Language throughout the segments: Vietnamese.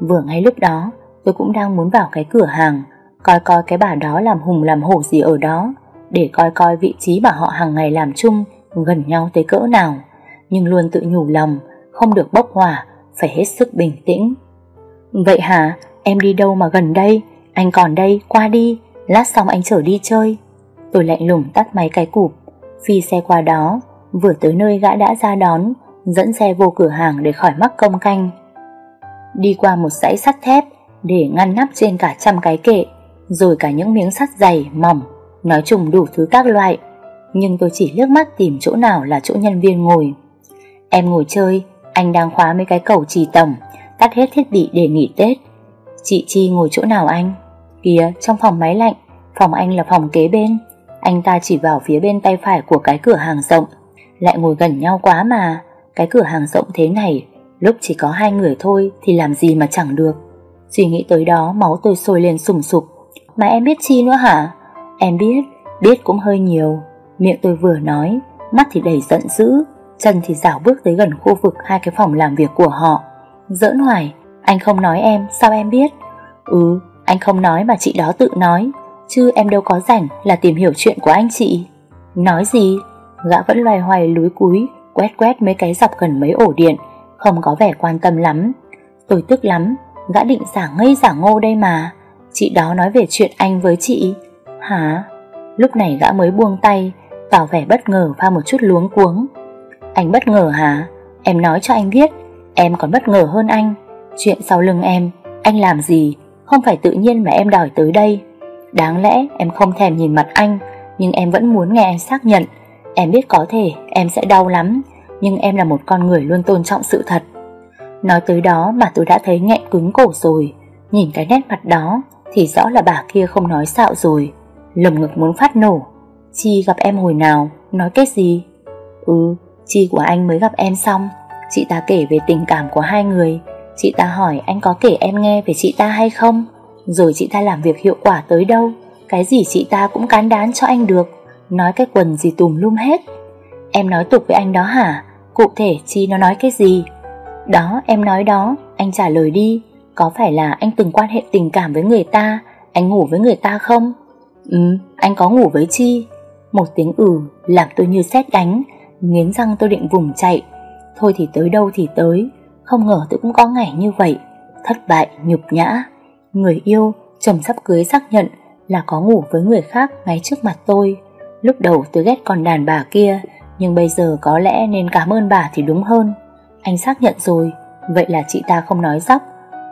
Vừa ngay lúc đó, Tôi cũng đang muốn vào cái cửa hàng, Coi coi cái bà đó làm hùng làm hổ gì ở đó, Để coi coi vị trí bà họ hàng ngày làm chung Gần nhau tới cỡ nào. Nhưng luôn tự nhủ lòng, Không được bốc hỏa, Phải hết sức bình tĩnh. Vậy hả? Em đi đâu mà gần đây? Anh còn đây, qua đi. Lát xong anh chở đi chơi. Tôi lạnh lùng tắt máy cái cụp. Phi xe qua đó, Vừa tới nơi gã đã ra đón, Dẫn xe vô cửa hàng để khỏi mắc công canh. Đi qua một dãy sắt thép Để ngăn nắp trên cả trăm cái kệ Rồi cả những miếng sắt dày, mỏng Nói chung đủ thứ các loại. Nhưng tôi chỉ liếc mắt tìm chỗ nào là chỗ nhân viên ngồi. Em ngồi chơi Anh đang khóa mấy cái cầu trì tổng Tắt hết thiết bị để nghỉ Tết. Chị Chi ngồi chỗ nào anh? Kìa trong phòng máy lạnh Phòng anh là phòng kế bên. Anh ta chỉ vào phía bên tay phải của cái cửa hàng rộng Lại ngồi gần nhau quá mà. Cái cửa hàng rộng thế này Lúc chỉ có hai người thôi Thì làm gì mà chẳng được. Suy nghĩ tới đó máu tôi sôi lên sùng sục. Mà em biết chi nữa hả? Em biết, biết cũng hơi nhiều. Miệng tôi vừa nói Mắt thì đầy giận dữ Chân thì dảo bước tới gần khu vực hai cái phòng làm việc của họ. Giỡn hoài Anh không nói em, sao em biết? Ừ, anh không nói mà chị đó tự nói. Chứ em đâu có rảnh là tìm hiểu chuyện của anh chị. Nói gì? Gã vẫn loay hoay lúi cúi Quét quét mấy cái dọc gần mấy ổ điện. Không có vẻ quan tâm lắm. Tôi tức lắm, Gã định giả ngây giả ngô đây mà. Chị đó nói về chuyện anh với chị. Hả? Lúc này gã mới buông tay, Tỏ vẻ bất ngờ pha một chút luống cuống. Anh bất ngờ hả? Em nói cho anh biết, Em còn bất ngờ hơn anh. Chuyện sau lưng em, Anh làm gì? Không phải tự nhiên mà em đòi tới đây. Đáng lẽ em không thèm nhìn mặt anh, Nhưng em vẫn muốn nghe anh xác nhận. Em biết có thể, em sẽ đau lắm. Nhưng em là một con người luôn tôn trọng sự thật. Nói tới đó mà tôi đã thấy nghẹn cứng cổ rồi. Nhìn cái nét mặt đó Thì rõ là bà kia không nói xạo rồi. Lồng ngực muốn phát nổ. Chi gặp em hồi nào? Nói cái gì? Ừ Chi của anh mới gặp em xong. Chị ta kể về tình cảm của hai người. Chị ta hỏi anh có kể em nghe về chị ta hay không? Rồi chị ta làm việc hiệu quả tới đâu? Cái gì chị ta cũng cán đán cho anh được. Nói cái quần gì tùm lum hết. Em nói tục với anh đó hả? Cụ thể Chi nó nói cái gì? Đó em nói đó. Anh trả lời đi. Có phải là anh từng quan hệ tình cảm với người ta? Anh ngủ với người ta không? Ừ anh có ngủ với Chi. Một tiếng ừ làm tôi như xét đánh Nghiến răng tôi định vùng chạy. Thôi thì tới đâu thì tới. Không ngờ tôi cũng có ngày như vậy. Thất bại, nhục nhã. Người yêu, chồng sắp cưới xác nhận Là có ngủ với người khác ngay trước mặt tôi. Lúc đầu tôi ghét con đàn bà kia nhưng bây giờ có lẽ nên cảm ơn bà thì đúng hơn. Anh xác nhận rồi. Vậy là chị ta không nói dóc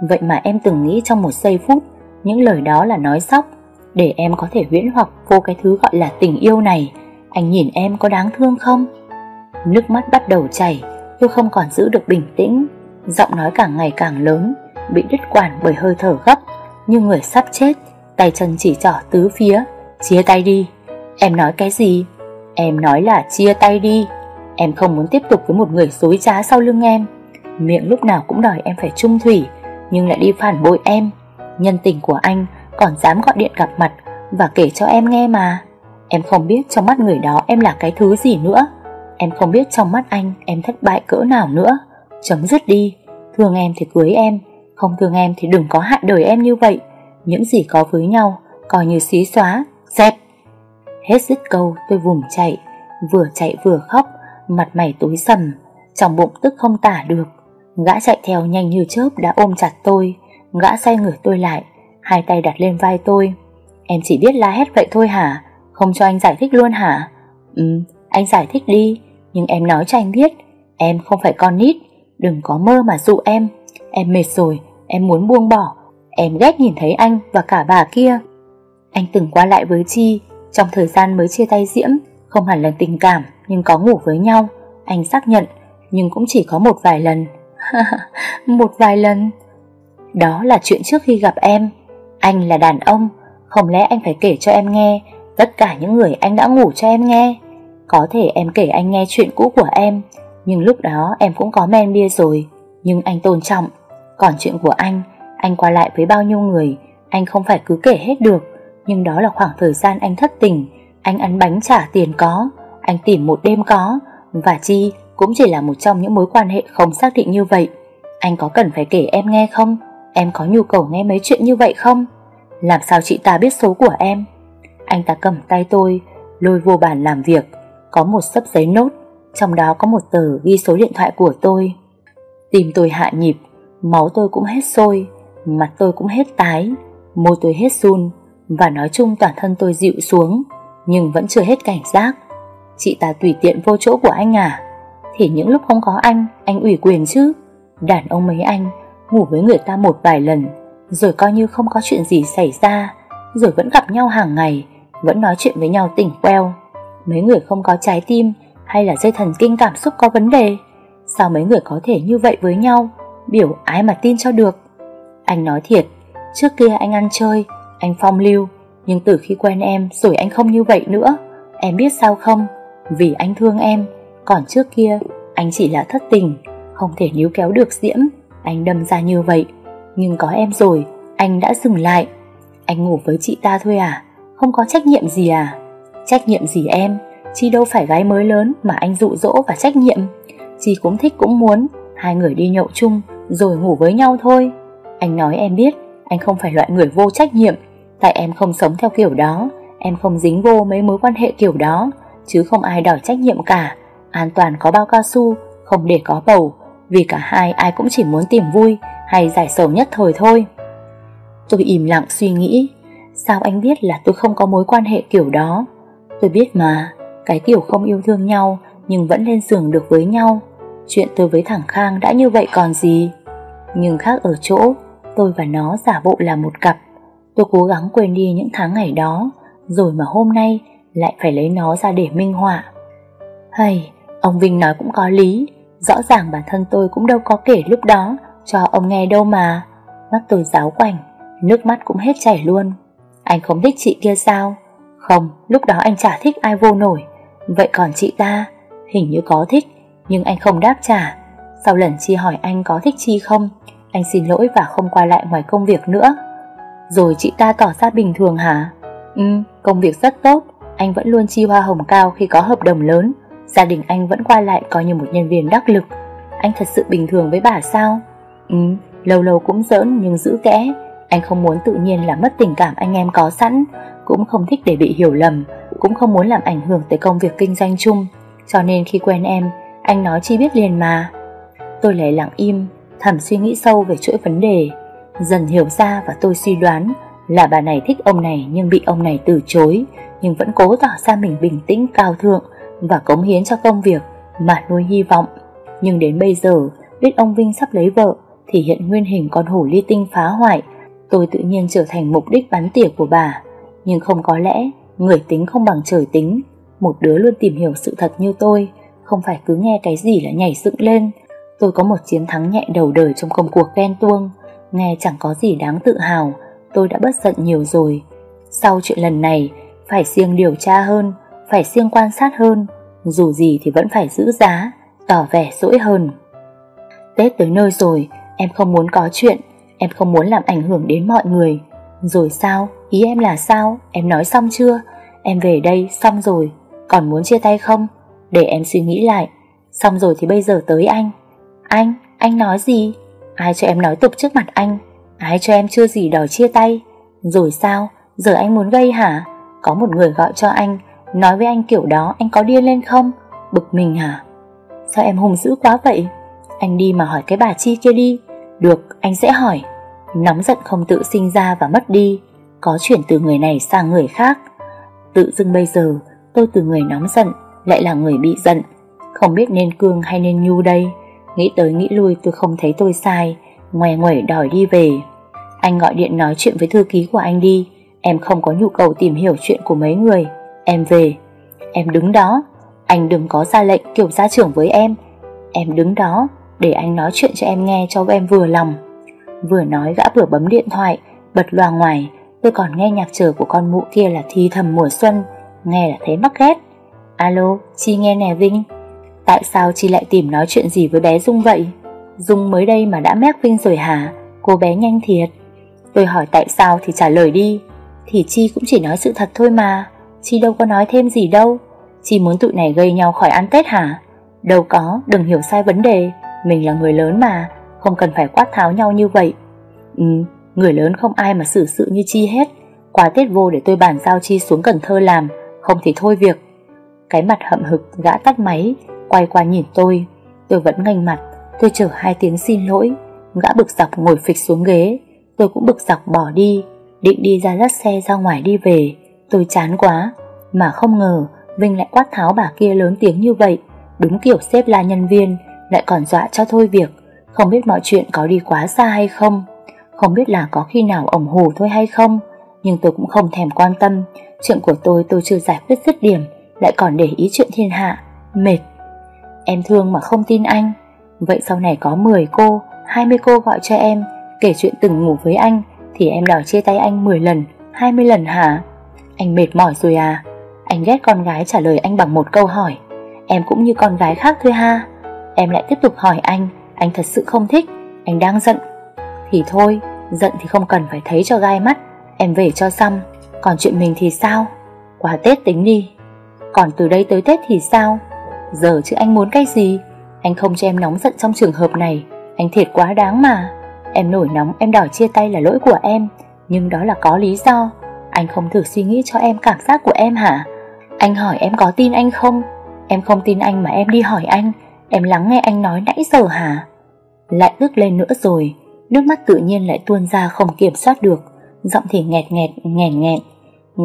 Vậy mà em từng nghĩ trong một giây phút, Những lời đó là nói dóc Để em có thể huyễn hoặc vô cái thứ gọi là tình yêu này, Anh nhìn em có đáng thương không? Nước mắt bắt đầu chảy. Tôi không còn giữ được bình tĩnh. Giọng nói càng ngày càng lớn, Bị đứt quản bởi hơi thở gấp, Như người sắp chết. Tay chân chỉ trỏ tứ phía. Chia tay đi. Em nói cái gì? Em nói là chia tay đi. Em không muốn tiếp tục với một người dối trá sau lưng em. Miệng lúc nào cũng đòi em phải trung thủy, Nhưng lại đi phản bội em. Nhân tình của anh còn dám gọi điện gặp mặt Và kể cho em nghe mà. Em không biết trong mắt người đó em là cái thứ gì nữa. Em không biết trong mắt anh em thất bại cỡ nào nữa. Chấm dứt đi. Thương em thì cưới em, Không thương em thì đừng có hại đời em như vậy. Những gì có với nhau, Coi như xí xóa, Dẹp. Hết dứt câu, tôi vùng chạy, Vừa chạy vừa khóc, Mặt mày tối sầm, Trong bụng tức không tả được. Gã chạy theo nhanh như chớp đã ôm chặt tôi, Gã xoay người tôi lại, Hai tay đặt lên vai tôi. Em chỉ biết la hét vậy thôi hả? Không cho anh giải thích luôn hả? Ừ anh giải thích đi, Nhưng em nói cho anh biết, Em không phải con nít, Đừng có mơ mà dụ em. Em mệt rồi, Em muốn buông bỏ, Em ghét nhìn thấy anh và cả bà kia. Anh từng qua lại với Chi trong thời gian mới chia tay Diễm, Không hẳn là tình cảm, Nhưng có ngủ với nhau. Anh xác nhận, Nhưng cũng chỉ có một vài lần. Một vài lần? Đó là chuyện trước khi gặp em. Anh là đàn ông, Không lẽ anh phải kể cho em nghe Tất cả những người anh đã ngủ cho em nghe? Có thể em kể anh nghe chuyện cũ của em, Nhưng lúc đó em cũng có men bia rồi. Nhưng anh tôn trọng. Còn chuyện của anh Anh qua lại với bao nhiêu người, Anh không phải cứ kể hết được. Nhưng đó là khoảng thời gian anh thất tình Anh ăn bánh trả tiền có Anh tìm một đêm có Và Chi cũng chỉ là một trong những mối quan hệ không xác định như vậy Anh có cần phải kể em nghe không? Em có nhu cầu nghe mấy chuyện như vậy không? Làm sao chị ta biết số của em? Anh ta cầm tay tôi, lôi vô bàn làm việc. Có một sấp giấy nốt, trong đó có một tờ ghi số điện thoại của tôi. Tim tôi hạ nhịp, máu tôi cũng hết sôi, mặt tôi cũng hết tái, môi tôi hết run, và nói chung toàn thân tôi dịu xuống, nhưng vẫn chưa hết cảnh giác. Chị ta tùy tiện vô chỗ của anh à? Thì những lúc không có anh, anh ủy quyền chứ. Đàn ông mấy anh ngủ với người ta một vài lần, rồi coi như không có chuyện gì xảy ra, rồi vẫn gặp nhau hàng ngày, vẫn nói chuyện với nhau tỉnh queo. Mấy người không có trái tim hay là dây thần kinh cảm xúc có vấn đề. Sao mấy người có thể như vậy với nhau? Biểu ai mà tin cho được. Anh nói thiệt, trước kia anh ăn chơi, anh phong lưu, nhưng từ khi quen em rồi anh không như vậy nữa. Em biết sao không? Vì anh thương em, còn trước kia anh chỉ là thất tình, không thể níu kéo được Diễm, anh đâm ra như vậy. Nhưng có em rồi, anh đã dừng lại. Anh ngủ với chị ta thôi à? Không có trách nhiệm gì à? Trách nhiệm gì em? Chi đâu phải gái mới lớn mà anh dụ dỗ và trách nhiệm. Chi cũng thích cũng muốn, hai người đi nhậu chung rồi ngủ với nhau thôi. Anh nói em biết, anh không phải loại người vô trách nhiệm, tại em không sống theo kiểu đó, em không dính vô mấy mối quan hệ kiểu đó, chứ không ai đòi trách nhiệm cả. An toàn có bao cao su, không để có bầu, vì cả hai ai cũng chỉ muốn tìm vui hay giải sầu nhất thời thôi. Tôi im lặng suy nghĩ, sao anh biết là tôi không có mối quan hệ kiểu đó? Tôi biết mà, cái kiểu không yêu thương nhau nhưng vẫn lên giường được với nhau. Chuyện tôi với thằng Khang đã như vậy còn gì? Nhưng khác ở chỗ, tôi và nó giả bộ là một cặp. Tôi cố gắng quên đi những tháng ngày đó, rồi mà hôm nay lại phải lấy nó ra để minh họa. Hay, ông Vinh nói cũng có lý, rõ ràng bản thân tôi cũng đâu có kể lúc đó cho ông nghe đâu mà. Mắt tôi giáo quảnh, nước mắt cũng hết chảy luôn. Anh không thích chị kia sao? Không, lúc đó anh chả thích ai vô nổi. Vậy còn chị ta, hình như có thích, nhưng anh không đáp trả. Sau lần Chi hỏi anh có thích Chi không, anh xin lỗi và không qua lại ngoài công việc nữa. Rồi chị ta tỏ ra bình thường hả? Ừ, công việc rất tốt, anh vẫn luôn chi hoa hồng cao khi có hợp đồng lớn. Gia đình anh vẫn qua lại coi như một nhân viên đắc lực. Anh thật sự bình thường với bà sao? Ừ, lâu lâu cũng giỡn nhưng giữ kẽ. Anh không muốn tự nhiên làm mất tình cảm anh em có sẵn, cũng không thích để bị hiểu lầm, cũng không muốn làm ảnh hưởng tới công việc kinh doanh chung. Cho nên khi quen em, anh nói chi biết liền mà. Tôi lấy lặng im, thầm suy nghĩ sâu về chuỗi vấn đề. Dần hiểu ra và tôi suy đoán là bà này thích ông này nhưng bị ông này từ chối, nhưng vẫn cố tỏ ra mình bình tĩnh cao thượng và cống hiến cho công việc mà nuôi hy vọng. Nhưng đến bây giờ, biết ông Vinh sắp lấy vợ thì hiện nguyên hình con hổ ly tinh phá hoại, tôi tự nhiên trở thành mục đích bắn tỉa của bà. Nhưng không có lẽ người tính không bằng trời tính, một đứa luôn tìm hiểu sự thật như tôi, không phải cứ nghe cái gì là nhảy dựng lên. Tôi có một chiến thắng nhẹ đầu đời trong công cuộc ghen tuông, nghe chẳng có gì đáng tự hào, tôi đã bất giận nhiều rồi. Sau chuyện lần này, phải siêng điều tra hơn, phải siêng quan sát hơn, dù gì thì vẫn phải giữ giá, tỏ vẻ dỗi hơn. Tết tới nơi rồi, em không muốn có chuyện, em không muốn làm ảnh hưởng đến mọi người. Rồi sao? Ý em là sao? Em nói xong chưa? Em về đây, xong rồi, còn muốn chia tay không? Để em suy nghĩ lại, xong rồi thì bây giờ tới anh. Anh, anh nói gì? Ai cho em nói tục trước mặt anh? Ai cho em chưa gì đòi chia tay? Rồi sao? Giờ anh muốn gây hả? Có một người gọi cho anh, Nói với anh kiểu đó anh có điên lên không? Bực mình hả? Sao em hùng dữ quá vậy? Anh đi mà hỏi cái bà Chi kia đi. Được, anh sẽ hỏi. Nóng giận không tự sinh ra và mất đi. Có chuyển từ người này sang người khác. Tự dưng bây giờ, Tôi từ người nóng giận Lại là người bị giận. Không biết nên cương hay nên nhu đây. Nghĩ tới nghĩ lui tôi không thấy tôi sai Ngoe ngoẩy đòi đi về. Anh gọi điện nói chuyện với thư ký của anh đi Em không có nhu cầu tìm hiểu chuyện của mấy người. Em về. Em đứng đó. Anh đừng có ra lệnh kiểu gia trưởng với em. Em đứng đó Để anh nói chuyện cho em nghe cho em vừa lòng. Vừa nói gã vừa bấm điện thoại Bật loa ngoài. Tôi còn nghe nhạc chờ của con mụ kia là thi thầm mùa xuân Nghe là thấy mắc ghét. Alo, Chi nghe nè Vinh. Tại sao Chi lại tìm nói chuyện gì với bé Dung vậy? Dung mới đây mà đã mép Vinh rồi hả? Cô bé nhanh thiệt. Tôi hỏi tại sao thì trả lời đi. Thì Chi cũng chỉ nói sự thật thôi mà. Chi đâu có nói thêm gì đâu. Chi muốn tụi này gây nhau khỏi ăn Tết hả? Đâu có, đừng hiểu sai vấn đề. Mình là người lớn mà Không cần phải quát tháo nhau như vậy. Ừ, người lớn không ai mà xử sự như Chi hết. Quá Tết vô để tôi bàn giao Chi xuống Cần Thơ làm, không thì thôi việc. Cái mặt hậm hực gã tắt máy, quay qua nhìn tôi. Tôi vẫn nganh mặt, tôi chở hai tiếng xin lỗi. Gã bực dọc ngồi phịch xuống ghế, tôi cũng bực dọc bỏ đi, định đi ra dắt xe ra ngoài đi về. Tôi chán quá, mà không ngờ Vinh lại quát tháo bà kia lớn tiếng như vậy. Đúng kiểu xếp la nhân viên, lại còn dọa cho thôi việc. Không biết mọi chuyện có đi quá xa hay không Không biết là có khi nào ổng hù thôi hay không Nhưng tôi cũng không thèm quan tâm Chuyện của tôi tôi chưa giải quyết dứt điểm Lại còn để ý chuyện thiên hạ Mệt Em thương mà không tin anh. Vậy sau này có 10 cô 20 cô gọi cho em Kể chuyện từng ngủ với anh Thì em đòi chia tay anh 10 lần 20 lần hả? Anh mệt mỏi rồi à? Anh ghét con gái trả lời anh bằng một câu hỏi. Em cũng như con gái khác thôi ha. Em lại tiếp tục hỏi anh anh thật sự không thích Anh đang giận. Thì thôi, giận thì không cần phải thấy cho gai mắt. Em về cho xong. Còn chuyện mình thì sao? Qua Tết tính đi. Còn từ đây tới Tết thì sao? Giờ chứ anh muốn cái gì? Anh không cho em nóng giận trong trường hợp này. Anh thiệt quá đáng mà. Em nổi nóng, em đòi chia tay là lỗi của em. Nhưng đó là có lý do. Anh không thử suy nghĩ cho em cảm giác của em hả? Anh hỏi em có tin anh không? Em không tin anh mà em đi hỏi anh. Em lắng nghe anh nói nãy giờ hả? Lại tức lên nữa rồi. Nước mắt tự nhiên lại tuôn ra không kiểm soát được. Giọng thì nghẹt nghẹt, nghẹn nghẹn.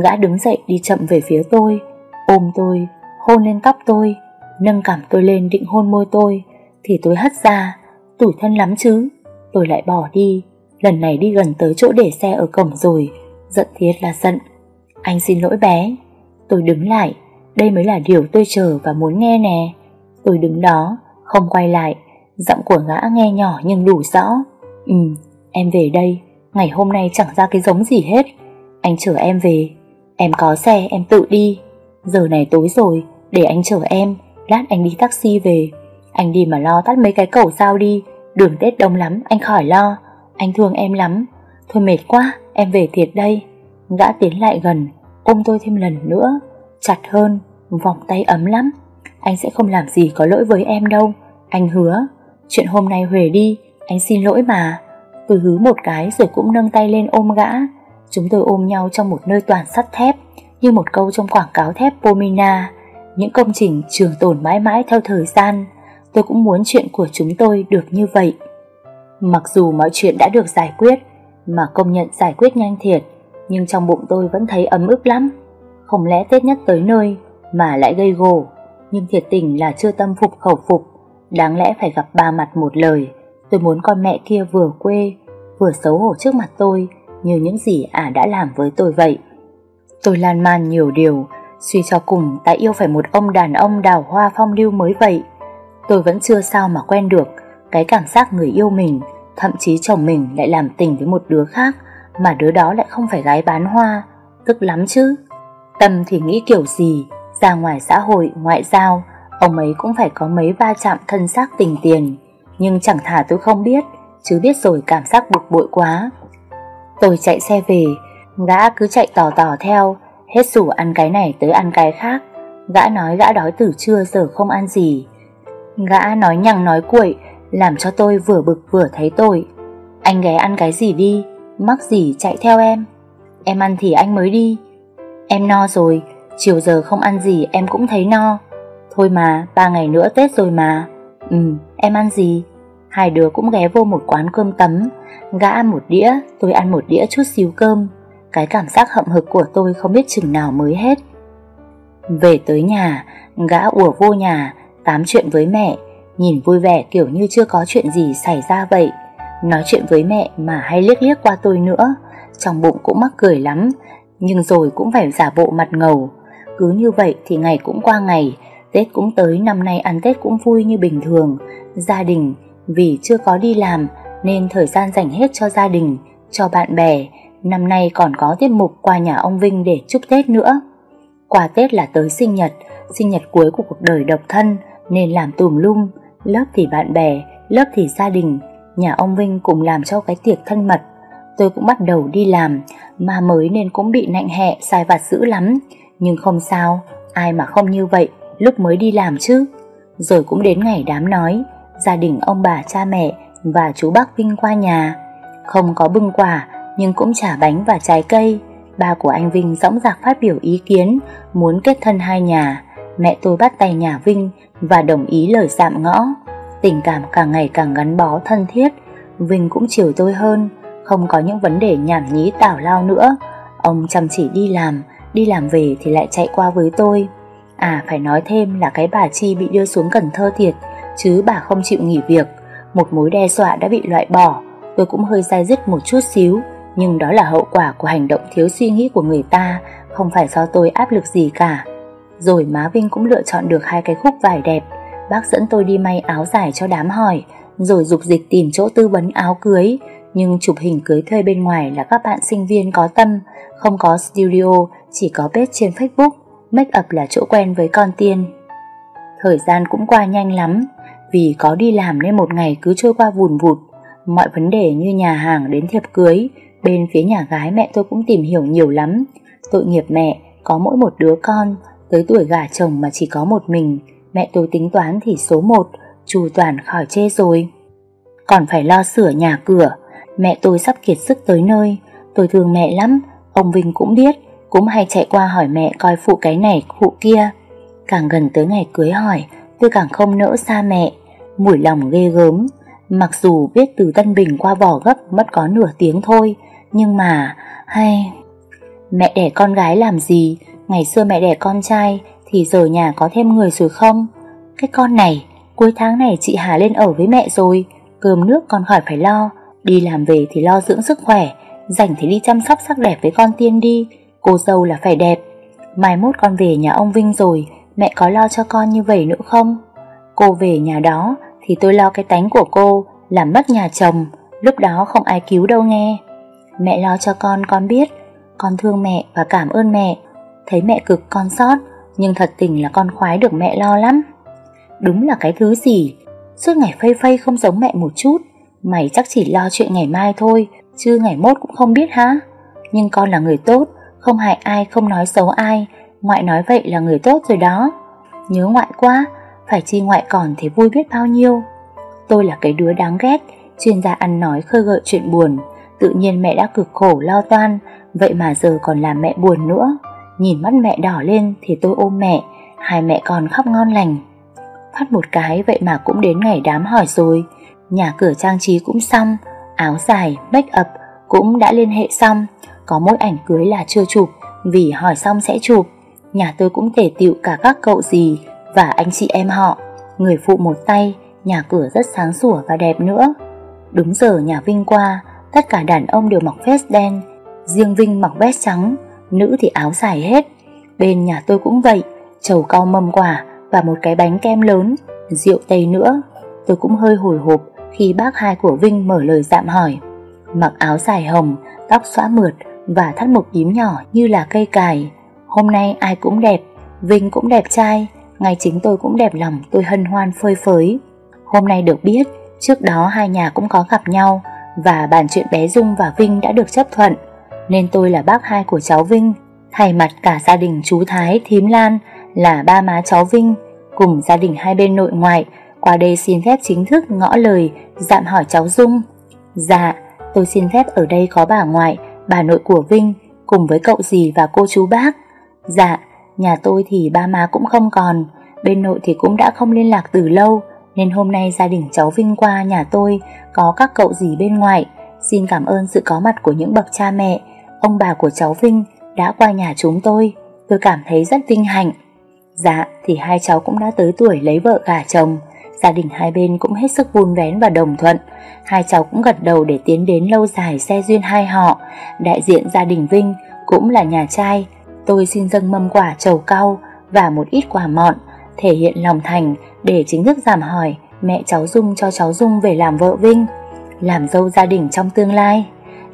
Gã đứng dậy đi chậm về phía tôi. Ôm tôi, Hôn lên tóc tôi. Nâng cảm tôi lên định hôn môi tôi Thì tôi hất ra Tủi thân lắm chứ Tôi lại bỏ đi. Lần này đi gần tới chỗ để xe ở cổng rồi Giận thiệt là giận. Anh xin lỗi bé Tôi đứng lại Đây mới là điều tôi chờ và muốn nghe nè. Tôi đứng đó Không quay lại Giọng của ngã nghe nhỏ nhưng đủ rõ. Ừ, em về đây Ngày hôm nay chẳng ra cái giống gì hết. Anh chở em về Em có xe em tự đi. Giờ này tối rồi để anh chở em Lát anh đi taxi về. Anh đi mà lo tắt mấy cái cầu sao đi. Đường Tết đông lắm, anh khỏi lo. Anh thương em lắm. Thôi mệt quá, em về thiệt đây. Gã tiến lại gần, ôm tôi thêm lần nữa. Chặt hơn, Vòng tay ấm lắm. Anh sẽ không làm gì có lỗi với em đâu. Anh hứa. Chuyện hôm nay Huề đi, Anh xin lỗi mà. Tôi hứ một cái rồi cũng nâng tay lên ôm gã. Chúng tôi ôm nhau trong một nơi toàn sắt thép, Như một câu trong quảng cáo thép Pomina. Những công trình trường tồn mãi mãi theo thời gian. Tôi cũng muốn chuyện của chúng tôi được như vậy. Mặc dù mọi chuyện đã được giải quyết, Mà công nhận giải quyết nhanh thiệt, Nhưng trong bụng tôi vẫn thấy ấm ức lắm. Không lẽ Tết nhất tới nơi Mà lại gây gổ? Nhưng thiệt tình là chưa tâm phục khẩu phục. Đáng lẽ phải gặp ba mặt một lời. Tôi muốn con mẹ kia vừa quê, Vừa xấu hổ trước mặt tôi, Như những gì ả đã làm với tôi vậy. Tôi lan man nhiều điều Suy cho cùng ta yêu phải một ông đàn ông đào hoa phong lưu mới vậy. Tôi vẫn chưa sao mà quen được Cái cảm giác người yêu mình Thậm chí chồng mình lại làm tình với một đứa khác Mà đứa đó lại không phải gái bán hoa. Tức lắm chứ. Tâm thì nghĩ kiểu gì Ra ngoài xã hội, ngoại giao Ông ấy cũng phải có mấy va chạm thân xác tình tiền. Nhưng chẳng thà tôi không biết Chứ biết rồi cảm giác bực bội quá. Tôi chạy xe về Gã cứ chạy tò tò theo Hết sủ ăn cái này tới ăn cái khác Gã nói gã đói từ trưa giờ không ăn gì Gã nói nhằng nói cuội Làm cho tôi vừa bực vừa thấy tội Anh ghé ăn cái gì đi Mắc gì chạy theo em Em ăn thì anh mới đi Em no rồi Chiều giờ không ăn gì em cũng thấy no Thôi mà, ba ngày nữa Tết rồi mà. Ừ, em ăn gì? Hai đứa cũng ghé vô một quán cơm tấm. Gã ăn một đĩa, tôi ăn một đĩa chút xíu cơm. Cái cảm giác hậm hực của tôi không biết chừng nào mới hết. Về tới nhà, gã ủa vô nhà, tám chuyện với mẹ, nhìn vui vẻ kiểu như chưa có chuyện gì xảy ra vậy. Nói chuyện với mẹ mà hay liếc liếc qua tôi nữa, trong bụng cũng mắc cười lắm, nhưng rồi cũng phải giả bộ mặt ngầu. Cứ như vậy thì ngày cũng qua ngày, Tết cũng tới năm nay ăn Tết cũng vui như bình thường Gia đình vì chưa có đi làm Nên thời gian dành hết cho gia đình Cho bạn bè Năm nay còn có tiết mục qua nhà ông Vinh để chúc Tết nữa Qua Tết là tới sinh nhật Sinh nhật cuối của cuộc đời độc thân Nên làm tùm lum Lớp thì bạn bè Lớp thì gia đình Nhà ông Vinh cùng làm cho cái tiệc thân mật Tôi cũng bắt đầu đi làm Mà mới nên cũng bị nạnh hẹ sai vặt dữ lắm Nhưng không sao Ai mà không như vậy lúc mới đi làm chứ. Rồi cũng đến ngày đám nói, gia đình ông bà cha mẹ và chú bác Vinh qua nhà. Không có bưng quà nhưng cũng trả bánh và trái cây. Ba của anh Vinh dõng dạc phát biểu ý kiến muốn kết thân hai nhà. Mẹ tôi bắt tay nhà Vinh và đồng ý lời dạm ngõ. Tình cảm càng ngày càng gắn bó thân thiết. Vinh cũng chiều tôi hơn, không có những vấn đề nhảm nhí tảo lao nữa. Ông chăm chỉ đi làm, đi làm về thì lại chạy qua với tôi. À phải nói thêm là cái bà Chi bị đưa xuống Cần Thơ thiệt, chứ bà không chịu nghỉ việc. Một mối đe dọa đã bị loại bỏ, tôi cũng hơi dai dứt một chút xíu, nhưng đó là hậu quả của hành động thiếu suy nghĩ của người ta, không phải do tôi áp lực gì cả. Rồi má Vinh cũng lựa chọn được hai cái khúc vải đẹp, bác dẫn tôi đi may áo dài cho đám hỏi, rồi dục dịch tìm chỗ tư vấn áo cưới, nhưng chụp hình cưới thuê bên ngoài là các bạn sinh viên có tâm, không có studio, chỉ có page trên Facebook, make up là chỗ quen với con tiên. Thời gian cũng qua nhanh lắm, vì có đi làm nên một ngày cứ trôi qua vùn vụt. Mọi vấn đề như nhà hàng đến thiệp cưới, bên phía nhà gái mẹ tôi cũng tìm hiểu nhiều lắm. Tội nghiệp mẹ, có mỗi một đứa con, tới tuổi gả chồng mà chỉ có một mình, mẹ tôi tính toán thì số một, chu toàn khỏi chê rồi. Còn phải lo sửa nhà cửa, mẹ tôi sắp kiệt sức tới nơi, tôi thương mẹ lắm, ông Vinh cũng biết, cũng hay chạy qua hỏi mẹ coi phụ cái này phụ kia. Càng gần tới ngày cưới hỏi, tôi càng không nỡ xa mẹ, mủi lòng ghê gớm. Mặc dù biết từ Tân Bình qua vỏ gấp mất có nửa tiếng thôi, nhưng mà, hay... Mẹ đẻ con gái làm gì? Ngày xưa mẹ đẻ con trai thì giờ nhà có thêm người rồi không? Cái con này, cuối tháng này chị Hà lên ở với mẹ rồi, cơm nước con khỏi phải lo, đi làm về thì lo dưỡng sức khỏe, rảnh thì đi chăm sóc sắc đẹp với con tiên đi, cô dâu là phải đẹp. Mai mốt con về nhà ông Vinh rồi, mẹ có lo cho con như vậy nữa không? Cô về nhà đó thì tôi lo cái tánh của cô, làm mất nhà chồng, lúc đó không ai cứu đâu nghe. Mẹ lo cho con con biết, con thương mẹ và cảm ơn mẹ, thấy mẹ cực con sót, nhưng thật tình là con khoái được mẹ lo lắm. Đúng là cái thứ gì, suốt ngày phây phây không giống mẹ một chút, mày chắc chỉ lo chuyện ngày mai thôi, chứ ngày mốt cũng không biết hả? Nhưng con là người tốt, không hại ai, không nói xấu ai, ngoại nói vậy là người tốt rồi đó. Nhớ ngoại quá, phải chi ngoại còn thì vui biết bao nhiêu. Tôi là cái đứa đáng ghét, chuyên gia ăn nói khơi gợi chuyện buồn, tự nhiên mẹ đã cực khổ lo toan, vậy mà giờ còn làm mẹ buồn nữa. Nhìn mắt mẹ đỏ lên thì tôi ôm mẹ, hai mẹ con khóc ngon lành. Phát một cái vậy mà cũng đến ngày đám hỏi rồi, nhà cửa trang trí cũng xong, áo dài, make up cũng đã liên hệ xong, có mỗi ảnh cưới là chưa chụp, vì hỏi xong sẽ chụp. Nhà tôi cũng thể tiệu cả các cậu dì và anh chị em họ, người phụ một tay, nhà cửa rất sáng sủa và đẹp nữa. Đúng giờ nhà Vinh qua, tất cả đàn ông đều mặc vest đen, riêng Vinh mặc vest trắng, nữ thì áo dài hết. Bên nhà tôi cũng vậy, chầu cao mâm quả và một cái bánh kem lớn, rượu tây nữa. Tôi cũng hơi hồi hộp khi bác hai của Vinh mở lời dạm hỏi. Mặc áo dài hồng, tóc xõa mượt và thắt một yếm nhỏ như là cây cài. Hôm nay ai cũng đẹp, Vinh cũng đẹp trai, ngay chính tôi cũng đẹp lòng tôi hân hoan phơi phới. Hôm nay được biết, trước đó hai nhà cũng có gặp nhau và bàn chuyện bé Dung và Vinh đã được chấp thuận, nên tôi là bác hai của cháu Vinh, thay mặt cả gia đình chú Thái, Thím Lan là ba má cháu Vinh, cùng gia đình hai bên nội ngoại qua đây xin phép chính thức ngõ lời dạm hỏi cháu Dung. Dạ, tôi xin phép ở đây có bà ngoại, bà nội của Vinh cùng với cậu dì và cô chú bác. Dạ, nhà tôi thì ba má cũng không còn, bên nội thì cũng đã không liên lạc từ lâu, nên hôm nay gia đình cháu Vinh qua nhà tôi có các cậu dì bên ngoài. Xin cảm ơn sự có mặt của những bậc cha mẹ, ông bà của cháu Vinh đã qua nhà chúng tôi. Tôi cảm thấy rất vinh hạnh. Dạ, thì hai cháu cũng đã tới tuổi lấy vợ gả chồng, Gia đình hai bên cũng hết sức vun vén và đồng thuận Hai cháu cũng gật đầu để tiến đến lâu dài xe duyên hai họ Đại diện gia đình Vinh cũng là nhà trai Tôi xin dâng mâm quả trầu cau và một ít quả mọn Thể hiện lòng thành để chính thức giảm hỏi mẹ cháu Dung cho cháu Dung về làm vợ Vinh Làm dâu gia đình trong tương lai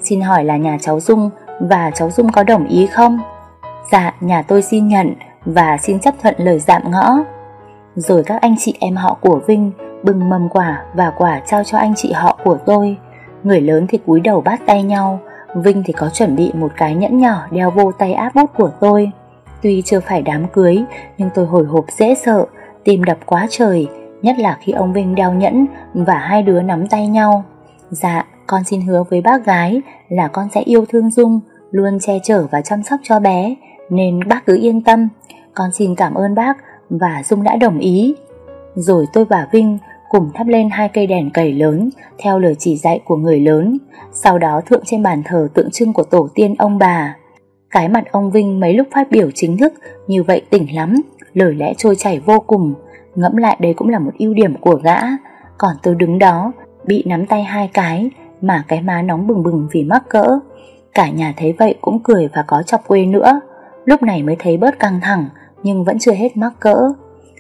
Xin hỏi là nhà cháu Dung và cháu Dung có đồng ý không? Dạ, nhà tôi xin nhận và xin chấp thuận lời dạm ngõ rồi các anh chị em họ của Vinh bưng mâm quả và quả trao cho anh chị họ của tôi. Người lớn thì cúi đầu bắt tay nhau, Vinh thì có chuẩn bị một cái nhẫn nhỏ đeo vô tay áp út của tôi. Tuy chưa phải đám cưới, nhưng tôi hồi hộp dễ sợ, tim đập quá trời, nhất là khi ông Vinh đeo nhẫn và hai đứa nắm tay nhau. Dạ, Con xin hứa với bác gái là con sẽ yêu thương Dung, luôn che chở và chăm sóc cho bé, nên bác cứ yên tâm. Con xin cảm ơn bác và Dung đã đồng ý. Rồi tôi và Vinh cùng thắp lên hai cây đèn cầy lớn theo lời chỉ dạy của người lớn, sau đó thượng trên bàn thờ tượng trưng của tổ tiên ông bà. Cái mặt ông Vinh mấy lúc phát biểu chính thức như vậy tỉnh lắm, lời lẽ trôi chảy vô cùng, ngẫm lại đây cũng là một ưu điểm của gã, còn tôi đứng đó, bị nắm tay hai cái, mà cái má nóng bừng bừng vì mắc cỡ. Cả nhà thấy vậy cũng cười và có chọc quê nữa, lúc này mới thấy bớt căng thẳng, nhưng vẫn chưa hết mắc cỡ.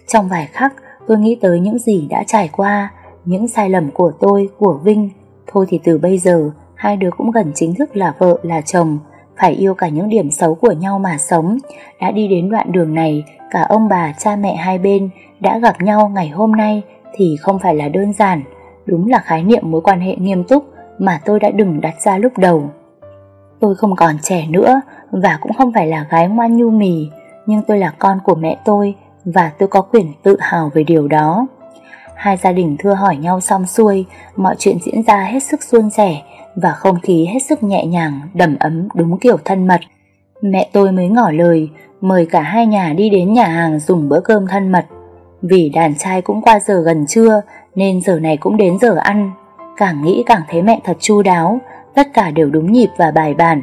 Trong vài khắc, tôi nghĩ tới những gì đã trải qua, những sai lầm của tôi, của Vinh. Thôi thì từ bây giờ, hai đứa cũng gần chính thức là vợ, là chồng, phải yêu cả những điểm xấu của nhau mà sống. Đã đi đến đoạn đường này, cả ông bà, cha mẹ hai bên đã gặp nhau ngày hôm nay thì không phải là đơn giản. Đúng là khái niệm mối quan hệ nghiêm túc mà tôi đã đừng đặt ra lúc đầu. Tôi không còn trẻ nữa và cũng không phải là gái ngoan nhu mì, nhưng tôi là con của mẹ tôi và tôi có quyền tự hào về điều đó. Hai gia đình thưa hỏi nhau xong xuôi, mọi chuyện diễn ra hết sức suôn sẻ và không khí hết sức nhẹ nhàng, đầm ấm đúng kiểu thân mật. Mẹ tôi mới ngỏ lời, mời cả hai nhà đi đến nhà hàng dùng bữa cơm thân mật. Vì đàn trai cũng qua giờ gần trưa nên giờ này cũng đến giờ ăn. Càng nghĩ càng thấy mẹ thật chu đáo, tất cả đều đúng nhịp và bài bản.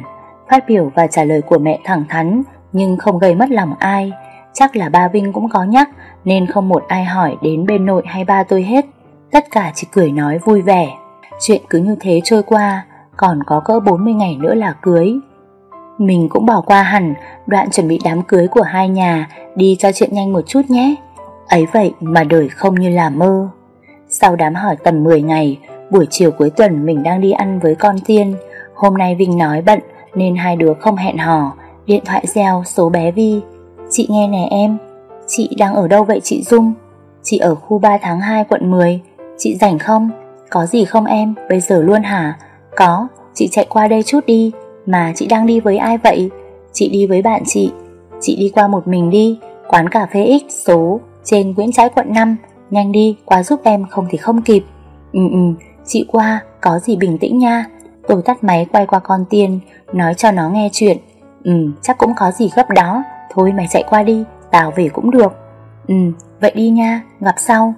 Phát biểu và trả lời của mẹ thẳng thắn nhưng không gây mất lòng ai. Chắc là ba Vinh cũng có nhắc nên không một ai hỏi đến bên nội hay ba tôi hết. Tất cả chỉ cười nói vui vẻ. Chuyện cứ như thế trôi qua, còn có cỡ 40 ngày nữa là cưới. Mình cũng bỏ qua hẳn đoạn chuẩn bị đám cưới của hai nhà, đi cho chuyện nhanh một chút nhé. Ấy vậy mà đời không như là mơ. Sau đám hỏi tầm 10 ngày, buổi chiều cuối tuần mình đang đi ăn với con Tiên. Hôm nay Vinh nói bận nên hai đứa không hẹn hò, điện thoại reo số bé Vi. Chị nghe nè em, chị đang ở đâu vậy chị Dung? Chị ở khu 3 tháng 2 quận 10, chị rảnh không? Có gì không em, bây giờ luôn hả? Có, chị chạy qua đây chút đi, mà chị đang đi với ai vậy? Chị đi với bạn chị, chị đi qua một mình đi, quán cà phê X số trên Nguyễn trãi quận 5, nhanh đi, qua giúp em không thì không kịp. Ừ ừ, chị qua, có gì bình tĩnh nha. Tôi tắt máy quay qua con tiên, nói cho nó nghe chuyện. Ừ, chắc cũng có gì gấp đó, thôi mày chạy qua đi, tao về cũng được. Ừ, vậy đi nha, gặp sau.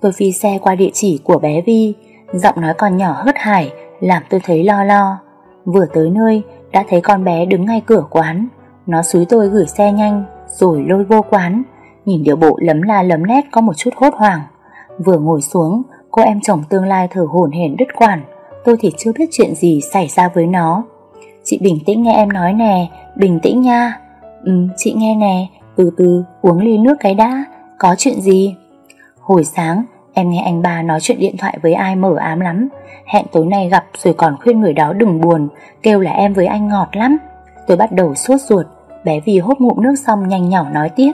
Tôi phi xe qua địa chỉ của bé Vi, giọng nói còn nhỏ hớt hải, làm tôi thấy lo lo. Vừa tới nơi, đã thấy con bé đứng ngay cửa quán. Nó xúi tôi gửi xe nhanh, rồi lôi vô quán. Nhìn điệu bộ lấm la lấm nét có một chút hốt hoảng. Vừa ngồi xuống, cô em chồng tương lai thở hổn hển đứt quản. Tôi thì chưa biết chuyện gì xảy ra với nó. Chị bình tĩnh nghe em nói nè, bình tĩnh nha. Ừ, chị nghe nè, từ từ uống ly nước cái đã, có chuyện gì? Hồi sáng, em nghe anh ba nói chuyện điện thoại với ai mở ám lắm. Hẹn tối nay gặp rồi còn khuyên người đó đừng buồn, kêu là em với anh ngọt lắm. Tôi bắt đầu sốt ruột, bé vì hốt ngụm nước xong nhanh nhỏ nói tiếp.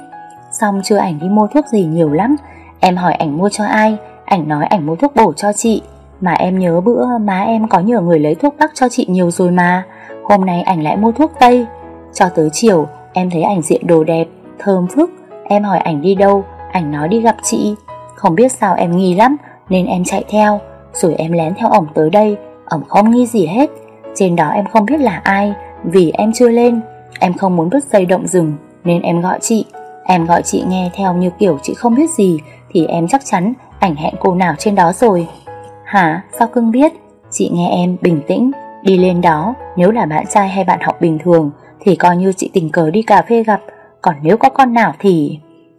Xong chưa ảnh đi mua thuốc gì nhiều lắm, em hỏi ảnh mua cho ai, ảnh nói ảnh mua thuốc bổ cho chị. Mà em nhớ bữa má em có nhờ người lấy thuốc bắc cho chị nhiều rồi mà, hôm nay ảnh lại mua thuốc tây. Cho tới chiều, em thấy ảnh diện đồ đẹp, thơm phức, em hỏi ảnh đi đâu, ảnh nói đi gặp chị. Không biết sao em nghi lắm, Nên em chạy theo, Rồi em lén theo ổng tới đây, Ổng không nghi gì hết. Trên đó em không biết là ai, Vì em chưa lên, Em không muốn bứt dây động rừng, Nên em gọi chị. Em gọi chị nghe theo như kiểu chị không biết gì, Thì em chắc chắn ảnh hẹn cô nào trên đó rồi. Hả? Sao cưng biết? Chị nghe em bình tĩnh, Đi lên đó. Nếu là bạn trai hay bạn học bình thường, Thì coi như chị tình cờ đi cà phê gặp. Còn nếu có con nào thì?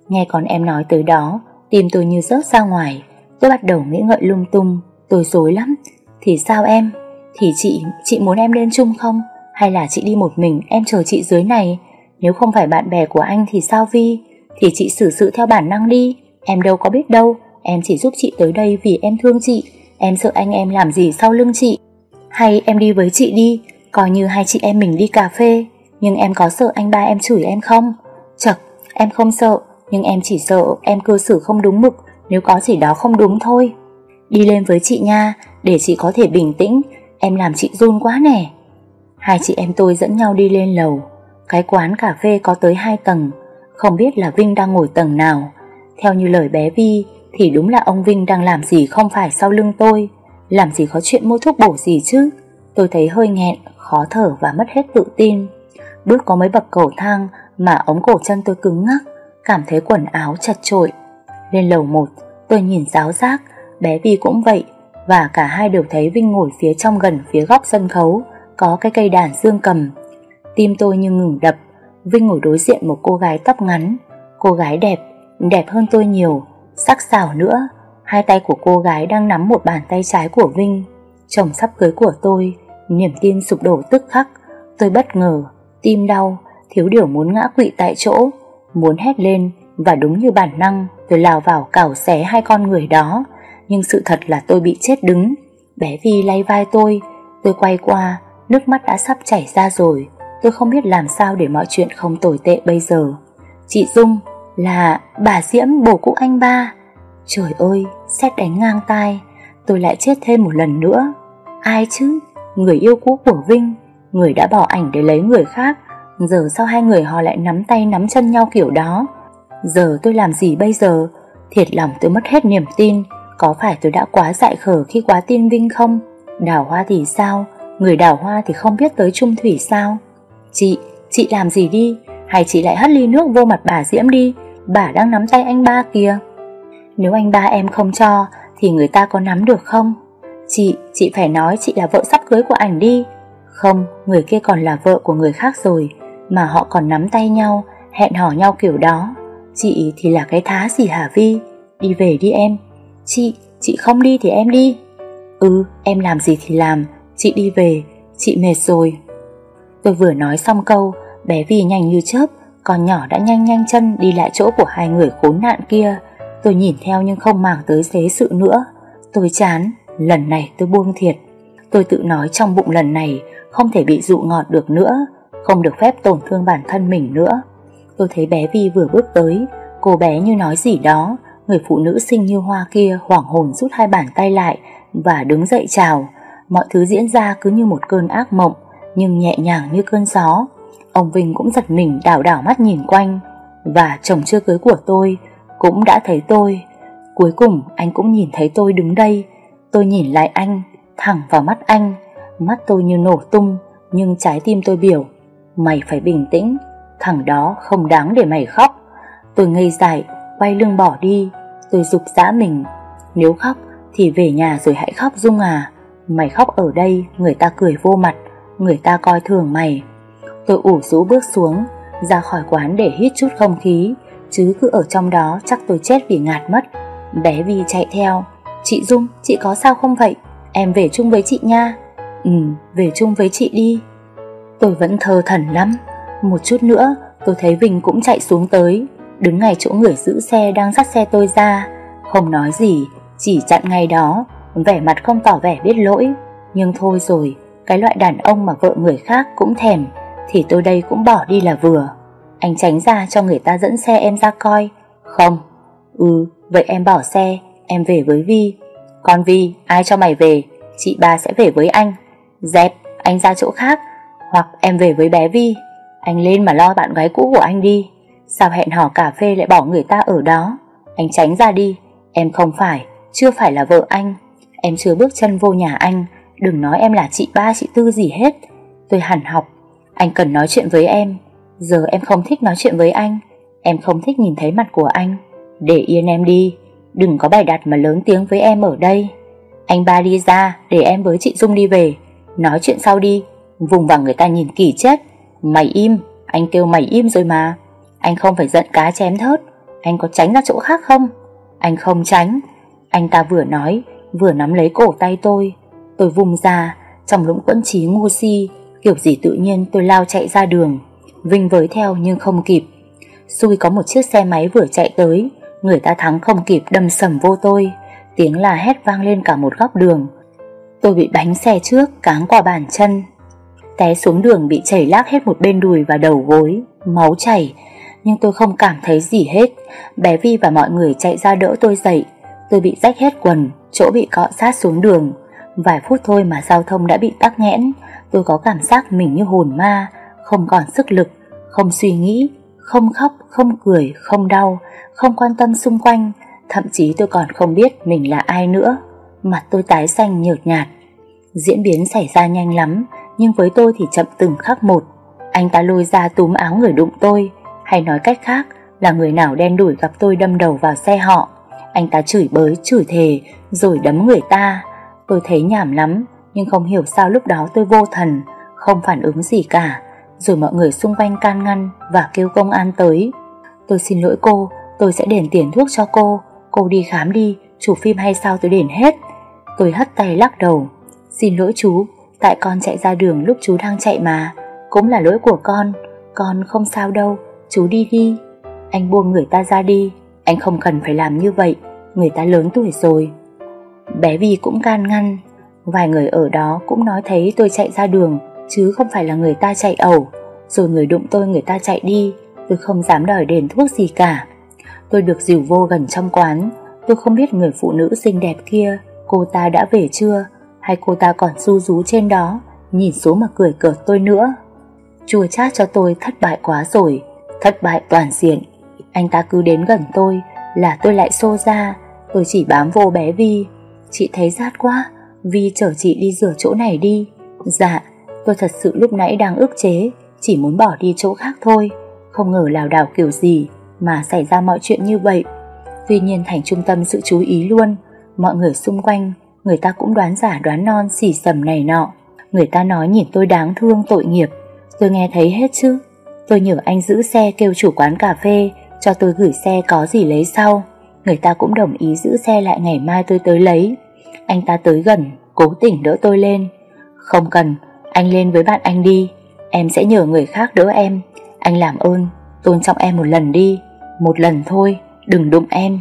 Nghe con em nói tới đó Tim tôi như rớt ra ngoài. Tôi bắt đầu nghĩ ngợi lung tung. Tôi dối lắm. Thì sao em? Thì chị, chị muốn em lên chung không? Hay là chị đi một mình em chờ chị dưới này? Nếu không phải bạn bè của anh thì sao Vi? Thì chị xử sự theo bản năng đi. Em đâu có biết đâu. Em chỉ giúp chị tới đây vì em thương chị. Em sợ anh em làm gì sau lưng chị. Hay em đi với chị đi. Coi như hai chị em mình đi cà phê. Nhưng em có sợ anh ba em chửi em không? Chật em không sợ nhưng em chỉ sợ em cư xử không đúng mực Nếu có gì đó không đúng thôi. Đi lên với chị nha Để chị có thể bình tĩnh Em làm chị run quá nè. Hai chị em tôi dẫn nhau đi lên lầu. Cái quán cà phê có tới hai tầng Không biết là Vinh đang ngồi tầng nào. Theo như lời bé Vi Thì đúng là ông Vinh đang làm gì không phải sau lưng tôi. Làm gì có chuyện mua thuốc bổ gì chứ. Tôi thấy hơi nghẹn, khó thở và mất hết tự tin. Bước có mấy bậc cầu thang mà ống cổ chân tôi cứng ngắc, cảm thấy quần áo chật trội. Lên lầu một, tôi nhìn giáo giác, bé Vi cũng vậy, và cả hai đều thấy Vinh ngồi phía trong gần phía góc sân khấu, có cái cây đàn dương cầm. Tim tôi như ngừng đập, Vinh ngồi đối diện một cô gái tóc ngắn, cô gái đẹp, đẹp hơn tôi nhiều, sắc sảo nữa. Hai tay của cô gái đang nắm một bàn tay trái của Vinh, chồng sắp cưới của tôi, niềm tin sụp đổ tức khắc. Tôi bất ngờ, tim đau, thiếu điều muốn ngã quỵ tại chỗ, muốn hét lên và đúng như bản năng tôi lao vào cào xé hai con người đó. Nhưng sự thật là tôi bị chết đứng. Bé Vi lay vai tôi, tôi quay qua, nước mắt đã sắp chảy ra rồi. Tôi không biết làm sao để mọi chuyện không tồi tệ bây giờ. Chị Dung là bà Diễm bồ cũ anh ba. Trời ơi, xét đánh ngang tai, tôi lại chết thêm một lần nữa. Ai chứ? Người yêu cũ của Vinh, người đã bỏ ảnh để lấy người khác. Giờ sao hai người họ lại nắm tay nắm chân nhau kiểu đó? Giờ tôi làm gì bây giờ? Thiệt lòng tôi mất hết niềm tin. Có phải tôi đã quá dại khờ khi quá tin Vinh không? Đào hoa thì sao? Người đào hoa thì không biết tới Trung Thủy sao? Chị, chị làm gì đi? Hay chị lại hất ly nước vô mặt bà Diễm đi? Bà đang nắm tay anh ba kìa. Nếu anh ba em không cho thì người ta có nắm được không? Chị, chị phải nói chị là vợ sắp cưới của ảnh đi. Không, người kia còn là vợ của người khác rồi, mà họ còn nắm tay nhau, hẹn hò nhau kiểu đó. Chị thì là cái thá gì hả Vi? Đi về đi em. Chị, chị không đi thì em đi. Ừ, em làm gì thì làm, chị đi về, chị mệt rồi. Tôi vừa nói xong câu, bé Vi nhanh như chớp, con nhỏ đã nhanh nhanh chân đi lại chỗ của hai người khốn nạn kia. Tôi nhìn theo nhưng không màng tới thế sự nữa. Tôi chán, lần này tôi buông thiệt. Tôi tự nói trong bụng lần này không thể bị dụ ngọt được nữa, không được phép tổn thương bản thân mình nữa. Tôi thấy bé Vi vừa bước tới, cô bé như nói gì đó, người phụ nữ xinh như hoa kia hoảng hồn rút hai bàn tay lại và đứng dậy chào. Mọi thứ diễn ra cứ như một cơn ác mộng, nhưng nhẹ nhàng như cơn gió. Ông Vinh cũng giật mình đảo đảo mắt nhìn quanh, và chồng chưa cưới của tôi cũng đã thấy tôi. Cuối cùng anh cũng nhìn thấy tôi đứng đây, tôi nhìn lại anh, thẳng vào mắt anh, mắt tôi như nổ tung, nhưng trái tim tôi biểu, mày phải bình tĩnh, thằng đó không đáng để mày khóc. Tôi ngây dại, quay lưng bỏ đi, tôi dục dã mình, nếu khóc thì về nhà rồi hãy khóc Dung à, mày khóc ở đây người ta cười vô mặt, người ta coi thường mày. Tôi ủ rũ bước xuống, ra khỏi quán để hít chút không khí, chứ cứ ở trong đó chắc tôi chết vì ngạt mất. Bé Vi chạy theo, chị Dung, chị có sao không vậy? Em về chung với chị nha. Ừ, về chung với chị đi. Tôi vẫn thơ thần lắm. Một chút nữa, tôi thấy Vinh cũng chạy xuống tới, đứng ngay chỗ người giữ xe đang dắt xe tôi ra. Không nói gì, chỉ chặn ngay đó, vẻ mặt không tỏ vẻ biết lỗi. Nhưng thôi rồi, cái loại đàn ông mà vợ người khác cũng thèm, thì tôi đây cũng bỏ đi là vừa. Anh tránh ra cho người ta dẫn xe em ra coi. Không. Ừ, vậy em bỏ xe, em về với Vi. Con Vi, ai cho mày về, chị ba sẽ về với anh. Dẹp, anh ra chỗ khác, hoặc em về với bé Vi. Anh lên mà lo bạn gái cũ của anh đi. Sao hẹn hò cà phê lại bỏ người ta ở đó? Anh tránh ra đi, em không phải, chưa phải là vợ anh. Em chưa bước chân vô nhà anh, đừng nói em là chị ba chị tư gì hết. Tôi hẳn học, anh cần nói chuyện với em. Giờ em không thích nói chuyện với anh, em không thích nhìn thấy mặt của anh. Để yên em đi, đừng có bài đặt mà lớn tiếng với em ở đây. Anh ba đi ra, để em với chị Dung đi về. Nói chuyện sau đi, vùng vào người ta nhìn kỳ chết. Mày im, anh kêu mày im rồi mà. Anh không phải giận cá chém thớt, anh có tránh ra chỗ khác không? Anh không tránh. Anh ta vừa nói, vừa nắm lấy cổ tay tôi. Tôi vùng ra, trong lũng quẫn trí ngu si, kiểu gì tự nhiên tôi lao chạy ra đường. Vinh với theo nhưng không kịp. Xui có một chiếc xe máy vừa chạy tới, người ta thắng không kịp đâm sầm vô tôi. Tiếng là hét vang lên cả một góc đường. Tôi bị bánh xe trước cáng qua bàn chân. Té xuống đường bị chảy lác hết một bên đùi và đầu gối, máu chảy. Nhưng tôi không cảm thấy gì hết. Bé Vi và mọi người chạy ra đỡ tôi dậy. Tôi bị rách hết quần, chỗ bị cọ sát xuống đường. Vài phút thôi mà giao thông đã bị tắc nghẽn. Tôi có cảm giác mình như hồn ma, không còn sức lực, không suy nghĩ, không khóc, không cười, không đau, không quan tâm xung quanh. Thậm chí tôi còn không biết mình là ai nữa. Mặt tôi tái xanh nhợt nhạt Diễn biến xảy ra nhanh lắm nhưng với tôi thì chậm từng khắc một. Anh ta lôi ra túm áo người đụng tôi. Hay nói cách khác Là người nào đen đuổi gặp tôi đâm đầu vào xe họ. Anh ta chửi bới, chửi thề Rồi đấm người ta. Tôi thấy nhảm lắm Nhưng không hiểu sao lúc đó tôi vô thần Không phản ứng gì cả. Rồi mọi người xung quanh can ngăn Và kêu công an tới. Tôi xin lỗi cô Tôi sẽ đền tiền thuốc cho cô. Cô đi khám đi Chủ phim hay sao tôi đền hết. Tôi hất tay lắc đầu. Xin lỗi chú Tại con chạy ra đường lúc chú đang chạy mà. Cũng là lỗi của con. Con không sao đâu. Chú đi đi. Anh buông người ta ra đi. Anh không cần phải làm như vậy. Người ta lớn tuổi rồi. Bé Vi cũng can ngăn. Vài người ở đó cũng nói thấy tôi chạy ra đường, Chứ không phải là người ta chạy ẩu. Rồi người đụng tôi, người ta chạy đi. Tôi không dám đòi đền thuốc gì cả. Tôi được dìu vô gần trong quán. Tôi không biết người phụ nữ xinh đẹp kia, Cô ta đã về chưa? Hay cô ta còn su rú trên đó, Nhìn xuống mà cười cợt tôi nữa. Chua chát cho tôi, thất bại quá rồi, Thất bại toàn diện. Anh ta cứ đến gần tôi, Là tôi lại xô ra. Tôi chỉ bám vô bé Vi. Chị thấy rát quá, Vi chở chị đi rửa chỗ này đi. Dạ tôi thật sự lúc nãy đang ức chế, Chỉ muốn bỏ đi chỗ khác thôi. Không ngờ lào đảo kiểu gì Mà xảy ra mọi chuyện như vậy. Tuy nhiên thành trung tâm sự chú ý luôn, Mọi người xung quanh Người ta cũng đoán giả, đoán non, xỉ sầm này nọ. Người ta nói nhìn tôi đáng thương, tội nghiệp. Tôi nghe thấy hết chứ? Tôi nhờ anh giữ xe kêu chủ quán cà phê, Cho tôi gửi xe có gì lấy sau. Người ta cũng đồng ý giữ xe lại ngày mai tôi tới lấy. Anh ta tới gần, Cố tình đỡ tôi lên. Không cần, Anh lên với bạn anh đi. Em sẽ nhờ người khác đỡ em. Anh làm ơn, Tôn trọng em một lần đi. Một lần thôi, Đừng đụng em.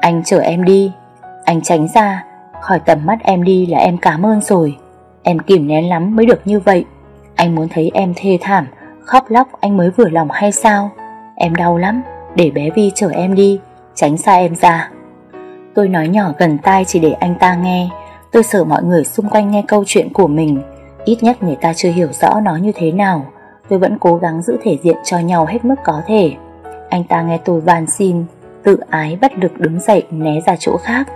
Anh chở em đi. Anh tránh ra Khỏi tầm mắt em đi là em cảm ơn rồi. Em kìm nén lắm mới được như vậy. Anh muốn thấy em thê thảm, Khóc lóc anh mới vừa lòng hay sao? Em đau lắm, Để bé Vi chở em đi, Tránh xa em ra. Tôi nói nhỏ gần tai chỉ để anh ta nghe. Tôi sợ mọi người xung quanh nghe câu chuyện của mình. Ít nhất người ta chưa hiểu rõ nó như thế nào. Tôi vẫn cố gắng giữ thể diện cho nhau hết mức có thể. Anh ta nghe tôi van xin, Tự ái bất lực đứng dậy, né ra chỗ khác.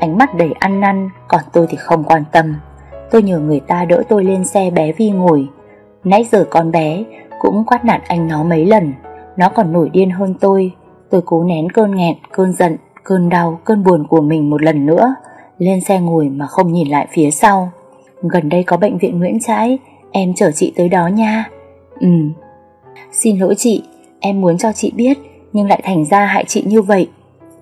Ánh mắt đầy ăn năn Còn tôi thì không quan tâm. Tôi nhờ người ta đỡ tôi lên xe bé Vi ngồi. Nãy giờ con bé Cũng quát nạt anh nó mấy lần. Nó còn nổi điên hơn tôi. Tôi cố nén cơn nghẹn, cơn giận, cơn đau, cơn buồn của mình một lần nữa. Lên xe ngồi mà không nhìn lại phía sau. Gần đây có bệnh viện Nguyễn Trãi Em chở chị tới đó nha. Ừ. Xin lỗi chị Em muốn cho chị biết Nhưng lại thành ra hại chị như vậy.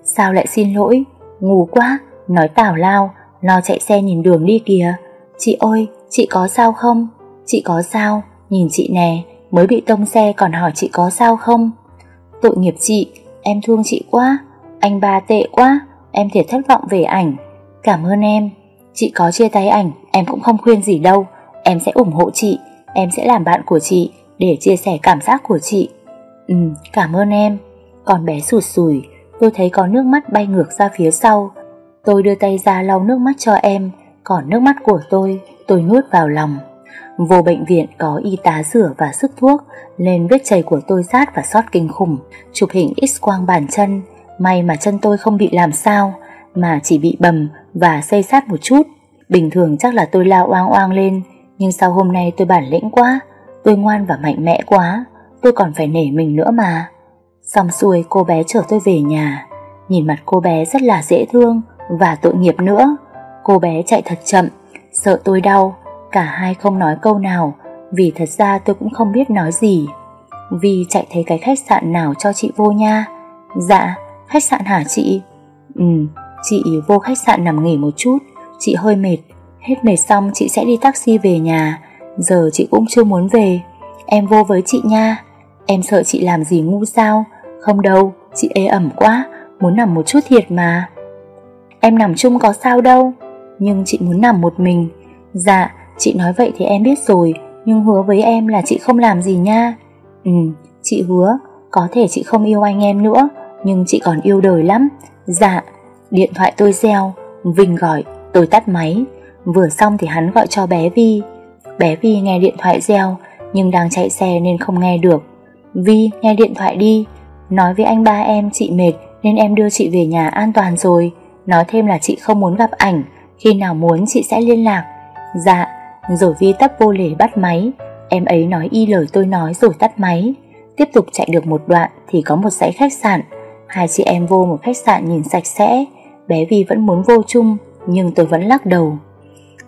Sao lại xin lỗi? Ngu quá. Nói tào lao, Lo chạy xe nhìn đường đi kìa. Chị ơi, Chị có sao không? Chị có sao? Nhìn chị nè, Mới bị tông xe còn hỏi chị có sao không? Tội nghiệp chị, Em thương chị quá. Anh ba tệ quá, Em thiệt thất vọng về ảnh. Cảm ơn em. Chị có chia tay ảnh, Em cũng không khuyên gì đâu. Em sẽ ủng hộ chị, Em sẽ làm bạn của chị Để chia sẻ cảm giác của chị. Ừ cảm ơn em. Còn bé sụt sùi, Tôi thấy có nước mắt bay ngược ra phía sau. Tôi đưa tay ra lau nước mắt cho em, Còn nước mắt của tôi Tôi nuốt vào lòng. Vô bệnh viện có y tá rửa và sức thuốc, Nên vết chảy của tôi rát và sót kinh khủng. Chụp hình x-quang bàn chân, May mà chân tôi không bị làm sao, Mà chỉ bị bầm và xây sát một chút. Bình thường chắc là tôi lao oang oang lên, Nhưng sao hôm nay tôi bản lĩnh quá, Tôi ngoan và mạnh mẽ quá, Tôi còn phải nể mình nữa mà. Xong xuôi cô bé chở tôi về nhà. Nhìn mặt cô bé rất là dễ thương và tội nghiệp nữa. Cô bé chạy thật chậm, Sợ tôi đau, Cả hai không nói câu nào, Vì thật ra tôi cũng không biết nói gì. Vì chạy thấy cái khách sạn nào cho chị vô nha? Dạ Khách sạn hả chị? Ừ Chị vô khách sạn nằm nghỉ một chút, Chị hơi mệt. Hết mệt xong chị sẽ đi taxi về nhà. Giờ chị cũng chưa muốn về. Em vô với chị nha. Em sợ chị làm gì ngu sao? Không đâu, Chị ê ẩm quá, Muốn nằm một chút thiệt mà. Em nằm chung có sao đâu. Nhưng chị muốn nằm một mình. Dạ Chị nói vậy thì em biết rồi, Nhưng hứa với em là chị không làm gì nha. Ừ chị hứa, Có thể chị không yêu anh em nữa, Nhưng chị còn yêu đời lắm. Dạ Điện thoại tôi reo, Vinh gọi, Tôi tắt máy. Vừa xong thì hắn gọi cho bé Vi. Bé Vi nghe điện thoại reo, Nhưng đang chạy xe nên không nghe được. Vi, nghe điện thoại đi. Nói với anh ba em chị mệt, Nên em đưa chị về nhà an toàn rồi. Nói thêm là chị không muốn gặp ảnh, Khi nào muốn chị sẽ liên lạc. Dạ Rồi Vi tấp vô lề bắt máy. Em ấy nói y lời tôi nói rồi tắt máy. Tiếp tục chạy được một đoạn Thì có một dãy khách sạn. Hai chị em vô một khách sạn nhìn sạch sẽ. Bé Vi vẫn muốn vô chung, Nhưng tôi vẫn lắc đầu.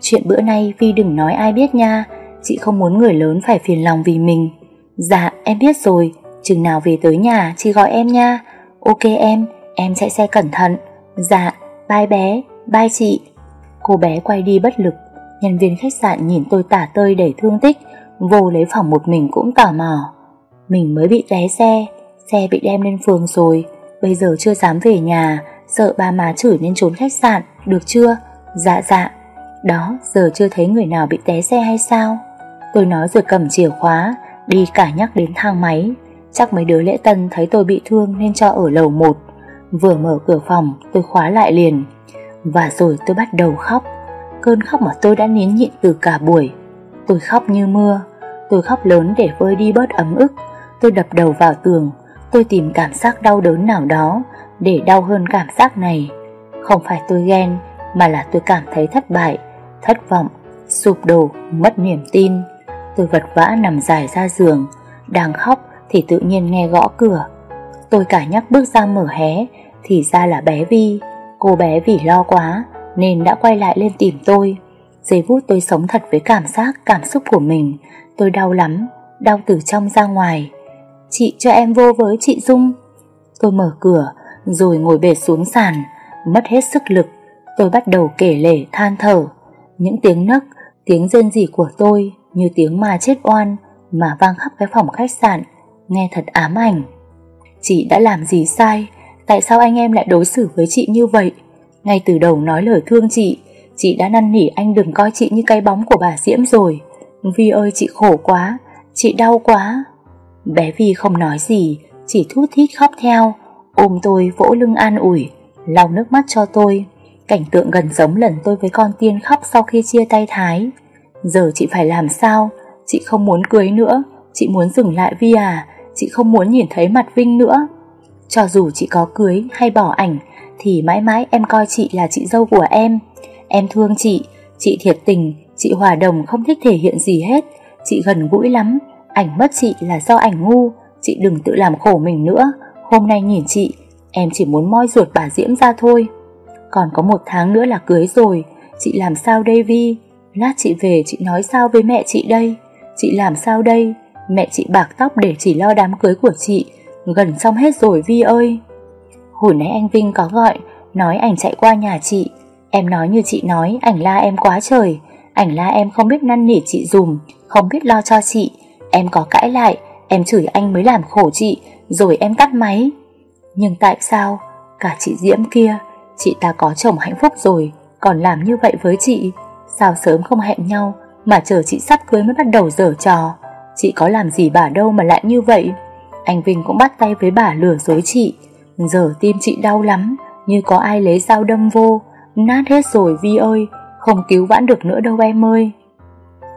Chuyện bữa nay Vi đừng nói ai biết nha, Chị không muốn người lớn phải phiền lòng vì mình. Dạ em biết rồi, Chừng nào về tới nhà chị gọi em nha. Ok em Em sẽ xe cẩn thận. Dạ bye bé Bye chị. Cô bé quay đi bất lực. Nhân viên khách sạn nhìn tôi tả tơi đầy thương tích. Vô lấy phòng một mình cũng tò mò. Mình mới bị té xe. Xe bị đem lên phường rồi. Bây giờ chưa dám về nhà. Sợ ba má chửi nên trốn khách sạn. Được chưa? Dạ dạ. Đó, giờ chưa thấy người nào bị té xe hay sao? Tôi nói rồi cầm chìa khóa, Đi cả nhắc đến thang máy. Chắc mấy đứa lễ tân thấy tôi bị thương Nên cho ở lầu 1 Vừa mở cửa phòng tôi khóa lại liền. Và rồi tôi bắt đầu khóc. Cơn khóc mà tôi đã nín nhịn từ cả buổi. Tôi khóc như mưa. Tôi khóc lớn để vơi đi bớt ấm ức. Tôi đập đầu vào tường. Tôi tìm cảm giác đau đớn nào đó Để đau hơn cảm giác này. Không phải tôi ghen Mà là tôi cảm thấy thất bại Thất vọng, sụp đổ, mất niềm tin. Tôi vật vã nằm dài ra giường. Đang khóc thì tự nhiên nghe gõ cửa. Tôi cả nhắc bước ra mở hé thì ra là bé Vi. Cô bé vì lo quá, Nên đã quay lại lên tìm tôi. Giây phút tôi sống thật với cảm giác, Cảm xúc của mình. Tôi đau lắm, Đau từ trong ra ngoài. Chị cho em vô với chị Dung. Tôi mở cửa, Rồi ngồi bệt xuống sàn, Mất hết sức lực. Tôi bắt đầu kể lể, than thở. Những tiếng nấc, Tiếng rên rỉ của tôi, Như tiếng ma chết oan, Mà vang khắp cái phòng khách sạn, Nghe thật ám ảnh. Chị đã làm gì sai? Tại sao anh em lại đối xử với chị như vậy? Ngay từ đầu nói lời thương chị Chị đã năn nỉ anh đừng coi chị như cái bóng của bà Diễm rồi. Vi ơi, chị khổ quá, Chị đau quá. Bé Vi không nói gì, Chỉ thút thít khóc theo. Ôm tôi vỗ lưng an ủi, lau nước mắt cho tôi. Cảnh tượng gần giống lần tôi với con tiên khóc Sau khi chia tay Thái. Giờ chị phải làm sao? Chị không muốn cưới nữa, Chị muốn dừng lại Vi à? Chị không muốn nhìn thấy mặt Vinh nữa. Cho dù chị có cưới hay bỏ ảnh, Thì mãi mãi em coi chị là chị dâu của em. Em thương chị Chị thiệt tình, Chị hòa đồng không thích thể hiện gì hết. Chị gần gũi lắm, Ảnh mất chị là do ảnh ngu. Chị đừng tự làm khổ mình nữa. Hôm nay nhìn chị, Em chỉ muốn moi ruột bà Diễm ra thôi. Còn có một tháng nữa là cưới rồi, Chị làm sao đây Vi? Lát chị về chị nói sao với mẹ chị đây? Chị làm sao đây? Mẹ chị bạc tóc để chỉ lo đám cưới của chị. Gần xong hết rồi, Vi ơi. Hồi nãy anh Vinh có gọi, Nói ảnh chạy qua nhà chị. Em nói như chị nói, Ảnh la em quá trời. Ảnh la em không biết năn nỉ chị dùm, Không biết lo cho chị. Em có cãi lại, Em chửi anh mới làm khổ chị, Rồi em tắt máy. Nhưng tại sao, Cả chị Diễm kia, Chị ta có chồng hạnh phúc rồi, Còn làm như vậy với chị? Sao sớm không hẹn nhau, Mà chờ chị sắp cưới mới bắt đầu dở trò? Chị có làm gì bà đâu mà lại như vậy? Anh Vinh cũng bắt tay với bà lừa dối chị. Giờ tim chị đau lắm, Như có ai lấy dao đâm vô. Nát hết rồi, Vi ơi, Không cứu vãn được nữa đâu em ơi.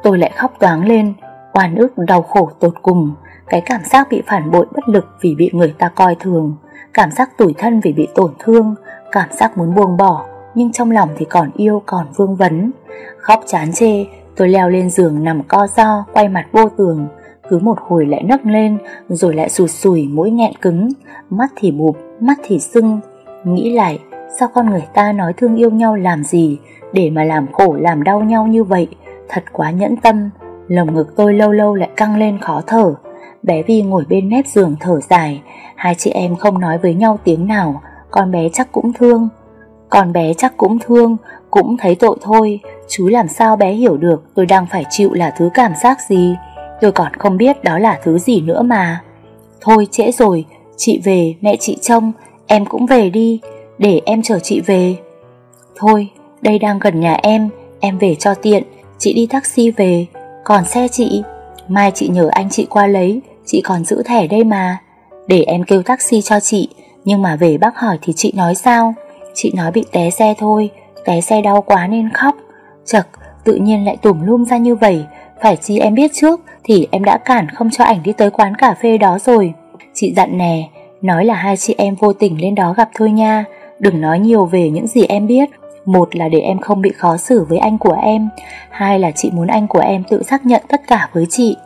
Tôi lại khóc toáng lên, Oan ức, đau khổ tột cùng. Cái cảm giác bị phản bội bất lực Vì bị người ta coi thường. Cảm giác tủi thân vì bị tổn thương. Cảm giác muốn buông bỏ, Nhưng trong lòng thì còn yêu, còn vương vấn. Khóc chán chê, Tôi leo lên giường nằm co do Quay mặt vô tường. Cứ một hồi lại nấc lên Rồi lại sụt sùi mũi nghẹn cứng. Mắt thì bụp, mắt thì sưng. Nghĩ lại Sao con người ta nói thương yêu nhau làm gì Để mà làm khổ làm đau nhau như vậy? Thật quá nhẫn tâm. Lồng ngực tôi lâu lâu lại căng lên khó thở. Bé Vi ngồi bên mép giường thở dài. Hai chị em không nói với nhau tiếng nào. Con bé chắc cũng thương. Con bé chắc cũng thương. Cũng thấy tội thôi. Chú làm sao bé hiểu được tôi đang phải chịu là thứ cảm giác gì? Tôi còn không biết đó là thứ gì nữa mà. Thôi trễ rồi, Chị về, mẹ chị trông, Em cũng về đi, Để em chờ chị về. Thôi, đây đang gần nhà em Em về cho tiện, Chị đi taxi về. Còn xe chị? Mai chị nhờ anh chị qua lấy, Chị còn giữ thẻ đây mà. Để em kêu taxi cho chị, Nhưng mà về bác hỏi thì chị nói sao? Chị nói bị té xe thôi, Té xe đau quá nên khóc. Chật, tự nhiên lại tủm lum ra như vậy, Phải chi em biết trước? Thì em đã cản không cho ảnh đi tới quán cà phê đó rồi. Chị dặn nè Nói là hai chị em vô tình lên đó gặp thôi nha. Đừng nói nhiều về những gì em biết. Một là để em không bị khó xử với anh của em. Hai là chị muốn anh của em tự xác nhận tất cả với chị.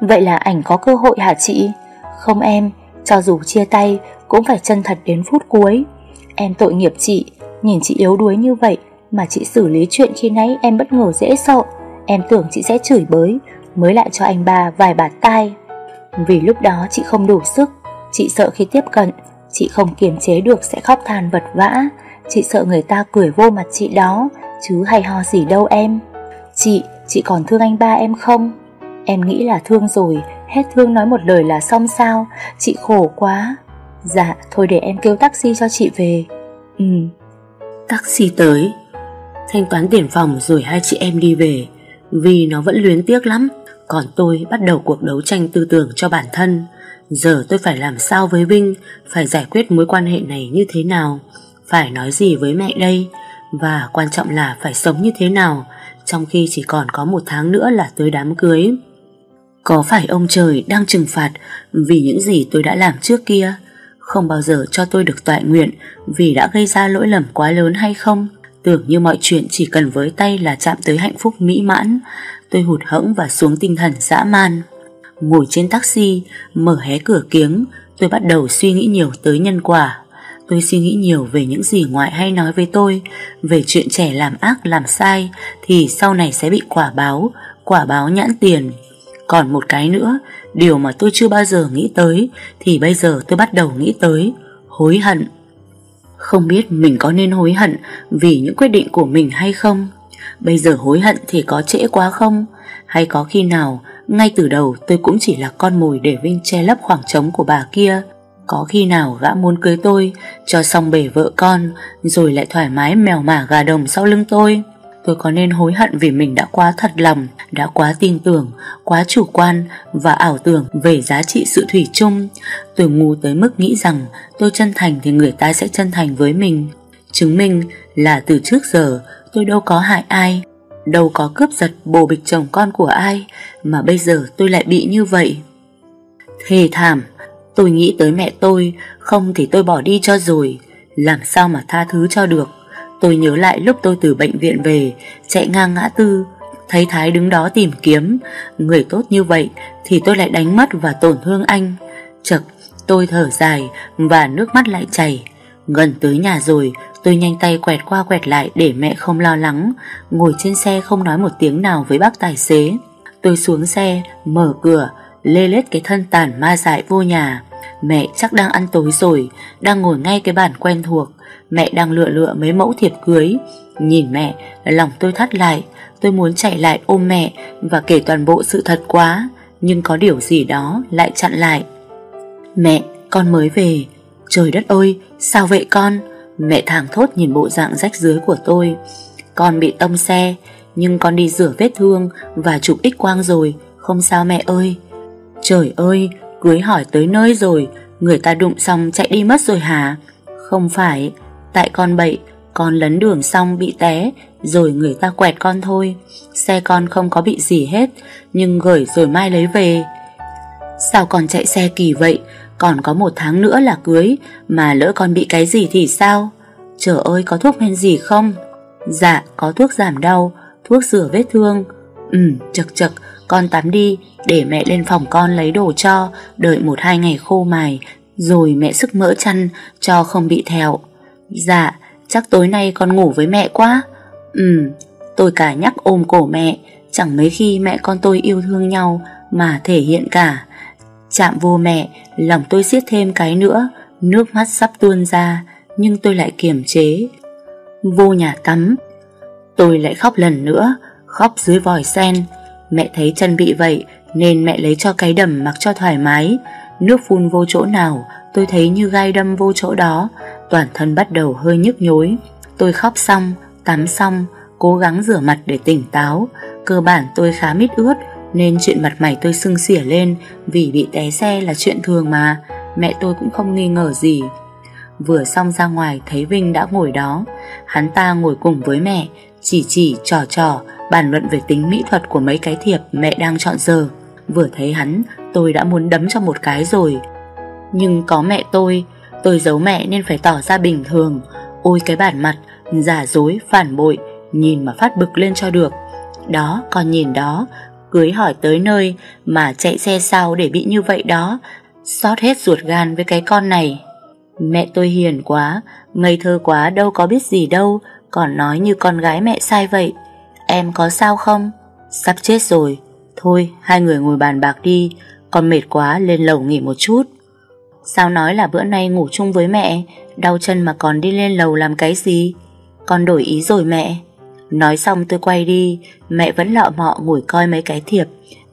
Vậy là ảnh có cơ hội hả chị? Không em, cho dù chia tay cũng phải chân thật đến phút cuối. Em tội nghiệp chị, nhìn chị yếu đuối như vậy mà chị xử lý chuyện khi nãy em bất ngờ dễ sợ. Em tưởng chị sẽ chửi bới Mới lại cho anh ba vài bạt tai. Vì lúc đó chị không đủ sức Chị sợ khi tiếp cận Chị không kiềm chế được sẽ khóc than vật vã. Chị sợ người ta cười vô mặt chị đó Chứ hay ho gì đâu em. Chị, chị còn thương anh ba em không? Em nghĩ là thương rồi Hết thương nói một lời là xong sao? Chị khổ quá. Dạ, thôi để em kêu taxi cho chị về. Ừ. Taxi tới. Thanh toán tiền phòng rồi hai chị em đi về. Vì nó vẫn luyến tiếc lắm. Còn tôi bắt đầu cuộc đấu tranh tư tưởng cho bản thân. Giờ tôi phải làm sao với Vinh, Phải giải quyết mối quan hệ này như thế nào? Phải nói gì với mẹ đây? Và quan trọng là phải sống như thế nào, Trong khi chỉ còn có một tháng nữa là tới đám cưới. Có phải ông trời đang trừng phạt Vì những gì tôi đã làm trước kia? Không bao giờ cho tôi được tọa nguyện Vì đã gây ra lỗi lầm quá lớn hay không? Tưởng như mọi chuyện chỉ cần với tay là chạm tới hạnh phúc mỹ mãn. Tôi hụt hẫng và xuống tinh thần dã man. Ngồi trên taxi, mở hé cửa kiếng Tôi bắt đầu suy nghĩ nhiều tới nhân quả. Tôi suy nghĩ nhiều về những gì ngoại hay nói với tôi Về chuyện trẻ làm ác làm sai Thì sau này sẽ bị quả báo Quả báo nhãn tiền. Còn một cái nữa Điều mà tôi chưa bao giờ nghĩ tới Thì bây giờ tôi bắt đầu nghĩ tới Hối hận không biết mình có nên hối hận vì những quyết định của mình hay không? Bây giờ hối hận thì có trễ quá không? Hay có khi nào, ngay từ đầu tôi cũng chỉ là con mồi để Vinh che lấp khoảng trống của bà kia? Có khi nào gã muốn cưới tôi, cho xong bể vợ con, rồi lại thoải mái mèo mả gà đồng sau lưng tôi? Tôi có nên hối hận vì mình đã quá thật lòng, đã quá tin tưởng, quá chủ quan và ảo tưởng về giá trị sự thủy chung. Tôi ngu tới mức nghĩ rằng tôi chân thành thì người ta sẽ chân thành với mình. Chứng minh là từ trước giờ tôi đâu có hại ai, đâu có cướp giật bồ bịch chồng con của ai, mà bây giờ tôi lại bị như vậy. Thề thảm, tôi nghĩ tới mẹ tôi, không thì tôi bỏ đi cho rồi, làm sao mà tha thứ cho được. Tôi nhớ lại lúc tôi từ bệnh viện về, Chạy ngang ngã tư, Thấy Thái đứng đó tìm kiếm. Người tốt như vậy Thì tôi lại đánh mất và tổn thương anh. Chật tôi thở dài Và nước mắt lại chảy. Gần tới nhà rồi, Tôi nhanh tay quẹt qua quẹt lại để mẹ không lo lắng, Ngồi trên xe không nói một tiếng nào với bác tài xế. Tôi xuống xe, Mở cửa, Lê lết cái thân tàn ma dại vô nhà. Mẹ chắc đang ăn tối rồi, Đang ngồi ngay cái bàn quen thuộc. Mẹ đang lựa lựa mấy mẫu thiệp cưới. Nhìn mẹ, Lòng tôi thắt lại. Tôi muốn chạy lại ôm mẹ Và kể toàn bộ sự thật quá, Nhưng có điều gì đó lại chặn lại. Mẹ, con mới về. Trời đất ơi, sao vậy con? Mẹ thảng thốt nhìn bộ dạng rách dưới của tôi. Con bị tông xe, Nhưng con đi rửa vết thương Và chụp x quang rồi. Không sao mẹ ơi. Trời ơi Cưới hỏi tới nơi rồi, Người ta đụng xong chạy đi mất rồi hả? Không phải, Tại con bậy, Con lấn đường xong bị té, Rồi người ta quẹt con thôi. Xe con không có bị gì hết, Nhưng gửi rồi mai lấy về. Sao con chạy xe kỳ vậy? Còn có một tháng nữa là cưới, Mà lỡ con bị cái gì thì sao? Trời ơi, có thuốc men gì không? Dạ có thuốc giảm đau, Thuốc rửa vết thương. Ừ chật chật, con tắm đi. Để mẹ lên phòng con lấy đồ cho Đợi một hai ngày khô mài Rồi mẹ sức mỡ chăn Cho không bị thẹo Dạ, chắc tối nay con ngủ với mẹ quá. Ừ, tôi cả nhắc ôm cổ mẹ, chẳng mấy khi mẹ con tôi yêu thương nhau mà thể hiện cả. Chạm vô mẹ, lòng tôi siết thêm cái nữa, nước mắt sắp tuôn ra, nhưng tôi lại kiềm chế. Vô nhà tắm, tôi lại khóc lần nữa, khóc dưới vòi sen. Mẹ thấy chân bị vậy nên mẹ lấy cho cái đầm mặc cho thoải mái. Nước phun vô chỗ nào, tôi thấy như gai đâm vô chỗ đó, toàn thân bắt đầu hơi nhức nhối. Tôi khóc xong, tắm xong, cố gắng rửa mặt để tỉnh táo. Cơ bản tôi khá mít ướt, nên chuyện mặt mày tôi sưng xỉa lên vì bị té xe là chuyện thường mà. Mẹ tôi cũng không nghi ngờ gì. Vừa xong ra ngoài thấy Vinh đã ngồi đó. Hắn ta ngồi cùng với mẹ, chỉ chỉ trò trò, bàn luận về tính mỹ thuật của mấy cái thiệp mẹ đang chọn giờ. Vừa thấy hắn, tôi đã muốn đấm cho một cái rồi. Nhưng có mẹ tôi, Tôi giấu mẹ nên phải tỏ ra bình thường. Ôi cái bản mặt Giả dối, phản bội Nhìn mà phát bực lên cho được. Đó, con nhìn đó Cưới hỏi tới nơi Mà chạy xe sau để bị như vậy đó. Xót hết ruột gan với cái con này. Mẹ tôi hiền quá Ngây thơ quá đâu có biết gì đâu Còn nói như con gái mẹ sai vậy. Em có sao không? Sắp chết rồi. Thôi, hai người ngồi bàn bạc đi, Con mệt quá lên lầu nghỉ một chút. Sao nói là bữa nay ngủ chung với mẹ, Đau chân mà còn đi lên lầu làm cái gì? Con đổi ý rồi mẹ. Nói xong tôi quay đi, Mẹ vẫn lọ mọ ngồi coi mấy cái thiệp.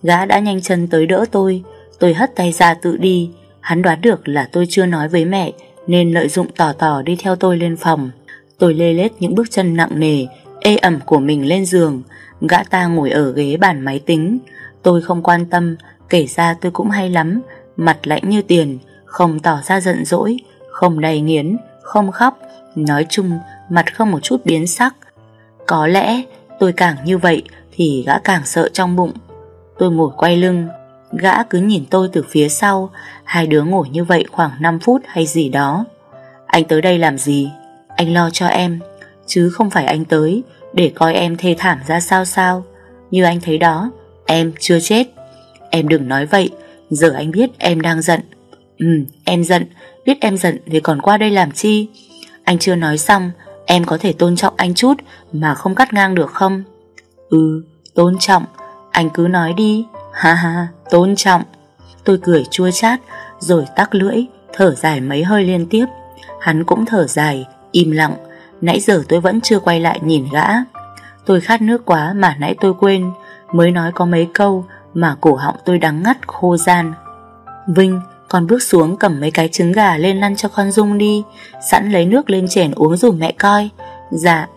Gã đã nhanh chân tới đỡ tôi. Tôi hất tay ra tự đi. Hắn đoán được là tôi chưa nói với mẹ, Nên lợi dụng tỏ tỏ đi theo tôi lên phòng. Tôi lê lết những bước chân nặng nề, Ê ẩm của mình lên giường. Gã ta ngồi ở ghế bàn máy tính. Tôi không quan tâm, Kể ra tôi cũng hay lắm. Mặt lạnh như tiền, Không tỏ ra giận dỗi, Không đầy nghiến, Không khóc. Nói chung, mặt không một chút biến sắc. Có lẽ tôi càng như vậy Thì gã càng sợ trong bụng. Tôi ngồi quay lưng, Gã cứ nhìn tôi từ phía sau. Hai đứa ngồi như vậy khoảng 5 phút hay gì đó. Anh tới đây làm gì? Anh lo cho em, Chứ không phải anh tới Để coi em thê thảm ra sao sao. Như anh thấy đó Em chưa chết. Em đừng nói vậy. Giờ anh biết em đang giận. Ừ em giận. Biết em giận thì còn qua đây làm chi? Anh chưa nói xong, Em có thể tôn trọng anh chút Mà không cắt ngang được không? Ừ tôn trọng. Anh cứ nói đi. Ha ha, tôn trọng. Tôi cười chua chát, Rồi tắc lưỡi, Thở dài mấy hơi liên tiếp. Hắn cũng thở dài, Im lặng. Nãy giờ tôi vẫn chưa quay lại nhìn gã. Tôi khát nước quá mà nãy tôi quên. Mới nói có mấy câu Mà cổ họng tôi đắng ngắt khô gian. Vinh, Con bước xuống cầm mấy cái trứng gà lên lăn cho con Dung đi, Sẵn lấy nước lên chèn uống dùm mẹ coi. Dạ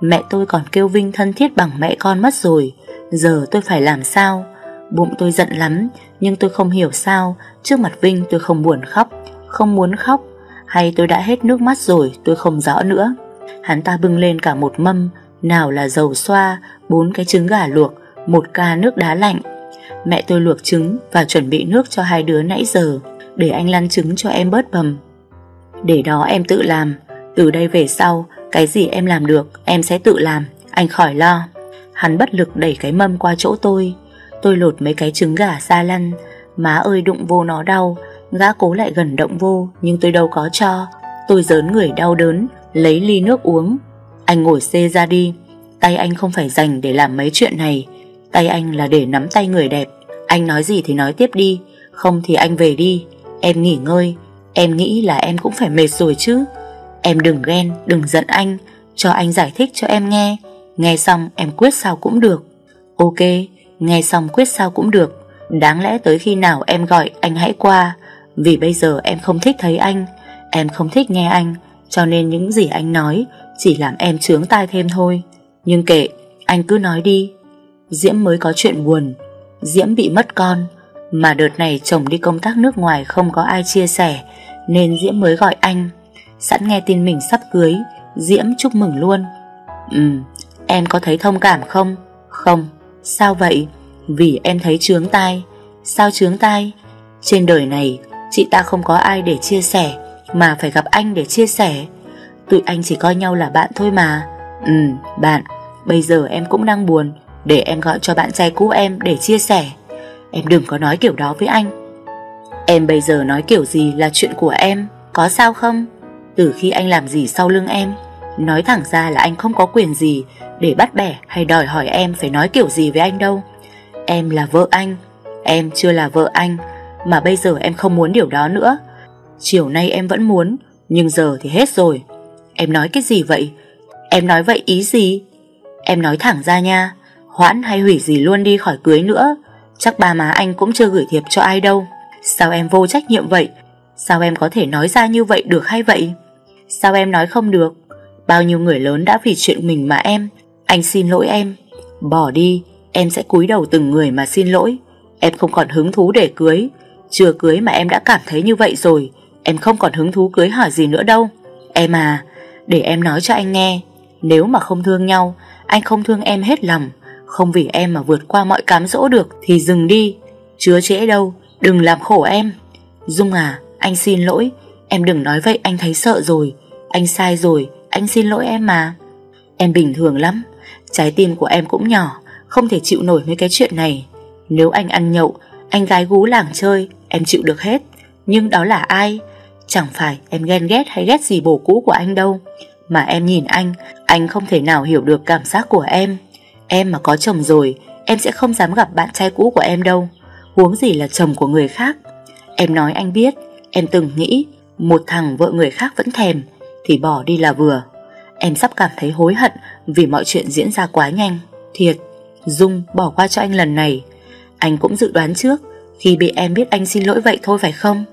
Mẹ tôi còn kêu Vinh thân thiết bằng mẹ con mất rồi, Giờ tôi phải làm sao? Bụng tôi giận lắm, Nhưng tôi không hiểu sao, Trước mặt Vinh tôi không buồn khóc, Không muốn khóc. Hay tôi đã hết nước mắt rồi, tôi không rõ nữa. Hắn ta bưng lên cả một mâm, Nào là dầu xoa, bốn cái trứng gà luộc một ca nước đá lạnh. Mẹ tôi luộc trứng và chuẩn bị nước cho hai đứa nãy giờ, Để anh lăn trứng cho em bớt bầm. Để đó em tự làm, Từ đây về sau, Cái gì em làm được, em sẽ tự làm, Anh khỏi lo. Hắn bất lực đẩy cái mâm qua chỗ tôi. Tôi lột mấy cái trứng gà ra lăn. Má ơi, đụng vô nó đau. Gã cố lại gần động vô, Nhưng tôi đâu có cho. Tôi dớn người đau đớn, Lấy ly nước uống. Anh ngồi xê ra đi. Tay anh không phải dành để làm mấy chuyện này. Tay anh là để nắm tay người đẹp. Anh nói gì thì nói tiếp đi Không thì anh về đi. Em nghỉ ngơi Em nghĩ là em cũng phải mệt rồi chứ. Em đừng ghen, đừng giận anh Cho anh giải thích cho em nghe. Nghe xong em quyết sao cũng được. Ok, nghe xong quyết sao cũng được. Đáng lẽ tới khi nào em gọi anh hãy qua. Vì bây giờ em không thích thấy anh Em không thích nghe anh Cho nên những gì anh nói Chỉ làm em trướng tai thêm thôi. Nhưng kệ, anh cứ nói đi. Diễm mới có chuyện buồn. Diễm bị mất con Mà đợt này chồng đi công tác nước ngoài Không có ai chia sẻ Nên Diễm mới gọi anh. Sẵn nghe tin mình sắp cưới Diễm chúc mừng luôn. Ừ, em có thấy thông cảm không? Không, sao vậy? Vì em thấy trướng tai. Sao trướng tai? Trên đời này Chị ta không có ai để chia sẻ Mà phải gặp anh để chia sẻ. Tụi anh chỉ coi nhau là bạn thôi mà. Ừ, bạn Bây giờ em cũng đang buồn. Để em gọi cho bạn trai cũ em để chia sẻ. Em đừng có nói kiểu đó với anh. Em bây giờ nói kiểu gì là chuyện của em, Có sao không? Từ khi anh làm gì sau lưng em, Nói thẳng ra là anh không có quyền gì Để bắt bẻ hay đòi hỏi em Phải nói kiểu gì với anh đâu. Em là vợ anh, Em chưa là vợ anh, Mà bây giờ em không muốn điều đó nữa. Chiều nay em vẫn muốn, Nhưng giờ thì hết rồi. Em nói cái gì vậy? Em nói vậy ý gì? Em nói thẳng ra nha. Hoãn hay hủy gì luôn đi khỏi cưới nữa. Chắc ba má anh cũng chưa gửi thiệp cho ai đâu. Sao em vô trách nhiệm vậy? Sao em có thể nói ra như vậy được hay vậy? Sao em nói không được? Bao nhiêu người lớn đã vì chuyện mình mà em. Anh xin lỗi em. Bỏ đi, Em sẽ cúi đầu từng người mà xin lỗi. Em không còn hứng thú để cưới. Chưa cưới mà em đã cảm thấy như vậy rồi. Em không còn hứng thú cưới hỏi gì nữa đâu. Em à Để em nói cho anh nghe. Nếu mà không thương nhau, Anh không thương em hết lòng. Không vì em mà vượt qua mọi cám dỗ được Thì dừng đi. Chứa trễ đâu, Đừng làm khổ em. Dung à Anh xin lỗi. Em đừng nói vậy, anh thấy sợ rồi. Anh sai rồi, Anh xin lỗi em mà. Em bình thường lắm. Trái tim của em cũng nhỏ, Không thể chịu nổi mấy cái chuyện này. Nếu anh ăn nhậu, Anh gái gú làng chơi, Em chịu được hết. Nhưng đó là ai? Chẳng phải em ghen ghét hay ghét gì bồ cũ của anh đâu. Mà em nhìn anh Anh không thể nào hiểu được cảm giác của em. Em mà có chồng rồi, Em sẽ không dám gặp bạn trai cũ của em đâu. Huống gì là chồng của người khác. Em nói anh biết, Em từng nghĩ Một thằng vợ người khác vẫn thèm, Thì bỏ đi là vừa. Em sắp cảm thấy hối hận Vì mọi chuyện diễn ra quá nhanh. Thiệt, Dung bỏ qua cho anh lần này. Anh cũng dự đoán trước, Khi bị em biết anh xin lỗi vậy thôi phải không?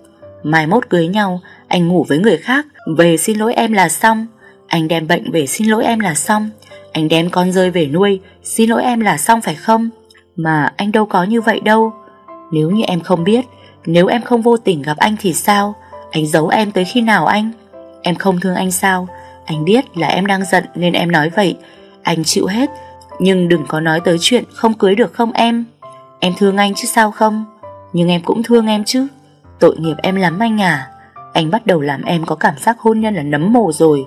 Mai mốt cưới nhau, Anh ngủ với người khác, Về xin lỗi em là xong. Anh đem bệnh về xin lỗi em là xong. Anh đem con rơi về nuôi, Xin lỗi em là xong phải không? Mà anh đâu có như vậy đâu. Nếu như em không biết, Nếu em không vô tình gặp anh thì sao? Anh giấu em tới khi nào anh? Em không thương anh sao? Anh biết là em đang giận nên em nói vậy. Anh chịu hết, Nhưng đừng có nói tới chuyện không cưới được không em? Em thương anh chứ sao không? Nhưng em cũng thương em chứ. Tội nghiệp em lắm anh à. Anh bắt đầu làm em có cảm giác hôn nhân là nấm mồ rồi.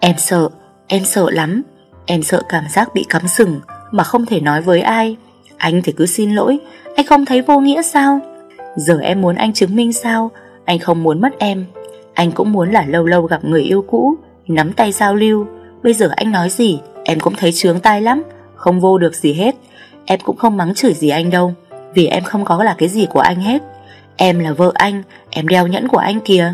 Em sợ Em sợ lắm. Em sợ cảm giác bị cắm sừng Mà không thể nói với ai. Anh thì cứ xin lỗi. Anh không thấy vô nghĩa sao? Giờ em muốn anh chứng minh sao? Anh không muốn mất em. Anh cũng muốn là lâu lâu gặp người yêu cũ, Nắm tay giao lưu. Bây giờ anh nói gì, Em cũng thấy trướng tai lắm. Không vô được gì hết. Em cũng không mắng chửi gì anh đâu, Vì em không có là cái gì của anh hết. Em là vợ anh, Em đeo nhẫn của anh kìa.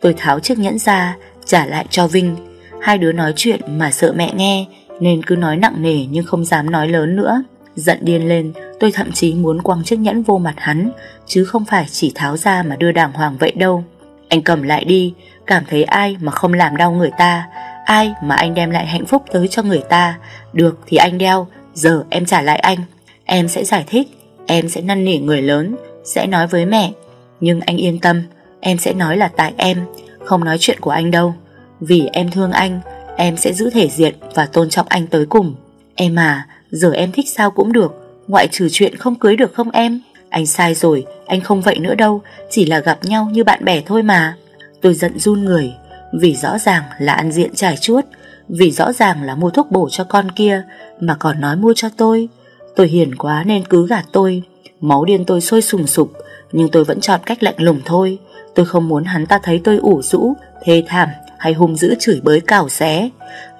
Tôi tháo chiếc nhẫn ra, Trả lại cho Vinh. Hai đứa nói chuyện mà sợ mẹ nghe. Nên cứ nói nặng nề nhưng không dám nói lớn nữa. Giận điên lên, Tôi thậm chí muốn quăng chiếc nhẫn vô mặt hắn, Chứ không phải chỉ tháo ra mà đưa đàng hoàng vậy đâu. Anh cầm lại đi, Cảm thấy ai mà không làm đau người ta, Ai mà anh đem lại hạnh phúc tới cho người ta. Được thì anh đeo, Giờ em trả lại anh. Em sẽ giải thích, Em sẽ năn nỉ người lớn, Sẽ nói với mẹ. Nhưng anh yên tâm, Em sẽ nói là tại em, Không nói chuyện của anh đâu. Vì em thương anh Em sẽ giữ thể diện và tôn trọng anh tới cùng. Em à Giờ em thích sao cũng được. Ngoại trừ chuyện không cưới được không em? Anh sai rồi, Anh không vậy nữa đâu. Chỉ là gặp nhau như bạn bè thôi mà. Tôi giận run người. Vì rõ ràng là ăn diện trải chuốt. Vì rõ ràng là mua thuốc bổ cho con kia, Mà còn nói mua cho tôi. Tôi hiền quá nên cứ gạt tôi. Máu điên tôi sôi sùng sục, nhưng tôi vẫn chọn cách lạnh lùng thôi. Tôi không muốn hắn ta thấy tôi ủ rũ, Thê thảm hay hung dữ chửi bới cào xé.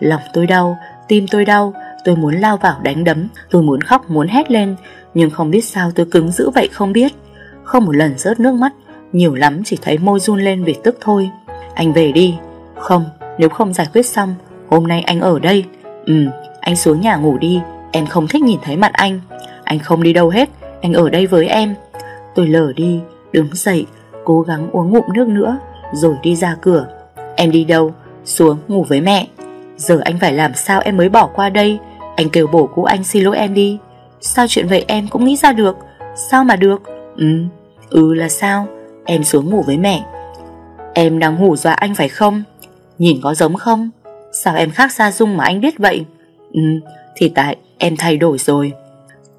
Lòng tôi đau Tim tôi đau Tôi muốn lao vào đánh đấm Tôi muốn khóc muốn hét lên Nhưng không biết sao tôi cứng dữ vậy không biết. Không một lần rớt nước mắt Nhiều lắm chỉ thấy môi run lên vì tức thôi. Anh về đi. Không nếu không giải quyết xong Hôm nay anh ở đây. Ừ anh xuống nhà ngủ đi Em không thích nhìn thấy mặt anh. Anh không đi đâu hết Anh ở đây với em. Tôi lờ đi, đứng dậy, cố gắng uống ngụm nước nữa, rồi đi ra cửa. Em đi đâu? Xuống ngủ với mẹ. Giờ anh phải làm sao em mới bỏ qua đây? Anh kêu bổ cũ anh xin lỗi em đi. Sao chuyện vậy em cũng nghĩ ra được? Sao mà được? Ừ, ừ là sao? Em xuống ngủ với mẹ. Em đang hủ dọa anh phải không? Nhìn có giống không? Sao em khác xa Dung mà anh biết vậy? Ừ, thì tại em thay đổi rồi.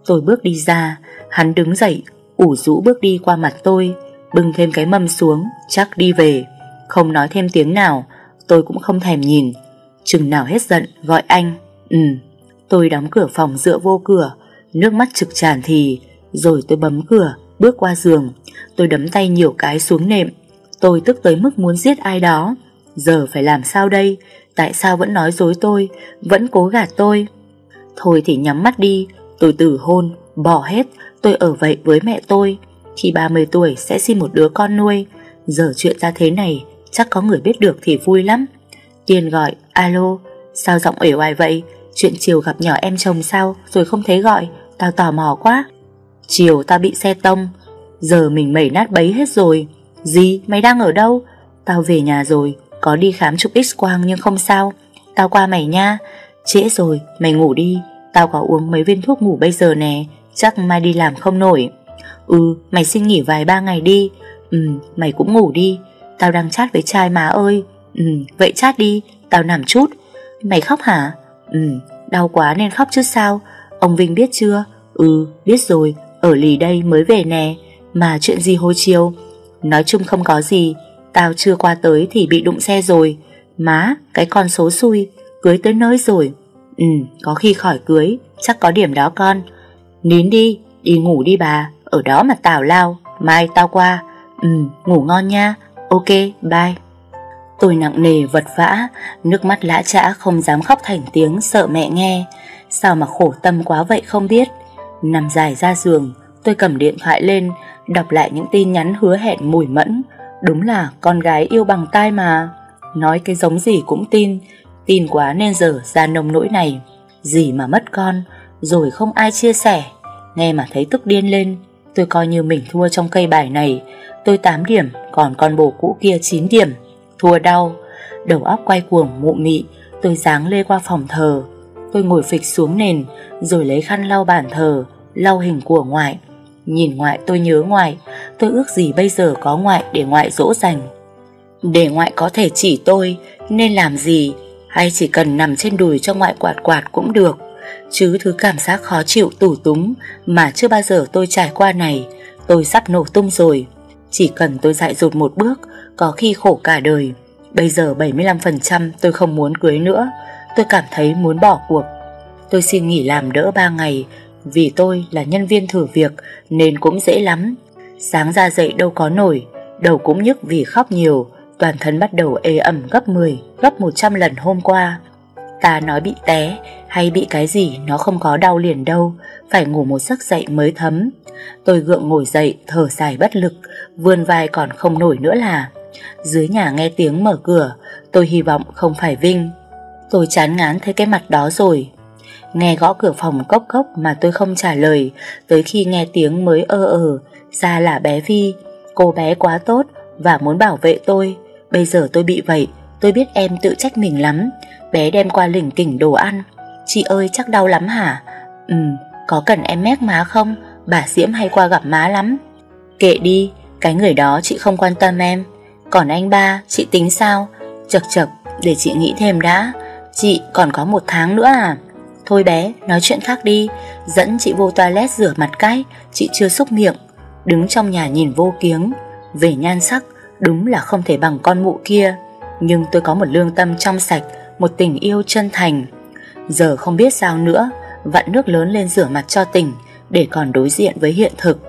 Tôi bước đi ra, hắn đứng dậy ủ rũ bước đi qua mặt tôi Bưng thêm cái mâm xuống Chắc đi về không nói thêm tiếng nào, Tôi cũng không thèm nhìn. Chừng nào hết giận, gọi anh Ừ. Tôi đóng cửa phòng dựa vô cửa, Nước mắt trực tràn thì, Rồi tôi bấm cửa, Bước qua giường. Tôi đấm tay nhiều cái xuống nệm. Tôi tức tới mức muốn giết ai đó. Giờ phải làm sao đây? Tại sao vẫn nói dối tôi? Vẫn cố gạt tôi? Thôi thì nhắm mắt đi. Tôi tử hôn, Bỏ hết. Tôi ở vậy với mẹ tôi. Khi 30 tuổi sẽ xin một đứa con nuôi. Giờ chuyện ra thế này Chắc có người biết được thì vui lắm. Tiên gọi, Alo, Sao giọng uể hoài vậy? Chuyện chiều gặp nhỏ em chồng sao? Rồi không thấy gọi, Tao tò mò quá. Chiều tao bị xe tông. Giờ mình mẩy nát bấy hết rồi. Gì? Mày đang ở đâu? Tao về nhà rồi. Có đi khám chụp x-quang nhưng không sao. Tao qua mày nha. Trễ rồi, mày ngủ đi. Tao có uống mấy viên thuốc ngủ bây giờ nè. Chắc mai đi làm không nổi. Ừ mày xin nghỉ vài ba ngày đi. Ừ mày cũng ngủ đi. Tao đang chat với trai má ơi. Ừ vậy chat đi Tao nằm chút. Mày khóc hả? Ừ đau quá nên khóc chứ sao? Ông Vinh biết chưa? Ừ biết rồi Ở lì đây mới về nè. Mà chuyện gì hồi chiều? Nói chung không có gì. Tao chưa qua tới thì bị đụng xe rồi. Má cái con số xui Cưới tới nơi rồi. Ừ, có khi khỏi cưới, chắc có điểm đó con. Nín đi, đi ngủ đi bà, ở đó mà tào lao, mai tao qua. Ừ, ngủ ngon nha, ok, bye. Tôi nặng nề vật vã, nước mắt lã chã không dám khóc thành tiếng sợ mẹ nghe. Sao mà khổ tâm quá vậy không biết. Nằm dài ra giường, tôi cầm điện thoại lên, đọc lại những tin nhắn hứa hẹn mùi mẫn. Đúng là con gái yêu bằng tai mà. Nói cái giống gì cũng tin, tin quá nên giờ ra nông nỗi này. Gì mà mất con, rồi không ai chia sẻ. Nghe mà thấy tức điên lên, tôi coi như mình thua trong cây bài này. Tôi 8 điểm, còn con bồ cũ kia 9 điểm. Thua đau, đầu óc quay cuồng mụ mị, tôi dáng lê qua phòng thờ. Tôi ngồi phịch xuống nền, rồi lấy khăn lau bàn thờ, lau hình của ngoại. Nhìn ngoại tôi nhớ ngoại, tôi ước gì bây giờ có ngoại để ngoại dỗ dành. Để ngoại có thể chỉ tôi nên làm gì, hay chỉ cần nằm trên đùi cho ngoại quạt quạt cũng được. Chứ thứ cảm giác khó chịu tủ túng mà chưa bao giờ tôi trải qua này, tôi sắp nổ tung rồi. Chỉ cần tôi dại dột một bước, có khi khổ cả đời. Bây giờ 75% tôi không muốn cưới nữa, tôi cảm thấy muốn bỏ cuộc. Tôi xin nghỉ làm đỡ 3 ngày vì tôi là nhân viên thử việc nên cũng dễ lắm. Sáng ra dậy đâu có nổi, đầu cũng nhức vì khóc nhiều, toàn thân bắt đầu ê ẩm gấp 10, gấp 100 lần hôm qua. Ta nói bị té hay bị cái gì nó không có đau liền đâu, phải ngủ một giấc dậy mới thấm. Tôi gượng ngồi dậy, thở dài bất lực, vươn vai còn không nổi nữa là. Dưới nhà nghe tiếng mở cửa, tôi hy vọng không phải Vinh. Tôi chán ngán thấy cái mặt đó rồi. Nghe gõ cửa phòng cốc cốc mà tôi không trả lời, tới khi nghe tiếng mới ơ ờ, ra là bé Vi. Cô bé quá tốt và muốn bảo vệ tôi. Bây giờ tôi bị vậy, tôi biết em tự trách mình lắm. Bé đem qua lỉnh kỉnh đồ ăn. Chị ơi chắc đau lắm hả? Ừ, có cần em mét má không? Bà Diễm hay qua gặp má lắm. Kệ đi, cái người đó chị không quan tâm em. Còn anh ba, chị tính sao? Chật chật, để chị nghĩ thêm đã. Chị còn có một tháng nữa à? Thôi bé, nói chuyện khác đi. Dẫn chị vô toilet rửa mặt cái, chị chưa xúc miệng. Đứng trong nhà nhìn vô kiếng. Về nhan sắc, đúng là không thể bằng con mụ kia. Nhưng tôi có một lương tâm trong sạch, một tình yêu chân thành. Giờ không biết sao nữa, vặn nước lớn lên rửa mặt cho tỉnh, để còn đối diện với hiện thực.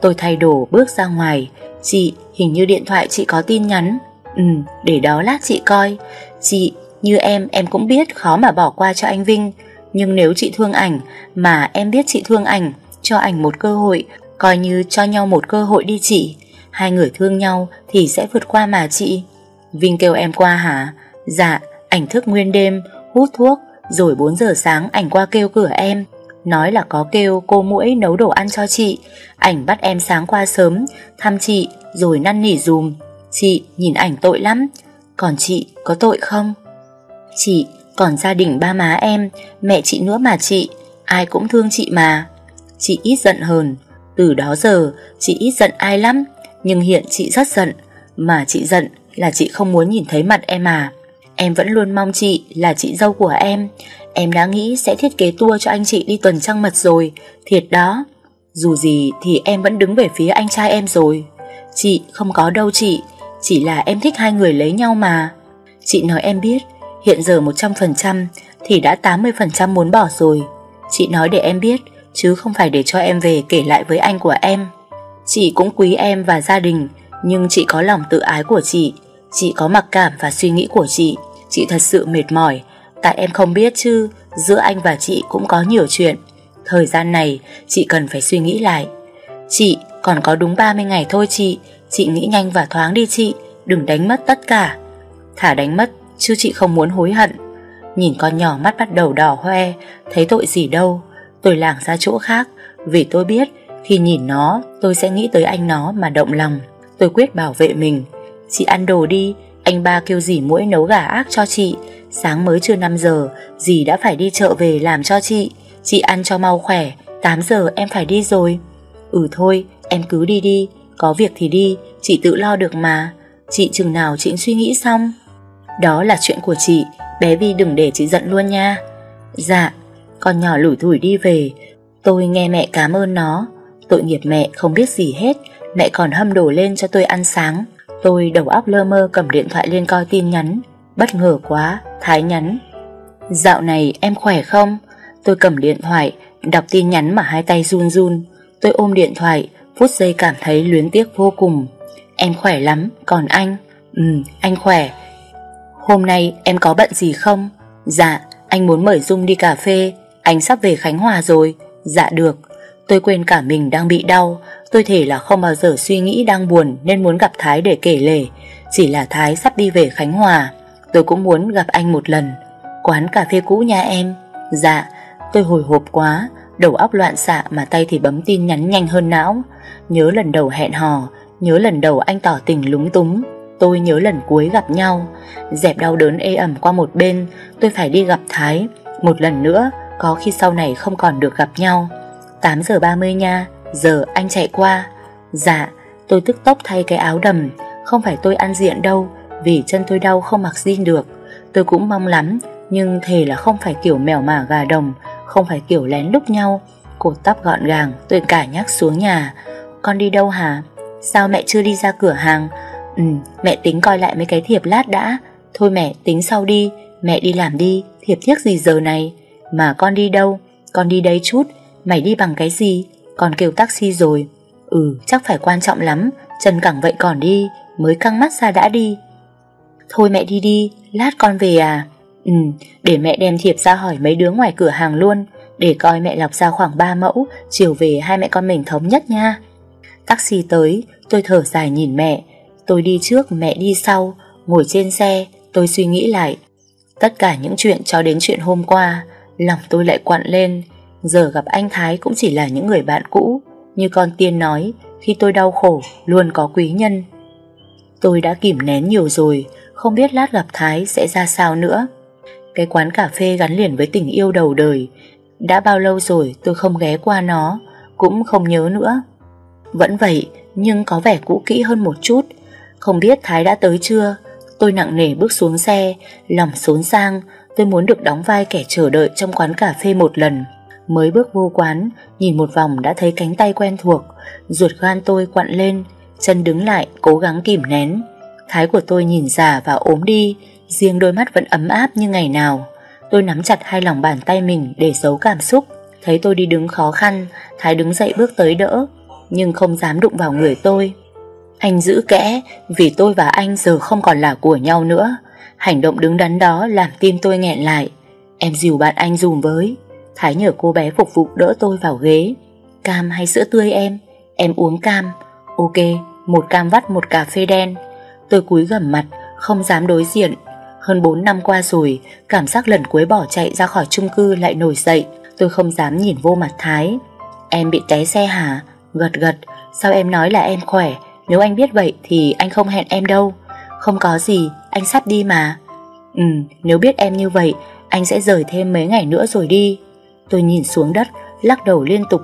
Tôi thay đồ bước ra ngoài, chị, hình như điện thoại chị có tin nhắn. Ừ, để đó lát chị coi. Chị, như em, em cũng biết khó mà bỏ qua cho anh Vinh. Nhưng nếu chị thương ảnh, mà em biết chị thương ảnh, cho ảnh một cơ hội, coi như cho nhau một cơ hội đi chị. Hai người thương nhau thì sẽ vượt qua mà chị. Vinh kêu em qua hả? Dạ, ảnh thức nguyên đêm, hút thuốc, rồi 4 giờ sáng ảnh qua kêu cửa em. Nói là có kêu cô mũi nấu đồ ăn cho chị. Ảnh bắt em sáng qua sớm, Thăm chị, rồi năn nỉ dùm. Chị nhìn ảnh tội lắm. Còn chị có tội không? Chị, còn gia đình ba má em, Mẹ chị nữa mà chị. Ai cũng thương chị mà. Chị ít giận hơn Từ đó giờ, chị ít giận ai lắm. Nhưng hiện chị rất giận. Mà chị giận là chị không muốn nhìn thấy mặt em à. Em vẫn luôn mong chị là chị dâu của em. Em đã nghĩ sẽ thiết kế tour cho anh chị đi tuần trăng mật rồi. Thiệt đó. Dù gì thì em vẫn đứng về phía anh trai em rồi. Chị không có đâu chị. Chỉ là em thích hai người lấy nhau mà. Chị nói em biết, Hiện giờ 100% thì đã 80% muốn bỏ rồi. Chị nói để em biết, Chứ không phải để cho em về kể lại với anh của em. Chị cũng quý em và gia đình, Nhưng chị có lòng tự ái của chị. Chị có mặc cảm và suy nghĩ của chị. Chị thật sự mệt mỏi. Tại em không biết chứ, Giữa anh và chị cũng có nhiều chuyện. Thời gian này, chị cần phải suy nghĩ lại. Chị, còn có đúng 30 ngày thôi chị. Chị nghĩ nhanh và thoáng đi chị. Đừng đánh mất tất cả. Thả đánh mất, chứ chị không muốn hối hận. Nhìn con nhỏ mắt bắt đầu đỏ hoe, Thấy tội gì đâu. Tôi lảng ra chỗ khác. Vì tôi biết, khi nhìn nó, tôi sẽ nghĩ tới anh nó mà động lòng. Tôi quyết bảo vệ mình. Chị ăn đồ đi, Anh ba kêu dì mũi nấu gà ác cho chị. Sáng mới chưa 5 giờ, Dì đã phải đi chợ về làm cho chị. Chị ăn cho mau khỏe 8 giờ em phải đi rồi. Ừ thôi, em cứ đi đi, Có việc thì đi, Chị tự lo được mà. Chị chừng nào chị suy nghĩ xong. Đó là chuyện của chị, Bé Vi đừng để chị giận luôn nha. Dạ Con nhỏ lủi thủi đi về. Tôi nghe mẹ cảm ơn nó. Tội nghiệp mẹ không biết gì hết, Mẹ còn hâm đổ lên cho tôi ăn sáng. Tôi đầu óc lơ mơ cầm điện thoại lên coi tin nhắn Bất ngờ quá, Thái nhắn Dạo này em khỏe không? Tôi cầm điện thoại, đọc tin nhắn mà hai tay run run. Tôi ôm điện thoại, phút giây cảm thấy luyến tiếc vô cùng. Em khỏe lắm, còn anh? Ừ, anh khỏe. Hôm nay em có bận gì không? Dạ, anh muốn mời Dung đi cà phê, anh sắp về Khánh Hòa rồi. Dạ được. Tôi quên cả mình đang bị đau, tôi thể là không bao giờ suy nghĩ đang buồn nên muốn gặp Thái để kể lể. Chỉ là Thái sắp đi về Khánh Hòa, tôi cũng muốn gặp anh một lần. Quán cà phê cũ nha em. Dạ, tôi hồi hộp quá, đầu óc loạn xạ mà tay thì bấm tin nhắn nhanh hơn não. Nhớ lần đầu hẹn hò, nhớ lần đầu anh tỏ tình lúng túng. Tôi nhớ lần cuối gặp nhau, dẹp đau đớn ê ẩm qua một bên, tôi phải đi gặp Thái. Một lần nữa, có khi sau này không còn được gặp nhau. 8 giờ 30 nha, giờ anh chạy qua. Dạ, tôi tức tốc thay cái áo đầm, không phải tôi ăn diện đâu, vì chân tôi đau không mặc jean được. Tôi cũng mong lắm, nhưng thề là không phải kiểu mèo mả gà đồng, không phải kiểu lén lúc nhau. Cột tóc gọn gàng, tôi cả nhắc xuống nhà. Con đi đâu hả? Sao mẹ chưa đi ra cửa hàng? Ừ, mẹ tính coi lại mấy cái thiệp lát đã. Thôi mẹ, tính sau đi, mẹ đi làm đi, thiệp thiếc gì giờ này. Mà con đi đâu? Con đi đây chút, mày đi bằng cái gì? Còn kêu taxi rồi. Ừ, chắc phải quan trọng lắm, trần cẳng vậy còn đi, mới căng mắt ra đã đi. Thôi mẹ đi đi, lát con về à? Ừ, để mẹ đem thiệp ra hỏi mấy đứa ngoài cửa hàng luôn, để coi mẹ lọc ra khoảng 3 mẫu, chiều về hai mẹ con mình thống nhất nha. Taxi tới, tôi thở dài nhìn mẹ, tôi đi trước mẹ đi sau, ngồi trên xe, tôi suy nghĩ lại. Tất cả những chuyện cho đến chuyện hôm qua, lòng tôi lại quặn lên, giờ gặp anh Thái cũng chỉ là những người bạn cũ, như con tiên nói, khi tôi đau khổ, luôn có quý nhân. Tôi đã kìm nén nhiều rồi, không biết lát gặp Thái sẽ ra sao nữa. Cái quán cà phê gắn liền với tình yêu đầu đời, đã bao lâu rồi tôi không ghé qua nó, cũng không nhớ nữa. Vẫn vậy, nhưng có vẻ cũ kỹ hơn một chút. Không biết Thái đã tới chưa? Tôi nặng nề bước xuống xe, lòng xốn sang, tôi muốn được đóng vai kẻ chờ đợi trong quán cà phê một lần. Mới bước vô quán, nhìn một vòng đã thấy cánh tay quen thuộc, ruột gan tôi quặn lên, chân đứng lại cố gắng kìm nén. Thái của tôi nhìn già và ốm đi, riêng đôi mắt vẫn ấm áp như ngày nào. Tôi nắm chặt hai lòng bàn tay mình để giấu cảm xúc. Thấy tôi đi đứng khó khăn, Thái đứng dậy bước tới đỡ, nhưng không dám đụng vào người tôi. Anh giữ kẽ, vì tôi và anh giờ không còn là của nhau nữa. Hành động đứng đắn đó làm tim tôi nghẹn lại. Em dìu bạn anh dùm với. Thái nhờ cô bé phục vụ đỡ tôi vào ghế. Cam hay sữa tươi em? Em uống cam. Ok, một cam vắt một cà phê đen. Tôi cúi gầm mặt, không dám đối diện. Hơn 4 năm qua rồi, cảm giác lần cuối bỏ chạy ra khỏi chung cư lại nổi dậy. Tôi không dám nhìn vô mặt Thái. Em bị té xe hả? Gật gật, sao em nói là em khỏe? Nếu anh biết vậy thì anh không hẹn em đâu. Không có gì, anh sắp đi mà. Ừ, nếu biết em như vậy, anh sẽ rời thêm mấy ngày nữa rồi đi. Tôi nhìn xuống đất, lắc đầu liên tục.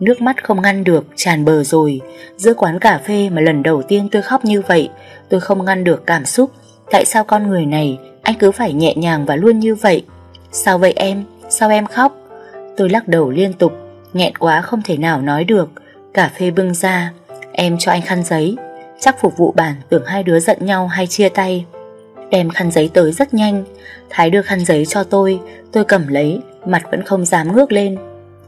Nước mắt không ngăn được, tràn bờ rồi. Giữa quán cà phê mà lần đầu tiên tôi khóc như vậy, tôi không ngăn được cảm xúc. Tại sao con người này, anh cứ phải nhẹ nhàng và luôn như vậy? Sao vậy em? Sao em khóc? Tôi lắc đầu liên tục, nghẹn quá không thể nào nói được. Cà phê bưng ra, em cho anh khăn giấy. Chắc phục vụ bàn tưởng hai đứa giận nhau hay chia tay. Đem khăn giấy tới rất nhanh. Thái đưa khăn giấy cho tôi. Tôi cầm lấy, Mặt vẫn không dám ngước lên.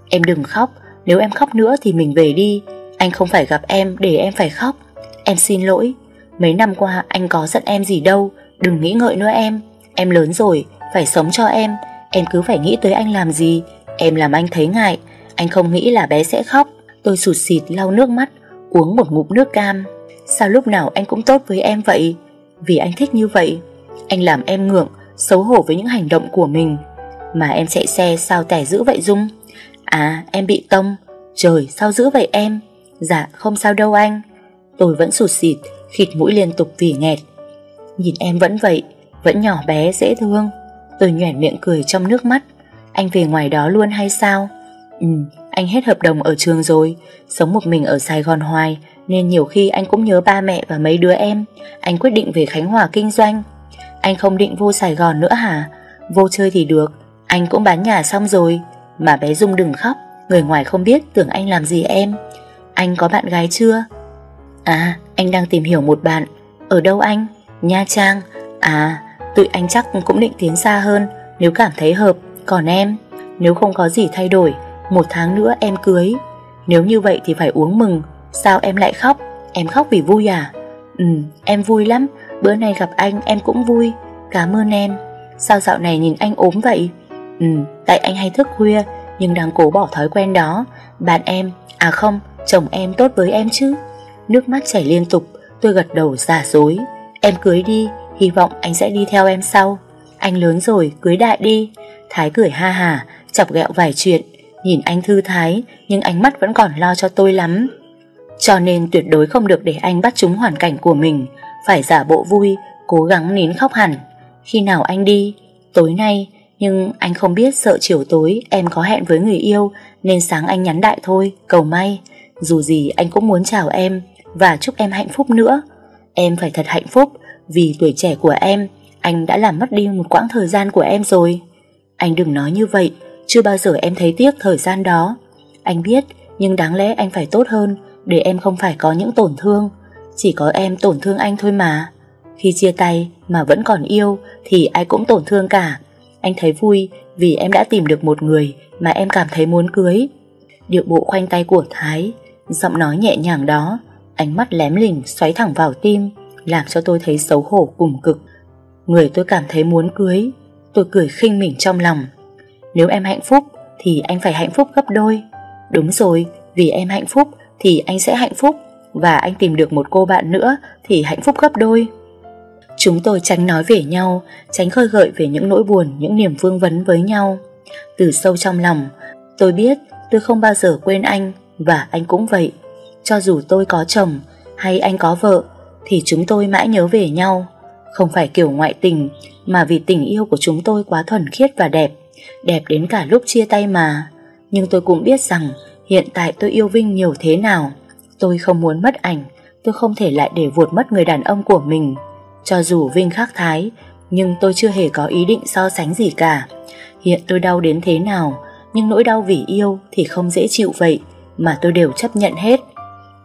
Em đừng khóc. Nếu em khóc nữa thì mình về đi. Anh không phải gặp em để em phải khóc. Em xin lỗi. Mấy năm qua, anh có giận em gì đâu. Đừng nghĩ ngợi nữa em. Em lớn rồi, Phải sống cho em. Em cứ phải nghĩ tới anh làm gì. Em làm anh thấy ngại. Anh không nghĩ là bé sẽ khóc. Tôi sụt xịt lau nước mắt, Uống một ngụm nước cam. Sao lúc nào anh cũng tốt với em vậy? Vì anh thích như vậy anh làm em ngượng, xấu hổ với những hành động của mình. Mà em chạy xe sao tẻ dữ vậy Dung? À, em bị tông. Trời, sao dữ vậy em? Dạ, không sao đâu anh. Tôi vẫn sụt xịt, khịt mũi liên tục vì nghẹt. Nhìn em vẫn vậy, vẫn nhỏ bé, dễ thương. Tôi nhoẻn miệng cười trong nước mắt. Anh về ngoài đó luôn hay sao? Ừ, anh hết hợp đồng ở trường rồi, sống một mình ở Sài Gòn hoài, nên nhiều khi anh cũng nhớ ba mẹ và mấy đứa em. Anh quyết định về Khánh Hòa kinh doanh. Anh không định vô Sài Gòn nữa hả? Vô chơi thì được, anh cũng bán nhà xong rồi. Mà bé Dung đừng khóc, người ngoài không biết tưởng anh làm gì em. Anh có bạn gái chưa? À, anh đang tìm hiểu một bạn. Ở đâu anh? Nha Trang. À, tụi anh chắc cũng định tiến xa hơn, Nếu cảm thấy hợp Còn em Nếu không có gì thay đổi Một tháng nữa em cưới Nếu như vậy thì phải uống mừng Sao em lại khóc Em khóc vì vui à Ừ em vui lắm Bữa nay gặp anh, em cũng vui. Cảm ơn em. Sao dạo này nhìn anh ốm vậy? Ừ tại anh hay thức khuya, Nhưng đang cố bỏ thói quen đó. Bạn em À không, chồng em tốt với em chứ. Nước mắt chảy liên tục, Tôi gật đầu giả dối. Em cưới đi, Hy vọng anh sẽ đi theo em sau. Anh lớn rồi, cưới đại đi. Thái cười ha hà, Chọc ghẹo vài chuyện. Nhìn anh thư thái, Nhưng ánh mắt vẫn còn lo cho tôi lắm. Cho nên tuyệt đối không được để anh bắt trúng hoàn cảnh của mình. Phải giả bộ vui, Cố gắng nín khóc hẳn. Khi nào anh đi? Tối nay. Nhưng anh không biết sợ chiều tối Em có hẹn với người yêu, Nên sáng anh nhắn đại thôi, Cầu may. Dù gì anh cũng muốn chào em, Và chúc em hạnh phúc nữa. Em phải thật hạnh phúc, Vì tuổi trẻ của em, Anh đã làm mất đi một quãng thời gian của em rồi. Anh đừng nói như vậy, Chưa bao giờ em thấy tiếc thời gian đó. Anh biết, Nhưng đáng lẽ anh phải tốt hơn, Để em không phải có những tổn thương. Chỉ có em tổn thương anh thôi mà. Khi chia tay mà vẫn còn yêu Thì ai cũng tổn thương cả. Anh thấy vui vì em đã tìm được một người Mà em cảm thấy muốn cưới. Điệu bộ khoanh tay của Thái Giọng nói nhẹ nhàng đó Ánh mắt lém lỉnh xoáy thẳng vào tim Làm cho tôi thấy xấu hổ cùng cực. Người tôi cảm thấy muốn cưới Tôi cười khinh mình trong lòng. Nếu em hạnh phúc Thì anh phải hạnh phúc gấp đôi. Đúng rồi, vì em hạnh phúc Thì anh sẽ hạnh phúc. Và anh tìm được một cô bạn nữa Thì hạnh phúc gấp đôi Chúng tôi tránh nói về nhau Tránh khơi gợi về những nỗi buồn Những niềm vương vấn với nhau Từ sâu trong lòng Tôi biết tôi không bao giờ quên anh Và anh cũng vậy cho dù tôi có chồng hay anh có vợ thì chúng tôi mãi nhớ về nhau. Không phải kiểu ngoại tình mà vì tình yêu của chúng tôi quá thuần khiết và đẹp, đẹp đến cả lúc chia tay mà. Nhưng tôi cũng biết rằng hiện tại tôi yêu Vinh nhiều thế nào. Tôi không muốn mất ảnh, tôi không thể lại để vụt mất người đàn ông của mình. Cho dù Vinh khác Thái, nhưng tôi chưa hề có ý định so sánh gì cả. Hiện tôi đau đến thế nào, nhưng nỗi đau vì yêu thì không dễ chịu vậy, mà tôi đều chấp nhận hết.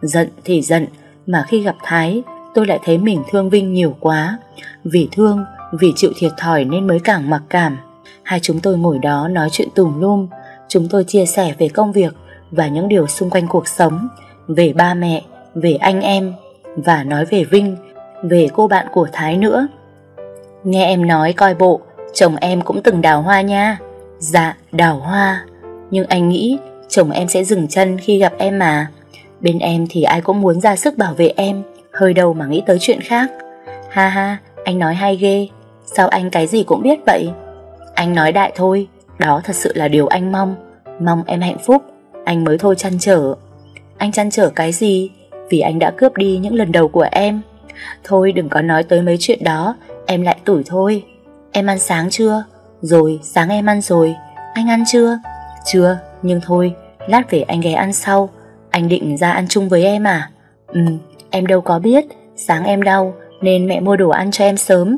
Giận thì giận, mà khi gặp Thái, tôi lại thấy mình thương Vinh nhiều quá. Vì thương, vì chịu thiệt thòi nên mới càng mặc cảm. Hai chúng tôi ngồi đó nói chuyện tùm lum, chúng tôi chia sẻ về công việc và những điều xung quanh cuộc sống, về ba mẹ, về anh em và nói về Vinh, về cô bạn của Thái nữa. Nghe em nói coi bộ, chồng em cũng từng đào hoa nha. Dạ, đào hoa. Nhưng anh nghĩ chồng em sẽ dừng chân khi gặp em mà. Bên em thì ai cũng muốn ra sức bảo vệ em Hơi đâu mà nghĩ tới chuyện khác Ha ha, anh nói hay ghê Sao anh cái gì cũng biết vậy Anh nói đại thôi Đó thật sự là điều anh mong Mong em hạnh phúc Anh mới thôi chăn trở anh chăn trở cái gì? Vì anh đã cướp đi những lần đầu của em. Thôi đừng có nói tới mấy chuyện đó. Em lại tuổi thôi. Em ăn sáng chưa? Rồi sáng em ăn rồi. Anh ăn chưa? Chưa nhưng thôi Lát về anh ghé ăn sau. Anh định ra ăn chung với em à? Ừ, em đâu có biết, sáng em đau nên mẹ mua đồ ăn cho em sớm.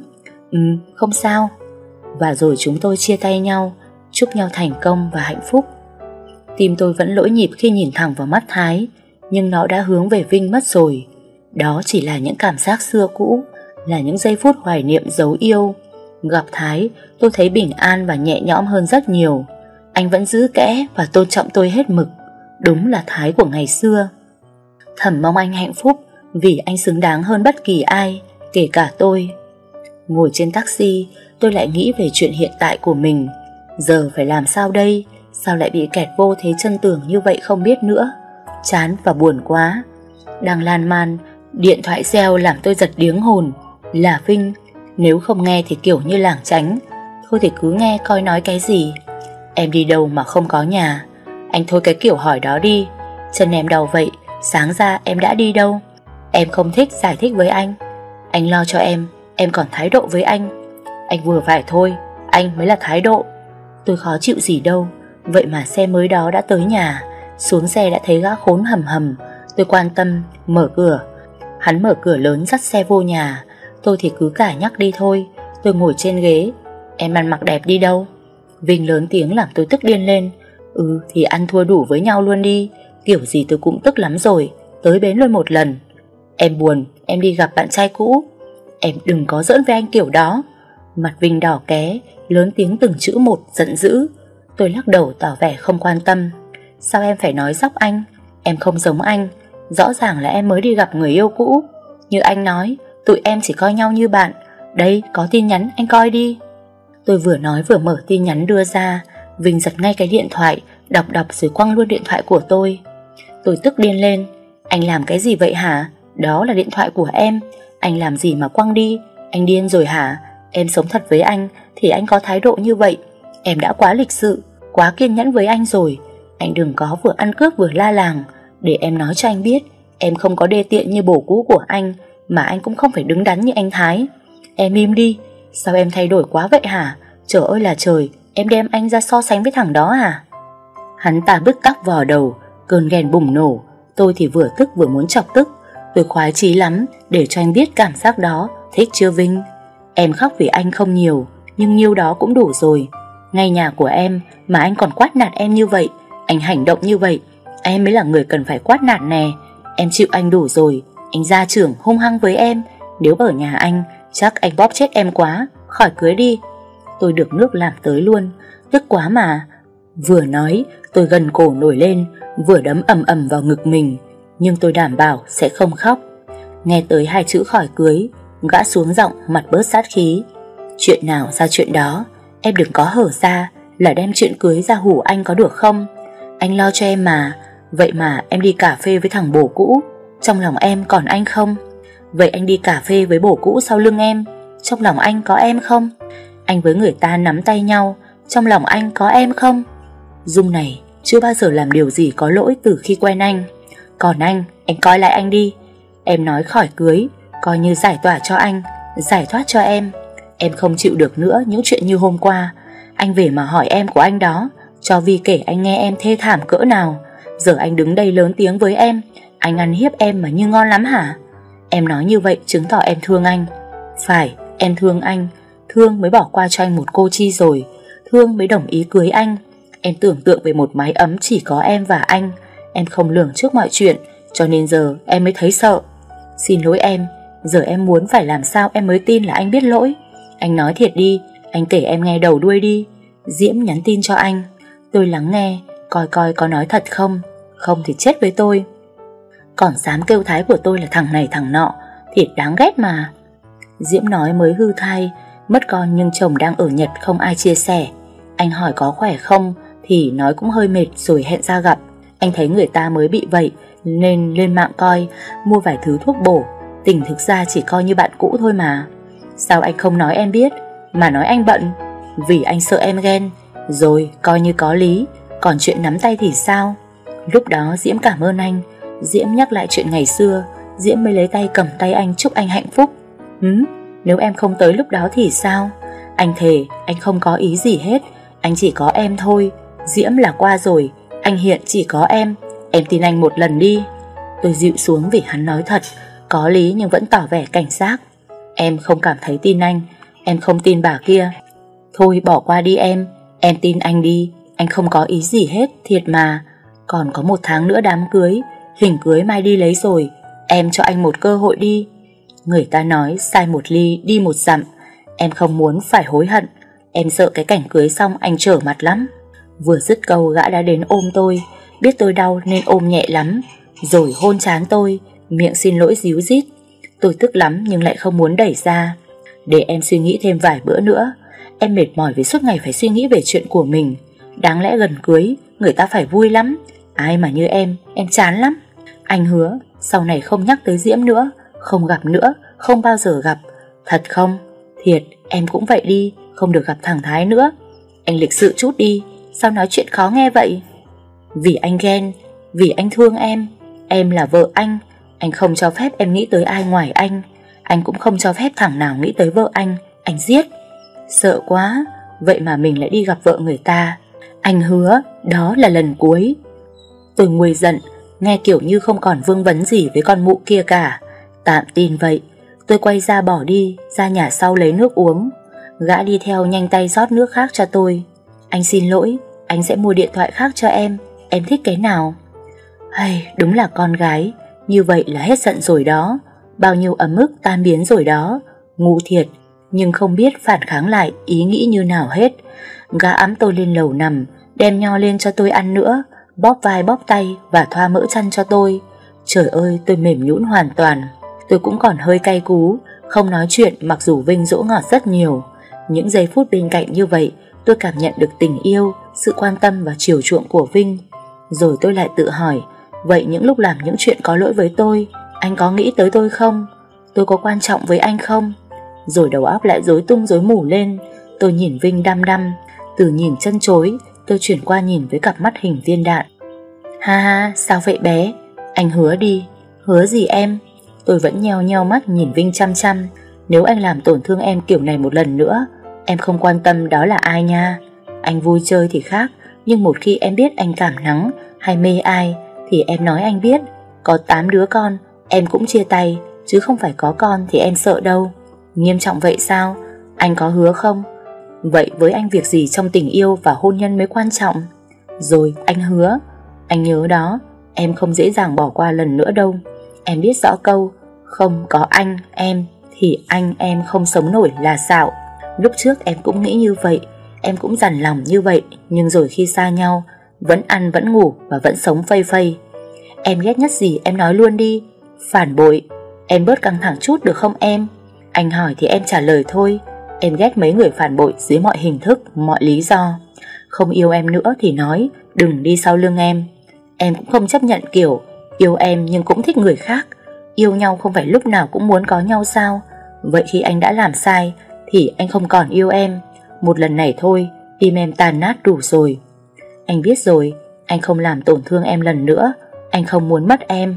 Ừ, không sao. Và rồi chúng tôi chia tay nhau, chúc nhau thành công và hạnh phúc. Tim tôi vẫn lỗi nhịp khi nhìn thẳng vào mắt Thái, nhưng nó đã hướng về Vinh mất rồi. Đó chỉ là những cảm giác xưa cũ, là những giây phút hoài niệm dấu yêu. Gặp Thái, tôi thấy bình an và nhẹ nhõm hơn rất nhiều. Anh vẫn giữ kẽ và tôn trọng tôi hết mực. Đúng là Thái của ngày xưa Thầm mong anh hạnh phúc Vì anh xứng đáng hơn bất kỳ ai Kể cả tôi Ngồi trên taxi Tôi lại nghĩ về chuyện hiện tại của mình Giờ phải làm sao đây Sao lại bị kẹt vô thế chân tường như vậy không biết nữa? Chán và buồn quá. Đang lan man, Điện thoại reo làm tôi giật điếng hồn. Là Vinh, Nếu không nghe thì kiểu như lảng tránh. Thôi thì cứ nghe coi nói cái gì. Em đi đâu mà không có nhà? Anh thôi cái kiểu hỏi đó đi. Chân em đau vậy, Sáng ra em đã đi đâu? Em không thích giải thích với anh. Anh lo cho em Em còn thái độ với anh. Anh vừa phải thôi, Anh mới là thái độ. Tôi khó chịu gì đâu. Vậy mà xe mới đó đã tới nhà. Xuống xe đã thấy gã khốn hầm hầm. Tôi quan tâm, Mở cửa. Hắn mở cửa lớn dắt xe vô nhà. Tôi thì cứ cả nhắc đi thôi. Tôi ngồi trên ghế. Em ăn mặc đẹp đi đâu? Vinh lớn tiếng làm tôi tức điên lên. Ừ thì ăn thua đủ với nhau luôn đi. Kiểu gì tôi cũng tức lắm rồi. Tới bến luôn một lần. Em buồn, em đi gặp bạn trai cũ. Em đừng có giỡn với anh kiểu đó. Mặt Vinh đỏ ké, Lớn tiếng từng chữ một, giận dữ. Tôi lắc đầu tỏ vẻ không quan tâm. Sao em phải nói dóc anh? Em không giống anh. Rõ ràng là em mới đi gặp người yêu cũ. Như anh nói, Tụi em chỉ coi nhau như bạn. Đây, có tin nhắn, anh coi đi. Tôi vừa nói vừa mở tin nhắn đưa ra. Vinh giật ngay cái điện thoại, Đọc đọc rồi quăng luôn điện thoại của tôi. Tôi tức điên lên. Anh làm cái gì vậy hả? Đó là điện thoại của em. Anh làm gì mà quăng đi? Anh điên rồi hả? Em sống thật với anh, Thì anh có thái độ như vậy? Em đã quá lịch sự. Quá kiên nhẫn với anh rồi. Anh đừng có vừa ăn cướp vừa la làng. Để em nói cho anh biết, Em không có đê tiện như bổ cũ của anh, Mà anh cũng không phải đứng đắn như anh Thái. Em im đi. Sao em thay đổi quá vậy hả? Trời ơi là trời, Em đem anh ra so sánh với thằng đó à? Hắn ta bứt tóc vò đầu, Cơn ghen bùng nổ. Tôi thì vừa tức vừa muốn chọc tức. Tôi khoái chí lắm để cho anh biết cảm giác đó. Thích chưa Vinh? Em khóc vì anh không nhiều, Nhưng nhiêu đó cũng đủ rồi. Ngay nhà của em mà anh còn quát nạt em như vậy, Anh hành động như vậy, Em mới là người cần phải quát nạt nè. Em chịu anh đủ rồi, Anh ra trưởng hung hăng với em. Nếu ở nhà anh, chắc anh bóp chết em quá, Khỏi cưới đi. Tôi được nước làm tới luôn, Tức quá mà. Vừa nói, tôi gần cổ nổi lên, Vừa đấm ầm ầm vào ngực mình. Nhưng tôi đảm bảo sẽ không khóc. Nghe tới hai chữ khỏi cưới, Gã xuống giọng mặt bớt sát khí. Chuyện nào ra chuyện đó? Em đừng có hở ra Là đem chuyện cưới ra hủ anh có được không? Anh lo cho em mà. Vậy mà em đi cà phê với thằng bồ cũ Trong lòng em còn anh không? Vậy anh đi cà phê với bồ cũ sau lưng em Trong lòng anh có em không? Anh với người ta nắm tay nhau Trong lòng anh có em không? Dung này chưa bao giờ làm điều gì có lỗi từ khi quen anh. Còn anh, anh coi lại anh đi. Em nói khỏi cưới Coi như giải tỏa cho anh Giải thoát cho em. Em không chịu được nữa những chuyện như hôm qua. Anh về mà hỏi em của anh đó. Cho vì kể anh nghe em thê thảm cỡ nào. Giờ anh đứng đây lớn tiếng với em. Anh ăn hiếp em mà như ngon lắm hả? Em nói như vậy chứng tỏ em thương anh. Phải, em thương anh. Thương mới bỏ qua cho anh một cô chi rồi. Thương mới đồng ý cưới anh. Em tưởng tượng về một mái ấm chỉ có em và anh. Em không lường trước mọi chuyện, Cho nên giờ em mới thấy sợ. Xin lỗi em, Giờ em muốn phải làm sao em mới tin là anh biết lỗi. Anh nói thiệt đi, Anh kể em nghe đầu đuôi đi. Diễm nhắn tin cho anh. Tôi lắng nghe, Coi coi có nói thật không. Không thì chết với tôi. Còn dám kêu thái của tôi là thằng này thằng nọ Thiệt đáng ghét mà. Diễm nói mới hư thai, Mất con nhưng chồng đang ở Nhật không ai chia sẻ. Anh hỏi có khỏe không, Thì nói cũng hơi mệt rồi hẹn ra gặp. Anh thấy người ta mới bị vậy, Nên lên mạng coi, Mua vài thứ thuốc bổ. Tình thực ra chỉ coi như bạn cũ thôi mà. Sao anh không nói em biết? Mà nói anh bận Vì anh sợ em ghen. Rồi coi như có lý. Còn chuyện nắm tay thì sao? Lúc đó Diễm cảm ơn anh. Diễm nhắc lại chuyện ngày xưa. Diễm mới lấy tay cầm tay anh chúc anh hạnh phúc. Hứ, nếu em không tới lúc đó thì sao? Anh thề anh không có ý gì hết. Anh chỉ có em thôi. Diễm là qua rồi. Anh hiện chỉ có em. Em tin anh một lần đi. Tôi dịu xuống vì hắn nói thật. Có lý nhưng vẫn tỏ vẻ cảnh giác. Em không cảm thấy tin anh. Em không tin bà kia. Thôi bỏ qua đi em. Em tin anh đi. Anh không có ý gì hết, Thiệt mà. Còn có một tháng nữa đám cưới. Hình cưới mai đi lấy rồi. Em cho anh một cơ hội đi. Người ta nói, sai một ly, đi một dặm. Em không muốn phải hối hận. Em sợ cái cảnh cưới xong anh trở mặt lắm. Vừa dứt câu, gã đã đến ôm tôi. Biết tôi đau nên ôm nhẹ lắm. Rồi hôn chán tôi. Miệng xin lỗi díu dít. Tôi tức lắm nhưng lại không muốn đẩy ra. Để em suy nghĩ thêm vài bữa nữa Em mệt mỏi vì suốt ngày phải suy nghĩ về chuyện của mình. Đáng lẽ gần cưới Người ta phải vui lắm. Ai mà như em, em chán lắm. Anh hứa sau này không nhắc tới Diễm nữa Không gặp nữa, không bao giờ gặp. Thật không? Thiệt, em cũng vậy đi Không được gặp thằng Thái nữa. Anh lịch sự chút đi Sao nói chuyện khó nghe vậy? Vì anh ghen Vì anh thương em Em là vợ anh. Anh không cho phép em nghĩ tới ai ngoài anh. Anh cũng không cho phép thằng nào nghĩ tới vợ anh. Anh giết. Sợ quá. Vậy mà mình lại đi gặp vợ người ta. Anh hứa, đó là lần cuối. Tôi nguôi giận, Nghe kiểu như không còn vương vấn gì với con mụ kia cả. Tạm tin vậy. Tôi quay ra bỏ đi, Ra nhà sau lấy nước uống. Gã đi theo nhanh tay rót nước khác cho tôi. Anh xin lỗi, Anh sẽ mua điện thoại khác cho em. Em thích cái nào? Hay, đúng là con gái. Như vậy là hết giận rồi đó Bao nhiêu ấm ức tan biến rồi đó Ngu thiệt nhưng không biết phản kháng lại ý nghĩ như nào hết. Gã ấm tôi lên lầu nằm, đem nho lên cho tôi ăn nữa, bóp vai bóp tay và thoa mỡ chăn cho tôi. Trời ơi, tôi mềm nhũn hoàn toàn. Tôi cũng còn hơi cay cú, không nói chuyện mặc dù Vinh dỗ ngọt rất nhiều. Những giây phút bên cạnh như vậy, tôi cảm nhận được tình yêu, sự quan tâm và chiều chuộng của Vinh. Rồi tôi lại tự hỏi, vậy những lúc làm những chuyện có lỗi với tôi, anh có nghĩ tới tôi không? Tôi có quan trọng với anh không? Rồi đầu óc lại rối tung rối mù lên, tôi nhìn Vinh đăm đăm, từ nhìn chân chối, tôi chuyển qua nhìn với cặp mắt hình viên đạn. Ha ha, sao vậy bé? Anh hứa đi. Hứa gì em? Tôi vẫn nheo nheo mắt nhìn Vinh chăm chăm. Nếu anh làm tổn thương em kiểu này một lần nữa, em không quan tâm đó là ai nha. Anh vui chơi thì khác, nhưng một khi em biết anh cảm nắng hay mê ai, thì em nói anh biết. Có 8 đứa con, em cũng chia tay, chứ không phải có con thì em sợ đâu. Nghiêm trọng vậy sao? Anh có hứa không? Vậy với anh việc gì trong tình yêu và hôn nhân mới quan trọng? Rồi anh hứa Anh nhớ đó Em không dễ dàng bỏ qua lần nữa đâu Em biết rõ câu Không có anh, em Thì anh em không sống nổi là xạo Lúc trước em cũng nghĩ như vậy Em cũng dằn lòng như vậy Nhưng rồi khi xa nhau vẫn ăn vẫn ngủ và vẫn sống phây phây Em ghét nhất gì em nói luôn đi Phản bội Em bớt căng thẳng chút được không em Anh hỏi thì em trả lời thôi Em ghét mấy người phản bội dưới mọi hình thức, mọi lý do. Không yêu em nữa thì nói, đừng đi sau lưng em. Em cũng không chấp nhận kiểu yêu em nhưng cũng thích người khác. Yêu nhau không phải lúc nào cũng muốn có nhau sao? Vậy khi anh đã làm sai thì anh không còn yêu em. Một lần này thôi, tim em tàn nát đủ rồi. Anh biết rồi, anh không làm tổn thương em lần nữa. Anh không muốn mất em.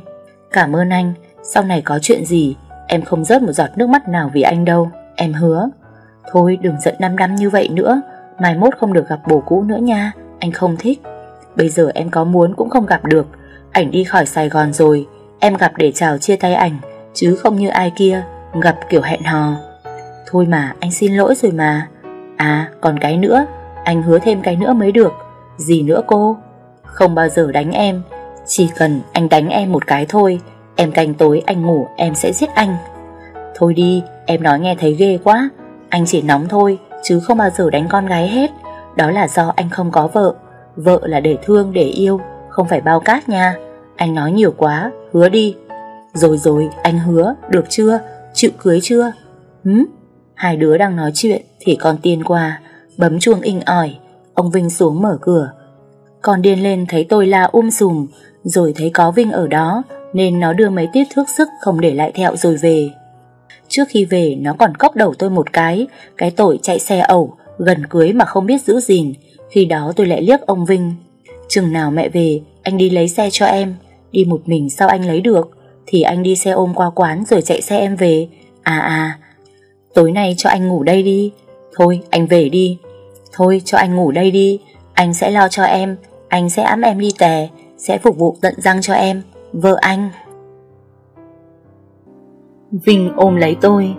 Cảm ơn anh, sau này có chuyện gì, em không rớt một giọt nước mắt nào vì anh đâu. Em hứa. Thôi đừng giận đăm đăm như vậy nữa Mai mốt không được gặp bố cũ nữa nha Anh không thích Bây giờ em có muốn cũng không gặp được Ảnh đi khỏi Sài Gòn rồi Em gặp để chào chia tay ảnh Chứ không như ai kia Gặp kiểu hẹn hò Thôi mà anh xin lỗi rồi mà À còn cái nữa Anh hứa thêm cái nữa mới được gì nữa cô? Không bao giờ đánh em Chỉ cần anh đánh em một cái thôi Em canh tối anh ngủ em sẽ giết anh. Thôi đi em nói nghe thấy ghê quá anh chỉ nóng thôi chứ không bao giờ đánh con gái hết. Đó là do anh không có vợ Vợ là để thương để yêu Không phải bao cát nha. Anh nói nhiều quá, hứa đi. Rồi rồi, anh hứa, được chưa? Chịu cưới chưa? Hứ? Hai đứa đang nói chuyện Thì con tiên qua Bấm chuông inh ỏi. Ông Vinh xuống mở cửa. Con điên lên thấy tôi la um sùm, Rồi thấy có Vinh ở đó, Nên nó đưa mấy tiết thước sức Không để lại thẹo rồi về. Trước khi về, nó còn cốc đầu tôi một cái Cái tội chạy xe ẩu, Gần cưới mà không biết giữ gìn. Khi đó tôi lại liếc ông Vinh. Chừng nào mẹ về, Anh đi lấy xe cho em. Đi một mình sao anh lấy được? Thì anh đi xe ôm qua quán rồi chạy xe em về. À à Tối nay cho anh ngủ đây đi. Thôi, anh về đi. Thôi, cho anh ngủ đây đi. Anh sẽ lo cho em. Anh sẽ ẵm em đi tè, Sẽ phục vụ tận răng cho em. Vợ anh. Vinh ôm lấy tôi.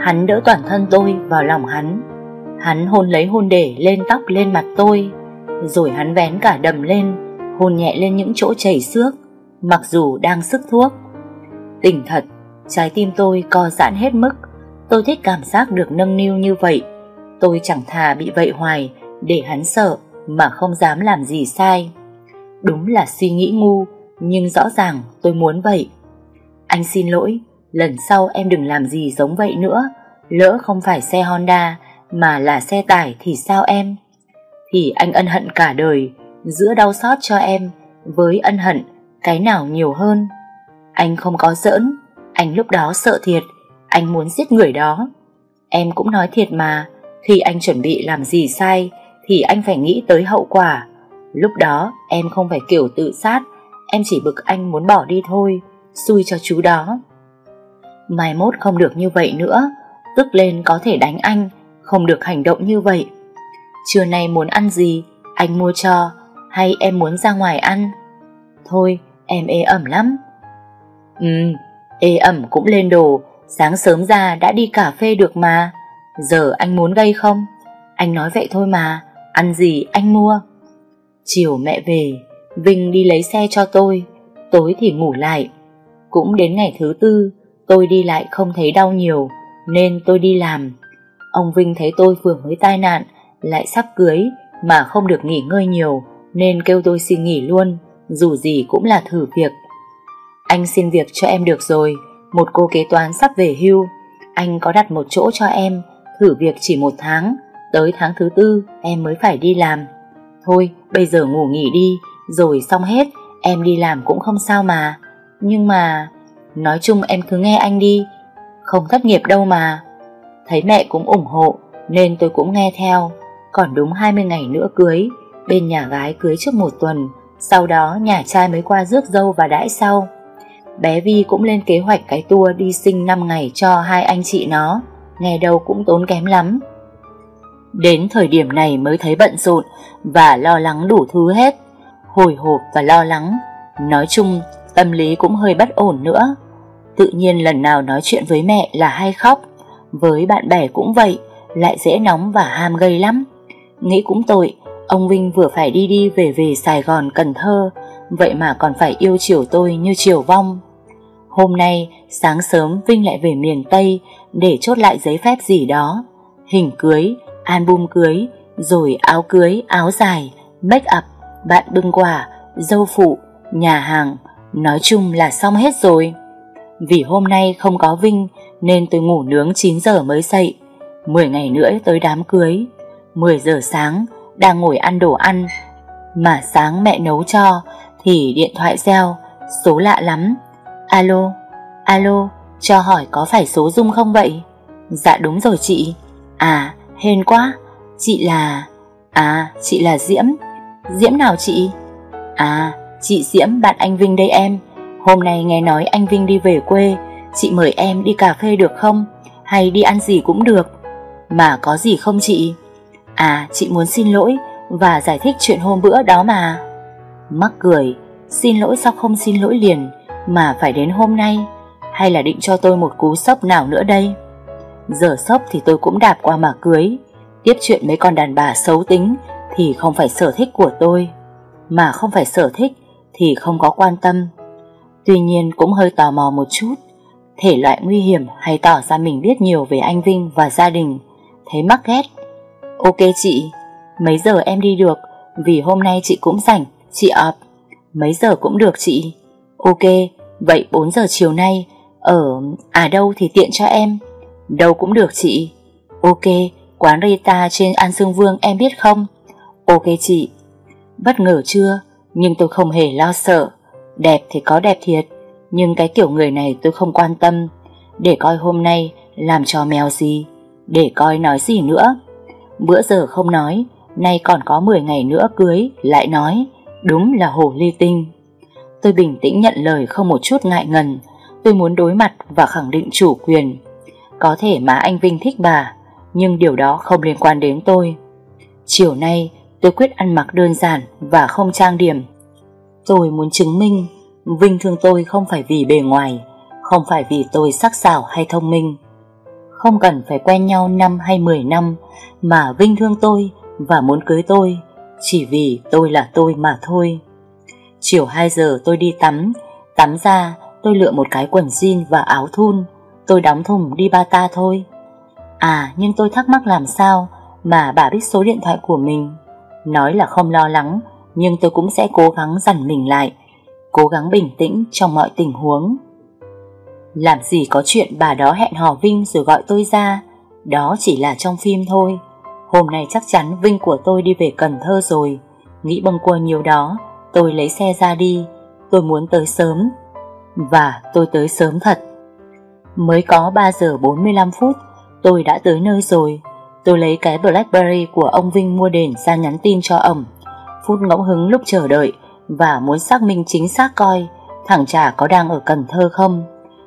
Hắn đỡ toàn thân tôi vào lòng hắn. Hắn hôn lấy hôn để lên tóc lên mặt tôi. Rồi hắn vén cả đầm lên, Hôn nhẹ lên những chỗ chảy xước, Mặc dù đang sức thuốc. Tỉnh thật, Trái tim tôi co giãn hết mức. Tôi thích cảm giác được nâng niu như vậy. Tôi chẳng thà bị vậy hoài Để hắn sợ Mà không dám làm gì sai Đúng là suy nghĩ ngu Nhưng rõ ràng tôi muốn vậy Anh xin lỗi lần sau em đừng làm gì giống vậy nữa, lỡ không phải xe Honda mà là xe tải thì sao em? Thì anh ân hận cả đời, giữa đau xót cho em với ân hận, cái nào nhiều hơn? Anh không có giỡn, anh lúc đó sợ thiệt, anh muốn giết người đó. Em cũng nói thiệt mà, khi anh chuẩn bị làm gì sai thì anh phải nghĩ tới hậu quả. Lúc đó em không phải kiểu tự sát, em chỉ bực anh muốn bỏ đi thôi, xui cho chú đó. Mai mốt không được như vậy nữa Tức lên có thể đánh anh Không được hành động như vậy Trưa nay muốn ăn gì Anh mua cho Hay em muốn ra ngoài ăn Thôi em ê ẩm lắm Ừ Ê ẩm cũng lên đồ Sáng sớm ra đã đi cà phê được mà Giờ anh muốn gây không Anh nói vậy thôi mà Ăn gì anh mua Chiều mẹ về Vinh đi lấy xe cho tôi Tối thì ngủ lại Cũng đến ngày thứ tư Tôi đi lại không thấy đau nhiều Nên tôi đi làm Ông Vinh thấy tôi vừa mới tai nạn, lại sắp cưới mà không được nghỉ ngơi nhiều nên kêu tôi xin nghỉ luôn, dù gì cũng là thử việc. Anh xin việc cho em được rồi, một cô kế toán sắp về hưu. Anh có đặt một chỗ cho em, thử việc chỉ một tháng, tới tháng thứ tư em mới phải đi làm. Thôi, bây giờ ngủ nghỉ đi, rồi xong hết, em đi làm cũng không sao mà. Nhưng mà, nói chung em cứ nghe anh đi, không thất nghiệp đâu mà. Thấy mẹ cũng ủng hộ, nên tôi cũng nghe theo. Còn đúng 20 ngày nữa cưới, bên nhà gái cưới trước một tuần, sau đó nhà trai mới qua rước dâu và đãi sau. Bé Vi cũng lên kế hoạch cái tour đi sinh 5 ngày cho hai anh chị nó, nghe đâu cũng tốn kém lắm. Đến thời điểm này mới thấy bận rộn và lo lắng đủ thứ hết, hồi hộp và lo lắng. Nói chung, tâm lý cũng hơi bất ổn nữa. Tự nhiên lần nào nói chuyện với mẹ là hay khóc, với bạn bè cũng vậy, lại dễ nóng và ham gây lắm. Nghĩ cũng tội, ông Vinh vừa phải đi đi về về Sài Gòn, Cần Thơ, vậy mà còn phải yêu chiều tôi như chiều vong. Hôm nay, sáng sớm Vinh lại về miền Tây để chốt lại giấy phép gì đó. Hình cưới, album cưới, rồi áo cưới, áo dài, make up, bạn bưng quà, dâu phụ, nhà hàng, nói chung là xong hết rồi. Vì hôm nay không có Vinh nên tôi ngủ nướng 9 giờ mới dậy. 10 ngày nữa tới đám cưới. 10 giờ sáng đang ngồi ăn đồ ăn mà sáng mẹ nấu cho thì điện thoại reo, số lạ lắm. Alo, alo, cho hỏi có phải số Dung không vậy? Dạ đúng rồi chị. À, hên quá, chị là... À, chị là Diễm. Diễm nào chị? À, chị Diễm bạn anh Vinh đây em. Hôm nay nghe nói anh Vinh đi về quê, chị mời em đi cà phê được không? Hay đi ăn gì cũng được. Mà có gì không chị? À, chị muốn xin lỗi và giải thích chuyện hôm bữa đó mà. Mắc cười, xin lỗi sao không xin lỗi liền mà phải đến hôm nay? Hay là định cho tôi một cú sốc nào nữa đây? Giờ sốc thì tôi cũng đạp qua mà cưới. Tiếp chuyện mấy con đàn bà xấu tính thì không phải sở thích của tôi. Mà không phải sở thích thì không có quan tâm. Tuy nhiên cũng hơi tò mò một chút. Thể loại nguy hiểm hay tỏ ra mình biết nhiều về anh Vinh và gia đình. Thấy mắc ghét. Ok chị, mấy giờ em đi được? Vì hôm nay chị cũng rảnh, chị ọp. Mấy giờ cũng được chị. Ok, vậy 4 giờ chiều nay ở à đâu thì tiện cho em. Đâu cũng được chị. Ok, quán Rita trên An Sương Vương em biết không? Ok chị. Bất ngờ chưa? Nhưng tôi không hề lo sợ. Đẹp thì có đẹp thiệt, nhưng cái kiểu người này tôi không quan tâm. Để coi hôm nay làm trò mèo gì, để coi nói gì nữa. Bữa giờ không nói, nay còn có 10 ngày nữa cưới, lại nói, đúng là hồ ly tinh. Tôi bình tĩnh nhận lời không một chút ngại ngần, tôi muốn đối mặt và khẳng định chủ quyền. Có thể má anh Vinh thích bà, nhưng điều đó không liên quan đến tôi. Chiều nay, tôi quyết ăn mặc đơn giản và không trang điểm. Tôi muốn chứng minh Vinh thương tôi không phải vì bề ngoài, không phải vì tôi sắc sảo hay thông minh. Không cần phải quen nhau năm hay 10 năm mà Vinh thương tôi và muốn cưới tôi chỉ vì tôi là tôi mà thôi. Chiều 2 giờ tôi đi tắm, tắm ra tôi lựa một cái quần jean và áo thun, tôi đóng thùng đi ba ta thôi. À nhưng tôi thắc mắc làm sao mà bà biết số điện thoại của mình. Nói là không lo lắng, nhưng tôi cũng sẽ cố gắng dằn mình lại, cố gắng bình tĩnh trong mọi tình huống. Làm gì có chuyện bà đó hẹn hò Vinh rồi gọi tôi ra, đó chỉ là trong phim thôi. Hôm nay chắc chắn Vinh của tôi đi về Cần Thơ rồi, nghĩ bâng quơ nhiều đó, tôi lấy xe ra đi, tôi muốn tới sớm. Và tôi tới sớm thật. Mới có 3 giờ 45 phút, tôi đã tới nơi rồi. Tôi lấy cái Blackberry của ông Vinh mua đền ra nhắn tin cho ổng. Phút ngẫu hứng lúc chờ đợi và muốn xác minh chính xác coi thằng trả có đang ở Cần Thơ không.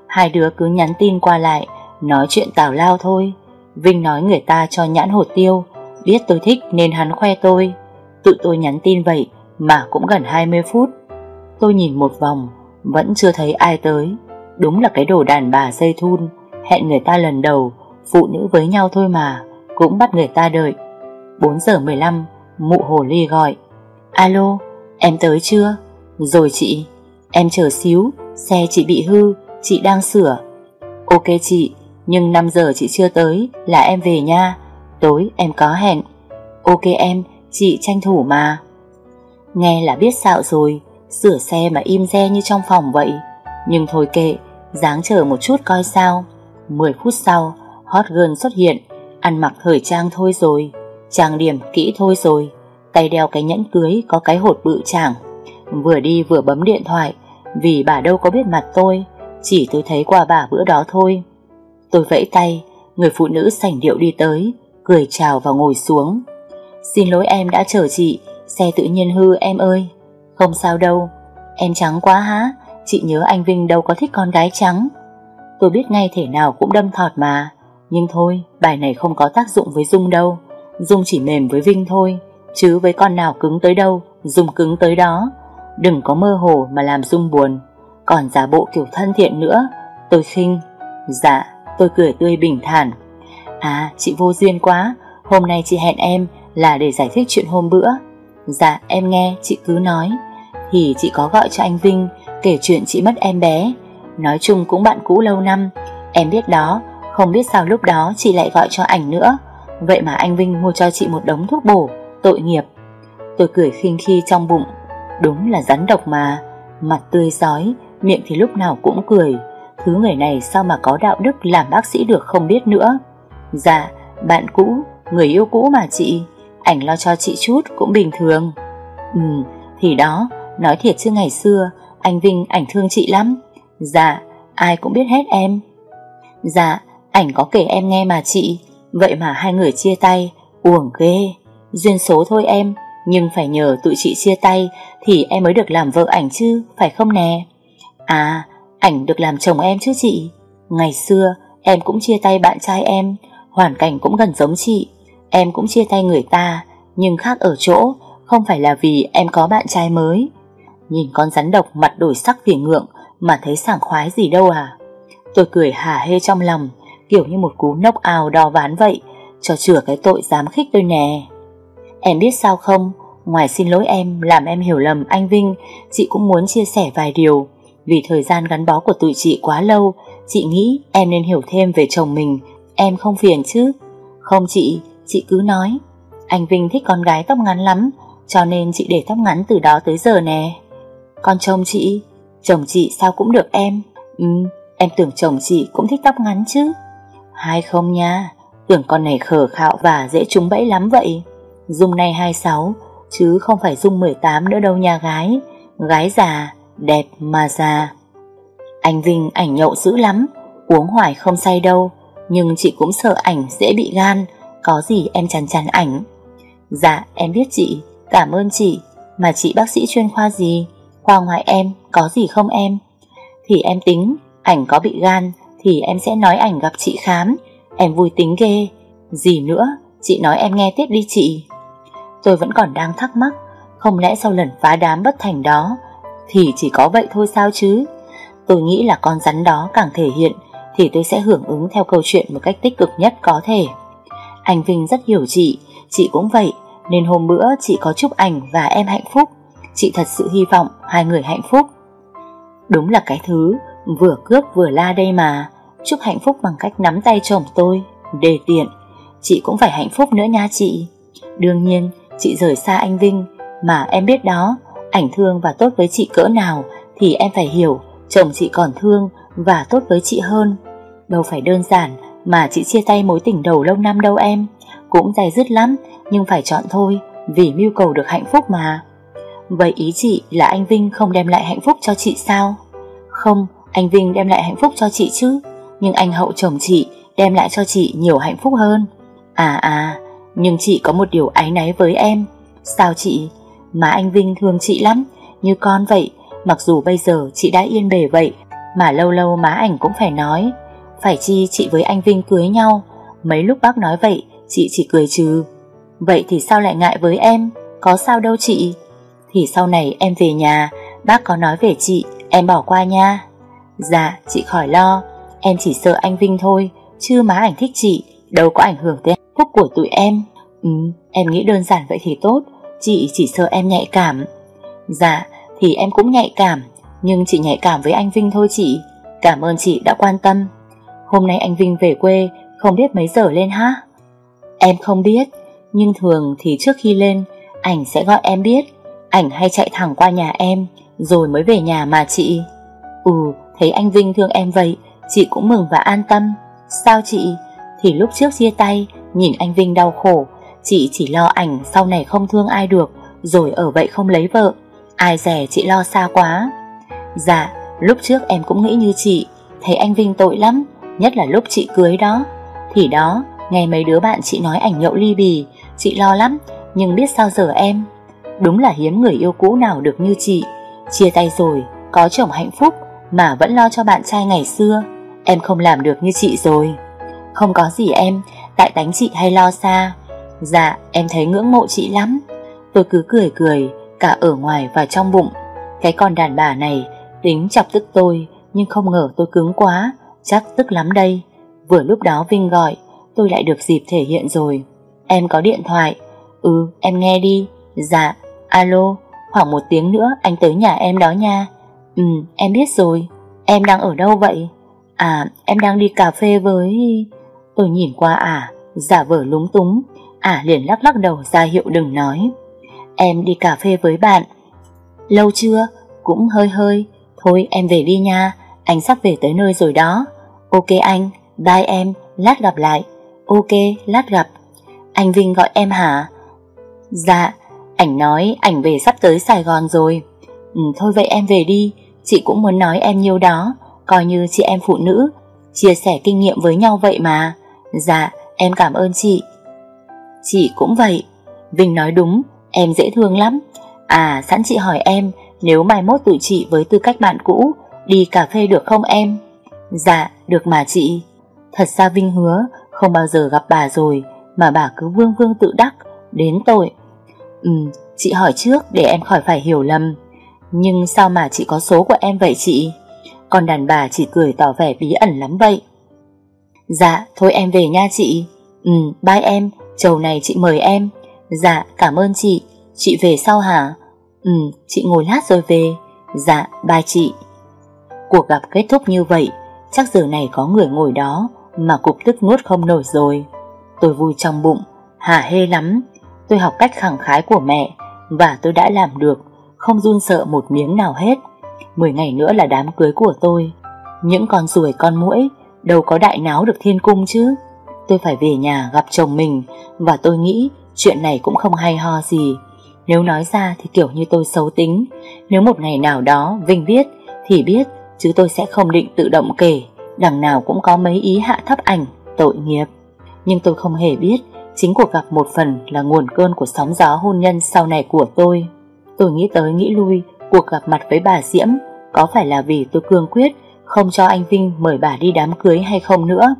Hai đứa cứ nhắn tin qua lại, nói chuyện tào lao thôi. Vinh nói người ta cho nhãn hột tiêu, biết tôi thích nên hắn khoe tôi. Tự tôi nhắn tin vậy mà cũng gần 20 phút. Tôi nhìn một vòng, vẫn chưa thấy ai tới. Đúng là cái đồ đàn bà dây thun, hẹn người ta lần đầu, phụ nữ với nhau thôi mà, cũng bắt người ta đợi. 4 giờ 15, mụ hồ ly gọi. Alo, em tới chưa? Rồi chị, em chờ xíu, xe chị bị hư, chị đang sửa. Ok chị, Nhưng 5 giờ chị chưa tới là em về nha Tối em có hẹn Ok em, chị tranh thủ mà Nghe là biết xạo rồi, Sửa xe mà im re như trong phòng vậy. Nhưng thôi kệ, Dáng chờ một chút coi sao. 10 phút sau, Hot girl xuất hiện, Ăn mặc thời trang thôi rồi, Trang điểm kỹ thôi rồi, Tay đeo cái nhẫn cưới có cái hột bự chảng. Vừa đi vừa bấm điện thoại, Vì bà đâu có biết mặt tôi, Chỉ tôi thấy qua bà bữa đó thôi. Tôi vẫy tay, Người phụ nữ sảnh điệu đi tới, Cười chào và ngồi xuống. Xin lỗi em đã chờ chị Xe tự nhiên hư, em ơi. Không sao đâu. Em trắng quá há. Chị nhớ anh Vinh đâu có thích con gái trắng. Tôi biết ngay thể nào cũng đâm thọt mà. Nhưng thôi, bài này không có tác dụng với Dung đâu. Dung chỉ mềm với Vinh thôi. Chứ với con nào cứng tới đâu, Dung cứng tới đó. Đừng có mơ hồ mà làm Dung buồn. Còn giả bộ kiểu thân thiện nữa. Tôi khinh. Dạ tôi cười tươi bình thản. À chị vô duyên quá. Hôm nay chị hẹn em là để giải thích chuyện hôm bữa. Dạ em nghe, chị cứ nói. Thì chị có gọi cho anh Vinh Kể chuyện chị mất em bé. Nói chung cũng bạn cũ lâu năm. Em biết đó, Không biết sao lúc đó chị lại gọi cho ảnh nữa. Vậy mà anh Vinh mua cho chị một đống thuốc bổ, Tội nghiệp. Tôi cười khinh khi trong bụng. Đúng là rắn độc mà. Mặt tươi giói Miệng thì lúc nào cũng cười. Thứ người này sao mà có đạo đức làm bác sĩ được không biết nữa. Dạ Bạn cũ, Người yêu cũ mà chị. Ảnh lo cho chị chút cũng bình thường. Ừ Thì đó, Nói thiệt chứ ngày xưa, Anh Vinh ảnh thương chị lắm. Dạ Ai cũng biết hết em. Dạ Ảnh có kể em nghe mà chị. Vậy mà hai người chia tay, Uổng ghê. Duyên số thôi em, Nhưng phải nhờ tụi chị chia tay Thì em mới được làm vợ ảnh chứ, Phải không nè? À ảnh được làm chồng em chứ chị. Ngày xưa, em cũng chia tay bạn trai em, Hoàn cảnh cũng gần giống chị. Em cũng chia tay người ta Nhưng khác ở chỗ Không phải là vì em có bạn trai mới. Nhìn con rắn độc mặt đổi sắc vì ngượng Mà thấy sảng khoái gì đâu à. Tôi cười hả hê trong lòng Kiểu như một cú nốc ào đò ván vậy Cho chừa cái tội dám khích tôi nè. Em biết sao không? Ngoài xin lỗi em làm em hiểu lầm anh Vinh Chị cũng muốn chia sẻ vài điều. Vì thời gian gắn bó của tụi chị quá lâu Chị nghĩ em nên hiểu thêm về chồng mình Em không phiền chứ? Không chị, chị cứ nói Anh Vinh thích con gái tóc ngắn lắm Cho nên chị để tóc ngắn từ đó tới giờ nè. Con chồng chị? Chồng chị sao cũng được em. Ừ, em tưởng chồng chị cũng thích tóc ngắn chứ. Hai không nha Tưởng con này khờ khạo và dễ trúng bẫy lắm vậy. Dung này 26 Chứ không phải Dung 18 nữa đâu nha gái. Gái già Đẹp mà già. Anh Vinh ảnh nhậu dữ lắm Uống hoài không say đâu Nhưng chị cũng sợ ảnh dễ bị gan có gì em chắn chắn ảnh. Dạ em biết chị. Cảm ơn chị. Mà chị bác sĩ chuyên khoa gì? Khoa ngoại em, có gì không em? Thì em tính, ảnh có bị gan, Thì em sẽ nói ảnh gặp chị khám. Em vui tính ghê. Gì nữa, chị nói em nghe tiếp đi chị. Tôi vẫn còn đang thắc mắc, Không lẽ sau lần phá đám bất thành đó, Thì chỉ có vậy thôi sao chứ? Tôi nghĩ là con rắn đó càng thể hiện, Thì tôi sẽ hưởng ứng theo câu chuyện Một cách tích cực nhất có thể. Anh Vinh rất hiểu chị Chị cũng vậy, Nên hôm bữa chị có chúc ảnh và em hạnh phúc. Chị thật sự hy vọng hai người hạnh phúc. Đúng là cái thứ, Vừa cướp vừa la đây mà. Chúc hạnh phúc bằng cách nắm tay chồng tôi, Đề tiện. Chị cũng phải hạnh phúc nữa nha chị. Đương nhiên, chị rời xa anh Vinh, Mà em biết đó, Ảnh thương và tốt với chị cỡ nào Thì em phải hiểu, Chồng chị còn thương và tốt với chị hơn. Đâu phải đơn giản mà chị chia tay mối tình đầu lâu năm đâu em? Cũng dày dứt lắm, Nhưng phải chọn thôi, Vì mưu cầu được hạnh phúc mà. Vậy ý chị là anh Vinh không đem lại hạnh phúc cho chị sao? Không, Anh Vinh đem lại hạnh phúc cho chị chứ, Nhưng anh hậu chồng chị Đem lại cho chị nhiều hạnh phúc hơn. À à Nhưng chị có một điều áy náy với em. Sao chị? Mà anh Vinh thương chị lắm, Như con vậy. Mặc dù bây giờ chị đã yên bề vậy, Mà lâu lâu má ảnh cũng phải nói phải chi chị với anh Vinh cưới nhau? Mấy lúc bác nói vậy, Chị chỉ cười trừ. Vậy thì sao lại ngại với em? Có sao đâu chị. Thì sau này em về nhà, Bác có nói về chị, Em bỏ qua nha. Dạ chị khỏi lo. Em chỉ sợ anh Vinh thôi, Chứ má ảnh thích chị, Đâu có ảnh hưởng tới hạnh phúc của tụi em. Ừ em nghĩ đơn giản vậy thì tốt, Chị chỉ sợ em nhạy cảm. Dạ thì em cũng nhạy cảm, Nhưng chị nhạy cảm với anh Vinh thôi chị. Cảm ơn chị đã quan tâm hôm nay anh Vinh về quê không biết mấy giờ lên ha? Em không biết, nhưng thường thì trước khi lên, ảnh sẽ gọi em biết. Ảnh hay chạy thẳng qua nhà em, rồi mới về nhà mà chị. Ừ, thấy anh Vinh thương em vậy, chị cũng mừng và an tâm. Sao chị? Thì lúc trước chia tay, nhìn anh Vinh đau khổ, chị chỉ lo ảnh sau này không thương ai được, rồi ở vậy không lấy vợ. Ai rẻ chị lo xa quá. Dạ, lúc trước em cũng nghĩ như chị, thấy anh Vinh tội lắm, nhất là lúc chị cưới đó. Thì đó, nghe mấy đứa bạn chị nói ảnh nhậu ly bì, chị lo lắm, nhưng biết sao giờ em. Đúng là hiếm người yêu cũ nào được như chị. Chia tay rồi, có chồng hạnh phúc mà vẫn lo cho bạn trai ngày xưa. Em không làm được như chị rồi. Không có gì em, tại tánh chị hay lo xa. Dạ, em thấy ngưỡng mộ chị lắm. Tôi cứ cười cười, cả ở ngoài và trong bụng. Cái con đàn bà này tính chọc tức tôi, nhưng không ngờ tôi cứng quá, chắc tức lắm đây. Vừa lúc đó Vinh gọi, tôi lại được dịp thể hiện rồi. Em có điện thoại. Ừ, em nghe đi. Dạ, alo, khoảng một tiếng nữa anh tới nhà em đó nha. Ừ, em biết rồi. Em đang ở đâu vậy? À, em đang đi cà phê với... Tôi nhìn qua à, giả vờ lúng túng. À liền lắc lắc đầu ra hiệu đừng nói. Em đi cà phê với bạn. Lâu chưa? Cũng hơi hơi. Thôi em về đi nha, anh sắp về tới nơi rồi đó. Ok anh, bye em, lát gặp lại. Ok, lát gặp. Anh Vinh gọi em hả? Dạ, ảnh nói ảnh về sắp tới Sài Gòn rồi. Ừ, thôi vậy em về đi, chị cũng muốn nói em nhiều đó, coi như chị em phụ nữ, chia sẻ kinh nghiệm với nhau vậy mà. Dạ, em cảm ơn chị. Chị cũng vậy. Vinh nói đúng, em dễ thương lắm. À, sẵn chị hỏi em, nếu mai mốt tụi chị với tư cách bạn cũ, đi cà phê được không em? Dạ, được mà chị. Thật ra Vinh hứa không bao giờ gặp bà rồi mà bà cứ vương vương tự đắc, đến tội. Ừ, chị hỏi trước để em khỏi phải hiểu lầm. Nhưng sao mà chị có số của em vậy chị? Còn đàn bà chỉ cười tỏ vẻ bí ẩn lắm vậy. Dạ, thôi em về nha chị. Ừ, bye em, chầu này chị mời em. Dạ, cảm ơn chị. Chị về sau hả? Ừ, chị ngồi lát rồi về. Dạ, bye chị. Cuộc gặp kết thúc như vậy, chắc giờ này có người ngồi đó mà cục tức nuốt không nổi rồi. Tôi vui trong bụng, hả hê lắm. Tôi học cách khẳng khái của mẹ và tôi đã làm được, không run sợ một miếng nào hết. Mười ngày nữa là đám cưới của tôi. Những con ruồi con muỗi đâu có đại náo được thiên cung chứ. Tôi phải về nhà gặp chồng mình và tôi nghĩ chuyện này cũng không hay ho gì. Nếu nói ra thì kiểu như tôi xấu tính. Nếu một ngày nào đó Vinh biết thì biết chứ tôi sẽ không định tự động kể. Đằng nào cũng có mấy ý hạ thấp ảnh, tội nghiệp. Nhưng tôi không hề biết chính cuộc gặp một phần là nguồn cơn của sóng gió hôn nhân sau này của tôi. Tôi nghĩ tới nghĩ lui, cuộc gặp mặt với bà Diễm có phải là vì tôi cương quyết không cho anh Vinh mời bà đi đám cưới hay không nữa.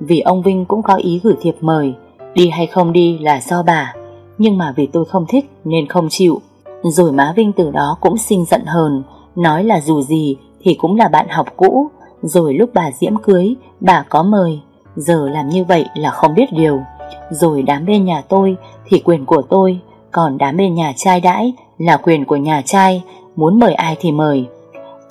Vì ông Vinh cũng có ý gửi thiệp mời, đi hay không đi là do bà, nhưng mà vì tôi không thích nên không chịu. Rồi má Vinh từ đó cũng sinh giận hờn, nói là dù gì thì cũng là bạn học cũ, rồi lúc bà Diễm cưới, bà có mời, giờ làm như vậy là không biết điều. Rồi đám bên nhà tôi thì quyền của tôi, còn đám bên nhà trai đãi là quyền của nhà trai, muốn mời ai thì mời.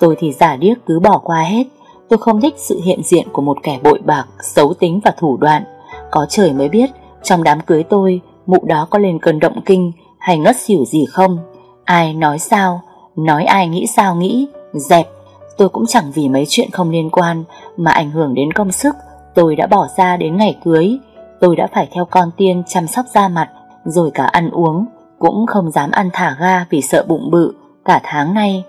Tôi thì giả điếc cứ bỏ qua hết, tôi không thích sự hiện diện của một kẻ bội bạc, xấu tính và thủ đoạn. Có trời mới biết, trong đám cưới tôi, mụ đó có lên cơn động kinh hay ngất xỉu gì không. Ai nói sao, nói ai nghĩ sao nghĩ, dẹp. Tôi cũng chẳng vì mấy chuyện không liên quan mà ảnh hưởng đến công sức tôi đã bỏ ra đến ngày cưới. Tôi đã phải theo con tiên chăm sóc da mặt, rồi cả ăn uống, cũng không dám ăn thả ga vì sợ bụng bự cả tháng nay.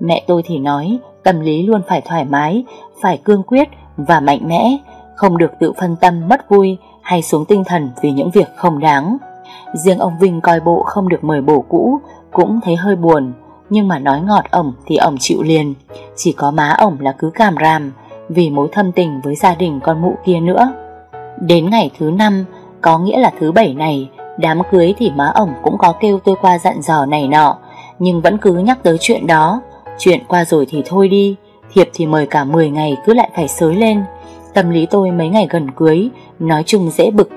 Mẹ tôi thì nói tâm lý luôn phải thoải mái, phải cương quyết và mạnh mẽ, không được tự phân tâm mất vui hay xuống tinh thần vì những việc không đáng. Riêng ông Vinh coi bộ không được mời bổ cũ cũng thấy hơi buồn, nhưng mà nói ngọt ổng thì ổng chịu liền. Chỉ có má ổng là cứ cảm ràm vì mối thâm tình với gia đình con mụ kia nữa. Đến ngày thứ năm, có nghĩa là thứ bảy này, đám cưới thì má ổng cũng có kêu tôi qua dặn dò này nọ, nhưng vẫn cứ nhắc tới chuyện đó. Chuyện qua rồi thì thôi đi, thiệp thì mời cả 10 ngày cứ lại phải sới lên. Tâm lý tôi mấy ngày gần cưới, nói chung dễ bực.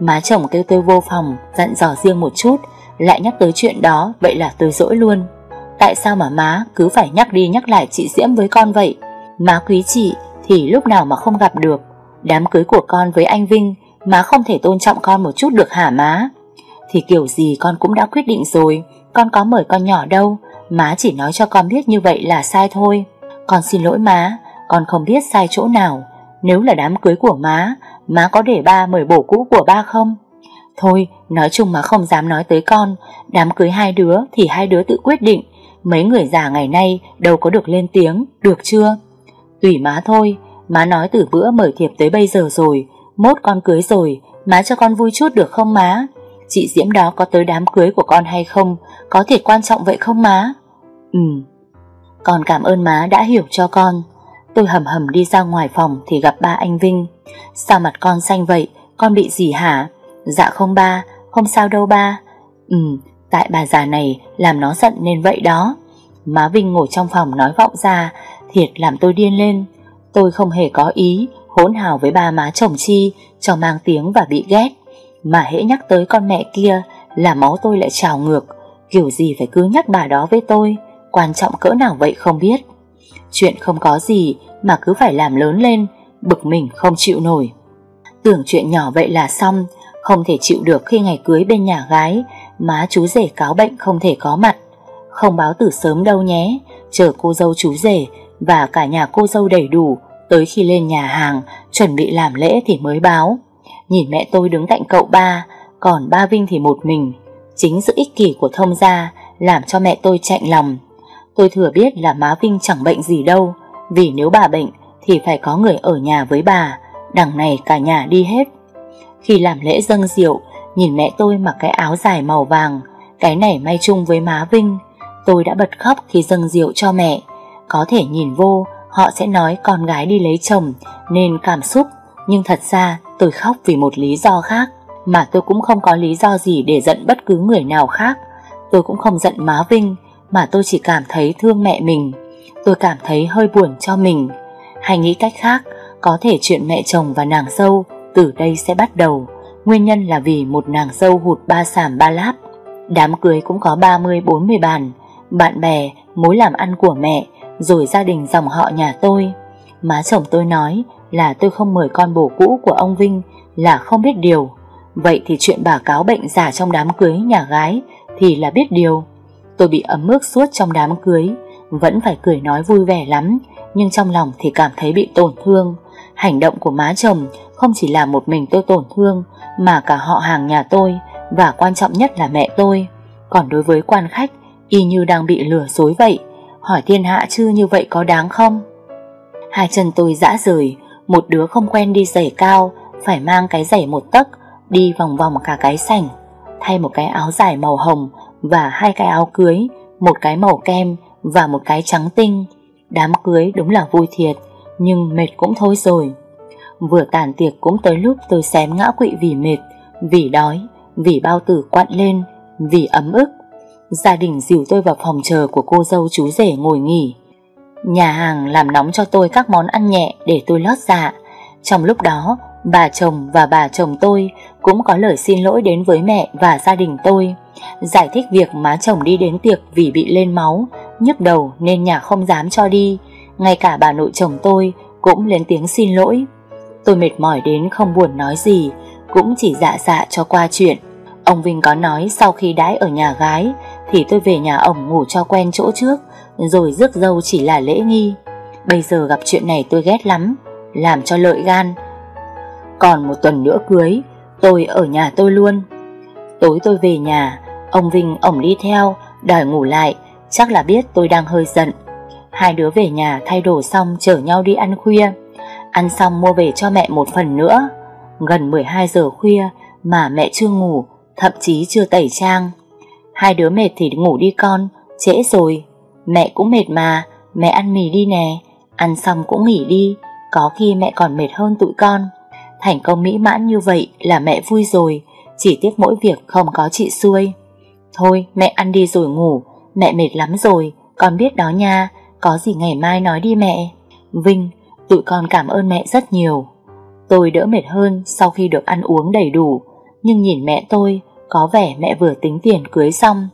Má chồng kêu tôi vô phòng, dặn dò riêng một chút, lại nhắc tới chuyện đó, vậy là tôi dỗi luôn. Tại sao mà má cứ phải nhắc đi nhắc lại chị Diễm với con vậy? Má quý chị, Thì lúc nào mà không gặp được. Đám cưới của con với anh Vinh Má không thể tôn trọng con một chút được hả má? Thì kiểu gì con cũng đã quyết định rồi Con có mời con nhỏ đâu. Má chỉ nói cho con biết như vậy là sai thôi. Con xin lỗi má Con không biết sai chỗ nào. Nếu là đám cưới của má Má có để ba mời bổ cũ của ba không? Thôi nói chung mà không dám nói tới con. Đám cưới hai đứa thì hai đứa tự quyết định. Mấy người già ngày nay đâu có được lên tiếng, Được chưa? Tùy má thôi, Má nói từ bữa mời thiệp tới bây giờ rồi, Mốt con cưới rồi, Má cho con vui chút được không má? Chị Diễm đó có tới đám cưới của con hay không? Có thể quan trọng vậy không má? Ừ Con cảm ơn má đã hiểu cho con. Tôi hầm hầm đi ra ngoài phòng Thì gặp ba anh Vinh. Sao mặt con xanh vậy? Con bị gì hả? Dạ không ba, Không sao đâu ba. Ừ Tại bà già này làm nó giận nên vậy đó Má Vinh ngồi trong phòng nói vọng ra Thiệt làm tôi điên lên Tôi không hề có ý hỗn hào với ba má chồng chi cho mang tiếng và bị ghét. Mà hễ nhắc tới con mẹ kia là máu tôi lại trào ngược. Kiểu gì phải cứ nhắc bà đó với tôi, quan trọng cỡ nào vậy không biết. Chuyện không có gì mà cứ phải làm lớn lên, bực mình không chịu nổi. Tưởng chuyện nhỏ vậy là xong, không thể chịu được khi ngày cưới bên nhà gái, má chú rể cáo bệnh không thể có mặt. Không báo từ sớm đâu nhé, chờ cô dâu chú rể và cả nhà cô dâu đầy đủ Tới khi lên nhà hàng Chuẩn bị làm lễ thì mới báo. Nhìn mẹ tôi đứng cạnh cậu ba Còn ba Vinh thì một mình. Chính sự ích kỷ của thông gia Làm cho mẹ tôi chạnh lòng. Tôi thừa biết là má Vinh chẳng bệnh gì đâu Vì nếu bà bệnh Thì phải có người ở nhà với bà Đằng này cả nhà đi hết. Khi làm lễ dâng rượu Nhìn mẹ tôi mặc cái áo dài màu vàng, Cái này may chung với má Vinh, Tôi đã bật khóc khi dâng rượu cho mẹ. Có thể nhìn vô, Họ sẽ nói con gái đi lấy chồng, Nên cảm xúc. Nhưng thật ra, tôi khóc vì một lý do khác, Mà tôi cũng không có lý do gì Để giận bất cứ người nào khác. Tôi cũng không giận má Vinh, Mà tôi chỉ cảm thấy thương mẹ mình. Tôi cảm thấy hơi buồn cho mình. Hay nghĩ cách khác, Có thể chuyện mẹ chồng và nàng dâu Từ đây sẽ bắt đầu. Nguyên nhân là vì một nàng dâu hụt ba sàm ba láp Đám cưới cũng có 30-40 bàn Bạn bè, mối làm ăn của mẹ rồi gia đình dòng họ nhà tôi. Má chồng tôi nói là tôi không mời con bồ cũ của ông Vinh là không biết điều. Vậy thì chuyện bà cáo bệnh giả trong đám cưới nhà gái thì là biết điều. Tôi bị ấm ức suốt trong đám cưới, vẫn phải cười nói vui vẻ lắm, nhưng trong lòng thì cảm thấy bị tổn thương. Hành động của má chồng không chỉ là một mình tôi tổn thương, mà cả họ hàng nhà tôi, và quan trọng nhất là mẹ tôi. Còn đối với quan khách, y như đang bị lừa dối vậy, Hỏi thiên hạ chứ như vậy có đáng không Hai chân tôi dã rời Một đứa không quen đi giày cao Phải mang cái giày một tấc Đi vòng vòng cả cái sảnh Thay một cái áo dài màu hồng Và hai cái áo cưới Một cái màu kem và một cái trắng tinh Đám cưới đúng là vui thiệt nhưng mệt cũng thôi rồi. Vừa tàn tiệc cũng tới lúc tôi xém ngã quỵ vì mệt, Vì đói, Vì bao tử quặn lên, Vì ấm ức. Gia đình dìu tôi vào phòng chờ của cô dâu chú rể ngồi nghỉ. Nhà hàng làm nóng cho tôi các món ăn nhẹ để tôi lót dạ. Trong lúc đó, bà chồng và bà chồng tôi cũng có lời xin lỗi đến với mẹ và gia đình tôi. Giải thích việc má chồng đi đến tiệc vì bị lên máu, nhức đầu nên nhà không dám cho đi. Ngay cả bà nội chồng tôi cũng lên tiếng xin lỗi. Tôi mệt mỏi đến không buồn nói gì, Cũng chỉ dạ dạ cho qua chuyện. Ông Vinh có nói sau khi đãi ở nhà gái, thì tôi về nhà ổng ngủ cho quen chỗ trước, Rồi rước dâu chỉ là lễ nghi. Bây giờ gặp chuyện này tôi ghét lắm, Làm cho lợi gan. Còn một tuần nữa cưới, Tôi ở nhà tôi luôn. Tối tôi về nhà, Ông Vinh ổng đi theo, Đòi ngủ lại, Chắc là biết tôi đang hơi giận. Hai đứa về nhà thay đồ xong chở nhau đi ăn khuya. Ăn xong mua về cho mẹ một phần nữa. Gần 12 giờ khuya Mà mẹ chưa ngủ, Thậm chí chưa tẩy trang. Hai đứa mệt thì ngủ đi con, Trễ rồi. Mẹ cũng mệt mà, Mẹ ăn mì đi nè. Ăn xong cũng nghỉ đi, Có khi mẹ còn mệt hơn tụi con. Thành công mỹ mãn như vậy là mẹ vui rồi, Chỉ tiếc mỗi việc không có chị xuôi. Thôi, mẹ ăn đi rồi ngủ, Mẹ mệt lắm rồi, Con biết đó nha. Có gì ngày mai nói đi mẹ. Vinh, Tụi con cảm ơn mẹ rất nhiều. Tôi đỡ mệt hơn sau khi được ăn uống đầy đủ, Nhưng nhìn mẹ tôi, có vẻ mẹ vừa tính tiền cưới xong.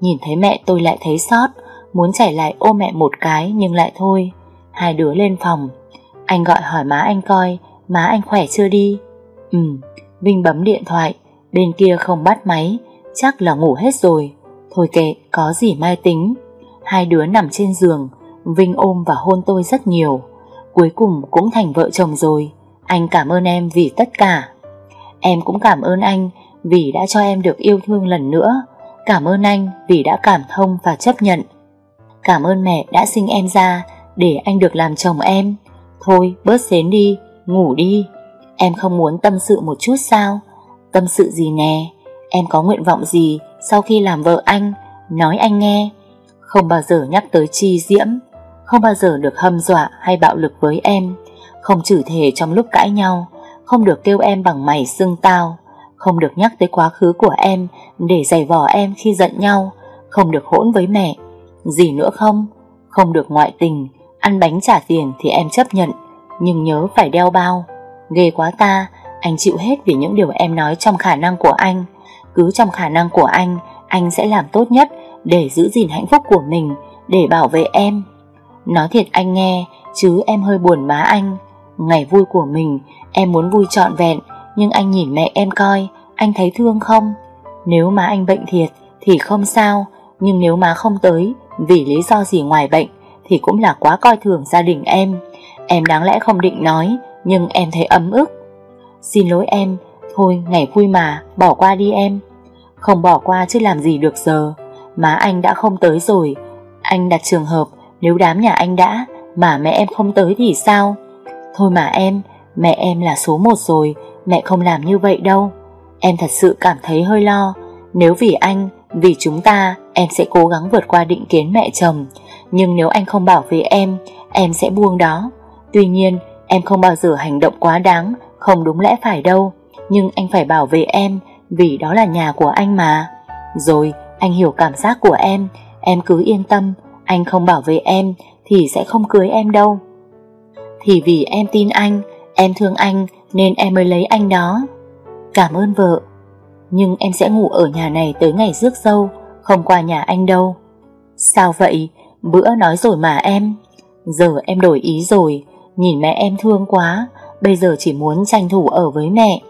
Nhìn thấy mẹ tôi lại thấy sót Muốn chảy lại ôm mẹ một cái Nhưng lại thôi. Hai đứa lên phòng. Anh gọi hỏi má anh coi, Má anh khỏe chưa đi? Ừ Vinh bấm điện thoại, Bên kia không bắt máy, Chắc là ngủ hết rồi. Thôi kệ, có gì mai tính. Hai đứa nằm trên giường Vinh ôm và hôn tôi rất nhiều. Cuối cùng cũng thành vợ chồng rồi. Anh cảm ơn em vì tất cả. Em cũng cảm ơn anh Vì đã cho em được yêu thương lần nữa. Cảm ơn anh vì đã cảm thông và chấp nhận. Cảm ơn mẹ đã sinh em ra Để anh được làm chồng em. Thôi, bớt xến đi, Ngủ đi. Em không muốn tâm sự một chút sao? Tâm sự gì nè? Em có nguyện vọng gì sau khi làm vợ anh? Nói anh nghe. Không bao giờ nhắc tới chi diễm. Không bao giờ được hâm dọa hay bạo lực với em. Không chửi thề trong lúc cãi nhau, Không được kêu em bằng mày xưng tao, Không được nhắc tới quá khứ của em Để giày vò em khi giận nhau, Không được hỗn với mẹ. Gì nữa không? Không được ngoại tình, Ăn bánh trả tiền thì em chấp nhận, Nhưng nhớ phải đeo bao. Ghê quá ta, Anh chịu hết vì những điều em nói trong khả năng của anh. Cứ trong khả năng của anh Anh sẽ làm tốt nhất Để giữ gìn hạnh phúc của mình, Để bảo vệ em. Nói thiệt anh nghe, Chứ em hơi buồn má anh. Ngày vui của mình, Em muốn vui trọn vẹn, Nhưng anh nhìn mẹ em coi, Anh thấy thương không? Nếu má anh bệnh thiệt Thì không sao, Nhưng nếu má không tới, Vì lý do gì ngoài bệnh Thì cũng là quá coi thường gia đình em. Em đáng lẽ không định nói, Nhưng em thấy ấm ức. Xin lỗi em, Thôi ngày vui mà, Bỏ qua đi em. Không bỏ qua chứ làm gì được giờ. Má anh đã không tới rồi, Anh đặt trường hợp nếu đám nhà anh đã, Mà mẹ em không tới thì sao? Thôi mà em, Mẹ em là số một rồi, Mẹ không làm như vậy đâu. Em thật sự cảm thấy hơi lo. Nếu vì anh, Vì chúng ta, Em sẽ cố gắng vượt qua định kiến mẹ chồng. Nhưng nếu anh không bảo vệ em Em sẽ buông đó. Tuy nhiên, em không bao giờ hành động quá đáng, Không đúng lẽ phải đâu. Nhưng anh phải bảo vệ em, Vì đó là nhà của anh mà. Rồi, anh hiểu cảm giác của em. Em cứ yên tâm anh không bảo vệ em Thì sẽ không cưới em đâu. Thì vì em tin anh, Em thương anh Nên em mới lấy anh đó. Cảm ơn vợ, Nhưng em sẽ ngủ ở nhà này tới ngày rước dâu, Không qua nhà anh đâu. Sao vậy? Bữa nói rồi mà em. Giờ em đổi ý rồi, Nhìn mẹ em thương quá, Bây giờ chỉ muốn tranh thủ ở với mẹ.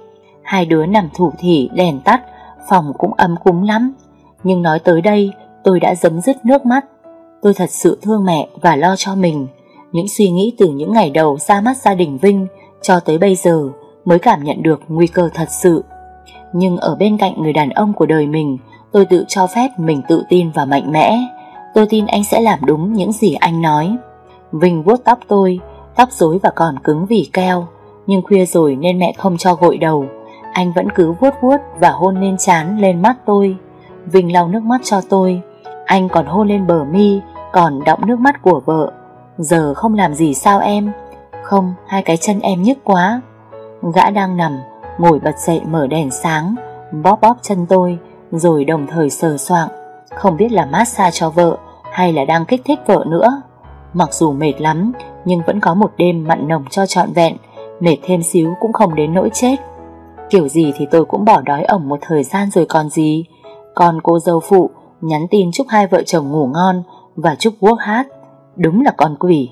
Hai đứa nằm thủ thỉ, đèn tắt, Phòng cũng ấm cúng lắm. Nhưng nói tới đây, tôi đã dấm dứt nước mắt. Tôi thật sự thương mẹ và lo cho mình. Những suy nghĩ từ những ngày đầu ra mắt gia đình Vinh Cho tới bây giờ mới cảm nhận được nguy cơ thật sự. Nhưng ở bên cạnh người đàn ông của đời mình, Tôi tự cho phép mình tự tin và mạnh mẽ. Tôi tin anh sẽ làm đúng những gì anh nói. Vinh vuốt tóc tôi, Tóc rối và còn cứng vì keo. Nhưng khuya rồi nên mẹ không cho gội đầu. Anh vẫn cứ vuốt vuốt và hôn lên trán lên mắt tôi. Vinh lau nước mắt cho tôi. Anh còn hôn lên bờ mi còn đọng nước mắt của vợ. Giờ không làm gì sao em? Không, hai cái chân em nhức quá. Gã đang nằm Ngồi bật dậy mở đèn sáng Bóp bóp chân tôi Rồi đồng thời sờ soạng. Không biết là massage cho vợ Hay là đang kích thích vợ nữa. Mặc dù mệt lắm Nhưng vẫn có một đêm mặn nồng cho trọn vẹn. Mệt thêm xíu cũng không đến nỗi chết. Kiểu gì thì tôi cũng bỏ đói ổng một thời gian rồi còn gì. Còn cô dâu phụ Nhắn tin chúc hai vợ chồng ngủ ngon và trúc quốc hát. Đúng là con quỷ.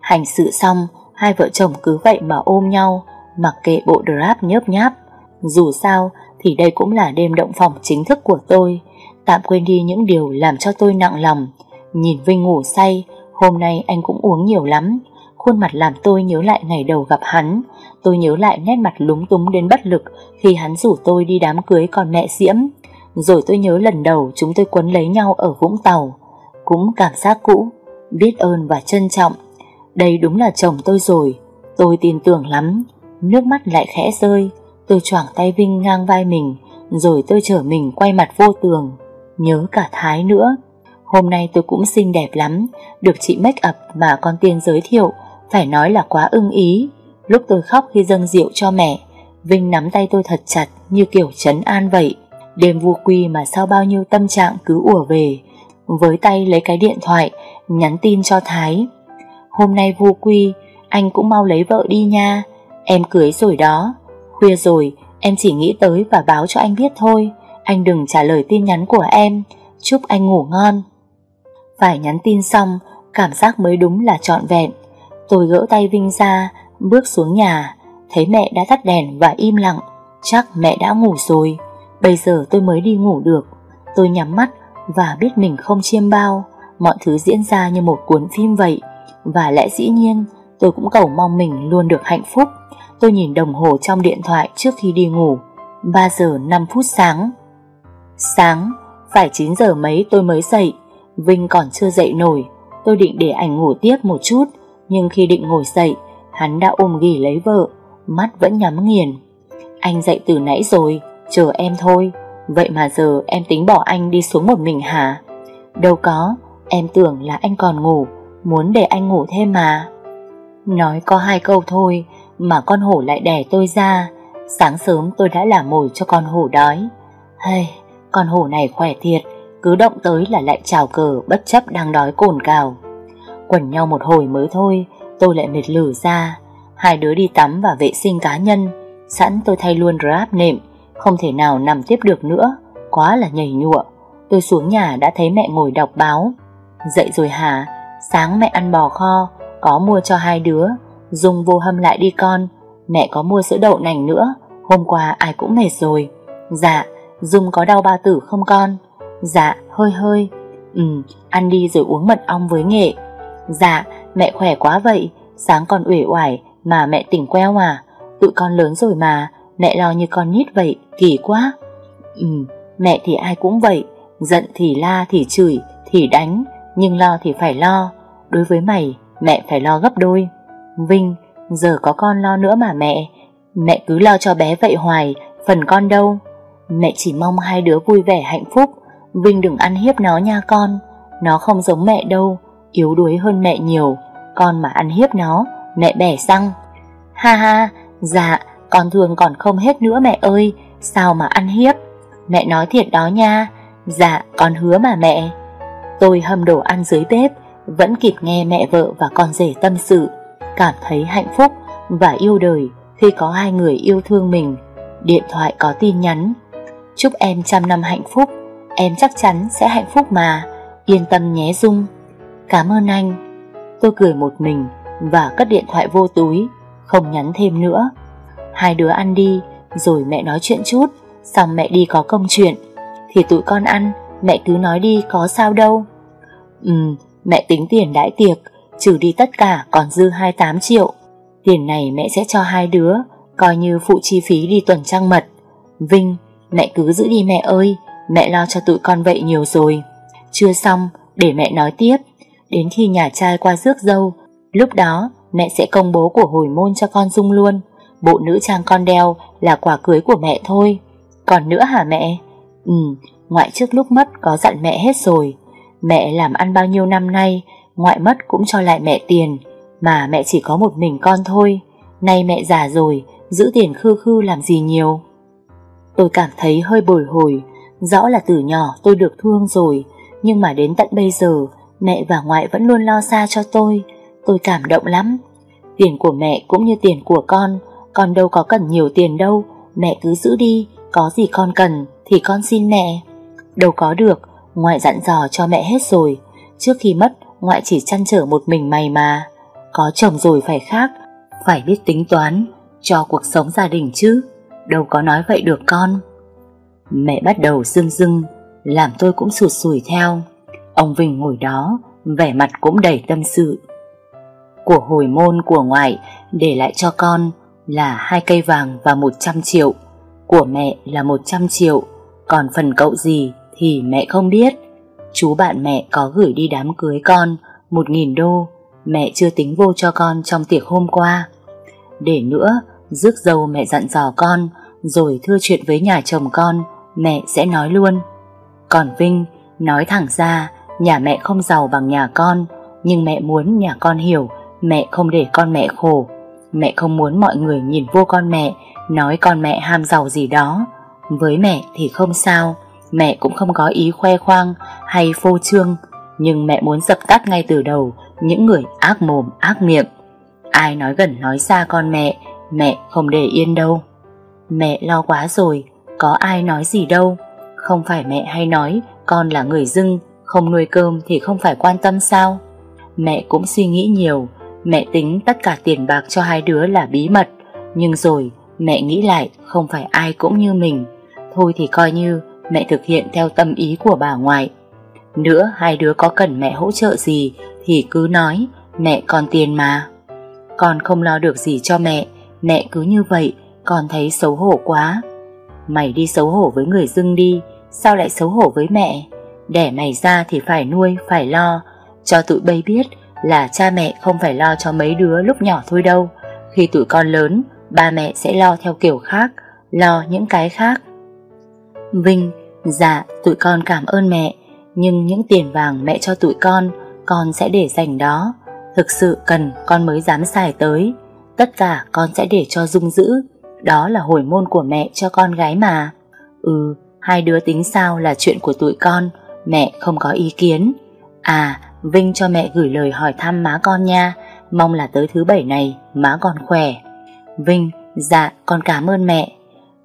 Hành sự xong, Hai vợ chồng cứ vậy mà ôm nhau, Mặc kệ bộ drap nhớp nháp. Dù sao, thì đây cũng là đêm động phòng chính thức của tôi. Tạm quên đi những điều làm cho tôi nặng lòng. Nhìn Vinh ngủ say, Hôm nay anh cũng uống nhiều lắm. Khuôn mặt làm tôi nhớ lại ngày đầu gặp hắn. Tôi nhớ lại nét mặt lúng túng đến bất lực Khi hắn rủ tôi đi đám cưới con mẹ Diễm. Rồi tôi nhớ lần đầu chúng tôi quấn lấy nhau ở Vũng Tàu. Cũng cảm giác cũ, Biết ơn và trân trọng. Đây đúng là chồng tôi rồi, Tôi tin tưởng lắm. Nước mắt lại khẽ rơi, Tôi choảng tay Vinh ngang vai mình, Rồi tôi trở mình quay mặt vô tường. Nhớ cả Thái nữa. Hôm nay tôi cũng xinh đẹp lắm, Được chị make up mà con tiên giới thiệu, Phải nói là quá ưng ý. Lúc tôi khóc khi dâng rượu cho mẹ, Vinh nắm tay tôi thật chặt Như kiểu trấn an vậy. Đêm vua quy mà sao bao nhiêu tâm trạng cứ ùa về với tay lấy cái điện thoại Nhắn tin cho Thái. Hôm nay Vu quy Anh cũng mau lấy vợ đi nha. Em cưới rồi đó. Khuya rồi em chỉ nghĩ tới và báo cho anh biết thôi. Anh đừng trả lời tin nhắn của em. Chúc anh ngủ ngon. Phải nhắn tin xong Cảm giác mới đúng là trọn vẹn. Tôi gỡ tay Vinh ra, bước xuống nhà, thấy mẹ đã tắt đèn và im lặng. Chắc mẹ đã ngủ rồi, bây giờ tôi mới đi ngủ được. Tôi nhắm mắt và biết mình không chiêm bao, mọi thứ diễn ra như một cuốn phim vậy. Và lẽ dĩ nhiên, tôi cũng cầu mong mình luôn được hạnh phúc. Tôi nhìn đồng hồ trong điện thoại trước khi đi ngủ, 3 giờ 5 phút sáng. Sáng, phải 9 giờ mấy tôi mới dậy, Vinh còn chưa dậy nổi. Tôi định để ảnh ngủ tiếp một chút, nhưng khi định ngồi dậy, hắn đã ôm ghì lấy vợ, mắt vẫn nhắm nghiền. Anh dậy từ nãy rồi, chờ em thôi. Vậy mà giờ em tính bỏ anh đi xuống một mình hả? Đâu có, em tưởng là anh còn ngủ, muốn để anh ngủ thêm mà. Nói có hai câu thôi mà con hổ lại đẻ tôi ra. Sáng sớm tôi đã làm mồi cho con hổ đói. Hay, con hổ này khỏe thiệt, cứ động tới là lại chào cờ bất chấp đang đói cồn cào. Quẩn nhau một hồi mới thôi, tôi lại mệt lử ra. Hai đứa đi tắm và vệ sinh cá nhân, sẵn tôi thay luôn grab nệm, không thể nào nằm tiếp được nữa, quá là nhảy nhụa. Tôi xuống nhà đã thấy mẹ ngồi đọc báo. Dậy rồi hả? Sáng mẹ ăn bò kho, có mua cho hai đứa. Dung vô hâm lại đi con, mẹ có mua sữa đậu nành nữa, hôm qua ai cũng mệt rồi. Dạ, Dung có đau ba tử không con? Dạ, hơi hơi. Ừ, ăn đi rồi uống mật ong với nghệ. Dạ, mẹ khỏe quá vậy, sáng còn uể oải mà mẹ tỉnh queo à. Tụi con lớn rồi mà, mẹ lo như con nít vậy, kỳ quá. Ừ, mẹ thì ai cũng vậy, giận thì la thì chửi, thì đánh, nhưng lo thì phải lo. Đối với mày, mẹ phải lo gấp đôi. Vinh, giờ có con lo nữa mà mẹ. Mẹ cứ lo cho bé vậy hoài, phần con đâu. Mẹ chỉ mong hai đứa vui vẻ hạnh phúc. Vinh đừng ăn hiếp nó nha con. Nó không giống mẹ đâu, yếu đuối hơn mẹ nhiều. Con mà ăn hiếp nó, mẹ bẻ răng. Ha ha, dạ, con thương còn không hết nữa mẹ ơi, sao mà ăn hiếp. Mẹ nói thiệt đó nha, dạ, con hứa mà mẹ. Tôi hâm đồ ăn dưới bếp, vẫn kịp nghe mẹ vợ và con rể tâm sự, cảm thấy hạnh phúc và yêu đời khi có hai người yêu thương mình. Điện thoại có tin nhắn, chúc em trăm năm hạnh phúc, em chắc chắn sẽ hạnh phúc mà, yên tâm nhé Dung. Cảm ơn anh. Tôi cười một mình và cất điện thoại vô túi, không nhắn thêm nữa. Hai đứa ăn đi, rồi mẹ nói chuyện chút, xong mẹ đi có công chuyện. Thì tụi con ăn, mẹ cứ nói đi có sao đâu. Ừ, mẹ tính tiền đãi tiệc, trừ đi tất cả còn dư 28 triệu. Tiền này mẹ sẽ cho hai đứa, coi như phụ chi phí đi tuần trăng mật. Vinh, mẹ cứ giữ đi mẹ ơi, mẹ lo cho tụi con vậy nhiều rồi. Chưa xong, để mẹ nói tiếp. Đến khi nhà trai qua rước dâu, lúc đó mẹ sẽ công bố của hồi môn cho con Dung luôn. Bộ nữ trang con đeo là quả cưới của mẹ thôi. Còn nữa hả mẹ? Ừ, ngoại trước lúc mất có dặn mẹ hết rồi. Mẹ làm ăn bao nhiêu năm nay, ngoại mất cũng cho lại mẹ tiền, mà mẹ chỉ có một mình con thôi. Nay mẹ già rồi, giữ tiền khư khư làm gì nhiều. Tôi cảm thấy hơi bồi hồi, rõ là từ nhỏ tôi được thương rồi, nhưng mà đến tận bây giờ, mẹ và ngoại vẫn luôn lo xa cho tôi. Tôi cảm động lắm. Tiền của mẹ cũng như tiền của con, con đâu có cần nhiều tiền đâu, mẹ cứ giữ đi, có gì con cần thì con xin mẹ. Đâu có được, ngoại dặn dò cho mẹ hết rồi. Trước khi mất, ngoại chỉ chăn trở một mình mày mà. Có chồng rồi phải khác, phải biết tính toán cho cuộc sống gia đình chứ. Đâu có nói vậy được con. Mẹ bắt đầu rưng rưng, làm tôi cũng sụt sùi theo. Ông Vinh ngồi đó, vẻ mặt cũng đầy tâm sự. Của hồi môn của ngoại để lại cho con là hai cây vàng và 100 triệu. Của mẹ là 100 triệu, còn phần cậu gì thì mẹ không biết. Chú bạn mẹ có gửi đi đám cưới con 1.000 đô, mẹ chưa tính vô cho con trong tiệc hôm qua. Để nữa, rước dâu mẹ dặn dò con, rồi thưa chuyện với nhà chồng con, mẹ sẽ nói luôn. Còn Vinh, nói thẳng ra, nhà mẹ không giàu bằng nhà con, nhưng mẹ muốn nhà con hiểu, mẹ không để con mẹ khổ. Mẹ không muốn mọi người nhìn vô con mẹ, nói con mẹ ham giàu gì đó. Với mẹ thì không sao, mẹ cũng không có ý khoe khoang hay phô trương, nhưng mẹ muốn dập tắt ngay từ đầu những người ác mồm ác miệng. Ai nói gần nói xa con mẹ, mẹ không để yên đâu. Mẹ lo quá rồi, có ai nói gì đâu. Không phải mẹ hay nói con là người dưng, không nuôi cơm thì không phải quan tâm sao. Mẹ cũng suy nghĩ nhiều, Mẹ tính tất cả tiền bạc cho hai đứa là bí mật. Nhưng rồi mẹ nghĩ lại không phải ai cũng như mình. Thôi thì coi như mẹ thực hiện theo tâm ý của bà ngoại. Nữa hai đứa có cần mẹ hỗ trợ gì Thì cứ nói Mẹ còn tiền mà. Con không lo được gì cho mẹ Mẹ cứ như vậy Con thấy xấu hổ quá. Mày đi xấu hổ với người dưng đi Sao lại xấu hổ với mẹ? Đẻ mày ra thì phải nuôi, phải lo. Cho tụi bay biết là cha mẹ không phải lo cho mấy đứa lúc nhỏ thôi đâu. Khi tụi con lớn, Ba mẹ sẽ lo theo kiểu khác, Lo những cái khác. Vinh Dạ tụi con cảm ơn mẹ, Nhưng những tiền vàng mẹ cho tụi con Con sẽ để dành đó. Thực sự cần con mới dám xài tới. Tất cả con sẽ để cho Dung giữ. Đó là hồi môn của mẹ cho con gái mà. Ừ Hai đứa tính sao là chuyện của tụi con, Mẹ không có ý kiến. À Vinh cho mẹ gửi lời hỏi thăm má con nha. Mong là tới thứ bảy này Má còn khỏe. Vinh Dạ con cảm ơn mẹ.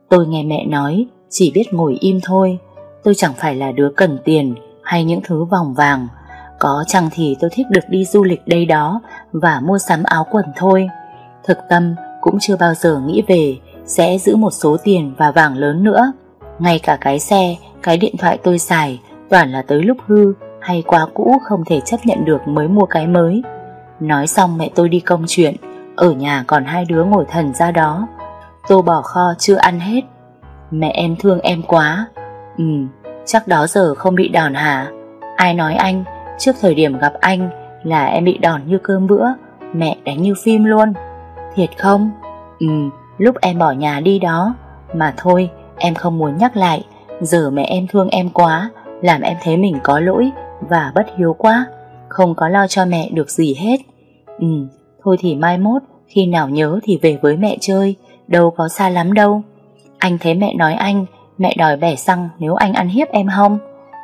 Tôi nghe mẹ nói, Chỉ biết ngồi im thôi. Tôi chẳng phải là đứa cần tiền Hay những thứ vòng vàng. Có chăng thì tôi thích được đi du lịch đây đó Và mua sắm áo quần thôi. Thực tâm cũng chưa bao giờ nghĩ về Sẽ giữ một số tiền và vàng lớn nữa. Ngay cả cái xe, Cái điện thoại tôi xài Toàn là tới lúc hư hay quá cũ không thể chấp nhận được mới mua cái mới. Nói xong mẹ tôi đi công chuyện, ở nhà còn hai đứa ngồi thần ra đó. Tô bỏ kho chưa ăn hết. Mẹ em thương em quá. Ừ, chắc đó giờ không bị đòn hả? Ai nói anh, trước thời điểm gặp anh là em bị đòn như cơm bữa, mẹ đánh như phim luôn. Thiệt không? Ừ, lúc em bỏ nhà đi đó. Mà thôi, em không muốn nhắc lại, giờ mẹ em thương em quá, làm em thấy mình có lỗi và bất hiếu quá, không có lo cho mẹ được gì hết. Ừ, thôi thì mai mốt, khi nào nhớ thì về với mẹ chơi, đâu có xa lắm đâu. Anh thấy mẹ nói anh, mẹ đòi bẻ xăng nếu anh ăn hiếp em không?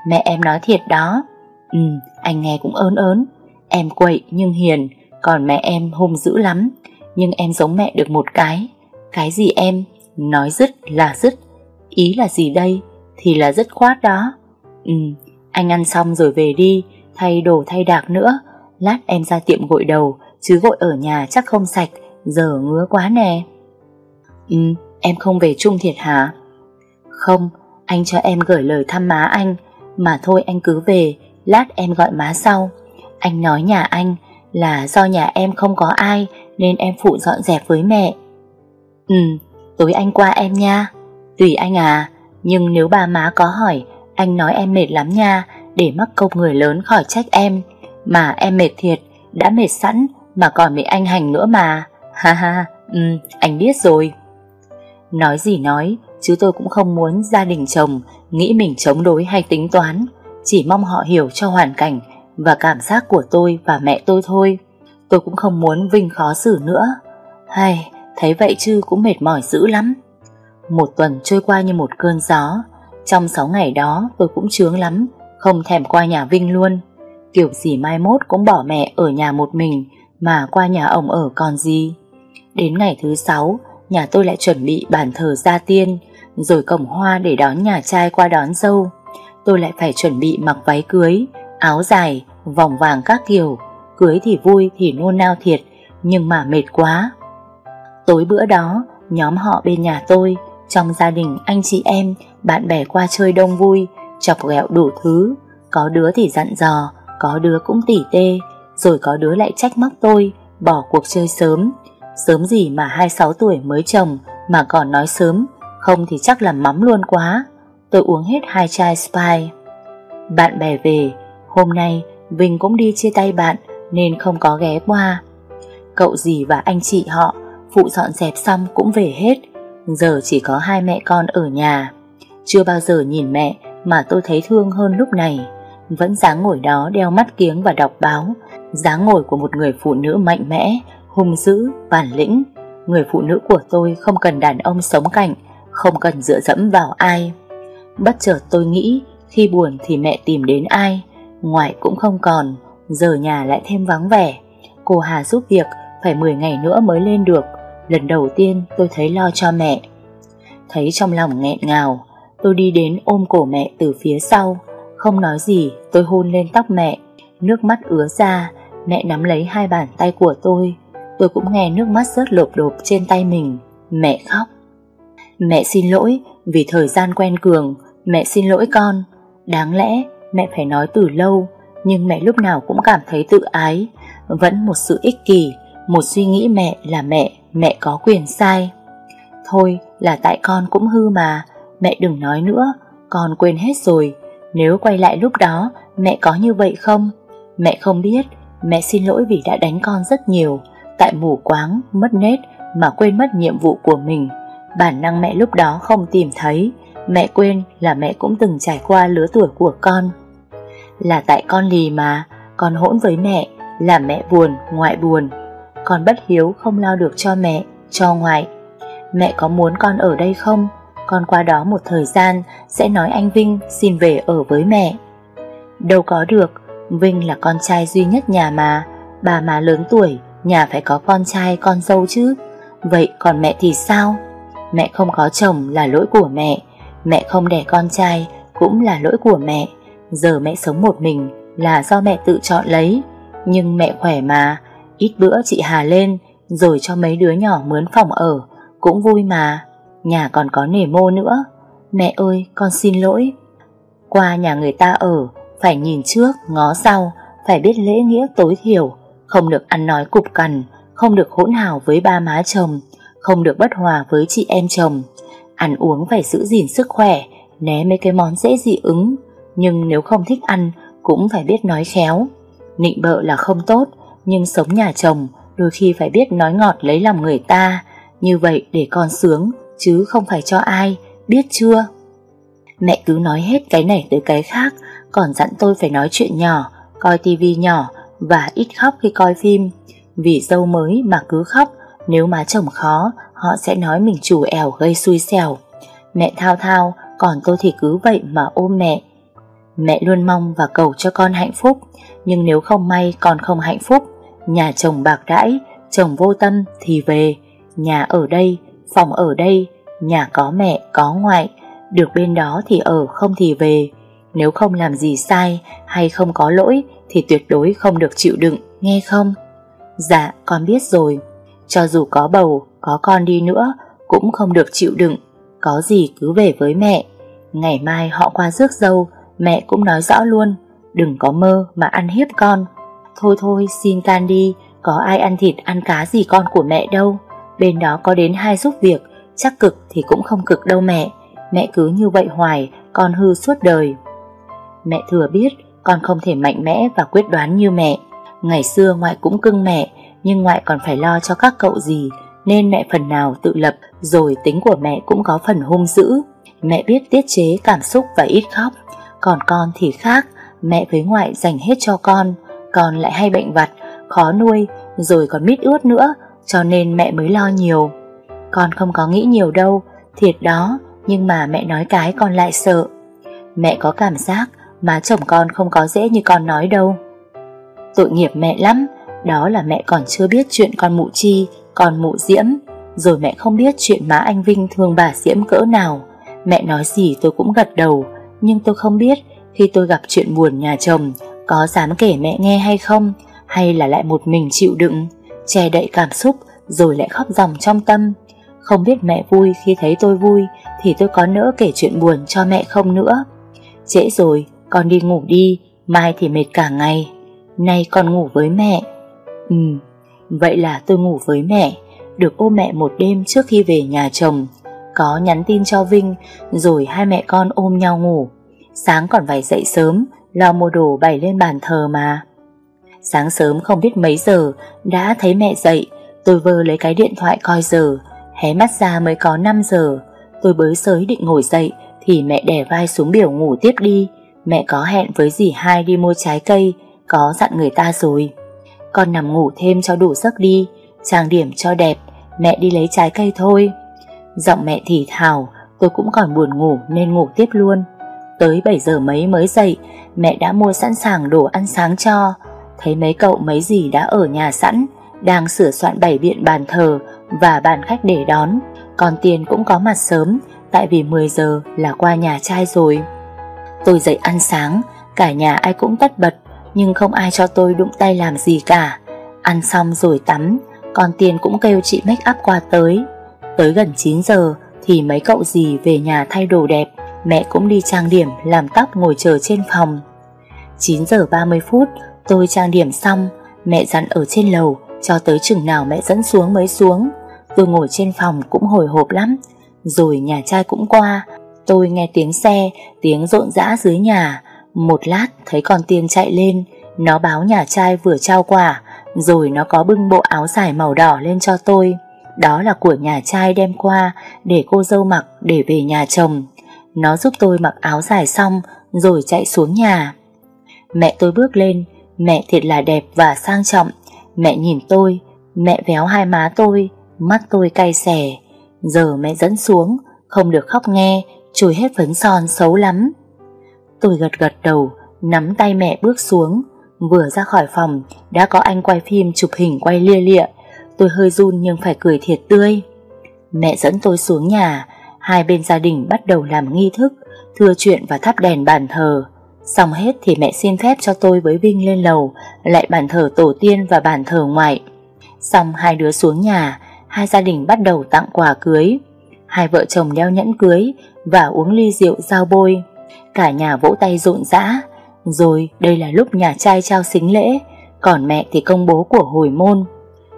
Mẹ em nói thiệt đó. Ừ, anh nghe cũng ớn ớn. Em quậy nhưng hiền, còn mẹ em hung dữ lắm. Nhưng em giống mẹ được một cái. Cái gì em? Nói dứt là dứt. Ý là gì đây? Thì là dứt khoát đó. Ừ, anh ăn xong rồi về đi, thay đồ thay đạc nữa. Lát em ra tiệm gội đầu, chứ gội ở nhà chắc không sạch, giờ ngứa quá nè. Ừ, em không về chung thiệt hả? Không, anh cho em gửi lời thăm má anh, mà thôi anh cứ về, lát em gọi má sau. Anh nói nhà anh là do nhà em không có ai nên em phụ dọn dẹp với mẹ. Ừ, tối anh qua em nha. Tùy anh à, nhưng nếu bà má có hỏi anh nói em mệt lắm nha Để mắc công người lớn khỏi trách em. Mà em mệt thiệt Đã mệt sẵn mà còn bị anh hành nữa mà. Ha ha ừ, Anh biết rồi. Nói gì nói Chứ tôi cũng không muốn gia đình chồng Nghĩ mình chống đối hay tính toán. Chỉ mong họ hiểu cho hoàn cảnh Và cảm giác của tôi và mẹ tôi thôi. Tôi cũng không muốn Vinh khó xử nữa. Hay Thấy vậy chứ cũng mệt mỏi dữ lắm. Một tuần trôi qua như một cơn gió trong 6 ngày đó tôi cũng chướng lắm Không thèm qua nhà Vinh luôn. Kiểu gì mai mốt cũng bỏ mẹ ở nhà một mình Mà qua nhà ông ở còn gì. Đến ngày thứ 6 Nhà tôi lại chuẩn bị bàn thờ gia tiên Rồi cổng hoa để đón nhà trai qua đón dâu. Tôi lại phải chuẩn bị mặc váy cưới Áo dài, vòng vàng các kiểu. Cưới thì vui thì nôn nao thiệt Nhưng mà mệt quá. Tối bữa đó Nhóm họ bên nhà tôi trong gia đình anh chị em, bạn bè qua chơi đông vui, chọc ghẹo đủ thứ. Có đứa thì dặn dò, có đứa cũng tỉ tê, rồi có đứa lại trách móc tôi, bỏ cuộc chơi sớm. Sớm gì mà 26 tuổi mới chồng mà còn nói sớm, không thì chắc là mắm luôn quá. Tôi uống hết hai chai Spy. Bạn bè về, hôm nay Vinh cũng đi chia tay bạn nên không có ghé qua. Cậu dì và anh chị họ phụ dọn dẹp xong cũng về hết Giờ chỉ có hai mẹ con ở nhà. Chưa bao giờ nhìn mẹ Mà tôi thấy thương hơn lúc này. Vẫn dáng ngồi đó đeo mắt kiếng và đọc báo. Dáng ngồi của một người phụ nữ mạnh mẽ Hung dữ, bản lĩnh. Người phụ nữ của tôi không cần đàn ông sống cạnh Không cần dựa dẫm vào ai. Bất chợt tôi nghĩ Khi buồn thì mẹ tìm đến ai. Ngoại cũng không còn Giờ nhà lại thêm vắng vẻ. Cô Hà giúp việc Phải 10 ngày nữa mới lên được. Lần đầu tiên tôi thấy lo cho mẹ. Thấy trong lòng nghẹn ngào, Tôi đi đến ôm cổ mẹ từ phía sau. Không nói gì, tôi hôn lên tóc mẹ. Nước mắt ứa ra, Mẹ nắm lấy hai bàn tay của tôi. Tôi cũng nghe nước mắt rớt lộp đột trên tay mình. Mẹ khóc. Mẹ xin lỗi, vì thời gian quen Cường. Mẹ xin lỗi con. Đáng lẽ mẹ phải nói từ lâu, Nhưng mẹ lúc nào cũng cảm thấy tự ái. Vẫn một sự ích kỷ, Một suy nghĩ mẹ là mẹ. Mẹ có quyền sai. Thôi là tại con cũng hư mà Mẹ đừng nói nữa Con quên hết rồi. Nếu quay lại lúc đó Mẹ có như vậy không? Mẹ không biết Mẹ xin lỗi vì đã đánh con rất nhiều Tại mù quáng, mất nết Mà quên mất nhiệm vụ của mình. Bản năng mẹ lúc đó không tìm thấy Mẹ quên là mẹ cũng từng trải qua lứa tuổi của con. Là tại con lì mà Con hỗn với mẹ Là mẹ buồn, ngoại buồn. Con bất hiếu không lo được cho mẹ, Cho ngoại. Mẹ có muốn con ở đây không? Con qua đó một thời gian, Sẽ nói anh Vinh xin về ở với mẹ. Đâu có được, Vinh là con trai duy nhất nhà mà. Bà mà lớn tuổi, Nhà phải có con trai, con dâu chứ. Vậy còn mẹ thì sao? Mẹ không có chồng là lỗi của mẹ. Mẹ không đẻ con trai Cũng là lỗi của mẹ. Giờ mẹ sống một mình Là do mẹ tự chọn lấy. Nhưng mẹ khỏe mà Ít bữa chị Hà lên, Rồi cho mấy đứa nhỏ mướn phòng ở, Cũng vui mà. Nhà còn có nể mô nữa. Mẹ ơi, con xin lỗi. Qua nhà người ta ở, Phải nhìn trước, ngó sau, Phải biết lễ nghĩa tối thiểu. Không được ăn nói cục cằn, Không được hỗn hào với ba má chồng, Không được bất hòa với chị em chồng. Ăn uống phải giữ gìn sức khỏe, Né mấy cái món dễ dị ứng. Nhưng nếu không thích ăn, Cũng phải biết nói khéo. Nịnh bợ là không tốt. Nhưng sống nhà chồng, Đôi khi phải biết nói ngọt lấy lòng người ta. Như vậy để con sướng, Chứ không phải cho ai, Biết chưa? Mẹ cứ nói hết cái này tới cái khác, Còn dặn tôi phải nói chuyện nhỏ, Coi tivi nhỏ Và ít khóc khi coi phim. Vì dâu mới mà cứ khóc, Nếu má chồng khó, Họ sẽ nói mình chủ ẻo gây xui xẻo. Mẹ thao thao, Còn tôi thì cứ vậy mà ôm mẹ. Mẹ luôn mong và cầu cho con hạnh phúc, Nhưng nếu không may con không hạnh phúc Nhà chồng bạc đãi Chồng vô tâm thì về. Nhà ở đây, phòng ở đây Nhà có mẹ, có ngoại. Được bên đó thì ở, không thì về. Nếu không làm gì sai Hay không có lỗi Thì tuyệt đối không được chịu đựng, nghe không? Dạ, con biết rồi. Cho dù có bầu, có con đi nữa Cũng không được chịu đựng. Có gì cứ về với mẹ. Ngày mai họ qua rước dâu Mẹ cũng nói rõ luôn. Đừng có mơ mà ăn hiếp con. Thôi thôi, xin can đi, Có ai ăn thịt, ăn cá gì con của mẹ đâu. Bên đó có đến hai giúp việc, Chắc cực thì cũng không cực đâu mẹ. Mẹ cứ như vậy hoài, Con hư suốt đời. Mẹ thừa biết, con không thể mạnh mẽ và quyết đoán như mẹ. Ngày xưa ngoại cũng cưng mẹ, Nhưng ngoại còn phải lo cho các cậu gì Nên mẹ phần nào tự lập, Rồi tính của mẹ cũng có phần hung dữ. Mẹ biết tiết chế cảm xúc và ít khóc, Còn con thì khác. Mẹ với ngoại dành hết cho con. Con lại hay bệnh vặt, Khó nuôi, Rồi còn mít ướt nữa, Cho nên mẹ mới lo nhiều. Con không có nghĩ nhiều đâu, Thiệt đó, Nhưng mà mẹ nói cái con lại sợ. Mẹ có cảm giác Má chồng con không có dễ như con nói đâu. Tội nghiệp mẹ lắm, Đó là mẹ còn chưa biết chuyện con mụ chi, Con mụ diễm, Rồi mẹ không biết chuyện má anh Vinh thương bà diễm cỡ nào. Mẹ nói gì tôi cũng gật đầu, Nhưng tôi không biết, Khi tôi gặp chuyện buồn nhà chồng có dám kể mẹ nghe hay không? Hay là lại một mình chịu đựng? Che đậy cảm xúc Rồi lại khóc dòng trong tâm. Không biết mẹ vui khi thấy tôi vui Thì tôi có nỡ kể chuyện buồn cho mẹ không nữa? Trễ rồi, Con đi ngủ đi, Mai thì mệt cả ngày. Nay con ngủ với mẹ. Ừ Vậy là tôi ngủ với mẹ. Được ôm mẹ một đêm trước khi về nhà chồng. Có nhắn tin cho Vinh, Rồi hai mẹ con ôm nhau ngủ. Sáng còn phải dậy sớm Lo mua đồ bày lên bàn thờ mà. Sáng sớm không biết mấy giờ, Đã thấy mẹ dậy. Tôi vơ lấy cái điện thoại coi giờ, Hé mắt ra mới có 5 giờ. Tôi bới sới định ngồi dậy, Thì mẹ đè vai xuống biểu ngủ tiếp đi. Mẹ có hẹn với dì hai đi mua trái cây, Có dặn người ta rồi. Con nằm ngủ thêm cho đủ giấc đi, Trang điểm cho đẹp, Mẹ đi lấy trái cây thôi. Giọng mẹ thì thào, Tôi cũng còn buồn ngủ nên ngủ tiếp luôn. Tới 7 giờ mấy mới dậy, Mẹ đã mua sẵn sàng đồ ăn sáng cho. Thấy mấy cậu mấy gì đã ở nhà sẵn, Đang sửa soạn bảy biện bàn thờ Và bàn khách để đón. Còn tiền cũng có mặt sớm, Tại vì 10 giờ là qua nhà trai rồi. Tôi dậy ăn sáng, Cả nhà ai cũng tất bật, Nhưng không ai cho tôi đụng tay làm gì cả. Ăn xong rồi tắm, Còn tiền cũng kêu chị make up qua tới. Tới gần 9 giờ Thì mấy cậu gì về nhà thay đồ đẹp. Mẹ cũng đi trang điểm, Làm tóc ngồi chờ trên phòng. 9 giờ 30 phút, Tôi trang điểm xong, Mẹ dặn ở trên lầu, Cho tới chừng nào mẹ dẫn xuống mới xuống. Tôi ngồi trên phòng cũng hồi hộp lắm, Rồi nhà trai cũng qua. Tôi nghe tiếng xe, Tiếng rộn rã dưới nhà. Một lát, thấy con tiên chạy lên. Nó báo nhà trai vừa trao quà, Rồi nó có bưng bộ áo dài màu đỏ lên cho tôi. Đó là của nhà trai đem qua Để cô dâu mặc để về nhà chồng. Nó giúp tôi mặc áo dài xong, Rồi chạy xuống nhà. Mẹ tôi bước lên, Mẹ thiệt là đẹp và sang trọng. Mẹ nhìn tôi, Mẹ véo hai má tôi, Mắt tôi cay xẻ Giờ mẹ dẫn xuống, Không được khóc nghe, Chùi hết phấn son xấu lắm. Tôi gật gật đầu, Nắm tay mẹ bước xuống. Vừa ra khỏi phòng, Đã có anh quay phim chụp hình quay lia lịa. Tôi hơi run nhưng phải cười thiệt tươi. Mẹ dẫn tôi xuống nhà Hai bên gia đình bắt đầu làm nghi thức, Thưa chuyện và thắp đèn bàn thờ. Xong hết thì mẹ xin phép cho tôi với Vinh lên lầu, Lại bàn thờ tổ tiên và bàn thờ ngoại. Xong hai đứa xuống nhà, Hai gia đình bắt đầu tặng quà cưới. Hai vợ chồng đeo nhẫn cưới Và uống ly rượu giao bôi. Cả nhà vỗ tay rộn rã. Rồi, đây là lúc nhà trai trao xính lễ, Còn mẹ thì công bố của hồi môn.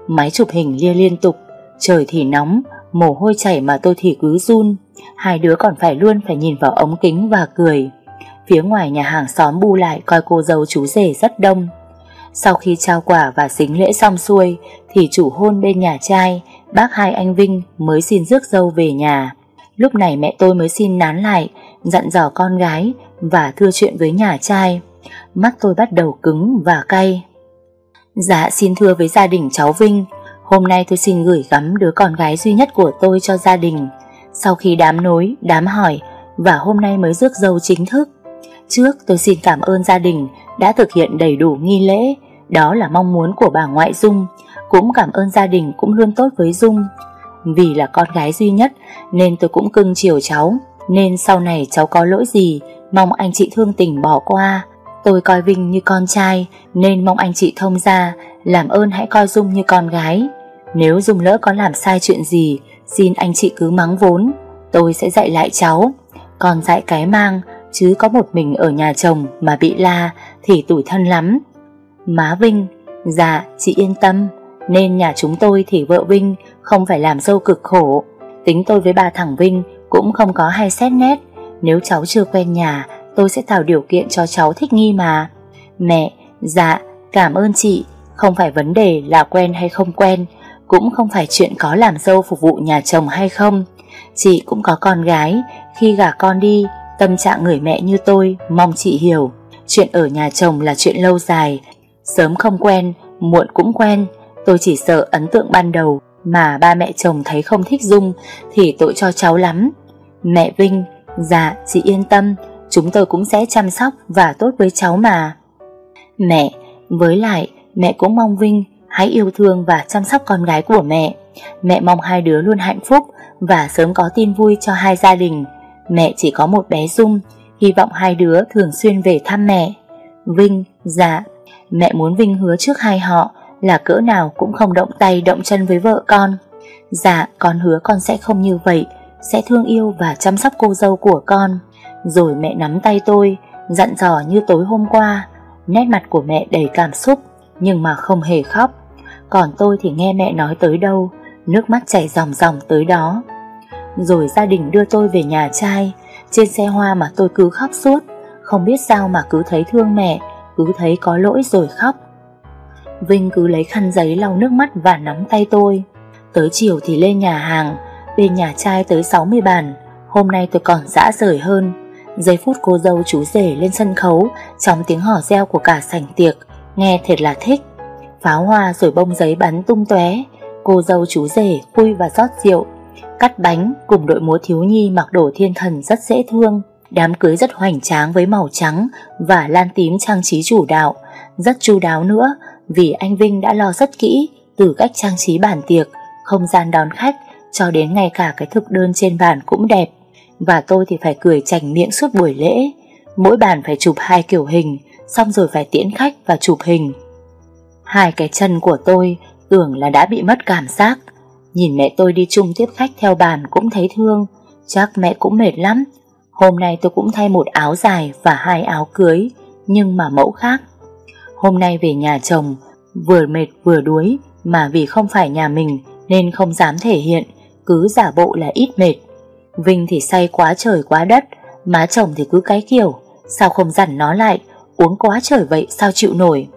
Máy chụp hình lia liên tục, Trời thì nóng Mồ hôi chảy mà tôi thì cứ run. Hai đứa còn phải luôn phải nhìn vào ống kính và cười. Phía ngoài nhà hàng xóm bu lại coi cô dâu chú rể rất đông. Sau khi trao quả và xính lễ xong xuôi, Thì chủ hôn bên nhà trai, Bác hai anh Vinh mới xin rước dâu về nhà. Lúc này mẹ tôi mới xin nán lại, Dặn dò con gái Và thưa chuyện với nhà trai. Mắt tôi bắt đầu cứng và cay. Dạ xin thưa với gia đình cháu Vinh. Hôm nay tôi xin gửi gắm đứa con gái duy nhất của tôi cho gia đình Sau khi đám nối, đám hỏi Và hôm nay mới rước dâu chính thức Trước tôi xin cảm ơn gia đình đã thực hiện đầy đủ nghi lễ, đó là mong muốn của bà ngoại Dung. Cũng cảm ơn gia đình cũng luôn tốt với Dung. Vì là con gái duy nhất nên tôi cũng cưng chiều cháu, nên sau này cháu có lỗi gì, mong anh chị thương tình bỏ qua. Tôi coi Vinh như con trai nên mong anh chị thông ra, làm ơn hãy coi Dung như con gái. Nếu Dung lỡ có làm sai chuyện gì, xin anh chị cứ mắng vốn, tôi sẽ dạy lại cháu. Còn dạy cái mang, chứ có một mình ở nhà chồng mà bị la thì tủi thân lắm. Má Vinh, dạ chị yên tâm, nên nhà chúng tôi thì vợ Vinh không phải làm dâu cực khổ. Tính tôi với bà thẳng Vinh cũng không có hay xét nét, nếu cháu chưa quen nhà tôi sẽ tạo điều kiện cho cháu thích nghi mà. Mẹ, dạ, cảm ơn chị, không phải vấn đề là quen hay không quen, cũng không phải chuyện có làm dâu phục vụ nhà chồng hay không. Chị cũng có con gái, khi gả con đi Tâm trạng người mẹ như tôi mong chị hiểu. Chuyện ở nhà chồng là chuyện lâu dài Sớm không quen, muộn cũng quen. Tôi chỉ sợ ấn tượng ban đầu Mà ba mẹ chồng thấy không thích Dung Thì tội cho cháu lắm. Mẹ Vinh, dạ chị yên tâm Chúng tôi cũng sẽ chăm sóc và tốt với cháu mà. Mẹ, với lại mẹ cũng mong Vinh Hãy yêu thương và chăm sóc con gái của mẹ. Mẹ mong hai đứa luôn hạnh phúc Và sớm có tin vui cho hai gia đình. Mẹ chỉ có một bé Dung Hy vọng hai đứa thường xuyên về thăm mẹ. Vinh, dạ. Mẹ muốn Vinh hứa trước hai họ Là cỡ nào cũng không động tay động chân với vợ con. Dạ con hứa con sẽ không như vậy. Sẽ thương yêu và chăm sóc cô dâu của con. Rồi mẹ nắm tay tôi Dặn dò như tối hôm qua. Nét mặt của mẹ đầy cảm xúc Nhưng mà không hề khóc. Còn tôi thì nghe mẹ nói tới đâu, Nước mắt chảy ròng ròng tới đó. Rồi gia đình đưa tôi về nhà trai, Trên xe hoa mà tôi cứ khóc suốt, Không biết sao mà cứ thấy thương mẹ, Cứ thấy có lỗi rồi khóc. Vinh cứ lấy khăn giấy lau nước mắt và nắm tay tôi. Tới chiều thì lên nhà hàng Bên nhà trai tới 60 bàn, Hôm nay tôi còn dã rời hơn. Giây phút cô dâu chú rể lên sân khấu, Trong tiếng hò reo của cả sảnh tiệc, Nghe thật là thích. Pháo hoa rồi bông giấy bắn tung tóe. Cô dâu chú rể khui và rót rượu Cắt bánh cùng đội múa thiếu nhi mặc đồ thiên thần rất dễ thương. Đám cưới rất hoành tráng với màu trắng và lan tím trang trí chủ đạo Rất chu đáo nữa vì anh Vinh đã lo rất kỹ từ cách trang trí bàn tiệc, không gian đón khách cho đến ngay cả cái thực đơn trên bàn cũng đẹp. Và tôi thì phải cười chảnh miệng suốt buổi lễ. Mỗi bàn phải chụp hai kiểu hình xong rồi phải tiễn khách và chụp hình. Hai cái chân của tôi tưởng là đã bị mất cảm giác. Nhìn mẹ tôi đi chung tiếp khách theo bàn cũng thấy thương, chắc mẹ cũng mệt lắm. Hôm nay tôi cũng thay một áo dài và hai áo cưới, nhưng mà mẫu khác. Hôm nay về nhà chồng, vừa mệt vừa đuối, mà vì không phải nhà mình nên không dám thể hiện, cứ giả bộ là ít mệt. Vinh thì say quá trời quá đất, má chồng thì cứ cái kiểu, sao không dặn nó lại, uống quá trời vậy sao chịu nổi.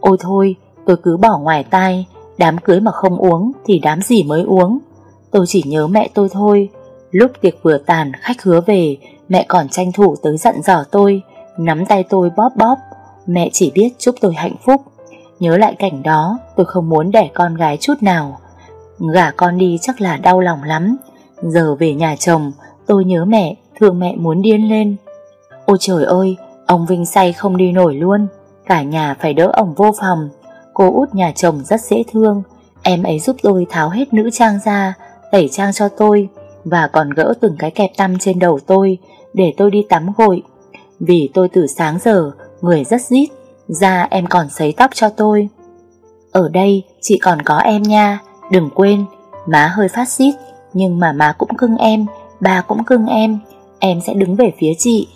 Ôi thôi, tôi cứ bỏ ngoài tai, đám cưới mà không uống thì đám gì mới uống. Tôi chỉ nhớ mẹ tôi thôi. Lúc tiệc vừa tàn, khách hứa về, mẹ còn tranh thủ tới dặn dò tôi, nắm tay tôi bóp bóp. Mẹ chỉ biết chúc tôi hạnh phúc. Nhớ lại cảnh đó, tôi không muốn đẻ con gái chút nào. Gả con đi chắc là đau lòng lắm. Giờ về nhà chồng, tôi nhớ mẹ, thương mẹ muốn điên lên. Ôi trời ơi, ông Vinh say không đi nổi luôn. Cả nhà phải đỡ ông vô phòng. Cô út nhà chồng rất dễ thương. Em ấy giúp tôi tháo hết nữ trang ra, tẩy trang cho tôi và còn gỡ từng cái kẹp tăm trên đầu tôi để tôi đi tắm gội. Vì tôi từ sáng giờ, người rất rít, ra em còn sấy tóc cho tôi. Ở đây chị còn có em nha, đừng quên, má hơi phát xít, nhưng mà má cũng cưng em, ba cũng cưng em, em sẽ đứng về phía chị.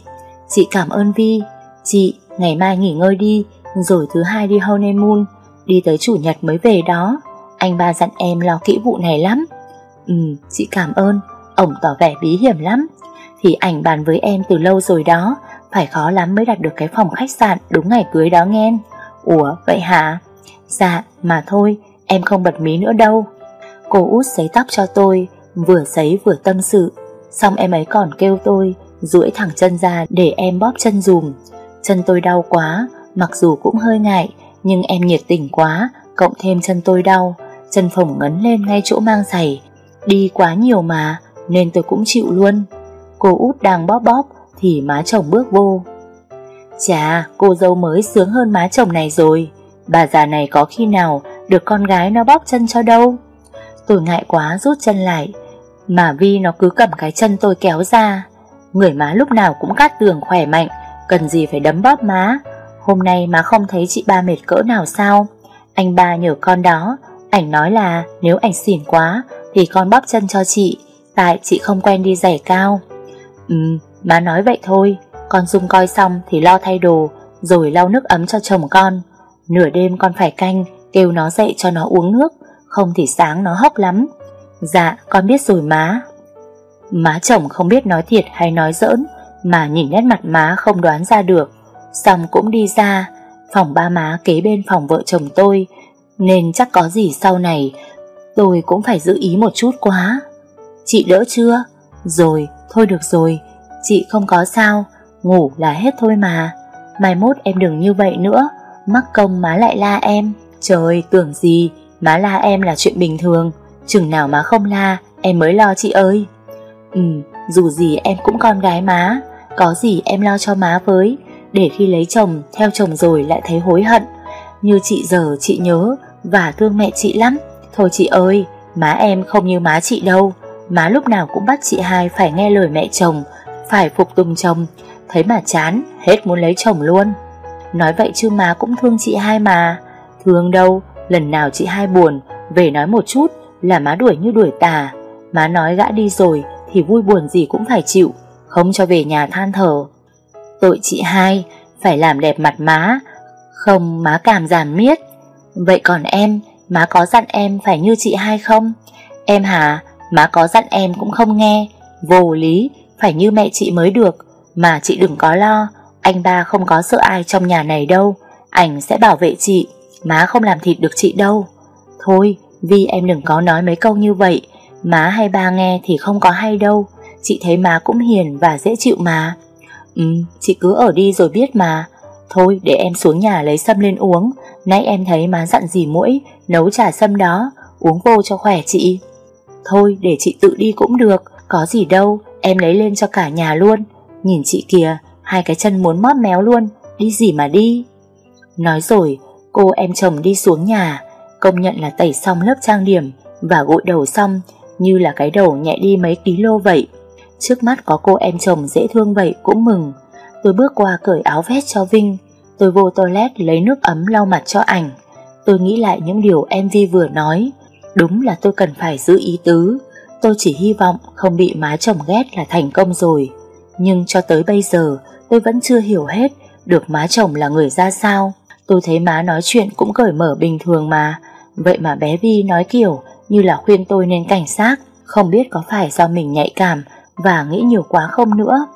Chị cảm ơn Vi, chị ngày mai nghỉ ngơi đi, rồi thứ hai đi honeymoon, đi tới chủ nhật mới về đó. Anh ba dặn em lo kỹ vụ này lắm. Ừ, chị cảm ơn, ổng tỏ vẻ bí hiểm lắm. Thì ảnh bàn với em từ lâu rồi đó, phải khó lắm mới đặt được cái phòng khách sạn đúng ngày cưới đó nghe. Ủa, vậy hả? Dạ, mà thôi, em không bật mí nữa đâu. Cô út sấy tóc cho tôi, vừa sấy vừa tâm sự. Xong em ấy còn kêu tôi, duỗi thẳng chân ra để em bóp chân dùm. Chân tôi đau quá, mặc dù cũng hơi ngại, nhưng em nhiệt tình quá, cộng thêm chân tôi đau, chân phồng ngấn lên ngay chỗ mang giày. Đi quá nhiều mà, nên tôi cũng chịu luôn. Cô út đang bóp bóp, thì má chồng bước vô. Chà, cô dâu mới sướng hơn má chồng này rồi. Bà già này có khi nào được con gái nó bóp chân cho đâu. Tôi ngại quá rút chân lại, mà Vi nó cứ cầm cái chân tôi kéo ra. Người má lúc nào cũng cát tường khỏe mạnh, cần gì phải đấm bóp má. Hôm nay má không thấy chị ba mệt cỡ nào sao? Anh ba nhờ con đó, ảnh nói là nếu ảnh xỉn quá thì con bóp chân cho chị, tại chị không quen đi giày cao. Ừ, má nói vậy thôi, con dung coi xong thì lo thay đồ, rồi lau nước ấm cho chồng con. Nửa đêm con phải canh, kêu nó dậy cho nó uống nước, không thì sáng nó hốc lắm. Dạ, con biết rồi má. Má chồng không biết nói thiệt hay nói giỡn, mà nhìn nét mặt má không đoán ra được. Xong cũng đi ra, phòng ba má kế bên phòng vợ chồng tôi, nên chắc có gì sau này, tôi cũng phải giữ ý một chút quá. Chị đỡ chưa? Rồi, thôi được rồi, chị không có sao, ngủ là hết thôi mà. Mai mốt em đừng như vậy nữa, mắc công má lại la em. Trời, tưởng gì, má la em là chuyện bình thường, chừng nào má không la, em mới lo chị ơi. Ừ, dù gì em cũng con gái má, có gì em lo cho má với, để khi lấy chồng, theo chồng rồi lại thấy hối hận. Như chị giờ chị nhớ và thương mẹ chị lắm. Thôi chị ơi, má em không như má chị đâu, má lúc nào cũng bắt chị hai phải nghe lời mẹ chồng, phải phục tùng chồng, thấy mà chán, hết muốn lấy chồng luôn. Nói vậy chứ má cũng thương chị hai mà, thương đâu, lần nào chị hai buồn, về nói một chút là má đuổi như đuổi tà, má nói gã đi rồi thì vui buồn gì cũng phải chịu, không cho về nhà than thở. Tội chị hai, phải làm đẹp mặt má, không má cảm giảm miết. Vậy còn em, má có dặn em phải như chị hai không? Em hả, má có dặn em cũng không nghe, vô lý, phải như mẹ chị mới được, mà chị đừng có lo, anh ba không có sợ ai trong nhà này đâu, ảnh sẽ bảo vệ chị, má không làm thịt được chị đâu. Thôi, vì em đừng có nói mấy câu như vậy, má hay ba nghe thì không có hay đâu, chị thấy má cũng hiền và dễ chịu mà. Ừ, chị cứ ở đi rồi biết mà. Thôi để em xuống nhà lấy sâm lên uống, nãy em thấy má dặn gì mũi, nấu trà sâm đó, uống vô cho khỏe chị. Thôi để chị tự đi cũng được, có gì đâu, em lấy lên cho cả nhà luôn. Nhìn chị kìa, hai cái chân muốn móp méo luôn, đi gì mà đi. Nói rồi, cô em chồng đi xuống nhà, công nhận là tẩy xong lớp trang điểm và gội đầu xong, như là cái đầu nhẹ đi mấy ký lô vậy. Trước mắt có cô em chồng dễ thương vậy cũng mừng. Tôi bước qua cởi áo vest cho Vinh, Tôi vô toilet lấy nước ấm lau mặt cho ảnh. Tôi nghĩ lại những điều MV vừa nói. Đúng là tôi cần phải giữ ý tứ. Tôi chỉ hy vọng không bị má chồng ghét là thành công rồi. Nhưng cho tới bây giờ Tôi vẫn chưa hiểu hết Được má chồng là người ra sao. Tôi thấy má nói chuyện cũng cởi mở bình thường mà. Vậy mà bé Vi nói kiểu Như là khuyên tôi nên cảnh giác Không biết có phải do mình nhạy cảm và nghĩ nhiều quá không nữa.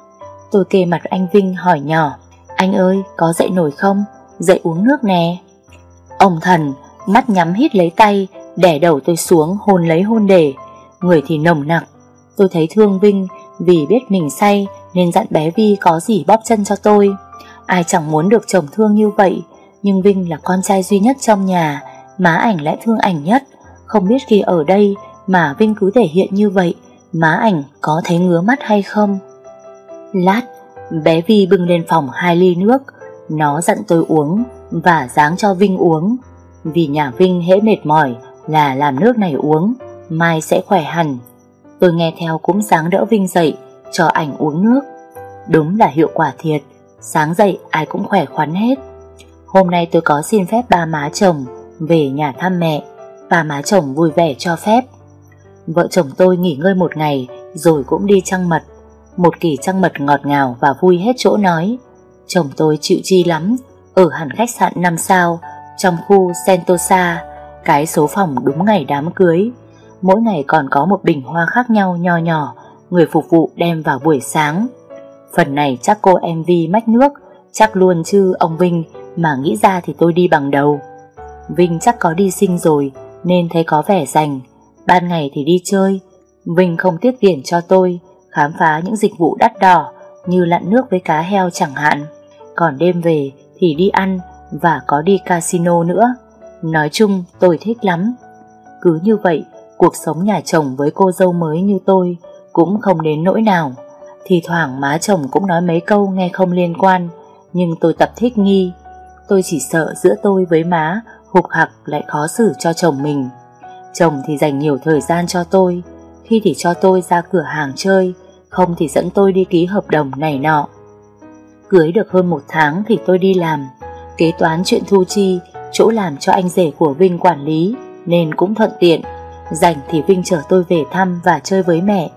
Tôi kề mặt anh Vinh hỏi nhỏ, Anh ơi, có dậy nổi không? Dậy uống nước nè. Ông thần mắt nhắm hít lấy tay, Đẻ đầu tôi xuống hôn lấy hôn để. Người thì nồng nặc. Tôi thấy thương Vinh Vì biết mình say Nên dặn bé Vi có gì bóp chân cho tôi. Ai chẳng muốn được chồng thương như vậy, Nhưng Vinh là con trai duy nhất trong nhà, Má ảnh lại thương ảnh nhất. Không biết khi ở đây Mà Vinh cứ thể hiện như vậy Má ảnh có thấy ngứa mắt hay không? Lát, Bé Vi bưng lên phòng hai ly nước. Nó dặn tôi uống Và dáng cho Vinh uống. Vì nhà Vinh hễ mệt mỏi Là làm nước này uống, Mai sẽ khỏe hẳn. Tôi nghe theo cũng dáng đỡ Vinh dậy, Cho ảnh uống nước. Đúng là hiệu quả thiệt, Sáng dậy ai cũng khỏe khoắn hết. Hôm nay tôi có xin phép ba má chồng Về nhà thăm mẹ. Ba má chồng vui vẻ cho phép. Vợ chồng tôi nghỉ ngơi một ngày, Rồi cũng đi trăng mật. Một kỳ trăng mật ngọt ngào và vui hết chỗ nói. Chồng tôi chịu chi lắm, Ở hẳn khách sạn 5 sao, Trong khu Sentosa, Cái số phòng đúng ngày đám cưới. Mỗi ngày còn có một bình hoa khác nhau nho nhỏ, Người phục vụ đem vào buổi sáng. Phần này chắc cô MV mách nước, Chắc luôn chứ ông Vinh, Mà nghĩ ra thì tôi đi bằng đầu. Vinh chắc có đi sinh rồi, Nên thấy có vẻ rành. Ban ngày thì đi chơi. Vinh không tiếc tiền cho tôi, Khám phá những dịch vụ đắt đỏ Như lặn nước với cá heo chẳng hạn. Còn đêm về thì đi ăn Và có đi casino nữa. Nói chung, tôi thích lắm. Cứ như vậy, Cuộc sống nhà chồng với cô dâu mới như tôi Cũng không đến nỗi nào. Thì thoảng má chồng cũng nói mấy câu nghe không liên quan, Nhưng tôi tập thích nghi. Tôi chỉ sợ giữa tôi với má Hục hặc lại khó xử cho chồng mình. Chồng thì dành nhiều thời gian cho tôi. Khi thì cho tôi ra cửa hàng chơi, Không thì dẫn tôi đi ký hợp đồng này nọ. Cưới được hơn một tháng thì tôi đi làm. Kế toán chuyện thu chi, Chỗ làm cho anh rể của Vinh quản lý, Nên cũng thuận tiện. Rảnh thì Vinh chở tôi về thăm và chơi với mẹ.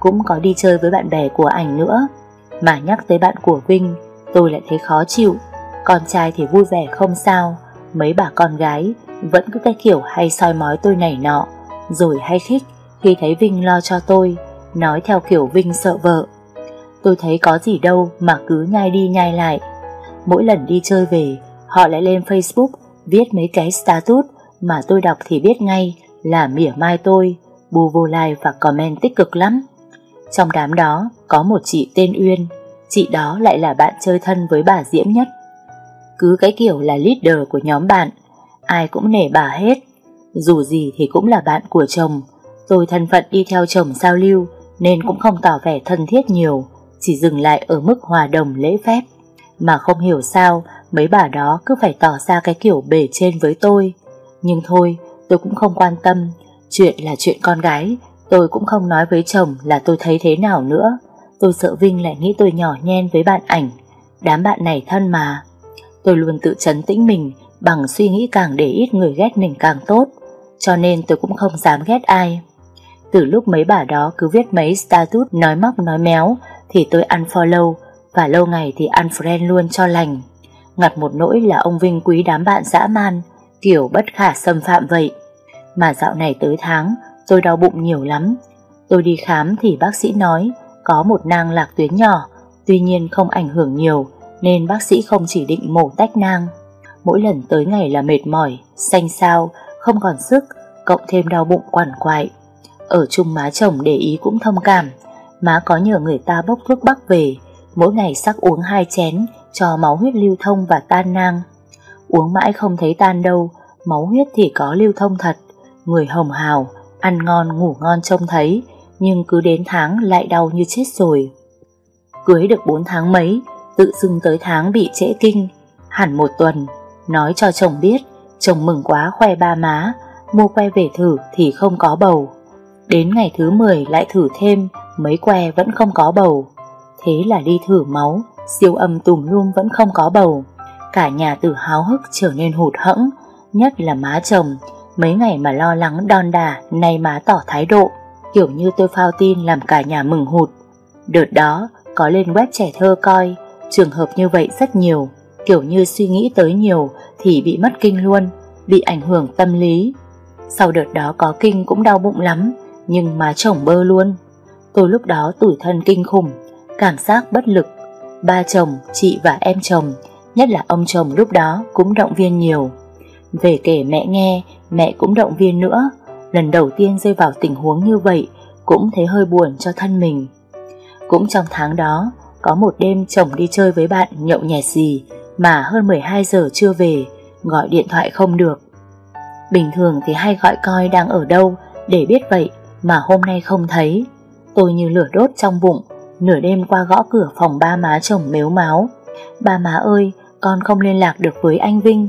Cũng có đi chơi với bạn bè của ảnh nữa. Mà nhắc tới bạn của Vinh, Tôi lại thấy khó chịu. Con trai thì vui vẻ không sao. Mấy bà con gái vẫn cứ cái kiểu hay soi mói tôi này nọ Rồi hay khích Khi thấy Vinh lo cho tôi Nói theo kiểu Vinh sợ vợ Tôi thấy có gì đâu mà cứ nhai đi nhai lại Mỗi lần đi chơi về Họ lại lên Facebook Viết mấy cái status Mà tôi đọc thì biết ngay là mỉa mai tôi, bù vô like và comment tích cực lắm. Trong đám đó có một chị tên Uyên, chị đó lại là bạn chơi thân với bà Diễm nhất. Cứ cái kiểu là leader của nhóm bạn, ai cũng nể bà hết. Dù gì thì cũng là bạn của chồng, tôi thân phận đi theo chồng giao lưu nên cũng không tỏ vẻ thân thiết nhiều, chỉ dừng lại ở mức hòa đồng lễ phép. Mà không hiểu sao mấy bà đó cứ phải tỏ ra cái kiểu bề trên với tôi. Nhưng thôi, tôi cũng không quan tâm. Chuyện là chuyện con gái, tôi cũng không nói với chồng là tôi thấy thế nào nữa. Tôi sợ Vinh lại nghĩ tôi nhỏ nhen với bạn ảnh. Đám bạn này thân mà. Tôi luôn tự chấn tĩnh mình bằng suy nghĩ càng để ít người ghét mình càng tốt. Cho nên tôi cũng không dám ghét ai. Từ lúc mấy bà đó cứ viết mấy status nói móc nói méo thì tôi unfollow và lâu ngày thì unfriend luôn cho lành. Ngặt một nỗi là ông Vinh quý đám bạn dã man kiểu bất khả xâm phạm vậy. Mà dạo này tới tháng, tôi đau bụng nhiều lắm. Tôi đi khám thì bác sĩ nói có một nang lạc tuyến nhỏ, tuy nhiên không ảnh hưởng nhiều, nên bác sĩ không chỉ định mổ tách nang. Mỗi lần tới ngày là mệt mỏi, xanh xao, không còn sức, cộng thêm đau bụng quằn quại. Ở chung má chồng để ý cũng thông cảm, má có nhờ người ta bốc thuốc bắc về, mỗi ngày sắc uống hai chén cho máu huyết lưu thông và tan nang. Uống mãi không thấy tan đâu Máu huyết thì có lưu thông thật Người hồng hào Ăn ngon ngủ ngon trông thấy Nhưng cứ đến tháng lại đau như chết rồi Cưới được 4 tháng mấy Tự dưng tới tháng bị trễ kinh Hẳn một tuần Nói cho chồng biết, Chồng mừng quá khoe ba má, Mua que về thử thì không có bầu. Đến ngày thứ 10 lại thử thêm, Mấy que vẫn không có bầu. Thế là đi thử máu, Siêu âm tùm lum vẫn không có bầu. Cả nhà từ háo hức trở nên hụt hẫng, Nhất là má chồng. Mấy ngày mà lo lắng đon đà, Nay má tỏ thái độ, Kiểu như tôi phao tin làm cả nhà mừng hụt. Đợt đó, có lên web trẻ thơ coi, Trường hợp như vậy rất nhiều. Kiểu như suy nghĩ tới nhiều Thì bị mất kinh luôn Bị ảnh hưởng tâm lý. Sau đợt đó có kinh cũng đau bụng lắm Nhưng má chồng bơ luôn. Tôi lúc đó tủi thân kinh khủng Cảm giác bất lực. Ba chồng, chị và em chồng Nhất là ông chồng lúc đó cũng động viên nhiều. Về kể mẹ nghe Mẹ cũng động viên nữa. Lần đầu tiên rơi vào tình huống như vậy Cũng thấy hơi buồn cho thân mình. Cũng trong tháng đó Có một đêm chồng đi chơi với bạn nhậu nhẹt gì mà hơn 12 giờ chưa về, Gọi điện thoại không được. Bình thường thì hay gọi coi đang ở đâu Để biết vậy Mà hôm nay không thấy. Tôi như lửa đốt trong bụng, Nửa đêm qua gõ cửa phòng ba má chồng mếu máu. Ba má ơi, Con không liên lạc được với anh Vinh.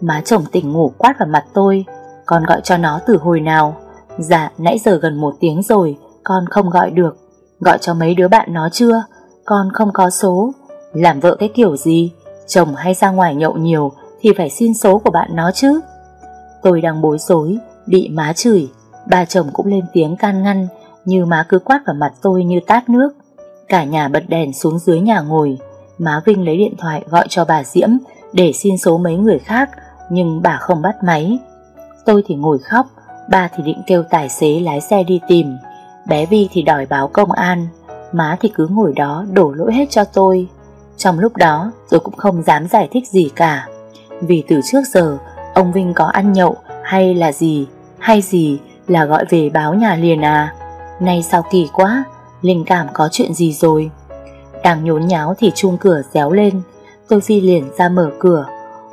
Má chồng tỉnh ngủ quát vào mặt tôi, Con gọi cho nó từ hồi nào? Dạ nãy giờ gần một tiếng rồi, Con không gọi được. Gọi cho mấy đứa bạn nó chưa? Con không có số. Làm vợ cái kiểu gì? Chồng hay ra ngoài nhậu nhiều Thì phải xin số của bạn nó chứ. Tôi đang bối rối, Bị má chửi Ba chồng cũng lên tiếng can ngăn, Như má cứ quát vào mặt tôi như tát nước. Cả nhà bật đèn xuống dưới nhà ngồi, Má Vinh lấy điện thoại gọi cho bà Diễm Để xin số mấy người khác, Nhưng bà không bắt máy. Tôi thì ngồi khóc Ba thì định kêu tài xế lái xe đi tìm. Bé Vi thì đòi báo công an, Má thì cứ ngồi đó đổ lỗi hết cho tôi. Trong lúc đó, tôi cũng không dám giải thích gì cả. Vì từ trước giờ, Ông Vinh có ăn nhậu hay là gì, Hay gì là gọi về báo nhà liền à? Nay sao kỳ quá, Linh cảm có chuyện gì rồi? Đang nhốn nháo thì chuông cửa réo lên. Tôi phi liền ra mở cửa.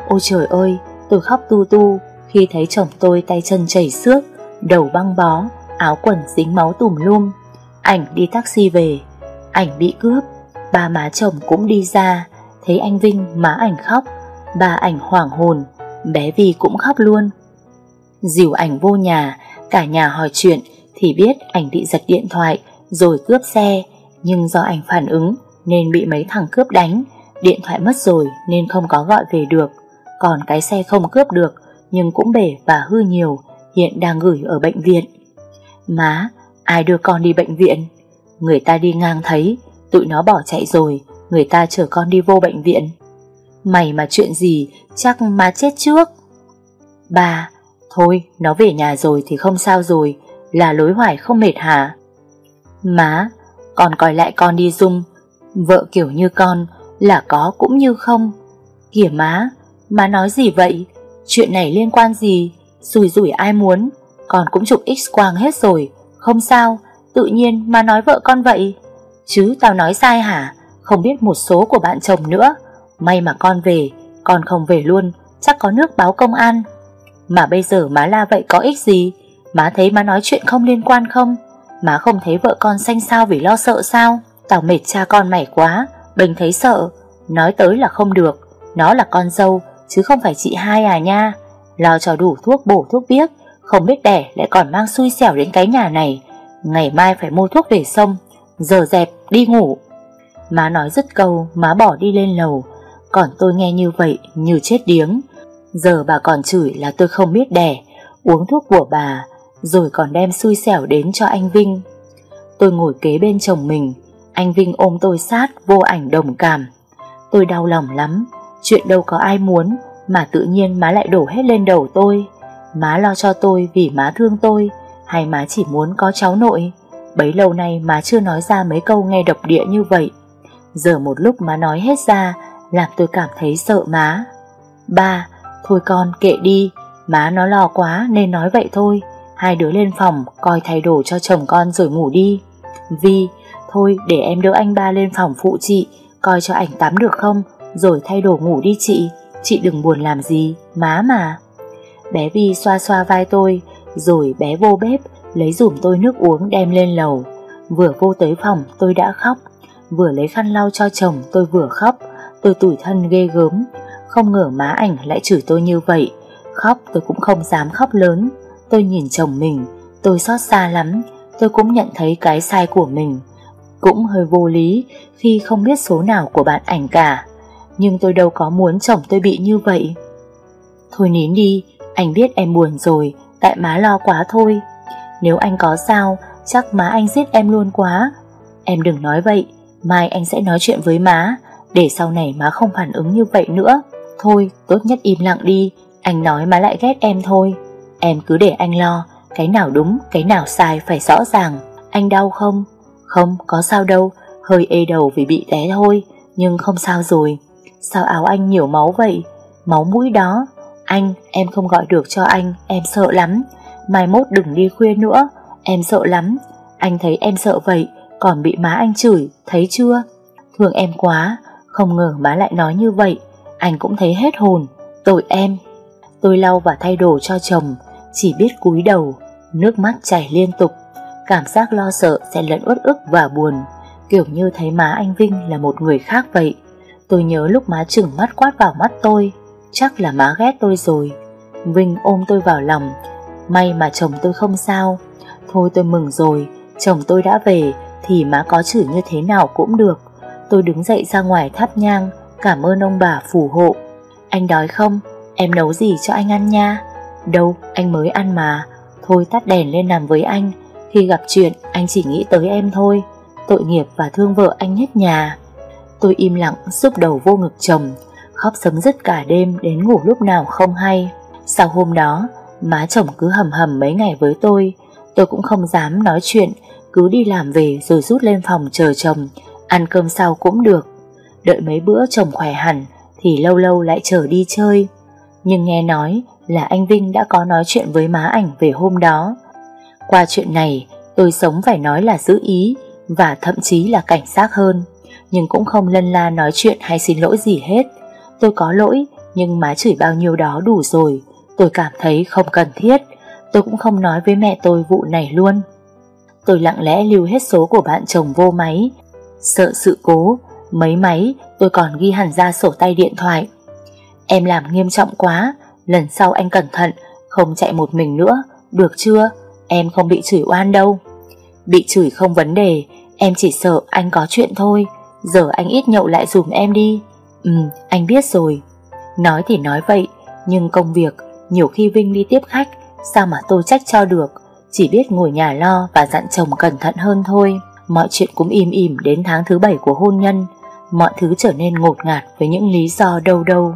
Ôi trời ơi, Tôi khóc tu tu Khi thấy chồng tôi tay chân chảy xước, Đầu băng bó, Áo quần dính máu tùm lum. Ảnh đi taxi về, Ảnh bị cướp. Ba má chồng cũng đi ra. Thấy anh Vinh má ảnh khóc bà ảnh hoảng hồn Bé Vi cũng khóc luôn. Dìu ảnh vô nhà Cả nhà hỏi chuyện Thì biết ảnh bị giật điện thoại rồi cướp xe, nhưng do ảnh phản ứng nên bị mấy thằng cướp đánh, điện thoại mất rồi nên không có gọi về được, còn cái xe không cướp được nhưng cũng bể và hư nhiều, hiện đang gửi ở bệnh viện. Má, ai đưa con đi bệnh viện? Người ta đi ngang thấy, tụi nó bỏ chạy rồi, người ta chở con đi vô bệnh viện. Mày mà chuyện gì, chắc má chết trước. bà thôi, nó về nhà rồi thì không sao rồi, là lối hoài không mệt hả? Má, con coi lại con đi Dung Vợ kiểu như con Là có cũng như không Kìa má, má nói gì vậy Chuyện này liên quan gì Rủi rủi ai muốn Con cũng chụp x quang hết rồi Không sao, tự nhiên mà nói vợ con vậy Chứ tao nói sai hả? Không biết một số của bạn chồng nữa. May mà con về, Con không về luôn. Chắc có nước báo công an. Mà bây giờ má la vậy có ích gì? Má thấy má nói chuyện không liên quan không? Má không thấy vợ con xanh sao vì lo sợ sao? Tao mệt cha con mày quá, Bình thấy sợ. Nói tới là không được. Nó là con dâu, Chứ không phải chị hai à nha. Lo cho đủ thuốc bổ thuốc biết Không biết đẻ lại còn mang xui xẻo đến cái nhà này. Ngày mai phải mua thuốc về sông Giờ dẹp đi ngủ Má nói dứt câu Má bỏ đi lên lầu Còn tôi nghe như vậy như chết điếng Giờ bà còn chửi là tôi không biết đẻ Uống thuốc của bà rồi còn đem xui xẻo đến cho anh Vinh. Tôi ngồi kế bên chồng mình, anh Vinh ôm tôi sát vô ảnh đồng cảm. Tôi đau lòng lắm, chuyện đâu có ai muốn mà tự nhiên má lại đổ hết lên đầu tôi. Má lo cho tôi vì má thương tôi hay má chỉ muốn có cháu nội. Bấy lâu nay má chưa nói ra mấy câu nghe độc địa như vậy. Giờ một lúc má nói hết ra làm tôi cảm thấy sợ má. Ba, thôi con kệ đi, má nó lo quá nên nói vậy thôi. Hai đứa lên phòng coi thay đồ cho chồng con rồi ngủ đi Vi Thôi để em đỡ anh ba lên phòng phụ chị Coi cho ảnh tắm được không Rồi thay đồ ngủ đi chị Chị đừng buồn làm gì Má mà Bé Vi xoa xoa vai tôi Rồi bé vô bếp Lấy dùm tôi nước uống đem lên lầu. Vừa vô tới phòng tôi đã khóc. Vừa lấy khăn lau cho chồng tôi vừa khóc. Tôi tủi thân ghê gớm. Không ngờ má ảnh lại chửi tôi như vậy. Khóc tôi cũng không dám khóc lớn. Tôi nhìn chồng mình, tôi xót xa lắm, tôi cũng nhận thấy cái sai của mình. Cũng hơi vô lý khi không biết số nào của bạn ảnh cả. Nhưng tôi đâu có muốn chồng tôi bị như vậy. Thôi nín đi Anh biết em buồn rồi Tại má lo quá thôi. Nếu anh có sao Chắc má anh giết em luôn quá. Em đừng nói vậy Mai anh sẽ nói chuyện với má. Để sau này má không phản ứng như vậy nữa. Thôi tốt nhất im lặng đi Anh nói má lại ghét em thôi. Em cứ để anh lo Cái nào đúng, cái nào sai phải rõ ràng. Anh đau không? Không, có sao đâu Hơi ê đầu vì bị té thôi Nhưng không sao rồi. Sao áo anh nhiều máu vậy? Máu mũi đó. Anh, em không gọi được cho anh Em sợ lắm. Mai mốt đừng đi khuya nữa Em sợ lắm. Anh thấy em sợ vậy Còn bị má anh chửi, thấy chưa? Thương em quá Không ngờ má lại nói như vậy. Anh cũng thấy hết hồn Tội em. Tôi lau và thay đồ cho chồng Chỉ biết cúi đầu Nước mắt chảy liên tục. Cảm giác lo sợ sẽ lẫn uất ức và buồn Kiểu như thấy má anh Vinh là một người khác vậy. Tôi nhớ lúc má chừng mắt quát vào mắt tôi Chắc là má ghét tôi rồi. Vinh ôm tôi vào lòng May mà chồng tôi không sao. Thôi tôi mừng rồi Chồng tôi đã về Thì má có chửi như thế nào cũng được. Tôi đứng dậy ra ngoài thắp nhang Cảm ơn ông bà phù hộ. Anh đói không? Em nấu gì cho anh ăn nha? Đâu, anh mới ăn mà. Thôi tắt đèn lên nằm với anh. Khi gặp chuyện anh chỉ nghĩ tới em thôi. Tội nghiệp và thương vợ anh nhất nhà. Tôi im lặng xúc đầu vô ngực chồng. Khóc sấm dứt cả đêm đến ngủ lúc nào không hay. Sau hôm đó Má chồng cứ hầm hầm mấy ngày với tôi Tôi cũng không dám nói chuyện, Cứ đi làm về rồi rút lên phòng chờ chồng, Ăn cơm sau cũng được. Đợi mấy bữa chồng khỏe hẳn Thì lâu lâu lại trở đi chơi. Nhưng nghe nói là anh Vinh đã có nói chuyện với má ảnh về hôm đó. Qua chuyện này, tôi sống phải nói là giữ ý Và thậm chí là cảnh giác hơn, Nhưng cũng không lân la nói chuyện hay xin lỗi gì hết. Tôi có lỗi, Nhưng má chửi bao nhiêu đó đủ rồi. Tôi cảm thấy không cần thiết. Tôi cũng không nói với mẹ tôi vụ này luôn. Tôi lặng lẽ lưu hết số của bạn chồng vô máy. Sợ sự cố. Mấy máy, tôi còn ghi hẳn ra sổ tay điện thoại. Em làm nghiêm trọng quá. Lần sau anh cẩn thận, Không chạy một mình nữa. Được chưa? Em không bị chửi oan đâu. Bị chửi không vấn đề. Em chỉ sợ anh có chuyện thôi. Giờ anh ít nhậu lại dùm em đi. Ừ anh biết rồi. Nói thì nói vậy, Nhưng công việc nhiều khi Vinh đi tiếp khách, Sao mà tôi trách cho được? Chỉ biết ngồi nhà lo và dặn chồng cẩn thận hơn thôi. Mọi chuyện cũng im ỉm đến tháng thứ bảy của hôn nhân. Mọi thứ trở nên ngột ngạt với những lý do đâu đâu.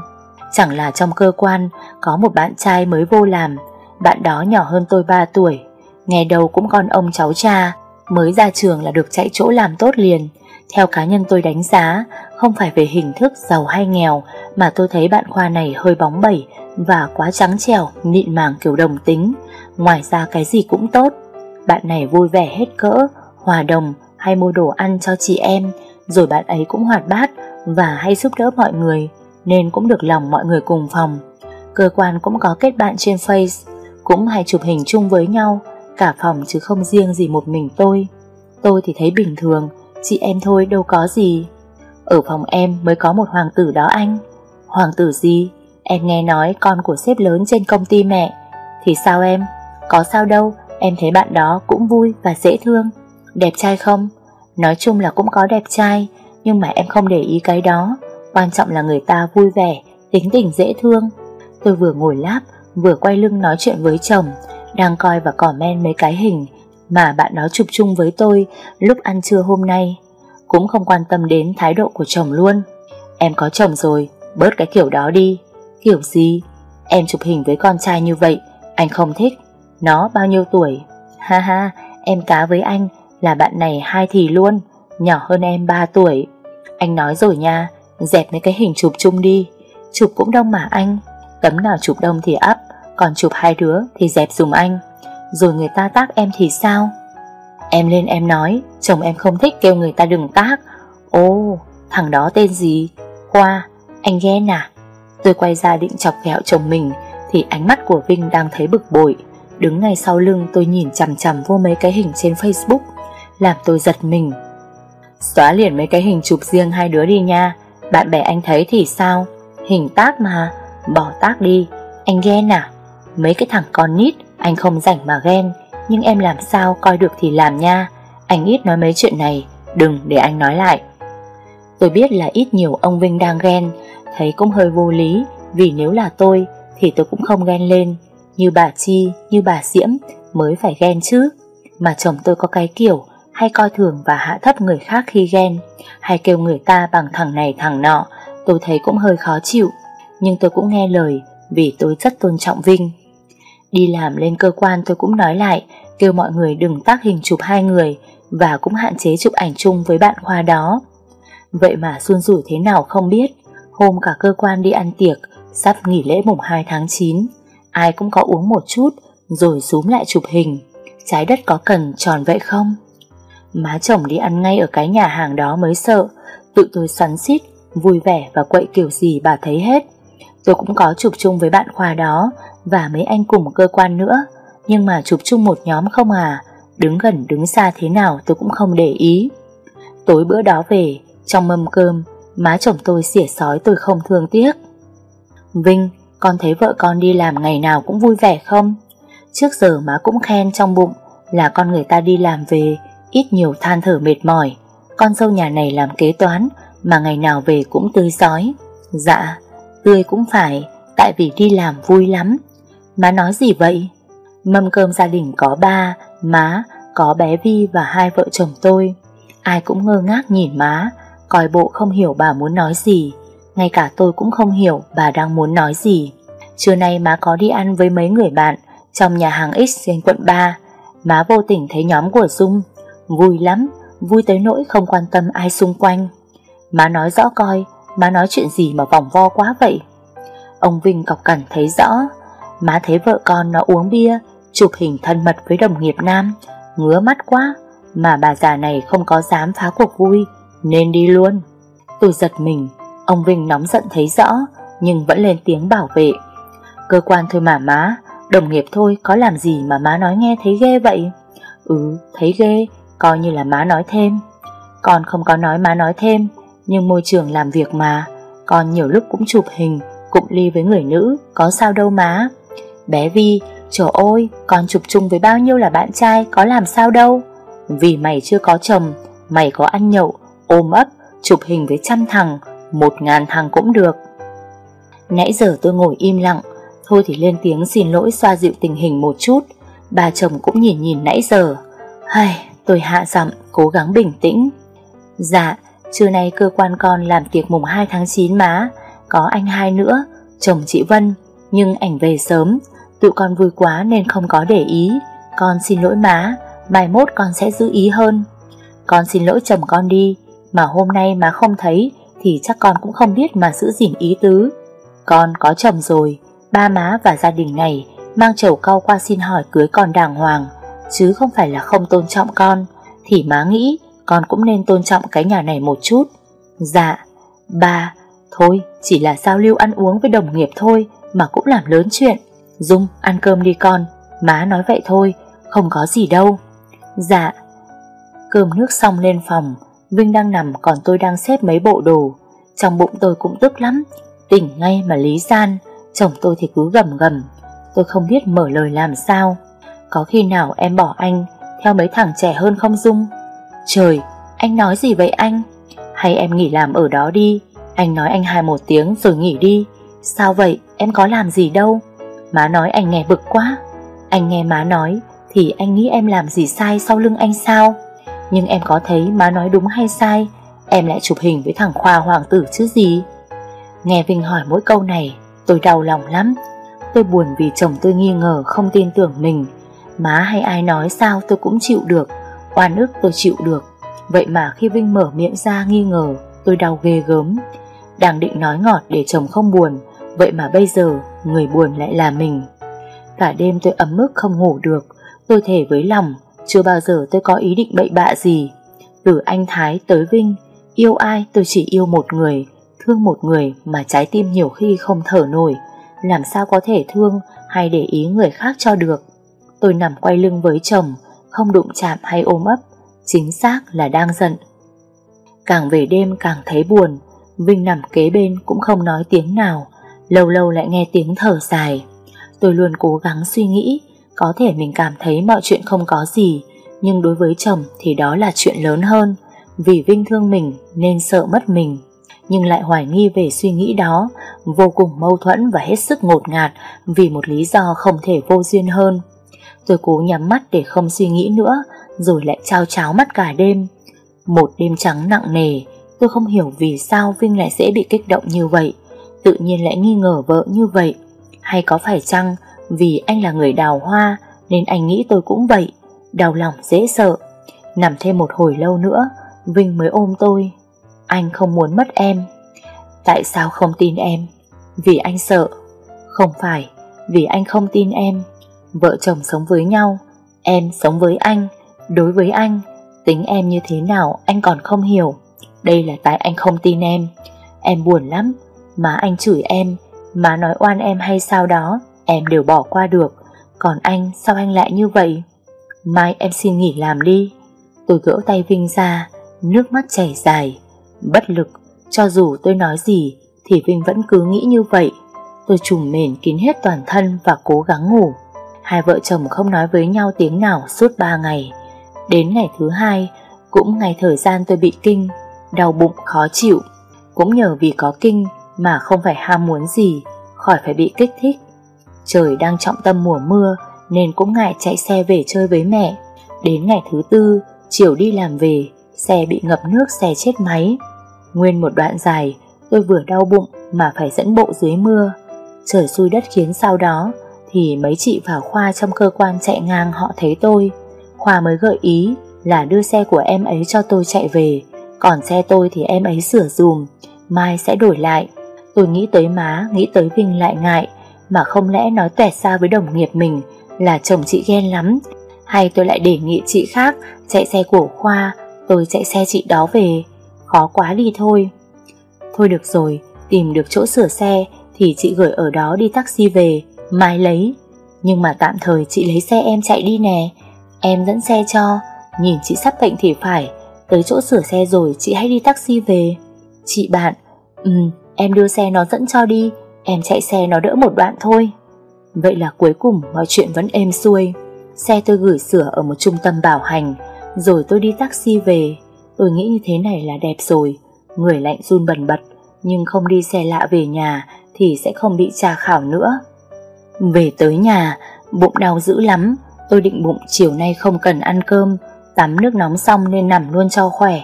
Chẳng là trong cơ quan, có một bạn trai mới vô làm. Bạn đó nhỏ hơn tôi 3 tuổi. Ngày đầu cũng con ông cháu cha. Mới ra trường là được chạy chỗ làm tốt liền. Theo cá nhân tôi đánh giá, Không phải về hình thức giàu hay nghèo, Mà tôi thấy bạn khoa này hơi bóng bẩy và quá trắng trẻo Nịn màng kiểu đồng tính Ngoài ra cái gì cũng tốt Bạn này vui vẻ hết cỡ Hòa đồng hay mua đồ ăn cho chị em Rồi bạn ấy cũng hoạt bát Và hay giúp đỡ mọi người nên cũng được lòng mọi người cùng phòng. Cơ quan cũng có kết bạn trên Face, cũng hay chụp hình chung với nhau, cả phòng chứ không riêng gì một mình tôi. Tôi thì thấy bình thường, chị em thôi đâu có gì. Ở phòng em mới có một hoàng tử đó anh. Hoàng tử gì? Em nghe nói con của sếp lớn trên công ty mẹ. Thì sao em? Có sao đâu, em thấy bạn đó cũng vui và dễ thương. Đẹp trai không? Nói chung là cũng có đẹp trai, nhưng mà em không để ý cái đó. Quan trọng là người ta vui vẻ, tính tình dễ thương. Tôi vừa ngồi láp, vừa quay lưng nói chuyện với chồng, đang coi và comment mấy cái hình mà bạn đó chụp chung với tôi lúc ăn trưa hôm nay. Cũng không quan tâm đến thái độ của chồng luôn. Em có chồng rồi, bớt cái kiểu đó đi. Kiểu gì? Em chụp hình với con trai như vậy, anh không thích. Nó bao nhiêu tuổi? Ha ha, em cá với anh là bạn này hai thì luôn, nhỏ hơn em 3 tuổi. Anh nói rồi nha, Dẹp mấy cái hình chụp chung đi Chụp cũng đông mà anh Tấm nào chụp đông thì up Còn chụp hai đứa thì dẹp dùm anh Rồi người ta tác em thì sao Em lên em nói Chồng em không thích kêu người ta đừng tác ô thằng đó tên gì Khoa anh ghen à Tôi quay ra định chọc ghẹo chồng mình, Thì ánh mắt của Vinh đang thấy bực bội. Đứng ngay sau lưng tôi nhìn chằm chằm vô mấy cái hình trên Facebook, Làm tôi giật mình. Xóa liền mấy cái hình chụp riêng hai đứa đi nha. Bạn bè anh thấy thì sao? Hình tác mà. Bỏ tác đi. Anh ghen à? Mấy cái thằng con nít, Anh không rảnh mà ghen. Nhưng em làm sao coi được thì làm nha. Anh ít nói mấy chuyện này. Đừng để anh nói lại. Tôi biết là ít nhiều ông Vinh đang ghen. Thấy cũng hơi vô lý Vì nếu là tôi thì tôi cũng không ghen lên. Như bà Chi, như bà Diễm Mới phải ghen chứ. Mà chồng tôi có cái kiểu Hay coi thường và hạ thấp người khác khi ghen Hay kêu người ta bằng thằng này thằng nọ Tôi thấy cũng hơi khó chịu. Nhưng tôi cũng nghe lời Vì tôi rất tôn trọng Vinh. Đi làm lên cơ quan tôi cũng nói lại Kêu mọi người đừng tác hình chụp hai người Và cũng hạn chế chụp ảnh chung với bạn khoa đó. Vậy mà xuân rủi thế nào không biết Hôm cả cơ quan đi ăn tiệc, Sắp nghỉ lễ mùng 2 tháng 9 Ai cũng có uống một chút, Rồi rúm lại chụp hình. Trái đất có cần tròn vậy không? Má chồng đi ăn ngay ở cái nhà hàng đó mới sợ. Tự tôi xoắn xít, Vui vẻ và quậy kiểu gì bà thấy hết. Tôi cũng có chụp chung với bạn khoa đó Và mấy anh cùng cơ quan nữa. Nhưng mà chụp chung một nhóm không à? Đứng gần, đứng xa thế nào tôi cũng không để ý. Tối bữa đó về, Trong mâm cơm Má chồng tôi xỉa sói tôi không thương tiếc. Vinh Con thấy vợ con đi làm ngày nào cũng vui vẻ không? Trước giờ má cũng khen trong bụng Là con người ta đi làm về Ít nhiều than thở mệt mỏi. Con dâu nhà này làm kế toán Mà ngày nào về cũng tươi sói. Dạ Tươi cũng phải Tại vì đi làm vui lắm. Má nói gì vậy? Mâm cơm gia đình có ba Má, có bé Vi và hai vợ chồng tôi. Ai cũng ngơ ngác nhìn má. Coi bộ không hiểu bà muốn nói gì. Ngay cả tôi cũng không hiểu bà đang muốn nói gì. Trưa nay má có đi ăn với mấy người bạn Trong nhà hàng X trên quận 3 Má vô tình thấy nhóm của Dung. Vui lắm, Vui tới nỗi không quan tâm ai xung quanh. Má nói rõ coi, Má nói chuyện gì mà vòng vo quá vậy? Ông Vinh cọc cằn thấy rõ. Má thấy vợ con nó uống bia, Chụp hình thân mật với đồng nghiệp nam. Ngứa mắt quá, Mà bà già này không có dám phá cuộc vui nên đi luôn. Tôi giật mình, Ông Vinh nóng giận thấy rõ, Nhưng vẫn lên tiếng bảo vệ. Cơ quan thôi mà má, Đồng nghiệp thôi, có làm gì mà má nói nghe thấy ghê vậy? Ừ thấy ghê, Coi như là má nói thêm. Con không có nói má nói thêm, Nhưng môi trường làm việc mà. Con nhiều lúc cũng chụp hình, Cụm ly với người nữ, Có sao đâu má. Bé Vi, Trời ơi, Con chụp chung với bao nhiêu là bạn trai, Có làm sao đâu? Vì mày chưa có chồng, Mày có ăn nhậu ôm ấp, chụp hình với trăm thằng, một ngàn thằng cũng được. Nãy giờ tôi ngồi im lặng, thôi thì lên tiếng xin lỗi xoa dịu tình hình một chút. Bà chồng cũng nhìn nhìn nãy giờ. Hay, tôi hạ giọng, cố gắng bình tĩnh. Dạ, trưa nay cơ quan con làm tiệc mùng 2 tháng 9 má, có anh hai nữa, chồng chị Vân, nhưng ảnh về sớm, tụi con vui quá nên không có để ý. Con xin lỗi má, mai mốt con sẽ giữ ý hơn. Con xin lỗi chồng con đi, mà hôm nay má không thấy Thì chắc con cũng không biết mà giữ gìn ý tứ. Con có chồng rồi, Ba má và gia đình này Mang chầu cau qua xin hỏi cưới con đàng hoàng, Chứ không phải là không tôn trọng con, Thì má nghĩ Con cũng nên tôn trọng cái nhà này một chút. Dạ Ba, Thôi, chỉ là giao lưu ăn uống với đồng nghiệp thôi Mà cũng làm lớn chuyện. Dung, ăn cơm đi con. Má nói vậy thôi, Không có gì đâu. Dạ. Cơm nước xong lên phòng Vinh đang nằm còn tôi đang xếp mấy bộ đồ. Trong bụng tôi cũng tức lắm. Tỉnh ngay mà lý gian. Chồng tôi thì cứ gầm gầm. Tôi không biết mở lời làm sao. Có khi nào em bỏ anh Theo mấy thằng trẻ hơn không Dung? Trời, anh nói gì vậy anh? Hay em nghỉ làm ở đó đi? Anh nói anh hai một tiếng rồi nghỉ đi. Sao vậy, em có làm gì đâu? Má nói anh nghe bực quá. Anh nghe má nói Thì anh nghĩ em làm gì sai sau lưng anh sao? Nhưng em có thấy má nói đúng hay sai? Em lại chụp hình với thằng Khoa hoàng tử chứ gì? Nghe Vinh hỏi mỗi câu này, Tôi đau lòng lắm. Tôi buồn vì chồng tôi nghi ngờ không tin tưởng mình. Má hay ai nói sao tôi cũng chịu được, Oan ức tôi chịu được. Vậy mà khi Vinh mở miệng ra nghi ngờ, Tôi đau ghê gớm. Đang định nói ngọt để chồng không buồn, Vậy mà bây giờ người buồn lại là mình. Cả đêm tôi ấm ức không ngủ được, Tôi thể với lòng chưa bao giờ tôi có ý định bậy bạ gì. Từ anh Thái tới Vinh, Yêu ai tôi chỉ yêu một người, Thương một người mà trái tim nhiều khi không thở nổi. Làm sao có thể thương hay để ý người khác cho được? Tôi nằm quay lưng với chồng, Không đụng chạm hay ôm ấp, Chính xác là đang giận. Càng về đêm càng thấy buồn, Vinh nằm kế bên cũng không nói tiếng nào, Lâu lâu lại nghe tiếng thở dài. Tôi luôn cố gắng suy nghĩ có thể mình cảm thấy mọi chuyện không có gì Nhưng đối với chồng thì đó là chuyện lớn hơn vì Vinh thương mình nên sợ mất mình nhưng lại hoài nghi về suy nghĩ đó, vô cùng mâu thuẫn và hết sức ngột ngạt vì một lý do không thể vô duyên hơn. Tôi cố nhắm mắt để không suy nghĩ nữa, rồi lại trao cháo mắt cả đêm. Một đêm trắng nặng nề, tôi không hiểu vì sao Vinh lại dễ bị kích động như vậy, tự nhiên lại nghi ngờ vợ như vậy. Hay có phải chăng vì anh là người đào hoa nên anh nghĩ tôi cũng vậy, đau lòng dễ sợ. Nằm thêm một hồi lâu nữa, Vinh mới ôm tôi. Anh không muốn mất em. Tại sao không tin em? Vì anh sợ. Không phải Vì anh không tin em. Vợ chồng sống với nhau Em sống với anh. Đối với anh Tính em như thế nào anh còn không hiểu. Đây là tại anh không tin em. Em buồn lắm Má anh chửi em Má nói oan em hay sao đó. Em đều bỏ qua được Còn anh sao anh lại như vậy Mai em xin nghỉ làm đi Tôi gỡ tay Vinh ra Nước mắt chảy dài Bất lực, cho dù tôi nói gì thì Vinh vẫn cứ nghĩ như vậy. Tôi trùm mền kín hết toàn thân và cố gắng ngủ. Hai vợ chồng không nói với nhau tiếng nào suốt ba ngày. Đến ngày thứ hai, cũng ngày thời gian tôi bị kinh, đau bụng khó chịu. Cũng nhờ vì có kinh mà không phải ham muốn gì, khỏi phải bị kích thích. Trời đang trọng tâm mùa mưa nên cũng ngại chạy xe về chơi với mẹ. Đến ngày thứ tư, chiều đi làm về, xe bị ngập nước xe chết máy. Nguyên một đoạn dài, tôi vừa đau bụng mà phải dẫn bộ dưới mưa. Trời xui đất khiến sau đó thì mấy chị vào khoa trong cơ quan chạy ngang họ thấy tôi. Khoa mới gợi ý là đưa xe của em ấy cho tôi chạy về, còn xe tôi thì em ấy sửa dùm, mai sẽ đổi lại. Tôi nghĩ tới má, nghĩ tới Vinh lại ngại, mà không lẽ nói tẻ xa với đồng nghiệp mình là chồng chị ghen lắm, hay tôi lại đề nghị chị khác chạy xe của Khoa, tôi chạy xe chị đó về khó quá đi thôi. Thôi được rồi, tìm được chỗ sửa xe thì chị gửi ở đó đi taxi về, mai lấy. Nhưng mà tạm thời chị lấy xe em chạy đi nè, em dẫn xe cho, nhìn chị sắp bệnh thì phải, tới chỗ sửa xe rồi chị hãy đi taxi về. Chị bạn, ừ, em đưa xe nó dẫn cho đi, em chạy xe nó đỡ một đoạn thôi. Vậy là cuối cùng mọi chuyện vẫn êm xuôi. Xe tôi gửi sửa ở một trung tâm bảo hành, rồi tôi đi taxi về. Tôi nghĩ như thế này là đẹp rồi Người lạnh run bần bật Nhưng không đi xe lạ về nhà Thì sẽ không bị tra khảo nữa Về tới nhà Bụng đau dữ lắm Tôi định bụng chiều nay không cần ăn cơm Tắm nước nóng xong nên nằm luôn cho khỏe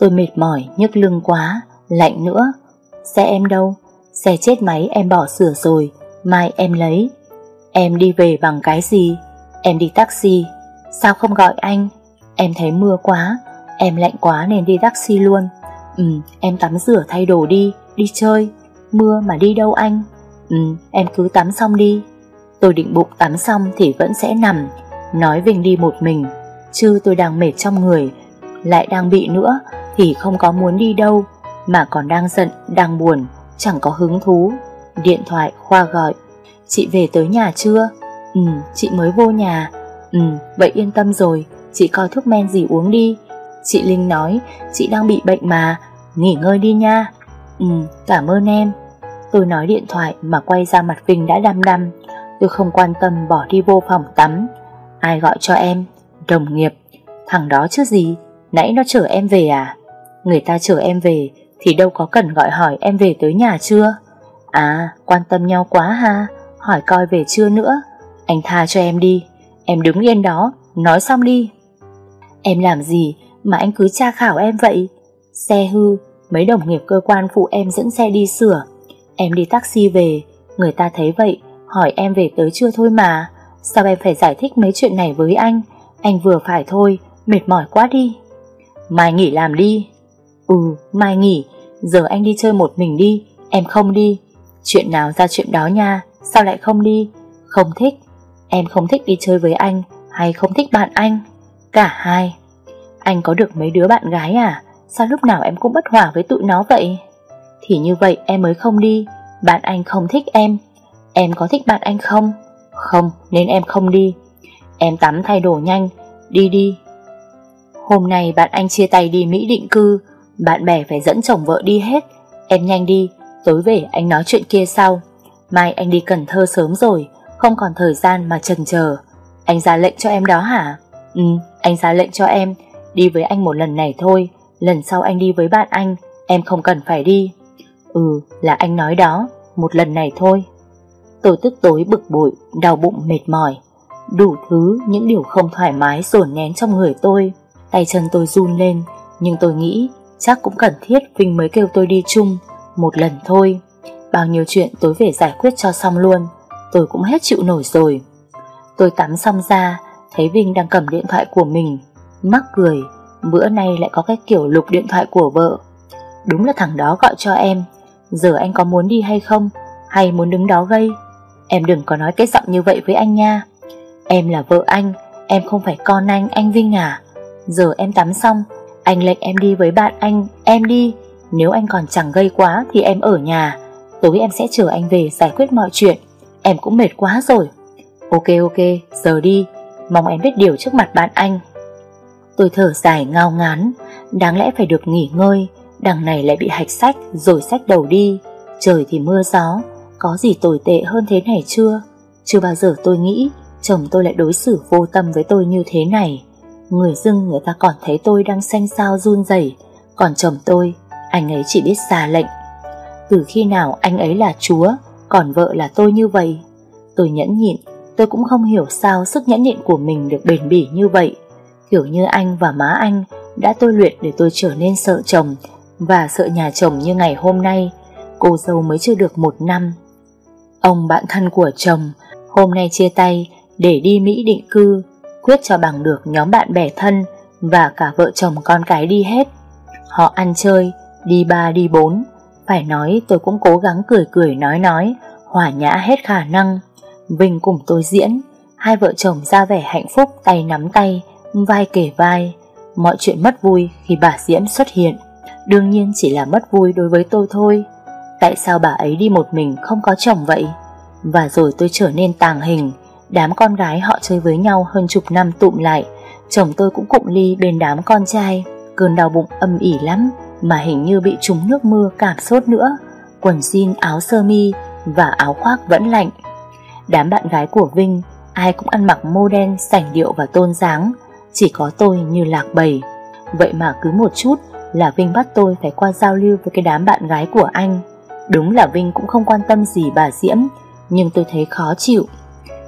Tôi mệt mỏi, nhức lưng quá Lạnh nữa Xe em đâu? Xe chết máy em bỏ sửa rồi Mai em lấy. Em đi về bằng cái gì? Em đi taxi. Sao không gọi anh? Em thấy mưa quá Em lạnh quá nên đi taxi luôn. Ừ em tắm rửa thay đồ đi Đi chơi. Mưa mà đi đâu anh? Ừ em cứ tắm xong đi. Tôi định bụng tắm xong thì vẫn sẽ nằm. Nói Vinh đi một mình Chứ tôi đang mệt trong người. Lại đang bị nữa Thì không có muốn đi đâu Mà còn đang giận, đang buồn. Chẳng có hứng thú. Điện thoại, Khoa gọi. Chị về tới nhà chưa? Ừ chị mới vô nhà. Ừ vậy yên tâm rồi. Chị coi thuốc men gì uống đi. Chị Linh nói, Chị đang bị bệnh mà. Nghỉ ngơi đi nha. Ừ cảm ơn em. Tôi nói điện thoại mà quay ra mặt Vinh đã đăm đăm. Tôi không quan tâm bỏ đi vô phòng tắm. Ai gọi cho em? Đồng nghiệp. Thằng đó chứ gì? Nãy nó chở em về à? Người ta chở em về thì đâu có cần gọi hỏi em về tới nhà chưa À quan tâm nhau quá ha Hỏi coi về chưa nữa Anh tha cho em đi Em đứng yên đó Nói xong đi Em làm gì mà anh cứ tra khảo em vậy? Xe hư, mấy đồng nghiệp cơ quan phụ em dẫn xe đi sửa. Em đi taxi về, người ta thấy vậy, hỏi em về tới chưa thôi mà. Sao em phải giải thích mấy chuyện này với anh? Anh vừa phải thôi, mệt mỏi quá đi. Mai nghỉ làm đi. Ừ, mai nghỉ, giờ anh đi chơi một mình đi, em không đi. Chuyện nào ra chuyện đó nha, sao lại không đi? Không thích, em không thích đi chơi với anh hay không thích bạn anh? Cả hai. Anh có được mấy đứa bạn gái à? Sao lúc nào em cũng bất hòa với tụi nó vậy? Thì như vậy em mới không đi Bạn anh không thích em Em có thích bạn anh không? Không, nên em không đi Em tắm thay đồ nhanh Đi đi Hôm nay bạn anh chia tay đi Mỹ định cư bạn bè phải dẫn chồng vợ đi hết. Em nhanh đi Tối về anh nói chuyện kia sau. Mai anh đi Cần Thơ sớm rồi Không còn thời gian mà chần chờ. Anh ra lệnh cho em đó hả? Ừ, anh ra lệnh cho em. Đi với anh một lần này thôi Lần sau anh đi với bạn anh Em không cần phải đi. Ừ là anh nói đó Một lần này thôi. Tôi tức tối bực bội, đau bụng mệt mỏi. Đủ thứ những điều không thoải mái dồn nén trong người tôi. Tay chân tôi run lên Nhưng tôi nghĩ chắc cũng cần thiết Vinh mới kêu tôi đi chung Một lần thôi. Bao nhiêu chuyện tối về giải quyết cho xong luôn. Tôi cũng hết chịu nổi rồi. Tôi tắm xong ra Thấy Vinh đang cầm điện thoại của mình Mắc cười. Bữa nay lại có cái kiểu lục điện thoại của vợ. Đúng là thằng đó gọi cho em Giờ anh có muốn đi hay không? Hay muốn đứng đó gây Em đừng có nói cái giọng như vậy với anh nha. Em là vợ anh Em không phải con anh, anh Vinh à. Giờ em tắm xong anh lệnh em đi với bạn anh, em đi. Nếu anh còn chẳng gây quá thì em ở nhà. Tối em sẽ chờ anh về giải quyết mọi chuyện. Em cũng mệt quá rồi. Ok ok, giờ đi. Mong em biết điều trước mặt bạn anh. Tôi thở dài ngao ngán. Đáng lẽ phải được nghỉ ngơi. Đằng này lại bị hạch sách Rồi sách đầu đi. Trời thì mưa gió. Có gì tồi tệ hơn thế này chưa? Chưa bao giờ tôi nghĩ Chồng tôi lại đối xử vô tâm với tôi như thế này. Người dưng người ta còn thấy tôi đang xanh xao run rẩy. Còn chồng tôi Anh ấy chỉ biết xa lệnh. Từ khi nào anh ấy là chúa Còn vợ là tôi như vậy? Tôi nhẫn nhịn Tôi cũng không hiểu sao sức nhẫn nhịn của mình được bền bỉ như vậy. Kiểu như anh và má anh Đã tôi luyện để tôi trở nên sợ chồng Và sợ nhà chồng như ngày hôm nay. Cô dâu mới chưa được một năm. Ông bạn thân của chồng Hôm nay chia tay để đi Mỹ định cư, quyết cho bằng được nhóm bạn bè thân và cả vợ chồng con cái đi hết. Họ ăn chơi, đi ba đi bốn, phải nói tôi cũng cố gắng cười cười nói nói, hòa nhã hết khả năng. Vinh cùng tôi diễn, hai vợ chồng ra vẻ hạnh phúc tay nắm tay, vai kể vai. Mọi chuyện mất vui khi bà Diễm xuất hiện, đương nhiên chỉ là mất vui đối với tôi thôi. Tại sao bà ấy đi một mình không có chồng vậy? Và rồi tôi trở nên tàng hình, Đám con gái họ chơi với nhau hơn chục năm tụm lại. Chồng tôi cũng cụng ly bên đám con trai. Cơn đau bụng âm ỉ lắm Mà hình như bị trúng nước mưa cảm sốt nữa. Quần jean áo sơ mi Và áo khoác vẫn lạnh. Đám bạn gái của Vinh Ai cũng ăn mặc mô đen, sảnh điệu và tôn dáng. Chỉ có tôi như lạc bầy. Vậy mà cứ một chút Là Vinh bắt tôi phải qua giao lưu với cái đám bạn gái của anh. Đúng là Vinh cũng không quan tâm gì bà Diễm Nhưng tôi thấy khó chịu.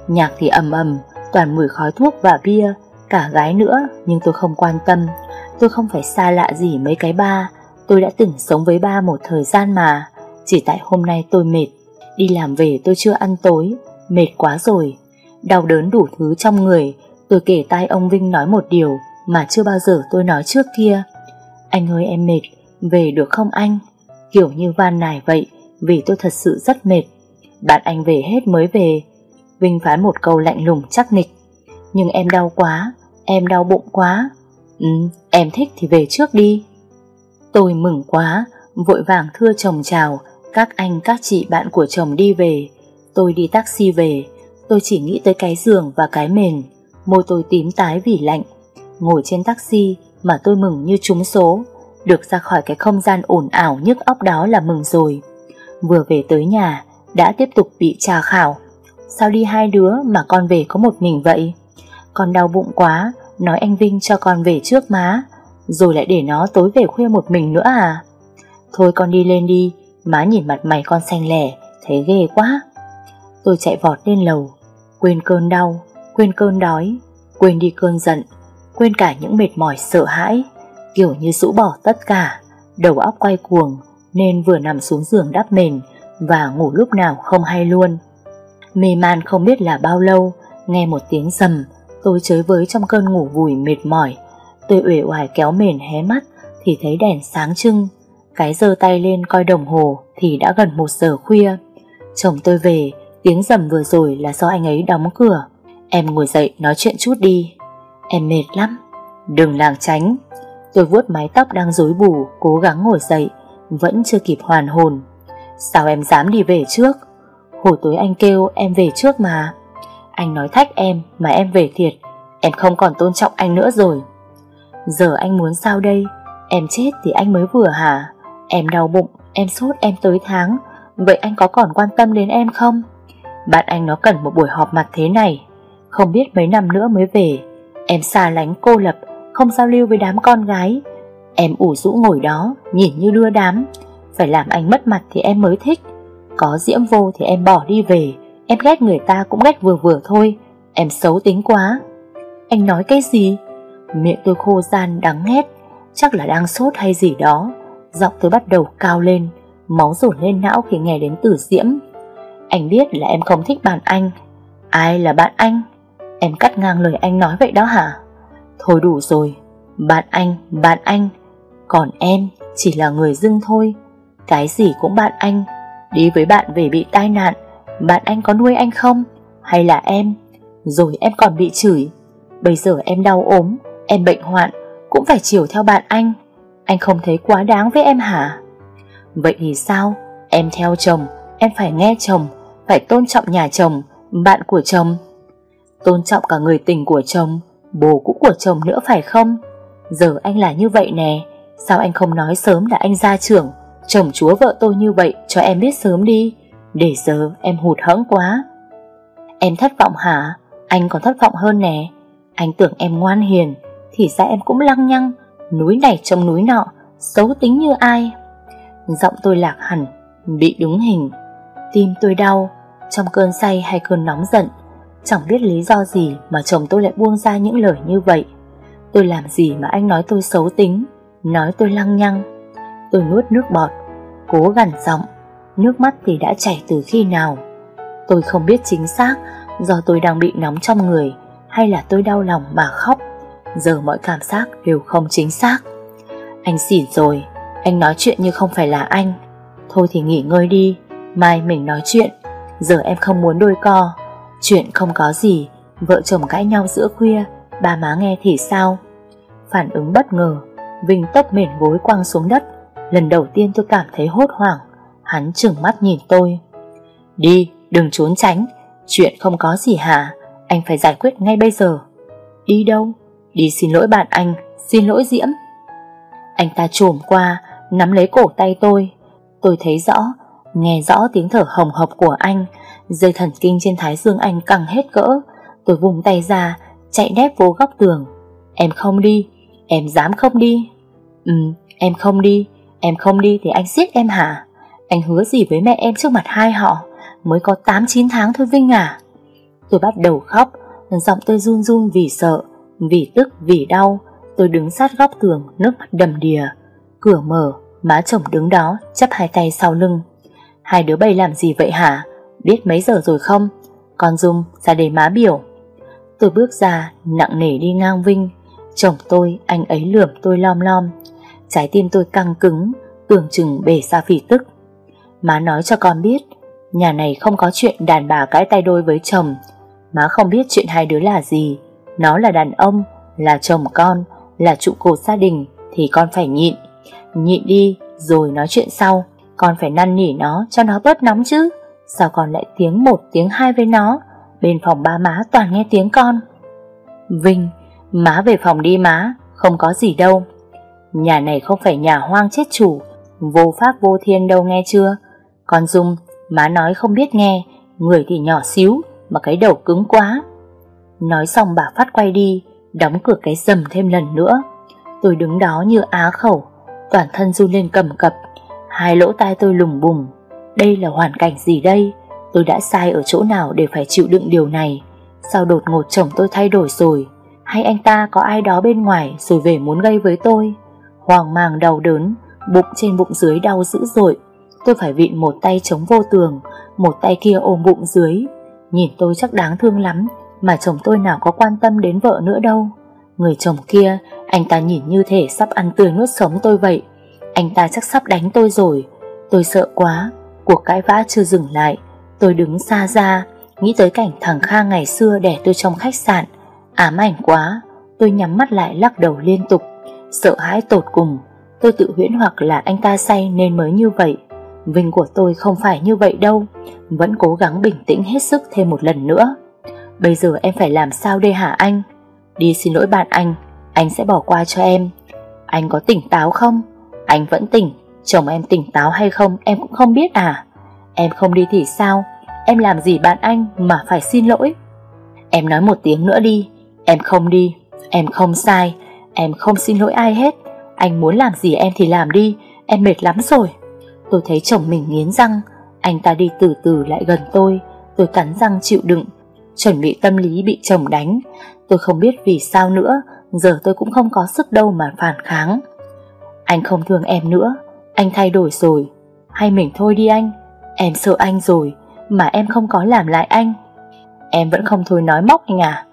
Nhạc thì ầm ầm, toàn mùi khói thuốc và bia, cả gái nữa, nhưng tôi không quan tâm. Tôi không phải xa lạ gì mấy cái ba, tôi đã từng sống với ba một thời gian mà. Chỉ tại hôm nay tôi mệt, đi làm về tôi chưa ăn tối, mệt quá rồi. Đau đớn đủ thứ trong người, tôi kể tai ông Vinh nói một điều mà chưa bao giờ tôi nói trước kia. Anh ơi em mệt, về được không anh? Kiểu như van nài vậy, vì tôi thật sự rất mệt. Bạn anh về hết mới về, Vinh phán một câu lạnh lùng chắc nịch. Nhưng em đau quá, Em đau bụng quá. Ừ em thích thì về trước đi. Tôi mừng quá, Vội vàng thưa chồng chào, Các anh, các chị, bạn của chồng đi về. Tôi đi taxi về, Tôi chỉ nghĩ tới cái giường và cái mền. Môi tôi tím tái vì lạnh. Ngồi trên taxi mà tôi mừng như trúng số. Được ra khỏi cái không gian ồn ảo nhức óc đó là mừng rồi. Vừa về tới nhà, Đã tiếp tục bị trà khảo. Sao đi hai đứa mà con về có một mình vậy? Con đau bụng quá Nói anh Vinh cho con về trước má Rồi lại để nó tối về khuya một mình nữa à? Thôi con đi lên đi Má nhìn mặt mày con xanh lẻ Thấy ghê quá. Tôi chạy vọt lên lầu Quên cơn đau, quên cơn đói Quên đi cơn giận Quên cả những mệt mỏi sợ hãi Kiểu như rũ bỏ tất cả Đầu óc quay cuồng Nên vừa nằm xuống giường đắp mền Và ngủ lúc nào không hay luôn. Mê man không biết là bao lâu, Nghe một tiếng rầm Tôi chới với trong cơn ngủ vùi mệt mỏi. Tôi uể oải kéo mền hé mắt, Thì thấy đèn sáng trưng. Cái giơ tay lên coi đồng hồ Thì đã gần một giờ khuya. Chồng tôi về, Tiếng rầm vừa rồi là do anh ấy đóng cửa. Em ngồi dậy nói chuyện chút đi. Em mệt lắm. Đừng làng tránh. Tôi vuốt mái tóc đang rối bù, Cố gắng ngồi dậy, Vẫn chưa kịp hoàn hồn. Sao em dám đi về trước? Hồi tối anh kêu em về trước mà. Anh nói thách em mà em về thiệt. Em không còn tôn trọng anh nữa rồi. Giờ anh muốn sao đây? Em chết thì anh mới vừa hả? Em đau bụng, em sốt, em tới tháng. Vậy anh có còn quan tâm đến em không? Bạn anh nó cần một buổi họp mặt thế này. Không biết mấy năm nữa mới về. Em xa lánh cô lập Không giao lưu với đám con gái. Em ủ rũ ngồi đó Nhìn như đưa đám. Phải làm anh mất mặt thì em mới thích. Có diễm vô thì em bỏ đi về. Em ghét người ta cũng ghét vừa vừa thôi. Em xấu tính quá. Anh nói cái gì? Miệng tôi khô gian đắng ghét Chắc là đang sốt hay gì đó. Giọng tôi bắt đầu cao lên. Máu dồn lên não khi nghe đến từ diễm. Anh biết là em không thích bạn anh. Ai là bạn anh? Em cắt ngang lời anh nói vậy đó hả? Thôi đủ rồi. Bạn anh, bạn anh. Còn em chỉ là người dưng thôi. Cái gì cũng bạn anh. Đi với bạn về bị tai nạn, Bạn anh có nuôi anh không? Hay là em? Rồi em còn bị chửi. Bây giờ em đau ốm, Em bệnh hoạn, Cũng phải chiều theo bạn anh. Anh không thấy quá đáng với em hả? Vậy thì sao? Em theo chồng, Em phải nghe chồng, Phải tôn trọng nhà chồng, Bạn của chồng. Tôn trọng cả người tình của chồng, Bồ cũng của chồng nữa phải không? Giờ anh là như vậy nè, Sao anh không nói sớm là anh ra trưởng Chồng chúa vợ tôi như vậy cho em biết sớm đi, Để giờ em hụt hẫng quá. Em thất vọng hả? Anh còn thất vọng hơn nè. Anh tưởng em ngoan hiền, Thì ra em cũng lăng nhăng, Núi này trong núi nọ, Xấu tính như ai? Giọng tôi lạc hẳn, Bị đứng hình. Tim tôi đau, Trong cơn say hay cơn nóng giận, Chẳng biết lý do gì mà chồng tôi lại buông ra những lời như vậy. Tôi làm gì mà anh nói tôi xấu tính, Nói tôi lăng nhăng? Tôi nuốt nước bọt, Cố gằn giọng, Nước mắt thì đã chảy từ khi nào. Tôi không biết chính xác Do tôi đang bị nóng trong người Hay là tôi đau lòng mà khóc. Giờ mọi cảm giác đều không chính xác. Anh xỉn rồi, Anh nói chuyện như không phải là anh. Thôi thì nghỉ ngơi đi, Mai mình nói chuyện. Giờ em không muốn đôi co. Chuyện không có gì, Vợ chồng cãi nhau giữa khuya Bà má nghe thì sao? Phản ứng bất ngờ, Vinh tốc mền gối quăng xuống đất. Lần đầu tiên tôi cảm thấy hốt hoảng, Hắn trừng mắt nhìn tôi. Đi, đừng trốn tránh, Chuyện không có gì hả? Anh phải giải quyết ngay bây giờ. Đi đâu? Đi xin lỗi bạn anh, Xin lỗi Diễm. Anh ta trồm qua, Nắm lấy cổ tay tôi. Tôi thấy rõ, Nghe rõ tiếng thở hồng hộc của anh. Dây thần kinh trên thái dương anh căng hết cỡ. Tôi vùng tay ra, Chạy nép vô góc tường. Em không đi, Em dám không đi. Ừ em không đi. Em không đi thì anh giết em hả? Anh hứa gì với mẹ em trước mặt hai họ? Mới có 8-9 tháng thôi Vinh à? Tôi bắt đầu khóc, Giọng tôi run run vì sợ, Vì tức, vì đau. Tôi đứng sát góc tường, nước mắt đầm đìa. Cửa mở, Má chồng đứng đó, chắp hai tay sau lưng. Hai đứa bay làm gì vậy hả? Biết mấy giờ rồi không? Con Dung ra để má biểu. Tôi bước ra, nặng nề đi ngang Vinh. Chồng tôi, anh ấy lườm tôi lom lom. Trái tim tôi căng cứng, Tưởng chừng bể ra phỉ tức. Má nói cho con biết, Nhà này không có chuyện đàn bà cãi tay đôi với chồng. Má không biết chuyện hai đứa là gì. Nó là đàn ông, Là chồng con, Là trụ cột gia đình, Thì con phải nhịn. Nhịn đi, rồi nói chuyện sau. Con phải năn nỉ nó, cho nó bớt nóng chứ. Sao con lại tiếng một, tiếng hai với nó? Bên phòng ba má toàn nghe tiếng con. Vinh, Má về phòng đi má. Không có gì đâu. Nhà này không phải nhà hoang chết chủ, Vô pháp vô thiên đâu nghe chưa? Con Dung, Má nói không biết nghe, Người thì nhỏ xíu Mà cái đầu cứng quá. Nói xong bà Phát quay đi, Đóng cửa cái rầm thêm lần nữa. Tôi đứng đó như á khẩu, Toàn thân run lên cầm cập, Hai lỗ tai tôi lùng bùng. Đây là hoàn cảnh gì đây? Tôi đã sai ở chỗ nào để phải chịu đựng điều này? Sao đột ngột chồng tôi thay đổi rồi? Hay anh ta có ai đó bên ngoài Rồi về muốn gây với tôi? Hoang mang đau đớn, Bụng trên bụng dưới đau dữ dội. Tôi phải vịn một tay chống vô tường, Một tay kia ôm bụng dưới. Nhìn tôi chắc đáng thương lắm, Mà chồng tôi nào có quan tâm đến vợ nữa đâu. Người chồng kia, Anh ta nhìn như thể sắp ăn tươi nuốt sống tôi vậy. Anh ta chắc sắp đánh tôi rồi. Tôi sợ quá, Cuộc cãi vã chưa dừng lại. Tôi đứng xa ra, Nghĩ tới cảnh thằng Kha ngày xưa đẻ tôi trong khách sạn. Ám ảnh quá, Tôi nhắm mắt lại lắc đầu liên tục. Sợ hãi tột cùng. Tôi tự huyễn hoặc là anh ta say nên mới như vậy. Vinh của tôi không phải như vậy đâu. Vẫn cố gắng bình tĩnh hết sức thêm một lần nữa. Bây giờ em phải làm sao đây hả anh? Đi xin lỗi bạn anh. Anh sẽ bỏ qua cho em. Anh có tỉnh táo không? Anh vẫn tỉnh. Chồng em tỉnh táo hay không em cũng không biết à. Em không đi thì sao? Em làm gì bạn anh mà phải xin lỗi? Em nói một tiếng nữa đi. Em không đi. Em không sai. Em không xin lỗi ai hết. Anh muốn làm gì em thì làm đi. Em mệt lắm rồi. Tôi thấy chồng mình nghiến răng. Anh ta đi từ từ lại gần tôi. Tôi cắn răng chịu đựng. Chuẩn bị tâm lý bị chồng đánh. Tôi không biết vì sao nữa. Giờ tôi cũng không có sức đâu mà phản kháng. Anh không thương em nữa. Anh thay đổi rồi. Hay mình thôi đi anh. Em sợ anh rồi, Mà em không có làm lại anh. Em vẫn không thôi nói móc anh à.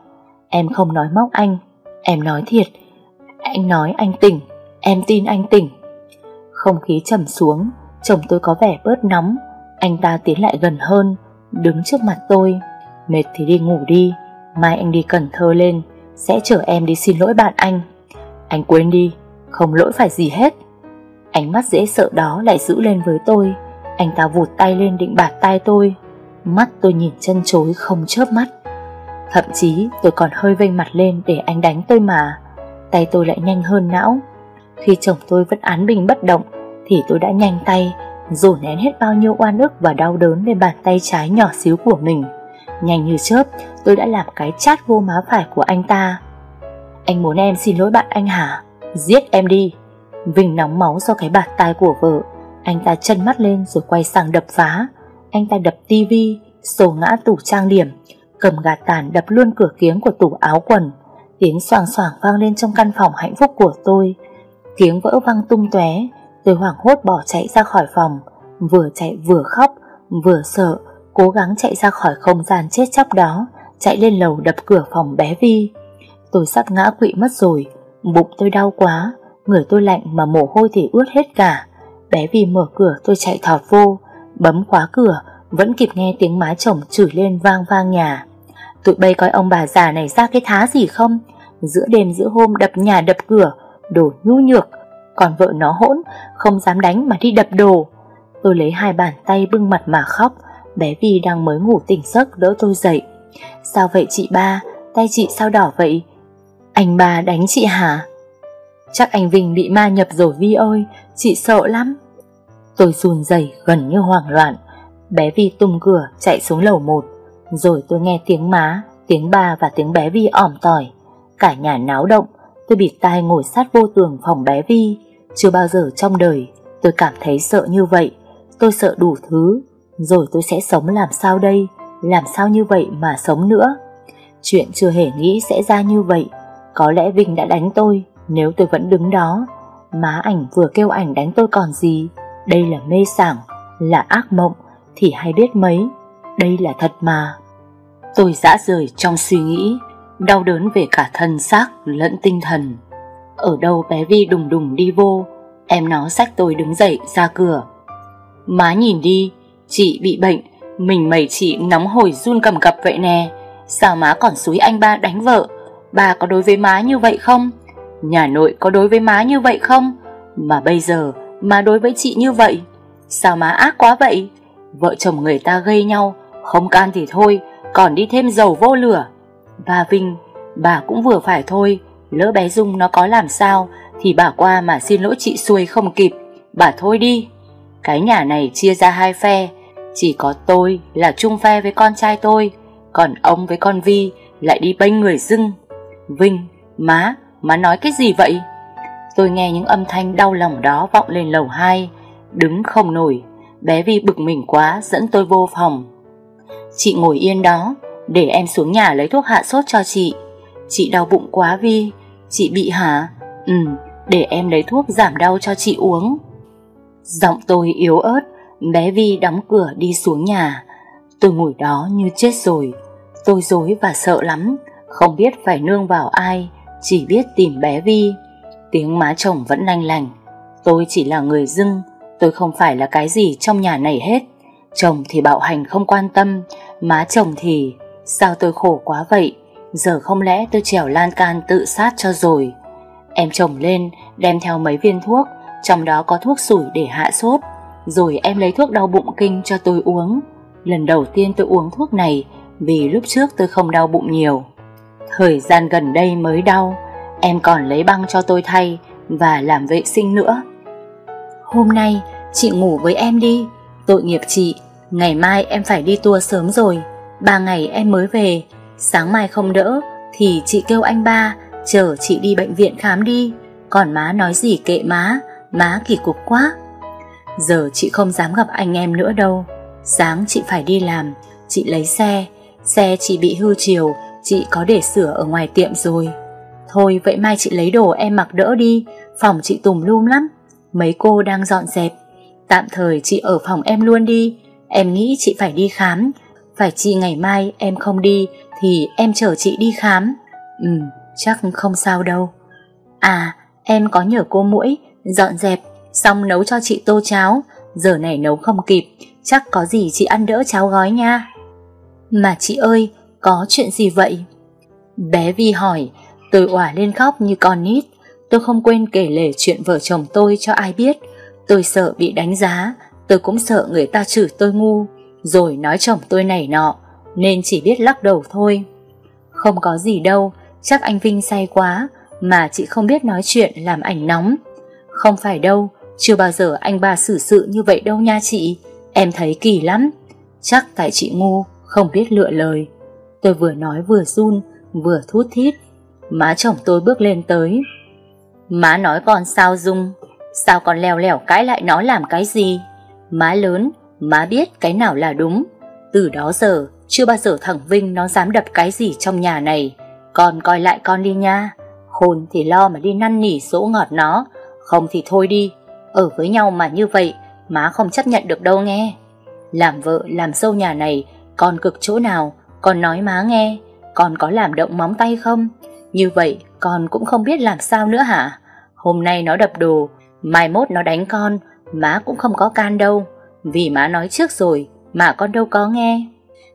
Em không nói móc anh. Em nói thiệt anh nói anh tỉnh, Em tin anh tỉnh. Không khí trầm xuống, Chồng tôi có vẻ bớt nóng. Anh ta tiến lại gần hơn, Đứng trước mặt tôi. Mệt thì đi ngủ đi, Mai anh đi Cần Thơ lên, Sẽ chở em đi xin lỗi bạn anh. Anh quên đi, Không lỗi phải gì hết. Ánh mắt dễ sợ đó lại giữ lên với tôi. Anh ta vụt tay lên định bạt tay tôi. Mắt tôi nhìn chân chối không chớp mắt. Thậm chí tôi còn hơi vênh mặt lên để anh đánh tôi mà. Tay tôi lại nhanh hơn não. Khi chồng tôi vẫn án bình bất động, Thì tôi đã nhanh tay Dồn nén hết bao nhiêu oan ức và đau đớn lên bàn tay trái nhỏ xíu của mình. Nhanh như chớp, Tôi đã làm cái chát vô má phải của anh ta. Anh muốn em xin lỗi bạn anh hả? Giết em đi. Vinh nóng máu do cái bạt tai của vợ. Anh ta chân mắt lên rồi quay sang đập phá. Anh ta đập tivi Sổ ngã tủ trang điểm, Cầm gạt tàn đập luôn cửa kiếng của tủ áo quần. Tiếng soảng soảng vang lên trong căn phòng hạnh phúc của tôi. Tiếng vỡ văng tung tóe, Tôi hoảng hốt bỏ chạy ra khỏi phòng. Vừa chạy vừa khóc, Vừa sợ, Cố gắng chạy ra khỏi không gian chết chóc đó, Chạy lên lầu đập cửa phòng bé Vi. Tôi sắp ngã quỵ mất rồi, Bụng tôi đau quá, Người tôi lạnh mà mồ hôi thì ướt hết cả. Bé Vi mở cửa, tôi chạy thọt vô, Bấm khóa cửa, Vẫn kịp nghe tiếng má chồng chửi lên vang vang nhà. Tụi bay coi ông bà già này ra cái thá gì không? Giữa đêm giữa hôm đập nhà đập cửa, Đồ nhu nhược, Còn vợ nó hỗn, Không dám đánh mà đi đập đồ. Tôi lấy hai bàn tay bưng mặt mà khóc, Bé Vi đang mới ngủ tỉnh giấc đỡ tôi dậy. Sao vậy chị ba? Tay chị sao đỏ vậy? Anh ba đánh chị hả? Chắc anh Vinh bị ma nhập rồi Vi ơi, Chị sợ lắm. Tôi run rẩy gần như hoảng loạn. Bé Vi tung cửa, chạy xuống lầu một. Rồi tôi nghe tiếng má, Tiếng ba và tiếng bé Vi ỏm tỏi. Cả nhà náo động, Tôi bịt tai ngồi sát vô tường phòng bé Vi. Chưa bao giờ trong đời Tôi cảm thấy sợ như vậy. Tôi sợ đủ thứ, Rồi tôi sẽ sống làm sao đây? Làm sao như vậy mà sống nữa? Chuyện chưa hề nghĩ sẽ ra như vậy. Có lẽ Vinh đã đánh tôi, Nếu tôi vẫn đứng đó. Má ảnh vừa kêu ảnh đánh tôi còn gì? Đây là mê sảng, Là ác mộng, Thì hay biết mấy? Đây là thật mà. Tôi dã rời trong suy nghĩ, Đau đớn về cả thân xác lẫn tinh thần. Ở đâu bé Vi đùng đùng đi vô, Em nó xách tôi đứng dậy ra cửa. Má nhìn đi, Chị bị bệnh, Mình mẩy chị nóng hổi run cầm cập vậy nè. Sao má còn xúi anh ba đánh vợ? Bà có đối với má như vậy không? Nhà nội có đối với má như vậy không? Mà bây giờ, Má đối với chị như vậy. Sao má ác quá vậy? Vợ chồng người ta gây nhau, Không can thì thôi còn đi thêm dầu vô lửa. Bà Vinh Bà cũng vừa phải thôi Lỡ bé Dung nó có làm sao Thì bà qua mà xin lỗi chị xuôi không kịp. Bà thôi đi. Cái nhà này chia ra hai phe Chỉ có tôi là chung phe với con trai tôi Còn ông với con Vi Lại đi bênh người dưng. Vinh, má, má nói cái gì vậy? Tôi nghe những âm thanh đau lòng đó vọng lên lầu hai Đứng không nổi. Bé Vi bực mình quá dẫn tôi vô phòng. Chị ngồi yên đó Để em xuống nhà lấy thuốc hạ sốt cho chị. Chị đau bụng quá Vi. Chị bị hả? Ừ để em lấy thuốc giảm đau cho chị uống. Giọng tôi yếu ớt, Bé Vi đóng cửa đi xuống nhà. Tôi ngồi đó như chết rồi. Tôi dối và sợ lắm, Không biết phải nương vào ai, Chỉ biết tìm bé Vi. Tiếng má chồng vẫn lanh lành. Tôi chỉ là người dưng, Tôi không phải là cái gì trong nhà này hết. Chồng thì bạo hành không quan tâm Má chồng thì, Sao tôi khổ quá vậy? Giờ không lẽ tôi trèo lan can tự sát cho rồi? Em chồng lên, Đem theo mấy viên thuốc, Trong đó có thuốc sủi để hạ sốt, Rồi em lấy thuốc đau bụng kinh cho tôi uống. Lần đầu tiên tôi uống thuốc này, Vì lúc trước tôi không đau bụng nhiều. Thời gian gần đây mới đau, Em còn lấy băng cho tôi thay Và làm vệ sinh nữa. Hôm nay, chị ngủ với em đi. Tội nghiệp chị. Ngày mai em phải đi tour sớm rồi. Ba ngày em mới về. Sáng mai không đỡ, Thì chị kêu anh ba, Chở chị đi bệnh viện khám đi. Còn má nói gì kệ má Má kỳ cục quá. Giờ chị không dám gặp anh em nữa đâu. Sáng chị phải đi làm, Chị lấy xe. Xe chị bị hư chiều, Chị có để sửa ở ngoài tiệm rồi. Thôi vậy mai chị lấy đồ em mặc đỡ đi, Phòng chị tùm lum lắm. Mấy cô đang dọn dẹp. Tạm thời chị ở phòng em luôn đi Em nghĩ chị phải đi khám. Phải chị ngày mai em không đi Thì em chở chị đi khám. Ừ chắc không sao đâu. À em có nhờ cô mũi Dọn dẹp, Xong nấu cho chị tô cháo. Giờ này nấu không kịp, Chắc có gì chị ăn đỡ cháo gói nha. Mà chị ơi, Có chuyện gì vậy? Bé Vi hỏi, Tôi òa lên khóc như con nít. Tôi không quên kể lể chuyện vợ chồng tôi cho ai biết. Tôi sợ bị đánh giá Tôi cũng sợ người ta chửi tôi ngu, Rồi nói chồng tôi này nọ, Nên chỉ biết lắc đầu thôi. Không có gì đâu, Chắc anh Vinh say quá, Mà chị không biết nói chuyện làm ảnh nóng. Không phải đâu, Chưa bao giờ anh ba xử sự như vậy đâu nha chị, Em thấy kỳ lắm. Chắc tại chị ngu, Không biết lựa lời. Tôi vừa nói vừa run, Vừa thút thít. Má chồng tôi bước lên tới. Má nói con sao Dung, Sao con leo lẻo cãi lại nó làm cái gì? Má lớn, Má biết cái nào là đúng. Từ đó giờ, chưa bao giờ thằng Vinh Nó dám đập cái gì trong nhà này. Con coi lại con đi nha. Khôn thì lo mà đi năn nỉ dỗ ngọt nó. Không thì thôi đi. Ở với nhau mà như vậy, Má không chấp nhận được đâu nghe. Làm vợ, làm sâu nhà này, Con cực chỗ nào? Con nói má nghe. Con có làm động móng tay không? Như vậy, con cũng không biết làm sao nữa hả? Hôm nay nó đập đồ, Mai mốt nó đánh con Má cũng không có can đâu. Vì má nói trước rồi Mà con đâu có nghe.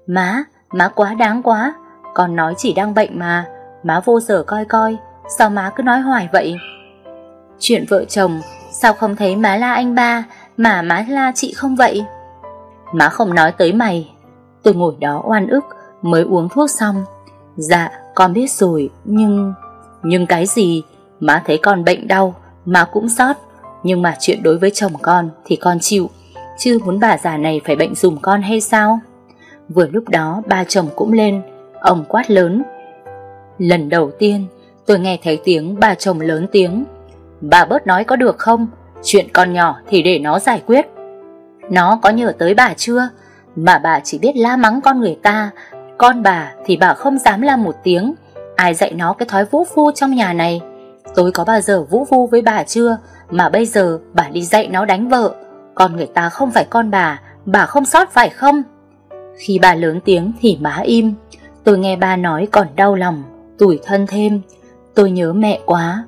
Má, má quá đáng quá. Con nói chỉ đang bệnh mà. Má vô sở coi coi Sao má cứ nói hoài vậy? Chuyện vợ chồng Sao không thấy má la anh ba Mà má la chị không vậy? Má không nói tới mày. Tôi ngồi đó oan ức Mới uống thuốc xong. Dạ con biết rồi Nhưng Nhưng cái gì? Má thấy con bệnh đau Má cũng sót nhưng mà chuyện đối với chồng con Thì con chịu. Chứ muốn bà già này phải bệnh dùm con hay sao? Vừa lúc đó, ba chồng cũng lên. Ông quát lớn. Lần đầu tiên, tôi nghe thấy tiếng ba chồng lớn tiếng. Bà bớt nói có được không? Chuyện con nhỏ thì để nó giải quyết. Nó có nhờ tới bà chưa? Mà bà chỉ biết la mắng con người ta. Con bà thì bà không dám la một tiếng. Ai dạy nó cái thói vũ phu trong nhà này? Tôi có bao giờ vũ phu với bà chưa? Mà bây giờ bà đi dạy nó đánh vợ. Con người ta không phải con bà Bà không sót phải không? Khi bà lớn tiếng thì má im. Tôi nghe ba nói còn đau lòng, Tủi thân thêm. Tôi nhớ mẹ quá.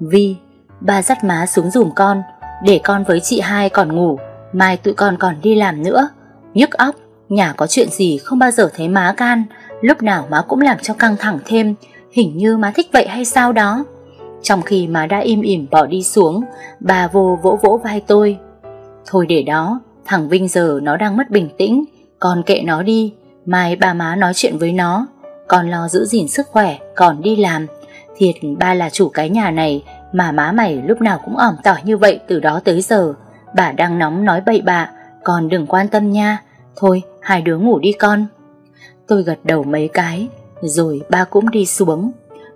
Vi, Ba dắt má xuống dùm con, Để con với chị hai còn ngủ, Mai tụi con còn đi làm nữa. Nhức óc, Nhà có chuyện gì không bao giờ thấy má can, Lúc nào má cũng làm cho căng thẳng thêm. Hình như má thích vậy hay sao đó. Trong khi má đã im ỉm bỏ đi xuống, Bà vô vỗ vỗ vai tôi. Thôi để đó, Thằng Vinh giờ nó đang mất bình tĩnh Con kệ nó đi, Mai ba má nói chuyện với nó. Con lo giữ gìn sức khỏe, Còn đi làm. Thiệt ba là chủ cái nhà này, Mà má mày lúc nào cũng ỏm tỏi như vậy Từ đó tới giờ. Bà đang nóng nói bậy bạ, Con đừng quan tâm nha. Thôi, hai đứa ngủ đi con. Tôi gật đầu mấy cái, Rồi ba cũng đi xuống.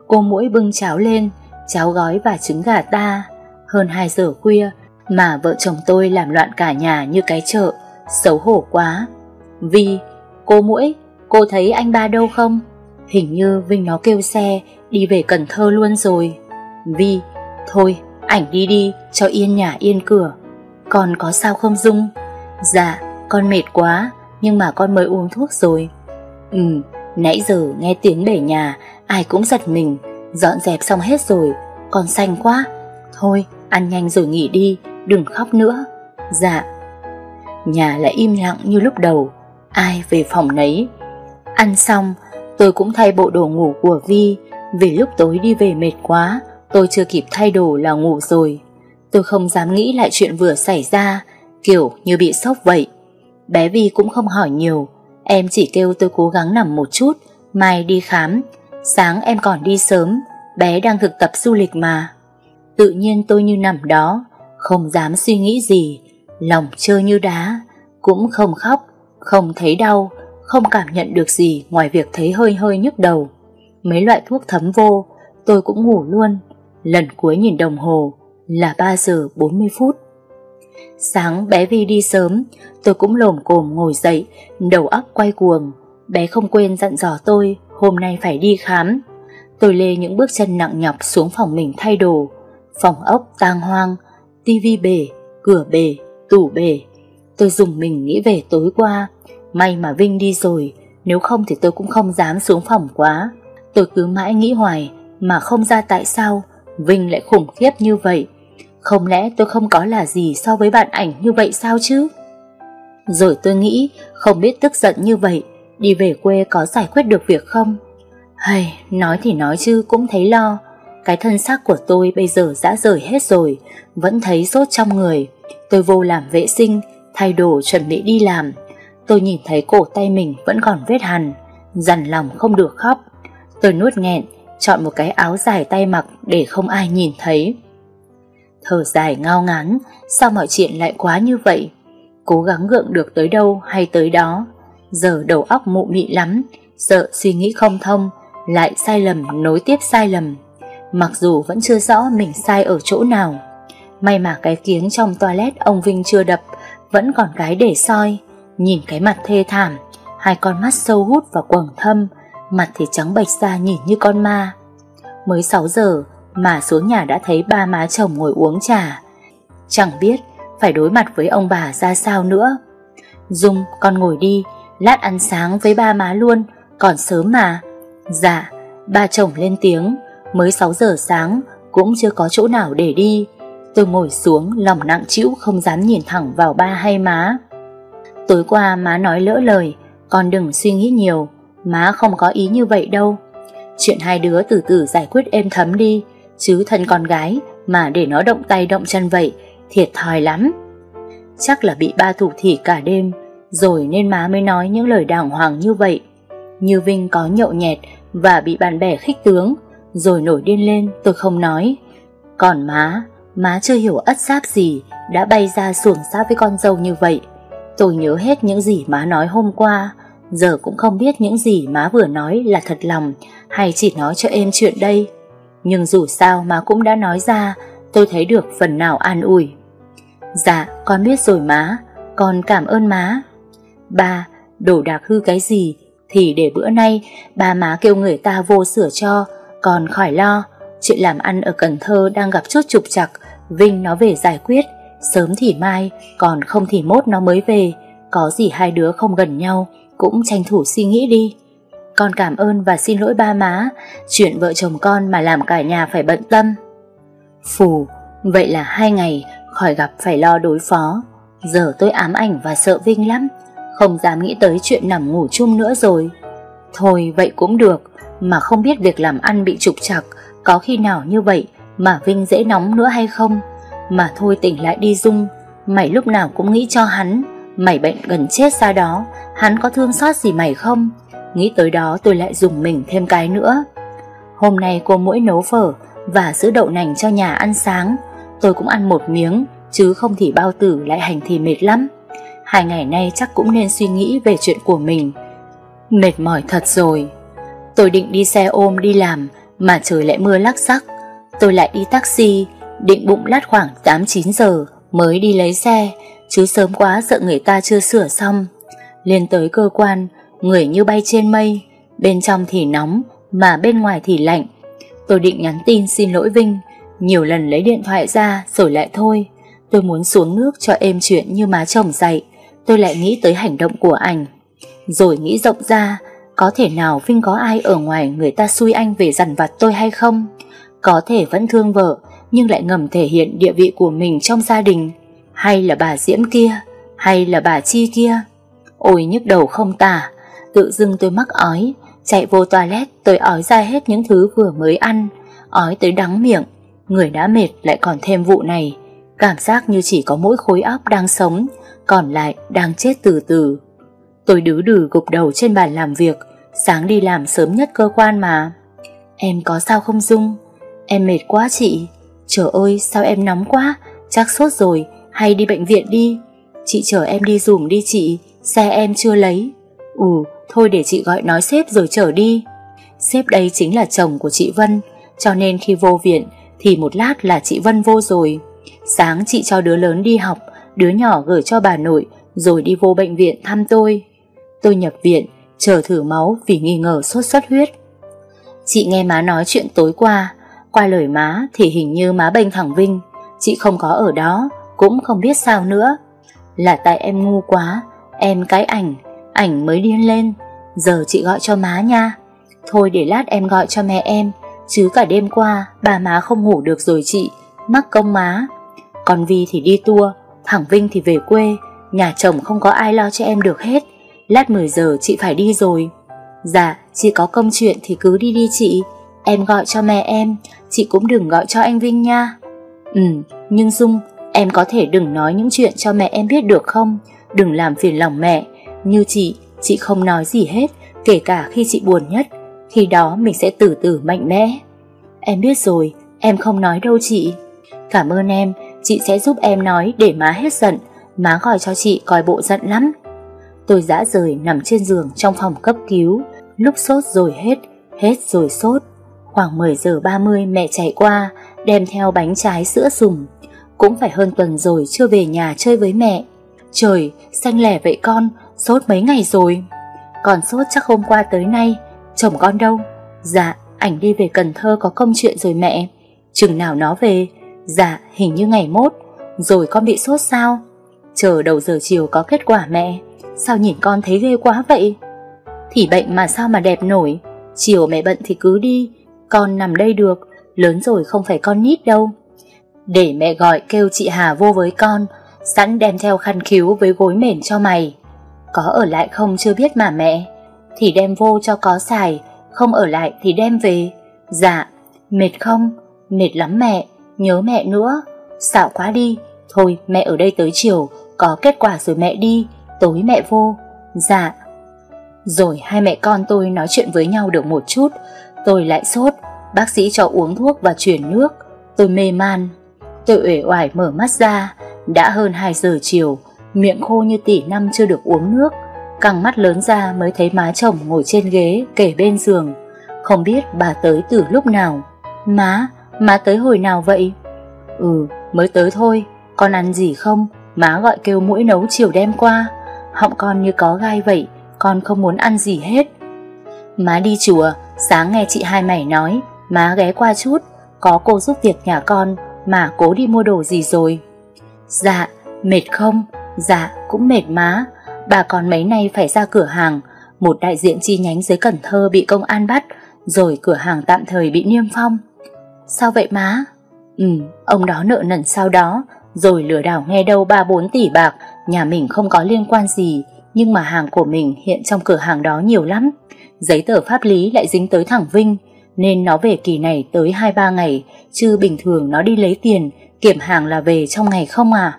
Cô mũi bưng cháo lên Cháo gói và trứng gà ta. Hơn 2 giờ khuya Mà vợ chồng tôi làm loạn cả nhà như cái chợ Xấu hổ quá. Vi Cô mũi Cô thấy anh ba đâu không? Hình như Vinh nó kêu xe Đi về Cần Thơ luôn rồi. Vi Thôi ảnh đi đi Cho yên nhà yên cửa. Con có sao không Dung? Dạ con mệt quá Nhưng mà con mới uống thuốc rồi. Ừ, nãy giờ nghe tiếng bể nhà, ai cũng giật mình, dọn dẹp xong hết rồi, con xanh quá. Thôi, ăn nhanh rồi nghỉ đi, đừng khóc nữa. Dạ. Nhà lại im lặng như lúc đầu, ai về phòng nấy. Ăn xong, tôi cũng thay bộ đồ ngủ của Vi, vì lúc tối đi về mệt quá, tôi chưa kịp thay đồ là ngủ rồi. Tôi không dám nghĩ lại chuyện vừa xảy ra, kiểu như bị sốc vậy. Bé Vi cũng không hỏi nhiều, Em chỉ kêu tôi cố gắng nằm một chút Mai đi khám Sáng em còn đi sớm Bé đang thực tập du lịch mà Tự nhiên tôi như nằm đó Không dám suy nghĩ gì Lòng trơ như đá Cũng không khóc Không thấy đau Không cảm nhận được gì Ngoài việc thấy hơi hơi nhức đầu Mấy loại thuốc thấm vô Tôi cũng ngủ luôn Lần cuối nhìn đồng hồ là 3 giờ 40 phút. Sáng bé Vi đi sớm, tôi cũng lồm cồm ngồi dậy, đầu óc quay cuồng. Bé không quên dặn dò tôi hôm nay phải đi khám. Tôi lê những bước chân nặng nhọc xuống phòng mình thay đồ. Phòng ốc tang hoang, tivi bể, cửa bể, tủ bể. Tôi dùng mình nghĩ về tối qua. May mà Vinh đi rồi, nếu không thì tôi cũng không dám xuống phòng quá. Tôi cứ mãi nghĩ hoài mà không ra tại sao Vinh lại khủng khiếp như vậy. Không lẽ tôi không có là gì so với bạn ảnh như vậy sao chứ? Rồi tôi nghĩ không biết tức giận như vậy đi về quê có giải quyết được việc không? Hay, nói thì nói chứ cũng thấy lo. Cái thân xác của tôi bây giờ đã rời hết rồi, vẫn thấy sốt trong người. Tôi vô làm vệ sinh, thay đồ chuẩn bị đi làm. Tôi nhìn thấy cổ tay mình vẫn còn vết hằn, dằn lòng không được khóc. Tôi nuốt nghẹn, chọn một cái áo dài tay mặc để không ai nhìn thấy. Thở dài ngao ngán, sao mọi chuyện lại quá như vậy? Cố gắng gượng được tới đâu hay tới đó. Giờ đầu óc mụ mị lắm, sợ suy nghĩ không thông, lại sai lầm nối tiếp sai lầm. Mặc dù vẫn chưa rõ mình sai ở chỗ nào. May mà cái kiếng trong toilet ông Vinh chưa đập, vẫn còn cái để soi. Nhìn cái mặt thê thảm, hai con mắt sâu hút và quầng thâm, mặt thì trắng bệch ra nhìn như con ma. Mới 6 giờ mà xuống nhà đã thấy ba má chồng ngồi uống trà. Chẳng biết phải đối mặt với ông bà ra sao nữa. Dung, con ngồi đi, lát ăn sáng với ba má luôn, còn sớm mà. Dạ, ba chồng lên tiếng, mới 6 giờ sáng, cũng chưa có chỗ nào để đi. Tôi ngồi xuống, lòng nặng chịu không dám nhìn thẳng vào ba hay má. Tối qua má nói lỡ lời, con đừng suy nghĩ nhiều, má không có ý như vậy đâu. Chuyện hai đứa từ từ giải quyết êm thấm đi, chứ thân con gái mà để nó động tay động chân vậy, thiệt thòi lắm. Chắc là bị ba thủ thỉ cả đêm, rồi nên má mới nói những lời đàng hoàng như vậy. Như Vinh có nhậu nhẹt và bị bạn bè khích tướng, rồi nổi điên lên tôi không nói. Còn má, má chưa hiểu ất giáp gì đã bay ra xuồng sát với con dâu như vậy. Tôi nhớ hết những gì má nói hôm qua, giờ cũng không biết những gì má vừa nói là thật lòng hay chỉ nói cho em chuyện đây. Nhưng dù sao má cũng đã nói ra, tôi thấy được phần nào an ủi. Dạ, con biết rồi má, con cảm ơn má. Ba, đồ đạc hư cái gì thì để bữa nay ba má kêu người ta vô sửa cho, còn khỏi lo. Chuyện làm ăn ở Cần Thơ đang gặp chút trục trặc, Vinh nó về giải quyết, sớm thì mai, còn không thì mốt nó mới về. Có gì hai đứa không gần nhau, cũng tranh thủ suy nghĩ đi. Con cảm ơn và xin lỗi ba má, chuyện vợ chồng con mà làm cả nhà phải bận tâm. Phù, vậy là hai ngày khỏi gặp phải lo đối phó. Giờ tôi ám ảnh và sợ Vinh lắm, không dám nghĩ tới chuyện nằm ngủ chung nữa rồi. Thôi vậy cũng được, mà không biết việc làm ăn bị trục trặc có khi nào như vậy mà Vinh dễ nóng nữa hay không. Mà thôi tỉnh lại đi Dung, mày lúc nào cũng nghĩ cho hắn, mày bệnh gần chết ra đó, hắn có thương xót gì mày không? Nghĩ tới đó tôi lại dùng mình thêm cái nữa. Hôm nay cô mỗi nấu phở và sữa đậu nành cho nhà ăn sáng, tôi cũng ăn một miếng, chứ không thì bao tử lại hành thì mệt lắm. Hai ngày nay chắc cũng nên suy nghĩ về chuyện của mình. Mệt mỏi thật rồi. Tôi định đi xe ôm đi làm mà trời lại mưa lắc sắc. Tôi lại đi taxi, định bụng lát khoảng 8-9 giờ mới đi lấy xe, chứ sớm quá sợ người ta chưa sửa xong. Lên tới cơ quan, người như bay trên mây, bên trong thì nóng mà bên ngoài thì lạnh. Tôi định nhắn tin xin lỗi Vinh, nhiều lần lấy điện thoại ra rồi lại thôi. Tôi muốn xuống nước cho êm chuyện như má chồng dạy, tôi lại nghĩ tới hành động của anh. Rồi nghĩ rộng ra, có thể nào Vinh có ai ở ngoài người ta xui anh về dằn vặt tôi hay không? Có thể vẫn thương vợ, nhưng lại ngầm thể hiện địa vị của mình trong gia đình. Hay là bà Diễm kia, hay là bà Chi kia. Ôi nhức đầu không tả, tự dưng tôi mắc ói, chạy vô toilet tôi ói ra hết những thứ vừa mới ăn, ói tới đắng miệng. Người đã mệt lại còn thêm vụ này, cảm giác như chỉ có mỗi khối óc đang sống, còn lại đang chết từ từ. Tôi đứ đừ gục đầu trên bàn làm việc, sáng đi làm sớm nhất cơ quan mà. Em có sao không Dung? Em mệt quá chị. Trời ơi, sao em nóng quá, chắc sốt rồi, hay đi bệnh viện đi. Chị chở em đi dùm đi chị, xe em chưa lấy. Ừ, thôi để chị gọi nói sếp rồi chở đi. Sếp đây chính là chồng của chị Vân, cho nên khi vô viện, Thì một lát là chị Vân vô rồi Sáng chị cho đứa lớn đi học Đứa nhỏ gửi cho bà nội, Rồi đi vô bệnh viện thăm tôi. Tôi nhập viện, Chờ thử máu vì nghi ngờ sốt xuất huyết. Chị nghe má nói chuyện tối qua Qua lời má thì hình như má bệnh thẳng Vinh. Chị không có ở đó, Cũng không biết sao nữa. Là tại em ngu quá, Em cái ảnh Ảnh mới điên lên. Giờ chị gọi cho má nha. Thôi để lát em gọi cho mẹ em, Chứ cả đêm qua bà má không ngủ được rồi chị. Mắc công má. Còn Vi thì đi tour Hằng Vinh thì về quê, Nhà chồng không có ai lo cho em được hết. Lát 10 giờ chị phải đi rồi. Dạ chị có công chuyện thì cứ đi đi chị. Em gọi cho mẹ em, Chị cũng đừng gọi cho anh Vinh nha. Ừ nhưng Dung, Em có thể đừng nói những chuyện cho mẹ em biết được không? Đừng làm phiền lòng mẹ. Như chị Chị không nói gì hết, Kể cả khi chị buồn nhất. Khi đó mình sẽ từ từ mạnh mẽ. Em biết rồi, Em không nói đâu chị. Cảm ơn em Chị sẽ giúp em nói để má hết giận. Má gọi cho chị coi bộ giận lắm. Tôi dã rời nằm trên giường trong phòng cấp cứu. Lúc sốt rồi hết Hết rồi sốt. Khoảng 10 giờ 30 mẹ chạy qua Đem theo bánh trái sữa sùng. Cũng phải hơn tuần rồi chưa về nhà chơi với mẹ. Trời, xanh lẻ vậy con Sốt mấy ngày rồi? Còn sốt chắc hôm qua tới nay Chồng con đâu? Dạ, ảnh đi về Cần Thơ có công chuyện rồi mẹ. Chừng nào nó về Dạ, hình như ngày mốt. Rồi con bị sốt sao? Chờ đầu giờ chiều có kết quả mẹ. Sao nhìn con thấy ghê quá vậy? Thì bệnh mà sao mà đẹp nổi. Chiều mẹ bận thì cứ đi. Con nằm đây được. Lớn rồi không phải con nít đâu. Để mẹ gọi kêu chị Hà vô với con. Sẵn đem theo khăn cứu với gối mền cho mày. Có ở lại không chưa biết mà mẹ. Thì đem vô cho có xài. Không ở lại thì đem về. Dạ Mệt không? Mệt lắm mẹ. Nhớ mẹ nữa. Xạo quá đi Thôi mẹ ở đây tới chiều Có kết quả rồi mẹ đi Tối mẹ vô. Dạ. Rồi hai mẹ con tôi nói chuyện với nhau được một chút Tôi lại sốt. Bác sĩ cho uống thuốc và chuyển nước. Tôi mê man. Tôi uể oải mở mắt ra. Đã hơn 2 giờ chiều Miệng khô như tỷ năm chưa được uống nước. Căng mắt lớn ra mới thấy má chồng ngồi trên ghế kể bên giường. Không biết bà tới từ lúc nào. Má, má tới hồi nào vậy? Ừ, mới tới thôi. Con ăn gì không? Má gọi kêu mũi nấu chiều đem qua. Họng con như có gai vậy Con không muốn ăn gì hết. Má đi chùa Sáng nghe chị hai mày nói Má ghé qua chút. Có cô giúp việc nhà con Mà cố đi mua đồ gì rồi? Dạ mệt không? Dạ cũng mệt má. Bà còn mấy nay phải ra cửa hàng. Một đại diện chi nhánh dưới Cần Thơ bị công an bắt Rồi cửa hàng tạm thời bị niêm phong. Sao vậy má Ừ ông đó nợ nần sau đó Rồi lừa đảo nghe đâu 3-4 tỷ bạc Nhà mình không có liên quan gì Nhưng mà hàng của mình hiện trong cửa hàng đó nhiều lắm Giấy tờ pháp lý lại dính tới thẳng Vinh nên nó về kỳ này tới 2-3 ngày, chứ bình thường nó đi lấy tiền, kiểm hàng là về trong ngày không à?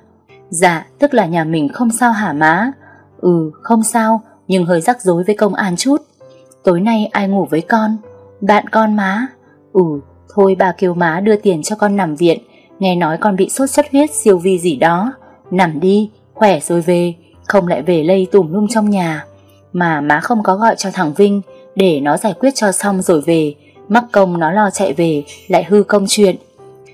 Dạ, tức là nhà mình không sao hả má? Ừ, không sao, nhưng hơi rắc rối với công an chút. Tối nay ai ngủ với con? Bạn con má? Ừ, thôi bà kêu má đưa tiền cho con nằm viện, nghe nói con bị sốt xuất huyết siêu vi gì đó. Nằm đi, khỏe rồi về, không lại về lây tùm lum trong nhà. Mà má không có gọi cho thằng Vinh để nó giải quyết cho xong rồi về, Mắc công nó lo chạy về Lại hư công chuyện.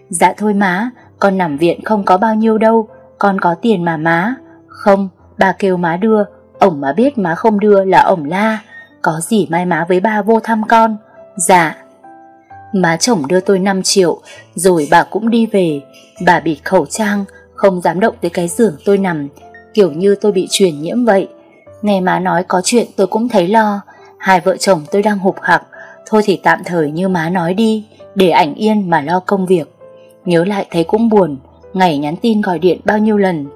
Dạ thôi má Con nằm viện không có bao nhiêu đâu Con có tiền mà má. Không bà kêu má đưa Ổng mà biết má không đưa là ổng la. Có gì mai má với ba vô thăm con? Dạ. Má chồng đưa tôi 5 triệu Rồi bà cũng đi về. Bà bịt khẩu trang Không dám động tới cái giường tôi nằm Kiểu như tôi bị truyền nhiễm vậy. Nghe má nói có chuyện tôi cũng thấy lo. Hai vợ chồng tôi đang hụt hặc. Thôi thì tạm thời như má nói đi Để ảnh yên mà lo công việc. Nhớ lại thấy cũng buồn Ngày nhắn tin gọi điện bao nhiêu lần.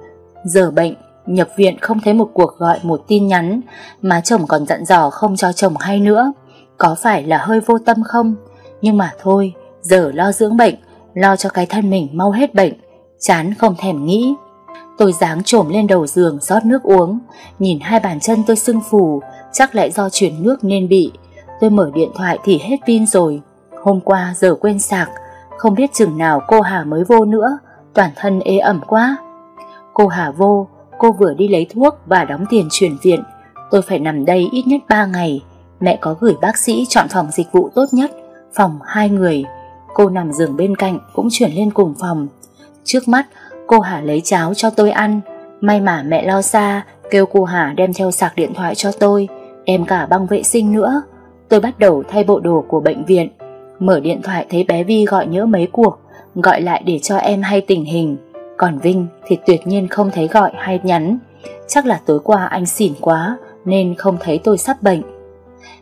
Giờ bệnh, nhập viện không thấy một cuộc gọi Một tin nhắn. Má chồng còn dặn dò không cho chồng hay nữa. Có phải là hơi vô tâm không? Nhưng mà thôi, Giờ lo dưỡng bệnh, Lo cho cái thân mình mau hết bệnh, Chán không thèm nghĩ. Tôi dáng trồm lên đầu giường rót nước uống, Nhìn hai bàn chân tôi sưng phù, Chắc lại do chuyển nước nên bị. Tôi mở điện thoại thì hết pin rồi. Hôm qua giờ quên sạc, Không biết chừng nào cô Hà mới vô nữa, Toàn thân ế ẩm quá. Cô Hà vô, Cô vừa đi lấy thuốc và đóng tiền chuyển viện. Tôi phải nằm đây ít nhất 3 ngày, Mẹ có gửi bác sĩ chọn phòng dịch vụ tốt nhất. Phòng hai người, Cô nằm giường bên cạnh cũng chuyển lên cùng phòng. Trước mắt, cô Hà lấy cháo cho tôi ăn. May mà mẹ lo xa, Kêu cô Hà đem theo sạc điện thoại cho tôi Đem cả băng vệ sinh nữa. Tôi bắt đầu thay bộ đồ của bệnh viện. Mở điện thoại thấy bé Vi gọi nhỡ mấy cuộc, Gọi lại để cho em hay tình hình. Còn Vinh thì tuyệt nhiên không thấy gọi hay nhắn. Chắc là tối qua anh xỉn quá, Nên không thấy tôi sắp bệnh.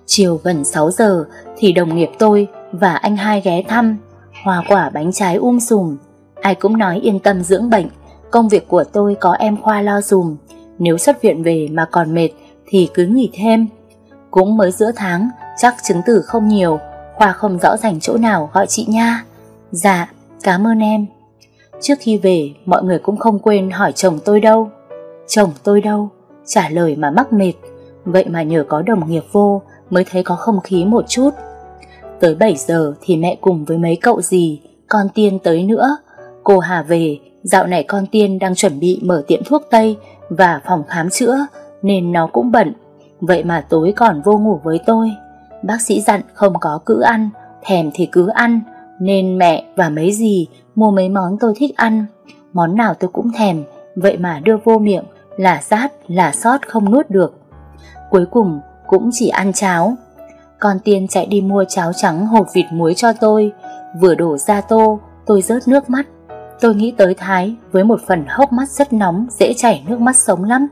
Chiều gần 6 giờ Thì đồng nghiệp tôi và anh hai ghé thăm, Hoa quả bánh trái um sùm. Ai cũng nói yên tâm dưỡng bệnh, Công việc của tôi có em Khoa lo dùm Nếu xuất viện về mà còn mệt Thì cứ nghỉ thêm. Cũng mới giữa tháng, Chắc chứng tử không nhiều, Khoa không rõ rành chỗ nào gọi chị nha. Dạ cảm ơn em. Trước khi về, mọi người cũng không quên hỏi chồng tôi đâu. Chồng tôi đâu? Trả lời mà mắc mệt. Vậy mà nhờ có đồng nghiệp vô, Mới thấy có không khí một chút. Tới 7 giờ thì mẹ cùng với mấy cậu gì Con Tiên tới nữa. Cô Hà về, Dạo này con Tiên đang chuẩn bị mở tiệm thuốc Tây Và phòng khám chữa, Nên nó cũng bận. Vậy mà tối còn vô ngủ với tôi. Bác sĩ dặn không có cứ ăn, Thèm thì cứ ăn, Nên mẹ và mấy gì mua mấy món tôi thích ăn. Món nào tôi cũng thèm, Vậy mà đưa vô miệng Là rát, là sót không nuốt được. Cuối cùng cũng chỉ ăn cháo. Con tiên chạy đi mua cháo trắng hộp vịt muối cho tôi. Vừa đổ ra tô, Tôi rớt nước mắt. Tôi nghĩ tới Thái, với một phần hốc mắt rất nóng, Dễ chảy nước mắt sống lắm.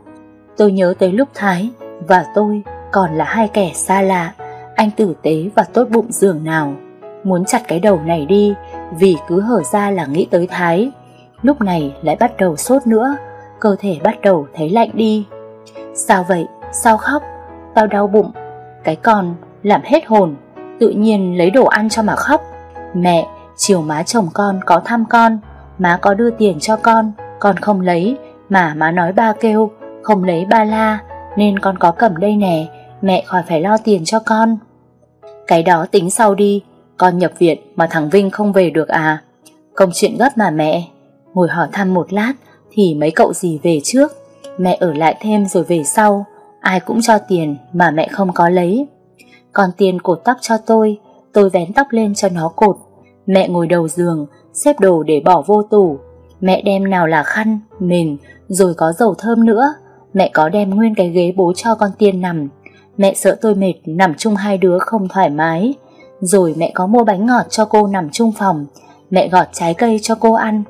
Tôi nhớ tới lúc Thái Và tôi còn là hai kẻ xa lạ. Anh tử tế và tốt bụng dường nào. Muốn chặt cái đầu này đi, Vì cứ hở ra là nghĩ tới Thái. Lúc này lại bắt đầu sốt nữa. Cơ thể bắt đầu thấy lạnh đi. Sao vậy? Sao khóc? Tao đau bụng. Cái con làm hết hồn Tự nhiên lấy đồ ăn cho mà khóc. Mẹ, chiều má chồng con có thăm con Má có đưa tiền cho con Con không lấy Mà má nói ba kêu Không lấy ba la Nên con có cầm đây nè Mẹ khỏi phải lo tiền cho con. Cái đó tính sau đi Con nhập viện mà thằng Vinh không về được à? Công chuyện gấp mà mẹ. Ngồi hỏi thăm một lát Thì mấy cậu gì về trước? Mẹ ở lại thêm rồi về sau Ai cũng cho tiền mà mẹ không có lấy. Còn tiền cột tóc cho tôi Tôi vén tóc lên cho nó cột. Mẹ ngồi đầu giường Xếp đồ để bỏ vô tủ. Mẹ đem nào là khăn, mền Rồi có dầu thơm nữa. Mẹ có đem nguyên cái ghế bố cho con tiên nằm. Mẹ sợ tôi mệt Nằm chung hai đứa không thoải mái. Rồi mẹ có mua bánh ngọt cho cô nằm chung phòng. Mẹ gọt trái cây cho cô ăn.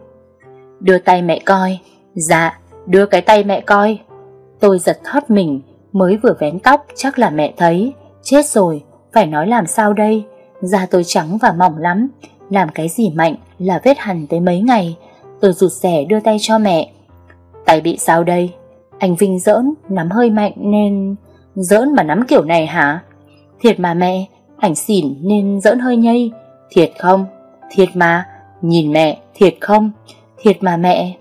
Đưa tay mẹ coi. Dạ, đưa cái tay mẹ coi. Tôi giật thoát mình Mới vừa vén tóc chắc là mẹ thấy. Chết rồi, phải nói làm sao đây? Da tôi trắng và mỏng lắm Làm cái gì mạnh là vết hằn tới mấy ngày? Tôi rụt rẻ đưa tay cho mẹ. Tay bị sao đây? Anh Vinh giỡn nắm hơi mạnh nên Giỡn mà nắm kiểu này hả? Thiệt mà mẹ Ảnh xỉn nên giỡn hơi nhây. Thiệt không? Thiệt mà. Nhìn mẹ Thiệt không? Thiệt mà mẹ.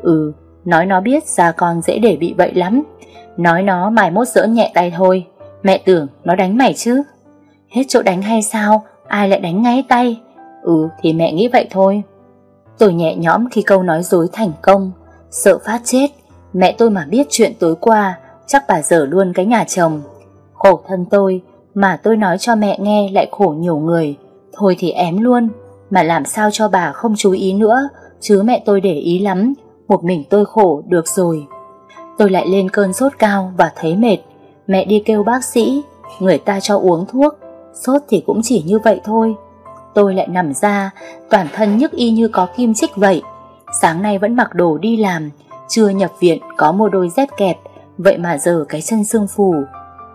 Ừ Nói nó biết ra con dễ để bị vậy lắm. Nói nó mài mốt giỡn nhẹ tay thôi. Mẹ tưởng nó đánh mày chứ. Hết chỗ đánh hay sao, Ai lại đánh ngay tay? Ừ thì mẹ nghĩ vậy thôi. Tôi nhẹ nhõm khi câu nói dối thành công. Sợ phát chết, Mẹ tôi mà biết chuyện tối qua, Chắc bà dở luôn cái nhà chồng. Khổ thân tôi, Mà tôi nói cho mẹ nghe lại khổ nhiều người. Thôi thì ém luôn, Mà làm sao cho bà không chú ý nữa, Chứ mẹ tôi để ý lắm. Một mình tôi khổ, được rồi. Tôi lại lên cơn sốt cao và thấy mệt. Mẹ đi kêu bác sĩ, Người ta cho uống thuốc, Sốt thì cũng chỉ như vậy thôi. Tôi lại nằm ra, Toàn thân nhức y như có kim chích vậy. Sáng nay vẫn mặc đồ đi làm, Chưa nhập viện có mua đôi dép kẹp, Vậy mà giờ cái chân xương phù.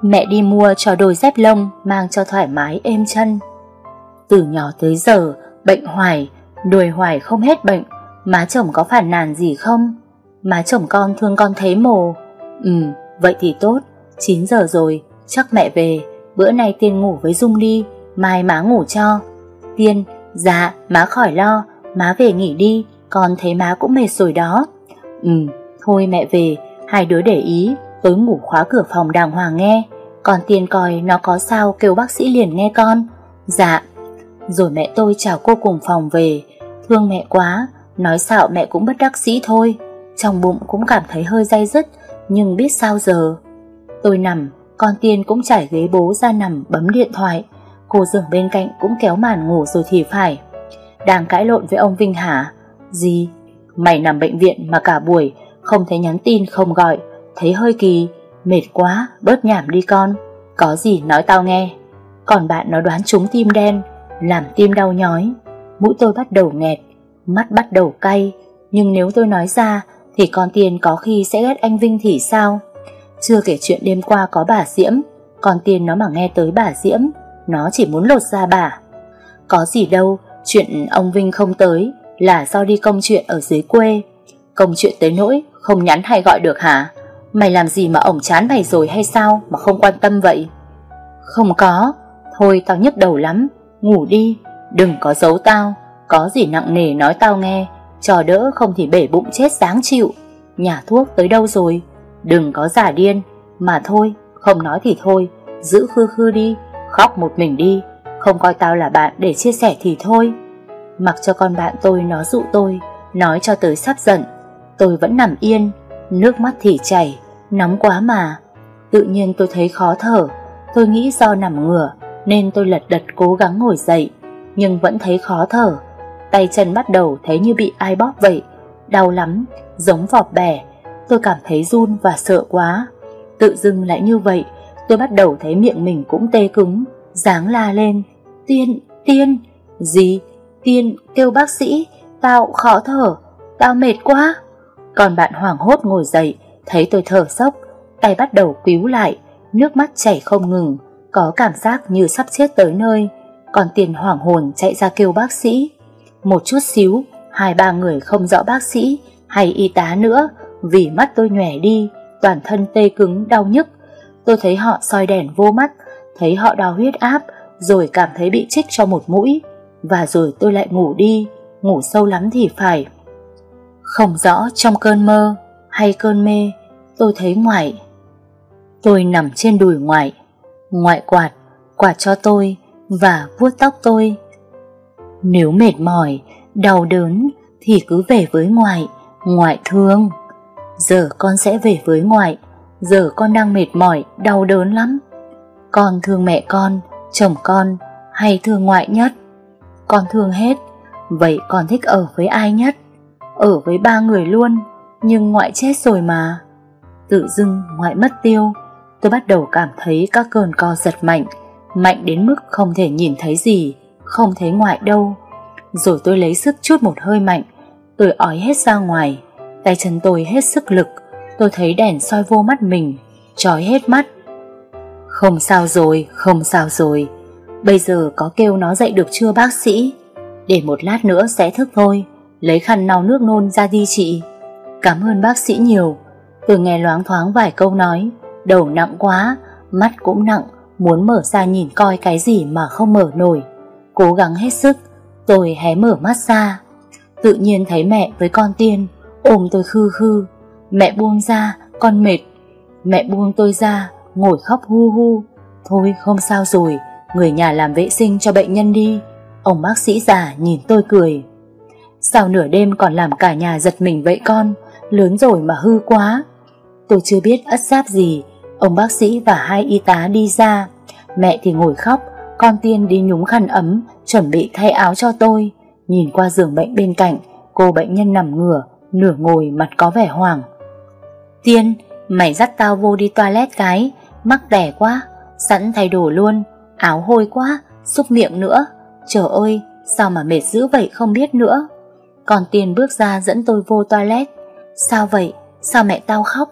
Mẹ đi mua cho đôi dép lông, Mang cho thoải mái êm chân. Từ nhỏ tới giờ, Bệnh hoài đùi hoài không hết bệnh. Má chồng có phản nàn gì không? Má chồng con thương con thấy mồ. Ừ vậy thì tốt. 9 giờ rồi, chắc mẹ về, Bữa nay tiên ngủ với Dung đi, Mai má ngủ cho. Tiên Dạ má khỏi lo, Má về nghỉ đi, Con thấy má cũng mệt rồi đó. Ừ thôi mẹ về, Hai đứa để ý, Tối ngủ khóa cửa phòng đàng hoàng nghe. Còn Tiên coi nó có sao kêu bác sĩ liền nghe con. Dạ. Rồi mẹ tôi chào cô cùng phòng về. Thương mẹ quá, Nói xạo mẹ cũng bất đắc sĩ thôi. Trong bụng cũng cảm thấy hơi day dứt, Nhưng biết sao giờ? Tôi nằm, Con Tiên cũng trải ghế bố ra nằm bấm điện thoại. Cô giường bên cạnh cũng kéo màn ngủ rồi thì phải. Đang cãi lộn với ông Vinh hả? Gì? Mày nằm bệnh viện mà cả buổi Không thấy nhắn tin, không gọi. Thấy hơi kỳ. Mệt quá, bớt nhảm đi con. Có gì nói tao nghe. Còn bạn nó đoán trúng tim đen, Làm tim đau nhói. Mũi tôi bắt đầu nghẹt, Mắt bắt đầu cay. Nhưng nếu tôi nói ra Thì con tiền có khi sẽ ghét anh Vinh thì sao? Chưa kể chuyện đêm qua có bà Diễm, Con tiền nó mà nghe tới bà Diễm, Nó chỉ muốn lột ra bà. Có gì đâu, Chuyện ông Vinh không tới Là do đi công chuyện ở dưới quê. Công chuyện tới nỗi Không nhắn hay gọi được hả? Mày làm gì mà ổng chán mày rồi hay sao Mà không quan tâm vậy? Không có, Thôi tao nhức đầu lắm, Ngủ đi, Đừng có giấu tao, Có gì nặng nề nói tao nghe, Cho đỡ không thì bể bụng chết sáng chịu. Nhà thuốc tới đâu rồi? Đừng có giả điên. Mà thôi, không nói thì thôi. Giữ khư khư đi, Khóc một mình đi. Không coi tao là bạn để chia sẻ thì thôi. Mặc cho con bạn tôi nó dụ tôi, Nói cho tới sắp giận. Tôi vẫn nằm yên, Nước mắt thì chảy, Nóng quá mà. Tự nhiên tôi thấy khó thở. Tôi nghĩ do nằm ngửa, Nên tôi lật đật cố gắng ngồi dậy, Nhưng vẫn thấy khó thở. Tay chân bắt đầu thấy như bị ai bóp vậy. Đau lắm, Giống vọt bẻ. Tôi cảm thấy run và sợ quá. Tự dưng lại như vậy Tôi bắt đầu thấy miệng mình cũng tê cứng Dáng la lên. Tiên, tiên Gì, tiên, kêu bác sĩ Tao khó thở, tao mệt quá. Còn bạn hoảng hốt ngồi dậy Thấy tôi thở sốc Tay bắt đầu cứu lại Nước mắt chảy không ngừng Có cảm giác như sắp chết tới nơi. Còn tiền hoảng hồn chạy ra kêu bác sĩ. Một chút xíu Hai ba người không rõ bác sĩ Hay y tá nữa vì mắt tôi nhòe đi, Toàn thân tê cứng, đau nhức. Tôi thấy họ soi đèn vô mắt, Thấy họ đo huyết áp, Rồi cảm thấy bị trích cho một mũi. Và rồi tôi lại ngủ đi, Ngủ sâu lắm thì phải. Không rõ trong cơn mơ Hay cơn mê, Tôi thấy ngoại. Tôi nằm trên đùi ngoại Ngoại quạt Quạt cho tôi Và vuốt tóc tôi. Nếu mệt mỏi, Đau đớn Thì cứ về với ngoại Ngoại thương. Giờ con sẽ về với ngoại. Giờ con đang mệt mỏi, đau đớn lắm. Con thương mẹ con, chồng con Hay thương ngoại nhất? Con thương hết. Vậy con thích ở với ai nhất? Ở với ba người luôn Nhưng ngoại chết rồi mà. Tự dưng ngoại mất tiêu Tôi bắt đầu cảm thấy các cơn co giật mạnh Mạnh đến mức không thể nhìn thấy gì Không thấy ngoại đâu. Rồi tôi lấy sức chút một hơi mạnh Tôi ói hết ra ngoài. Tay chân tôi hết sức lực. Tôi thấy đèn soi vô mắt mình. Chói hết mắt. Không sao rồi, không sao rồi. Bây giờ có kêu nó dậy được chưa bác sĩ? Để một lát nữa sẽ thức thôi. Lấy khăn lau nước nôn ra đi chị. Cảm ơn bác sĩ nhiều. Tôi nghe loáng thoáng vài câu nói. Đầu nặng quá Mắt cũng nặng Muốn mở ra nhìn coi cái gì mà không mở nổi. Cố gắng hết sức. Tôi hé mở mắt ra. Tự nhiên thấy mẹ với con tiên. Ôm tôi khư khư Mẹ buông ra, con mệt. Mẹ buông tôi ra, ngồi khóc hu hu. Thôi không sao rồi, người nhà làm vệ sinh cho bệnh nhân đi. Ông bác sĩ già nhìn tôi cười. Sao nửa đêm còn làm cả nhà giật mình vậy con, lớn rồi mà hư quá. Tôi chưa biết ất giáp gì, ông bác sĩ và hai y tá đi ra. Mẹ thì ngồi khóc, con tiên đi nhúng khăn ấm, chuẩn bị thay áo cho tôi. Nhìn qua giường bệnh bên cạnh, cô bệnh nhân nằm ngửa, nửa ngồi mặt có vẻ hoảng. Tiên, mày dắt tao vô đi toilet cái, mắc đẻ quá, sẵn thay đồ luôn, áo hôi quá, xúc miệng nữa. Trời ơi, sao mà mệt dữ vậy không biết nữa. Còn Tiên bước ra dẫn tôi vô toilet. Sao vậy? Sao mẹ tao khóc?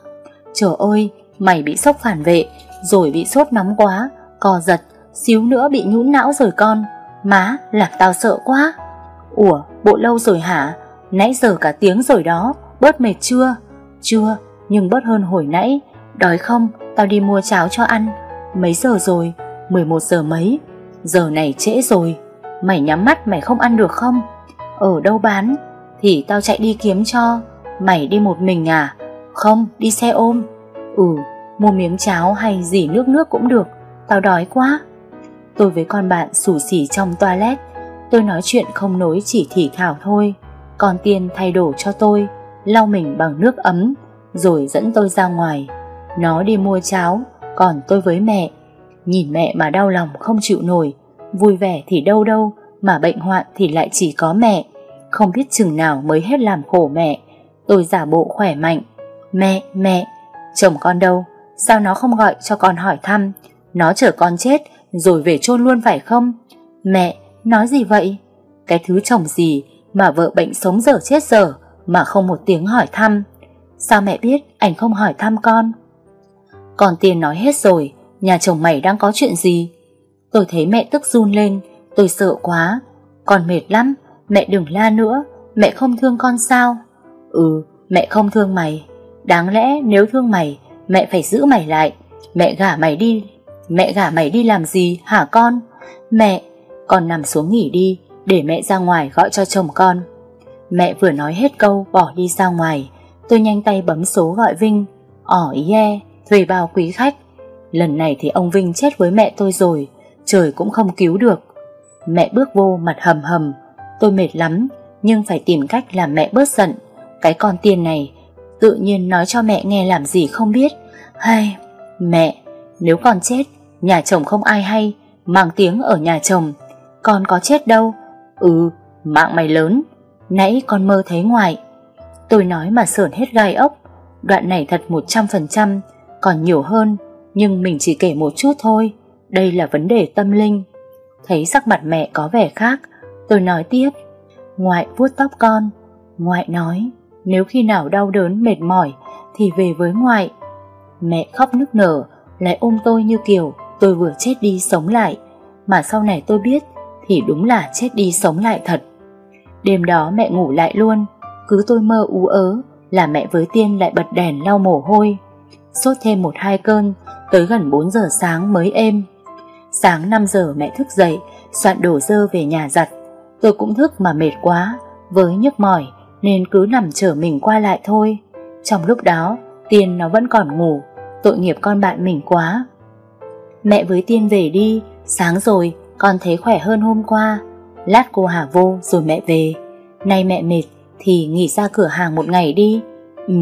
Trời ơi, mày bị sốc phản vệ, rồi bị sốt nóng quá, co giật, xíu nữa bị nhũn não rồi con. Má, làm tao sợ quá. Ủa, bộ lâu rồi hả? Nãy giờ cả tiếng rồi đó, bớt mệt chưa? Chưa, nhưng bớt hơn hồi nãy. Đói không? Tao đi mua cháo cho ăn. Mấy giờ rồi? 11 giờ mấy? Giờ này trễ rồi. Mày nhắm mắt mày không ăn được không? Ở đâu bán? Thì tao chạy đi kiếm cho. Mày đi một mình à? Không đi xe ôm. Ừ mua miếng cháo hay gì nước nước cũng được. Tao đói quá. Tôi với con bạn sủ xỉ trong toilet. Tôi nói chuyện không nối chỉ thì thảo thôi. Con tiên thay đổ cho tôi Lau mình bằng nước ấm rồi dẫn tôi ra ngoài. Nó đi mua cháo, còn tôi với mẹ. Nhìn mẹ mà đau lòng không chịu nổi, vui vẻ thì đâu đâu, Mà bệnh hoạn thì lại chỉ có mẹ. Không biết chừng nào mới hết làm khổ mẹ. Tôi giả bộ khỏe mạnh. Mẹ, mẹ Chồng con đâu? Sao nó không gọi cho con hỏi thăm? Nó chở con chết Rồi về chôn luôn phải không? Mẹ, nói gì vậy? Cái thứ chồng gì mà vợ bệnh sống dở chết dở Mà không một tiếng hỏi thăm. Sao mẹ biết anh không hỏi thăm con? Còn tiền nói hết rồi, Nhà chồng mày đang có chuyện gì? Tôi thấy mẹ tức run lên, Tôi sợ quá. Con mệt lắm, Mẹ đừng la nữa, Mẹ không thương con sao? Ừ mẹ không thương mày. Đáng lẽ nếu thương mày, Mẹ phải giữ mày lại. Mẹ gả mày đi, Mẹ gả mày đi làm gì hả con? Mẹ, Con nằm xuống nghỉ đi. Để mẹ ra ngoài gọi cho chồng con. Mẹ vừa nói hết câu, bỏ đi ra ngoài. Tôi nhanh tay bấm số gọi Vinh. Ỏ ý e Thuê bao quý khách. Lần này thì ông Vinh chết với mẹ tôi rồi, Trời cũng không cứu được. Mẹ bước vô mặt hầm hầm. Tôi mệt lắm, Nhưng phải tìm cách làm mẹ bớt giận. Cái con tiền này, Tự nhiên nói cho mẹ nghe làm gì không biết. Hay, Mẹ, Nếu con chết, Nhà chồng không ai hay, Mang tiếng ở nhà chồng. Con có chết đâu Ừ Mạng mày lớn, Nãy con mơ thấy ngoài. Tôi nói mà sởn hết gai ốc. Đoạn này thật 100% Còn nhiều hơn, Nhưng mình chỉ kể một chút thôi. Đây là vấn đề tâm linh. Thấy sắc mặt mẹ có vẻ khác, Tôi nói tiếp. Ngoại vuốt tóc con. Ngoại nói, Nếu khi nào đau đớn, mệt mỏi, Thì về với ngoại. Mẹ khóc nức nở, Lại ôm tôi như kiểu, tôi vừa chết đi sống lại. Mà sau này tôi biết thì đúng là chết đi sống lại thật. Đêm đó mẹ ngủ lại luôn, Cứ tôi mơ ú ớ Là mẹ với Tiên lại bật đèn lau mồ hôi. Sốt thêm một hai cơn, Tới gần 4 giờ sáng mới êm. Sáng 5 giờ mẹ thức dậy, Soạn đổ dơ về nhà giặt. Tôi cũng thức mà mệt quá, Với nhức mỏi Nên cứ nằm chở mình qua lại thôi. Trong lúc đó, Tiên nó vẫn còn ngủ, Tội nghiệp con bạn mình quá. Mẹ với Tiên về đi, Sáng rồi con thấy khỏe hơn hôm qua. Lát cô Hà vô rồi mẹ về. Nay mẹ mệt Thì nghỉ ra cửa hàng một ngày đi. Ừ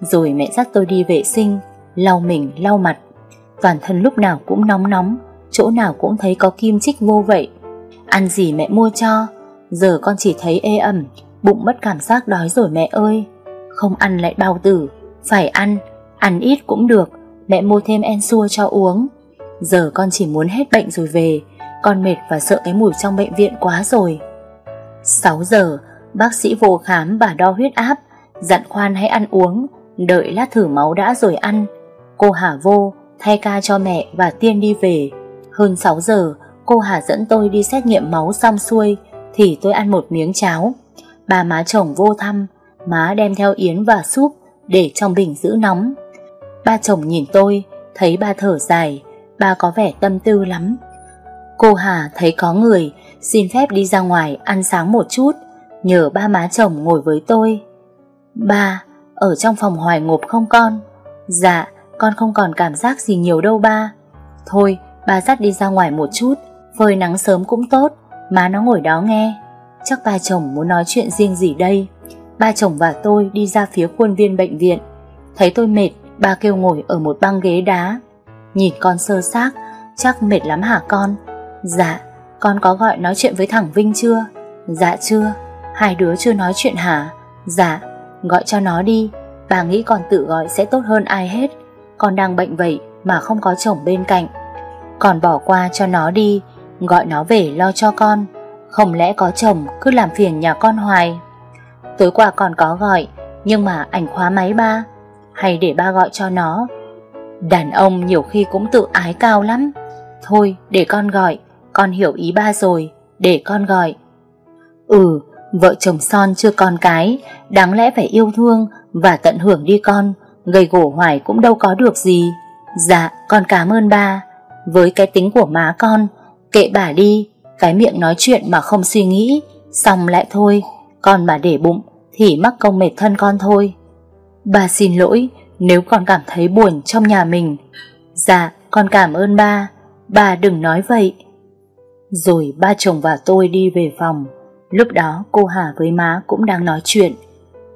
Rồi mẹ dắt tôi đi vệ sinh Lau mình lau mặt. Toàn thân lúc nào cũng nóng nóng Chỗ nào cũng thấy có kim chích vô vậy. Ăn gì mẹ mua cho? Giờ con chỉ thấy ê ẩm Bụng mất cảm giác đói rồi mẹ ơi. Không ăn lại bao tử Phải ăn, ăn ít cũng được Mẹ mua thêm en xua cho uống. Giờ con chỉ muốn hết bệnh rồi về con mệt và sợ cái mùi trong bệnh viện quá rồi. 6 giờ, Bác sĩ vô khám và đo huyết áp, Dặn khoan hãy ăn uống, Đợi lát thử máu đã rồi ăn. Cô Hà vô, thay ca cho mẹ và Tiên đi về. Hơn 6 giờ, Cô Hà dẫn tôi đi xét nghiệm máu xong xuôi, Thì tôi ăn một miếng cháo. Bà má chồng vô thăm, Má đem theo yến và súp Để trong bình giữ nóng. Ba chồng nhìn tôi, Thấy ba thở dài, Ba có vẻ tâm tư lắm. Cô Hà thấy có người, Xin phép đi ra ngoài ăn sáng một chút, Nhờ ba má chồng ngồi với tôi. Ba, Ở trong phòng hoài ngộp không con? Dạ con không còn cảm giác gì nhiều đâu ba. Thôi, ba dắt đi ra ngoài một chút, Phơi nắng sớm cũng tốt, Má nó ngồi đó nghe. Chắc ba chồng muốn nói chuyện riêng gì đây? Ba chồng và tôi đi ra phía khuôn viên bệnh viện. Thấy tôi mệt, Ba kêu ngồi ở một băng ghế đá. Nhìn con sơ xác, Chắc mệt lắm hả con? Dạ con có gọi nói chuyện với thằng Vinh chưa? Dạ chưa. Hai đứa chưa nói chuyện hả? Dạ gọi cho nó đi. Bà nghĩ con tự gọi sẽ tốt hơn ai hết. Con đang bệnh vậy mà không có chồng bên cạnh. Còn bỏ qua cho nó đi, Gọi nó về lo cho con. Không lẽ có chồng cứ làm phiền nhà con hoài? Tối qua còn có gọi, Nhưng mà ảnh khóa máy ba. Hay để ba gọi cho nó. Đàn ông nhiều khi cũng tự ái cao lắm. Thôi, để con gọi. Con hiểu ý ba rồi, Để con gọi. Ừ Vợ chồng son chưa con cái, Đáng lẽ phải yêu thương Và tận hưởng đi con, Gầy gổ hoài cũng đâu có được gì. Dạ con cảm ơn ba. Với cái tính của má con, Kệ bà đi, Cái miệng nói chuyện mà không suy nghĩ, Xong lại thôi. Con mà để bụng Thì mắc công mệt thân con thôi. Bà xin lỗi, Nếu con cảm thấy buồn trong nhà mình. Dạ con cảm ơn ba. Bà đừng nói vậy. Rồi ba chồng và tôi đi về phòng. Lúc đó cô Hà với má cũng đang nói chuyện.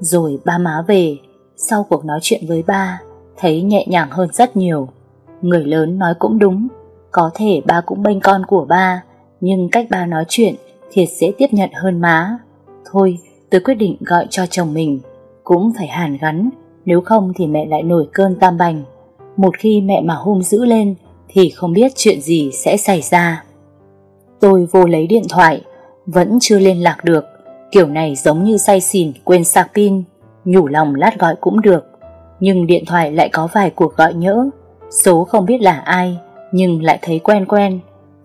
Rồi ba má về. Sau cuộc nói chuyện với ba, Thấy nhẹ nhàng hơn rất nhiều. Người lớn nói cũng đúng. Có thể ba cũng bênh con của ba, Nhưng cách ba nói chuyện Thiệt dễ tiếp nhận hơn má. Thôi, tôi quyết định gọi cho chồng mình. Cũng phải hàn gắn, Nếu không thì mẹ lại nổi cơn tam bành. Một khi mẹ mà hung dữ lên Thì không biết chuyện gì sẽ xảy ra. Tôi vô lấy điện thoại Vẫn chưa liên lạc được Kiểu này giống như say xỉn quên sạc pin Nhủ lòng lát gọi cũng được Nhưng điện thoại lại có vài cuộc gọi nhỡ Số không biết là ai Nhưng lại thấy quen quen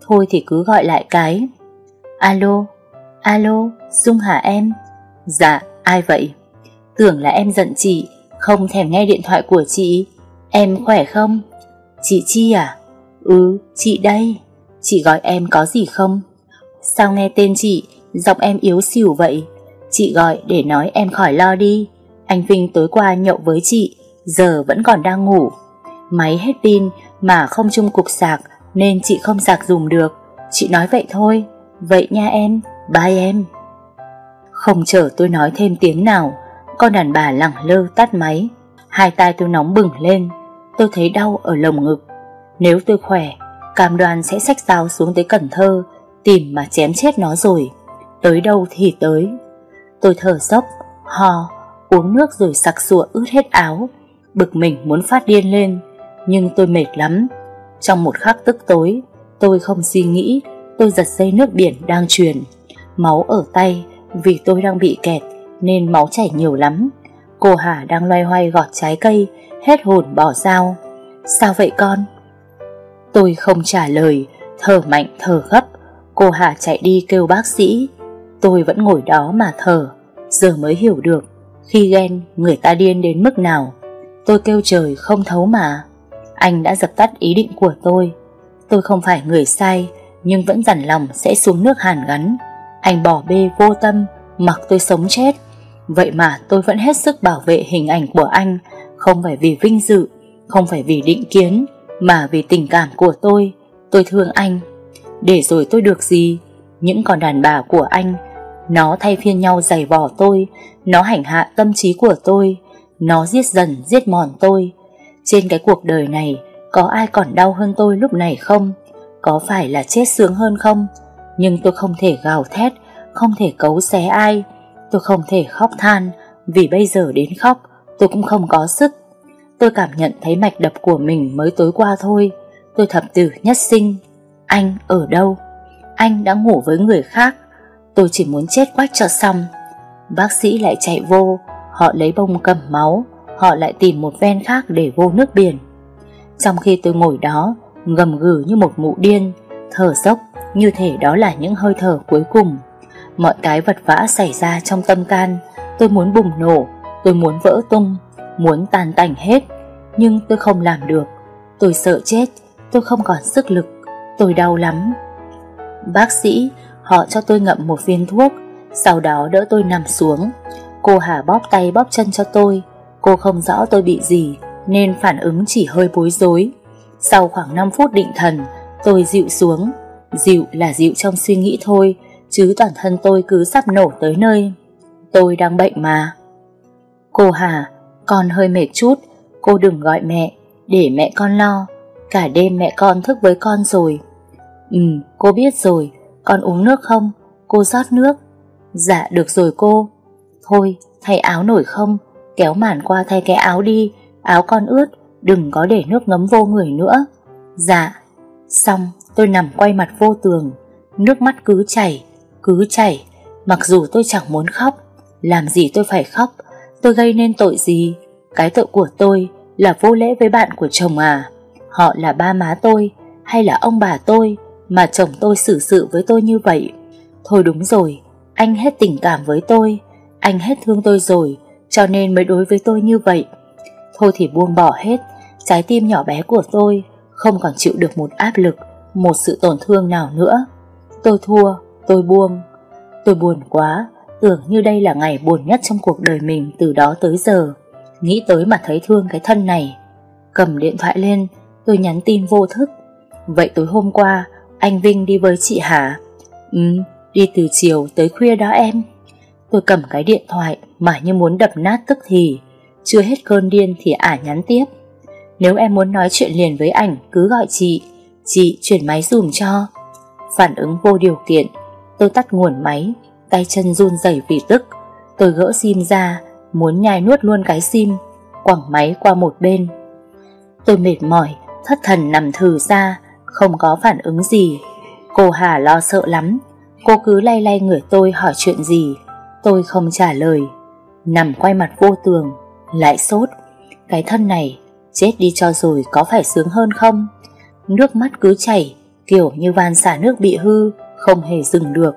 Thôi thì cứ gọi lại cái Alo, alo, Dung hả em? Dạ, ai vậy? Tưởng là em giận chị Không thèm nghe điện thoại của chị Em khỏe không? Chị Chi à? Ừ, chị đây Chị gọi em có gì không? Sao nghe tên chị Giọng em yếu xỉu vậy? Chị gọi để nói em khỏi lo đi. Anh Vinh tối qua nhậu với chị Giờ vẫn còn đang ngủ. Máy hết pin mà không chung cục sạc Nên chị không sạc dùng được. Chị nói vậy thôi. Vậy nha em, bye em. Không chờ tôi nói thêm tiếng nào Con đàn bà lẳng lơ tắt máy. Hai tay tôi nóng bừng lên. Tôi thấy đau ở lồng ngực. Nếu tôi khỏe Cam đoan sẽ xách dao xuống tới Cần Thơ Tìm mà chém chết nó rồi. Tới đâu thì tới. Tôi thở dốc, ho Uống nước rồi sặc sụa ướt hết áo. Bực mình muốn phát điên lên Nhưng tôi mệt lắm. Trong một khắc tức tối Tôi không suy nghĩ Tôi giật dây nước biển đang truyền. Máu ở tay Vì tôi đang bị kẹt Nên máu chảy nhiều lắm. Cô Hà đang loay hoay gọt trái cây Hết hồn bỏ dao. Sao vậy con? Tôi không trả lời, Thở mạnh thở gấp. Cô Hà chạy đi kêu bác sĩ. Tôi vẫn ngồi đó mà thở. Giờ mới hiểu được, Khi ghen, người ta điên đến mức nào. Tôi kêu trời không thấu mà. Anh đã dập tắt ý định của tôi. Tôi không phải người sai, Nhưng vẫn dằn lòng sẽ xuống nước hàn gắn. Anh bỏ bê vô tâm, Mặc tôi sống chết. Vậy mà tôi vẫn hết sức bảo vệ hình ảnh của anh. Không phải vì vinh dự, Không phải vì định kiến. Mà vì tình cảm của tôi Tôi thương anh. Để rồi tôi được gì? Những con đàn bà của anh, Nó thay phiên nhau giày vò tôi, Nó hành hạ tâm trí của tôi, Nó giết dần giết mòn tôi. Trên cái cuộc đời này, Có ai còn đau hơn tôi lúc này không? Có phải là chết sướng hơn không? Nhưng tôi không thể gào thét, Không thể cấu xé ai. Tôi không thể khóc than, Vì bây giờ đến khóc, Tôi cũng không có sức. Tôi cảm nhận thấy mạch đập của mình mới tối qua thôi. Tôi thập tử nhất sinh. Anh ở đâu? Anh đã ngủ với người khác. Tôi chỉ muốn chết quách cho xong. Bác sĩ lại chạy vô. Họ lấy bông cầm máu. Họ lại tìm một ven khác để vô nước biển. Trong khi tôi ngồi đó, Ngầm gừ như một mụ điên. Thở dốc, như thể đó là những hơi thở cuối cùng. Mọi cái vật vã xảy ra trong tâm can. Tôi muốn bùng nổ. Tôi muốn vỡ tung. Muốn tàn tành hết. Nhưng tôi không làm được. Tôi sợ chết. Tôi không còn sức lực. Tôi đau lắm. Bác sĩ, Họ cho tôi ngậm một viên thuốc. Sau đó đỡ tôi nằm xuống. Cô Hà bóp tay bóp chân cho tôi. Cô không rõ tôi bị gì, Nên phản ứng chỉ hơi bối rối. Sau khoảng 5 phút định thần, Tôi dịu xuống. Dịu là dịu trong suy nghĩ thôi, Chứ toàn thân tôi cứ sắp nổ tới nơi. Tôi đang bệnh mà. Cô Hà con hơi mệt chút, Cô đừng gọi mẹ, Để mẹ con lo. Cả đêm mẹ con thức với con rồi. Ừ cô biết rồi, Con uống nước không? Cô rót nước. Dạ được rồi cô. Thôi, thay áo nổi không? Kéo màn qua thay cái áo đi, Áo con ướt, Đừng có để nước ngấm vô người nữa. Dạ. Xong, tôi nằm quay mặt vô tường. Nước mắt cứ chảy Cứ chảy. Mặc dù tôi chẳng muốn khóc, Làm gì tôi phải khóc? Tôi gây nên tội gì? Cái tội của tôi là vô lễ với bạn của chồng à? Họ là ba má tôi Hay là ông bà tôi Mà chồng tôi xử sự với tôi như vậy? Thôi đúng rồi Anh hết tình cảm với tôi Anh hết thương tôi rồi Cho nên mới đối với tôi như vậy. Thôi thì buông bỏ hết Trái tim nhỏ bé của tôi Không còn chịu được một áp lực Một sự tổn thương nào nữa. Tôi thua, tôi buông. Tôi buồn quá Tưởng như đây là ngày buồn nhất trong cuộc đời mình Từ đó tới giờ. Nghĩ tới mà thấy thương cái thân này. Cầm điện thoại lên, Tôi nhắn tin vô thức. Vậy tối hôm qua, Anh Vinh đi với chị hả Ừ đi từ chiều tới khuya đó em. Tôi cầm cái điện thoại Mà như muốn đập nát tức thì. Chưa hết cơn điên thì ả nhắn tiếp. Nếu em muốn nói chuyện liền với ảnh, Cứ gọi chị. Chị chuyển máy dùm cho. Phản ứng vô điều kiện, Tôi tắt nguồn máy, Tay chân run rẩy vì tức. Tôi gỡ sim ra Muốn nhai nuốt luôn cái sim Quẳng máy qua một bên. Tôi mệt mỏi Thất thần nằm thử ra Không có phản ứng gì. Cô Hà lo sợ lắm Cô cứ lay lay người tôi hỏi chuyện gì Tôi không trả lời. Nằm quay mặt vô tường Lại sốt. Cái thân này Chết đi cho rồi có phải sướng hơn không? Nước mắt cứ chảy Kiểu như van xả nước bị hư Không hề dừng được.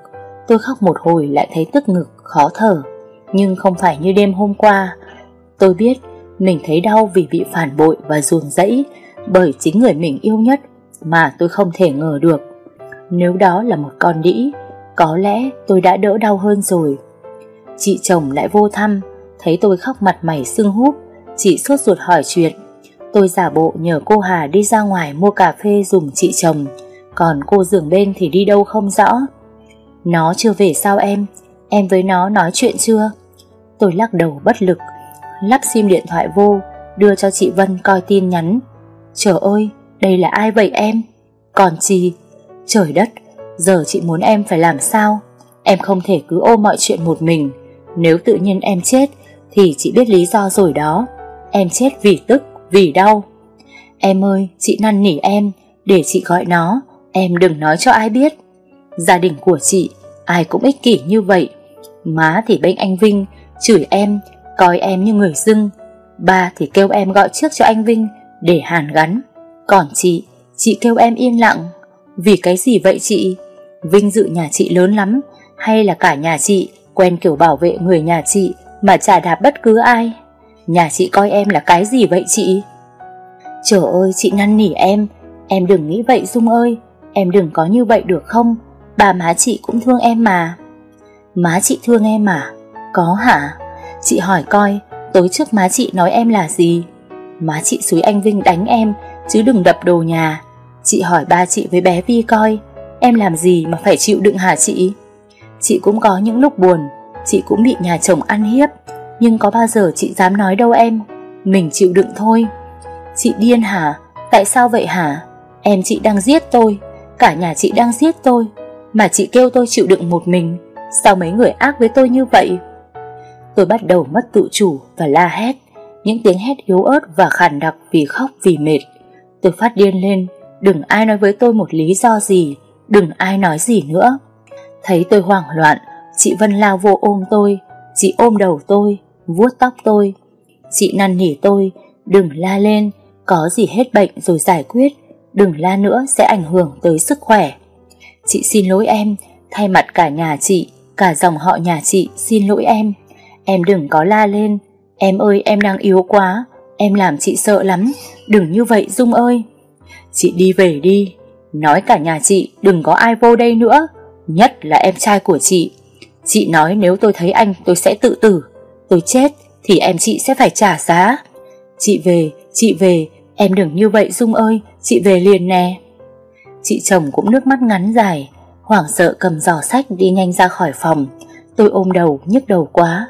Tôi khóc một hồi lại thấy tức ngực, khó thở. Nhưng không phải như đêm hôm qua. Tôi biết Mình thấy đau vì bị phản bội và ruồng rẫy Bởi chính người mình yêu nhất Mà tôi không thể ngờ được. Nếu đó là một con đĩ, Có lẽ tôi đã đỡ đau hơn rồi. Chị chồng lại vô thăm, Thấy tôi khóc mặt mày sưng húp. Chị sốt ruột hỏi chuyện. Tôi giả bộ nhờ cô Hà đi ra ngoài mua cà phê dùng chị chồng. Còn cô giường bên thì đi đâu không rõ. Nó chưa về sao em? Em với nó nói chuyện chưa? Tôi lắc đầu bất lực Lắp sim điện thoại vô Đưa cho chị Vân coi tin nhắn. Trời ơi đây là ai vậy em? Còn chị Trời đất Giờ chị muốn em phải làm sao? Em không thể cứ ôm mọi chuyện một mình. Nếu tự nhiên em chết Thì chị biết lý do rồi đó. Em chết vì tức vì đau. Em ơi, chị năn nỉ em, để chị gọi nó, em đừng nói cho ai biết. Gia đình của chị, ai cũng ích kỷ như vậy. Má thì bên anh Vinh, chửi em, coi em như người dưng. Ba thì kêu em gọi trước cho anh Vinh, để hàn gắn. Còn chị, chị kêu em yên lặng. Vì cái gì vậy chị? Vinh dự nhà chị lớn lắm, hay là cả nhà chị quen kiểu bảo vệ người nhà chị mà chả đạp bất cứ ai? Nhà chị coi em là cái gì vậy chị Trời ơi chị năn nỉ em Em đừng nghĩ vậy Dung ơi Em đừng có như vậy được không Bà má chị cũng thương em mà Má chị thương em à có hả? Chị hỏi coi, Tối trước má chị nói em là gì? Má chị xúi anh Vinh đánh em, Chứ đừng đập đồ nhà. Chị hỏi ba chị với bé Vi coi, Em làm gì mà phải chịu đựng hả chị? Chị cũng có những lúc buồn, Chị cũng bị nhà chồng ăn hiếp, nhưng có bao giờ chị dám nói đâu em? Mình chịu đựng thôi. Chị điên hả? Tại sao vậy hả? Em chị đang giết tôi, Cả nhà chị đang giết tôi, Mà chị kêu tôi chịu đựng một mình. Sao mấy người ác với tôi như vậy? Tôi bắt đầu mất tự chủ và la hét Những tiếng hét yếu ớt và khàn đặc vì khóc vì mệt Tôi phát điên lên Đừng ai nói với tôi một lý do gì Đừng ai nói gì nữa Thấy tôi hoảng loạn Chị Vân lao vô ôm tôi Chị ôm đầu tôi vuốt tóc tôi. Chị năn nỉ tôi, đừng la lên, có gì hết bệnh rồi giải quyết, đừng la nữa sẽ ảnh hưởng tới sức khỏe. Chị xin lỗi em, thay mặt cả nhà chị, cả dòng họ nhà chị xin lỗi em. Em đừng có la lên, em ơi em đang yếu quá, em làm chị sợ lắm, đừng như vậy Dung ơi. Chị đi về đi, nói cả nhà chị đừng có ai vô đây nữa, nhất là em trai của chị. Chị nói nếu tôi thấy anh tôi sẽ tự tử. Tôi chết thì em chị sẽ phải trả giá. Chị về, chị về. Em đừng như vậy Dung ơi. Chị về liền nè. Chị chồng cũng nước mắt ngắn dài. Hoảng sợ cầm giỏ sách đi nhanh ra khỏi phòng. Tôi ôm đầu nhức đầu quá.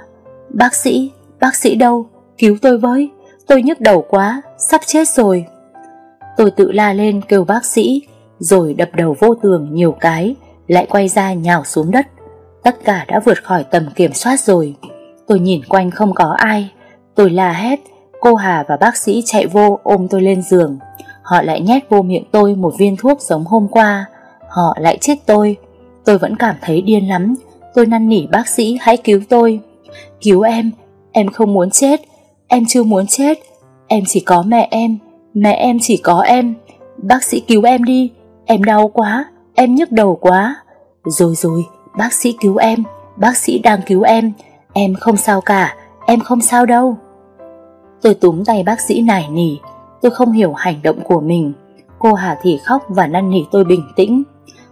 Bác sĩ, bác sĩ đâu? Cứu tôi với. Tôi nhức đầu quá, sắp chết rồi. Tôi tự la lên kêu bác sĩ Rồi đập đầu vô tường nhiều cái Lại quay ra nhào xuống đất. Tất cả đã vượt khỏi tầm kiểm soát rồi. Tôi nhìn quanh không có ai. Tôi la hét. Cô Hà và bác sĩ chạy vô ôm tôi lên giường. Họ lại nhét vô miệng tôi một viên thuốc giống hôm qua. Họ lại chết tôi. Tôi vẫn cảm thấy điên lắm. Tôi năn nỉ bác sĩ hãy cứu tôi. Cứu em Em không muốn chết Em chưa muốn chết Em chỉ có mẹ em Mẹ em chỉ có em Bác sĩ cứu em đi Em đau quá Em nhức đầu quá Rồi rồi Bác sĩ cứu em Bác sĩ đang cứu em Em không sao cả, em không sao đâu. Tôi túm tay bác sĩ nài nỉ, tôi không hiểu hành động của mình. Cô Hà thì khóc và năn nỉ tôi bình tĩnh.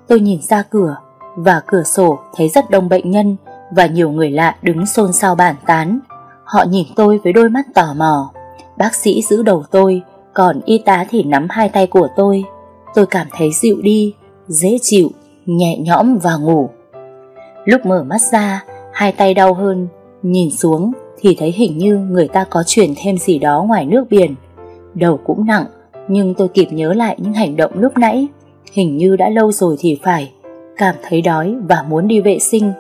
Tôi nhìn ra cửa và cửa sổ thấy rất đông bệnh nhân và nhiều người lạ đứng xôn xao bàn tán. Họ nhìn tôi với đôi mắt tò mò. Bác sĩ giữ đầu tôi, còn y tá thì nắm hai tay của tôi. Tôi cảm thấy dịu đi, dễ chịu, nhẹ nhõm và ngủ. Lúc mở mắt ra, Hai tay đau hơn Nhìn xuống thì thấy hình như người ta có chuyển thêm gì đó ngoài nước biển Đầu cũng nặng Nhưng tôi kịp nhớ lại những hành động lúc nãy Hình như đã lâu rồi thì phải cảm thấy đói và muốn đi vệ sinh.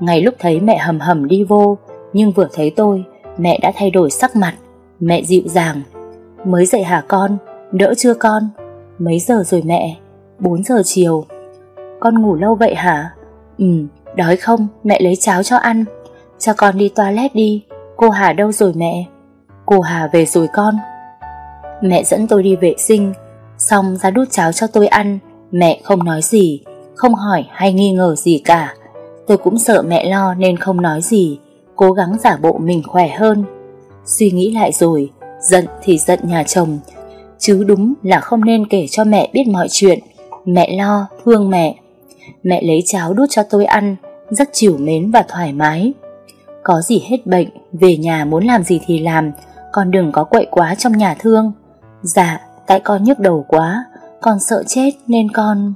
Ngay lúc thấy mẹ hầm hầm đi vô, nhưng vừa thấy tôi, mẹ đã thay đổi sắc mặt. Mẹ dịu dàng. Mới dậy hả con? Đỡ chưa con? Mấy giờ rồi mẹ? 4 giờ chiều. Con ngủ lâu vậy hả? Ừ, đói không? Mẹ lấy cháo cho ăn. Cho con đi toilet đi. Cô Hà đâu rồi mẹ? Cô Hà về rồi con. Mẹ dẫn tôi đi vệ sinh, xong ra đút cháo cho tôi ăn. Mẹ không nói gì, không hỏi hay nghi ngờ gì cả. Tôi cũng sợ mẹ lo nên không nói gì, cố gắng giả bộ mình khỏe hơn. Suy nghĩ lại rồi, giận thì giận nhà chồng, chứ đúng là không nên kể cho mẹ biết mọi chuyện. Mẹ lo, thương mẹ. Mẹ lấy cháo đút cho tôi ăn, rất chiều mến và thoải mái. Có gì hết bệnh, về nhà muốn làm gì thì làm, con đừng có quậy quá trong nhà thương. Dạ, tại con nhức đầu quá, con sợ chết nên con...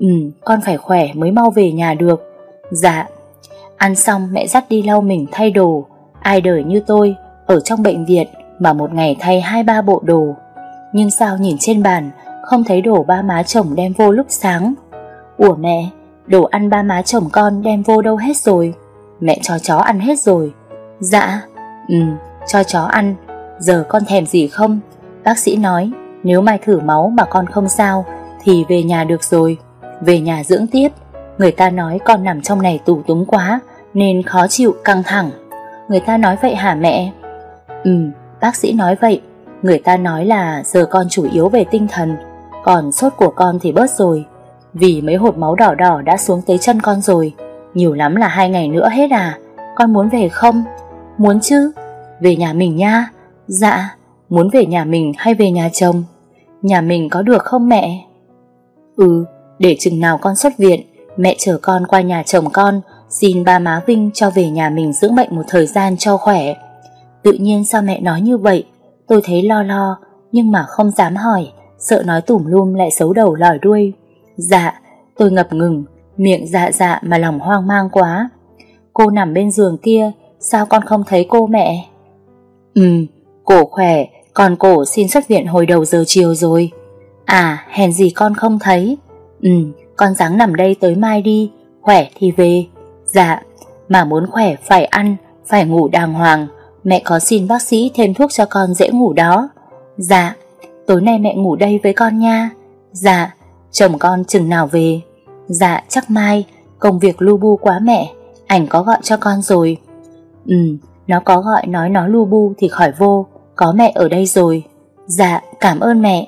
Ừ, con phải khỏe mới mau về nhà được. Dạ. Ăn xong mẹ dắt đi lau mình thay đồ. Ai đời như tôi, ở trong bệnh viện mà một ngày thay hai ba bộ đồ. Nhưng sao nhìn trên bàn, không thấy đồ ba má chồng đem vô lúc sáng. Ủa mẹ, đồ ăn ba má chồng con đem vô đâu hết rồi? Mẹ cho chó ăn hết rồi. Dạ, ừ, cho chó ăn. Giờ con thèm gì không? Bác sĩ nói nếu mai thử máu mà con không sao thì về nhà được rồi. Về nhà dưỡng tiếp. Người ta nói con nằm trong này tù túng quá nên khó chịu căng thẳng. Người ta nói vậy hả mẹ? Ừ, bác sĩ nói vậy. Người ta nói là giờ con chủ yếu về tinh thần còn sốt của con thì bớt rồi Vì mấy hột máu đỏ đỏ đã xuống tới chân con rồi Nhiều lắm là hai ngày nữa hết à Con muốn về không? Muốn chứ Về nhà mình nha Dạ Muốn về nhà mình hay về nhà chồng Nhà mình có được không mẹ Ừ Để chừng nào con xuất viện Mẹ chở con qua nhà chồng con, Xin ba má Vinh cho về nhà mình dưỡng bệnh một thời gian cho khỏe. Tự nhiên sao mẹ nói như vậy? Tôi thấy lo lo, Nhưng mà không dám hỏi, Sợ nói tủm lum lại xấu đầu lòi đuôi. Dạ tôi ngập ngừng, Miệng dạ dạ mà lòng hoang mang quá. Cô nằm bên giường kia, Sao con không thấy cô mẹ? Ừ cổ khỏe, Còn cổ xin xuất viện hồi đầu giờ chiều rồi. À hèn gì con không thấy? Ừ con dáng nằm đây tới mai đi, Khỏe thì về. Dạ mà muốn khỏe phải ăn, Phải ngủ đàng hoàng. Mẹ có xin bác sĩ thêm thuốc cho con dễ ngủ đó. Dạ Tối nay mẹ ngủ đây với con nha. Dạ Chồng con chừng nào về? Dạ chắc mai. Công việc lu bu quá mẹ, Ảnh có gọi cho con rồi. Ừ Nó có gọi nói nó lu bu thì khỏi vô, Có mẹ ở đây rồi. Dạ cảm ơn mẹ.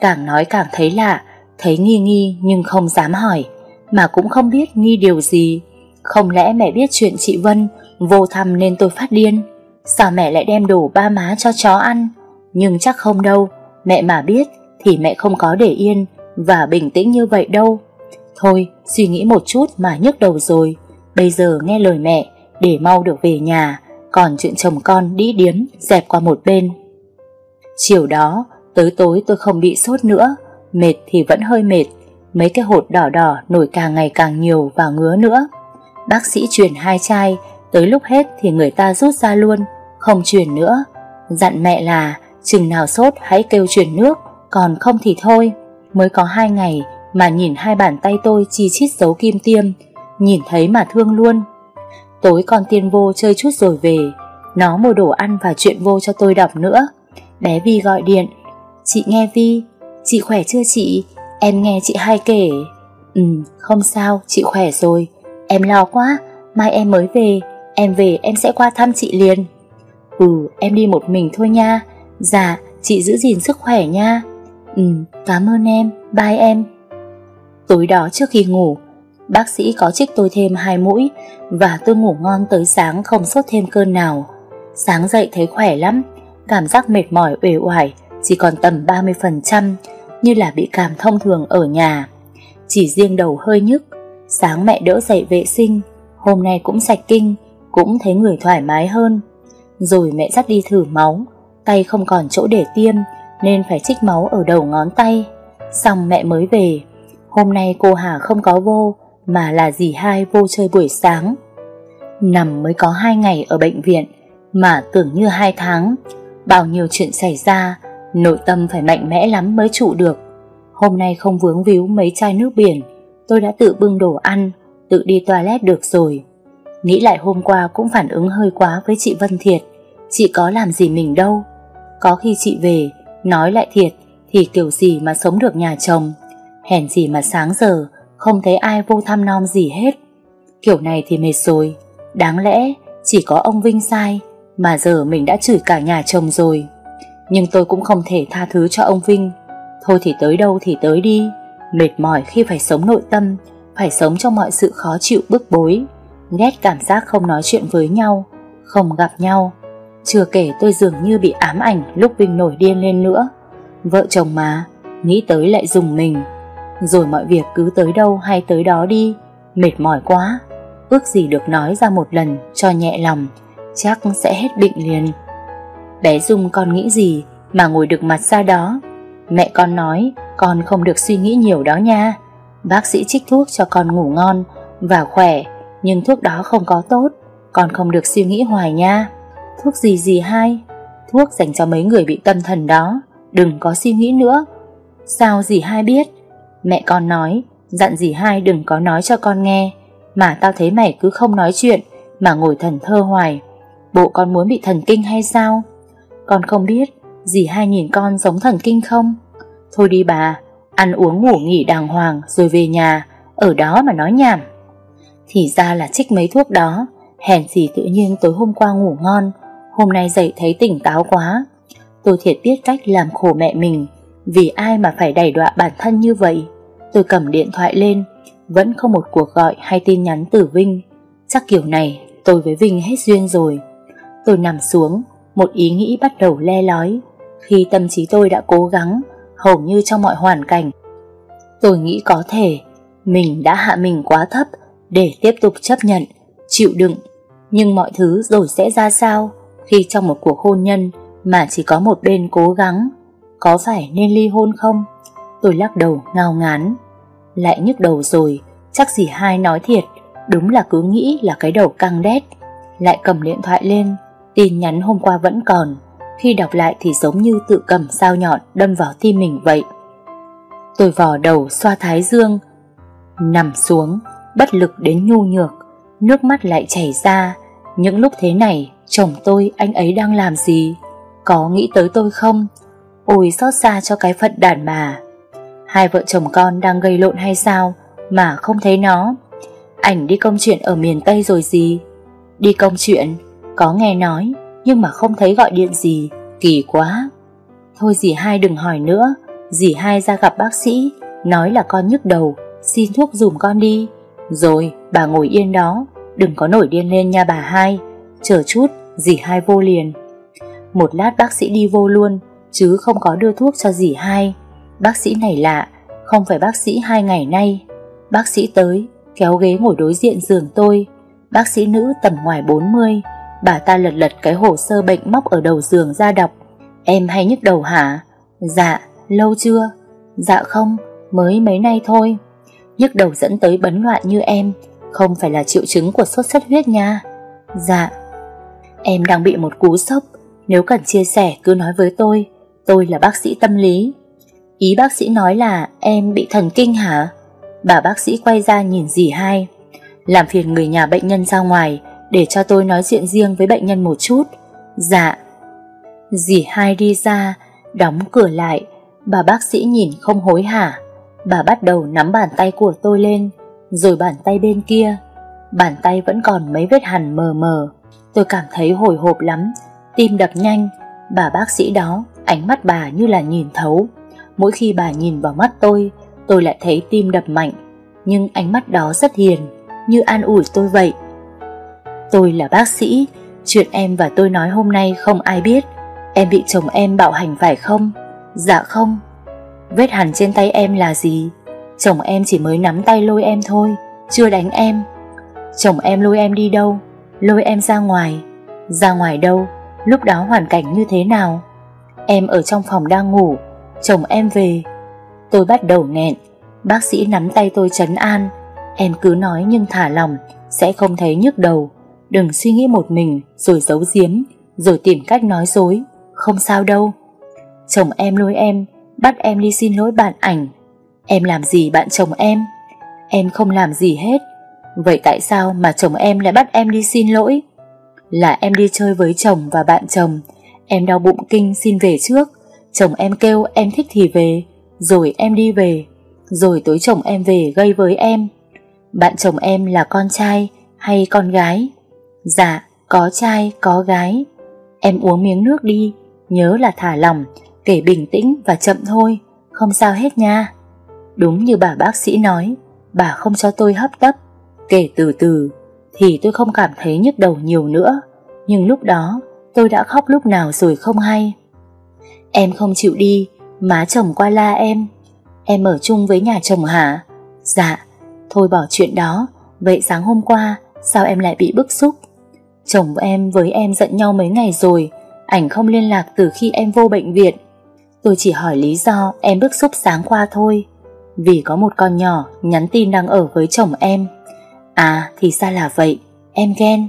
Càng nói càng thấy lạ Thấy nghi nghi nhưng không dám hỏi Mà cũng không biết nghi điều gì Không lẽ mẹ biết chuyện chị Vân Vô thăm nên tôi phát điên Sao mẹ lại đem đồ ba má cho chó ăn nhưng chắc không đâu, mẹ mà biết thì mẹ không có để yên và bình tĩnh như vậy đâu. Thôi, suy nghĩ một chút mà nhức đầu rồi. Bây giờ nghe lời mẹ để mau được về nhà, còn chuyện chồng con đĩ điếm dẹp qua một bên. Chiều đó, tới tối tôi không bị sốt nữa, mệt thì vẫn hơi mệt, mấy cái hột đỏ đỏ nổi càng ngày càng nhiều và ngứa nữa. Bác sĩ truyền hai chai, tới lúc hết thì người ta rút ra luôn, không truyền nữa. Dặn mẹ là Chừng nào sốt hãy kêu truyền nước Còn không thì thôi Mới có hai ngày mà nhìn hai bàn tay tôi chi chít dấu kim tiêm Nhìn thấy mà thương luôn Tối con tiên vô chơi chút rồi về Nó mua đồ ăn và chuyện vô cho tôi đọc nữa Bé Vi gọi điện Chị nghe Vi Chị khỏe chưa chị? Em nghe chị hai kể. Ừ không sao chị khỏe rồi. Em lo quá Mai em mới về. Em về em sẽ qua thăm chị liền. Ừ em đi một mình thôi nha. Dạ, chị giữ gìn sức khỏe nha. Ừ, cảm ơn em, bye em. Tối đó trước khi ngủ, bác sĩ có trích tôi thêm hai mũi và tôi ngủ ngon tới sáng không sốt thêm cơn nào. Sáng dậy thấy khỏe lắm, cảm giác mệt mỏi uể oải chỉ còn tầm 30% như là bị cảm thông thường ở nhà. Chỉ riêng đầu hơi nhức, sáng mẹ đỡ dậy vệ sinh, hôm nay cũng sạch kinh, cũng thấy người thoải mái hơn. Rồi mẹ dắt đi thử máu, tay không còn chỗ để tiêm nên phải trích máu ở đầu ngón tay. Xong mẹ mới về. Hôm nay cô Hà không có vô mà là dì hai vô chơi buổi sáng. Nằm mới có hai ngày ở bệnh viện mà tưởng như hai tháng. Bao nhiêu chuyện xảy ra, nội tâm phải mạnh mẽ lắm mới trụ được. Hôm nay không vướng víu mấy chai nước biển, tôi đã tự bưng đồ ăn, tự đi toilet được rồi. Nghĩ lại hôm qua cũng phản ứng hơi quá với chị Vân Thiệt, chị có làm gì mình đâu. Có khi chị về, nói lại thiệt, thì kiểu gì mà sống được nhà chồng. Hèn gì mà sáng giờ, không thấy ai vô thăm nom gì hết. Kiểu này thì mệt rồi, đáng lẽ chỉ có ông Vinh sai, mà giờ mình đã chửi cả nhà chồng rồi. Nhưng tôi cũng không thể tha thứ cho ông Vinh. Thôi thì tới đâu thì tới đi, mệt mỏi khi phải sống nội tâm, phải sống trong mọi sự khó chịu bức bối, ghét cảm giác không nói chuyện với nhau, không gặp nhau. Chưa kể tôi dường như bị ám ảnh lúc Vinh nổi điên lên nữa. Vợ chồng mà, nghĩ tới lại dùng mình. Rồi mọi việc cứ tới đâu hay tới đó đi, mệt mỏi quá. Ước gì được nói ra một lần cho nhẹ lòng, chắc sẽ hết bệnh liền. Bé Dung con nghĩ gì mà ngồi được mặt ra đó? Mẹ con nói con không được suy nghĩ nhiều đó nha. Bác sĩ trích thuốc cho con ngủ ngon và khỏe, nhưng thuốc đó không có tốt, con không được suy nghĩ hoài nha. Thuốc gì gì hay? Thuốc dành cho mấy người bị tâm thần đó, đừng có suy nghĩ nữa. Sao dì hai biết? Mẹ con nói, dặn dì hai đừng có nói cho con nghe, mà tao thấy mày cứ không nói chuyện, mà ngồi thần thơ hoài. Bộ con muốn bị thần kinh hay sao? Con không biết, dì hai nhìn con giống thần kinh không? Thôi đi bà, ăn uống ngủ nghỉ đàng hoàng rồi về nhà, ở đó mà nói nhảm. Thì ra là trích mấy thuốc đó, hèn gì tự nhiên tối hôm qua ngủ ngon, hôm nay dậy thấy tỉnh táo quá. Tôi thiệt biết cách làm khổ mẹ mình, vì ai mà phải đẩy đọa bản thân như vậy. Tôi cầm điện thoại lên, vẫn không một cuộc gọi hay tin nhắn từ Vinh. Chắc kiểu này tôi với Vinh hết duyên rồi. Tôi nằm xuống, một ý nghĩ bắt đầu le lói. Khi tâm trí tôi đã cố gắng, hầu như trong mọi hoàn cảnh. Tôi nghĩ có thể mình đã hạ mình quá thấp để tiếp tục chấp nhận, chịu đựng. Nhưng mọi thứ rồi sẽ ra sao khi trong một cuộc hôn nhân mà chỉ có một bên cố gắng? Có phải nên ly hôn không? Tôi lắc đầu ngao ngán. Lại nhức đầu rồi, chắc gì hai nói thiệt, đúng là cứ nghĩ là cái đầu căng đét. Lại cầm điện thoại lên, tin nhắn hôm qua vẫn còn, khi đọc lại thì giống như tự cầm dao nhọn đâm vào tim mình vậy. Tôi vò đầu xoa thái dương, nằm xuống, bất lực đến nhu nhược, nước mắt lại chảy ra. Những lúc thế này, chồng tôi, anh ấy đang làm gì? Có nghĩ tới tôi không? Ôi xót xa cho cái phận đàn bà. Hai vợ chồng con đang gây lộn hay sao mà không thấy nó? Ảnh đi công chuyện ở miền Tây rồi gì? Đi công chuyện, có nghe nói nhưng mà không thấy gọi điện gì, kỳ quá. Thôi dì hai đừng hỏi nữa, dì hai ra gặp bác sĩ, nói là con nhức đầu, xin thuốc dùm con đi. Rồi, bà ngồi yên đó, đừng có nổi điên lên nha bà hai, chờ chút, dì hai vô liền. Một lát bác sĩ đi vô luôn, chứ không có đưa thuốc cho dì hai. Bác sĩ này lạ, không phải bác sĩ hai ngày nay. Bác sĩ tới, kéo ghế ngồi đối diện giường tôi. Bác sĩ nữ tầm ngoài 40, Bà ta lật lật cái hồ sơ bệnh móc ở đầu giường ra đọc Em hay nhức đầu hả? Dạ, lâu chưa? Dạ không, mới mấy nay thôi Nhức đầu dẫn tới bấn loạn như em Không phải là triệu chứng của sốt xuất huyết nha Dạ Em đang bị một cú sốc Nếu cần chia sẻ cứ nói với tôi Tôi là bác sĩ tâm lý Ý bác sĩ nói là em bị thần kinh hả? Bà bác sĩ quay ra nhìn dì hai Làm phiền người nhà bệnh nhân ra ngoài để cho tôi nói chuyện riêng với bệnh nhân một chút. Dạ. Dì hai đi ra, đóng cửa lại, bà bác sĩ nhìn không hối hả. Bà bắt đầu nắm bàn tay của tôi lên, rồi bàn tay bên kia. Bàn tay vẫn còn mấy vết hằn mờ mờ. Tôi cảm thấy hồi hộp lắm, tim đập nhanh. Bà bác sĩ đó, ánh mắt bà như là nhìn thấu. Mỗi khi bà nhìn vào mắt tôi, tôi lại thấy tim đập mạnh. Nhưng ánh mắt đó rất hiền, như an ủi tôi vậy. Tôi là bác sĩ, chuyện em và tôi nói hôm nay không ai biết. Em bị chồng em bạo hành phải không? Dạ không. Vết hẳn trên tay em là gì? Chồng em chỉ mới nắm tay lôi em thôi, chưa đánh em. Chồng em lôi em đi đâu? Lôi em ra ngoài. Ra ngoài đâu? Lúc đó hoàn cảnh như thế nào? Em ở trong phòng đang ngủ, chồng em về. Tôi bắt đầu nghẹn, bác sĩ nắm tay tôi chấn an. Em cứ nói nhưng thả lòng, sẽ không thấy nhức đầu. Đừng suy nghĩ một mình rồi giấu giếm, rồi tìm cách nói dối. Không sao đâu. Chồng em lôi em, bắt em đi xin lỗi bạn ảnh. Em làm gì bạn chồng em? Em không làm gì hết Vậy tại sao mà chồng em lại bắt em đi xin lỗi Là em đi chơi với chồng và bạn chồng Em đau bụng kinh xin về trước Chồng em kêu em thích thì về Rồi em đi về Rồi tối chồng em về gây với em Bạn chồng em là con trai hay con gái Dạ có trai, có gái. Em uống miếng nước đi, Nhớ là thả lỏng, Kể bình tĩnh và chậm thôi, Không sao hết nha. Đúng như bà bác sĩ nói, Bà không cho tôi hấp tấp. Kể từ từ, Thì tôi không cảm thấy nhức đầu nhiều nữa. Nhưng lúc đó, tôi đã khóc lúc nào rồi không hay. Em không chịu đi, Má chồng qua la em. Em ở chung với nhà chồng hả? Dạ Thôi bỏ chuyện đó. Vậy sáng hôm qua, Sao em lại bị bức xúc? Chồng em với em giận nhau mấy ngày rồi, Ảnh không liên lạc từ khi em vô bệnh viện. Tôi chỉ hỏi lý do em bức xúc sáng qua thôi. Vì có một con nhỏ nhắn tin đang ở với chồng em. À thì ra là vậy, Em ghen.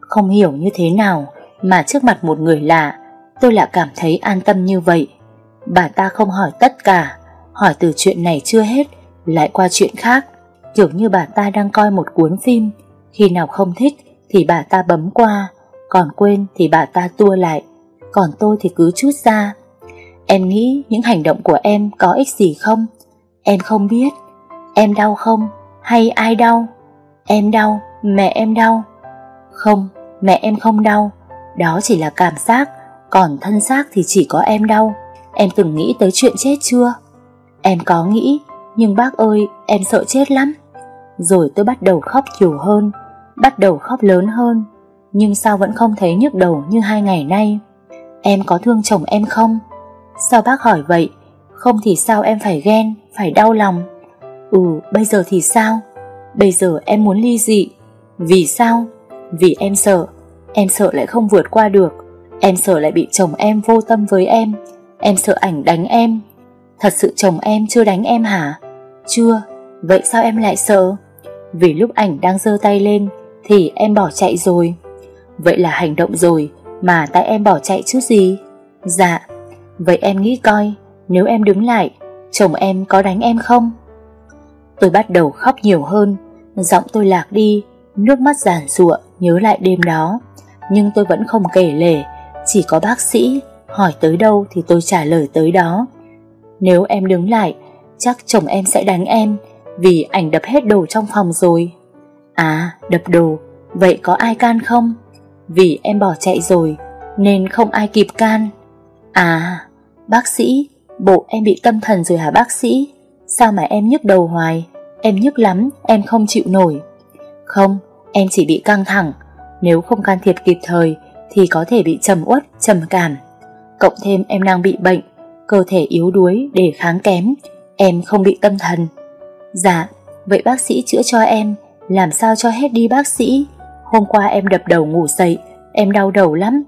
Không hiểu như thế nào Mà trước mặt một người lạ, Tôi lại cảm thấy an tâm như vậy. Bà ta không hỏi tất cả, Hỏi từ chuyện này chưa hết, Lại qua chuyện khác. Kiểu như bà ta đang coi một cuốn phim, Khi nào không thích thì bà ta bấm qua Còn quên thì bà ta tua lại Còn tôi thì cứ chút ra Em nghĩ những hành động của em có ích gì không? Em không biết Em đau không? Hay ai đau? Em đau, mẹ em đau Không, mẹ em không đau Đó chỉ là cảm giác Còn thân xác thì chỉ có em đau Em từng nghĩ tới chuyện chết chưa? Em có nghĩ Nhưng bác ơi em sợ chết lắm Rồi tôi bắt đầu khóc nhiều hơn Bắt đầu khóc lớn hơn Nhưng sao vẫn không thấy nhức đầu như hai ngày nay Em có thương chồng em không? Sao bác hỏi vậy? Không thì sao em phải ghen, phải đau lòng Ừ, bây giờ thì sao? Bây giờ em muốn ly dị Vì sao? Vì em sợ Em sợ lại không vượt qua được Em sợ lại bị chồng em vô tâm với em Em sợ ảnh đánh em Thật sự chồng em chưa đánh em hả? Chưa, vậy sao em lại sợ? Vì lúc ảnh đang giơ tay lên thì em bỏ chạy rồi. Vậy là hành động rồi, Mà tại em bỏ chạy chứ gì? Dạ Vậy em nghĩ coi, Nếu em đứng lại, Chồng em có đánh em không? Tôi bắt đầu khóc nhiều hơn, Giọng tôi lạc đi, Nước mắt giàn rụa nhớ lại đêm đó. Nhưng tôi vẫn không kể lể, Chỉ có bác sĩ Hỏi tới đâu thì tôi trả lời tới đó. Nếu em đứng lại, Chắc chồng em sẽ đánh em, Vì ảnh đập hết đồ trong phòng rồi. À đập đồ. Vậy có ai can không? Vì em bỏ chạy rồi, Nên không ai kịp can. À bác sĩ, Bộ em bị tâm thần rồi hả bác sĩ? Sao mà em nhức đầu hoài? Em nhức lắm, em không chịu nổi. Không, em chỉ bị căng thẳng. Nếu không can thiệp kịp thời, Thì có thể bị trầm uất, trầm cảm. Cộng thêm em đang bị bệnh, Cơ thể yếu đuối để kháng kém, Em không bị tâm thần. Dạ Vậy bác sĩ chữa cho em. Làm sao cho hết đi, bác sĩ? Hôm qua em đập đầu ngủ dậy, Em đau đầu lắm.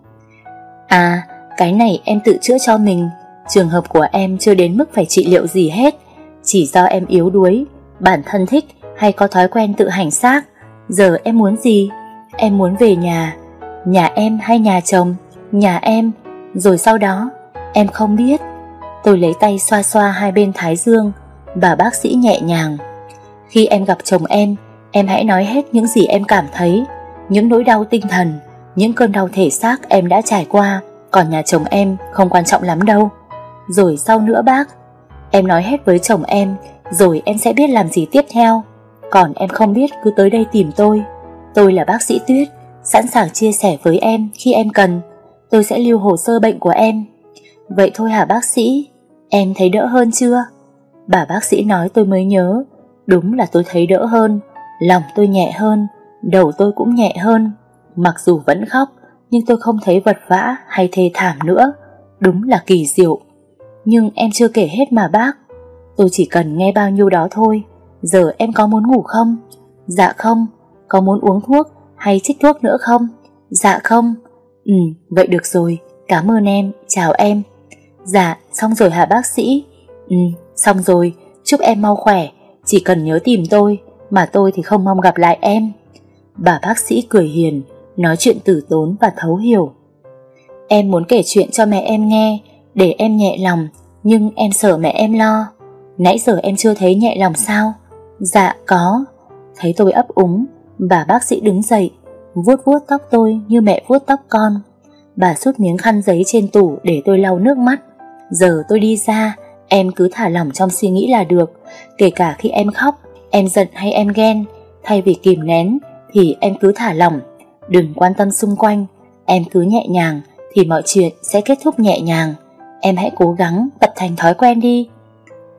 À cái này em tự chữa cho mình. Trường hợp của em chưa đến mức phải trị liệu gì hết. Chỉ do em yếu đuối, Bản thân thích hay có thói quen tự hành xác. Giờ em muốn gì? Em muốn về nhà. Nhà em hay nhà chồng? Nhà em. Rồi sau đó, Em không biết. Tôi lấy tay xoa xoa hai bên thái dương. Bà bác sĩ nhẹ nhàng. Khi em gặp chồng em Em hãy nói hết những gì em cảm thấy, Những nỗi đau tinh thần, Những cơn đau thể xác em đã trải qua, Còn nhà chồng em không quan trọng lắm đâu. Rồi sau nữa bác, Em nói hết với chồng em, Rồi em sẽ biết làm gì tiếp theo. Còn em không biết cứ tới đây tìm tôi. Tôi là bác sĩ Tuyết, Sẵn sàng chia sẻ với em khi em cần. Tôi sẽ lưu hồ sơ bệnh của em. Vậy thôi hả bác sĩ? Em thấy đỡ hơn chưa? Bà bác sĩ nói tôi mới nhớ. Đúng là tôi thấy đỡ hơn. Lòng tôi nhẹ hơn, Đầu tôi cũng nhẹ hơn. Mặc dù vẫn khóc, Nhưng tôi không thấy vật vã hay thê thảm nữa. Đúng là kỳ diệu. Nhưng em chưa kể hết mà, bác. Tôi chỉ cần nghe bao nhiêu đó thôi. Giờ em có muốn ngủ không? Dạ không. Có muốn uống thuốc hay trích thuốc nữa không? Dạ không. Ừ vậy được rồi. Cảm ơn em. Chào em. Dạ xong rồi hả bác sĩ? Ừ xong rồi. Chúc em mau khỏe. Chỉ cần nhớ tìm tôi. Mà tôi thì không mong gặp lại em. Bà bác sĩ cười hiền, Nói chuyện tử tốn và thấu hiểu. Em muốn kể chuyện cho mẹ em nghe, Để em nhẹ lòng, Nhưng em sợ mẹ em lo. Nãy giờ em chưa thấy nhẹ lòng sao? Dạ có. Thấy tôi ấp úng, Bà bác sĩ đứng dậy, vuốt vuốt tóc tôi như mẹ vuốt tóc con. Bà rút miếng khăn giấy trên tủ để tôi lau nước mắt. Giờ tôi đi ra, Em cứ thả lỏng trong suy nghĩ là được, Kể cả khi em khóc Em giận hay em ghen? Thay vì kìm nén Thì em cứ thả lỏng. Đừng quan tâm xung quanh. Em cứ nhẹ nhàng Thì mọi chuyện sẽ kết thúc nhẹ nhàng. Em hãy cố gắng tập thành thói quen đi.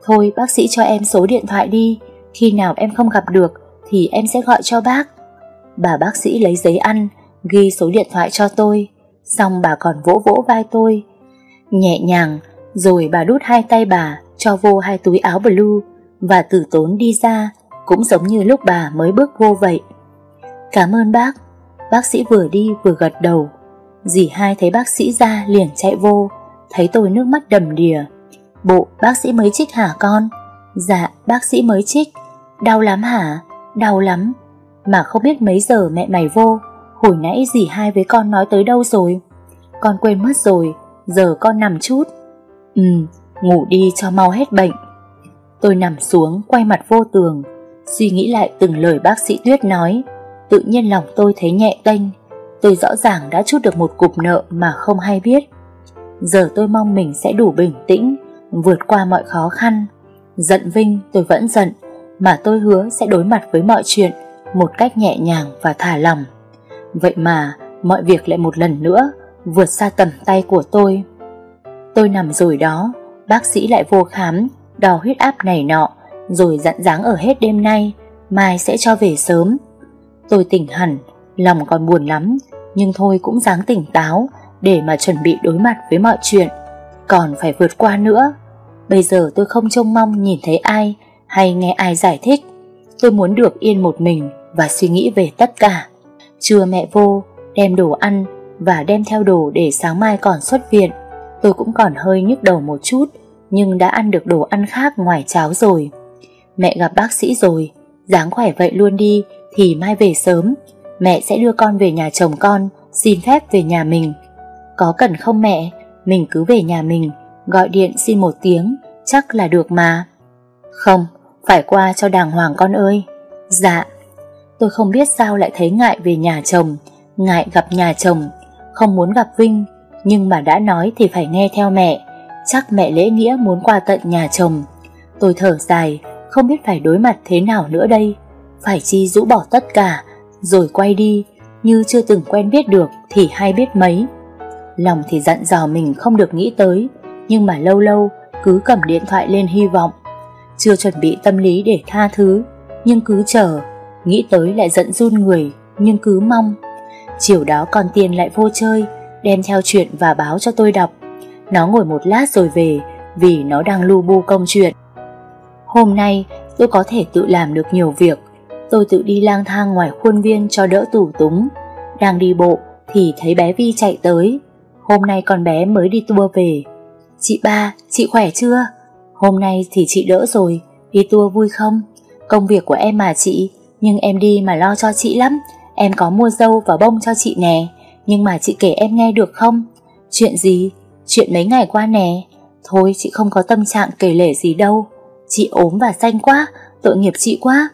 Thôi, bác sĩ cho em số điện thoại đi. Khi nào em không gặp được Thì em sẽ gọi cho bác. Bà bác sĩ lấy giấy ăn, Ghi số điện thoại cho tôi. Xong bà còn vỗ vỗ vai tôi. Nhẹ nhàng, Rồi bà đút hai tay bà Cho vô hai túi áo blue Và tử tốn đi ra. Cũng giống như lúc bà mới bước vô vậy. Cảm ơn bác. Bác sĩ vừa đi vừa gật đầu. Dì hai thấy bác sĩ ra liền chạy vô, Thấy tôi nước mắt đầm đìa. Bộ, bác sĩ mới chích hả con? Dạ bác sĩ mới chích. Đau lắm hả? Đau lắm. Mà không biết mấy giờ mẹ mày vô. Hồi nãy dì hai với con nói tới đâu rồi? Con quên mất rồi. Giờ con nằm chút. Ừ ngủ đi cho mau hết bệnh. Tôi nằm xuống, quay mặt vô tường. Suy nghĩ lại từng lời bác sĩ Tuyết nói, Tự nhiên lòng tôi thấy nhẹ tênh. Tôi rõ ràng đã chút được một cục nợ mà không hay biết. Giờ tôi mong mình sẽ đủ bình tĩnh, Vượt qua mọi khó khăn. Giận Vinh, tôi vẫn giận, Mà tôi hứa sẽ đối mặt với mọi chuyện Một cách nhẹ nhàng và thả lòng Vậy mà, mọi việc lại một lần nữa Vượt xa tầm tay của tôi. Tôi nằm rồi đó, Bác sĩ lại vô khám, Đo huyết áp này nọ rồi dặn dáng ở hết đêm nay, Mai sẽ cho về sớm. Tôi tỉnh hẳn, Lòng còn buồn lắm, Nhưng thôi cũng dáng tỉnh táo Để mà chuẩn bị đối mặt với mọi chuyện. Còn phải vượt qua nữa. Bây giờ tôi không trông mong nhìn thấy ai Hay nghe ai giải thích. Tôi muốn được yên một mình Và suy nghĩ về tất cả. Trưa mẹ vô, Đem đồ ăn Và đem theo đồ để sáng mai còn xuất viện. Tôi cũng còn hơi nhức đầu một chút, Nhưng đã ăn được đồ ăn khác ngoài cháo rồi. Mẹ gặp bác sĩ rồi. Dáng khỏe vậy luôn đi Thì mai về sớm. Mẹ sẽ đưa con về nhà chồng con Xin phép về nhà mình. Có cần không mẹ? Mình cứ về nhà mình Gọi điện xin một tiếng Chắc là được mà. Không, phải qua cho đàng hoàng con ơi. Dạ. Tôi không biết sao lại thấy ngại về nhà chồng. Ngại gặp nhà chồng. Không muốn gặp Vinh Nhưng mà đã nói thì phải nghe theo mẹ. Chắc mẹ lễ nghĩa muốn qua tận nhà chồng. Tôi thở dài không biết phải đối mặt thế nào nữa đây. Phải chi rũ bỏ tất cả, Rồi quay đi. Như chưa từng quen biết được Thì hay biết mấy. Lòng thì dặn dò mình không được nghĩ tới, Nhưng mà lâu lâu cứ cầm điện thoại lên hy vọng. Chưa chuẩn bị tâm lý để tha thứ, Nhưng cứ chờ. Nghĩ tới lại giận run người, Nhưng cứ mong. Chiều đó con tiên lại vô chơi, Đem theo chuyện và báo cho tôi đọc. Nó ngồi một lát rồi về, Vì nó đang lu bu công chuyện. Hôm nay tôi có thể tự làm được nhiều việc Tôi tự đi lang thang ngoài khuôn viên cho đỡ tủ túng Đang đi bộ thì thấy bé Vi chạy tới Hôm nay con bé mới đi tour về Chị ba, chị khỏe chưa? Hôm nay thì chị đỡ rồi Đi tour vui không? Công việc của em mà chị Nhưng em đi mà lo cho chị lắm Em có mua dâu và bông cho chị nè Nhưng mà chị kể em nghe được không? Chuyện gì? Chuyện mấy ngày qua nè Thôi chị không có tâm trạng kể lể gì đâu Chị ốm và xanh quá, Tội nghiệp chị quá.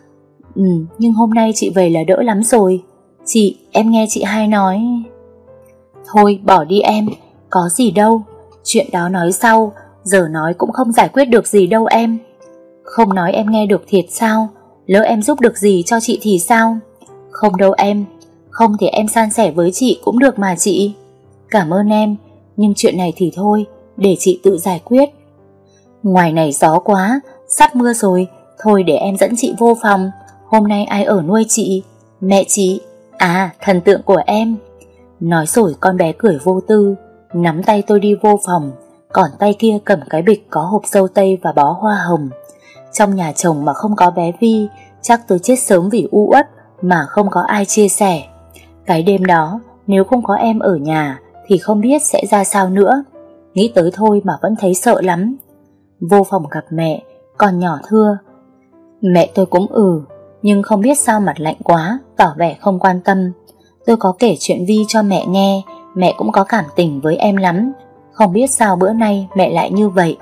Ừ nhưng hôm nay chị về là đỡ lắm rồi. Chị, em nghe chị hai nói. Thôi, bỏ đi em, Có gì đâu. Chuyện đó nói sau, Giờ nói cũng không giải quyết được gì đâu em. Không nói em nghe được thiệt sao? Lỡ em giúp được gì cho chị thì sao? Không đâu em, Không thì em san sẻ với chị cũng được mà chị. Cảm ơn em, Nhưng chuyện này thì thôi, Để chị tự giải quyết. Ngoài này gió quá Sắp mưa rồi, Thôi để em dẫn chị vô phòng. Hôm nay ai ở nuôi chị? Mẹ chị? À thần tượng của em. Nói rồi con bé cười vô tư, Nắm tay tôi đi vô phòng. Còn tay kia cầm cái bịch có hộp dâu tây và bó hoa hồng. Trong nhà chồng mà không có bé Vi, Chắc tôi chết sớm vì u uất Mà không có ai chia sẻ. Cái đêm đó, Nếu không có em ở nhà, Thì không biết sẽ ra sao nữa. Nghĩ tới thôi mà vẫn thấy sợ lắm. Vô phòng gặp mẹ còn nhỏ thưa. Mẹ tôi cũng ừ Nhưng không biết sao mặt lạnh quá Tỏ vẻ không quan tâm. Tôi có kể chuyện Vi cho mẹ nghe Mẹ cũng có cảm tình với em lắm. Không biết sao bữa nay mẹ lại như vậy.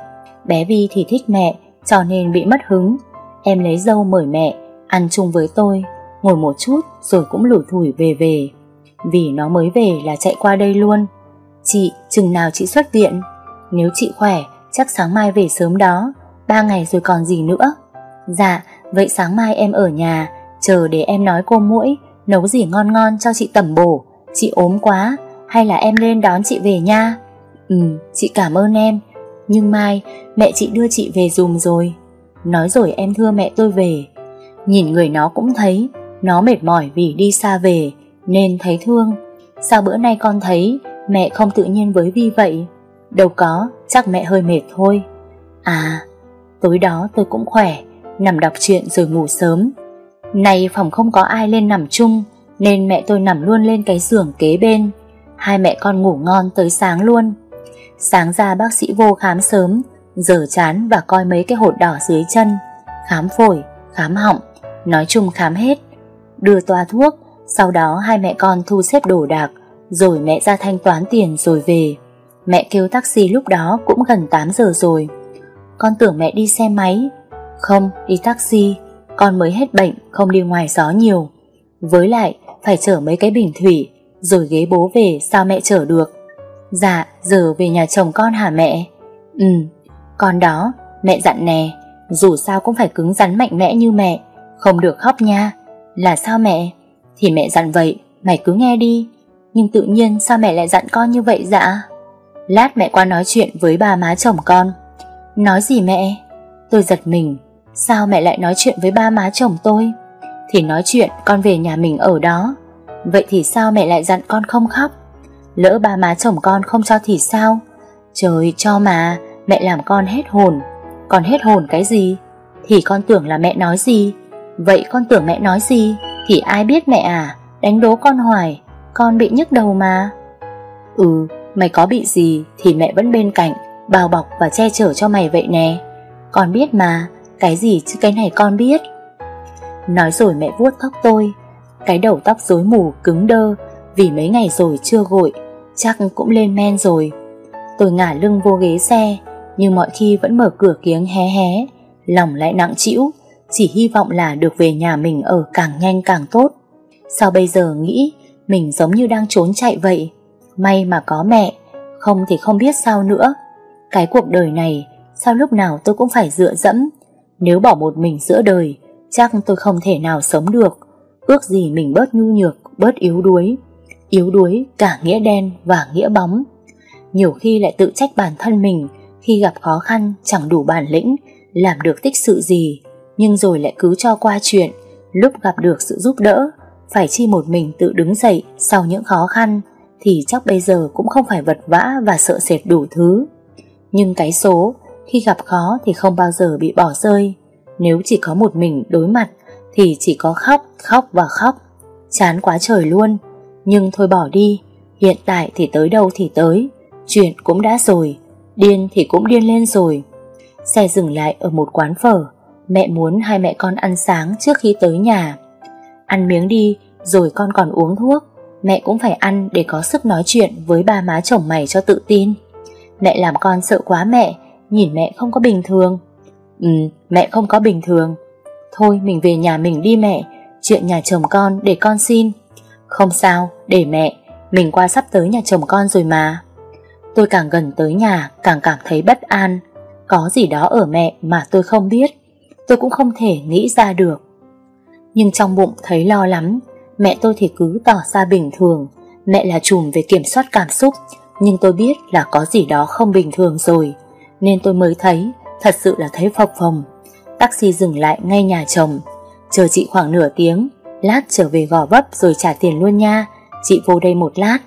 Bé Vi thì thích mẹ Cho nên bị mất hứng. Em lấy dâu mời mẹ Ăn chung với tôi Ngồi một chút rồi cũng lủi thủi về về. Vì nó mới về là chạy qua đây luôn. Chị, chừng nào chị xuất viện? Nếu chị khỏe Chắc sáng mai về sớm đó. Ba ngày rồi còn gì nữa? Dạ, vậy sáng mai em ở nhà Chờ để em nói cô mũi Nấu gì ngon ngon cho chị tẩm bổ. Chị ốm quá Hay là em lên đón chị về nha? Ừ, chị cảm ơn em. Nhưng mai mẹ chị đưa chị về dùm rồi. Nói rồi em thưa mẹ tôi về. Nhìn người nó cũng thấy Nó mệt mỏi vì đi xa về Nên thấy thương. Sao bữa nay con thấy Mẹ không tự nhiên với Vi vậy? Đâu có, chắc mẹ hơi mệt thôi. À, tối đó tôi cũng khỏe Nằm đọc truyện rồi ngủ sớm. Này phòng không có ai lên nằm chung Nên mẹ tôi nằm luôn lên cái giường kế bên. Hai mẹ con ngủ ngon tới sáng luôn. Sáng ra bác sĩ vô khám sớm Giờ chán và coi mấy cái hột đỏ dưới chân. Khám phổi, khám họng Nói chung khám hết. Đưa toa thuốc Sau đó hai mẹ con thu xếp đồ đạc Rồi mẹ ra thanh toán tiền rồi về. Mẹ kêu taxi lúc đó cũng gần 8 giờ rồi. Con tưởng mẹ đi xe máy. Không, đi taxi. Con mới hết bệnh, không đi ngoài gió nhiều. Với lại, phải chở mấy cái bình thủy Rồi ghế bố về sao mẹ chở được? Dạ, giờ về nhà chồng con hả mẹ? Ừ, con đó, mẹ dặn nè. Dù sao cũng phải cứng rắn mạnh mẽ như mẹ. Không được khóc nha. Là sao mẹ? Thì mẹ dặn vậy, mày cứ nghe đi. Nhưng tự nhiên sao mẹ lại dặn con như vậy dạ? Lát mẹ qua nói chuyện với bà má chồng con. Nói gì mẹ? Tôi giật mình Sao mẹ lại nói chuyện với ba má chồng tôi? Thì nói chuyện con về nhà mình ở đó Vậy thì sao mẹ lại dặn con không khóc? Lỡ ba má chồng con không cho thì sao? Trời, cho mà Mẹ làm con hết hồn Con hết hồn cái gì? Thì con tưởng là mẹ nói gì? Vậy con tưởng mẹ nói gì? Thì ai biết mẹ à? Đánh đố con hoài Con bị nhức đầu mà Ừ Mày có bị gì thì mẹ vẫn bên cạnh Bao bọc và che chở cho mày vậy nè. Con biết mà Cái gì chứ cái này con biết. Nói rồi mẹ vuốt tóc tôi. Cái đầu tóc rối mù cứng đơ Vì mấy ngày rồi chưa gội Chắc cũng lên men rồi. Tôi ngả lưng vô ghế xe Nhưng mọi khi vẫn mở cửa kiếng hé hé Lòng lại nặng trĩu, Chỉ hy vọng là được về nhà mình ở càng nhanh càng tốt. Sao bây giờ nghĩ Mình giống như đang trốn chạy vậy? May mà có mẹ Không thì không biết sao nữa. Cái cuộc đời này, Sao lúc nào tôi cũng phải dựa dẫm? Nếu bỏ một mình giữa đời, Chắc tôi không thể nào sống được. Ước gì mình bớt nhu nhược, Bớt yếu đuối. Yếu đuối cả nghĩa đen và nghĩa bóng. Nhiều khi lại tự trách bản thân mình Khi gặp khó khăn, chẳng đủ bản lĩnh, Làm được tích sự gì. Nhưng rồi lại cứ cho qua chuyện, Lúc gặp được sự giúp đỡ, Phải chi một mình tự đứng dậy Sau những khó khăn, thì chắc bây giờ cũng không phải vật vã và sợ sệt đủ thứ. Nhưng cái số, khi gặp khó thì không bao giờ bị bỏ rơi. Nếu chỉ có một mình đối mặt thì chỉ có khóc, khóc và khóc. Chán quá trời luôn. Nhưng thôi bỏ đi, hiện tại thì tới đâu thì tới. Chuyện cũng đã rồi, điên thì cũng điên lên rồi. Xe dừng lại ở một quán phở. Mẹ muốn hai mẹ con ăn sáng trước khi tới nhà. Ăn miếng đi, rồi con còn uống thuốc mẹ cũng phải ăn để có sức nói chuyện với ba má chồng mày cho tự tin. Mẹ làm con sợ quá mẹ, nhìn mẹ không có bình thường. Ừ, mẹ không có bình thường. Thôi mình về nhà mình đi mẹ, chuyện nhà chồng con để con xin. Không sao, để mẹ, mình qua sắp tới nhà chồng con rồi mà. Tôi càng gần tới nhà càng cảm thấy bất an. Có gì đó ở mẹ mà tôi không biết. Tôi cũng không thể nghĩ ra được. Nhưng trong bụng thấy lo lắm Mẹ tôi thì cứ tỏ ra bình thường Mẹ là chùm về kiểm soát cảm xúc nhưng tôi biết là có gì đó không bình thường rồi, Nên tôi mới thấy Thật sự là thấy phập phồng. Taxi dừng lại ngay nhà chồng, Chờ chị khoảng nửa tiếng, Lát trở về gò vấp rồi trả tiền luôn nha, Chị vô đây một lát.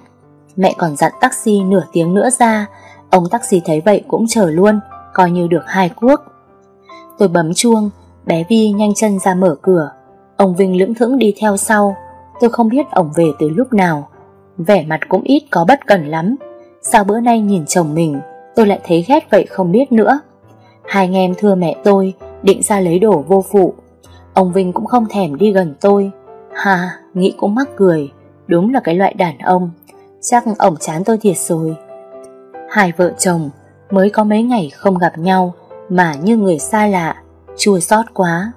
Mẹ còn dặn taxi nửa tiếng nữa ra, Ông taxi thấy vậy cũng chờ luôn, Coi như được hai cuốc. Tôi bấm chuông, Bé Vi nhanh chân ra mở cửa. Ông Vinh lưỡng thững đi theo sau. Tôi không biết ông về từ lúc nào, Vẻ mặt cũng ít có bất cần lắm. Sao bữa nay nhìn chồng mình Tôi lại thấy ghét vậy không biết nữa. Hai anh em thưa mẹ tôi Định ra lấy đồ vô phụ. Ông Vinh cũng không thèm đi gần tôi. Hà, nghĩ cũng mắc cười Đúng là cái loại đàn ông. Chắc ổng chán tôi thiệt rồi. Hai vợ chồng Mới có mấy ngày không gặp nhau Mà như người xa lạ Chua xót quá.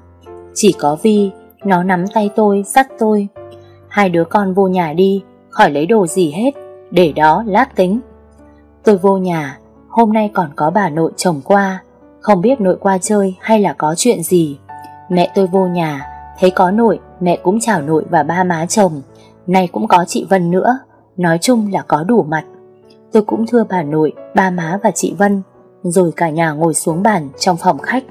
Chỉ có Vi, nó nắm tay tôi, dắt tôi. Hai đứa con vô nhà đi, khỏi lấy đồ gì hết, để đó lát tính. Tôi vô nhà, hôm nay còn có bà nội chồng qua, không biết nội qua chơi hay là có chuyện gì. Mẹ tôi vô nhà, thấy có nội, mẹ cũng chào nội và ba má chồng. Nay cũng có chị Vân nữa, nói chung là có đủ mặt. Tôi cũng thưa bà nội, ba má và chị Vân, rồi cả nhà ngồi xuống bàn trong phòng khách.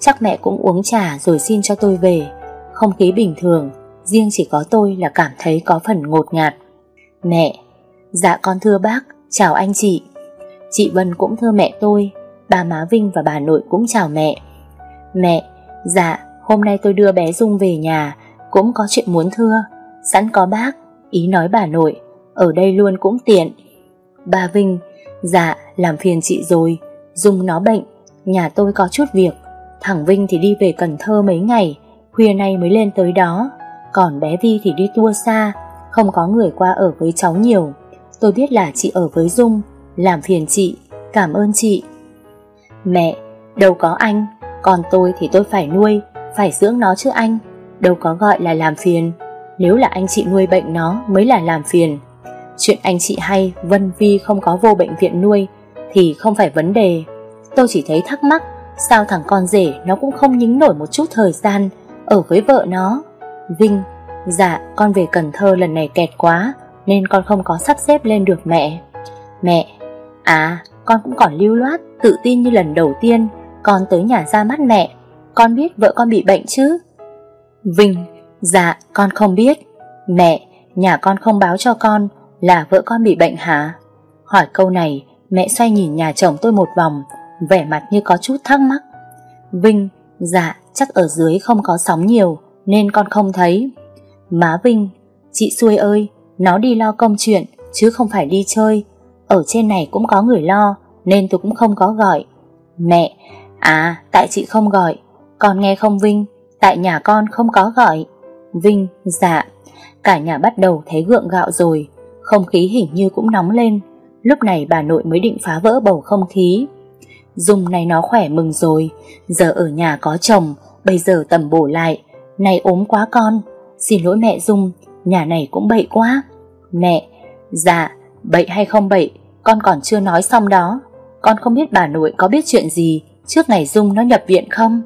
Chắc mẹ cũng uống trà rồi xin cho tôi về. Không khí bình thường, riêng chỉ có tôi là cảm thấy có phần ngột ngạt. Mẹ, dạ con thưa bác, chào anh chị. Chị Vân cũng thưa mẹ tôi, bà má Vinh và bà nội cũng chào mẹ. Mẹ, dạ, hôm nay tôi đưa bé Dung về nhà, cũng có chuyện muốn thưa. Sẵn có bác, ý nói bà nội, ở đây luôn cũng tiện. Bà Vinh, dạ, làm phiền chị rồi, Dung nó bệnh, nhà tôi có chút việc. Thằng Vinh thì đi về Cần Thơ mấy ngày, khuya nay mới lên tới đó. Còn bé Vi thì đi tour xa, không có người qua ở với cháu nhiều. Tôi biết là chị ở với Dung, làm phiền chị, cảm ơn chị. Mẹ, đâu có anh, còn tôi thì tôi phải nuôi, phải dưỡng nó chứ anh, đâu có gọi là làm phiền. Nếu là anh chị nuôi bệnh nó mới là làm phiền. Chuyện anh chị hay Vân Vi không có vô bệnh viện nuôi thì không phải vấn đề. Tôi chỉ thấy thắc mắc sao thằng con rể nó cũng không nhính nổi một chút thời gian ở với vợ nó. Vinh, dạ con về Cần Thơ lần này kẹt quá nên con không có sắp xếp lên được mẹ. Mẹ, à con cũng còn lưu loát, tự tin như lần đầu tiên con tới nhà ra mắt mẹ. Con biết vợ con bị bệnh chứ? Vinh, dạ con không biết. Mẹ, nhà con không báo cho con là vợ con bị bệnh hả? Hỏi câu này, mẹ xoay nhìn nhà chồng tôi một vòng, vẻ mặt như có chút thắc mắc. Vinh, dạ, chắc ở dưới không có sóng nhiều, nên con không thấy. Má Vinh, chị xuôi ơi, nó đi lo công chuyện, chứ không phải đi chơi. Ở trên này cũng có người lo, nên tôi cũng không có gọi. Mẹ, à, tại chị không gọi, con nghe không Vinh, tại nhà con không có gọi. Vinh, dạ, cả nhà bắt đầu thấy gượng gạo rồi, không khí hình như cũng nóng lên. Lúc này bà nội mới định phá vỡ bầu không khí. Dung này nó khỏe mừng rồi, giờ ở nhà có chồng, bây giờ tầm bổ lại. Này ốm quá con, xin lỗi mẹ Dung, nhà này cũng bậy quá. Mẹ, dạ, bậy hay không bậy, con còn chưa nói xong đó. Con không biết bà nội có biết chuyện gì trước ngày Dung nó nhập viện không?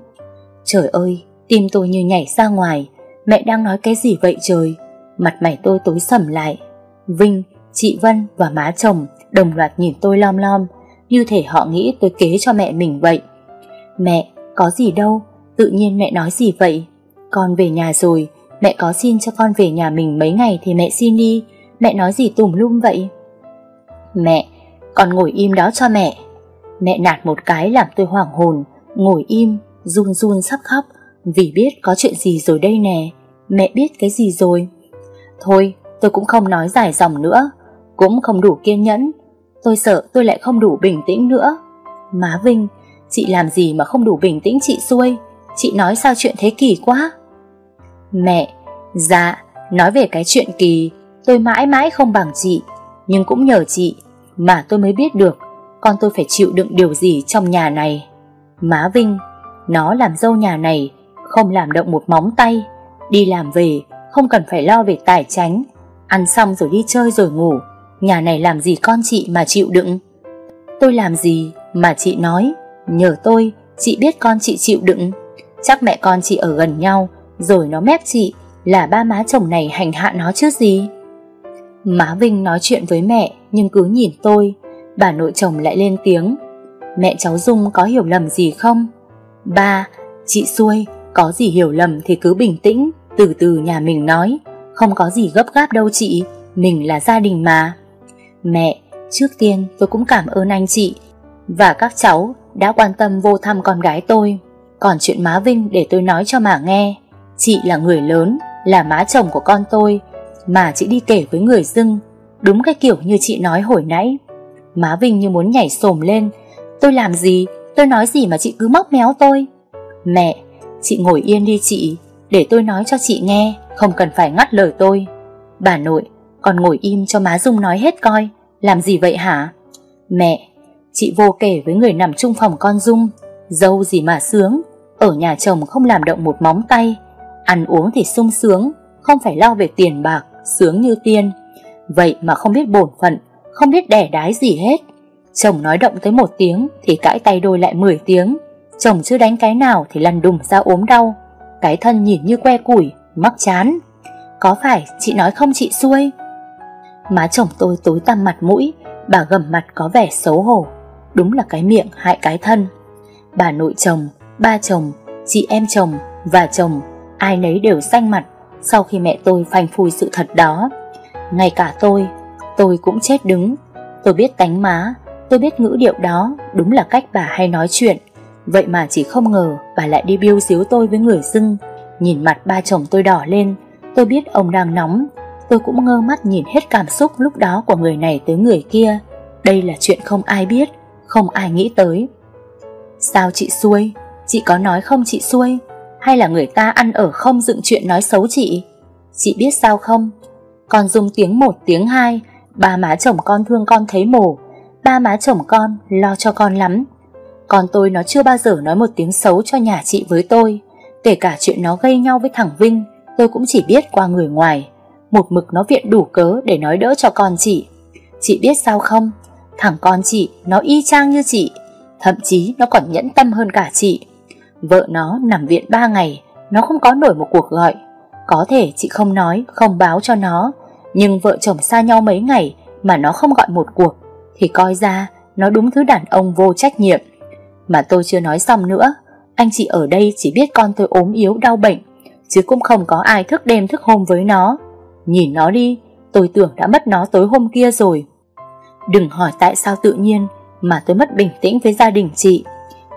Trời ơi, tim tôi như nhảy ra ngoài, mẹ đang nói cái gì vậy trời? Mặt mày tôi tối sầm lại. Vinh, chị Vân và má chồng đồng loạt nhìn tôi lom lom, như thể họ nghĩ tôi kế cho mẹ mình vậy. Mẹ, có gì đâu, tự nhiên mẹ nói gì vậy? Con về nhà rồi, mẹ có xin cho con về nhà mình mấy ngày thì mẹ xin đi, mẹ nói gì tùm lum vậy? Mẹ, con ngồi im đó cho mẹ. Mẹ nạt một cái làm tôi hoảng hồn, ngồi im, run run sắp khóc, vì biết có chuyện gì rồi đây nè. Mẹ biết cái gì rồi? Thôi, tôi cũng không nói dài dòng nữa, cũng không đủ kiên nhẫn. Tôi sợ tôi lại không đủ bình tĩnh nữa. Má Vinh, chị làm gì mà không đủ bình tĩnh chị xuôi? Chị nói sao chuyện thế kỳ quá? Mẹ, dạ, nói về cái chuyện kỳ, tôi mãi mãi không bằng chị, nhưng cũng nhờ chị mà tôi mới biết được con tôi phải chịu đựng điều gì trong nhà này. Má Vinh, nó làm dâu nhà này, không làm động một móng tay, đi làm về, không cần phải lo về tài tránh, ăn xong rồi đi chơi rồi ngủ, nhà này làm gì con chị mà chịu đựng. Tôi làm gì mà chị nói, nhờ tôi, chị biết con chị chịu đựng. Chắc mẹ con chị ở gần nhau, rồi nó mép chị là ba má chồng này hành hạ nó chứ gì. Má Vinh nói chuyện với mẹ nhưng cứ nhìn tôi, bà nội chồng lại lên tiếng. Mẹ cháu Dung có hiểu lầm gì không? Ba, chị xuôi, có gì hiểu lầm thì cứ bình tĩnh, từ từ nhà mình nói, không có gì gấp gáp đâu chị, mình là gia đình mà. Mẹ, trước tiên tôi cũng cảm ơn anh chị và các cháu đã quan tâm vô thăm con gái tôi. Còn chuyện má Vinh để tôi nói cho mà nghe. Chị là người lớn, là má chồng của con tôi, mà chị đi kể với người dưng, đúng cái kiểu như chị nói hồi nãy. Má Vinh như muốn nhảy xồm lên, tôi làm gì, tôi nói gì mà chị cứ móc méo tôi. Mẹ, chị ngồi yên đi chị, để tôi nói cho chị nghe, không cần phải ngắt lời tôi. Bà nội, còn ngồi im cho má Dung nói hết coi, làm gì vậy hả? Mẹ, chị vô kể với người nằm chung phòng con Dung, dâu gì mà sướng, Ở nhà chồng không làm động một móng tay Ăn uống thì sung sướng Không phải lo về tiền bạc Sướng như tiên. Vậy mà không biết bổn phận Không biết đẻ đái gì hết. Chồng nói động tới một tiếng Thì cãi tay đôi lại 10 tiếng. Chồng chưa đánh cái nào thì lăn đùng ra ốm đau. Cái thân nhìn như que củi Mắc chán. Có phải chị nói không chị xuôi? Má chồng tôi tối tăm mặt mũi Bà gầm mặt có vẻ xấu hổ. Đúng là cái miệng hại cái thân. Bà nội chồng, ba chồng, chị em chồng và chồng Ai nấy đều xanh mặt Sau khi mẹ tôi phanh phui sự thật đó. Ngay cả tôi Tôi cũng chết đứng. Tôi biết tánh má, Tôi biết ngữ điệu đó Đúng là cách bà hay nói chuyện. Vậy mà chỉ không ngờ bà lại đi biêu xíu tôi với người dưng Nhìn mặt ba chồng tôi đỏ lên, Tôi biết ông đang nóng. Tôi cũng ngơ mắt nhìn hết cảm xúc lúc đó của người này tới người kia. Đây là chuyện không ai biết, Không ai nghĩ tới. Sao chị xuôi? Chị có nói không chị xuôi? Hay là người ta ăn ở không dựng chuyện nói xấu chị? Chị biết sao không? Con dùng tiếng một, tiếng hai. Ba má chồng con thương con thấy mổ Ba má chồng con lo cho con lắm. Con tôi nó chưa bao giờ nói một tiếng xấu cho nhà chị với tôi. Kể cả chuyện nó gây nhau với thằng Vinh, Tôi cũng chỉ biết qua người ngoài. Một mực nó viện đủ cớ để nói đỡ cho con chị. Chị biết sao không? Thằng con chị nó y chang như chị. Thậm chí nó còn nhẫn tâm hơn cả chị. Vợ nó nằm viện 3 ngày Nó không có nổi một cuộc gọi. Có thể chị không nói, không báo cho nó. Nhưng vợ chồng xa nhau mấy ngày Mà nó không gọi một cuộc Thì coi ra nó đúng thứ đàn ông vô trách nhiệm. Mà tôi chưa nói xong nữa Anh chị ở đây chỉ biết con tôi ốm yếu đau bệnh Chứ cũng không có ai thức đêm thức hôm với nó. Nhìn nó đi Tôi tưởng đã mất nó tối hôm kia rồi. Đừng hỏi tại sao tự nhiên Mà tôi mất bình tĩnh với gia đình chị.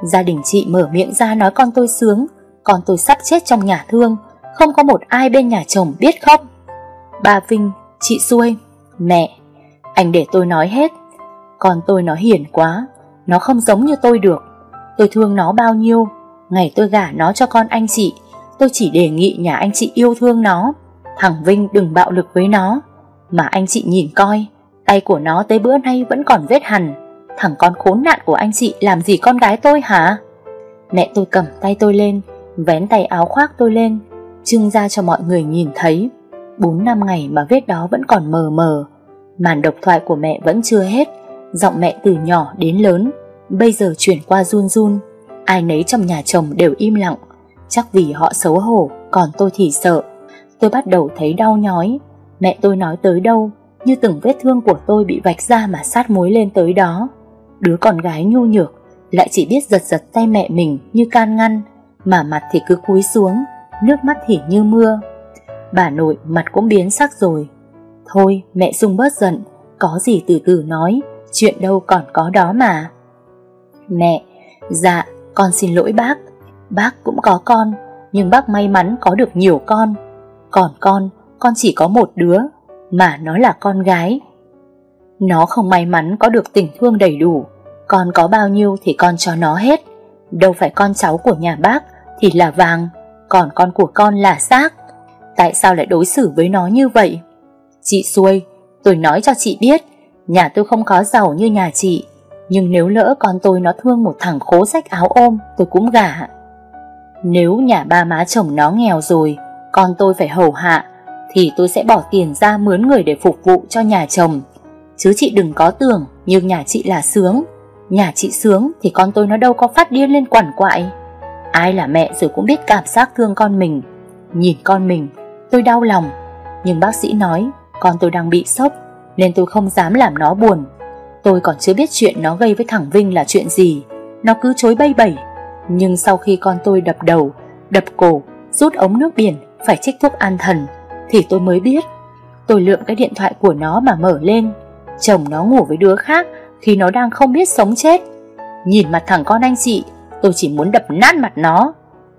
Gia đình chị mở miệng ra nói con tôi sướng Con tôi sắp chết trong nhà thương Không có một ai bên nhà chồng biết không Ba Vinh, chị xuôi Mẹ Anh để tôi nói hết. Con tôi nó hiền quá Nó không giống như tôi được. Tôi thương nó bao nhiêu Ngày tôi gả nó cho con anh chị Tôi chỉ đề nghị nhà anh chị yêu thương nó. Thằng Vinh đừng bạo lực với nó Mà anh chị nhìn coi Tay của nó tới bữa nay vẫn còn vết hằn. Thằng con khốn nạn của anh chị làm gì con gái tôi hả? Mẹ tôi cầm tay tôi lên, Vén tay áo khoác tôi lên, Trưng ra cho mọi người nhìn thấy. Bốn năm ngày mà vết đó vẫn còn mờ mờ. Màn độc thoại của mẹ vẫn chưa hết, Giọng mẹ từ nhỏ đến lớn. Bây giờ chuyển qua run run, Ai nấy trong nhà chồng đều im lặng. Chắc vì họ xấu hổ, Còn tôi thì sợ. Tôi bắt đầu thấy đau nhói. Mẹ tôi nói tới đâu, Như từng vết thương của tôi bị vạch ra mà sát muối lên tới đó. Đứa con gái nhu nhược Lại chỉ biết giật giật tay mẹ mình như can ngăn, Mà mặt thì cứ cúi xuống, Nước mắt thì như mưa. Bà nội mặt cũng biến sắc rồi. Thôi, mẹ sung bớt giận, Có gì từ từ nói, Chuyện đâu còn có đó mà. Mẹ Dạ con xin lỗi bác. Bác cũng có con, Nhưng bác may mắn có được nhiều con. Còn con Con chỉ có một đứa, Mà nó là con gái. Nó không may mắn có được tình thương đầy đủ. Con có bao nhiêu thì con cho nó hết. Đâu phải con cháu của nhà bác Thì là vàng, Còn con của con là xác. Tại sao lại đối xử với nó như vậy? Chị xuôi, Tôi nói cho chị biết, Nhà tôi không có giàu như nhà chị, Nhưng nếu lỡ con tôi nó thương một thằng khố sách áo ôm, Tôi cũng gả. Nếu nhà ba má chồng nó nghèo rồi, Con tôi phải hầu hạ, Thì tôi sẽ bỏ tiền ra mướn người để phục vụ cho nhà chồng. Chứ chị đừng có tưởng như nhà chị là sướng. Nhà chị sướng thì con tôi nó đâu có phát điên lên quằn quại. Ai là mẹ rồi cũng biết cảm giác thương con mình. Nhìn con mình, Tôi đau lòng. Nhưng bác sĩ nói, con tôi đang bị sốc, Nên tôi không dám làm nó buồn. Tôi còn chưa biết chuyện nó gây với thằng Vinh là chuyện gì. Nó cứ chối bay bẩy. Nhưng sau khi con tôi đập đầu, Đập cổ, Rút ống nước biển, Phải trích thuốc an thần, Thì tôi mới biết. Tôi lượm cái điện thoại của nó mà mở lên. Chồng nó ngủ với đứa khác khi nó đang không biết sống chết. Nhìn mặt thằng con anh chị, Tôi chỉ muốn đập nát mặt nó.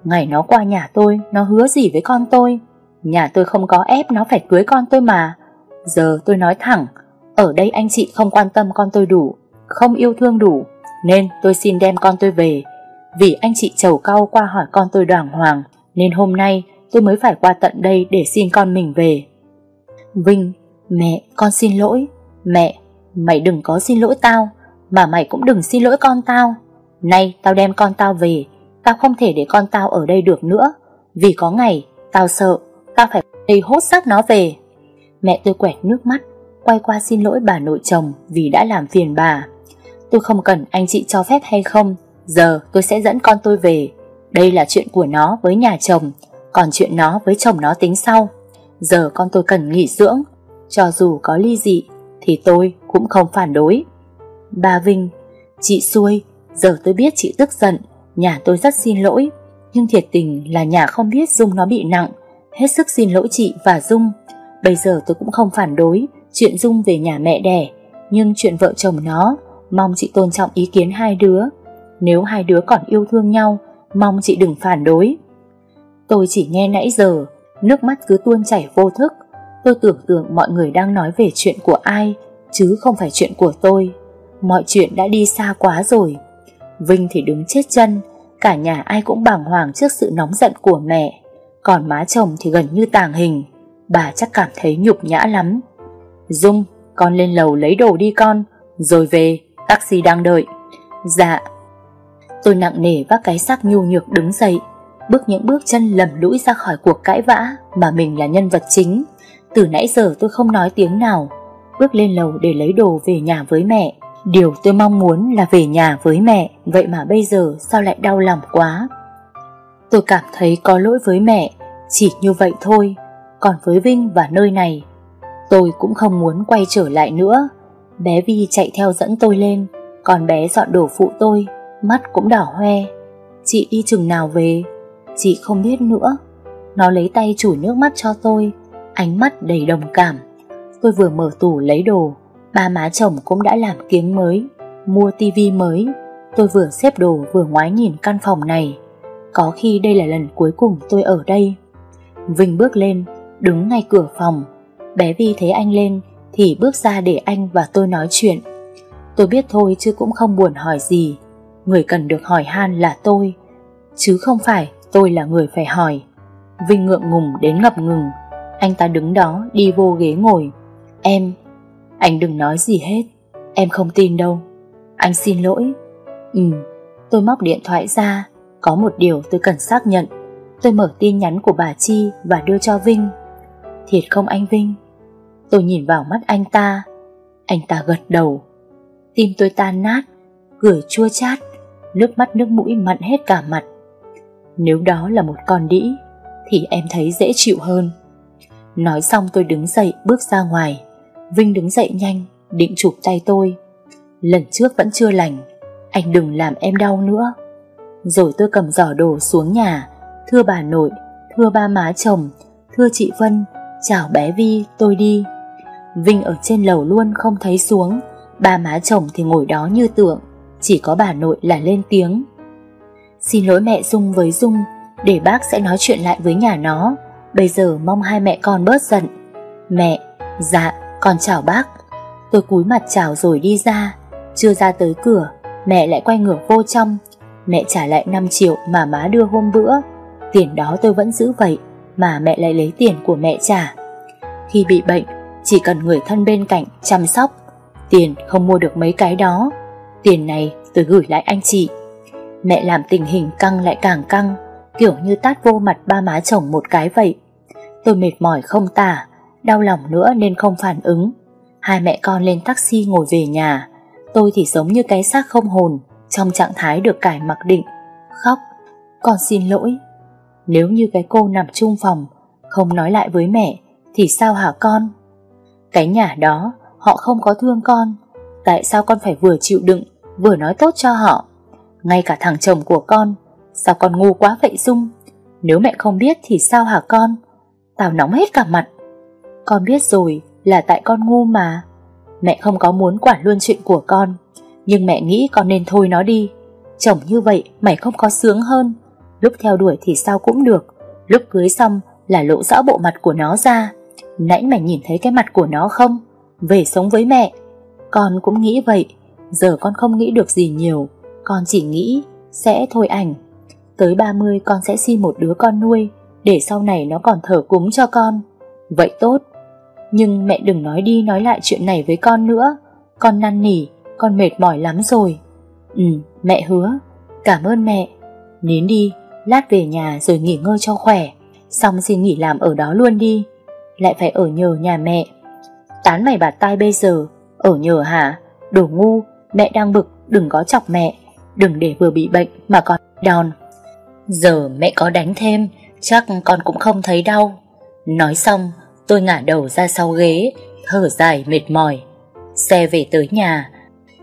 Ngày nó qua nhà tôi, Nó hứa gì với con tôi? Nhà tôi không có ép nó phải cưới con tôi mà. Giờ tôi nói thẳng, Ở đây anh chị không quan tâm con tôi đủ, Không yêu thương đủ, Nên tôi xin đem con tôi về. Vì anh chị chầu cau qua hỏi con tôi đoàn hoàng, Nên hôm nay tôi mới phải qua tận đây để xin con mình về. Vinh, Mẹ, con xin lỗi. Mẹ Mày đừng có xin lỗi tao, Mà mày cũng đừng xin lỗi con tao. Nay tao đem con tao về, Tao không thể để con tao ở đây được nữa. Vì có ngày, tao sợ, Tao phải đi hốt xác nó về. Mẹ tôi quẹt nước mắt, Quay qua xin lỗi bà nội chồng Vì đã làm phiền bà. Tôi không cần anh chị cho phép hay không, Giờ tôi sẽ dẫn con tôi về. Đây là chuyện của nó với nhà chồng, Còn chuyện nó với chồng nó tính sau. Giờ con tôi cần nghỉ dưỡng, Cho dù có ly dị thì tôi cũng không phản đối. Bà Vinh, Chị xuôi Giờ tôi biết chị tức giận, Nhà tôi rất xin lỗi. Nhưng thiệt tình là nhà không biết Dung nó bị nặng, Hết sức xin lỗi chị và Dung. Bây giờ tôi cũng không phản đối Chuyện Dung về nhà mẹ đẻ, Nhưng chuyện vợ chồng nó, Mong chị tôn trọng ý kiến hai đứa. Nếu hai đứa còn yêu thương nhau, Mong chị đừng phản đối. Tôi chỉ nghe nãy giờ, Nước mắt cứ tuôn chảy vô thức. Tôi tưởng tượng mọi người đang nói về chuyện của ai, Chứ không phải chuyện của tôi. Mọi chuyện đã đi xa quá rồi. Vinh thì đứng chết chân, Cả nhà ai cũng bàng hoàng trước sự nóng giận của mẹ. Còn má chồng thì gần như tàng hình. Bà chắc cảm thấy nhục nhã lắm. Dung, Con lên lầu lấy đồ đi con, Rồi về, Taxi đang đợi. Dạ. Tôi nặng nề vác cái xác nhu nhược đứng dậy, Bước những bước chân lầm lũi ra khỏi cuộc cãi vã Mà mình là nhân vật chính. Từ nãy giờ tôi không nói tiếng nào. Bước lên lầu để lấy đồ về nhà với mẹ. Điều tôi mong muốn là về nhà với mẹ. Vậy mà bây giờ sao lại đau lòng quá? Tôi cảm thấy có lỗi với mẹ. Chỉ như vậy thôi. Còn với Vinh và nơi này, Tôi cũng không muốn quay trở lại nữa. Bé Vi chạy theo dẫn tôi lên. Còn bé dọn đồ phụ tôi. Mắt cũng đỏ hoe. Chị đi chừng nào về? Chị không biết nữa. Nó lấy tay chủi nước mắt cho tôi. Ánh mắt đầy đồng cảm. Tôi vừa mở tủ lấy đồ, Ba má chồng cũng đã làm kiếng mới, Mua tivi mới. Tôi vừa xếp đồ vừa ngoái nhìn căn phòng này. Có khi đây là lần cuối cùng tôi ở đây. Vinh bước lên, Đứng ngay cửa phòng. Bé Vi thấy anh lên Thì bước ra để anh và tôi nói chuyện. Tôi biết thôi chứ cũng không buồn hỏi gì. Người cần được hỏi han là tôi, Chứ không phải tôi là người phải hỏi. Vinh ngượng ngùng đến ngập ngừng. Anh ta đứng đó, đi vô ghế ngồi. Em, anh đừng nói gì hết. Em không tin đâu. Anh xin lỗi. Ừ Tôi móc điện thoại ra. Có một điều tôi cần xác nhận. Tôi mở tin nhắn của bà Chi Và đưa cho Vinh. Thiệt không anh Vinh? Tôi nhìn vào mắt anh ta. Anh ta gật đầu. Tim tôi tan nát, Cười chua chát, Nước mắt nước mũi mặn hết cả mặt. Nếu đó là một con đĩ, Thì em thấy dễ chịu hơn. Nói xong tôi đứng dậy bước ra ngoài. Vinh đứng dậy nhanh, Định chụp tay tôi. Lần trước vẫn chưa lành, Anh đừng làm em đau nữa. Rồi tôi cầm giỏ đồ xuống nhà, Thưa bà nội, Thưa ba má chồng, Thưa chị Vân, Chào bé Vi, tôi đi. Vinh ở trên lầu luôn không thấy xuống, Ba má chồng thì ngồi đó như tượng, Chỉ có bà nội là lên tiếng. Xin lỗi mẹ Dung với Dung, Để bác sẽ nói chuyện lại với nhà nó. Bây giờ mong hai mẹ con bớt giận. Mẹ Dạ con chào bác. Tôi cúi mặt chào rồi đi ra. Chưa ra tới cửa, Mẹ lại quay ngược vô trong. Mẹ trả lại 5 triệu mà má đưa hôm bữa. Tiền đó tôi vẫn giữ vậy, Mà mẹ lại lấy tiền của mẹ trả. Khi bị bệnh, Chỉ cần người thân bên cạnh chăm sóc. Tiền không mua được mấy cái đó. Tiền này tôi gửi lại anh chị. Mẹ làm tình hình căng lại càng căng, Kiểu như tát vô mặt ba má chồng một cái vậy. Tôi mệt mỏi không tả, Đau lòng nữa nên không phản ứng. Hai mẹ con lên taxi ngồi về nhà. Tôi thì giống như cái xác không hồn, Trong trạng thái được cải mặc định. Khóc, Con xin lỗi. Nếu như cái cô nằm chung phòng, Không nói lại với mẹ, Thì sao hả con? Cái nhà đó, họ không có thương con. Tại sao con phải vừa chịu đựng, Vừa nói tốt cho họ? Ngay cả thằng chồng của con, Sao con ngu quá vậy Dung? Nếu mẹ không biết thì sao hả con? Tao nóng hết cả mặt. Con biết rồi là tại con ngu mà. Mẹ không có muốn quản luôn chuyện của con, Nhưng mẹ nghĩ con nên thôi nó đi. Chồng như vậy mày không có sướng hơn. Lúc theo đuổi thì sao cũng được. Lúc cưới xong là lộ rõ bộ mặt của nó ra. Nãy mày nhìn thấy cái mặt của nó không? Về sống với mẹ. Con cũng nghĩ vậy. Giờ con không nghĩ được gì nhiều. Con chỉ nghĩ sẽ thôi ảnh. Tới 30 con sẽ xin một đứa con nuôi. Để sau này nó còn thở cúng cho con Vậy tốt nhưng mẹ đừng nói đi nói lại chuyện này với con nữa Con năn nỉ Con mệt mỏi lắm rồi Ừ mẹ hứa Cảm ơn mẹ Nín đi, lát về nhà rồi nghỉ ngơi cho khỏe, xong xin nghỉ làm ở đó luôn đi. Lại phải ở nhờ nhà mẹ. Tán mày bạt tai bây giờ, ở nhờ hả? Đồ ngu, mẹ đang bực, đừng có chọc mẹ. Đừng để vừa bị bệnh mà còn đòn. Giờ mẹ có đánh thêm, chắc con cũng không thấy đau. Nói xong, tôi ngả đầu ra sau ghế, thở dài mệt mỏi. Xe về tới nhà,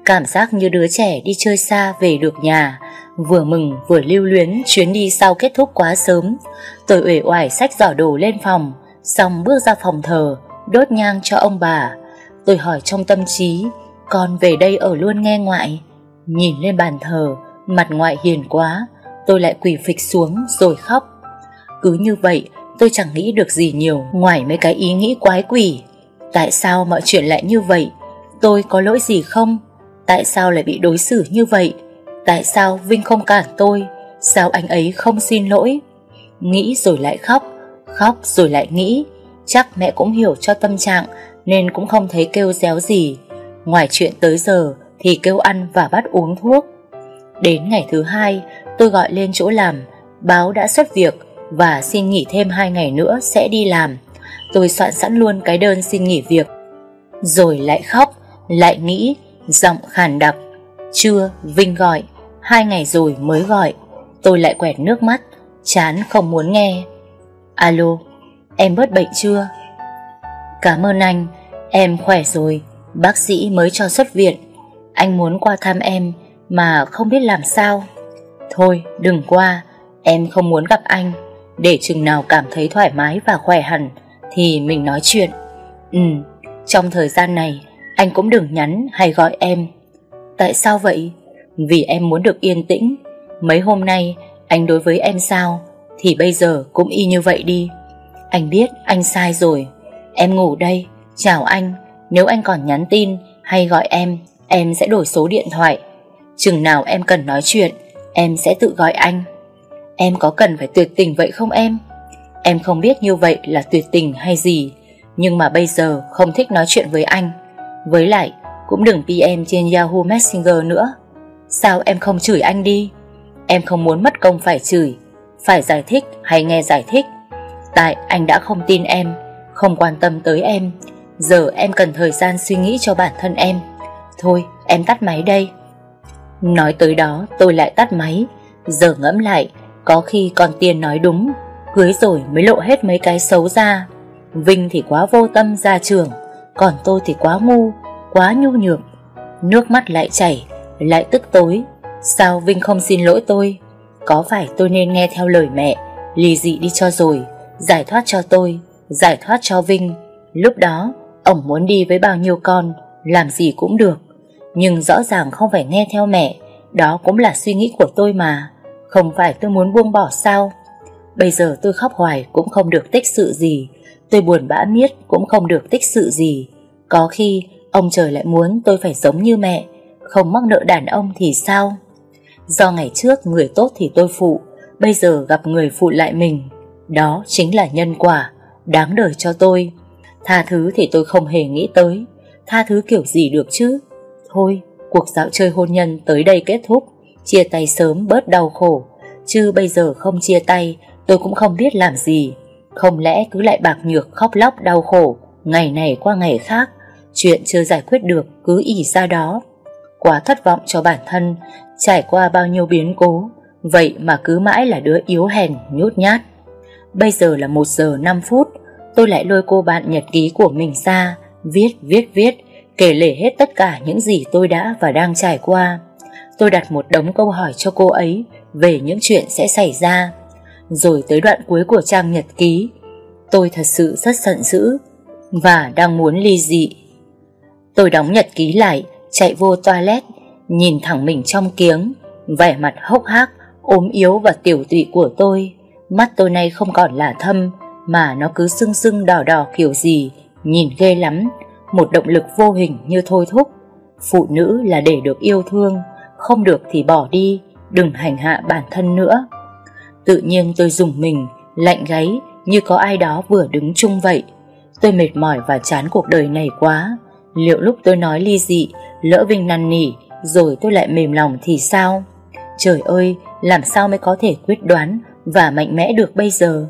cảm giác như đứa trẻ đi chơi xa về được nhà, vừa mừng vừa lưu luyến chuyến đi sau kết thúc quá sớm. Tôi uể oải xách giỏ đồ lên phòng, xong bước ra phòng thờ, đốt nhang cho ông bà. Tôi hỏi trong tâm trí, con về đây ở luôn nghe ngoại. Nhìn lên bàn thờ, mặt ngoại hiền quá, tôi lại quỳ phịch xuống rồi khóc. Cứ như vậy, tôi chẳng nghĩ được gì nhiều ngoài mấy cái ý nghĩ quái quỷ. Tại sao mọi chuyện lại như vậy? Tôi có lỗi gì không? Tại sao lại bị đối xử như vậy? Tại sao Vinh không cản tôi? Sao anh ấy không xin lỗi? Nghĩ rồi lại khóc, khóc rồi lại nghĩ. Chắc mẹ cũng hiểu cho tâm trạng nên cũng không thấy kêu réo gì. Ngoài chuyện tới giờ thì kêu ăn và bắt uống thuốc. Đến ngày thứ hai, tôi gọi lên chỗ làm, báo đã xuất việc và xin nghỉ thêm 2 ngày nữa sẽ đi làm. Tôi soạn sẵn luôn cái đơn xin nghỉ việc. Rồi lại khóc, lại nghĩ, giọng khàn đặc. Trưa, Vinh gọi, hai ngày rồi mới gọi. Tôi lại quẹt nước mắt, chán không muốn nghe. Alo, em bớt bệnh chưa? Cảm ơn anh, em khỏe rồi, bác sĩ mới cho xuất viện. Anh muốn qua thăm em mà không biết làm sao. Thôi, đừng qua, em không muốn gặp anh. Để chừng nào cảm thấy thoải mái và khỏe hẳn thì mình nói chuyện. Ừ, trong thời gian này anh cũng đừng nhắn hay gọi em. Tại sao vậy? Vì em muốn được yên tĩnh. Mấy hôm nay anh đối với em sao thì bây giờ cũng y như vậy đi. Anh biết anh sai rồi. Em ngủ đây. Chào anh. Nếu anh còn nhắn tin hay gọi em, em sẽ đổi số điện thoại. Chừng nào em cần nói chuyện, em sẽ tự gọi anh. Em có cần phải tuyệt tình vậy không em? Em không biết như vậy là tuyệt tình hay gì, Nhưng mà bây giờ không thích nói chuyện với anh. Với lại, Cũng đừng PM trên Yahoo Messenger nữa. Sao em không chửi anh đi? Em không muốn mất công phải chửi. Phải giải thích hay nghe giải thích? Tại anh đã không tin em, Không quan tâm tới em. Giờ em cần thời gian suy nghĩ cho bản thân em. Thôi, em tắt máy đây. Nói tới đó, tôi lại tắt máy. Giờ ngẫm lại có khi con tiên nói đúng, Cưới rồi mới lộ hết mấy cái xấu ra. Vinh thì quá vô tâm ra trường, Còn tôi thì quá ngu, Quá nhu nhược. Nước mắt lại chảy, Lại tức tối. Sao Vinh không xin lỗi tôi? Có phải tôi nên nghe theo lời mẹ, Lì dị đi cho rồi, Giải thoát cho tôi, Giải thoát cho Vinh? Lúc đó, Ông muốn đi với bao nhiêu con, Làm gì cũng được. Nhưng rõ ràng không phải nghe theo mẹ, Đó cũng là suy nghĩ của tôi mà. Không phải tôi muốn buông bỏ sao? Bây giờ tôi khóc hoài cũng không được tích sự gì. Tôi buồn bã miết cũng không được tích sự gì. Có khi, ông trời lại muốn tôi phải giống như mẹ. Không mắc nợ đàn ông thì sao? Do ngày trước người tốt thì tôi phụ, Bây giờ gặp người phụ lại mình. Đó chính là nhân quả, Đáng đời cho tôi. Tha thứ thì tôi không hề nghĩ tới. Tha thứ kiểu gì được chứ? Thôi, cuộc dạo chơi hôn nhân tới đây kết thúc. Chia tay sớm bớt đau khổ. Chứ bây giờ không chia tay, Tôi cũng không biết làm gì. Không lẽ cứ lại bạc nhược, khóc lóc, đau khổ, Ngày này qua ngày khác, Chuyện chưa giải quyết được cứ ỉ ra đó. Quá thất vọng cho bản thân, Trải qua bao nhiêu biến cố, Vậy mà cứ mãi là đứa yếu hèn, nhút nhát. Bây giờ là 1 giờ 5 phút, Tôi lại lôi cô bạn nhật ký của mình ra, Viết viết viết, Kể lể hết tất cả những gì tôi đã và đang trải qua. Tôi đặt một đống câu hỏi cho cô ấy Về những chuyện sẽ xảy ra. Rồi tới đoạn cuối của trang nhật ký, Tôi thật sự rất giận dữ Và đang muốn ly dị. Tôi đóng nhật ký lại, Chạy vô toilet, Nhìn thẳng mình trong kiếng, Vẻ mặt hốc hác, ốm yếu và tiểu tụy của tôi. Mắt tôi nay không còn là thâm, Mà nó cứ sưng sưng đỏ đỏ kiểu gì, Nhìn ghê lắm. Một động lực vô hình như thôi thúc. Phụ nữ là để được yêu thương. Không được thì bỏ đi Đừng hành hạ bản thân nữa Tự nhiên tôi dùng mình, lạnh gáy như có ai đó vừa đứng chung vậy. Tôi mệt mỏi và chán cuộc đời này quá. Liệu lúc tôi nói ly dị, lỡ Vinh năn nỉ, rồi tôi lại mềm lòng thì sao? Trời ơi, làm sao mới có thể quyết đoán và mạnh mẽ được bây giờ.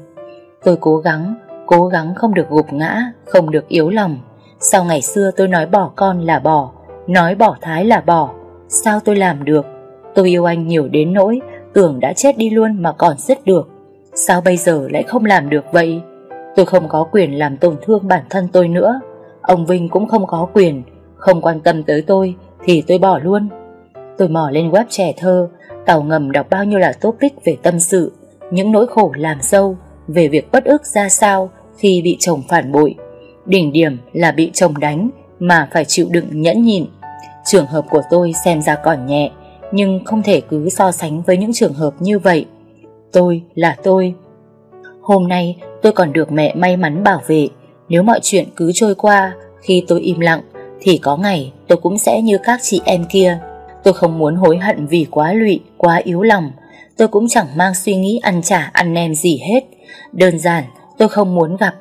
Tôi cố gắng, cố gắng không được gục ngã, không được yếu lòng. Sao ngày xưa tôi nói bỏ con là bỏ, nói bỏ thái là bỏ, sao tôi làm được? Tôi yêu anh nhiều đến nỗi tưởng đã chết đi luôn mà còn dứt được. Sao bây giờ lại không làm được vậy? Tôi không có quyền làm tổn thương bản thân tôi nữa. Ông Vinh cũng không có quyền, không quan tâm tới tôi thì tôi bỏ luôn. Tôi mò lên web trẻ thơ, tàu ngầm đọc bao nhiêu là topic về tâm sự, những nỗi khổ làm sâu, về việc bất ức ra sao khi bị chồng phản bội. Đỉnh điểm là bị chồng đánh mà phải chịu đựng nhẫn nhịn. Trường hợp của tôi xem ra còn nhẹ, nhưng không thể cứ so sánh với những trường hợp như vậy. Tôi là tôi. Hôm nay tôi còn được mẹ may mắn bảo vệ, nếu mọi chuyện cứ trôi qua khi tôi im lặng thì có ngày tôi cũng sẽ như các chị em kia. Tôi không muốn hối hận vì quá lụy, quá yếu lòng. Tôi cũng chẳng mang suy nghĩ ăn trả ăn nem gì hết. Đơn giản tôi không muốn gặp,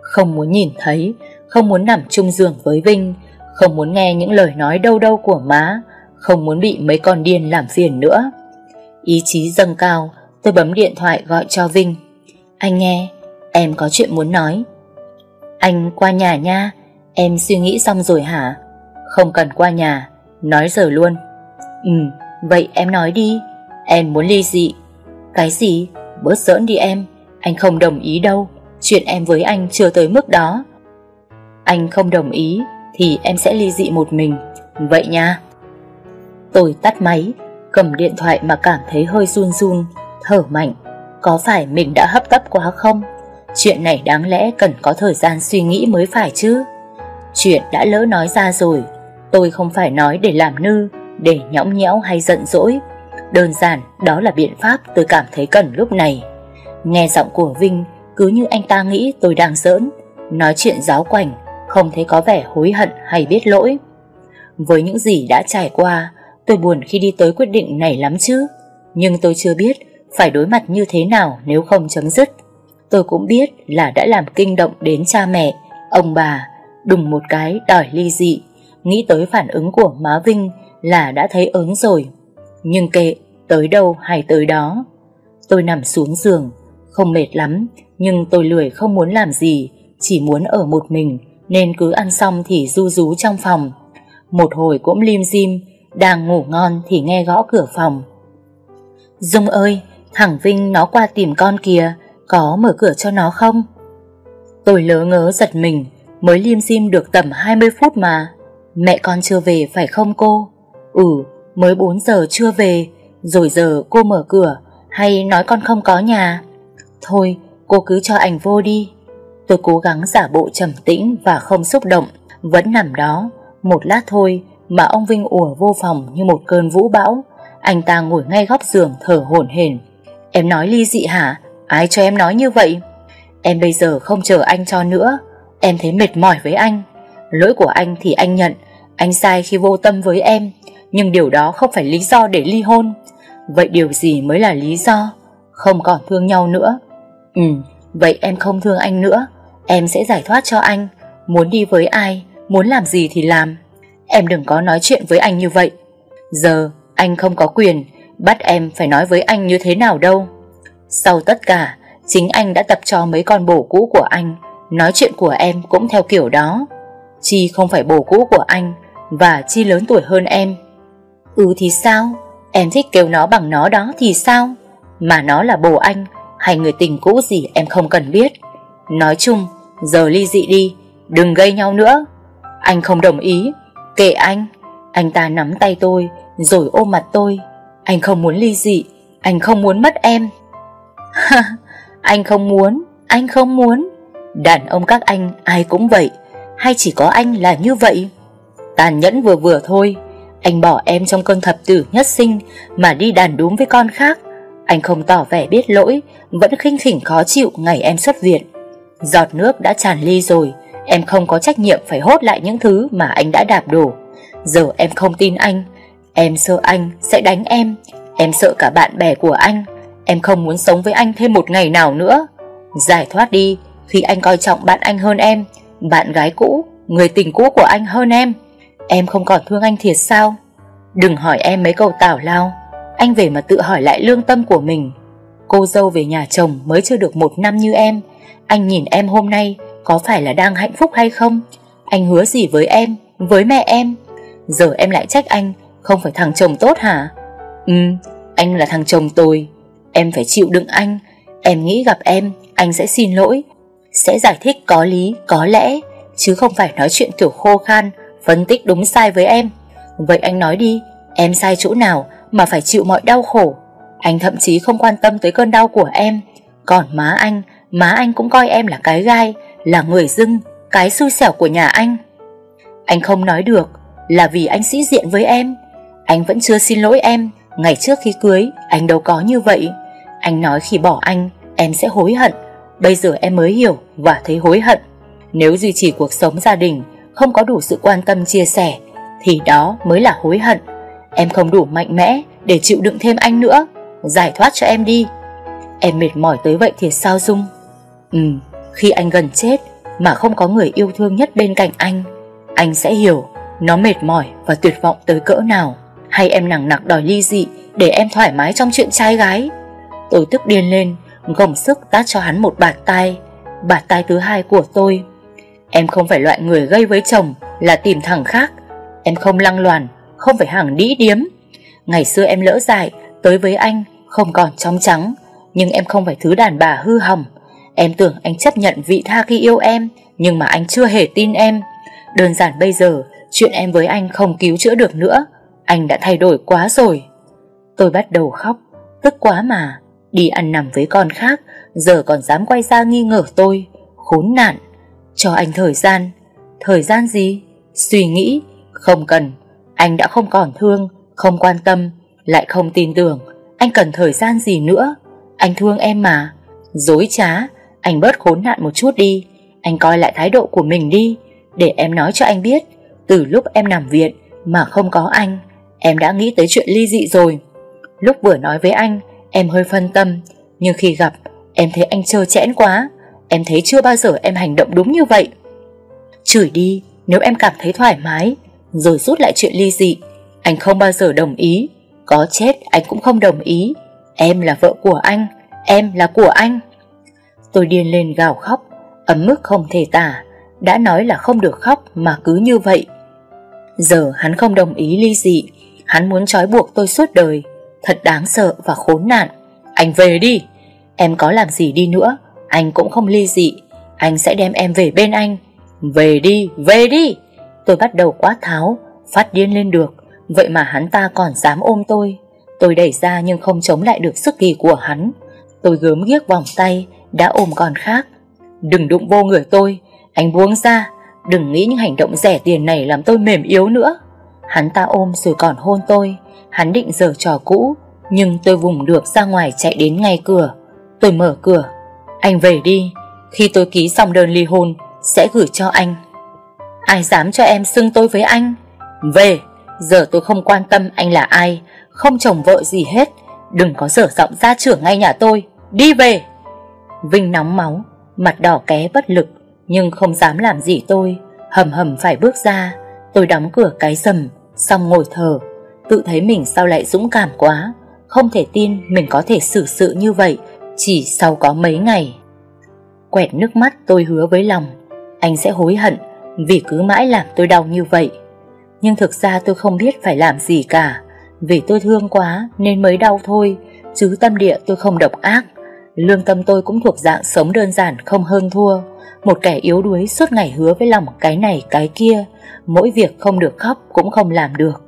không muốn nhìn thấy, không muốn nằm chung giường với Vinh, không muốn nghe những lời nói đâu đâu của má, không muốn bị mấy con điên làm phiền nữa. Ý chí dâng cao, tôi bấm điện thoại gọi cho Vinh. Anh nghe, em có chuyện muốn nói. Anh qua nhà nha, em suy nghĩ xong rồi hả? Không cần qua nhà, nói giờ luôn. Ừ, vậy em nói đi, em muốn ly dị. Cái gì? Bớt giỡn đi em, anh không đồng ý đâu, chuyện em với anh chưa tới mức đó. Anh không đồng ý thì em sẽ ly dị một mình, vậy nha. Tôi tắt máy, cầm điện thoại mà cảm thấy hơi run run, thở mạnh. Có phải mình đã hấp tấp quá không? Chuyện này đáng lẽ cần có thời gian suy nghĩ mới phải chứ. Chuyện đã lỡ nói ra rồi, tôi không phải nói để làm nư, để nhõng nhẽo hay giận dỗi. Đơn giản, đó là biện pháp tôi cảm thấy cần lúc này. Nghe giọng của Vinh, cứ như anh ta nghĩ tôi đang giỡn, nói chuyện giáo quảnh, không thấy có vẻ hối hận hay biết lỗi. Với những gì đã trải qua, tôi buồn khi đi tới quyết định này lắm chứ. Nhưng tôi chưa biết phải đối mặt như thế nào nếu không chấm dứt. Tôi cũng biết là đã làm kinh động đến cha mẹ, ông bà, đùng một cái đòi ly dị. Nghĩ tới phản ứng của má Vinh là đã thấy ớn rồi. Nhưng kệ, tới đâu hay tới đó. Tôi nằm xuống giường, không mệt lắm, nhưng tôi lười không muốn làm gì, chỉ muốn ở một mình, nên cứ ăn xong thì du rú trong phòng. Một hồi cũng lim dim, đang ngủ ngon thì nghe gõ cửa phòng. Dung ơi, thằng Vinh nó qua tìm con kìa, có mở cửa cho nó không? Tôi lỡ ngớ giật mình, mới lim dim được tầm 20 phút mà. Mẹ con chưa về phải không cô? Ừ, mới 4 giờ chưa về, rồi giờ cô mở cửa, hay nói con không có nhà? Thôi, cô cứ cho ảnh vô đi. Tôi cố gắng giả bộ trầm tĩnh và không xúc động, vẫn nằm đó. Một lát thôi mà ông Vinh ùa vô phòng như một cơn vũ bão. Anh ta ngồi ngay góc giường thở hổn hển. Em nói ly dị hả? Ai cho em nói như vậy? Em bây giờ không chờ anh cho nữa. Em thấy mệt mỏi với anh. Lỗi của anh thì anh nhận. Anh sai khi vô tâm với em. Nhưng điều đó không phải lý do để ly hôn. Vậy điều gì mới là lý do? Không còn thương nhau nữa. Ừ, vậy em không thương anh nữa. Em sẽ giải thoát cho anh. Muốn đi với ai, muốn làm gì thì làm. Em đừng có nói chuyện với anh như vậy. Giờ anh không có quyền bắt em phải nói với anh như thế nào đâu. Sau tất cả, chính anh đã tập cho mấy con bổ cũ của anh nói chuyện của em cũng theo kiểu đó. Chi không phải bổ cũ của anh và Chi lớn tuổi hơn em. Ừ thì sao? Em thích kêu nó bằng nó đó thì sao? Mà nó là bồ anh hay người tình cũ gì em không cần biết. Nói chung, giờ ly dị đi, đừng gây nhau nữa. Anh không đồng ý, kệ anh. Anh ta nắm tay tôi rồi ôm mặt tôi. Anh không muốn ly dị, anh không muốn mất em. anh không muốn, anh không muốn. Đàn ông các anh ai cũng vậy, hay chỉ có anh là như vậy? Tàn nhẫn vừa vừa thôi, anh bỏ em trong cơn thập tử nhất sinh mà đi đàn đúng với con khác. Anh không tỏ vẻ biết lỗi, vẫn khinh khỉnh khó chịu ngày em xuất viện. Giọt nước đã tràn ly rồi, em không có trách nhiệm phải hốt lại những thứ mà anh đã đạp đổ. Giờ em không tin anh, em sợ anh sẽ đánh em, em sợ cả bạn bè của anh, em không muốn sống với anh thêm một ngày nào nữa. Giải thoát đi, khi anh coi trọng bạn anh hơn em, bạn gái cũ, người tình cũ của anh hơn em. Em không còn thương anh thiệt sao? Đừng hỏi em mấy câu tảo lao, anh về mà tự hỏi lại lương tâm của mình. Cô dâu về nhà chồng mới chưa được một năm như em. Anh nhìn em hôm nay Có phải là đang hạnh phúc hay không? Anh hứa gì với em, Với mẹ em? Giờ em lại trách anh, Không phải thằng chồng tốt hả? Ừ anh là thằng chồng tôi Em phải chịu đựng anh. Em nghĩ gặp em, Anh sẽ xin lỗi. Sẽ giải thích có lý, có lẽ, Chứ không phải nói chuyện kiểu khô khan, Phân tích đúng sai với em. Vậy anh nói đi, Em sai chỗ nào mà phải chịu mọi đau khổ. Anh thậm chí không quan tâm tới cơn đau của em. Còn má anh Má anh cũng coi em là cái gai, Là người dưng, Cái xui xẻo của nhà anh. Anh không nói được Là vì anh sĩ diện với em. Anh vẫn chưa xin lỗi em. Ngày trước khi cưới, anh đâu có như vậy. Anh nói khi bỏ anh, Em sẽ hối hận. Bây giờ em mới hiểu và thấy hối hận. Nếu duy trì cuộc sống gia đình, Không có đủ sự quan tâm chia sẻ, Thì đó mới là hối hận. Em không đủ mạnh mẽ để chịu đựng thêm anh nữa. Giải thoát cho em đi. Em mệt mỏi tới vậy thì sao Dung? Ừ Khi anh gần chết Mà không có người yêu thương nhất bên cạnh anh Anh sẽ hiểu Nó mệt mỏi và tuyệt vọng tới cỡ nào. Hay em nặng nặc đòi ly dị Để em thoải mái trong chuyện trai gái? Tôi tức điên lên, Gồng sức tát cho hắn một bạt tay Bạt tay thứ hai của tôi. Em không phải loại người gây với chồng Là tìm thằng khác. Em không lăng loàn không phải hàng đĩ điếm. Ngày xưa em lỡ dại, Tới với anh không còn trong trắng Nhưng em không phải thứ đàn bà hư hỏng. Em tưởng anh chấp nhận vị tha khi yêu em, Nhưng mà anh chưa hề tin em. Đơn giản bây giờ, Chuyện em với anh không cứu chữa được nữa, Anh đã thay đổi quá rồi. Tôi bắt đầu khóc, Tức quá mà, Đi ăn nằm với con khác, Giờ còn dám quay ra nghi ngờ tôi, Khốn nạn. Cho anh thời gian. Thời gian gì? Suy nghĩ, Không cần. Anh đã không còn thương, Không quan tâm, Lại không tin tưởng. Anh cần thời gian gì nữa? Anh thương em mà. Dối trá, Anh bớt khốn nạn một chút đi. Anh coi lại thái độ của mình đi, Để em nói cho anh biết. Từ lúc em nằm viện Mà không có anh, Em đã nghĩ tới chuyện ly dị rồi. Lúc vừa nói với anh, Em hơi phân tâm, Nhưng khi gặp, em thấy anh trơ chẽn quá. Em thấy chưa bao giờ em hành động đúng như vậy. Chửi đi, Nếu em cảm thấy thoải mái rồi rút lại chuyện ly dị. Anh không bao giờ đồng ý. Có chết anh cũng không đồng ý. Em là vợ của anh. Em là của anh. Tôi điên lên gào khóc. Ấm mức không thể tả. Đã nói là không được khóc mà cứ như vậy. Giờ hắn không đồng ý ly dị. Hắn muốn trói buộc tôi suốt đời. Thật đáng sợ và khốn nạn. Anh về đi. Em có làm gì đi nữa Anh cũng không ly dị. Anh sẽ đem em về bên anh. Về đi, về đi. Tôi bắt đầu quát tháo, Phát điên lên được. Vậy mà hắn ta còn dám ôm tôi. Tôi đẩy ra nhưng không chống lại được sức kỳ của hắn. Tôi gớm ghiếc vòng tay, Đã ôm con khác. Đừng đụng vô người tôi. Anh buông ra. Đừng nghĩ những hành động rẻ tiền này làm tôi mềm yếu nữa. Hắn ta ôm rồi còn hôn tôi. Hắn định giở trò cũ, Nhưng tôi vùng được ra ngoài chạy đến ngay cửa. Tôi mở cửa. Anh về đi. Khi tôi ký xong đơn ly hôn, Sẽ gửi cho anh. Ai dám cho em xưng tôi với anh? Về, Giờ tôi không quan tâm anh là ai, Không chồng vợ gì hết. Đừng có dở giọng ra trưởng ngay nhà tôi. Đi về! Vinh nóng máu, Mặt đỏ ké bất lực, Nhưng không dám làm gì tôi. Hầm hầm phải bước ra, Tôi đóng cửa cái sầm, Xong ngồi thở Tự thấy mình sao lại dũng cảm quá. Không thể tin mình có thể xử sự như vậy, Chỉ sau có mấy ngày. Quẹt nước mắt tôi hứa với lòng, Anh sẽ hối hận. Vì cứ mãi làm tôi đau như vậy. Nhưng thực ra tôi không biết phải làm gì cả. Vì tôi thương quá Nên mới đau thôi, Chứ tâm địa tôi không độc ác. Lương tâm tôi cũng thuộc dạng sống đơn giản, không hơn thua. Một kẻ yếu đuối suốt ngày hứa với lòng cái này, cái kia. Mỗi việc không được khóc cũng không làm được.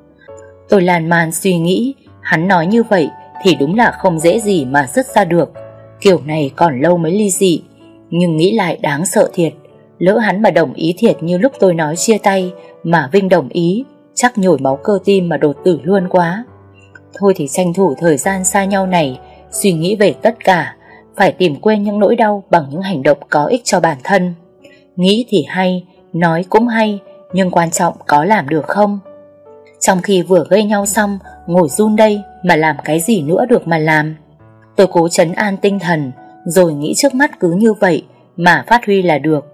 Tôi lan man suy nghĩ, Hắn nói như vậy thì đúng là không dễ gì mà dứt ra được. Kiểu này còn lâu mới ly dị, Nhưng nghĩ lại đáng sợ thiệt. Lỡ hắn mà đồng ý thiệt như lúc tôi nói chia tay, Mà Vinh đồng ý, Chắc nhồi máu cơ tim mà đột tử luôn quá. Thôi thì tranh thủ thời gian xa nhau này, Suy nghĩ về tất cả, Phải tìm quên những nỗi đau Bằng những hành động có ích cho bản thân. Nghĩ thì hay, Nói cũng hay, Nhưng quan trọng có làm được không? Trong khi vừa gây nhau xong, Ngồi run đây mà làm cái gì nữa được mà làm? Tôi cố chấn an tinh thần, Rồi nghĩ trước mắt cứ như vậy Mà phát huy là được.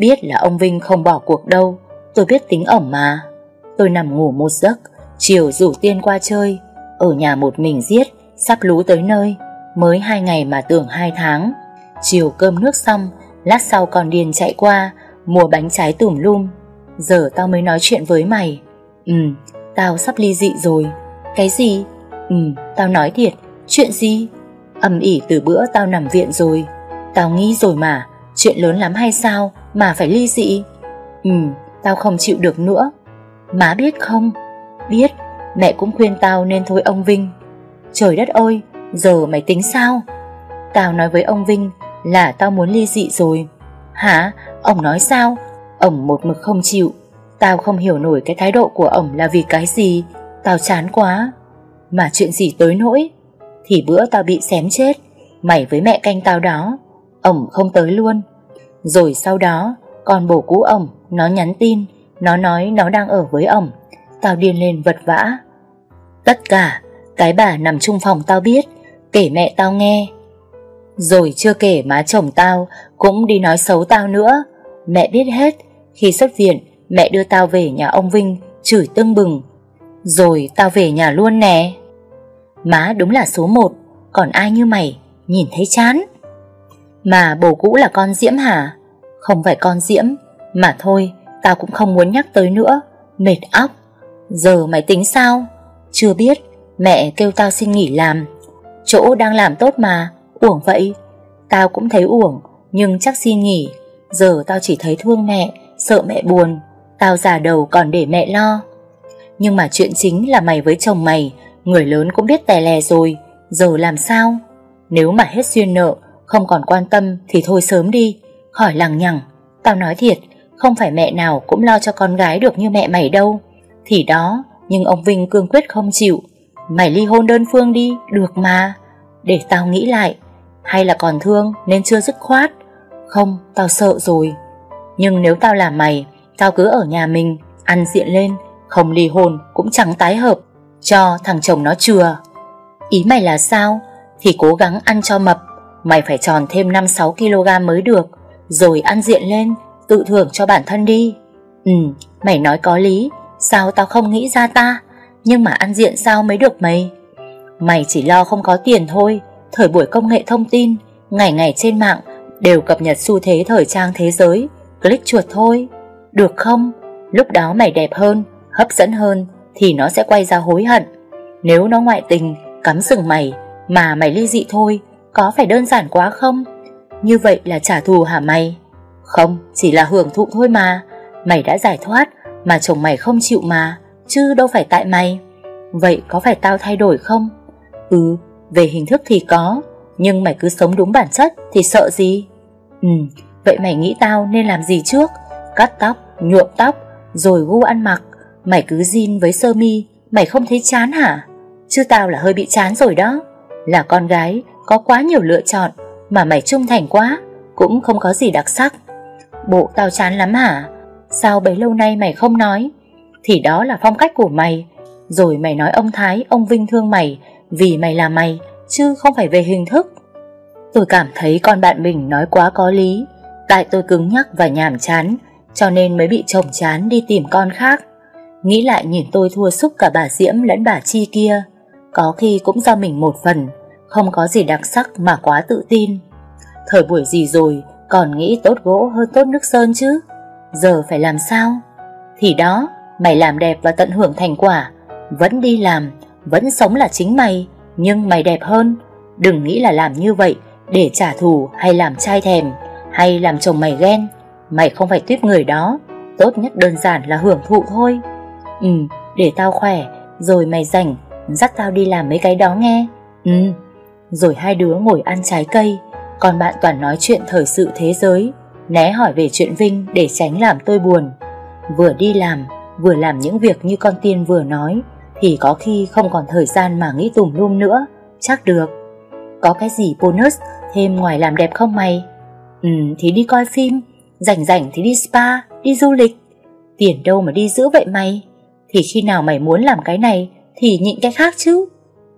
Biết là ông Vinh không bỏ cuộc đâu. Tôi biết tính ổng mà. Tôi nằm ngủ một giấc Chiều rủ tiên qua chơi. Ở nhà một mình giết Sắp lú tới nơi. Mới hai ngày mà tưởng hai tháng. Chiều cơm nước xong Lát sau còn điền chạy qua Mua bánh trái tùm lum. Giờ tao mới nói chuyện với mày. Ừ, tao sắp ly dị rồi. Cái gì? Ừ, tao nói thiệt. Chuyện gì? Âm ỉ từ bữa tao nằm viện rồi. Tao nghĩ rồi mà. Chuyện lớn lắm hay sao? Mà phải ly dị. Ừ, tao không chịu được nữa. Má biết không? Biết, mẹ cũng khuyên tao nên thôi ông Vinh. Trời đất ơi, giờ mày tính sao? Tao nói với ông Vinh là tao muốn ly dị rồi. Hả? Ông nói sao? Ông một mực không chịu. Tao không hiểu nổi cái thái độ của ông là vì cái gì. Tao chán quá. Mà chuyện gì tới nỗi? Thì bữa tao bị xém chết. Mày với mẹ canh tao đó. Ông không tới luôn. Rồi sau đó, Con bồ cũ ổng Nó nhắn tin, Nó nói nó đang ở với ổng Tao điên lên vật vã. Tất cả, Cái bà nằm chung phòng tao biết, Kể mẹ tao nghe. Rồi chưa kể má chồng tao Cũng đi nói xấu tao nữa. Mẹ biết hết, Khi xuất viện, Mẹ đưa tao về nhà ông Vinh, Chửi tưng bừng. Rồi tao về nhà luôn nè. Má đúng là số một, Còn ai như mày, Nhìn thấy chán. Mà bồ cũ là con Diễm hả? Không phải con Diễm. Mà thôi, tao cũng không muốn nhắc tới nữa. Mệt óc. Giờ mày tính sao? Chưa biết. Mẹ kêu tao xin nghỉ làm. Chỗ đang làm tốt mà. Uổng vậy. Tao cũng thấy uổng, Nhưng chắc xin nghỉ. Giờ tao chỉ thấy thương mẹ, Sợ mẹ buồn. Tao già đầu còn để mẹ lo. Nhưng mà chuyện chính là mày với chồng mày. Người lớn cũng biết tè lè rồi. Giờ làm sao? Nếu mà hết duyên nợ không còn quan tâm thì thôi sớm đi. Khỏi lằng nhằng, Tao nói thiệt, Không phải mẹ nào cũng lo cho con gái được như mẹ mày đâu. Thì đó, Nhưng ông Vinh cương quyết không chịu. Mày ly hôn đơn phương đi, Được mà. Để tao nghĩ lại, Hay là còn thương nên chưa dứt khoát. Không, tao sợ rồi. Nhưng nếu tao là mày, Tao cứ ở nhà mình, Ăn diện lên, Không ly hôn cũng chẳng tái hợp. Cho thằng chồng nó chừa. Ý mày là sao? Thì cố gắng ăn cho mập Mày phải tròn thêm 5-6kg mới được Rồi ăn diện lên Tự thưởng cho bản thân đi Ừ mày nói có lý Sao tao không nghĩ ra ta Nhưng mà ăn diện sao mới được mày Mày chỉ lo không có tiền thôi Thời buổi công nghệ thông tin Ngày ngày trên mạng Đều cập nhật xu thế thời trang thế giới Click chuột thôi được không? Lúc đó mày đẹp hơn, hấp dẫn hơn thì nó sẽ quay ra hối hận. Nếu nó ngoại tình, cắm sừng mày mà mày ly dị thôi, có phải đơn giản quá không? Như vậy là trả thù hả mày? Không, chỉ là hưởng thụ thôi mà. Mày đã giải thoát mà chồng mày không chịu mà, chứ đâu phải tại mày. Vậy có phải tao thay đổi không? Ừ, về hình thức thì có, nhưng mày cứ sống đúng bản chất thì sợ gì? Ừ, vậy mày nghĩ tao nên làm gì trước? Cắt tóc, nhuộm tóc Rồi gu ăn mặc Mày cứ zin với sơ mi Mày không thấy chán hả Chứ tao là hơi bị chán rồi đó Là con gái có quá nhiều lựa chọn Mà mày trung thành quá Cũng không có gì đặc sắc. Bộ tao chán lắm hả? Sao bấy lâu nay mày không nói? Thì đó là phong cách của mày. Rồi mày nói ông Thái, ông Vinh thương mày Vì mày là mày Chứ không phải về hình thức. Tôi cảm thấy con bạn mình nói quá có lý. Tại tôi cứng nhắc và nhàm chán cho nên mới bị chồng chán đi tìm con khác. Nghĩ lại nhìn tôi thua xúc cả bà Diễm lẫn bà Chi kia, có khi cũng do mình một phần, không có gì đặc sắc mà quá tự tin. Thời buổi gì rồi, còn nghĩ tốt gỗ hơn tốt nước sơn chứ, giờ phải làm sao? Thì đó, mày làm đẹp và tận hưởng thành quả, vẫn đi làm, vẫn sống là chính mày, nhưng mày đẹp hơn. Đừng nghĩ là làm như vậy để trả thù hay làm trai thèm, hay làm chồng mày ghen. Mày không phải tuyếp người đó Tốt nhất đơn giản là hưởng thụ thôi Ừ để tao khỏe Rồi mày rảnh Dắt tao đi làm mấy cái đó nghe Ừ rồi hai đứa ngồi ăn trái cây. Còn bạn toàn nói chuyện thời sự thế giới. Né hỏi về chuyện Vinh Để tránh làm tôi buồn. Vừa đi làm Vừa làm những việc như con tiên vừa nói Thì có khi không còn thời gian mà nghĩ tùm lum nữa. Chắc được. Có cái gì bonus? Thêm ngoài làm đẹp không mày? Ừ thì đi coi phim. Rảnh rảnh thì đi spa, đi du lịch. Tiền đâu mà đi giữ vậy mày? Thì khi nào mày muốn làm cái này Thì nhịn cái khác chứ.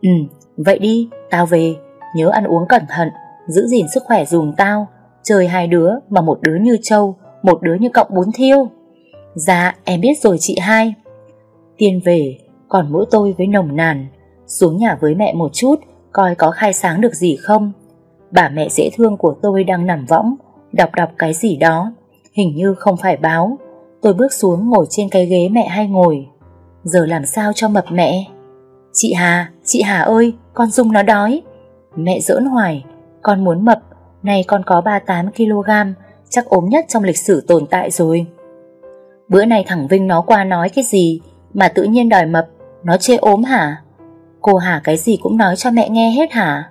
Ừ, vậy đi, tao về Nhớ ăn uống cẩn thận Giữ gìn sức khỏe dùm tao Chơi hai đứa mà một đứa như trâu Một đứa như cọng bún thiêu Dạ em biết rồi chị hai Tiên về Còn mỗi tôi với nồng nàn xuống nhà với mẹ một chút, coi có khai sáng được gì không. Bà mẹ dễ thương của tôi đang nằm võng, đọc đọc cái gì đó, hình như không phải báo. Tôi bước xuống ngồi trên cái ghế mẹ hay ngồi. Giờ làm sao cho mập mẹ? Chị Hà, chị Hà ơi, con Dung nó đói. Mẹ giỡn hoài, con muốn mập, nay con có 38kg, chắc ốm nhất trong lịch sử tồn tại rồi. Bữa nay thằng Vinh nó qua nói cái gì mà tự nhiên đòi mập, nó chê ốm hả? Cô Hà cái gì cũng nói cho mẹ nghe hết hả?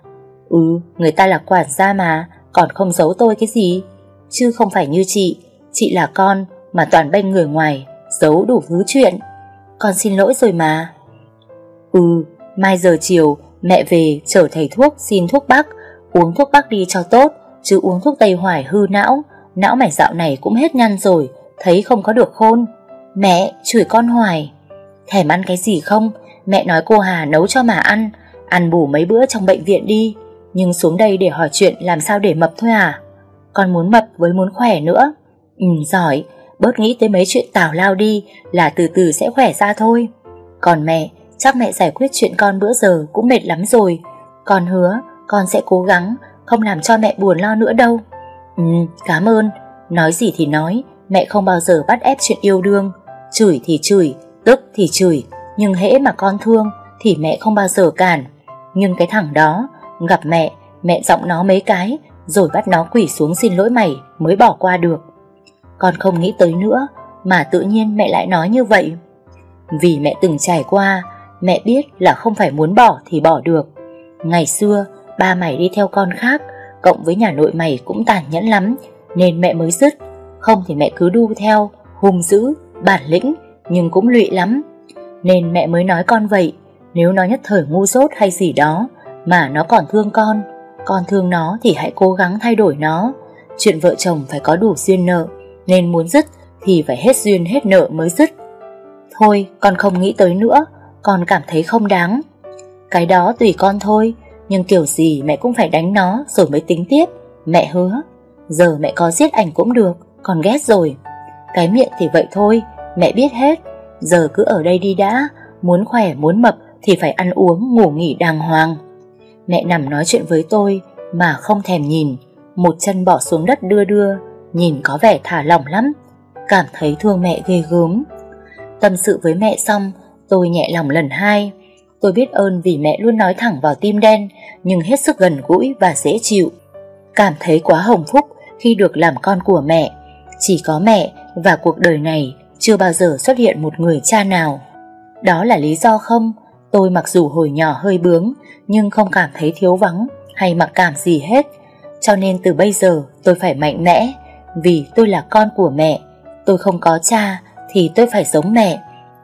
Ừ, người ta là quản gia mà, còn không giấu tôi cái gì. Chứ không phải như chị, chị là con mà toàn bênh người ngoài, giấu đủ thứ chuyện. Con xin lỗi rồi mà. Ừ, mai giờ chiều mẹ về chở thầy thuốc xin thuốc bắc, uống thuốc bắc đi cho tốt, chứ uống thuốc tây hoài hư não, não mày dạo này cũng hết nhăn rồi, thấy không có được khôn. Mẹ, chửi con hoài. Thèm ăn cái gì không? Mẹ nói cô Hà nấu cho mà ăn, ăn bù mấy bữa trong bệnh viện đi, nhưng xuống đây để hỏi chuyện làm sao để mập thôi à? Con muốn mập với muốn khỏe nữa. Ừ, giỏi, bớt nghĩ tới mấy chuyện tào lao đi là từ từ sẽ khỏe ra thôi. Còn mẹ, chắc mẹ giải quyết chuyện con bữa giờ cũng mệt lắm rồi. Con hứa, con sẽ cố gắng, không làm cho mẹ buồn lo nữa đâu. Ừ, cảm ơn. Nói gì thì nói, mẹ không bao giờ bắt ép chuyện yêu đương. Chửi thì chửi, tức thì chửi, nhưng hễ mà con thương thì mẹ không bao giờ cản. Nhưng cái thằng đó, gặp mẹ, mẹ giọng nó mấy cái, rồi bắt nó quỷ xuống xin lỗi mày mới bỏ qua được. Con không nghĩ tới nữa, mà tự nhiên mẹ lại nói như vậy. Vì mẹ từng trải qua, mẹ biết là không phải muốn bỏ thì bỏ được. Ngày xưa, ba mày đi theo con khác, cộng với nhà nội mày cũng tàn nhẫn lắm, nên mẹ mới dứt. Không thì mẹ cứ đu theo, hung dữ, bản lĩnh, nhưng cũng lụy lắm. Nên mẹ mới nói con vậy, nếu nó nhất thời ngu dốt hay gì đó, mà nó còn thương con, con thương nó thì hãy cố gắng thay đổi nó. Chuyện vợ chồng phải có đủ duyên nợ, nên muốn dứt thì phải hết duyên hết nợ mới dứt. Thôi, con không nghĩ tới nữa, con cảm thấy không đáng. Cái đó tùy con thôi, nhưng kiểu gì mẹ cũng phải đánh nó rồi mới tính tiếp. Mẹ hứa, giờ mẹ có giết ảnh cũng được, còn ghét rồi. Cái miệng thì vậy thôi, mẹ biết hết. Giờ cứ ở đây đi đã, muốn khỏe muốn mập thì phải ăn uống ngủ nghỉ đàng hoàng. Mẹ nằm nói chuyện với tôi mà không thèm nhìn, một chân bỏ xuống đất đưa đưa, nhìn có vẻ thả lỏng lắm, cảm thấy thương mẹ ghê gớm. Tâm sự với mẹ xong, tôi nhẹ lòng lần hai. Tôi biết ơn vì mẹ luôn nói thẳng vào tim đen, nhưng hết sức gần gũi và dễ chịu. Cảm thấy quá hồng phúc khi được làm con của mẹ. Chỉ có mẹ và cuộc đời này chưa bao giờ xuất hiện một người cha nào. Đó là lý do không? Tôi mặc dù hồi nhỏ hơi bướng, nhưng không cảm thấy thiếu vắng hay mặc cảm gì hết. Cho nên từ bây giờ tôi phải mạnh mẽ, vì tôi là con của mẹ. Tôi không có cha thì tôi phải giống mẹ,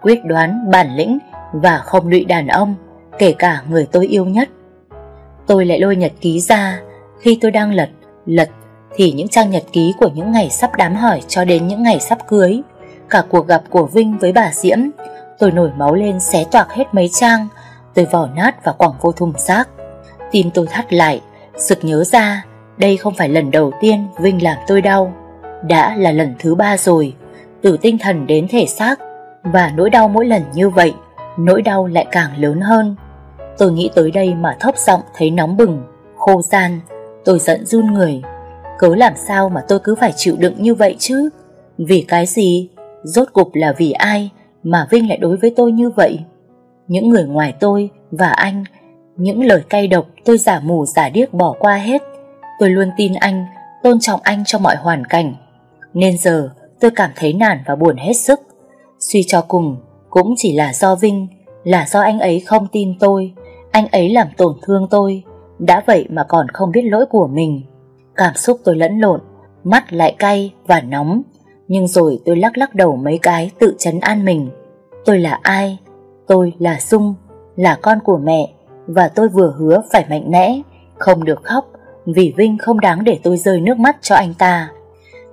quyết đoán, bản lĩnh và không lụy đàn ông, kể cả người tôi yêu nhất. Tôi lại lôi nhật ký ra, khi tôi đang lật, lật thì những trang nhật ký của những ngày sắp đám hỏi cho đến những ngày sắp cưới, cả cuộc gặp của Vinh với bà Diễm, tôi nổi máu lên xé toạc hết mấy trang, tôi vỏ nát và quẳng vô thùng rác. Tim tôi thắt lại, sực nhớ ra, đây không phải lần đầu tiên Vinh làm tôi đau, đã là lần thứ ba rồi, từ tinh thần đến thể xác, và nỗi đau mỗi lần như vậy, nỗi đau lại càng lớn hơn. Tôi nghĩ tới đây mà thấp giọng thấy nóng bừng, khô gian, tôi giận run người. Cớ làm sao mà tôi cứ phải chịu đựng như vậy chứ? Vì cái gì? Rốt cục là vì ai mà Vinh lại đối với tôi như vậy? Những người ngoài tôi và anh, những lời cay độc tôi giả mù giả điếc bỏ qua hết. Tôi luôn tin anh, tôn trọng anh trong mọi hoàn cảnh. Nên giờ tôi cảm thấy nản và buồn hết sức. Suy cho cùng, cũng chỉ là do Vinh, là do anh ấy không tin tôi, anh ấy làm tổn thương tôi, đã vậy mà còn không biết lỗi của mình. Cảm xúc tôi lẫn lộn, mắt lại cay và nóng, nhưng rồi tôi lắc lắc đầu mấy cái tự chấn an mình. Tôi là ai? Tôi là Dung, là con của mẹ, và tôi vừa hứa phải mạnh mẽ, không được khóc, vì Vinh không đáng để tôi rơi nước mắt cho anh ta.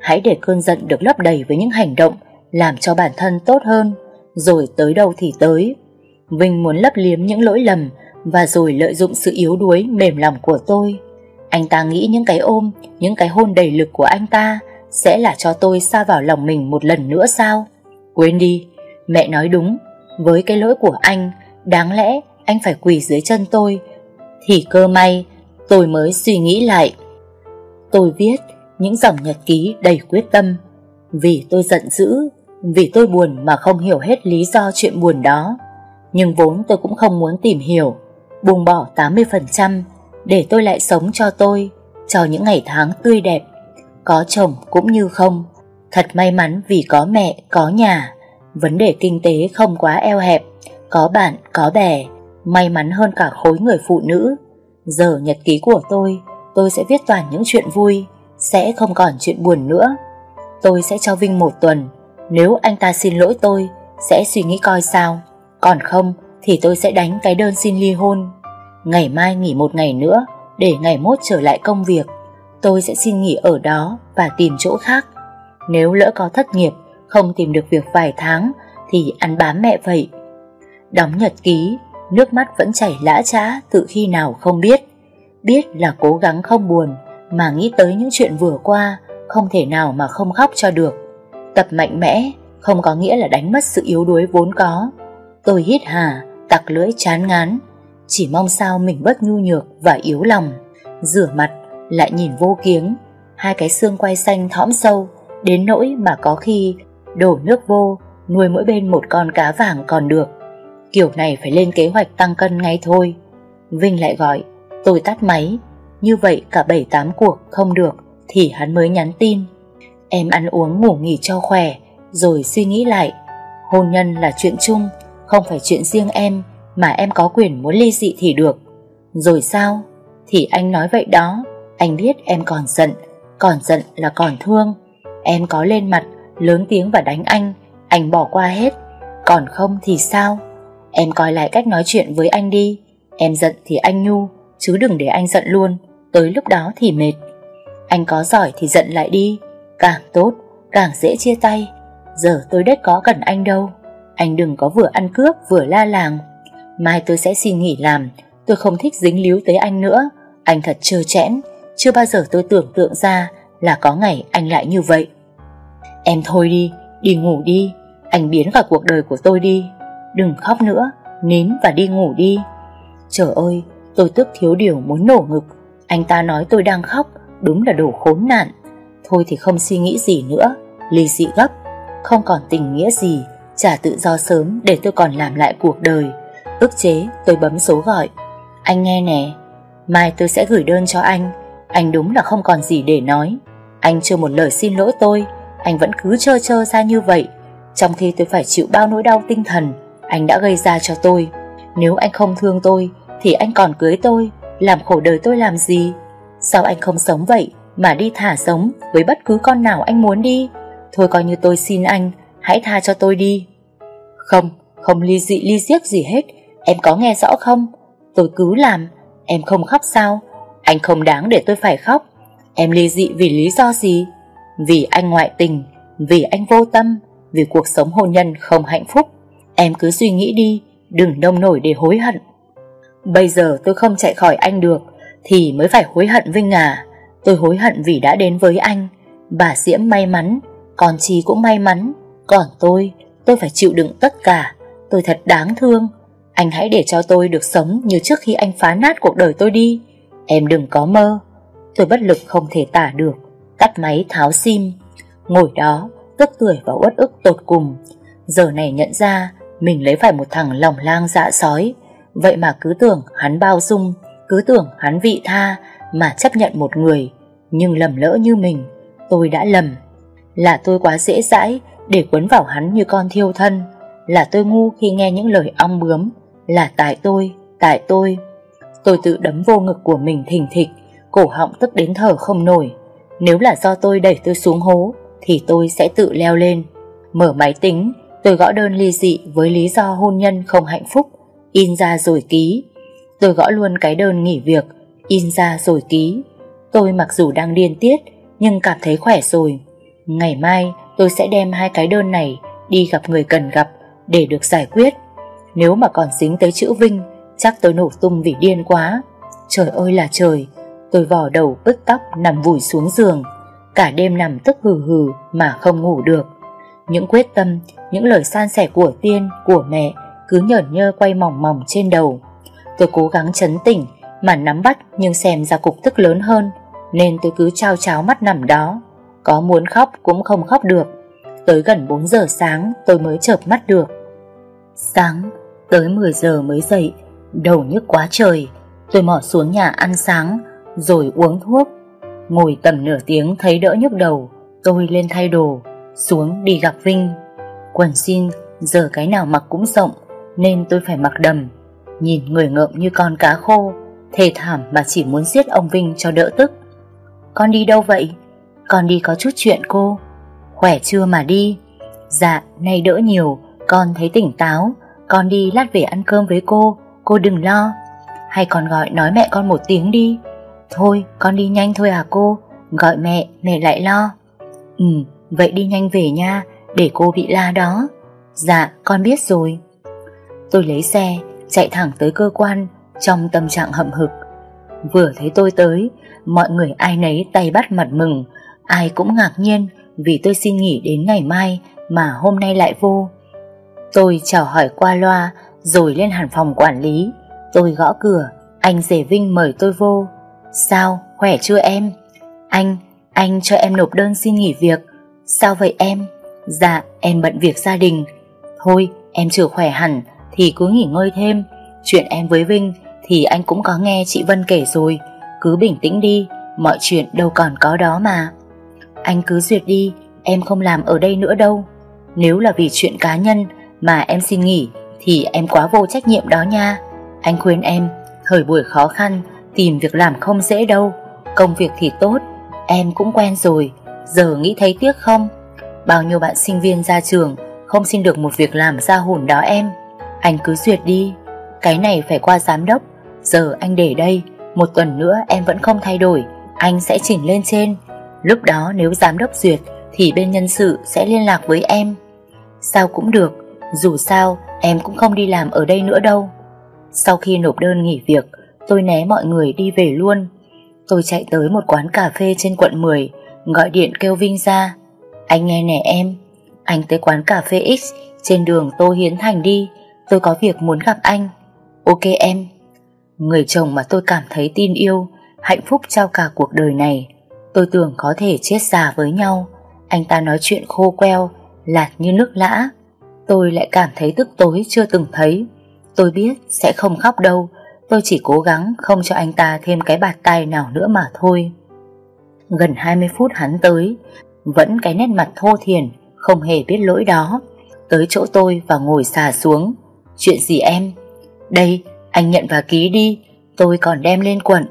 Hãy để cơn giận được lấp đầy với những hành động làm cho bản thân tốt hơn, rồi tới đâu thì tới. Vinh muốn lấp liếm những lỗi lầm và rồi lợi dụng sự yếu đuối mềm lòng của tôi. Anh ta nghĩ những cái ôm, những cái hôn đầy lực của anh ta sẽ là cho tôi xa vào lòng mình một lần nữa sao? Quên đi, mẹ nói đúng, với cái lỗi của anh, đáng lẽ anh phải quỳ dưới chân tôi Thì cơ may tôi mới suy nghĩ lại Tôi viết những dòng nhật ký đầy quyết tâm Vì tôi giận dữ vì tôi buồn mà không hiểu hết lý do chuyện buồn đó. Nhưng vốn tôi cũng không muốn tìm hiểu Buông bỏ 80% Để tôi lại sống cho tôi Cho những ngày tháng tươi đẹp Có chồng cũng như không. Thật may mắn vì có mẹ, có nhà Vấn đề kinh tế không quá eo hẹp Có bạn, có bè May mắn hơn cả khối người phụ nữ. Giờ nhật ký của tôi Tôi sẽ viết toàn những chuyện vui Sẽ không còn chuyện buồn nữa. Tôi sẽ cho Vinh một tuần nếu anh ta xin lỗi tôi, Sẽ suy nghĩ coi sao. Còn không, thì tôi sẽ đánh cái đơn xin ly hôn. Ngày mai nghỉ một ngày nữa, Để ngày mốt trở lại công việc, Tôi sẽ xin nghỉ ở đó Và tìm chỗ khác. Nếu lỡ có thất nghiệp, Không tìm được việc vài tháng, Thì ăn bám mẹ vậy. Đóng nhật ký, Nước mắt vẫn chảy lã trã Từ khi nào không biết. Biết là cố gắng không buồn, Mà nghĩ tới những chuyện vừa qua, Không thể nào mà không khóc cho được. Tập mạnh mẽ, Không có nghĩa là đánh mất sự yếu đuối vốn có. Tôi hít hà, Tặc lưỡi chán ngán, Chỉ mong sao mình bớt nhu nhược và yếu lòng. Rửa mặt, Lại nhìn vô kiếng, Hai cái xương quay xanh thõm sâu, Đến nỗi mà có khi Đổ nước vô, Nuôi mỗi bên một con cá vàng còn được. Kiểu này phải lên kế hoạch tăng cân ngay thôi. Vinh lại gọi, Tôi tắt máy, Như vậy cả 7-8 cuộc không được, Thì hắn mới nhắn tin. Em ăn uống ngủ nghỉ cho khỏe, Rồi suy nghĩ lại. Hôn nhân là chuyện chung, Không phải chuyện riêng em, Mà em có quyền muốn ly dị thì được. Rồi sao? Thì anh nói vậy đó, Anh biết em còn giận Còn giận là còn thương. Em có lên mặt, Lớn tiếng và đánh anh Anh bỏ qua hết. Còn không thì sao? Em coi lại cách nói chuyện với anh đi, Em giận thì anh nhu, Chứ đừng để anh giận luôn, Tới lúc đó thì mệt. Anh có giỏi thì giận lại đi Càng tốt, càng dễ chia tay. Giờ tôi đất có cần anh đâu. Anh đừng có vừa ăn cướp vừa la làng. Mai tôi sẽ xin nghỉ làm. Tôi không thích dính líu tới anh nữa. Anh thật trơ chẽn Chưa bao giờ tôi tưởng tượng ra Là có ngày anh lại như vậy. Em thôi đi, đi ngủ đi. Anh biến cả cuộc đời của tôi đi. Đừng khóc nữa Nín và đi ngủ đi. Trời ơi tôi tức thiếu điều muốn nổ ngực. Anh ta nói tôi đang khóc Đúng là đồ khốn nạn. Thôi thì không suy nghĩ gì nữa. Ly dị gấp. Không còn tình nghĩa gì. Trả tự do sớm để tôi còn làm lại cuộc đời. Ức chế tôi bấm số gọi. Anh nghe nè. Mai tôi sẽ gửi đơn cho anh. Anh đúng là không còn gì để nói. Anh chưa một lời xin lỗi tôi. Anh vẫn cứ trơ trơ ra như vậy. Trong khi tôi phải chịu bao nỗi đau tinh thần anh đã gây ra cho tôi. Nếu anh không thương tôi, thì anh còn cưới tôi, làm khổ đời tôi làm gì? Sao anh không sống vậy, mà đi thả sống với bất cứ con nào anh muốn đi? Thôi coi như tôi xin anh, hãy tha cho tôi đi. Không, không ly dị ly giếc gì hết, em có nghe rõ không? Tôi cứ làm, em không khóc sao? Anh không đáng để tôi phải khóc. Em ly dị vì lý do gì? Vì anh ngoại tình, vì anh vô tâm, vì cuộc sống hôn nhân không hạnh phúc. Em cứ suy nghĩ đi Đừng nông nổi để hối hận Bây giờ tôi không chạy khỏi anh được Thì mới phải hối hận Vinh à Tôi hối hận vì đã đến với anh. Bà Diễm may mắn Còn Chi cũng may mắn. Còn tôi, tôi phải chịu đựng tất cả. Tôi thật đáng thương. Anh hãy để cho tôi được sống như trước khi anh phá nát cuộc đời tôi đi. Em đừng có mơ. Tôi bất lực không thể tả được. Cắt máy tháo sim. Ngồi đó, tức tuổi và uất ức tột cùng. Giờ này nhận ra mình lấy phải một thằng lòng lang dạ sói. Vậy mà cứ tưởng hắn bao dung Cứ tưởng hắn vị tha mà chấp nhận một người Nhưng lầm lỡ như mình Tôi đã lầm. Là tôi quá dễ dãi Để quấn vào hắn như con thiêu thân Là tôi ngu khi nghe những lời ong bướm Là tại tôi, tại tôi. Tôi tự đấm vô ngực của mình thình thịch Cổ họng tức đến thở không nổi. Nếu là do tôi đẩy tôi xuống hố Thì tôi sẽ tự leo lên. Mở máy tính Tôi gõ đơn ly dị với lý do hôn nhân không hạnh phúc, in ra rồi ký. Tôi gõ luôn cái đơn nghỉ việc, in ra rồi ký. Tôi mặc dù đang điên tiết, nhưng cảm thấy khỏe rồi. Ngày mai tôi sẽ đem hai cái đơn này đi gặp người cần gặp để được giải quyết. Nếu mà còn dính tới chữ Vinh, chắc tôi nổ tung vì điên quá. Trời ơi là trời, tôi vò đầu bứt tóc nằm vùi xuống giường. Cả đêm nằm tức hừ hừ mà không ngủ được. Những quyết tâm, những lời san sẻ của tiên, của mẹ cứ nhởn nhơ quay mỏng mỏng trên đầu. Tôi cố gắng chấn tỉnh mà nắm bắt nhưng xem ra cục tức lớn hơn, Nên tôi cứ trao cháo mắt nằm đó. Có muốn khóc cũng không khóc được. Tới gần 4 giờ sáng, tôi mới chợp mắt được. Sáng, Tới 10 giờ mới dậy, Đầu nhức quá trời. Tôi mỏ xuống nhà ăn sáng, Rồi uống thuốc. Ngồi tầm nửa tiếng thấy đỡ nhức đầu, Tôi lên thay đồ, Xuống đi gặp Vinh. Quần jean, giờ cái nào mặc cũng rộng, Nên tôi phải mặc đầm. Nhìn người ngợm như con cá khô. Thề thảm mà chỉ muốn giết ông Vinh cho đỡ tức. Con đi đâu vậy? Con đi có chút chuyện cô. Khỏe chưa mà đi? Dạ, nay đỡ nhiều Con thấy tỉnh táo. Con đi lát về ăn cơm với cô Cô đừng lo. Hay con gọi nói mẹ con một tiếng đi. Thôi, con đi nhanh thôi à cô. Gọi mẹ, mẹ lại lo. Ừ, vậy đi nhanh về nha Để cô bị la đó. Dạ, con biết rồi. Tôi lấy xe, chạy thẳng tới cơ quan trong tâm trạng hậm hực Vừa thấy tôi tới Mọi người ai nấy tay bắt mặt mừng. Ai cũng ngạc nhiên Vì tôi xin nghỉ đến ngày mai Mà hôm nay lại vô. Tôi chào hỏi qua loa Rồi lên hẳn phòng quản lý. Tôi gõ cửa Anh rể Vinh mời tôi vô. Sao, khỏe chưa em? Anh, anh cho em nộp đơn xin nghỉ việc. Sao vậy em? Dạ, em bận việc gia đình. Thôi, em chưa khỏe hẳn Thì cứ nghỉ ngơi thêm. Chuyện em với Vinh thì anh cũng có nghe chị Vân kể rồi. Cứ bình tĩnh đi, Mọi chuyện đâu còn có đó mà. Anh cứ duyệt đi, Em không làm ở đây nữa đâu. Nếu là vì chuyện cá nhân Mà em xin nghỉ, Thì em quá vô trách nhiệm đó nha. Anh khuyên em, Thời buổi khó khăn, Tìm việc làm không dễ đâu. Công việc thì tốt, Em cũng quen rồi. Giờ nghĩ thấy tiếc không? Bao nhiêu bạn sinh viên ra trường Không xin được một việc làm ra hồn đó em. Anh cứ duyệt đi. Cái này phải qua giám đốc Giờ anh để đây, Một tuần nữa em vẫn không thay đổi, Anh sẽ chỉnh lên trên. Lúc đó nếu giám đốc duyệt Thì bên nhân sự sẽ liên lạc với em. Sao cũng được, Dù sao em cũng không đi làm ở đây nữa đâu. Sau khi nộp đơn nghỉ việc, Tôi né mọi người đi về luôn. Tôi chạy tới một quán cà phê trên quận 10 Gọi điện kêu Vinh ra. Anh nghe nè em, Anh tới quán cà phê X, Trên đường Tô Hiến Thành đi, Tôi có việc muốn gặp anh. Ok em. Người chồng mà tôi cảm thấy tin yêu, Hạnh phúc trao cả cuộc đời này, Tôi tưởng có thể chết già với nhau. Anh ta nói chuyện khô queo, Lạt như nước lã. Tôi lại cảm thấy tức tối chưa từng thấy. Tôi biết sẽ không khóc đâu, Tôi chỉ cố gắng không cho anh ta thêm cái bạt tay nào nữa mà thôi. Gần 20 phút hắn tới, Vẫn cái nét mặt thô thiền Không hề biết lỗi đó. Tới chỗ tôi và ngồi xà xuống, Chuyện gì em? Đây anh nhận và ký đi Tôi còn đem lên quận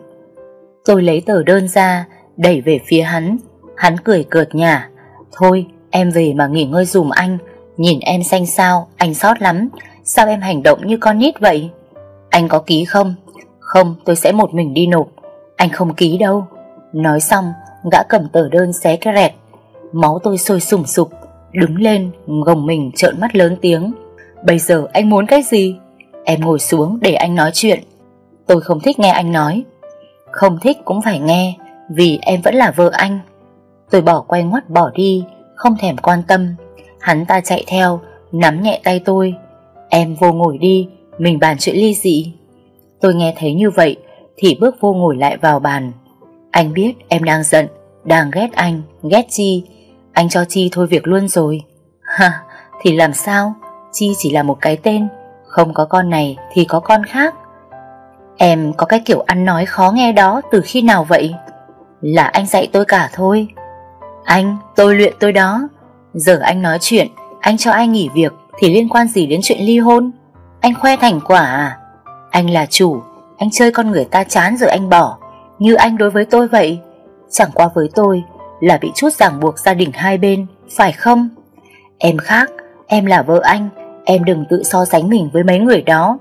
Tôi lấy tờ đơn ra Đẩy về phía hắn Hắn cười cợt nhả Thôi em về mà nghỉ ngơi dùm anh Nhìn em xanh sao Anh sót lắm Sao em hành động như con nít vậy anh có ký không? Không, tôi sẽ một mình đi nộp. Anh không ký đâu. Nói xong, gã cầm tờ đơn xé cái rẹt. Máu tôi sôi sùng sục, đứng lên, gồng mình trợn mắt lớn tiếng. Bây giờ anh muốn cái gì? Em ngồi xuống để anh nói chuyện. Tôi không thích nghe anh nói. Không thích cũng phải nghe, vì em vẫn là vợ anh. Tôi bỏ quay ngoắt bỏ đi, không thèm quan tâm. Hắn ta chạy theo, nắm nhẹ tay tôi. Em vô ngồi đi, mình bàn chuyện ly dị Tôi nghe thấy như vậy Thì bước vô ngồi lại vào bàn Anh biết em đang giận Đang ghét anh, ghét Chi Anh cho Chi thôi việc luôn rồi Ha, thì làm sao Chi chỉ là một cái tên không có con này thì có con khác Em có cái kiểu ăn nói khó nghe đó Từ khi nào vậy Là anh dạy tôi cả thôi Anh, tôi luyện tôi đó Giờ anh nói chuyện Anh cho ai nghỉ việc Thì liên quan gì đến chuyện ly hôn anh khoe thành quả à? Anh là chủ, anh chơi con người ta chán rồi anh bỏ, như anh đối với tôi vậy. Chẳng qua với tôi là bị chút ràng buộc gia đình hai bên, phải không? Em khác, em là vợ anh, em đừng tự so sánh mình với mấy người đó.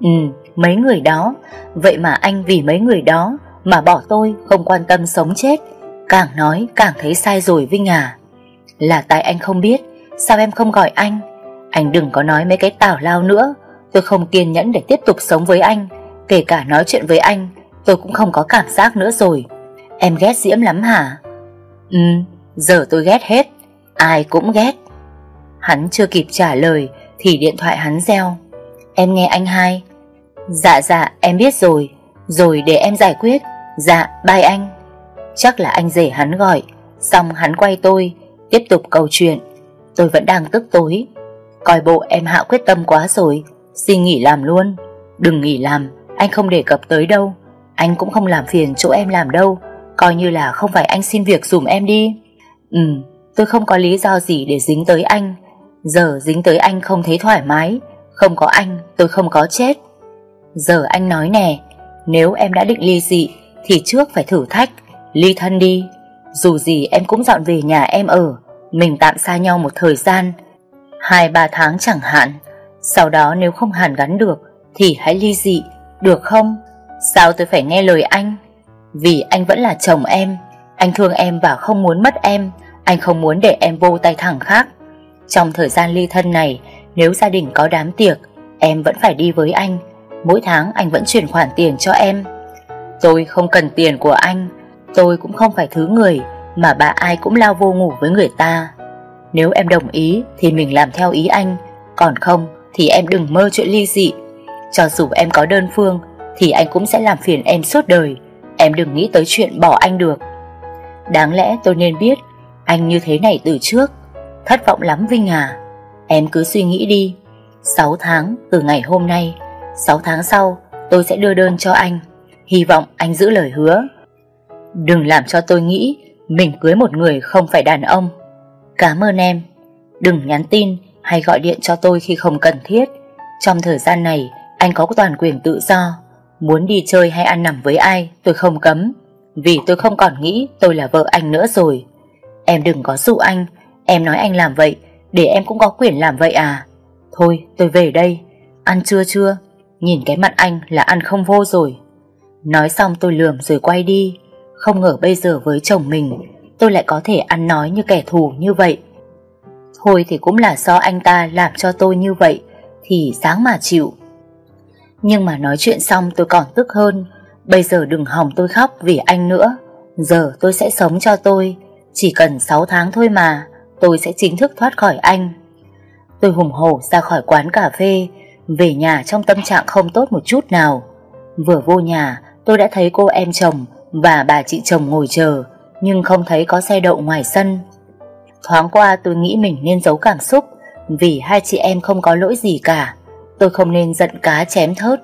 Ừ, mấy người đó, vậy mà anh vì mấy người đó mà bỏ tôi không quan tâm sống chết. Càng nói càng thấy sai rồi Vinh à. Là tại anh không biết, sao em không gọi anh? Anh đừng có nói mấy cái tào lao nữa, Tôi không kiên nhẫn để tiếp tục sống với anh Kể cả nói chuyện với anh Tôi cũng không có cảm giác nữa rồi Em ghét Diễm lắm hả Ừ giờ tôi ghét hết Ai cũng ghét Hắn chưa kịp trả lời thì điện thoại hắn reo. Em nghe anh hai. Dạ dạ em biết rồi. Rồi để em giải quyết. Dạ bye anh. Chắc là anh rể hắn gọi. Xong hắn quay tôi, Tiếp tục câu chuyện. Tôi vẫn đang tức tối. Coi bộ em hạ quyết tâm quá rồi. Xin nghỉ làm luôn. Đừng nghỉ làm. Anh không đề cập tới đâu. Anh cũng không làm phiền chỗ em làm đâu. Coi như là không phải anh xin việc dùm em đi. Ừ Tôi không có lý do gì để dính tới anh. Giờ dính tới anh không thấy thoải mái. Không có anh, tôi không có chết. Giờ anh nói nè, Nếu em đã định ly dị, Thì trước phải thử thách. Ly thân đi. Dù gì em cũng dọn về nhà em ở. Mình tạm xa nhau một thời gian. Hai, ba tháng chẳng hạn. Sau đó nếu không hàn gắn được, Thì hãy ly dị. Được không? Sao tôi phải nghe lời anh? Vì anh vẫn là chồng em. Anh thương em và không muốn mất em. Anh không muốn để em vô tay thẳng khác. Trong thời gian ly thân này, Nếu gia đình có đám tiệc, Em vẫn phải đi với anh. Mỗi tháng anh vẫn chuyển khoản tiền cho em. Tôi không cần tiền của anh. Tôi cũng không phải thứ người Mà bà ai cũng lao vô ngủ với người ta. Nếu em đồng ý Thì mình làm theo ý anh. Còn không thì em đừng mơ chuyện ly dị. Cho dù em có đơn phương Thì anh cũng sẽ làm phiền em suốt đời. Em đừng nghĩ tới chuyện bỏ anh được. Đáng lẽ tôi nên biết Anh như thế này từ trước. Thất vọng lắm Vinh à. Em cứ suy nghĩ đi. 6 tháng từ ngày hôm nay 6 tháng sau tôi sẽ đưa đơn cho anh. Hy vọng anh giữ lời hứa. Đừng làm cho tôi nghĩ Mình cưới một người không phải đàn ông. Cảm ơn em. Đừng nhắn tin hay gọi điện cho tôi khi không cần thiết. Trong thời gian này, Anh có toàn quyền tự do. Muốn đi chơi hay ăn nằm với ai, Tôi không cấm. Vì tôi không còn nghĩ tôi là vợ anh nữa rồi. Em đừng có dụ anh. Em nói anh làm vậy, Để em cũng có quyền làm vậy à? Thôi, tôi về đây. Ăn trưa chưa? Nhìn cái mặt anh là ăn không vô rồi. Nói xong tôi lườm rồi quay đi. Không ngờ bây giờ với chồng mình, Tôi lại có thể ăn nói như kẻ thù như vậy. Thôi thì cũng là do anh ta làm cho tôi như vậy, Thì sáng mà chịu. Nhưng mà nói chuyện xong tôi còn tức hơn. Bây giờ đừng hòng tôi khóc vì anh nữa. Giờ tôi sẽ sống cho tôi. Chỉ cần 6 tháng thôi mà. Tôi sẽ chính thức thoát khỏi anh. Tôi hùng hổ ra khỏi quán cà phê, về nhà trong tâm trạng không tốt một chút nào. Vừa vô nhà, tôi đã thấy cô em chồng Và bà chị chồng ngồi chờ, Nhưng không thấy có xe đậu ngoài sân. Thoáng qua tôi nghĩ mình nên giấu cảm xúc, Vì hai chị em không có lỗi gì cả. Tôi không nên giận cá chém thớt.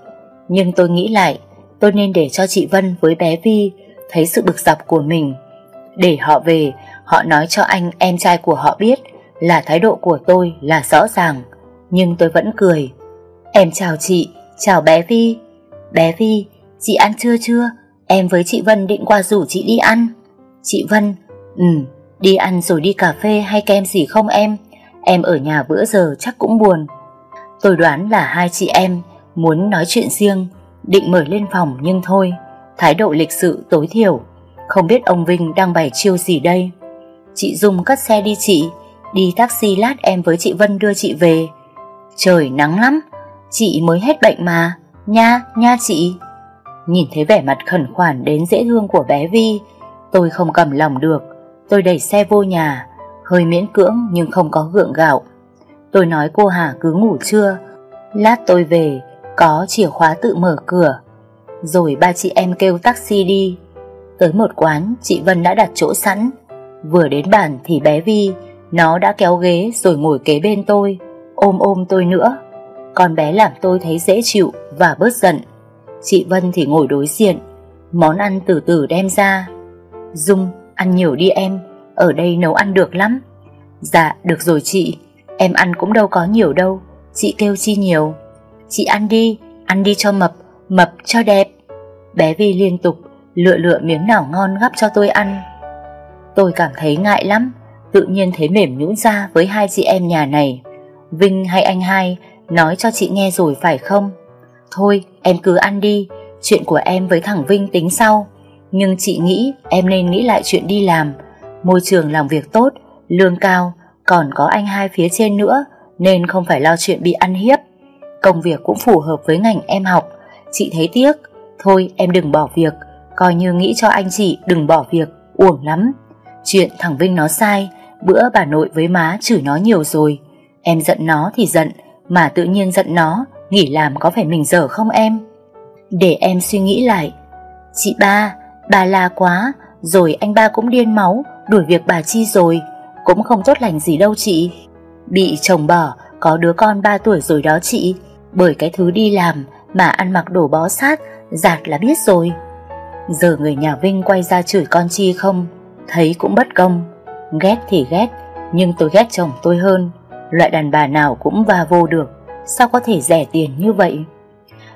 Nhưng tôi nghĩ lại, Tôi nên để cho chị Vân với bé Vi Thấy sự bực dọc của mình. Để họ về Họ nói cho anh em trai của họ biết Là thái độ của tôi là rõ ràng Nhưng tôi vẫn cười. Em chào chị, chào bé Vi. Bé Vi, chị ăn trưa chưa? Em với chị Vân định qua rủ chị đi ăn. Chị Vân, ừ, đi ăn rồi đi cà phê hay kem gì không em? Em ở nhà bữa giờ chắc cũng buồn. Tôi đoán là hai chị em muốn nói chuyện riêng Định mời lên phòng nhưng thôi. Thái độ lịch sự tối thiểu. Không biết ông Vinh đang bày chiêu gì đây. Chị Dung cất xe đi chị. Đi taxi lát em với chị Vân đưa chị về. Trời nắng lắm Chị mới hết bệnh mà. Nha, nha chị. Nhìn thấy vẻ mặt khẩn khoản đến dễ thương của bé Vi Tôi không cầm lòng được. Tôi đẩy xe vô nhà Hơi miễn cưỡng nhưng không có gượng gạo. Tôi nói cô Hà cứ ngủ trưa. Lát tôi về Có chìa khóa tự mở cửa. Rồi ba chị em kêu taxi đi. Tới một quán Chị Vân đã đặt chỗ sẵn. Vừa đến bàn thì bé Vi Nó đã kéo ghế rồi ngồi kế bên tôi Ôm ôm tôi nữa con bé làm tôi thấy dễ chịu và bớt giận. Chị Vân thì ngồi đối diện, món ăn từ từ đem ra. Dung, ăn nhiều đi em, ở đây nấu ăn được lắm. Dạ, được rồi chị, em ăn cũng đâu có nhiều đâu, chị kêu chi nhiều. Chị ăn đi, ăn đi cho mập, mập cho đẹp. Bé Vi liên tục lựa lựa miếng nào ngon gắp cho tôi ăn. Tôi cảm thấy ngại lắm, tự nhiên thấy mềm nhũn ra với hai chị em nhà này. Vinh hay anh hai Nói cho chị nghe rồi phải không? Thôi em cứ ăn đi. Chuyện của em với thằng Vinh tính sau. Nhưng chị nghĩ em nên nghĩ lại chuyện đi làm. Môi trường làm việc tốt Lương cao Còn có anh hai phía trên nữa Nên không phải lo chuyện bị ăn hiếp. Công việc cũng phù hợp với ngành em học. Chị thấy tiếc. Thôi em đừng bỏ việc. Coi như nghĩ cho anh chị đừng bỏ việc. Uổng lắm. Chuyện thằng Vinh nó sai Bữa bà nội với má chửi nó nhiều rồi. Em giận nó thì giận mà tự nhiên giận nó Nghỉ làm có phải mình dở không em? Để em suy nghĩ lại. Chị ba, bà la quá Rồi anh ba cũng điên máu Đuổi việc bà Chi rồi. Cũng không tốt lành gì đâu chị. Bị chồng bỏ, có đứa con 3 tuổi rồi đó chị. Bởi cái thứ đi làm Mà ăn mặc đổ bó sát Giạt là biết rồi. Giờ người nhà Vinh quay ra chửi con Chi không? Thấy cũng bất công. Ghét thì ghét, Nhưng tôi ghét chồng tôi hơn. Loại đàn bà nào cũng va vô được, Sao có thể rẻ tiền như vậy?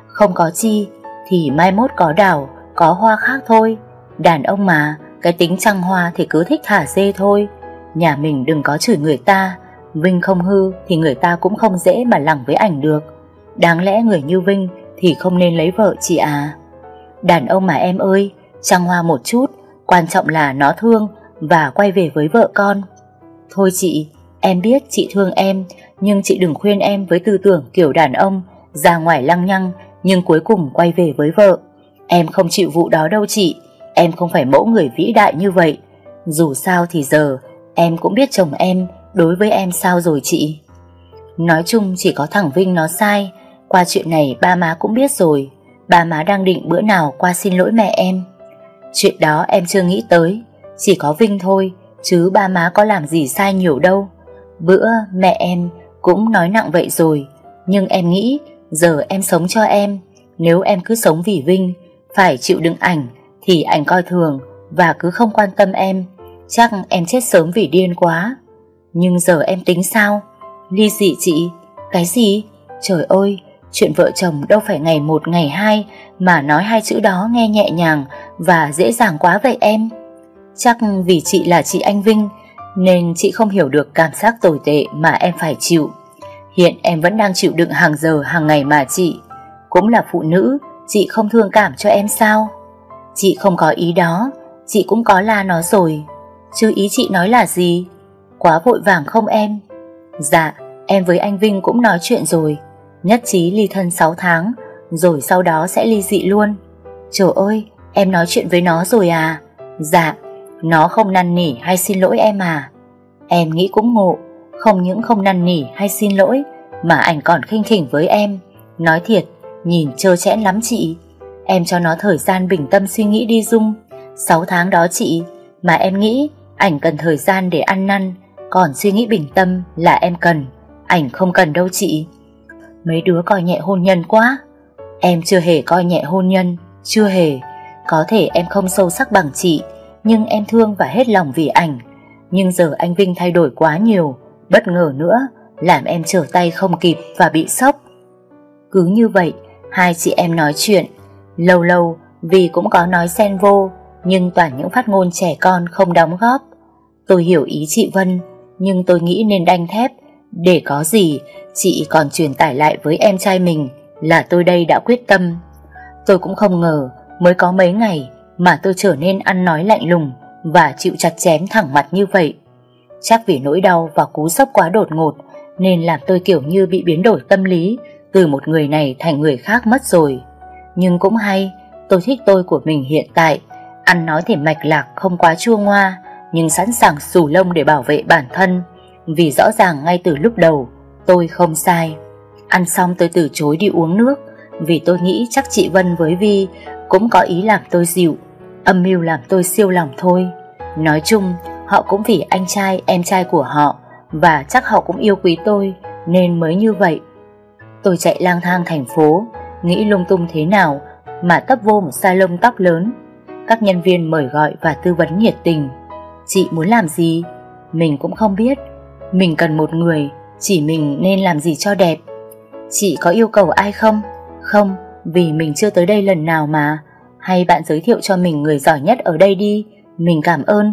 Không có Chi, Thì mai mốt có đào, Có hoa khác thôi. Đàn ông mà, Cái tính trăng hoa thì cứ thích thả dê thôi. Nhà mình đừng có chửi người ta, Vinh không hư thì người ta cũng không dễ mà lẳng với ảnh được. Đáng lẽ người như Vinh thì không nên lấy vợ chị à? Đàn ông mà em ơi, Trăng hoa một chút Quan trọng là nó thương Và quay về với vợ con. Thôi chị, Em biết chị thương em, Nhưng chị đừng khuyên em với tư tưởng kiểu đàn ông, Ra ngoài lăng nhăng, Nhưng cuối cùng quay về với vợ. Em không chịu vụ đó đâu chị, Em không phải mẫu người vĩ đại như vậy. Dù sao thì giờ, Em cũng biết chồng em Đối với em sao rồi chị. Nói chung chỉ có thằng Vinh nó sai, Qua chuyện này ba má cũng biết rồi. Ba má đang định bữa nào qua xin lỗi mẹ em. Chuyện đó em chưa nghĩ tới. Chỉ có Vinh thôi, Chứ ba má có làm gì sai nhiều đâu. Bữa mẹ em cũng nói nặng vậy rồi, Nhưng em nghĩ Giờ em sống cho em. Nếu em cứ sống vì Vinh, Phải chịu đựng ảnh Thì ảnh coi thường Và cứ không quan tâm em. Chắc em chết sớm vì điên quá. Nhưng giờ em tính sao? Ly dị chị. Cái gì? Trời ơi Chuyện vợ chồng đâu phải ngày một, ngày hai Mà nói hai chữ đó nghe nhẹ nhàng Và dễ dàng quá vậy em. Chắc vì chị là chị anh Vinh Nên chị không hiểu được cảm giác tồi tệ Mà em phải chịu. Hiện em vẫn đang chịu đựng hàng giờ, hàng ngày mà chị. Cũng là phụ nữ, Chị không thương cảm cho em sao? Chị không có ý đó, Chị cũng có la nó rồi. Chứ ý chị nói là gì? Quá vội vàng không em? Dạ em với anh Vinh cũng nói chuyện rồi. Nhất trí ly thân 6 tháng, Rồi sau đó sẽ ly dị luôn. Trời ơi, em nói chuyện với nó rồi à? Dạ Nó không năn nỉ hay xin lỗi em à? Em nghĩ cũng ngộ, Không những không năn nỉ hay xin lỗi, Mà ảnh còn khinh khỉnh với em. Nói thiệt, Nhìn trơ chẽn lắm chị. Em cho nó thời gian bình tâm suy nghĩ đi Dung. 6 tháng đó chị, Mà em nghĩ ảnh cần thời gian để ăn năn, Còn suy nghĩ bình tâm là em cần. Ảnh không cần đâu chị. Mấy đứa coi nhẹ hôn nhân quá. Em chưa hề coi nhẹ hôn nhân, Chưa hề. Có thể em không sâu sắc bằng chị, Nhưng em thương và hết lòng vì ảnh. Nhưng giờ anh Vinh thay đổi quá nhiều, Bất ngờ nữa, Làm em trở tay không kịp và bị sốc. Cứ như vậy, Hai chị em nói chuyện. Lâu lâu vì cũng có nói xen vô, Nhưng toàn những phát ngôn trẻ con không đóng góp. Tôi hiểu ý chị Vân, Nhưng tôi nghĩ nên đanh thép. Để có gì, Chị còn truyền tải lại với em trai mình Là tôi đây đã quyết tâm. Tôi cũng không ngờ, Mới có mấy ngày Mà tôi trở nên ăn nói lạnh lùng Và chịu chặt chém thẳng mặt như vậy. Chắc vì nỗi đau và cú sốc quá đột ngột Nên làm tôi kiểu như bị biến đổi tâm lý, Từ một người này thành người khác mất rồi. Nhưng cũng hay, Tôi thích tôi của mình hiện tại. Ăn nói thì mạch lạc không quá chua ngoa, Nhưng sẵn sàng xù lông để bảo vệ bản thân. Vì rõ ràng ngay từ lúc đầu, Tôi không sai. Ăn xong tôi từ chối đi uống nước, Vì tôi nghĩ chắc chị Vân với Vi Cũng có ý làm tôi dịu, Âm mưu làm tôi siêu lòng thôi. Nói chung, họ cũng vì anh trai, em trai của họ, Và chắc họ cũng yêu quý tôi, Nên mới như vậy. Tôi chạy lang thang thành phố, Nghĩ lung tung thế nào Mà tấp vô một salon tóc lớn. Các nhân viên mời gọi và tư vấn nhiệt tình. Chị muốn làm gì? Mình cũng không biết. Mình cần một người chỉ mình nên làm gì cho đẹp? Chị có yêu cầu ai không? Không, vì mình chưa tới đây lần nào mà. Hay bạn giới thiệu cho mình người giỏi nhất ở đây đi Mình cảm ơn.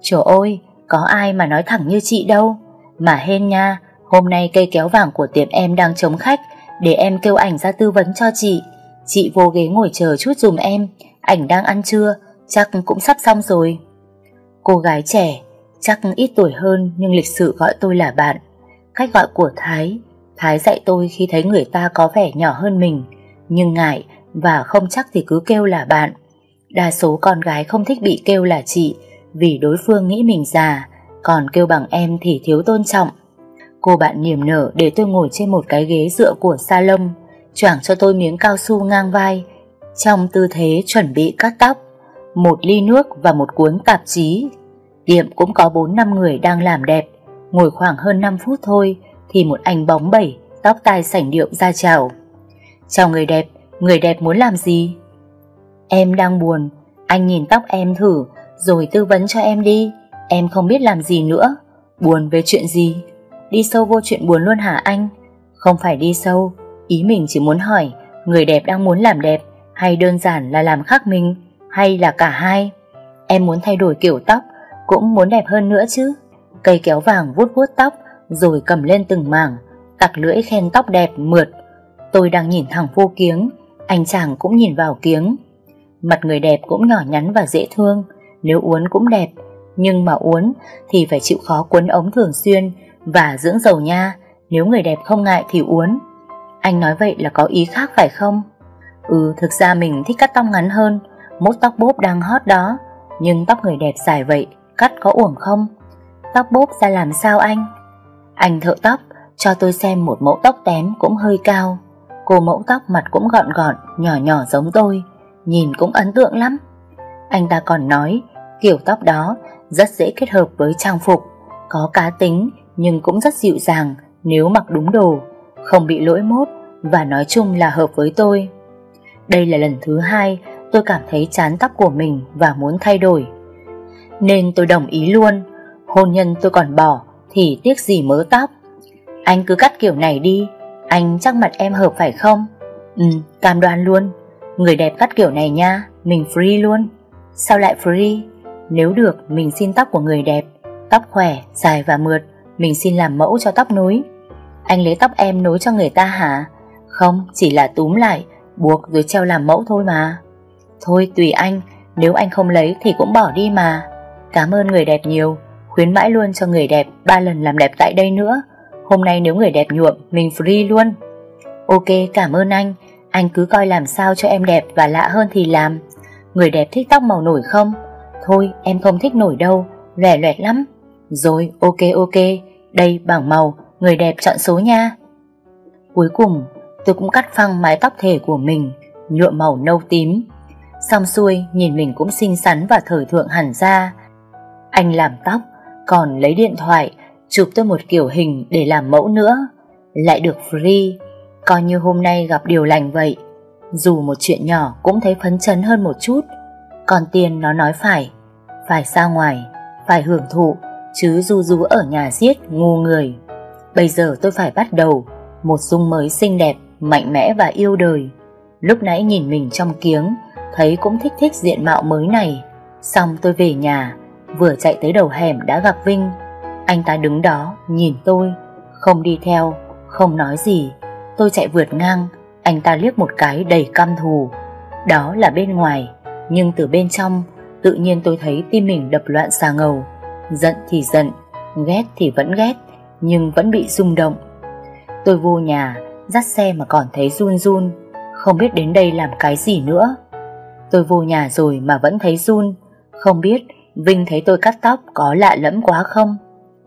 Trời ơi, có ai mà nói thẳng như chị đâu. Mà hên nha Hôm nay cây kéo vàng của tiệm em đang chống khách Để em kêu ảnh ra tư vấn cho chị. Chị vô ghế ngồi chờ chút dùm em. Ảnh đang ăn trưa Chắc cũng sắp xong rồi. Cô gái trẻ Chắc ít tuổi hơn Nhưng lịch sự gọi tôi là bạn. Cách gọi của Thái. Thái dạy tôi khi thấy người ta có vẻ nhỏ hơn mình Nhưng ngại Và không chắc thì cứ kêu là bạn. Đa số con gái không thích bị kêu là chị Vì đối phương nghĩ mình già Còn kêu bằng em thì thiếu tôn trọng. Cô bạn niềm nở để tôi ngồi trên một cái ghế dựa của salon Choảng cho tôi miếng cao su ngang vai. Trong tư thế chuẩn bị cắt tóc, một ly nước và một cuốn tạp chí. Tiệm cũng có 4 năm người đang làm đẹp, ngồi khoảng hơn 5 phút thôi thì một anh bóng bẩy, tóc tai sảnh điệu ra chào. Chào người đẹp, người đẹp muốn làm gì? Em đang buồn, anh nhìn tóc em thử rồi tư vấn cho em đi, em không biết làm gì nữa. Buồn về chuyện gì? Đi sâu vô chuyện buồn luôn hả anh? Không phải đi sâu, ý mình chỉ muốn hỏi người đẹp đang muốn làm đẹp hay đơn giản là làm khác mình hay là cả hai. Em muốn thay đổi kiểu tóc, cũng muốn đẹp hơn nữa chứ. Cây kéo vàng vuốt vuốt tóc rồi cầm lên từng mảng, tặc lưỡi khen tóc đẹp mượt. Tôi đang nhìn thẳng vô kiếng, anh chàng cũng nhìn vào kiếng. Mặt người đẹp cũng nhỏ nhắn và dễ thương, nếu uốn cũng đẹp, nhưng mà uốn thì phải chịu khó quấn ống thường xuyên và dưỡng dầu nha, nếu người đẹp không ngại thì uốn. Anh nói vậy là có ý khác phải không? Ừ, thực ra mình thích cắt tóc ngắn hơn, mốt tóc bốp đang hot đó, nhưng tóc người đẹp dài vậy, cắt có uổng không? Tóc bốp ra làm sao anh? Anh thợ tóc, cho tôi xem một mẫu tóc tém cũng hơi cao. Cô mẫu tóc mặt cũng gọn gọn, nhỏ nhỏ giống tôi, nhìn cũng ấn tượng lắm. Anh ta còn nói, kiểu tóc đó rất dễ kết hợp với trang phục, có cá tính nhưng cũng rất dịu dàng nếu mặc đúng đồ, không bị lỗi mốt và nói chung là hợp với tôi. Đây là lần thứ hai tôi cảm thấy chán tóc của mình và muốn thay đổi. Nên tôi đồng ý luôn, hôn nhân tôi còn bỏ thì tiếc gì mớ tóc. Anh cứ cắt kiểu này đi, anh chắc mặt em hợp phải không? Ừ, cam đoan luôn, người đẹp cắt kiểu này nha, mình free luôn. Sao lại free? Nếu được, mình xin tóc của người đẹp, tóc khỏe, dài và mượt, mình xin làm mẫu cho tóc nối. Anh lấy tóc em nối cho người ta hả? Không, chỉ là túm lại, buộc rồi treo làm mẫu thôi mà. Thôi tùy anh, nếu anh không lấy thì cũng bỏ đi mà. Cảm ơn người đẹp nhiều, khuyến mãi luôn cho người đẹp ba lần làm đẹp tại đây nữa. Hôm nay nếu người đẹp nhuộm, mình free luôn. Ok, cảm ơn anh, anh cứ coi làm sao cho em đẹp và lạ hơn thì làm. Người đẹp thích tóc màu nổi không? Thôi, em không thích nổi đâu, lẻ loẹt lắm. Rồi, ok ok, đây bảng màu, người đẹp chọn số nha. Cuối cùng, tôi cũng cắt phăng mái tóc thể của mình, nhuộm màu nâu tím. Xong xuôi, nhìn mình cũng xinh xắn và thời thượng hẳn ra. Anh làm tóc, còn lấy điện thoại, chụp tôi một kiểu hình để làm mẫu nữa. Lại được free, coi như hôm nay gặp điều lành vậy. Dù một chuyện nhỏ cũng thấy phấn chấn hơn một chút. Còn tiền nó nói phải, phải ra ngoài, phải hưởng thụ, chứ du du ở nhà giết ngu người. Bây giờ tôi phải bắt đầu một dung mới xinh đẹp, mạnh mẽ và yêu đời. Lúc nãy nhìn mình trong kiếng, thấy cũng thích thích diện mạo mới này. Xong tôi về nhà, vừa chạy tới đầu hẻm đã gặp Vinh. Anh ta đứng đó, nhìn tôi, không đi theo, không nói gì. Tôi chạy vượt ngang, anh ta liếc một cái đầy căm thù. Đó là bên ngoài, nhưng từ bên trong, tự nhiên tôi thấy tim mình đập loạn xà ngầu. Giận thì giận, ghét thì vẫn ghét, nhưng vẫn bị rung động. Tôi vô nhà, dắt xe mà còn thấy run run, không biết đến đây làm cái gì nữa. Tôi vô nhà rồi mà vẫn thấy run, không biết Vinh thấy tôi cắt tóc có lạ lẫm quá không?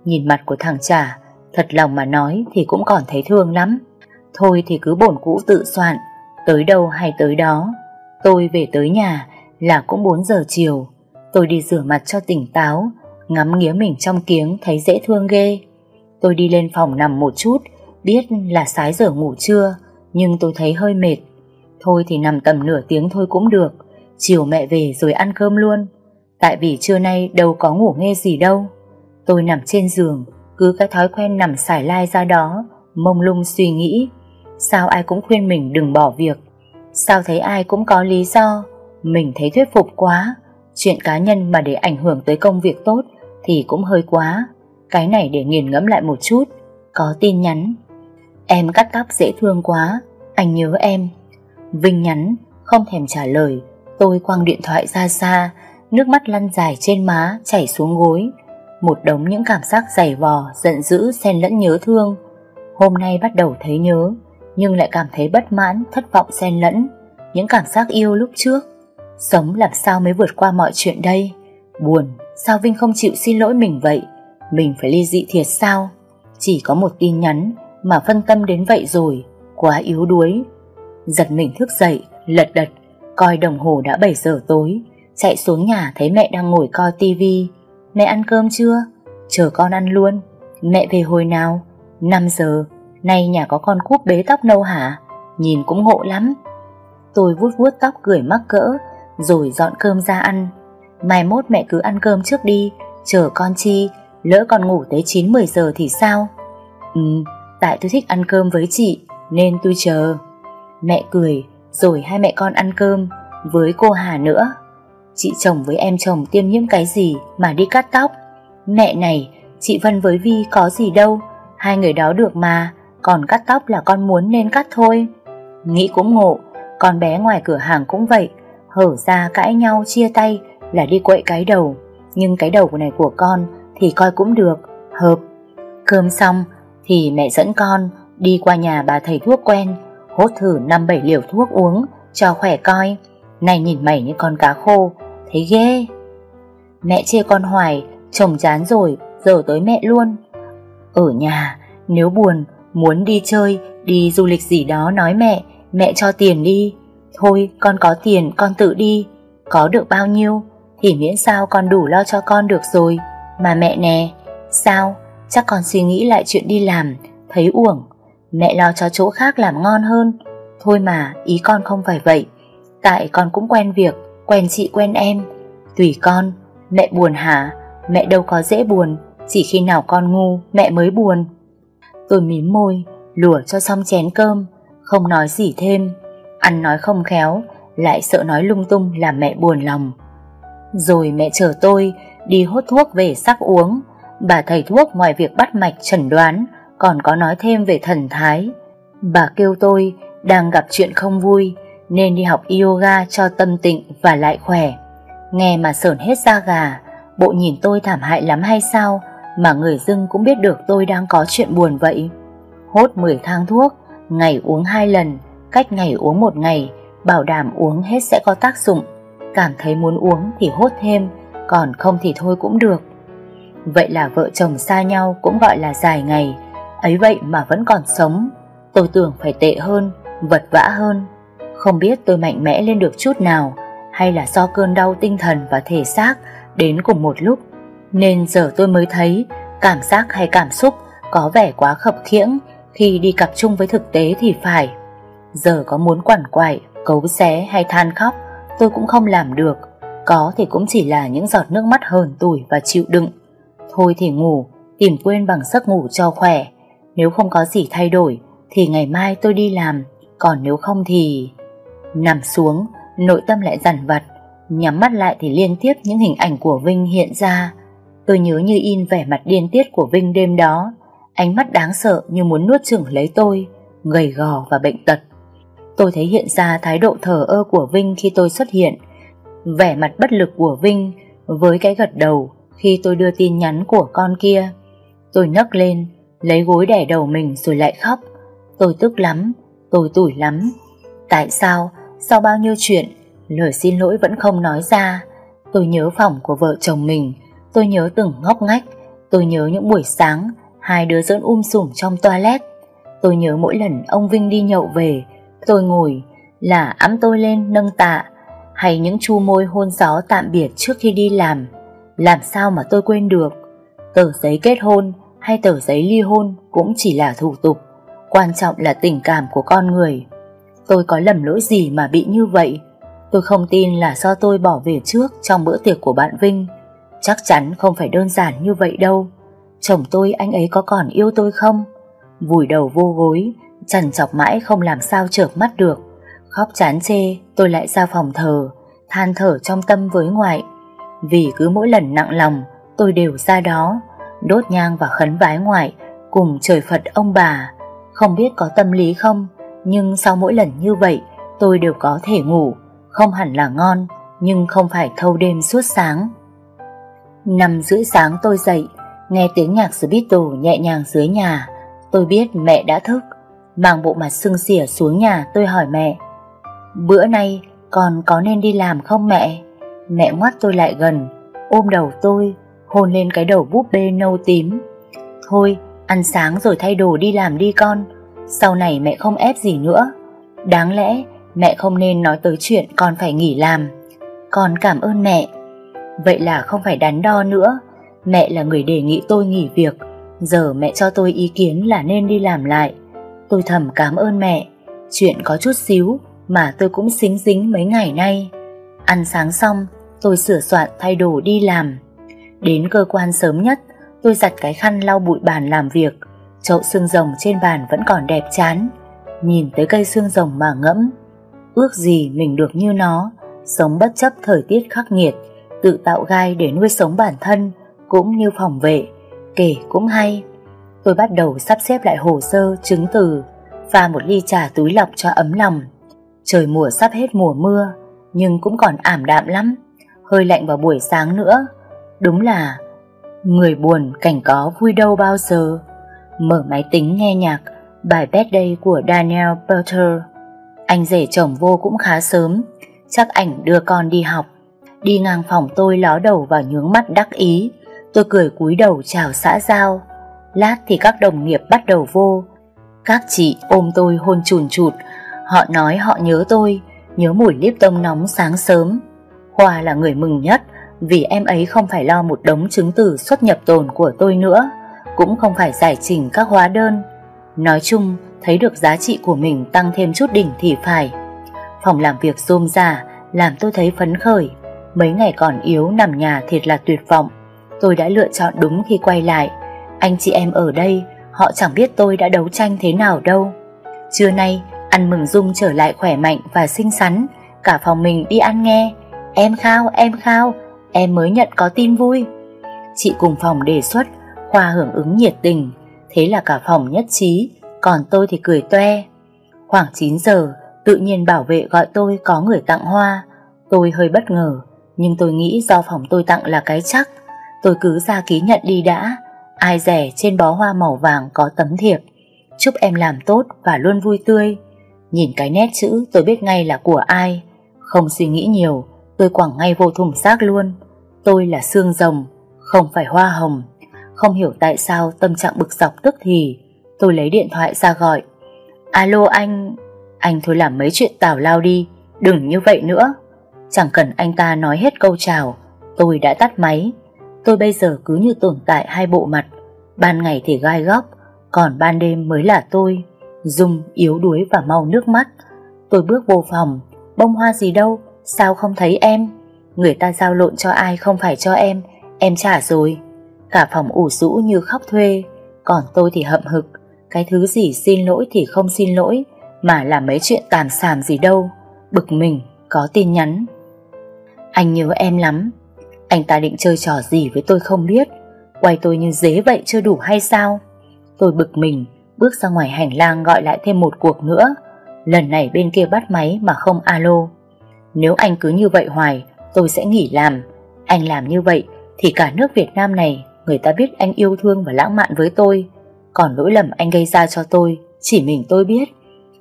Nhìn mặt của thằng trả, thật lòng mà nói thì cũng còn thấy thương lắm. Thôi thì cứ bổn cũ tự soạn, tới đâu hay tới đó. Tôi về tới nhà là cũng 4 giờ chiều. Tôi đi rửa mặt cho tỉnh táo, ngắm nghía mình trong kiếng thấy dễ thương ghê. Tôi đi lên phòng nằm một chút, biết là sái giờ ngủ trưa, nhưng tôi thấy hơi mệt. Thôi thì nằm tầm nửa tiếng thôi cũng được, chiều mẹ về rồi ăn cơm luôn. Tại vì trưa nay đâu có ngủ nghe gì đâu. Tôi nằm trên giường, cứ cái thói quen nằm xải lai ra đó, mông lung suy nghĩ. Sao ai cũng khuyên mình đừng bỏ việc? Sao thấy ai cũng có lý do? Mình thấy thuyết phục quá. Chuyện cá nhân mà để ảnh hưởng tới công việc tốt thì cũng hơi quá. Cái này để nghiền ngẫm lại một chút. Có tin nhắn. Em cắt tóc dễ thương quá. Anh nhớ em. Vinh nhắn, không thèm trả lời. Tôi quăng điện thoại ra xa, nước mắt lăn dài trên má, chảy xuống gối. Một đống những cảm giác dày vò, giận dữ, xen lẫn nhớ thương. Hôm nay bắt đầu thấy nhớ, nhưng lại cảm thấy bất mãn, thất vọng xen lẫn. Những cảm giác yêu lúc trước. Sống làm sao mới vượt qua mọi chuyện đây? Buồn, sao Vinh không chịu xin lỗi mình vậy? Mình phải ly dị thiệt sao? Chỉ có một tin nhắn mà phân tâm đến vậy rồi, quá yếu đuối. Giật mình thức dậy, lật đật, Coi đồng hồ đã 7 giờ tối Chạy xuống nhà thấy mẹ đang ngồi coi tivi. Mẹ ăn cơm chưa? Chờ con ăn luôn. Mẹ về hồi nào? 5 giờ. Nay nhà có con cúp bế tóc nâu hả? Nhìn cũng ngộ lắm. Tôi vuốt vuốt tóc cười mắc cỡ, Rồi dọn cơm ra ăn. Mai mốt mẹ cứ ăn cơm trước đi. Chờ con chi? Lỡ con ngủ tới 9-10 giờ thì sao? Ừ Tại tôi thích ăn cơm với chị, Nên tôi chờ. Mẹ cười, Rồi hai mẹ con ăn cơm. Với cô Hà nữa. Chị chồng với em chồng tiêm nhiễm cái gì Mà đi cắt tóc? Mẹ này, Chị Vân với Vi có gì đâu, Hai người đó được mà, Còn cắt tóc là con muốn nên cắt thôi. Nghĩ cũng ngộ, Con bé ngoài cửa hàng cũng vậy, Hở ra cãi nhau chia tay Là đi quậy cái đầu. Nhưng cái đầu này của con Thì coi cũng được, Hợp. Cơm xong Thì mẹ dẫn con Đi qua nhà bà thầy thuốc quen, Hốt thử 5-7 liều thuốc uống Cho khỏe coi. Này nhìn mày như con cá khô Thấy ghê. Mẹ chê con hoài, Chồng chán rồi, Giờ tới mẹ luôn. Ở nhà, Nếu buồn, Muốn đi chơi, Đi du lịch gì đó nói mẹ Mẹ cho tiền đi. Thôi, con có tiền, con tự đi. Có được bao nhiêu, Thì miễn sao con đủ lo cho con được rồi. Mà mẹ nè, Sao? Chắc con suy nghĩ lại chuyện đi làm, Thấy uổng. Mẹ lo cho chỗ khác làm ngon hơn. Thôi mà, ý con không phải vậy. Tại con cũng quen việc Quen chị quen em. Tùy con, Mẹ buồn hả? Mẹ đâu có dễ buồn. Chỉ khi nào con ngu, mẹ mới buồn. Tôi mím môi Lùa cho xong chén cơm. Không nói gì thêm. Ăn nói không khéo, Lại sợ nói lung tung làm mẹ buồn lòng. Rồi mẹ chờ tôi Đi hốt thuốc về sắc uống. Bà thầy thuốc ngoài việc bắt mạch chẩn đoán, Còn có nói thêm về thần thái. Bà kêu tôi Đang gặp chuyện không vui. Nên đi học yoga cho tâm tịnh và lại khỏe. Nghe mà sởn hết da gà, Bộ nhìn tôi thảm hại lắm hay sao Mà người dưng cũng biết được tôi đang có chuyện buồn vậy? Hốt 10 thang thuốc, Ngày uống 2 lần, Cách ngày uống một ngày, Bảo đảm uống hết sẽ có tác dụng. Cảm thấy muốn uống thì hốt thêm, Còn không thì thôi cũng được. Vậy là vợ chồng xa nhau Cũng gọi là dài ngày, Ấy vậy mà vẫn còn sống. Tôi tưởng phải tệ hơn, Vật vã hơn. Không biết tôi mạnh mẽ lên được chút nào Hay là do cơn đau tinh thần và thể xác Đến cùng một lúc Nên giờ tôi mới thấy Cảm giác hay cảm xúc có vẻ quá khập khiễng Khi đi cặp chung với thực tế thì phải Giờ có muốn quằn quại, cấu xé hay than khóc, tôi cũng không làm được. Có thì cũng chỉ là những giọt nước mắt hờn tủi và chịu đựng. Thôi thì ngủ, tìm quên bằng giấc ngủ cho khỏe. Nếu không có gì thay đổi, thì ngày mai tôi đi làm. Còn nếu không thì... Nằm xuống, nội tâm lại dằn vặt. Nhắm mắt lại thì liên tiếp những hình ảnh của Vinh hiện ra. Tôi nhớ như in vẻ mặt điên tiết của Vinh đêm đó. Ánh mắt đáng sợ như muốn nuốt chửng lấy tôi, gầy gò và bệnh tật. Tôi thấy hiện ra thái độ thờ ơ của Vinh khi tôi xuất hiện, vẻ mặt bất lực của Vinh với cái gật đầu khi tôi đưa tin nhắn của con kia. Tôi nấc lên, lấy gối đẻ đầu mình rồi lại khóc. Tôi tức lắm, tôi tủi lắm. Tại sao, sau bao nhiêu chuyện, lời xin lỗi vẫn không nói ra. Tôi nhớ phòng của vợ chồng mình, tôi nhớ từng ngóc ngách, tôi nhớ những buổi sáng, hai đứa dẫn um sùm trong toilet. Tôi nhớ mỗi lần ông Vinh đi nhậu về, Tôi ngồi là ấm tôi lên nâng tạ hay những chu môi hôn gió tạm biệt trước khi đi làm. Làm sao mà tôi quên được? Tờ giấy kết hôn hay tờ giấy ly hôn cũng chỉ là thủ tục. Quan trọng là tình cảm của con người. Tôi có lầm lỗi gì mà bị như vậy? Tôi không tin là do tôi bỏ về trước trong bữa tiệc của bạn Vinh. Chắc chắn không phải đơn giản như vậy đâu. Chồng tôi anh ấy có còn yêu tôi không? Vùi đầu vô gối, Chằn chọc mãi không làm sao chợp mắt được Khóc chán chê tôi lại ra phòng thờ Than thở trong tâm với ngoại Vì cứ mỗi lần nặng lòng Tôi đều ra đó Đốt nhang và khấn vái ngoại Cùng trời Phật ông bà Không biết có tâm lý không nhưng sau mỗi lần như vậy, Tôi đều có thể ngủ. Không hẳn là ngon, Nhưng không phải thâu đêm suốt sáng. Năm rưỡi sáng tôi dậy, Nghe tiếng nhạc The Beatles nhẹ nhàng dưới nhà. Tôi biết mẹ đã thức. Mang bộ mặt sưng xỉa xuống nhà, tôi hỏi mẹ, Bữa nay con có nên đi làm không mẹ? Mẹ ngoắt tôi lại gần, Ôm đầu tôi, Hôn lên cái đầu búp bê nâu tím. Thôi, ăn sáng rồi thay đồ đi làm đi con. Sau này mẹ không ép gì nữa. Đáng lẽ Mẹ không nên nói tới chuyện con phải nghỉ làm. Con cảm ơn mẹ. Vậy là không phải đắn đo nữa. Mẹ là người đề nghị tôi nghỉ việc. Giờ mẹ cho tôi ý kiến là nên đi làm lại. Tôi thầm cảm ơn mẹ. Chuyện có chút xíu Mà tôi cũng xính dính mấy ngày nay. Ăn sáng xong, Tôi sửa soạn thay đồ đi làm. Đến cơ quan sớm nhất, Tôi giặt cái khăn lau bụi bàn làm việc. Chậu xương rồng trên bàn vẫn còn đẹp chán. Nhìn tới cây xương rồng mà ngẫm Ước gì mình được như nó Sống bất chấp thời tiết khắc nghiệt Tự tạo gai để nuôi sống bản thân Cũng như phòng vệ. Kể cũng hay Tôi bắt đầu sắp xếp lại hồ sơ, chứng từ Pha một ly trà túi lọc cho ấm lòng. Trời mùa sắp hết mùa mưa Nhưng cũng còn ảm đạm lắm Hơi lạnh vào buổi sáng nữa. Đúng là Người buồn cảnh có vui đâu bao giờ. Mở máy tính nghe nhạc, Bài Birthday của Daniel Belter Anh rể chồng vô cũng khá sớm, Chắc ảnh đưa con đi học. Đi ngang phòng tôi ló đầu và nhướng mắt đắc ý. Tôi cười cúi đầu chào xã giao. Lát thì các đồng nghiệp bắt đầu vô. Các chị ôm tôi hôn chùn chụt. Họ nói họ nhớ tôi, Nhớ mùi tông nóng sáng sớm. Khoa là người mừng nhất, Vì em ấy không phải lo một đống chứng từ xuất nhập tồn của tôi nữa. Cũng không phải giải trình các hóa đơn. Nói chung Thấy được giá trị của mình tăng thêm chút đỉnh thì phải. Phòng làm việc rôm ra Làm tôi thấy phấn khởi. Mấy ngày còn yếu nằm nhà thiệt là tuyệt vọng. Tôi đã lựa chọn đúng khi quay lại. Anh chị em ở đây Họ chẳng biết tôi đã đấu tranh thế nào đâu. Trưa nay Ăn mừng Dung trở lại khỏe mạnh và xinh xắn. Cả phòng mình đi ăn nghe. Em khao, em khao Em mới nhận có tin vui. Chị cùng phòng đề xuất Khoa hưởng ứng nhiệt tình, Thế là cả phòng nhất trí, Còn tôi thì cười toe. Khoảng 9 giờ, Tự nhiên bảo vệ gọi tôi có người tặng hoa. Tôi hơi bất ngờ, Nhưng tôi nghĩ do phòng tôi tặng là cái chắc. Tôi cứ ra ký nhận đi đã, Ai rẻ trên bó hoa màu vàng có tấm thiệp. Chúc em làm tốt và luôn vui tươi. Nhìn cái nét chữ, tôi biết ngay là của ai. Không suy nghĩ nhiều, Tôi quẳng ngay vô thùng xác luôn. Tôi là xương rồng, Không phải hoa hồng. Không hiểu tại sao tâm trạng bực dọc tức thì, Tôi lấy điện thoại ra gọi. Alo anh Anh thôi làm mấy chuyện tào lao đi, Đừng như vậy nữa. Chẳng cần anh ta nói hết câu chào, Tôi đã tắt máy. Tôi bây giờ cứ như tồn tại hai bộ mặt, Ban ngày thì gai góc, Còn ban đêm mới là tôi Dung yếu đuối và mau nước mắt. Tôi bước vô phòng, Bông hoa gì đâu, Sao không thấy em? Người ta giao lộn cho ai không phải cho em Em trả rồi. Cả phòng ủ rũ như khóc thuê, Còn tôi thì hậm hực. Cái thứ gì xin lỗi thì không xin lỗi, Mà làm mấy chuyện tàn xàm gì đâu. Bực mình, có tin nhắn. Anh nhớ em lắm. Anh ta định chơi trò gì với tôi không biết. Quay tôi như dế vậy chưa đủ hay sao? Tôi bực mình, Bước ra ngoài hành lang gọi lại thêm một cuộc nữa. Lần này bên kia bắt máy mà không alo. Nếu anh cứ như vậy hoài, Tôi sẽ nghỉ làm. Anh làm như vậy Thì cả nước Việt Nam này Người ta biết anh yêu thương và lãng mạn với tôi. Còn lỗi lầm anh gây ra cho tôi, Chỉ mình tôi biết.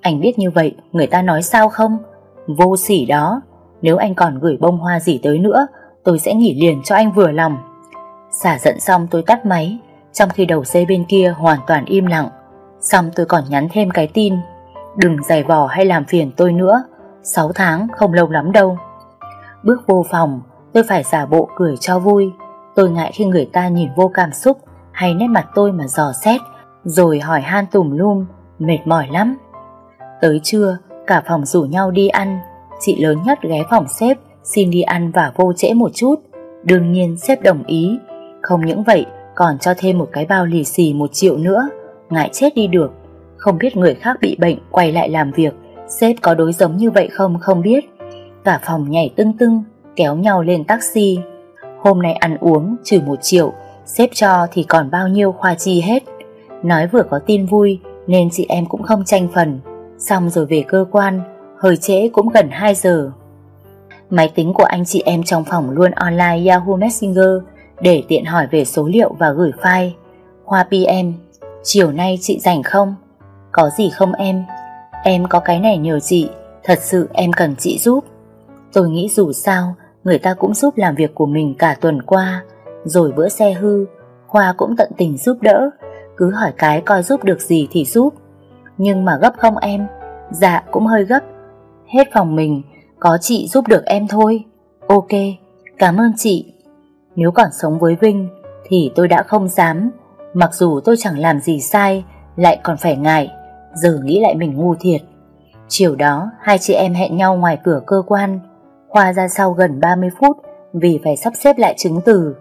Anh biết như vậy, người ta nói sao không? Vô sỉ đó. Nếu anh còn gửi bông hoa gì tới nữa, Tôi sẽ nghỉ liền cho anh vừa lòng. Xả giận xong tôi tắt máy. Trong khi đầu dây bên kia hoàn toàn im lặng. Xong tôi còn nhắn thêm cái tin. Đừng giày vò hay làm phiền tôi nữa. 6 tháng không lâu lắm đâu. Bước vô phòng, Tôi phải giả bộ cười cho vui. Tôi ngại khi người ta nhìn vô cảm xúc Hay nét mặt tôi mà dò xét Rồi hỏi han tùm lum Mệt mỏi lắm Tới trưa cả phòng rủ nhau đi ăn Chị lớn nhất ghé phòng sếp Xin đi ăn và vô trễ một chút Đương nhiên sếp đồng ý Không những vậy còn cho thêm một cái bao lì xì một triệu nữa ngại chết đi được. Không biết người khác bị bệnh quay lại làm việc, sếp có đối giống như vậy không không biết. Cả phòng nhảy tưng tưng, kéo nhau lên taxi. Hôm nay ăn uống trừ một triệu, xếp cho thì còn bao nhiêu khoa chi hết. Nói vừa có tin vui nên chị em cũng không tranh phần. Xong rồi về cơ quan, hơi trễ cũng gần 2 giờ. Máy tính của anh chị em trong phòng luôn online Yahoo Messenger để tiện hỏi về số liệu và gửi file. Khoa PM Chiều nay chị rảnh không? Có gì không em? Em có cái này nhờ chị, thật sự em cần chị giúp. Tôi nghĩ dù sao, người ta cũng giúp làm việc của mình cả tuần qua, rồi bữa xe hư, Khoa cũng tận tình giúp đỡ, cứ hỏi cái coi giúp được gì thì giúp. Nhưng mà gấp không em? Dạ cũng hơi gấp. Hết phòng mình, có chị giúp được em thôi. Ok, cảm ơn chị. Nếu còn sống với Vinh, thì tôi đã không dám. Mặc dù tôi chẳng làm gì sai, lại còn phải ngại. Giờ nghĩ lại mình ngu thiệt. Chiều đó, hai chị em hẹn nhau ngoài cửa cơ quan. Khoa ra sau gần 30 phút vì phải sắp xếp lại chứng từ.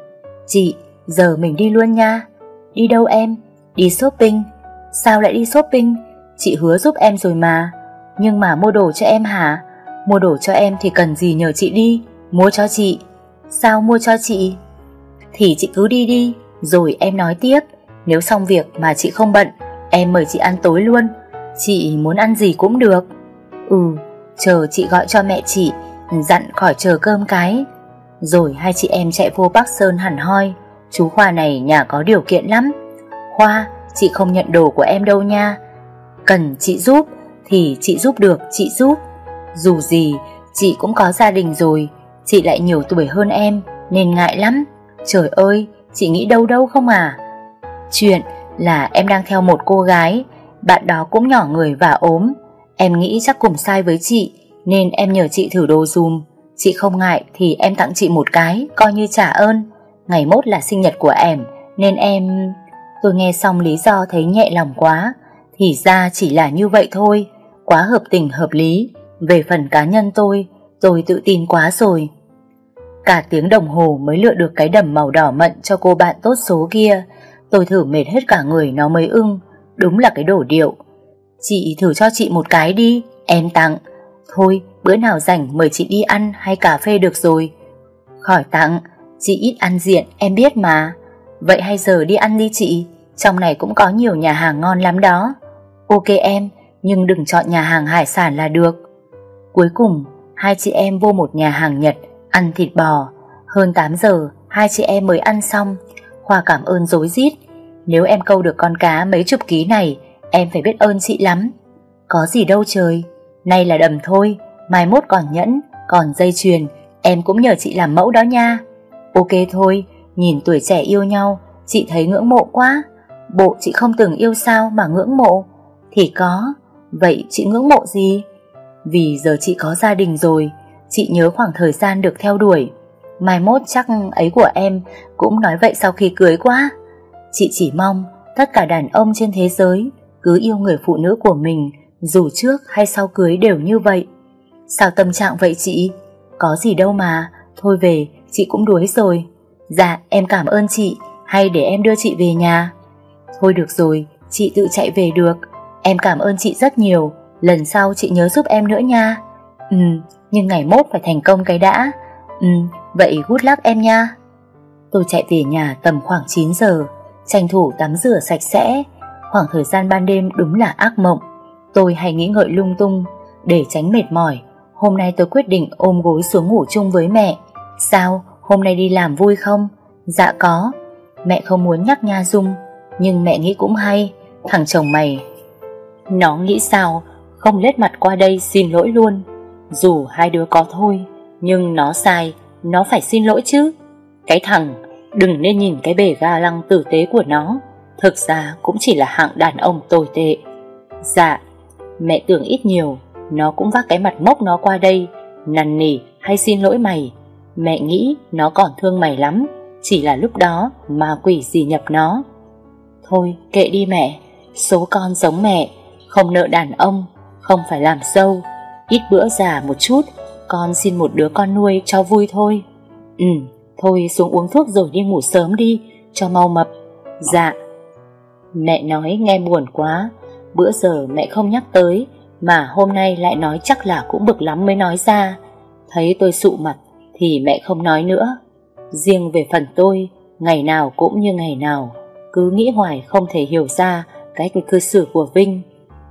Chị, giờ mình đi luôn nha. Đi đâu em? Đi shopping. Sao lại đi shopping? Chị hứa giúp em rồi mà. Nhưng mà mua đồ cho em hả? Mua đồ cho em thì cần gì nhờ chị đi? Mua cho chị. Sao mua cho chị? Thì chị cứ đi đi, rồi em nói tiếp. Nếu xong việc mà chị không bận, em mời chị ăn tối luôn. Chị muốn ăn gì cũng được. Ừ, chờ chị gọi cho mẹ chị, dặn khỏi chờ cơm cái. Rồi hai chị em chạy vô Bắc Sơn hẳn hoi. Chú Khoa này nhà có điều kiện lắm. Khoa, chị không nhận đồ của em đâu nha. Cần chị giúp thì chị giúp được, chị giúp. Dù gì, chị cũng có gia đình rồi, chị lại nhiều tuổi hơn em, nên ngại lắm. Trời ơi, chị nghĩ đâu đâu không à? Chuyện là em đang theo một cô gái, bạn đó cũng nhỏ người và ốm. Em nghĩ chắc cùng sai với chị, nên em nhờ chị thử đồ dùm. Chị không ngại thì em tặng chị một cái, coi như trả ơn. Ngày mốt là sinh nhật của em, nên em... Tôi nghe xong lý do thấy nhẹ lòng quá. Thì ra chỉ là như vậy thôi, quá hợp tình hợp lý. Về phần cá nhân tôi, tôi tự tin quá rồi. Cả tiếng đồng hồ mới lựa được cái đầm màu đỏ mận cho cô bạn tốt số kia. Tôi thử mệt hết cả người nó mới ưng. Đúng là cái đổ điệu. Chị thử cho chị một cái đi, em tặng. Thôi, bữa nào rảnh mời chị đi ăn hay cà phê được rồi. Khỏi tặng, chị ít ăn diện, em biết mà. Vậy hay giờ đi ăn đi chị, trong này cũng có nhiều nhà hàng ngon lắm đó. Ok em, nhưng đừng chọn nhà hàng hải sản là được. Cuối cùng, hai chị em vô một nhà hàng Nhật ăn thịt bò. Hơn 8 giờ, hai chị em mới ăn xong. Khoa cảm ơn dối rít. Nếu em câu được con cá mấy chục ký này, em phải biết ơn chị lắm. Có gì đâu trời, nay là đầm thôi, mai mốt còn nhẫn, còn dây chuyền, em cũng nhờ chị làm mẫu đó nha. Ok thôi, nhìn tuổi trẻ yêu nhau, chị thấy ngưỡng mộ quá. Bộ chị không từng yêu sao mà ngưỡng mộ? Thì có, vậy chị ngưỡng mộ gì? Vì giờ chị có gia đình rồi, chị nhớ khoảng thời gian được theo đuổi. Mai mốt chắc ấy của em cũng nói vậy sau khi cưới quá. Chị chỉ mong tất cả đàn ông trên thế giới cứ yêu người phụ nữ của mình dù trước hay sau cưới đều như vậy. Sao tâm trạng vậy chị? Có gì đâu mà, thôi về, chị cũng đuối rồi. Dạ, em cảm ơn chị, hay để em đưa chị về nhà? Thôi được rồi, chị tự chạy về được. Em cảm ơn chị rất nhiều, lần sau chị nhớ giúp em nữa nha. Ừ, nhưng ngày mốt phải thành công cái đã. Ừ, vậy good luck em nha. Tôi chạy về nhà tầm khoảng 9 giờ, tranh thủ tắm rửa sạch sẽ. Khoảng thời gian ban đêm đúng là ác mộng. Tôi hay nghĩ ngợi lung tung, để tránh mệt mỏi. Hôm nay tôi quyết định ôm gối xuống ngủ chung với mẹ. Sao, hôm nay đi làm vui không? Dạ có. Mẹ không muốn nhắc Nha Dung, nhưng mẹ nghĩ cũng hay. Thằng chồng mày, nó nghĩ sao, không lết mặt qua đây xin lỗi luôn. Dù hai đứa có thôi, nhưng nó sai, nó phải xin lỗi chứ. Cái thằng, đừng nên nhìn cái bể ga lăng tử tế của nó, thực ra cũng chỉ là hạng đàn ông tồi tệ. Dạ, mẹ tưởng ít nhiều, nó cũng vác cái mặt mốc nó qua đây, năn nỉ hay xin lỗi mày. Mẹ nghĩ nó còn thương mày lắm, chỉ là lúc đó mà quỷ gì nhập nó. Thôi, kệ đi mẹ, số con giống mẹ, không nợ đàn ông, không phải làm dâu, ít bữa già một chút, con xin một đứa con nuôi cho vui thôi. Ừ, thôi xuống uống thuốc rồi đi ngủ sớm đi, cho mau mập. Dạ. Mẹ nói nghe buồn quá, bữa giờ mẹ không nhắc tới, mà hôm nay lại nói chắc là cũng bực lắm mới nói ra. Thấy tôi sụ mặt thì mẹ không nói nữa. Riêng về phần tôi, ngày nào cũng như ngày nào, cứ nghĩ hoài không thể hiểu ra cách cư xử của Vinh.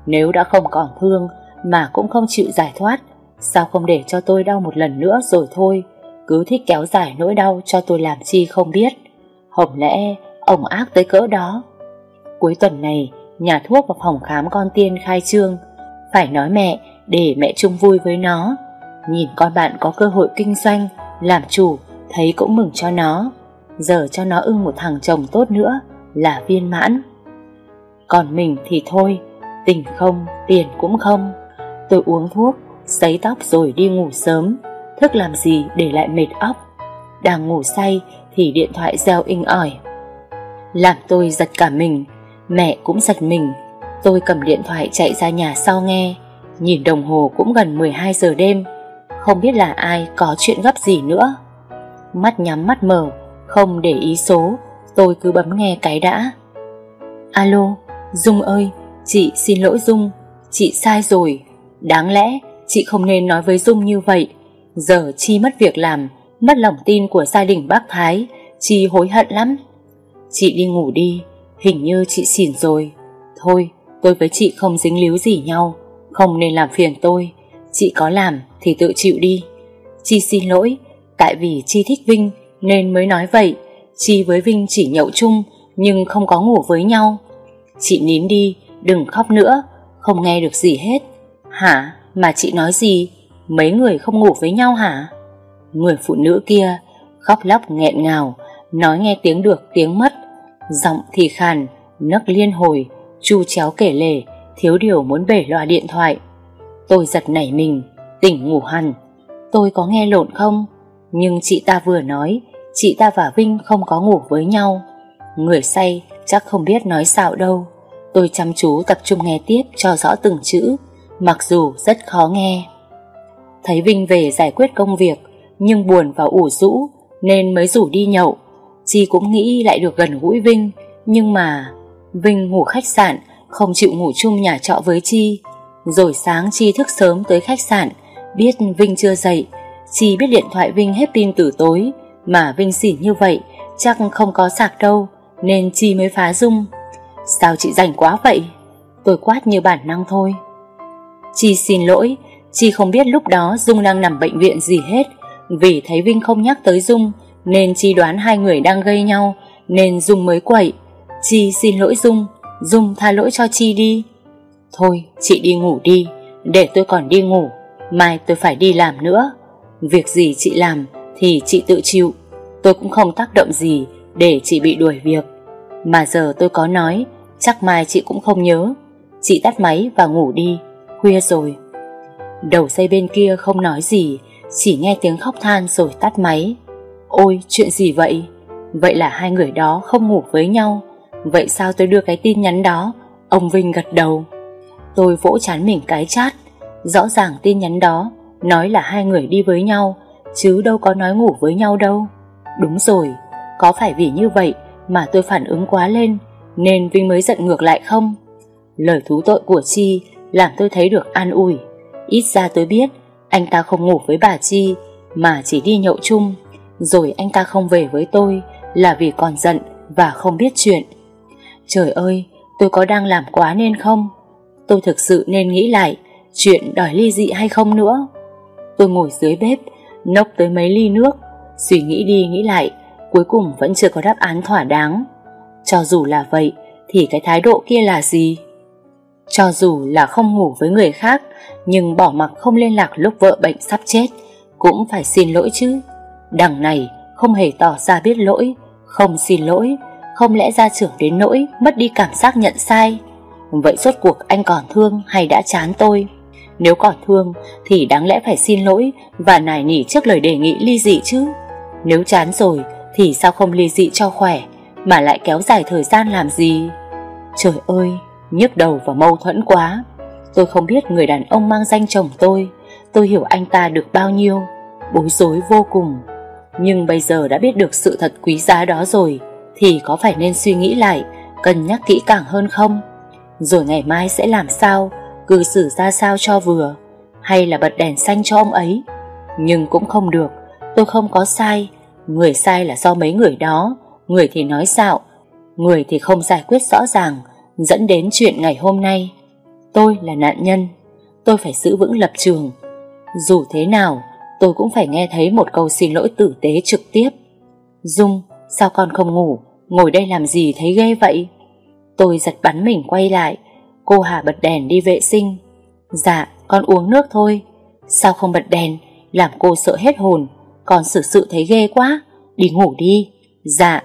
Nếu đã không còn thương mà cũng không chịu giải thoát, sao không để cho tôi đau một lần nữa rồi thôi, cứ thích kéo dài nỗi đau cho tôi làm chi không biết. Hổng lẽ ông ác tới cỡ đó. Cuối tuần này, nhà thuốc và phòng khám con tiên khai trương, phải nói mẹ để mẹ chung vui với nó. Nhìn con bạn có cơ hội kinh doanh, làm chủ, thấy cũng mừng cho nó. Giờ cho nó ưng một thằng chồng tốt nữa là viên mãn. Còn mình thì thôi, tình không, tiền cũng không. Tôi uống thuốc, Sấy tóc rồi đi ngủ sớm Thức làm gì để lại mệt óc Đang ngủ say Thì điện thoại reo inh ỏi Làm tôi giật cả mình Mẹ cũng giật mình. Tôi cầm điện thoại chạy ra nhà sau nghe. Nhìn đồng hồ cũng gần 12 giờ đêm. Không biết là ai có chuyện gấp gì nữa. Mắt nhắm mắt mở, Không để ý số. Tôi cứ bấm nghe cái đã. Alo, Dung ơi, Chị xin lỗi Dung. Chị sai rồi. Đáng lẽ chị không nên nói với Dung như vậy. Giờ Chi mất việc làm, Mất lòng tin của gia đình bác Thái. Chi hối hận lắm. Chị đi ngủ đi. Hình như chị xỉn rồi. Thôi, tôi với chị không dính líu gì nhau. Không nên làm phiền tôi. Chị có làm thì tự chịu đi. Chi xin lỗi, Tại vì Chi thích Vinh nên mới nói vậy. Chi với Vinh chỉ nhậu chung, Nhưng không có ngủ với nhau. Chị nín đi, Đừng khóc nữa. Không nghe được gì hết. Hả? Mà chị nói gì? Mấy người không ngủ với nhau hả? Người phụ nữ kia Khóc lóc nghẹn ngào, Nói nghe tiếng được, tiếng mất. Giọng thì khàn, Nấc liên hồi, Chu chéo kể lể, Thiếu điều muốn bể loa điện thoại. Tôi giật nảy mình, Tỉnh ngủ hẳn. Tôi có nghe lộn không? Nhưng chị ta vừa nói, Chị ta và Vinh không có ngủ với nhau. Người say chắc không biết nói sao đâu. Tôi chăm chú tập trung nghe tiếp cho rõ từng chữ, Mặc dù rất khó nghe. Thấy Vinh về giải quyết công việc, Nhưng buồn và ủ rũ, Nên mới rủ đi nhậu. Chi cũng nghĩ lại được gần gũi Vinh, Nhưng mà Vinh ngủ khách sạn, Không chịu ngủ chung nhà trọ với Chi. Rồi sáng Chi thức sớm tới khách sạn, Biết Vinh chưa dậy. Chi biết điện thoại Vinh hết pin từ tối, Mà Vinh xỉn như vậy, Chắc không có sạc đâu, Nên Chi mới phá dung. Sao chị rảnh quá vậy? Tôi quát như bản năng thôi. Chi xin lỗi, Chi không biết lúc đó Dung đang nằm bệnh viện gì hết. Vì thấy Vinh không nhắc tới Dung nên Chi đoán hai người đang gây nhau, Nên Dung mới quậy. Chi xin lỗi Dung Dung tha lỗi cho Chi đi. Thôi, chị đi ngủ đi, Để tôi còn đi ngủ, Mai tôi phải đi làm nữa. Việc gì chị làm thì chị tự chịu, Tôi cũng không tác động gì Để chị bị đuổi việc. Mà giờ tôi có nói, Chắc mai chị cũng không nhớ. Chị tắt máy và ngủ đi, Khuya rồi. Đầu dây bên kia không nói gì, Chỉ nghe tiếng khóc than rồi tắt máy. Ôi, chuyện gì vậy? Vậy là hai người đó không ngủ với nhau. Vậy sao tôi đưa cái tin nhắn đó? Ông Vinh gật đầu. Tôi vỗ chán mình cái chát. Rõ ràng tin nhắn đó Nói là hai người đi với nhau, Chứ đâu có nói ngủ với nhau đâu. Đúng rồi, Có phải vì như vậy mà tôi phản ứng quá lên, Nên Vinh mới giận ngược lại không? Lời thú tội của Chi Làm tôi thấy được an ủi. Ít ra tôi biết Anh ta không ngủ với bà Chi, Mà chỉ đi nhậu chung. Rồi anh ta không về với tôi Là vì còn giận và không biết chuyện. Trời ơi, Tôi có đang làm quá nên không? Tôi thực sự nên nghĩ lại Chuyện đòi ly dị hay không nữa? Tôi ngồi dưới bếp, Nốc tới mấy ly nước, Suy nghĩ đi nghĩ lại, Cuối cùng vẫn chưa có đáp án thỏa đáng. Cho dù là vậy, Thì cái thái độ kia là gì? Cho dù là không ngủ với người khác, Nhưng bỏ mặc không liên lạc lúc vợ bệnh sắp chết, Cũng phải xin lỗi chứ. Đằng này, không hề tỏ ra biết lỗi. Không xin lỗi, Không lẽ ra trưởng đến nỗi Mất đi cảm giác nhận sai? Vậy suốt cuộc anh còn thương hay đã chán tôi? Nếu còn thương, Thì đáng lẽ phải xin lỗi Và nài nỉ trước lời đề nghị ly dị chứ. Nếu chán rồi, Thì sao không ly dị cho khỏe, Mà lại kéo dài thời gian làm gì? Trời ơi, nhức đầu và mâu thuẫn quá. Tôi không biết người đàn ông mang danh chồng tôi. Tôi hiểu anh ta được bao nhiêu. Bối rối vô cùng. Nhưng bây giờ đã biết được sự thật quý giá đó rồi, Thì có phải nên suy nghĩ lại, Cân nhắc kỹ càng hơn không? Rồi ngày mai sẽ làm sao? Cư xử ra sao cho vừa? Hay là bật đèn xanh cho ông ấy? Nhưng cũng không được, Tôi không có sai. Người sai là do mấy người đó. Người thì nói xạo, Người thì không giải quyết rõ ràng, Dẫn đến chuyện ngày hôm nay. Tôi là nạn nhân, Tôi phải giữ vững lập trường. Dù thế nào tôi cũng phải nghe thấy một câu xin lỗi tử tế trực tiếp. Dung Sao con không ngủ? Ngồi đây làm gì thấy ghê vậy? Tôi giật bắn mình quay lại. Cô Hà bật đèn đi vệ sinh. Dạ con uống nước thôi. Sao không bật đèn? Làm cô sợ hết hồn. Con xử sự thấy ghê quá. Đi ngủ đi. Dạ.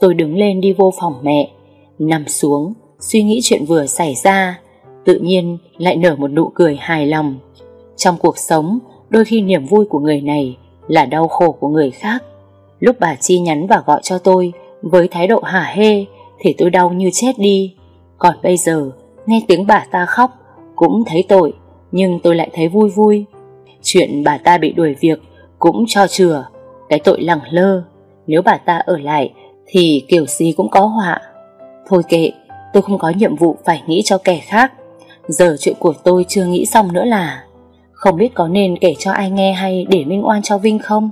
Tôi đứng lên đi vô phòng mẹ. Nằm xuống Suy nghĩ chuyện vừa xảy ra. Tự nhiên lại nở một nụ cười hài lòng. Trong cuộc sống, đôi khi niềm vui của người này là đau khổ của người khác. Lúc bà Chi nhắn và gọi cho tôi với thái độ hả hê thì tôi đau như chết đi. Còn bây giờ, nghe tiếng bà ta khóc cũng thấy tội, nhưng tôi lại thấy vui vui. Chuyện bà ta bị đuổi việc cũng cho chừa, cái tội lẳng lơ. Nếu bà ta ở lại thì kiểu gì cũng có họa. Thôi kệ, tôi không có nhiệm vụ phải nghĩ cho kẻ khác. Giờ chuyện của tôi chưa nghĩ xong nữa là không biết có nên kể cho ai nghe hay để minh oan cho Vinh không?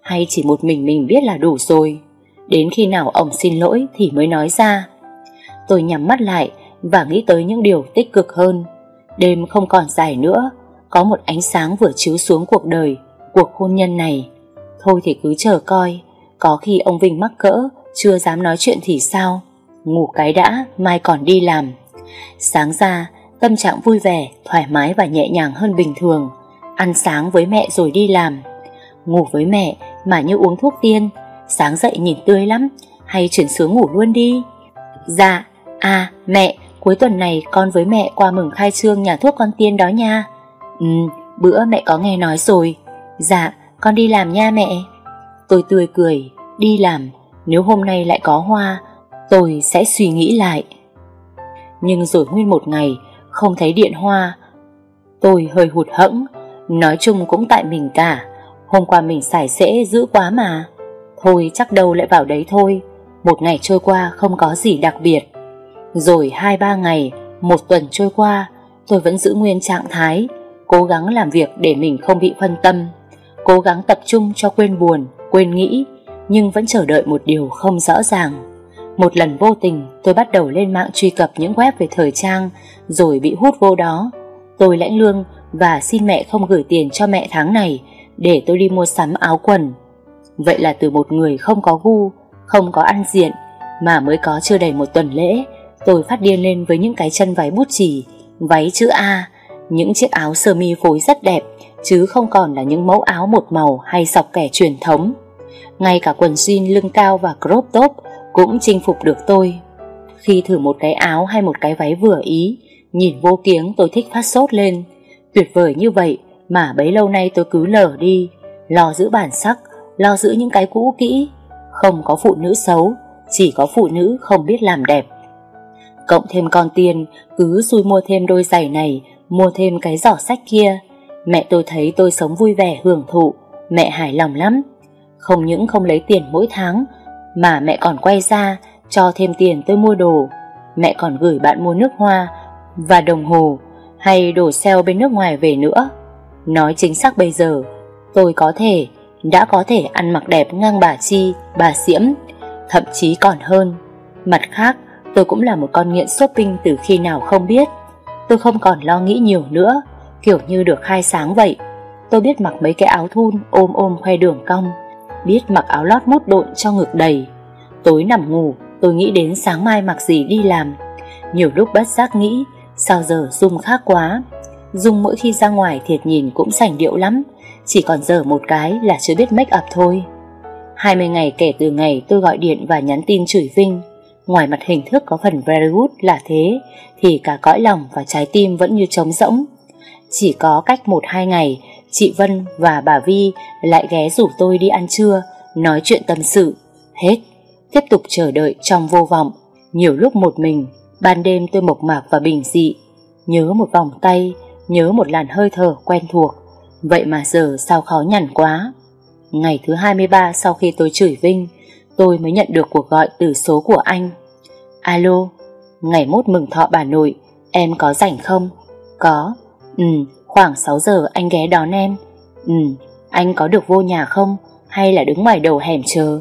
Hay chỉ một mình mình biết là đủ rồi? Đến khi nào ông xin lỗi thì mới nói ra. Tôi nhắm mắt lại và nghĩ tới những điều tích cực hơn. Đêm không còn dài nữa, Có một ánh sáng vừa chiếu xuống cuộc đời, Cuộc hôn nhân này. Thôi thì cứ chờ coi, Có khi ông Vinh mắc cỡ, Chưa dám nói chuyện thì sao? Ngủ cái đã, mai còn đi làm. Sáng ra tâm trạng vui vẻ, thoải mái và nhẹ nhàng hơn bình thường. Ăn sáng với mẹ rồi đi làm. Ngủ với mẹ mà như uống thuốc tiên, sáng dậy nhìn tươi lắm, hay chuyển xuống ngủ luôn đi. Dạ, à mẹ, cuối tuần này con với mẹ qua mừng khai trương nhà thuốc con tiên đó nha. Ừ, bữa mẹ có nghe nói rồi. Dạ, con đi làm nha mẹ. Tôi tươi cười, đi làm, nếu hôm nay lại có hoa, tôi sẽ suy nghĩ lại. Nhưng rồi nguyên một ngày, không thấy điện hoa. Tôi hơi hụt hẫng, nói chung cũng tại mình cả. Hôm qua mình xài xễ dữ quá mà. Thôi chắc đâu lại vào đấy thôi. Một ngày trôi qua không có gì đặc biệt. Rồi hai ba ngày, một tuần trôi qua, tôi vẫn giữ nguyên trạng thái, cố gắng làm việc để mình không bị phân tâm, cố gắng tập trung cho quên buồn, quên nghĩ, nhưng vẫn chờ đợi một điều không rõ ràng. Một lần vô tình tôi bắt đầu lên mạng truy cập những web về thời trang rồi bị hút vô đó. Tôi lãnh lương và xin mẹ không gửi tiền cho mẹ tháng này để tôi đi mua sắm áo quần. Vậy là từ một người không có gu, không có ăn diện mà mới có chưa đầy một tuần lễ tôi phát điên lên với những cái chân váy bút chì, váy chữ A, những chiếc áo sơ mi phối rất đẹp chứ không còn là những mẫu áo một màu hay sọc kẻ truyền thống. Ngay cả quần jean lưng cao và crop top cũng chinh phục được tôi. Khi thử một cái áo hay một cái váy vừa ý, nhìn vô kiếng tôi thích phát sốt lên. Tuyệt vời như vậy mà bấy lâu nay tôi cứ lờ đi, lo giữ bản sắc, lo giữ những cái cũ kỹ. Không có phụ nữ xấu, chỉ có phụ nữ không biết làm đẹp. Cộng thêm con tiền, cứ xui mua thêm đôi giày này, mua thêm cái giỏ sách kia. Mẹ tôi thấy tôi sống vui vẻ hưởng thụ, mẹ hài lòng lắm. Không những không lấy tiền mỗi tháng, mà mẹ còn quay ra cho thêm tiền tôi mua đồ. Mẹ còn gửi bạn mua nước hoa và đồng hồ hay đồ sale bên nước ngoài về nữa. Nói chính xác bây giờ, tôi có thể, đã có thể ăn mặc đẹp ngang bà Chi, bà Diễm, thậm chí còn hơn. Mặt khác, tôi cũng là một con nghiện shopping từ khi nào không biết. Tôi không còn lo nghĩ nhiều nữa, kiểu như được khai sáng vậy. Tôi biết mặc mấy cái áo thun ôm ôm khoe đường cong, biết mặc áo lót mút độn cho ngực đầy. Tối nằm ngủ, tôi nghĩ đến sáng mai mặc gì đi làm. Nhiều lúc bất giác nghĩ, sao giờ Dung khác quá. Dung mỗi khi ra ngoài thiệt nhìn cũng sành điệu lắm, chỉ còn giờ một cái là chưa biết make up thôi. 20 ngày kể từ ngày tôi gọi điện và nhắn tin chửi Vinh, ngoài mặt hình thức có phần very good là thế, thì cả cõi lòng và trái tim vẫn như trống rỗng. Chỉ có cách 1-2 ngày, chị Vân và bà Vi lại ghé rủ tôi đi ăn trưa, nói chuyện tâm sự. Hết, tiếp tục chờ đợi trong vô vọng. Nhiều lúc một mình, ban đêm tôi mộc mạc và bình dị, nhớ một vòng tay, nhớ một làn hơi thở quen thuộc. Vậy mà giờ sao khó nhằn quá. Ngày thứ 23 sau khi tôi chửi Vinh, tôi mới nhận được cuộc gọi từ số của anh. Alo, ngày mốt mừng thọ bà nội, em có rảnh không? Có. Ừ, Khoảng 6 giờ anh ghé đón em. Ừ, anh có được vô nhà không? Hay là đứng ngoài đầu hẻm chờ?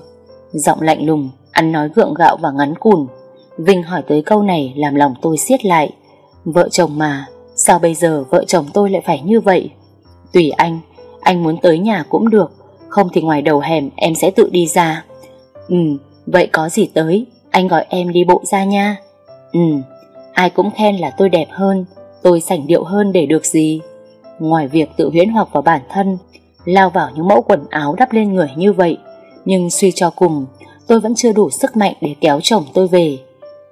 Giọng lạnh lùng, ăn nói gượng gạo và ngắn cùn. Vinh hỏi tới câu này làm lòng tôi siết lại. Vợ chồng mà Sao bây giờ vợ chồng tôi lại phải như vậy? Tùy anh Anh muốn tới nhà cũng được. Không thì ngoài đầu hẻm em sẽ tự đi ra. Ừ, vậy có gì tới Anh gọi em đi bộ ra nha. Ừ, ai cũng khen là tôi đẹp hơn Tôi sảnh điệu hơn để được gì? Ngoài việc tự huyễn hoặc vào bản thân, lao vào những mẫu quần áo đắp lên người như vậy, nhưng suy cho cùng, tôi vẫn chưa đủ sức mạnh để kéo chồng tôi về.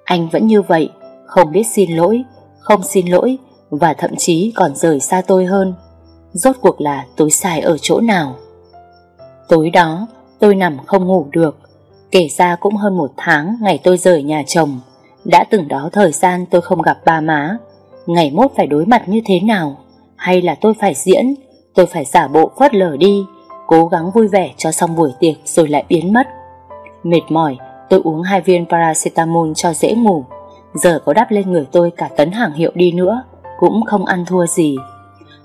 Anh vẫn như vậy, không biết xin lỗi, không xin lỗi và thậm chí còn rời xa tôi hơn. Rốt cuộc là tôi sai ở chỗ nào Tối đó tôi nằm không ngủ được Kể ra cũng hơn một tháng ngày tôi rời nhà chồng Đã từng đó thời gian tôi không gặp ba má Ngày mốt phải đối mặt như thế nào hay là tôi phải diễn? Tôi phải giả bộ phớt lờ đi, Cố gắng vui vẻ cho xong buổi tiệc Rồi lại biến mất. Mệt mỏi, tôi uống hai viên paracetamol cho dễ ngủ. Giờ có đắp lên người tôi cả tấn hàng hiệu đi nữa, Cũng không ăn thua gì.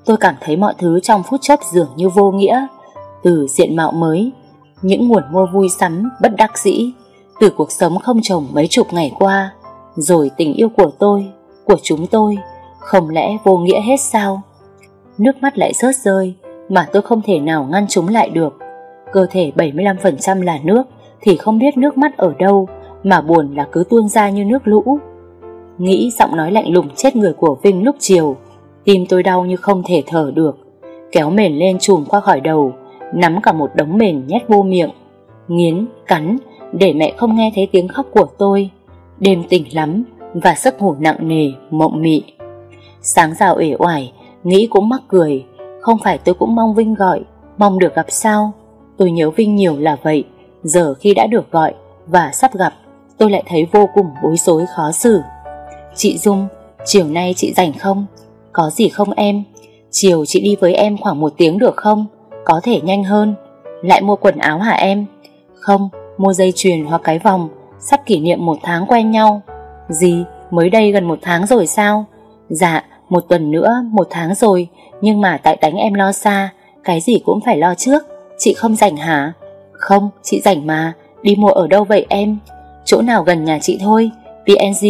Tôi cảm thấy mọi thứ trong phút chốc dường như vô nghĩa. Từ diện mạo mới, Những nguồn mua vui sắm bất đắc dĩ, Từ cuộc sống không chồng mấy chục ngày qua, Rồi tình yêu của tôi, Của chúng tôi, Không lẽ vô nghĩa hết sao? Nước mắt lại rớt rơi Mà tôi không thể nào ngăn chúng lại được. Cơ thể 75% là nước Thì không biết nước mắt ở đâu Mà buồn là cứ tuôn ra như nước lũ. Nghĩ giọng nói lạnh lùng chết người của Vinh lúc chiều Tim tôi đau như không thể thở được. Kéo mền lên trùm qua khỏi đầu Nắm cả một đống mền nhét vô miệng. Nghiến, cắn Để mẹ không nghe thấy tiếng khóc của tôi. Đêm tỉnh lắm Và giấc ngủ nặng nề, mộng mị. Sáng rào ể oải Nghĩ cũng mắc cười Không phải tôi cũng mong Vinh gọi Mong được gặp sao Tôi nhớ Vinh nhiều là vậy Giờ khi đã được gọi và sắp gặp Tôi lại thấy vô cùng bối rối khó xử Chị Dung Chiều nay chị rảnh không có gì không em? Chiều chị đi với em khoảng một tiếng được không? Có thể nhanh hơn. Lại mua quần áo hả em? Không, mua dây chuyền hoặc cái vòng, sắp kỷ niệm một tháng quen nhau. Gì? Mới đây gần một tháng rồi sao? Dạ, một tuần nữa, một tháng rồi, nhưng mà tại đánh em lo xa, cái gì cũng phải lo trước. Chị không rảnh hả? Không, chị rảnh mà, đi mua ở đâu vậy em? Chỗ nào gần nhà chị thôi, PNG,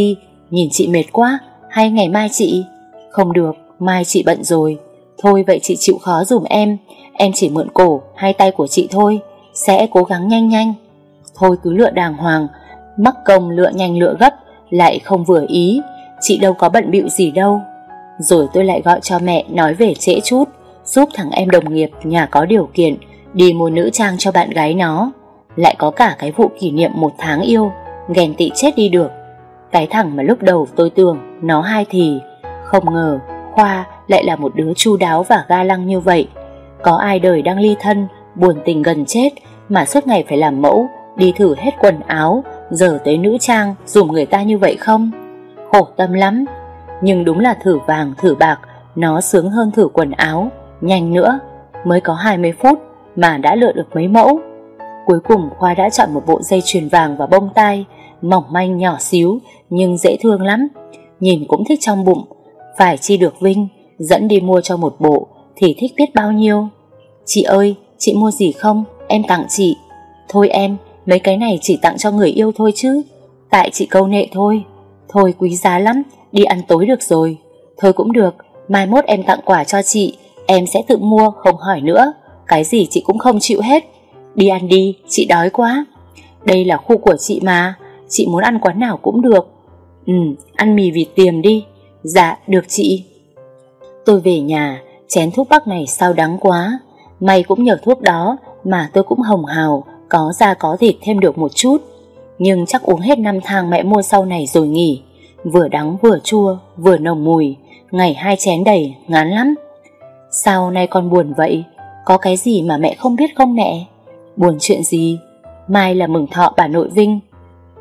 nhìn chị mệt quá, hay ngày mai chị... Không được, mai chị bận rồi. Thôi vậy chị chịu khó dùm em, em chỉ mượn cổ hay tay của chị thôi, sẽ cố gắng nhanh nhanh. Thôi cứ lựa đàng hoàng, mắc công lựa nhanh lựa gấp, lại không vừa ý, chị đâu có bận bịu gì đâu. Rồi tôi lại gọi cho mẹ nói về trễ chút, giúp thằng em đồng nghiệp nhà có điều kiện đi mua nữ trang cho bạn gái nó. Lại có cả cái vụ kỷ niệm một tháng yêu, ghen tị chết đi được. Cái thằng mà lúc đầu tôi tưởng nó hai thì không ngờ Khoa lại là một đứa chu đáo và ga lăng như vậy Có ai đời đang ly thân Buồn tình gần chết Mà suốt ngày phải làm mẫu Đi thử hết quần áo Giờ tới nữ trang dùm người ta như vậy không Khổ tâm lắm nhưng đúng là thử vàng, thử bạc, Nó sướng hơn thử quần áo. Nhanh nữa, Mới có 20 phút mà đã lựa được mấy mẫu. Cuối cùng, Khoa đã chọn một bộ dây chuyền vàng và bông tai, Mỏng manh nhỏ xíu, Nhưng dễ thương lắm. Nhìn cũng thích trong bụng. Phải chi được Vinh, Dẫn đi mua cho một bộ, Thì thích biết bao nhiêu? Chị ơi, chị mua gì không? Em tặng chị. Thôi em, mấy cái này chỉ tặng cho người yêu thôi chứ. Tại chị câu nệ thôi. Thôi quý giá lắm. Đi ăn tối được rồi. Thôi cũng được, Mai mốt em tặng quà cho chị, Em sẽ tự mua, không hỏi nữa. Cái gì chị cũng không chịu hết. Đi ăn đi, chị đói quá. Đây là khu của chị mà, Chị muốn ăn quán nào cũng được. Ừ ăn mì vịt tiềm đi. Dạ được chị. Tôi về nhà, Chén thuốc bắc này sao đắng quá. May cũng nhờ thuốc đó Mà tôi cũng hồng hào, Có da có thịt thêm được một chút. Nhưng chắc uống hết năm thang mẹ mua sau này rồi nghỉ Vừa đắng vừa chua Vừa nồng mùi Ngày hai chén đầy ngán lắm. Sao nay con buồn vậy? Có cái gì mà mẹ không biết không mẹ? Buồn chuyện gì? Mai là mừng thọ bà nội Vinh.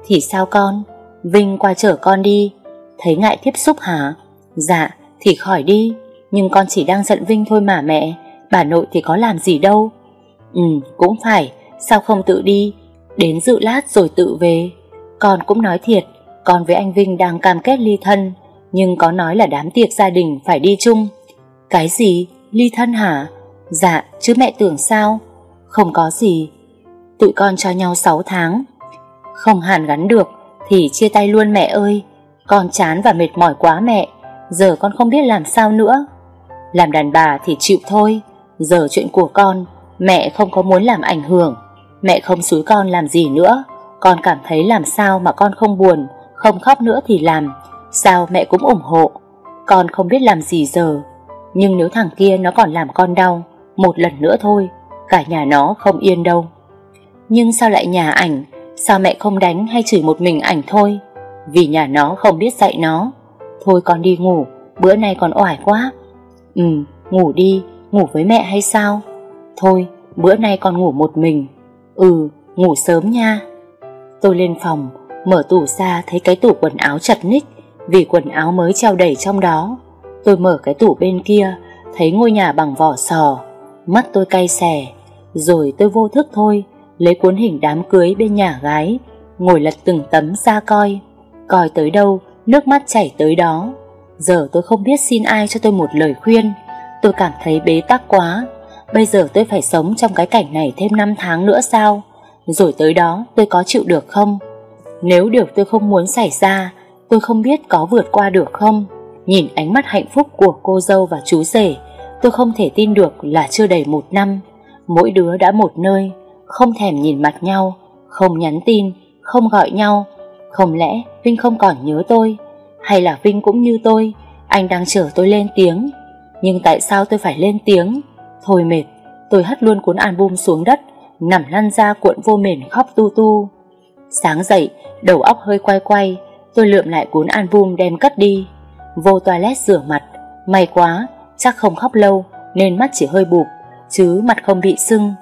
Thì sao con? Vinh qua chở con đi. Thấy ngại tiếp xúc hả? Dạ, thì khỏi đi. Nhưng con chỉ đang giận Vinh thôi mà mẹ. Bà nội thì có làm gì đâu. Ừ, cũng phải. Sao không tự đi? Đến dự lát rồi tự về. Con cũng nói thiệt. Con với anh Vinh đang cam kết ly thân Nhưng có nói là đám tiệc gia đình phải đi chung. Cái gì? Ly thân hả? Dạ, chứ mẹ tưởng sao? Không có gì. Tụi con cho nhau 6 tháng. Không hàn gắn được Thì chia tay luôn mẹ ơi. Con chán và mệt mỏi quá mẹ. Giờ con không biết làm sao nữa. Làm đàn bà thì chịu thôi. Giờ chuyện của con Mẹ không có muốn làm ảnh hưởng. Mẹ không xúi con làm gì nữa. Con cảm thấy làm sao mà con không buồn. Không khóc nữa thì làm Sao mẹ cũng ủng hộ Con không biết làm gì giờ Nhưng nếu thằng kia nó còn làm con đau Một lần nữa thôi Cả nhà nó không yên đâu Nhưng sao lại nhà ảnh Sao mẹ không đánh hay chửi một mình ảnh thôi vì nhà nó không biết dạy nó. Thôi con đi ngủ, bữa nay còn oải quá. Ừ, ngủ đi, ngủ với mẹ hay sao? Thôi, bữa nay con ngủ một mình. Ừ, ngủ sớm nha. Tôi lên phòng, mở tủ ra thấy cái tủ quần áo chật ních vì quần áo mới treo đầy trong đó. Tôi mở cái tủ bên kia, thấy ngôi nhà bằng vỏ sò, mắt tôi cay xè. Rồi tôi vô thức thôi, lấy cuốn hình đám cưới bên nhà gái, ngồi lật từng tấm ra coi. Coi tới đâu, nước mắt chảy tới đó. Giờ tôi không biết xin ai cho tôi một lời khuyên. Tôi cảm thấy bế tắc quá. Bây giờ tôi phải sống trong cái cảnh này thêm 5 tháng nữa sao? Rồi tới đó tôi có chịu được không? Nếu điều tôi không muốn xảy ra, tôi không biết có vượt qua được không? Nhìn ánh mắt hạnh phúc của cô dâu và chú rể, tôi không thể tin được là chưa đầy một năm. Mỗi đứa đã một nơi, không thèm nhìn mặt nhau, không nhắn tin, không gọi nhau. Không lẽ Vinh không còn nhớ tôi? Hay là Vinh cũng như tôi, anh đang chờ tôi lên tiếng? Nhưng tại sao tôi phải lên tiếng? Thôi mệt, tôi hất luôn cuốn album xuống đất, nằm lăn ra cuộn vô mền khóc tu tu. Sáng dậy, đầu óc hơi quay quay, tôi lượm lại cuốn album đem cất đi. Vô toilet rửa mặt, may quá, chắc không khóc lâu nên mắt chỉ hơi bụp, chứ mặt không bị sưng.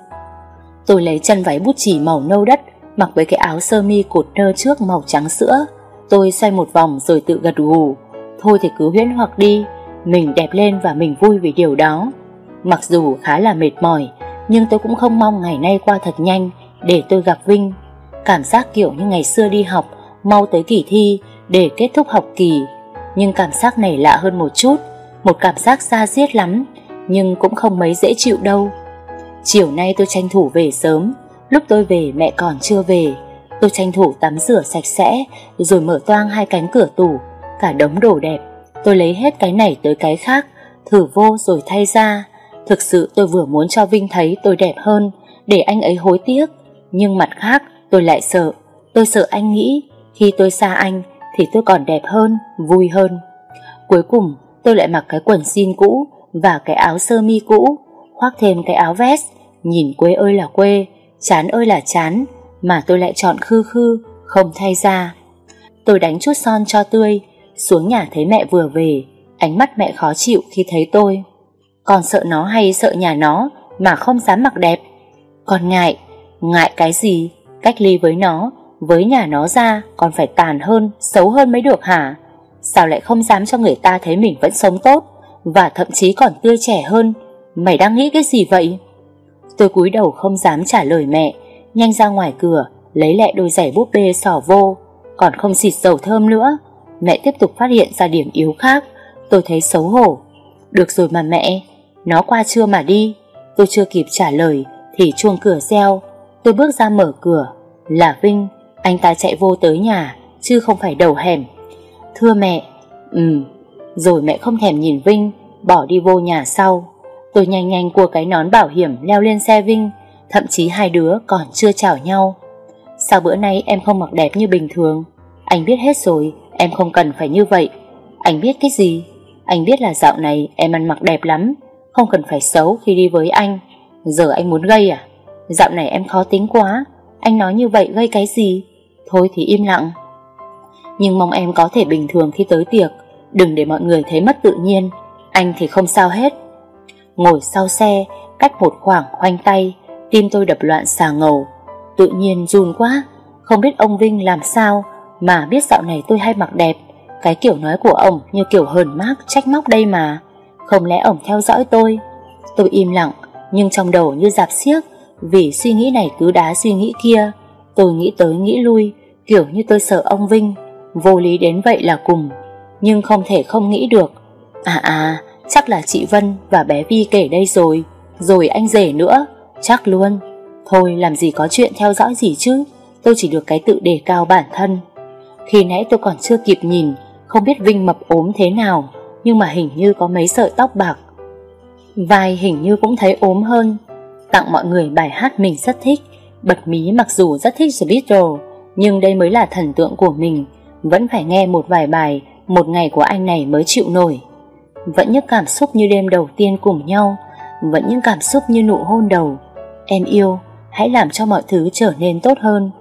Tôi lấy chân váy bút chỉ màu nâu đất, mặc với cái áo sơ mi cột nơ trước màu trắng sữa. Tôi xoay một vòng rồi tự gật gù. Thôi thì cứ huyễn hoặc đi, mình đẹp lên và mình vui vì điều đó. Mặc dù khá là mệt mỏi, nhưng tôi cũng không mong ngày nay qua thật nhanh để tôi gặp Vinh. Cảm giác kiểu như ngày xưa đi học, mau tới kỳ thi để kết thúc học kỳ. Nhưng cảm giác này lạ hơn một chút, một cảm giác xa xiết lắm, nhưng cũng không mấy dễ chịu đâu. Chiều nay tôi tranh thủ về sớm, lúc tôi về mẹ còn chưa về. Tôi tranh thủ tắm rửa sạch sẽ, rồi mở toang hai cánh cửa tủ, cả đống đồ đẹp. Tôi lấy hết cái này tới cái khác, thử vô rồi thay ra. Thực sự tôi vừa muốn cho Vinh thấy tôi đẹp hơn, để anh ấy hối tiếc. Nhưng mặt khác, tôi lại sợ. Tôi sợ anh nghĩ, khi tôi xa anh, thì tôi còn đẹp hơn, vui hơn. Cuối cùng, tôi lại mặc cái quần jean cũ và cái áo sơ mi cũ, khoác thêm cái áo vest, nhìn quê ơi là quê, chán ơi là chán, mà tôi lại chọn khư khư, không thay ra. Tôi đánh chút son cho tươi, xuống nhà thấy mẹ vừa về, ánh mắt mẹ khó chịu khi thấy tôi. Con sợ nó hay sợ nhà nó mà không dám mặc đẹp. Con ngại, ngại cái gì? Cách ly với nó, với nhà nó ra còn phải tàn hơn, xấu hơn mới được hả? Sao lại không dám cho người ta thấy mình vẫn sống tốt và thậm chí còn tươi trẻ hơn? Mày đang nghĩ cái gì vậy? Tôi cúi đầu không dám trả lời mẹ, nhanh ra ngoài cửa, lấy lại đôi giày búp bê sỏ vô, còn không xịt dầu thơm nữa. Mẹ tiếp tục phát hiện ra điểm yếu khác, tôi thấy xấu hổ. Được rồi mà mẹ, nó qua chưa mà đi. Tôi chưa kịp trả lời thì chuông cửa reo, tôi bước ra mở cửa. Là Vinh, anh ta chạy vô tới nhà, chứ không phải đầu hẻm. Thưa mẹ, ừ, rồi mẹ không thèm nhìn Vinh, bỏ đi vô nhà sau. Tôi nhanh nhanh cua cái nón bảo hiểm leo lên xe Vinh, thậm chí hai đứa còn chưa chào nhau. Sao bữa nay em không mặc đẹp như bình thường? Anh biết hết rồi, em không cần phải như vậy. Anh biết cái gì? Anh biết là dạo này em ăn mặc đẹp lắm, không cần phải xấu khi đi với anh. Giờ anh muốn gây à? Dạo này em khó tính quá, anh nói như vậy gây cái gì? Thôi thì im lặng. Nhưng mong em có thể bình thường khi tới tiệc, đừng để mọi người thấy mất tự nhiên. Anh thì không sao hết. Ngồi sau xe, cách một khoảng khoanh tay, tim tôi đập loạn xà ngầu. Tự nhiên run quá, không biết ông Vinh làm sao mà biết dạo này tôi hay mặc đẹp. Cái kiểu nói của ông như kiểu hờn mác trách móc đây mà. Không lẽ ông theo dõi tôi? Tôi im lặng, nhưng trong đầu như dạp xiếc, vì suy nghĩ này cứ đá suy nghĩ kia. Tôi nghĩ tới nghĩ lui, kiểu như tôi sợ ông Vinh. Vô lý đến vậy là cùng, nhưng không thể không nghĩ được. À à, chắc là chị Vân và bé Vi kể đây rồi, rồi anh rể nữa, chắc luôn. Thôi làm gì có chuyện theo dõi gì chứ, tôi chỉ được cái tự đề cao bản thân. Khi nãy tôi còn chưa kịp nhìn, không biết Vinh mập ốm thế nào, nhưng mà hình như có mấy sợi tóc bạc. Vai hình như cũng thấy ốm hơn. Tặng mọi người bài hát mình rất thích, bật mí mặc dù rất thích The Beatles, nhưng đây mới là thần tượng của mình, vẫn phải nghe một vài bài một ngày của anh này mới chịu nổi. Vẫn những cảm xúc như đêm đầu tiên cùng nhau, vẫn những cảm xúc như nụ hôn đầu. Em yêu, hãy làm cho mọi thứ trở nên tốt hơn.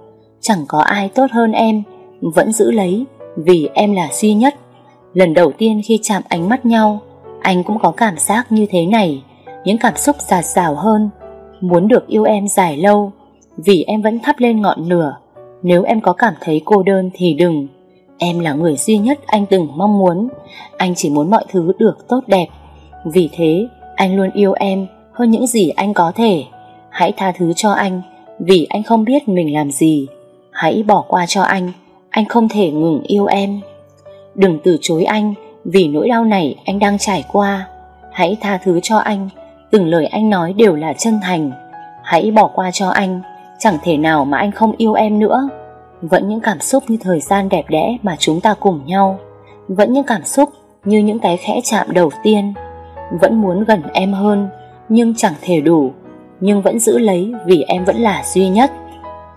Chẳng có ai tốt hơn em, vẫn giữ lấy, vì em là duy nhất. Lần đầu tiên khi chạm ánh mắt nhau, anh cũng có cảm giác như thế này. những cảm xúc giạt rào hơn, muốn được yêu em dài lâu, vì em vẫn thắp lên ngọn lửa. Nếu em có cảm thấy cô đơn thì đừng. Em là người duy nhất anh từng mong muốn, anh chỉ muốn mọi thứ được tốt đẹp. Vì thế, anh luôn yêu em hơn những gì anh có thể. Hãy tha thứ cho anh, vì anh không biết mình làm gì. Hãy bỏ qua cho anh, anh không thể ngừng yêu em. Đừng từ chối anh, vì nỗi đau này anh đang trải qua. Hãy tha thứ cho anh, từng lời anh nói đều là chân thành. Hãy bỏ qua cho anh, chẳng thể nào mà anh không yêu em nữa. Vẫn những cảm xúc như thời gian đẹp đẽ mà chúng ta cùng nhau. Vẫn những cảm xúc như những cái khẽ chạm đầu tiên. Vẫn muốn gần em hơn, nhưng chẳng thể đủ. Nhưng vẫn giữ lấy vì em vẫn là duy nhất.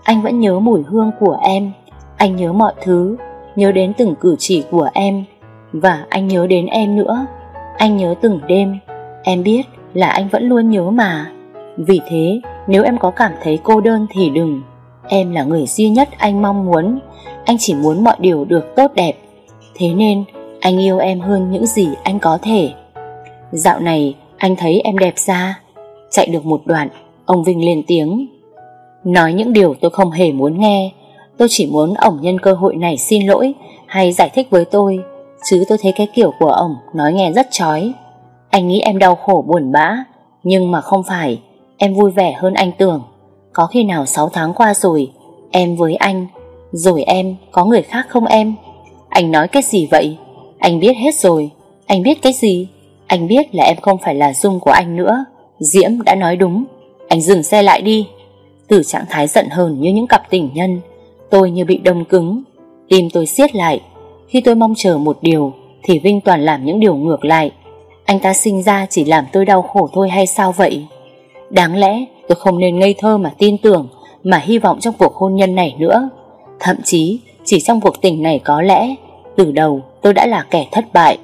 Anh vẫn nhớ mùi hương của em. Anh nhớ mọi thứ, nhớ đến từng cử chỉ của em. Và anh nhớ đến em nữa. Anh nhớ từng đêm. Em biết là anh vẫn luôn nhớ mà. Vì thế, nếu em có cảm thấy cô đơn thì đừng. Em là người duy nhất anh mong muốn. Anh chỉ muốn mọi điều được tốt đẹp. Thế nên, anh yêu em hơn những gì anh có thể. Dạo này, anh thấy em đẹp ra. Chạy được một đoạn, ông Vinh lên tiếng. Nói những điều tôi không hề muốn nghe. Tôi chỉ muốn ổng nhân cơ hội này xin lỗi hay giải thích với tôi. Chứ tôi thấy cái kiểu của ổng nói nghe rất chói. Anh nghĩ em đau khổ buồn bã, nhưng mà không phải. Em vui vẻ hơn anh tưởng. Có khi nào 6 tháng qua rồi Em với anh Rồi em có người khác không em? Anh nói cái gì vậy? Anh biết hết rồi. Anh biết cái gì? Anh biết là em không phải là Dung của anh nữa. Diễm đã nói đúng. Anh dừng xe lại đi. Từ trạng thái giận hờn như những cặp tình nhân Tôi như bị đông cứng. Tim tôi siết lại. Khi tôi mong chờ một điều Thì Vinh toàn làm những điều ngược lại. Anh ta sinh ra chỉ làm tôi đau khổ thôi hay sao vậy? Đáng lẽ tôi không nên ngây thơ mà tin tưởng, Mà hy vọng trong cuộc hôn nhân này nữa. Thậm chí, chỉ trong cuộc tình này có lẽ, Từ đầu tôi đã là kẻ thất bại.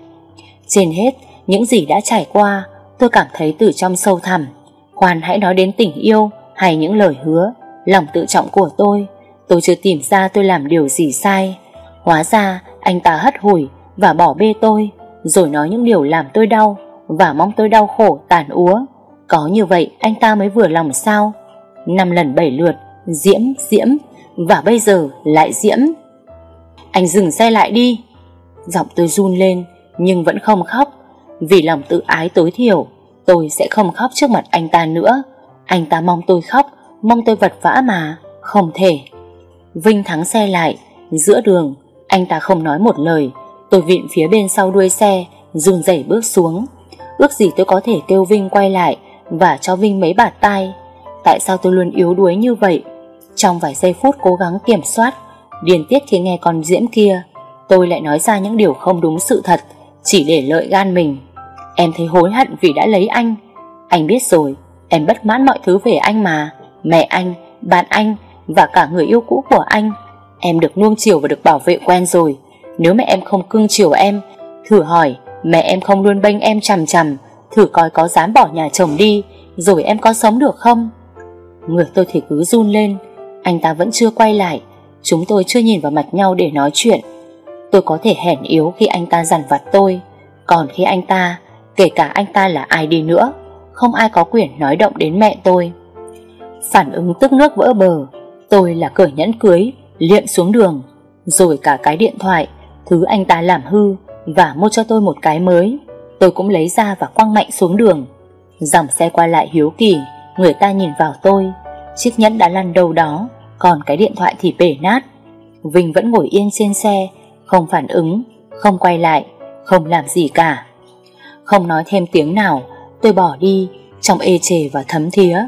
Trên hết, Những gì đã trải qua, Tôi cảm thấy từ trong sâu thẳm. Khoan hãy nói đến tình yêu Hay những lời hứa, Lòng tự trọng của tôi. Tôi chưa tìm ra tôi làm điều gì sai. Hóa ra, anh ta hất hủi Và bỏ bê tôi. Rồi nói những điều làm tôi đau Và mong tôi đau khổ tàn úa. Có như vậy anh ta mới vừa lòng sao? Năm lần bảy lượt Diễm, diễm Và bây giờ lại diễm. Anh dừng xe lại đi. Giọng tôi run lên Nhưng vẫn không khóc. Vì lòng tự ái tối thiểu Tôi sẽ không khóc trước mặt anh ta nữa. Anh ta mong tôi khóc Mong tôi vật vã mà Không thể. Vinh thắng xe lại Giữa đường Anh ta không nói một lời. Tôi vịn phía bên sau đuôi xe Run rẩy bước xuống Ước gì tôi có thể kêu Vinh quay lại và cho Vinh mấy bạt tay. Tại sao tôi luôn yếu đuối như vậy? Trong vài giây phút cố gắng kiểm soát, điền tiết khi nghe con diễm kia, tôi lại nói ra những điều không đúng sự thật, chỉ để lợi gan mình. Em thấy hối hận vì đã lấy anh. Anh biết rồi, em bất mãn mọi thứ về anh mà. Mẹ anh, bạn anh và cả người yêu cũ của anh. Em được nuông chiều và được bảo vệ quen rồi. Nếu mẹ em không cưng chiều em, thử hỏi mẹ em không luôn bênh em chằm chằm Thử coi có dám bỏ nhà chồng đi Rồi em có sống được không? Người tôi thì cứ run lên Anh ta vẫn chưa quay lại Chúng tôi chưa nhìn vào mặt nhau để nói chuyện. Tôi có thể hèn yếu khi anh ta dằn vặt tôi Còn khi anh ta Kể cả anh ta là ai đi nữa Không ai có quyền nói động đến mẹ tôi. Phản ứng tức nước vỡ bờ Tôi là cởi nhẫn cưới Liệm xuống đường Rồi cả cái điện thoại Thứ anh ta làm hư Và mua cho tôi một cái mới. Tôi cũng lấy ra và quăng mạnh xuống đường. Dòng xe qua lại hiếu kỳ Người ta nhìn vào tôi. Chiếc nhẫn đã lăn đâu đó Còn cái điện thoại thì bể nát. Vinh vẫn ngồi yên trên xe Không phản ứng, không quay lại Không làm gì cả. Không nói thêm tiếng nào Tôi bỏ đi trong ê chề và thấm thía.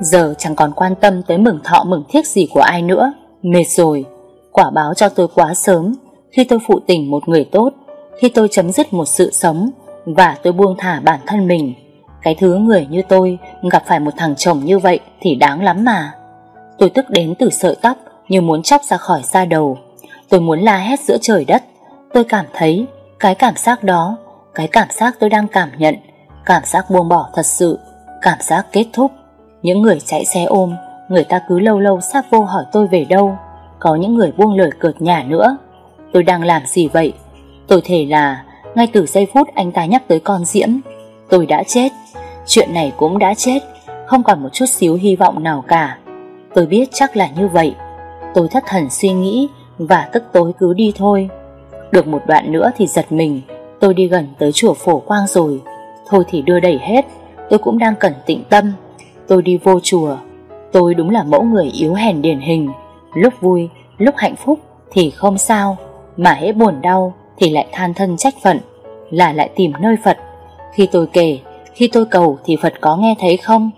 Giờ chẳng còn quan tâm tới mừng thọ mừng thiết gì của ai nữa. Mệt rồi Quả báo cho tôi quá sớm. Khi tôi phụ tình một người tốt, Khi tôi chấm dứt một sự sống và tôi buông thả bản thân mình, Cái thứ người như tôi Gặp phải một thằng chồng như vậy Thì đáng lắm mà. Tôi tức đến từ sợi tóc Như muốn chóc ra khỏi da đầu. Tôi muốn la hét giữa trời đất. Tôi cảm thấy cái cảm giác đó, Cái cảm giác tôi đang cảm nhận, Cảm giác buông bỏ thật sự, Cảm giác kết thúc. Những người chạy xe ôm, Người ta cứ lâu lâu sát vô hỏi tôi về đâu, Có những người buông lời cợt nhả nữa. Tôi đang làm gì vậy? Tôi thể là ngay từ giây phút anh ta nhắc tới con Diễm Tôi đã chết. Chuyện này cũng đã chết Không còn một chút xíu hy vọng nào cả. Tôi biết chắc là như vậy. Tôi thất thần suy nghĩ Và tức tối cứ đi thôi. Được một đoạn nữa thì giật mình Tôi đi gần tới chùa phổ quang rồi. Thôi thì đưa đẩy hết Tôi cũng đang cần tịnh tâm. Tôi đi vô chùa. Tôi đúng là mẫu người yếu hèn điển hình. Lúc vui, lúc hạnh phúc thì không sao. Mà hễ buồn đau thì lại than thân trách phận Là lại tìm nơi Phật. Khi tôi kể, khi tôi cầu thì Phật có nghe thấy không?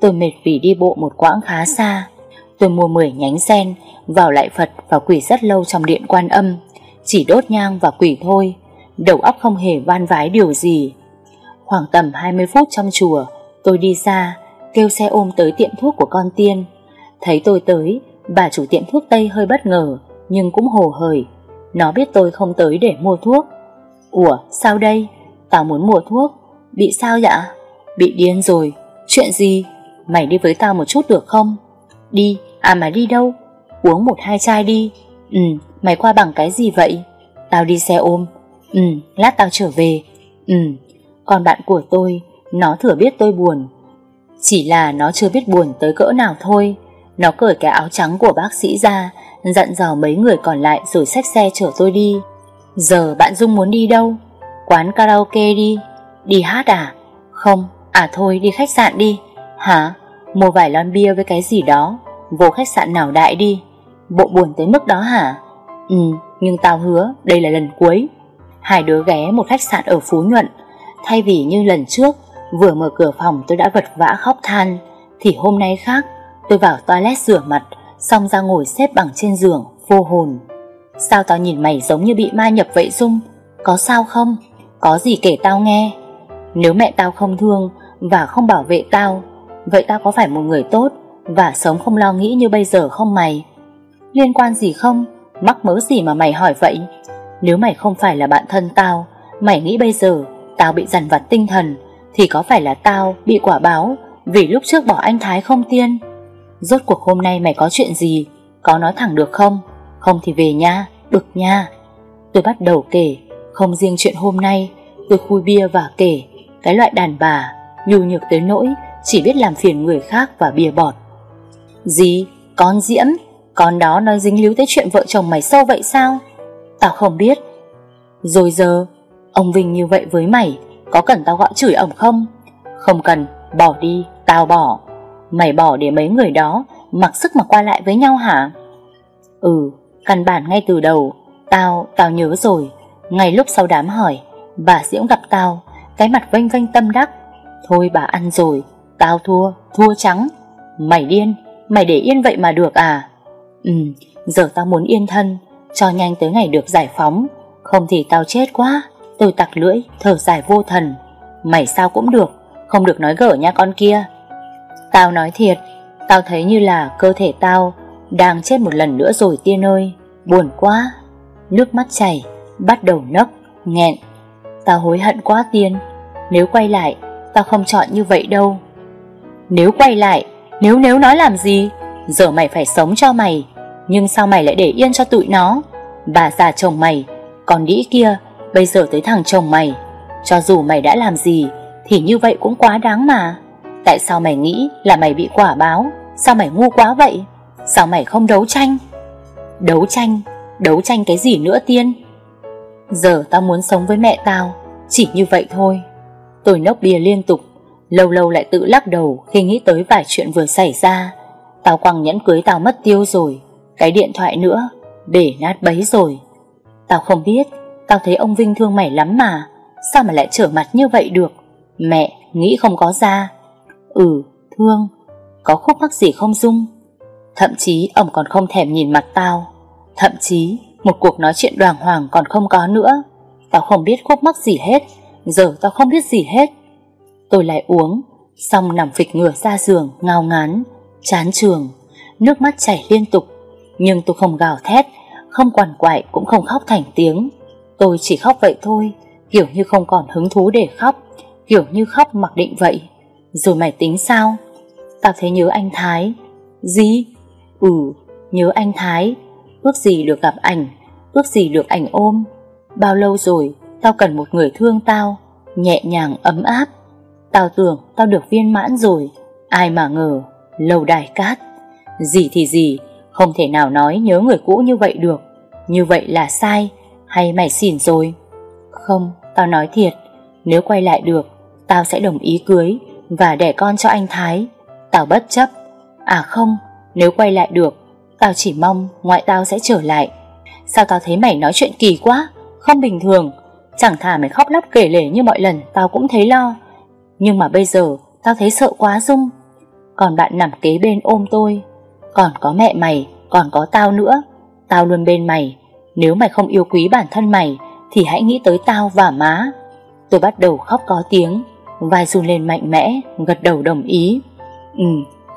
Tôi mệt vì đi bộ một quãng khá xa. Tôi mua 10 nhánh sen Vào lại Phật và quỷ rất lâu trong điện quan âm. Chỉ đốt nhang và quỷ thôi Đầu óc không hề van vái điều gì. Khoảng tầm 20 phút trong chùa Tôi đi ra Kêu xe ôm tới tiệm thuốc của con tiên. Thấy tôi tới Bà chủ tiệm thuốc Tây hơi bất ngờ Nhưng cũng hồ hởi. Nó biết tôi không tới để mua thuốc. Ủa, sao đây? Tao muốn mua thuốc. Bị sao dạ Bị điên rồi. Chuyện gì? Mày đi với tao một chút được không? Đi À mà đi đâu? Uống một hai chai đi. Ừ Mày qua bằng cái gì vậy? Tao đi xe ôm. Ừ Lát tao trở về. Ừ Còn bạn của tôi, Nó thừa biết tôi buồn. Chỉ là nó chưa biết buồn tới cỡ nào thôi. Nó cởi cái áo trắng của bác sĩ ra Dặn dò mấy người còn lại Rồi xách xe chở tôi đi. Giờ bạn Dung muốn đi đâu? Quán karaoke đi. Đi hát à? Không. À thôi, đi khách sạn đi. Hả? Mua vài lon bia với cái gì đó. Vô khách sạn nào đại đi. Bộ buồn tới mức đó hả? Ừ nhưng tao hứa, đây là lần cuối. Hai đứa ghé một khách sạn ở Phú Nhuận. Thay vì như lần trước, Vừa mở cửa phòng tôi đã vật vã khóc than. Thì hôm nay khác, Tôi vào toilet rửa mặt. Xong ra ngồi xếp bằng trên giường, Vô hồn. Sao tao nhìn mày giống như bị ma nhập vậy Dung? Có sao không? Có gì kể tao nghe. Nếu mẹ tao không thương Và không bảo vệ tao, Vậy tao có phải một người tốt Và sống không lo nghĩ như bây giờ không mày? Liên quan gì không? Mắc mớ gì mà mày hỏi vậy? Nếu mày không phải là bạn thân tao, Mày nghĩ bây giờ Tao bị dằn vặt tinh thần Thì có phải là tao bị quả báo Vì lúc trước bỏ anh Thái không tiên? Rốt cuộc hôm nay mày có chuyện gì? Có nói thẳng được không? Không thì về nha, bực nha. Tôi bắt đầu kể Không riêng chuyện hôm nay Tôi khui bia và kể. Cái loại đàn bà Nhu nhược tới nỗi Chỉ biết làm phiền người khác và bia bọt. Gì? Con Diễm? Con đó nói dính líu tới chuyện vợ chồng mày sâu vậy sao? Tao không biết. Rồi giờ Ông Vinh như vậy với mày Có cần tao gọi chửi ổng không? Không cần, bỏ đi, tao bỏ. Mày bỏ để mấy người đó Mặc sức mà qua lại với nhau hả? Ừ, căn bản ngay từ đầu Tao, tao nhớ rồi. Ngay lúc sau đám hỏi Bà Diễm gặp tao Cái mặt vênh vênh tâm đắc. Thôi bà ăn rồi Tao thua, thua trắng. Mày điên, mày để yên vậy mà được à? Ừ, giờ tao muốn yên thân Cho nhanh tới ngày được giải phóng. Không thì tao chết quá Tôi tặc lưỡi, thở dài vô thần. Mày sao cũng được Không được nói gở nha con kia. Tao nói thiệt Tao thấy như là cơ thể tao Đang chết một lần nữa rồi tiên ơi Buồn quá. Nước mắt chảy Bắt đầu nấc, nghẹn. Tao hối hận quá tiên Nếu quay lại Tao không chọn như vậy đâu. Nếu quay lại Nếu nếu nói làm gì? Giờ mày phải sống cho mày Nhưng sao mày lại để yên cho tụi nó? Bà già chồng mày Còn đĩ kia Bây giờ tới thằng chồng mày. Cho dù mày đã làm gì Thì như vậy cũng quá đáng mà. Tại sao mày nghĩ là mày bị quả báo? Sao mày ngu quá vậy? Sao mày không đấu tranh? Đấu tranh, đấu tranh cái gì nữa tiên? Giờ tao muốn sống với mẹ tao Chỉ như vậy thôi. Tôi nốc bia liên tục Lâu lâu lại tự lắc đầu khi nghĩ tới vài chuyện vừa xảy ra. Tao quăng nhẫn cưới tao mất tiêu rồi Cái điện thoại nữa Để nát bấy rồi. Tao không biết Tao thấy ông Vinh thương mày lắm mà Sao mà lại trở mặt như vậy được? Mẹ nghĩ không có ra. Ừ thương. Có khúc mắc gì không Dung? Thậm chí ông còn không thèm nhìn mặt tao. Thậm chí một cuộc nói chuyện đoàn hoàng còn không có nữa. Tao không biết khúc mắc gì hết. Giờ tao không biết gì hết. Tôi lại uống, Xong nằm phịch ngửa ra giường, ngao ngán, Chán trường Nước mắt chảy liên tục. Nhưng tôi không gào thét, Không quằn quại, cũng không khóc thành tiếng. Tôi chỉ khóc vậy thôi, Kiểu như không còn hứng thú để khóc, Kiểu như khóc mặc định vậy. Rồi mày tính sao? Tao thấy nhớ anh Thái. Gì? Ừ nhớ anh Thái. Ước gì được gặp ảnh, Ước gì được ảnh ôm. Bao lâu rồi, tao cần một người thương tao, Nhẹ nhàng, ấm áp. Tao tưởng tao được viên mãn rồi. Ai mà ngờ, Lâu đài cát. Gì thì gì, Không thể nào nói nhớ người cũ như vậy được. Như vậy là sai, Hay mày xỉn rồi? Không, tao nói thiệt. Nếu quay lại được, Tao sẽ đồng ý cưới. Và đẻ con cho anh Thái. Tao bất chấp. À không, Nếu quay lại được, Tao chỉ mong ngoại tao sẽ trở lại. Sao tao thấy mày nói chuyện kỳ quá, Không bình thường. Chẳng thà mày khóc lóc kể lể như mọi lần, Tao cũng thấy lo. Nhưng mà bây giờ, tao thấy sợ quá Dung Còn bạn nằm kế bên ôm tôi. Còn có mẹ mày, Còn có tao nữa. Tao luôn bên mày. Nếu mày không yêu quý bản thân mày, Thì hãy nghĩ tới tao và má. Tôi bắt đầu khóc có tiếng. Vai run lên mạnh mẽ, Gật đầu đồng ý. Ừ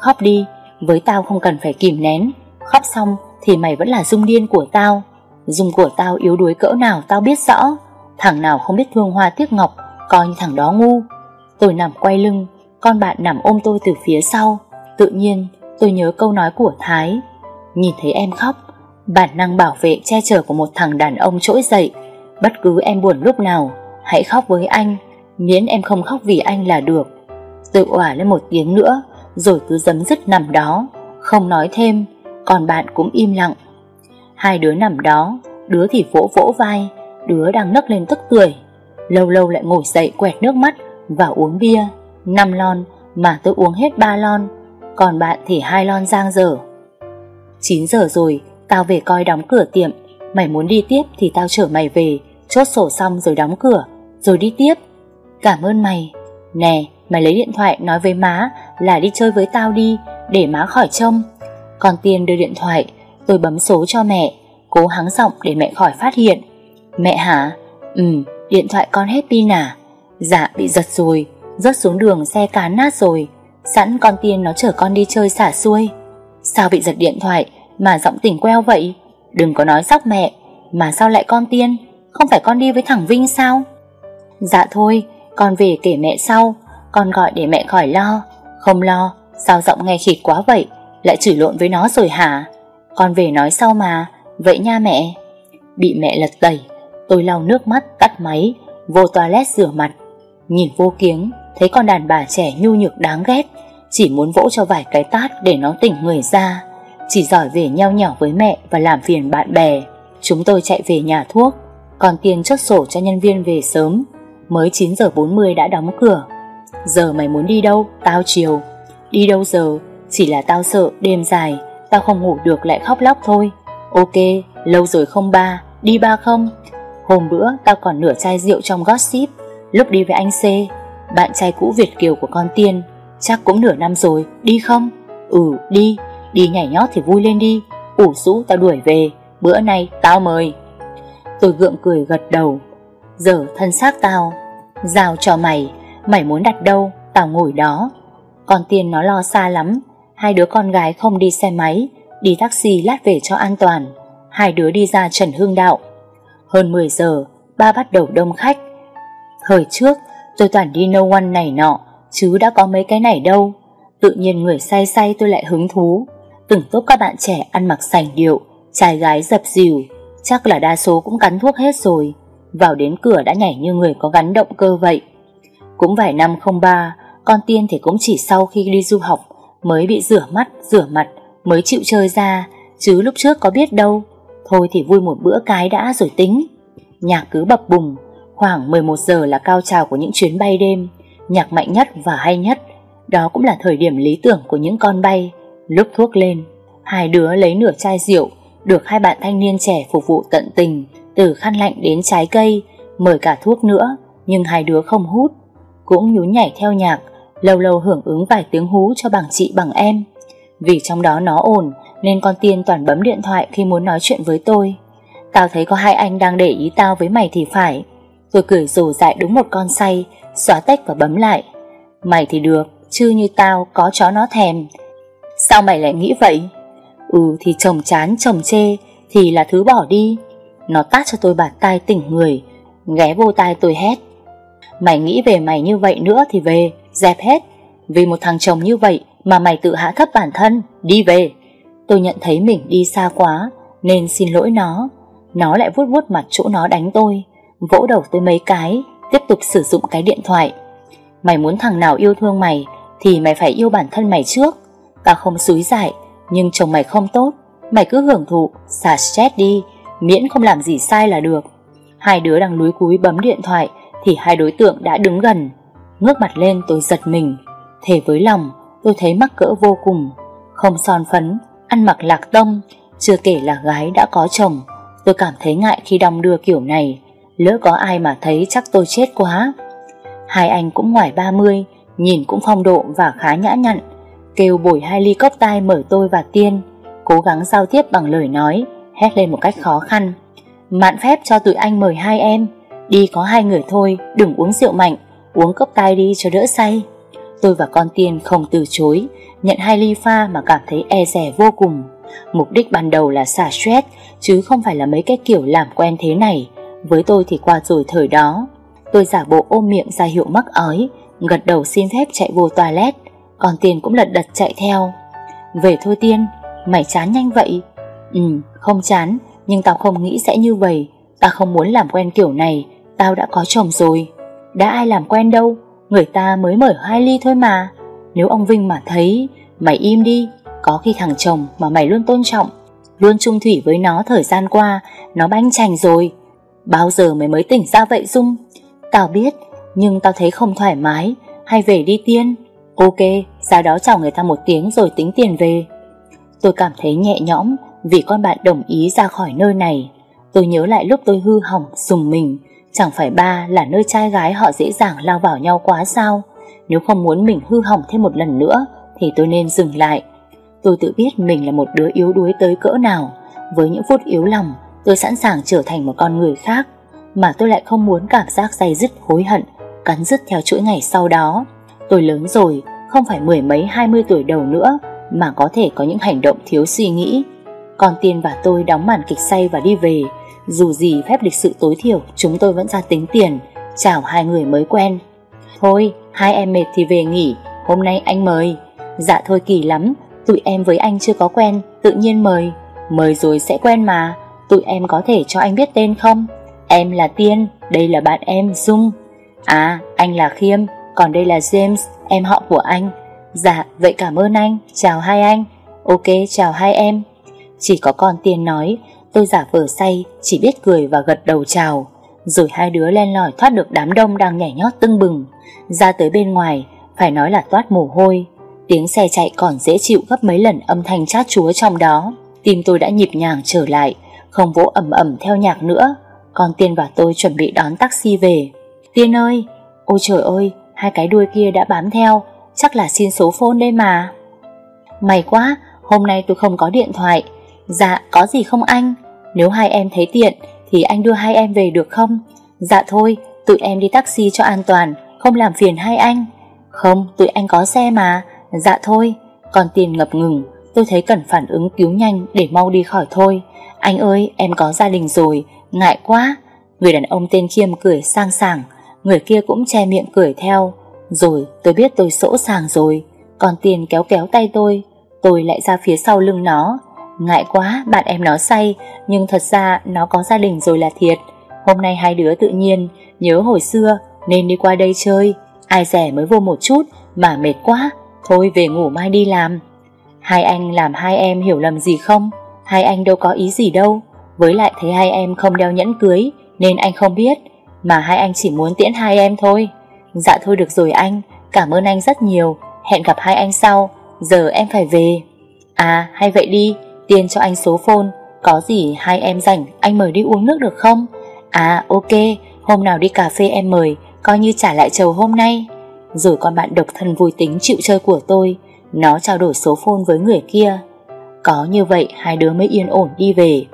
khóc đi, Với tao không cần phải kìm nén. Khóc xong thì mày vẫn là dung điên của tao. Dung của tao yếu đuối cỡ nào tao biết rõ. Thằng nào không biết thương hoa tiếc ngọc, Coi như thằng đó ngu. Tôi nằm quay lưng, Con bạn nằm ôm tôi từ phía sau. Tự nhiên, tôi nhớ câu nói của Thái. Nhìn thấy em khóc, Bản năng bảo vệ che chở của một thằng đàn ông trỗi dậy. Bất cứ em buồn lúc nào, Hãy khóc với anh. Miễn em không khóc vì anh là được. Tôi òa lên một tiếng nữa, Rồi cứ dấm dứt nằm đó. Không nói thêm, Còn bạn cũng im lặng. Hai đứa nằm đó, Đứa thì vỗ vỗ vai, Đứa đang nấc lên tức tuổi Lâu lâu lại ngồi dậy quẹt nước mắt Và uống bia, năm lon, mà tôi uống hết ba lon, Còn bạn thì hai lon giang dở. 9 giờ rồi, Tao về coi đóng cửa tiệm. Mày muốn đi tiếp thì tao chở mày về, Chốt sổ xong rồi đóng cửa, Rồi đi tiếp. Cảm ơn mày. Nè mày lấy điện thoại nói với má Là đi chơi với tao đi Để má khỏi trông. Còn tiền đưa điện thoại Tôi bấm số cho mẹ Cố hắng giọng để mẹ khỏi phát hiện. Mẹ hả? Ừ, điện thoại con hết pin à? Dạ bị giật rồi Rớt xuống đường xe cán nát rồi. Sẵn con tiên nó chở con đi chơi xả xuôi. Sao bị giật điện thoại Mà giọng tỉnh queo vậy? Đừng có nói sóc mẹ. Mà sao lại con tiên Không phải con đi với thằng Vinh sao? Dạ thôi con về kể mẹ sau, Con gọi để mẹ khỏi lo. Không lo, Sao giọng nghe khịt quá vậy? Lại chửi lộn với nó rồi hả? Con về nói sau mà. Vậy nha mẹ. Bị mẹ lật tẩy, Tôi lau nước mắt, tắt máy, Vô toilet rửa mặt. Nhìn vô kiếng, Thấy con đàn bà trẻ nhu nhược đáng ghét, Chỉ muốn vỗ cho vài cái tát để nó tỉnh người ra. Chỉ giỏi về nheo nhỏ với mẹ Và làm phiền bạn bè. Chúng tôi chạy về nhà thuốc, Còn tiền chốt sổ cho nhân viên về sớm. Mới 9 giờ 40 đã đóng cửa. Giờ mày muốn đi đâu? Tao chiều. Đi đâu giờ? Chỉ là tao sợ đêm dài Tao không ngủ được lại khóc lóc thôi. Ok lâu rồi không ba Đi ba không? Hôm bữa tao còn nửa chai rượu trong gossip Lúc đi với anh C. Bạn trai cũ Việt Kiều của con Tiên Chắc cũng nửa năm rồi, đi không? Ừ, đi, đi nhảy nhót thì vui lên đi. Ủ rũ tao đuổi về Bữa nay tao mời. Tôi gượng cười gật đầu. Giờ thân xác tao Giao cho mày, mày muốn đặt đâu Tao ngồi đó Con tiền nó lo xa lắm Hai đứa con gái không đi xe máy Đi taxi lát về cho an toàn Hai đứa đi ra Trần Hưng Đạo hơn 10 giờ, ba bắt đầu đông khách. Thời trước, tôi toàn đi no one này nọ, chứ đã có mấy cái này đâu. Tự nhiên người say say tôi lại hứng thú. Từng tốt các bạn trẻ ăn mặc sành điệu, trai gái dập dìu, chắc là đa số cũng cắn thuốc hết rồi. Vào đến cửa đã nhảy như người có gắn động cơ vậy. Cũng vài năm không ba, con tiên thì cũng chỉ sau khi đi du học mới bị rửa mắt, rửa mặt, mới chịu chơi ra, chứ lúc trước có biết đâu. Thôi thì vui một bữa cái đã rồi tính Nhạc cứ bập bùng Khoảng 11 giờ là cao trào của những chuyến bay đêm Nhạc mạnh nhất và hay nhất Đó cũng là thời điểm lý tưởng của những con bay Lúc thuốc lên Hai đứa lấy nửa chai rượu Được hai bạn thanh niên trẻ phục vụ tận tình từ khăn lạnh đến trái cây Mời cả thuốc nữa Nhưng hai đứa không hút Cũng nhún nhảy theo nhạc Lâu lâu hưởng ứng vài tiếng hú cho bằng chị bằng em Vì trong đó nó ổn nên con tiên toàn bấm điện thoại khi muốn nói chuyện với tôi. Tao thấy có hai anh đang để ý tao với mày thì phải. Tôi cười rồ dại đúng một con say, xóa tách và bấm lại. Mày thì được, chứ như tao có chó nó thèm. Sao mày lại nghĩ vậy? Ừ thì chồng chán chồng chê thì là thứ bỏ đi. Nó tát cho tôi bạt tai tỉnh người, ghé vô tai tôi hét. Mày nghĩ về mày như vậy nữa thì về, dẹp hết. Vì một thằng chồng như vậy mà mày tự hạ thấp bản thân, đi về. Tôi nhận thấy mình đi xa quá Nên xin lỗi nó Nó lại vuốt vuốt mặt chỗ nó đánh tôi Vỗ đầu tôi mấy cái Tiếp tục sử dụng cái điện thoại Mày muốn thằng nào yêu thương mày Thì mày phải yêu bản thân mày trước Tao không xúi dại Nhưng chồng mày không tốt Mày cứ hưởng thụ, xả stress đi Miễn không làm gì sai là được. Hai đứa đang lúi cúi bấm điện thoại Thì hai đối tượng đã đứng gần. Ngước mặt lên tôi giật mình. Thề với lòng, tôi thấy mắc cỡ vô cùng. Không son phấn, Ăn mặc lạc tông, Chưa kể là gái đã có chồng. Tôi cảm thấy ngại khi đong đưa kiểu này. Lỡ có ai mà thấy chắc tôi chết quá. Hai anh cũng ngoài 30 Nhìn cũng phong độ và khá nhã nhặn. Kêu bồi hai ly cốc tai mở tôi và Tiên, Cố gắng giao tiếp bằng lời nói. Hét lên một cách khó khăn. Mạn phép cho tụi anh mời hai em. Đi có hai người thôi, Đừng uống rượu mạnh, Uống cốc tai đi cho đỡ say. Tôi và con Tiên không từ chối, Nhận hai ly pha mà cảm thấy e rẻ vô cùng. Mục đích ban đầu là xả stress, Chứ không phải là mấy cái kiểu làm quen thế này. Với tôi thì qua rồi thời đó, Tôi giả bộ ôm miệng ra hiệu mắc ói, Gật đầu xin phép chạy vô toilet. Còn Tiên cũng lật đật chạy theo. Về thôi Tiên, Mày chán nhanh vậy? Ừ không chán, Nhưng tao không nghĩ sẽ như vậy. Tao không muốn làm quen kiểu này. Tao đã có chồng rồi. Đã ai làm quen đâu? Người ta mới mở hai ly thôi mà. Nếu ông Vinh mà thấy, Mày im đi. Có khi thằng chồng mà mày luôn tôn trọng, Luôn chung thủy với nó thời gian qua, Nó banh chành rồi. Bao giờ mày mới tỉnh ra vậy, Dung? Tao biết, Nhưng tao thấy không thoải mái. Hay về đi tiên. Ok ra đó chào người ta một tiếng rồi tính tiền về. Tôi cảm thấy nhẹ nhõm vì con bạn đồng ý ra khỏi nơi này, Tôi nhớ lại lúc tôi hư hỏng Dùng mình. Chẳng phải ba là nơi trai gái họ dễ dàng lao vào nhau quá sao? Nếu không muốn mình hư hỏng thêm một lần nữa, Thì tôi nên dừng lại. Tôi tự biết mình là một đứa yếu đuối tới cỡ nào. Với những phút yếu lòng, Tôi sẵn sàng trở thành một con người khác. Mà tôi lại không muốn cảm giác dày dứt, hối hận, Cắn dứt theo chuỗi ngày sau đó. Tôi lớn rồi, Không phải mười mấy, hai mươi tuổi đầu nữa, Mà có thể có những hành động thiếu suy nghĩ. Con Tiên và tôi đóng màn kịch say và đi về. Dù gì phép lịch sự tối thiểu, Chúng tôi vẫn ra tính tiền, Chào hai người mới quen. Thôi, hai em mệt thì về nghỉ, Hôm nay anh mời. Dạ thôi kỳ lắm, Tụi em với anh chưa có quen, Tự nhiên mời. Mời rồi sẽ quen mà, Tụi em có thể cho anh biết tên không? Em là Tiên, Đây là bạn em, Dung. À anh là Khiêm, Còn đây là James, Em họ của anh. Dạ vậy cảm ơn anh, Chào hai anh. Ok, chào hai em. Chỉ có con Tiên nói, Tôi giả vờ say, Chỉ biết cười và gật đầu chào. Rồi hai đứa len lỏi thoát được đám đông Đang nhảy nhót tưng bừng. Ra tới bên ngoài, Phải nói là toát mồ hôi. Tiếng xe chạy còn dễ chịu gấp mấy lần âm thanh chát chúa trong đó. Tim tôi đã nhịp nhàng trở lại, Không vỗ ẩm ẩm theo nhạc nữa. Con Tiên và tôi chuẩn bị đón taxi về. Tiên ơi! Ôi trời ơi! Hai cái đuôi kia đã bám theo. Chắc là xin số phone đây mà. May quá, Hôm nay tôi không có điện thoại. Dạ có gì không anh? Nếu hai em thấy tiện, Thì anh đưa hai em về được không? Dạ thôi tụi em đi taxi cho an toàn, Không làm phiền hai anh. Không, tụi anh có xe mà. Dạ thôi, Còn tiền ngập ngừng, Tôi thấy cần phản ứng cứu nhanh để mau đi khỏi thôi. Anh ơi, em có gia đình rồi, Ngại quá. Người đàn ông tên Khiêm cười sang sảng, Người kia cũng che miệng cười theo. Rồi, tôi biết tôi sỗ sàng rồi, Còn tiền kéo kéo tay tôi Tôi lại ra phía sau lưng nó. Ngại quá, bạn em nó say, Nhưng thật ra nó có gia đình rồi là thiệt. Hôm nay hai đứa tự nhiên, Nhớ hồi xưa, nên đi qua đây chơi. Ai rẻ mới vô một chút, Mà mệt quá, Thôi về ngủ mai đi làm. Hai anh làm hai em hiểu lầm gì không? Hai anh đâu có ý gì đâu. Với lại thấy hai em không đeo nhẫn cưới, Nên anh không biết, Mà hai anh chỉ muốn tiễn hai em thôi. Dạ thôi được rồi anh, Cảm ơn anh rất nhiều. Hẹn gặp hai anh sau, Giờ em phải về. À hay vậy đi. Tiên cho anh số phone. Có gì hai em rảnh, anh mời đi uống nước được không? À ok, Hôm nào đi cà phê em mời, Coi như trả lại chầu hôm nay. Rồi con bạn độc thân vui tính chịu chơi của tôi. Nó trao đổi số phone với người kia. Có như vậy, hai đứa mới yên ổn đi về.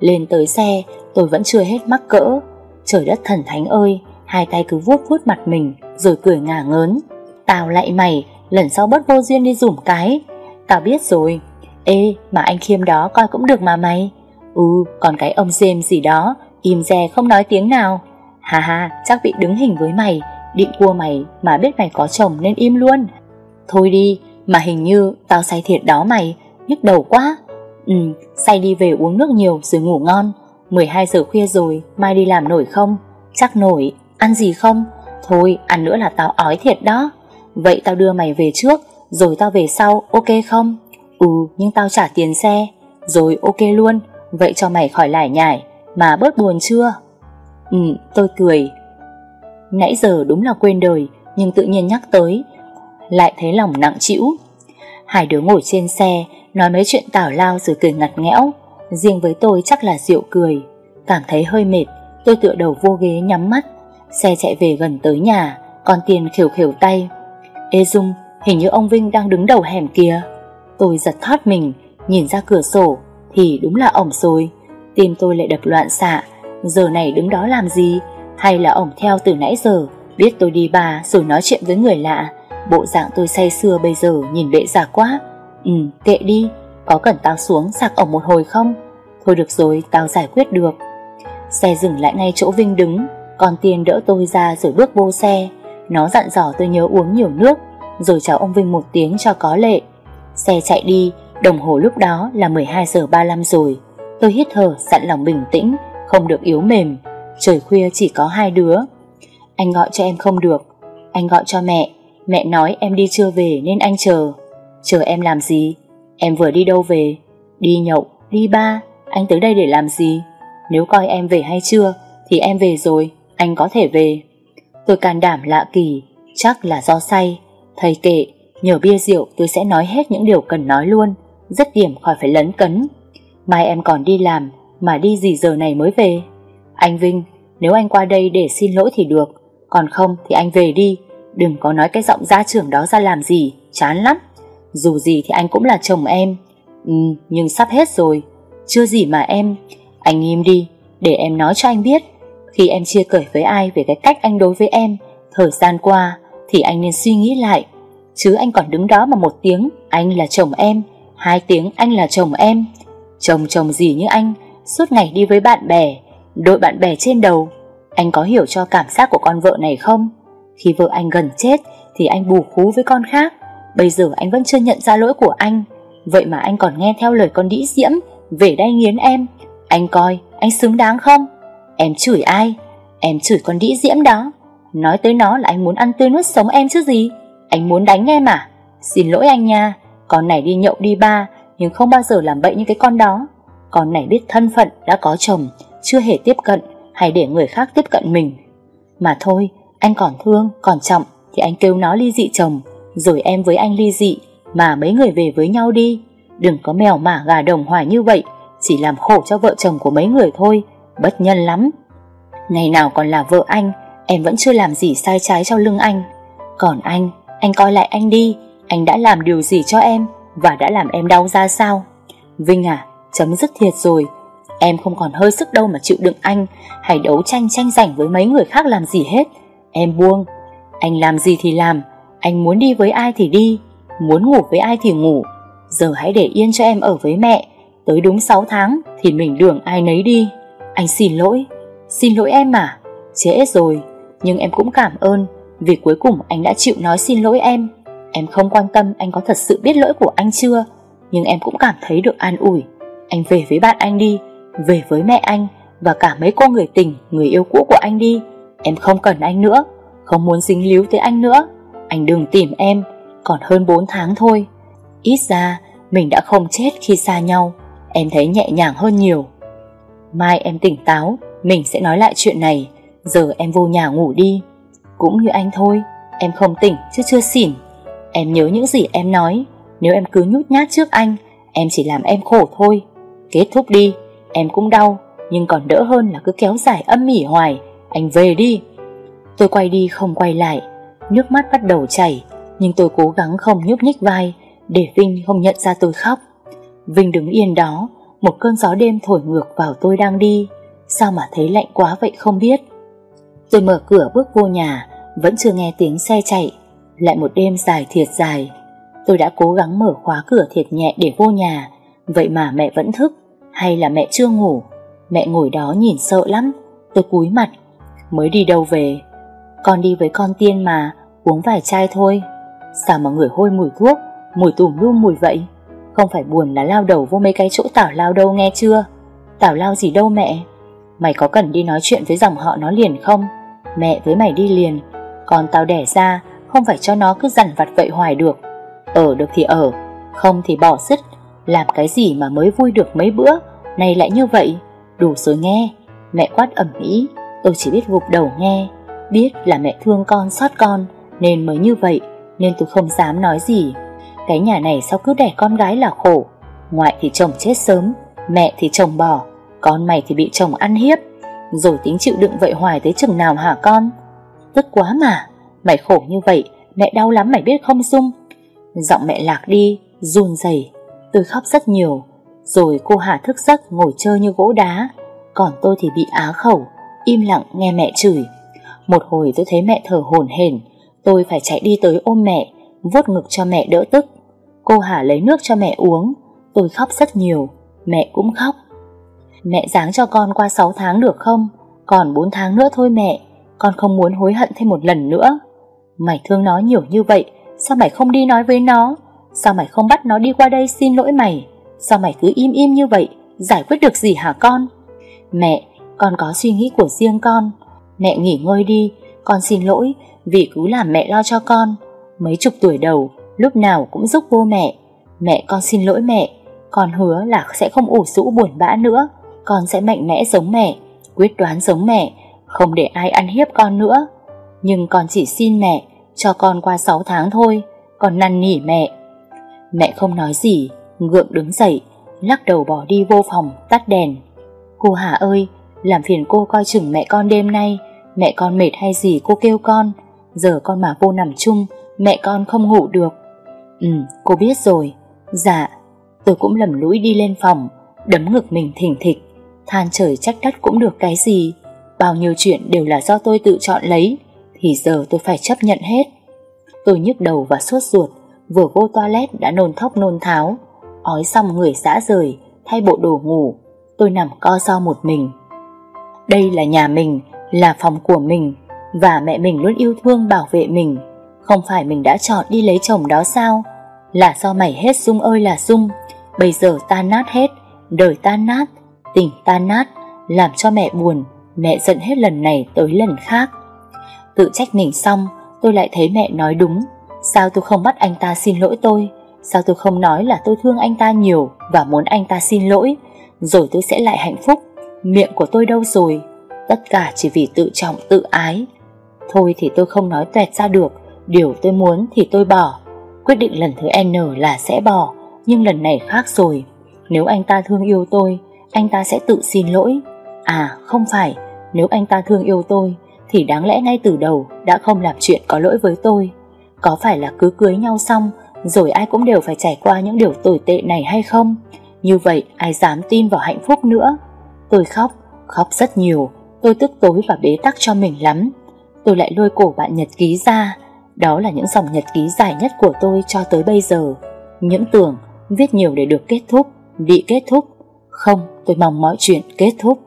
Lên tới xe, Tôi vẫn chưa hết mắc cỡ. Trời đất thần thánh ơi, Hai tay cứ vuốt vuốt mặt mình, Rồi cười ngả ngớn. Tao lại mày, Lần sau bất vô duyên đi dùm cái. Tao biết rồi. Ê, mà anh Khiêm đó coi cũng được mà mày. Ừ còn cái ông James gì đó, Im dè không nói tiếng nào. Hà hà chắc bị đứng hình với mày. Định cua mày mà biết mày có chồng nên im luôn. Thôi đi, Mà hình như tao say thiệt đó mày, nhức đầu quá. Ừ say đi về uống nước nhiều rồi ngủ ngon. 12 giờ khuya rồi, Mai đi làm nổi không? Chắc nổi, Ăn gì không? Thôi, ăn nữa là tao ói thiệt đó. Vậy tao đưa mày về trước, Rồi tao về sau, ok không? Ừ nhưng tao trả tiền xe. Rồi, ok luôn. Vậy cho mày khỏi lải nhải, Mà bớt buồn chưa? Ừ tôi cười. Nãy giờ đúng là quên đời, Nhưng tự nhiên nhắc tới, Lại thấy lòng nặng chịu Hai đứa ngồi trên xe, Nói mấy chuyện tảo lao rồi cười ngặt nghẽo. Riêng với tôi chắc là rượu cười. Cảm thấy hơi mệt, Tôi tựa đầu vô ghế nhắm mắt. Xe chạy về gần tới nhà Con tiền khều khều tay. Ê Dung, hình như ông Vinh đang đứng đầu hẻm kia Tôi giật thoát mình, Nhìn ra cửa sổ, Thì đúng là ổng rồi. Tim tôi lại đập loạn xạ, Giờ này đứng đó làm gì? Hay là ổng theo từ nãy giờ, Biết tôi đi bà rồi nói chuyện với người lạ? Bộ dạng tôi say xưa bây giờ nhìn bệ giả quá. Ừ kệ đi, Có cần tao xuống sạc ổng một hồi không? Thôi được rồi, tao giải quyết được. Xe dừng lại ngay chỗ Vinh đứng còn Tiên đỡ tôi ra rồi bước vô xe. Nó dặn dò tôi nhớ uống nhiều nước, Rồi chào ông Vinh một tiếng cho có lệ. Xe chạy đi Đồng hồ lúc đó là 12 giờ 35 rồi. Tôi hít thở dặn lòng bình tĩnh Không được yếu mềm. Trời khuya chỉ có hai đứa. Anh gọi cho em không được. Anh gọi cho mẹ. Mẹ nói em đi chưa về nên anh chờ. Chờ em làm gì? Em vừa đi đâu về? Đi nhậu, đi ba. Anh tới đây để làm gì? Nếu coi em về hay chưa Thì em về rồi, anh có thể về. Tôi can đảm lạ kỳ. Chắc là do say. Thầy kệ, nhờ bia rượu tôi sẽ nói hết những điều cần nói luôn. Rất điểm khỏi phải lấn cấn. Mai em còn đi làm Mà đi gì giờ này mới về? Anh Vinh, nếu anh qua đây để xin lỗi thì được. Còn không thì anh về đi. Đừng có nói cái giọng gia trưởng đó ra làm gì Chán lắm. Dù gì thì anh cũng là chồng em. Ừ nhưng sắp hết rồi. Chưa gì mà em. Anh im đi để em nói cho anh biết. Khi em chia cởi với ai về cái cách anh đối với em Thời gian qua Thì anh nên suy nghĩ lại. Chứ anh còn đứng đó mà một tiếng, Anh là chồng em. Hai tiếng, anh là chồng em. Chồng chồng gì như anh, Suốt ngày đi với bạn bè, Đội bạn bè trên đầu. Anh có hiểu cho cảm giác của con vợ này không? Khi vợ anh gần chết, Thì anh bù khú với con khác. Bây giờ anh vẫn chưa nhận ra lỗi của anh. Vậy mà anh còn nghe theo lời con đĩ diễm Về đây nghiến em. Anh coi, anh xứng đáng không? Em chửi ai? Em chửi con đĩ diễm đó. Nói tới nó là anh muốn ăn tươi nuốt sống em chứ gì? Anh muốn đánh em à? Xin lỗi anh nha. Con này đi nhậu đi ba Nhưng không bao giờ làm bậy như cái con đó. Con này biết thân phận đã có chồng Chưa hề tiếp cận Hay để người khác tiếp cận mình. Mà thôi anh còn thương còn trọng Thì anh kêu nó ly dị chồng Rồi em với anh ly dị Mà mấy người về với nhau đi. Đừng có mèo mả gà đồng hoài như vậy Chỉ làm khổ cho vợ chồng của mấy người thôi Bất nhân lắm. Ngày nào còn là vợ anh Em vẫn chưa làm gì sai trái cho lưng anh. Còn anh, anh coi lại anh đi. Anh đã làm điều gì cho em Và đã làm em đau ra sao? Vinh à, chấm dứt thiệt rồi. Em không còn hơi sức đâu mà chịu đựng anh. Hay đấu tranh tranh giành với mấy người khác làm gì hết. Em buông. Anh làm gì thì làm. Anh muốn đi với ai thì đi. Muốn ngủ với ai thì ngủ. Giờ hãy để yên cho em ở với mẹ. Tới đúng 6 tháng Thì mình đường ai nấy đi. Anh xin lỗi. Xin lỗi em mà Trễ rồi. Nhưng em cũng cảm ơn. Vì cuối cùng anh đã chịu nói xin lỗi em. Em không quan tâm anh có thật sự biết lỗi của anh chưa, Nhưng em cũng cảm thấy được an ủi. Anh về với bạn anh đi, Về với mẹ anh Và cả mấy cô người tình, Người yêu cũ của anh đi. Em không cần anh nữa, Không muốn dính líu tới anh nữa. Anh đừng tìm em, Còn hơn 4 tháng thôi. Ít ra, mình đã không chết khi xa nhau. Em thấy nhẹ nhàng hơn nhiều. Mai em tỉnh táo, Mình sẽ nói lại chuyện này. Giờ em vô nhà ngủ đi. Cũng như anh thôi. Em không tỉnh, chứ chưa xỉn. Em nhớ những gì em nói. Nếu em cứ nhút nhát trước anh, Em chỉ làm em khổ thôi. Kết thúc đi, Em cũng đau, Nhưng còn đỡ hơn là cứ kéo dài âm mỉ hoài. Anh về đi. Tôi quay đi không quay lại. Nước mắt bắt đầu chảy, Nhưng tôi cố gắng không nhúc nhích vai, Để Vinh không nhận ra tôi khóc. Vinh đứng yên đó, Một cơn gió đêm thổi ngược vào tôi đang đi. Sao mà thấy lạnh quá vậy không biết. Tôi mở cửa bước vô nhà vẫn chưa nghe tiếng xe chạy. Lại một đêm dài thiệt dài, Tôi đã cố gắng mở khóa cửa thiệt nhẹ để vô nhà. Vậy mà mẹ vẫn thức, Hay là mẹ chưa ngủ? Mẹ ngồi đó nhìn sợ lắm, Tôi cúi mặt. Mới đi đâu về? Con đi với con tiên mà, Uống vài chai thôi. Sao mà người hôi mùi thuốc, Mùi tùm lum mùi vậy? Không phải buồn là lao đầu vô mấy cái chỗ tảo lao đâu nghe chưa? Tảo lao gì đâu mẹ? Mày có cần đi nói chuyện với dòng họ nó liền không? Mẹ với mày đi liền con tao đẻ ra, Không phải cho nó cứ dằn vặt vậy hoài được. Ở được thì ở, Không thì bỏ sứt Làm cái gì mà mới vui được mấy bữa Này lại như vậy? Đủ rồi nghe, Mẹ quát ẩm ý. Tôi chỉ biết gục đầu nghe, Biết là mẹ thương con, xót con, Nên mới như vậy, Nên tôi không dám nói gì. Cái nhà này sao cứ đẻ con gái là khổ? Ngoại thì chồng chết sớm, Mẹ thì chồng bỏ, Con mày thì bị chồng ăn hiếp. Rồi tính chịu đựng vậy hoài tới chừng nào hả con? Tức quá mà. Mày khổ như vậy, Mẹ đau lắm mày biết không Dung? Giọng mẹ lạc đi, Run rẩy. Tôi khóc rất nhiều. Rồi cô Hà thức giấc ngồi chơi như gỗ đá. Còn tôi thì bị á khẩu. Im lặng nghe mẹ chửi. Một hồi tôi thấy mẹ thở hổn hển. Tôi phải chạy đi tới ôm mẹ, vuốt ngực cho mẹ đỡ tức. Cô Hà lấy nước cho mẹ uống. Tôi khóc rất nhiều. Mẹ cũng khóc. Mẹ dáng cho con qua 6 tháng được không? Còn 4 tháng nữa thôi mẹ. Con không muốn hối hận thêm một lần nữa. Mày thương nó nhiều như vậy, Sao mày không đi nói với nó? Sao mày không bắt nó đi qua đây xin lỗi mày? Sao mày cứ im im như vậy? Giải quyết được gì hả con? Mẹ, con có suy nghĩ của riêng con. Mẹ nghỉ ngơi đi, Con xin lỗi vì cứ làm mẹ lo cho con. Mấy chục tuổi đầu, Lúc nào cũng giúp vô mẹ. Mẹ con xin lỗi mẹ, Con hứa là sẽ không ủ rũ buồn bã nữa. Con sẽ mạnh mẽ giống mẹ, Quyết đoán giống mẹ. Không để ai ăn hiếp con nữa. Nhưng con chỉ xin mẹ, Cho con qua 6 tháng thôi Con năn nỉ mẹ. Mẹ không nói gì, Ngượng đứng dậy, Lắc đầu bỏ đi vô phòng, tắt đèn. Cô Hà ơi, Làm phiền cô coi chừng mẹ con đêm nay, Mẹ con mệt hay gì cô kêu con. Giờ con mà vô nằm chung, Mẹ con không ngủ được. Ừ cô biết rồi. Dạ Tôi cũng lầm lũi đi lên phòng, Đấm ngực mình thỉnh thịch. Than trời trách đất cũng được cái gì? Bao nhiêu chuyện đều là do tôi tự chọn lấy, Thì giờ tôi phải chấp nhận hết. Tôi nhức đầu và sốt ruột, Vừa vô toilet đã nôn thốc nôn tháo. Ói xong người xã rời, Thay bộ đồ ngủ, Tôi nằm co so một mình. Đây là nhà mình, Là phòng của mình, Và mẹ mình luôn yêu thương bảo vệ mình. Không phải mình đã chọn đi lấy chồng đó sao? Là do mày hết Dung ơi là Dung Bây giờ tan nát hết, Đời tan nát, Tình tan nát, Làm cho mẹ buồn. Mẹ giận hết lần này tới lần khác. Tự trách mình xong, Tôi lại thấy mẹ nói đúng. Sao tôi không bắt anh ta xin lỗi tôi? Sao tôi không nói là tôi thương anh ta nhiều Và muốn anh ta xin lỗi? Rồi tôi sẽ lại hạnh phúc. Miệng của tôi đâu rồi? Tất cả chỉ vì tự trọng, tự ái. Thôi thì tôi không nói tuẹt ra được. Điều tôi muốn thì tôi bỏ. Quyết định lần thứ N là sẽ bỏ. Nhưng lần này khác rồi. Nếu anh ta thương yêu tôi, Anh ta sẽ tự xin lỗi. À không phải. Nếu anh ta thương yêu tôi, Thì đáng lẽ ngay từ đầu đã không làm chuyện có lỗi với tôi. Có phải là cứ cưới nhau xong, Rồi ai cũng đều phải trải qua những điều tồi tệ này hay không? Như vậy, ai dám tin vào hạnh phúc nữa? Tôi khóc Khóc rất nhiều. Tôi tức tối và bế tắc cho mình lắm. Tôi lại lôi cổ bạn nhật ký ra. Đó là những dòng nhật ký dài nhất của tôi cho tới bây giờ. Những tưởng, viết nhiều để được kết thúc, Bị kết thúc. Không, tôi mong mọi chuyện kết thúc.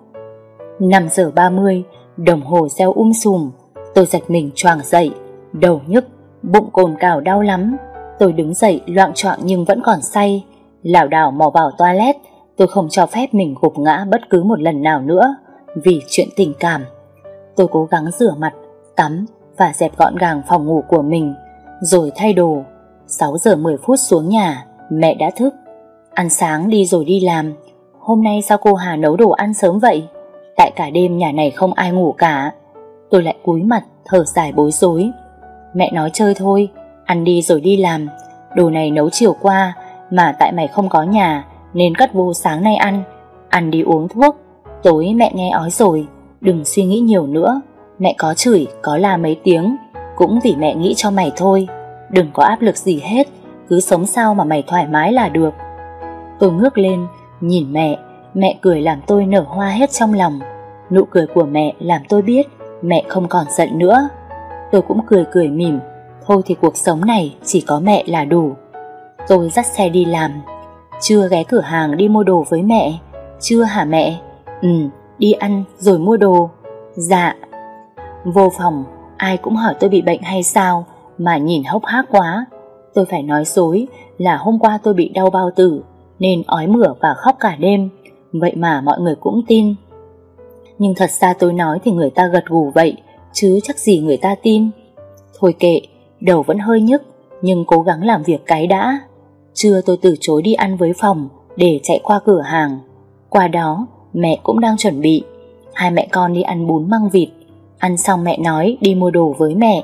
5 giờ 30 Đồng hồ reo um sùm. Tôi giật mình choàng dậy Đầu nhức, bụng cồn cào đau lắm. Tôi đứng dậy loạn choạng nhưng vẫn còn say. Lảo đảo mò vào toilet Tôi không cho phép mình gục ngã bất cứ một lần nào nữa Vì chuyện tình cảm. Tôi cố gắng rửa mặt Tắm và dẹp gọn gàng phòng ngủ của mình Rồi thay đồ. 6 giờ 10 phút xuống nhà Mẹ đã thức. Ăn sáng đi rồi đi làm. Hôm nay sao cô Hà nấu đồ ăn sớm vậy? Tại cả đêm nhà này không ai ngủ cả. Tôi lại cúi mặt Thở dài bối rối. Mẹ nói chơi thôi Ăn đi rồi đi làm. Đồ này nấu chiều qua Mà tại mày không có nhà Nên cất vô sáng nay ăn. Ăn đi uống thuốc. Tối mẹ nghe ói rồi Đừng suy nghĩ nhiều nữa. Mẹ có chửi, có la mấy tiếng. Cũng vì mẹ nghĩ cho mày thôi. Đừng có áp lực gì hết Cứ sống sao mà mày thoải mái là được. Tôi ngước lên Nhìn mẹ. Mẹ cười làm tôi nở hoa hết trong lòng. Nụ cười của mẹ làm tôi biết Mẹ không còn giận nữa. Tôi cũng cười cười mỉm. Thôi thì cuộc sống này chỉ có mẹ là đủ. Tôi dắt xe đi làm. Chưa ghé cửa hàng đi mua đồ với mẹ. Chưa hả mẹ? Ừ đi ăn rồi mua đồ. Dạ. Vô phòng, ai cũng hỏi tôi bị bệnh hay sao Mà nhìn hốc hác quá. Tôi phải nói dối là hôm qua tôi bị đau bao tử Nên ói mửa và khóc cả đêm. Vậy mà mọi người cũng tin Nhưng thật ra tôi nói thì người ta gật gù vậy Chứ chắc gì người ta tin Thôi kệ, đầu vẫn hơi nhức, nhưng cố gắng làm việc cái đã. Trưa tôi từ chối đi ăn với phòng để chạy qua cửa hàng. Qua đó, mẹ cũng đang chuẩn bị. Hai mẹ con đi ăn bún măng vịt. Ăn xong mẹ nói đi mua đồ với mẹ.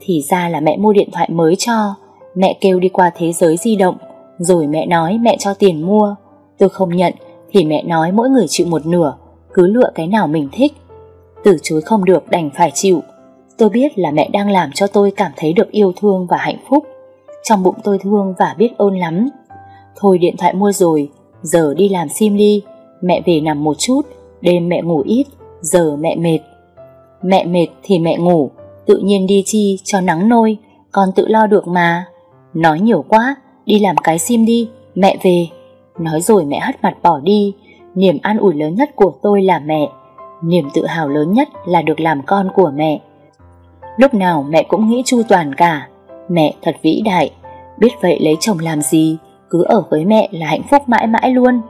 Thì ra là mẹ mua điện thoại mới cho. Mẹ kêu đi qua thế giới di động. Rồi mẹ nói mẹ cho tiền mua. Tôi không nhận thì mẹ nói mỗi người chịu một nửa. Cứ lựa cái nào mình thích. Từ chối không được đành phải chịu. Tôi biết là mẹ đang làm cho tôi cảm thấy được yêu thương và hạnh phúc. Trong bụng tôi thương và biết ơn lắm. Thôi điện thoại mua rồi, giờ đi làm sim đi. Mẹ về nằm một chút, đêm mẹ ngủ ít, giờ mẹ mệt. Mẹ mệt thì mẹ ngủ, tự nhiên đi chi cho nắng nôi, con tự lo được mà. Nói nhiều quá, đi làm cái sim đi, mẹ về. Nói rồi mẹ hất mặt bỏ đi, niềm an ủi lớn nhất của tôi là mẹ. Niềm tự hào lớn nhất là được làm con của mẹ. Lúc nào mẹ cũng nghĩ chu toàn cả. Mẹ thật vĩ đại, biết vậy lấy chồng làm gì, cứ ở với mẹ là hạnh phúc mãi mãi luôn.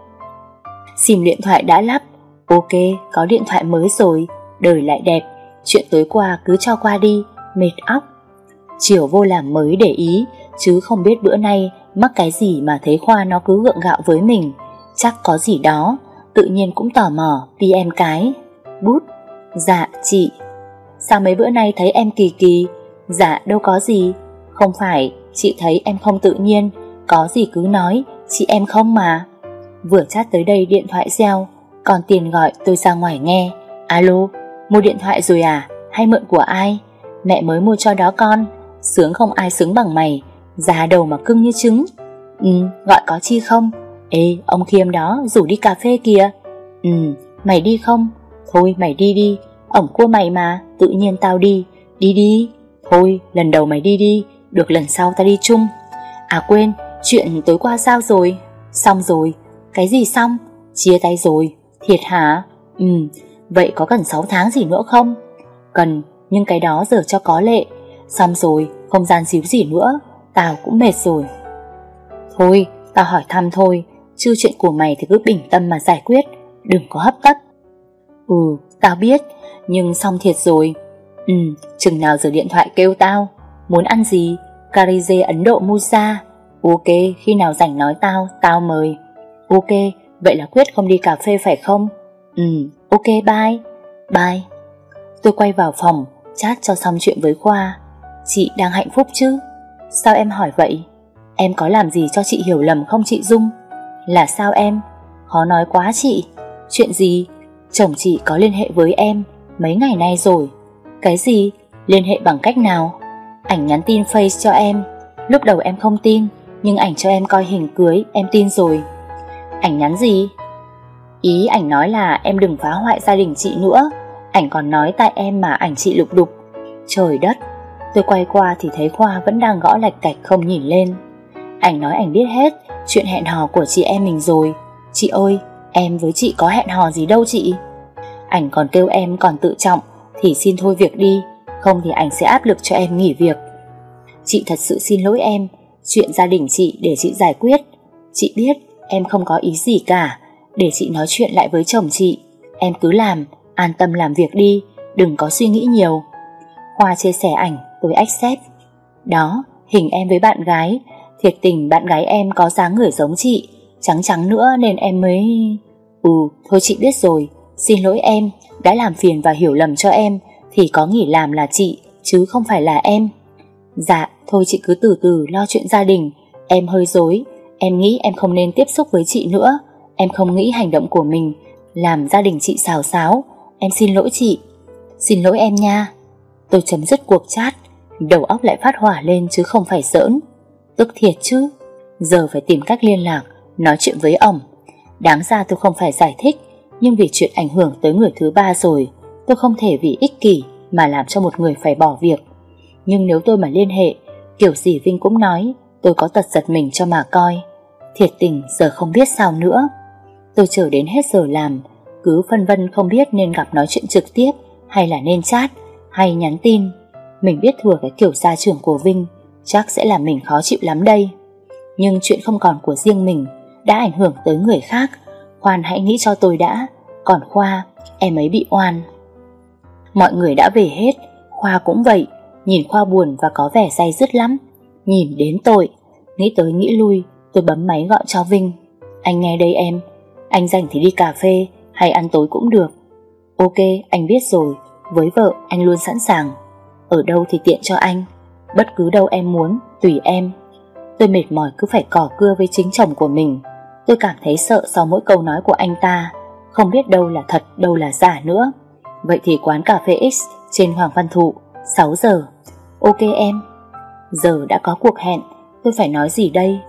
xìm điện thoại đã lắp, ok, có điện thoại mới rồi, đời lại đẹp, chuyện tối qua cứ cho qua đi, mệt óc. Chiều vô làm mới để ý, chứ không biết bữa nay mắc cái gì mà thấy Khoa nó cứ gượng gạo với mình, chắc có gì đó, tự nhiên cũng tò mò, PM cái. Bút, dạ chị, sao mấy bữa nay thấy em kỳ kỳ, dạ đâu có gì, không phải, chị thấy em không tự nhiên, có gì cứ nói, chị em không mà. Vừa chat tới đây điện thoại reo, còn tiền gọi tôi ra ngoài nghe. Alo, mua điện thoại rồi à? Hay mượn của ai? Mẹ mới mua cho đó con, sướng không ai sướng bằng mày, già đầu mà cưng như trứng. Ừ, gọi có chi không? Ê, ông Khiêm đó rủ đi cà phê kìa. Ừ, mày đi không? Thôi mày đi đi, ổng cua mày mà, tự nhiên tao đi, đi đi. Thôi, lần đầu mày đi đi, được lần sau ta đi chung. À quên, chuyện tối qua sao rồi? Xong rồi. Cái gì xong? Chia tay rồi. Thiệt hả? Ừ, vậy có cần 6 tháng gì nữa không? Cần, nhưng cái đó giờ cho có lệ. Xong rồi, không gian xíu gì nữa. Tao cũng mệt rồi. Thôi, tao hỏi thăm thôi. Chứ chuyện của mày thì cứ bình tâm mà giải quyết. Đừng có hấp tấp. Ừ, tao biết. Nhưng xong thiệt rồi. Ừ, chừng nào giờ điện thoại kêu tao. Muốn ăn gì? Carize Ấn Độ Musa. Ok, khi nào rảnh nói tao, tao mời. Ok, vậy là quyết không đi cà phê phải không? Ừ, ok bye. Bye. Tôi quay vào phòng, chat cho xong chuyện với Khoa. Chị đang hạnh phúc chứ? Sao em hỏi vậy? Em có làm gì cho chị hiểu lầm không chị Dung? Là sao em? Khó nói quá chị. Chuyện gì? Chồng chị có liên hệ với em mấy ngày nay rồi. Cái gì? Liên hệ bằng cách nào? Ảnh nhắn tin face cho em Lúc đầu em không tin, Nhưng ảnh cho em coi hình cưới, Em tin rồi Ảnh nhắn gì? Ý ảnh nói là em đừng phá hoại gia đình chị nữa Ảnh còn nói tại em mà ảnh chị lục đục Trời đất Tôi quay qua thì thấy Khoa vẫn đang gõ lạch cạch không nhìn lên. Ảnh nói ảnh biết hết Chuyện hẹn hò của chị em mình rồi. Chị ơi, Em với chị có hẹn hò gì đâu chị? Ảnh còn kêu em còn tự trọng Thì xin thôi việc đi, không thì ảnh sẽ áp lực cho em nghỉ việc. Chị thật sự xin lỗi em, Chuyện gia đình chị để chị giải quyết. Chị biết em không có ý gì cả, Để chị nói chuyện lại với chồng chị. Em cứ làm, An tâm làm việc đi, Đừng có suy nghĩ nhiều. Khoa chia sẻ ảnh tôi accept Đó hình em với bạn gái Thiệt tình bạn gái em có dáng người giống chị Trắng trắng nữa nên em mới Ừ thôi chị biết rồi Xin lỗi em Đã làm phiền và hiểu lầm cho em thì có nghỉ làm là chị, chứ không phải là em. Dạ, thôi chị cứ từ từ lo chuyện gia đình. Em hơi dối, em nghĩ em không nên tiếp xúc với chị nữa. Em không nghĩ hành động của mình làm gia đình chị xào xáo. Em xin lỗi chị. Xin lỗi em nha. Tôi chấm dứt cuộc chat, đầu óc lại phát hỏa lên chứ không phải giỡn. Tức thiệt chứ. Giờ phải tìm cách liên lạc, nói chuyện với ổng. Đáng ra tôi không phải giải thích, nhưng vì chuyện ảnh hưởng tới người thứ ba rồi, Tôi không thể vì ích kỷ mà làm cho một người phải bỏ việc. Nhưng nếu tôi mà liên hệ, kiểu gì Vinh cũng nói tôi có tật giật mình cho mà coi. Thiệt tình giờ không biết sao nữa. Tôi chờ đến hết giờ làm, cứ phân vân không biết nên gặp nói chuyện trực tiếp hay là nên chat hay nhắn tin. Mình biết thừa cái kiểu gia trưởng của Vinh chắc sẽ làm mình khó chịu lắm đây. Nhưng chuyện không còn của riêng mình đã ảnh hưởng tới người khác. Khoan hãy nghĩ cho tôi đã, còn Khoa, em ấy bị oan. Mọi người đã về hết, Khoa cũng vậy, Nhìn Khoa buồn và có vẻ say dứt lắm. Nhìn đến tội. Nghĩ tới nghĩ lui Tôi bấm máy gọi cho Vinh. Anh nghe đây em. Anh rảnh thì đi cà phê hay ăn tối cũng được. Ok anh biết rồi. Với vợ anh luôn sẵn sàng. Ở đâu thì tiện cho anh. Bất cứ đâu em muốn, Tùy em. Tôi mệt mỏi cứ phải cỏ cưa với chính chồng của mình. Tôi cảm thấy sợ sau mỗi câu nói của anh ta. Không biết đâu là thật, đâu là giả nữa. Vậy thì quán cà phê X trên Hoàng Văn Thụ 6 giờ. Ok em. Giờ đã có cuộc hẹn, Tôi phải nói gì đây?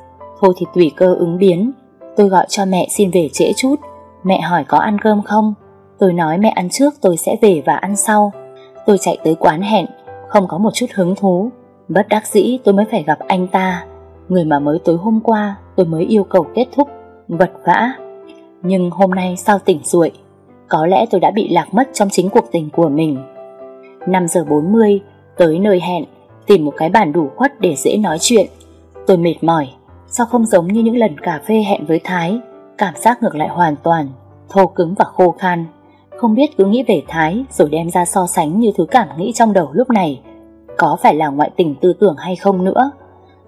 Thôi thì tùy cơ ứng biến. Tôi gọi cho mẹ xin về trễ chút. Mẹ hỏi có ăn cơm không? Tôi nói mẹ ăn trước, tôi sẽ về và ăn sau. Tôi chạy tới quán hẹn không có một chút hứng thú. Bất đắc dĩ tôi mới phải gặp anh ta. Người mà mới tối hôm qua tôi mới yêu cầu kết thúc, Vật vã. Nhưng hôm nay sao tỉnh ruội Có lẽ tôi đã bị lạc mất trong chính cuộc tình của mình. 5 giờ 40 Tới nơi hẹn, Tìm một cái bàn đủ khuất để dễ nói chuyện. Tôi mệt mỏi, Sao không giống như những lần cà phê hẹn với Thái? Cảm giác ngược lại hoàn toàn, Thô cứng và khô khan. Không biết cứ nghĩ về Thái Rồi đem ra so sánh như thứ cảm nghĩ trong đầu lúc này. Có phải là ngoại tình tư tưởng hay không nữa?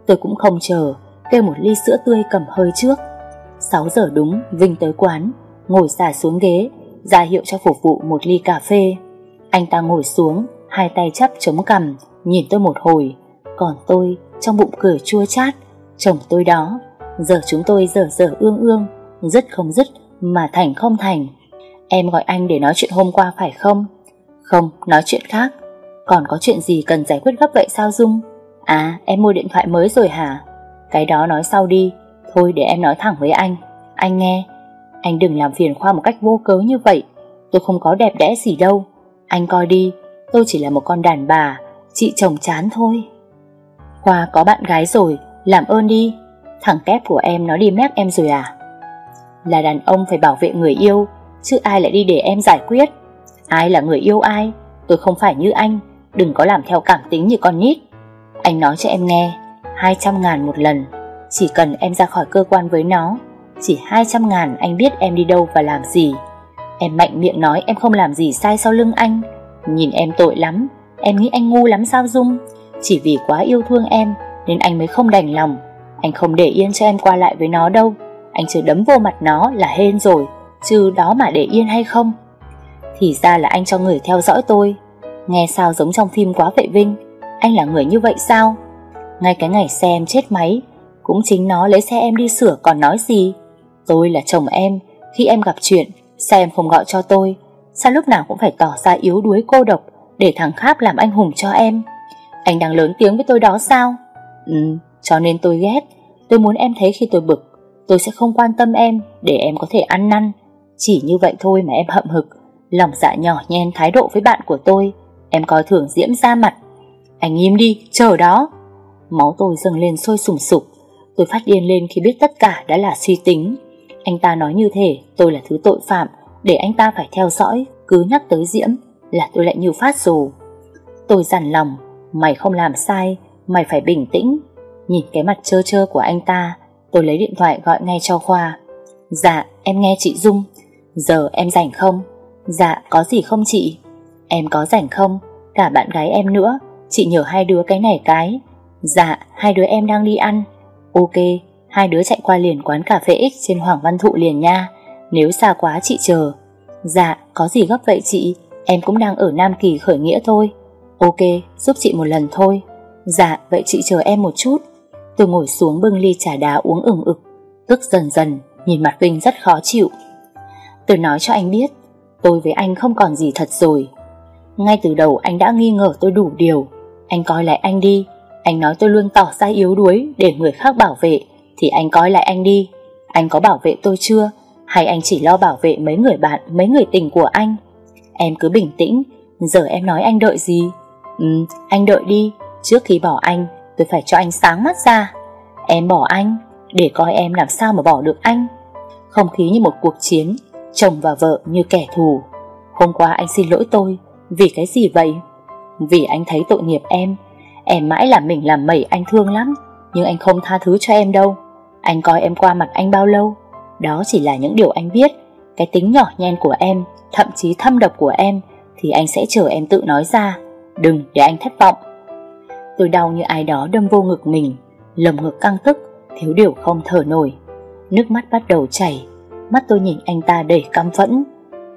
Tôi cũng không chờ, Kêu một ly sữa tươi cầm hơi trước. 6 giờ đúng, Vinh tới quán, Ngồi xả xuống ghế, ra hiệu cho phục vụ một ly cà phê. Anh ta ngồi xuống, Hai tay chắp chống cằm, Nhìn tôi một hồi. Còn tôi, trong bụng cười chua chát, Chồng tôi đó, Giờ chúng tôi dở dở ương ương, Dứt không dứt, mà thành không thành. Em gọi anh để nói chuyện hôm qua phải không? Không, nói chuyện khác. Còn có chuyện gì cần giải quyết gấp vậy sao Dung? À em mua điện thoại mới rồi hả? Cái đó nói sau đi. Thôi để em nói thẳng với anh. Anh nghe. Anh đừng làm phiền Khoa một cách vô cớ như vậy. Tôi không có đẹp đẽ gì đâu. Anh coi đi. Tôi chỉ là một con đàn bà. Chị chồng chán thôi. Khoa, có bạn gái rồi. Làm ơn đi. Thằng kép của em nó đi mép em rồi à? Là đàn ông phải bảo vệ người yêu. Chứ ai lại đi để em giải quyết. Ai là người yêu ai, Tôi không phải như anh, Đừng có làm theo cảm tính như con nít. Anh nói cho em nghe 200 ngàn một lần, Chỉ cần em ra khỏi cơ quan với nó, Chỉ 200 ngàn anh biết em đi đâu và làm gì. Em mạnh miệng nói em không làm gì sai sau lưng anh. Nhìn em tội lắm, Em nghĩ anh ngu lắm sao Dung? Chỉ vì quá yêu thương em, Nên anh mới không đành lòng. Anh không để yên cho em qua lại với nó đâu. Anh chưa đấm vô mặt nó là hên rồi. Chứ đó mà để yên hay không? Thì ra là anh cho người theo dõi tôi. Nghe sao giống trong phim quá vậy Vinh. Anh là người như vậy sao? Ngay cái ngày xe em chết máy, Cũng chính nó lấy xe em đi sửa còn nói gì? Tôi là chồng em, Khi em gặp chuyện Sao em không gọi cho tôi. Sao lúc nào cũng phải tỏ ra yếu đuối cô độc Để thằng khác làm anh hùng cho em? Anh đang lớn tiếng với tôi đó sao? Ừ cho nên tôi ghét. Tôi muốn em thấy khi tôi bực, Tôi sẽ không quan tâm em Để em có thể ăn năn. Chỉ như vậy thôi mà em hậm hực. Lòng dạ nhỏ nhen thái độ với bạn của tôi Em coi thường diễm ra mặt. Anh im đi, chờ đó. Máu tôi dâng lên sôi sùng sục. Tôi phát điên lên khi biết tất cả đã là suy tính. Anh ta nói như thế Tôi là thứ tội phạm. Để anh ta phải theo dõi Cứ nhắc tới Diễm Là tôi lại như phát rồ. Tôi dằn lòng Mày không làm sai Mày phải bình tĩnh. Nhìn cái mặt trơ trơ của anh ta Tôi lấy điện thoại gọi ngay cho Khoa. Dạ em nghe chị Dung. Giờ em rảnh không? Dạ có gì không chị? Em có rảnh không? Cả bạn gái em nữa. Chị nhờ hai đứa cái này cái. Dạ hai đứa em đang đi ăn. Ok, Hai đứa chạy qua liền quán cà phê X trên Hoàng Văn Thụ liền nha. Nếu xa quá chị chờ. Dạ có gì gấp vậy chị? Em cũng đang ở Nam Kỳ khởi nghĩa thôi. Ok, giúp chị một lần thôi. Dạ vậy chị chờ em một chút. Tôi ngồi xuống bưng ly trà đá uống ửng ực. Tức dần dần, Nhìn mặt Vinh rất khó chịu. Tôi nói cho anh biết, Tôi với anh không còn gì thật rồi. Ngay từ đầu anh đã nghi ngờ tôi đủ điều. Anh coi lại anh đi. Anh nói tôi luôn tỏ ra yếu đuối Để người khác bảo vệ, Thì anh coi lại anh đi. Anh có bảo vệ tôi chưa? Hay anh chỉ lo bảo vệ mấy người bạn, Mấy người tình của anh? Em cứ bình tĩnh, Giờ em nói anh đợi gì? Ừ anh đợi đi. Trước khi bỏ anh, Tôi phải cho anh sáng mắt ra. Em bỏ anh, Để coi em làm sao mà bỏ được anh. Không khí như một cuộc chiến Chồng và vợ như kẻ thù. Hôm qua anh xin lỗi tôi. Vì cái gì vậy? Vì anh thấy tội nghiệp em. Em mãi làm mình làm mẩy anh thương lắm. Nhưng anh không tha thứ cho em đâu. Anh coi em qua mặt anh bao lâu? Đó chỉ là những điều anh biết. Cái tính nhỏ nhen của em, Thậm chí thâm độc của em, Thì anh sẽ chờ em tự nói ra. Đừng để anh thất vọng. Tôi đau như ai đó đâm vô ngực mình. Lồng ngực căng tức, Thiếu điều không thở nổi. Nước mắt bắt đầu chảy. Mắt tôi nhìn anh ta đầy căm phẫn.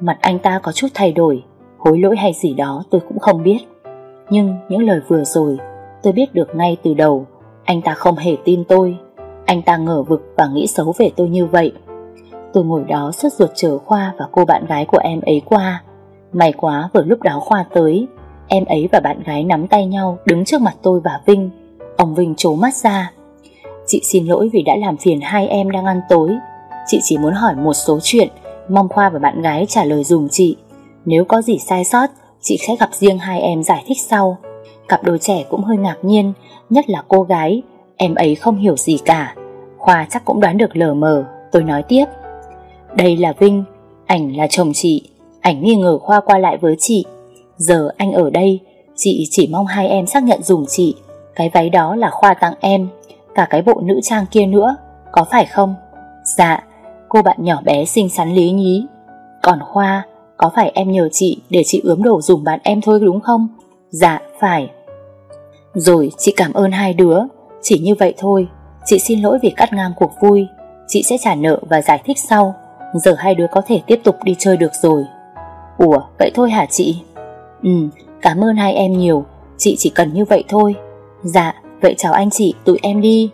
Mặt anh ta có chút thay đổi, Hối lỗi hay gì đó tôi cũng không biết. Nhưng những lời vừa rồi, Tôi biết được ngay từ đầu, Anh ta không hề tin tôi. Anh ta ngờ vực và nghĩ xấu về tôi như vậy. Tôi ngồi đó suốt ruột chờ Khoa Và cô bạn gái của em ấy qua. May quá vừa lúc đó Khoa tới, Em ấy và bạn gái nắm tay nhau, Đứng trước mặt tôi và Vinh. Ông Vinh trố mắt ra. Chị xin lỗi vì đã làm phiền hai em đang ăn tối. Chị chỉ muốn hỏi một số chuyện. Mong Khoa và bạn gái trả lời dùm chị. Nếu có gì sai sót, Chị sẽ gặp riêng hai em giải thích sau. Cặp đôi trẻ cũng hơi ngạc nhiên, Nhất là cô gái. Em ấy không hiểu gì cả. Khoa chắc cũng đoán được lờ mờ. Tôi nói tiếp. Đây là Vinh, Ảnh là chồng chị. Ảnh nghi ngờ Khoa qua lại với chị. Giờ anh ở đây, Chị chỉ mong hai em xác nhận dùm chị. Cái váy đó là Khoa tặng em. Cả cái bộ nữ trang kia nữa, Có phải không? Dạ. Cô bạn nhỏ bé xinh xắn lý nhí. Còn Khoa, Có phải em nhờ chị để chị ướm đồ dùng bạn em thôi đúng không? Dạ phải. Rồi, chị cảm ơn hai đứa. Chỉ như vậy thôi, Chị xin lỗi vì cắt ngang cuộc vui. Chị sẽ trả nợ và giải thích sau. Giờ hai đứa có thể tiếp tục đi chơi được rồi. Ủa, vậy thôi hả chị? Ừ cảm ơn hai em nhiều. Chị chỉ cần như vậy thôi. Dạ vậy chào anh chị, tụi em đi.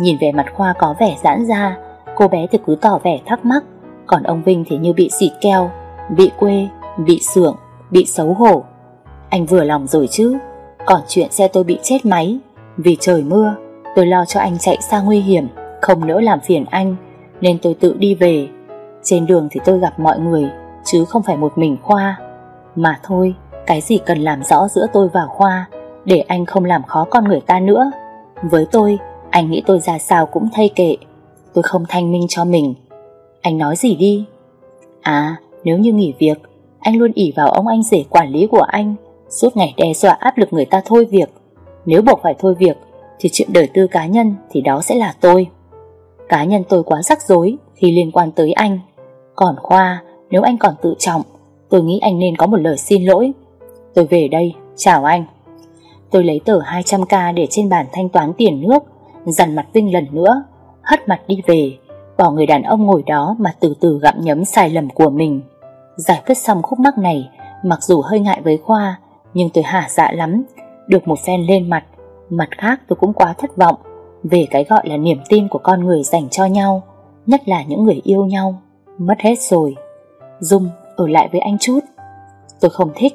Nhìn về mặt Khoa có vẻ giãn ra. Cô bé thì cứ tỏ vẻ thắc mắc. Còn ông Vinh thì như bị xịt keo Bị quê, bị sưởng, bị xấu hổ. Anh vừa lòng rồi chứ. Còn chuyện xe tôi bị chết máy. Vì trời mưa Tôi lo cho anh chạy xa nguy hiểm Không nỡ làm phiền anh Nên tôi tự đi về. Trên đường thì tôi gặp mọi người Chứ không phải một mình Khoa. Mà thôi Cái gì cần làm rõ giữa tôi và Khoa Để anh không làm khó con người ta nữa. Với tôi Anh nghĩ tôi ra sao cũng thay kệ. Tôi không thanh minh cho mình. Anh nói gì đi? À nếu như nghỉ việc Anh luôn ỉ vào ông anh rể quản lý của anh Suốt ngày đe dọa áp lực người ta thôi việc. Nếu buộc phải thôi việc Thì chuyện đời tư cá nhân Thì đó sẽ là tôi. Cá nhân tôi quá rắc rối Khi liên quan tới anh. Còn Khoa nếu anh còn tự trọng Tôi nghĩ anh nên có một lời xin lỗi. Tôi về đây, chào anh. Tôi lấy tờ 200k để trên bàn thanh toán tiền nước Dằn mặt Vinh lần nữa hất mặt đi về, bỏ người đàn ông ngồi đó mà từ từ gặm nhấm sai lầm của mình. Giải quyết xong khúc mắc này, mặc dù hơi ngại với Khoa, nhưng tôi hả dạ lắm, được một phen lên mặt. Mặt khác tôi cũng quá thất vọng về cái gọi là niềm tin của con người dành cho nhau, nhất là những người yêu nhau. Mất hết rồi. Dung, ở lại với anh chút. Tôi không thích.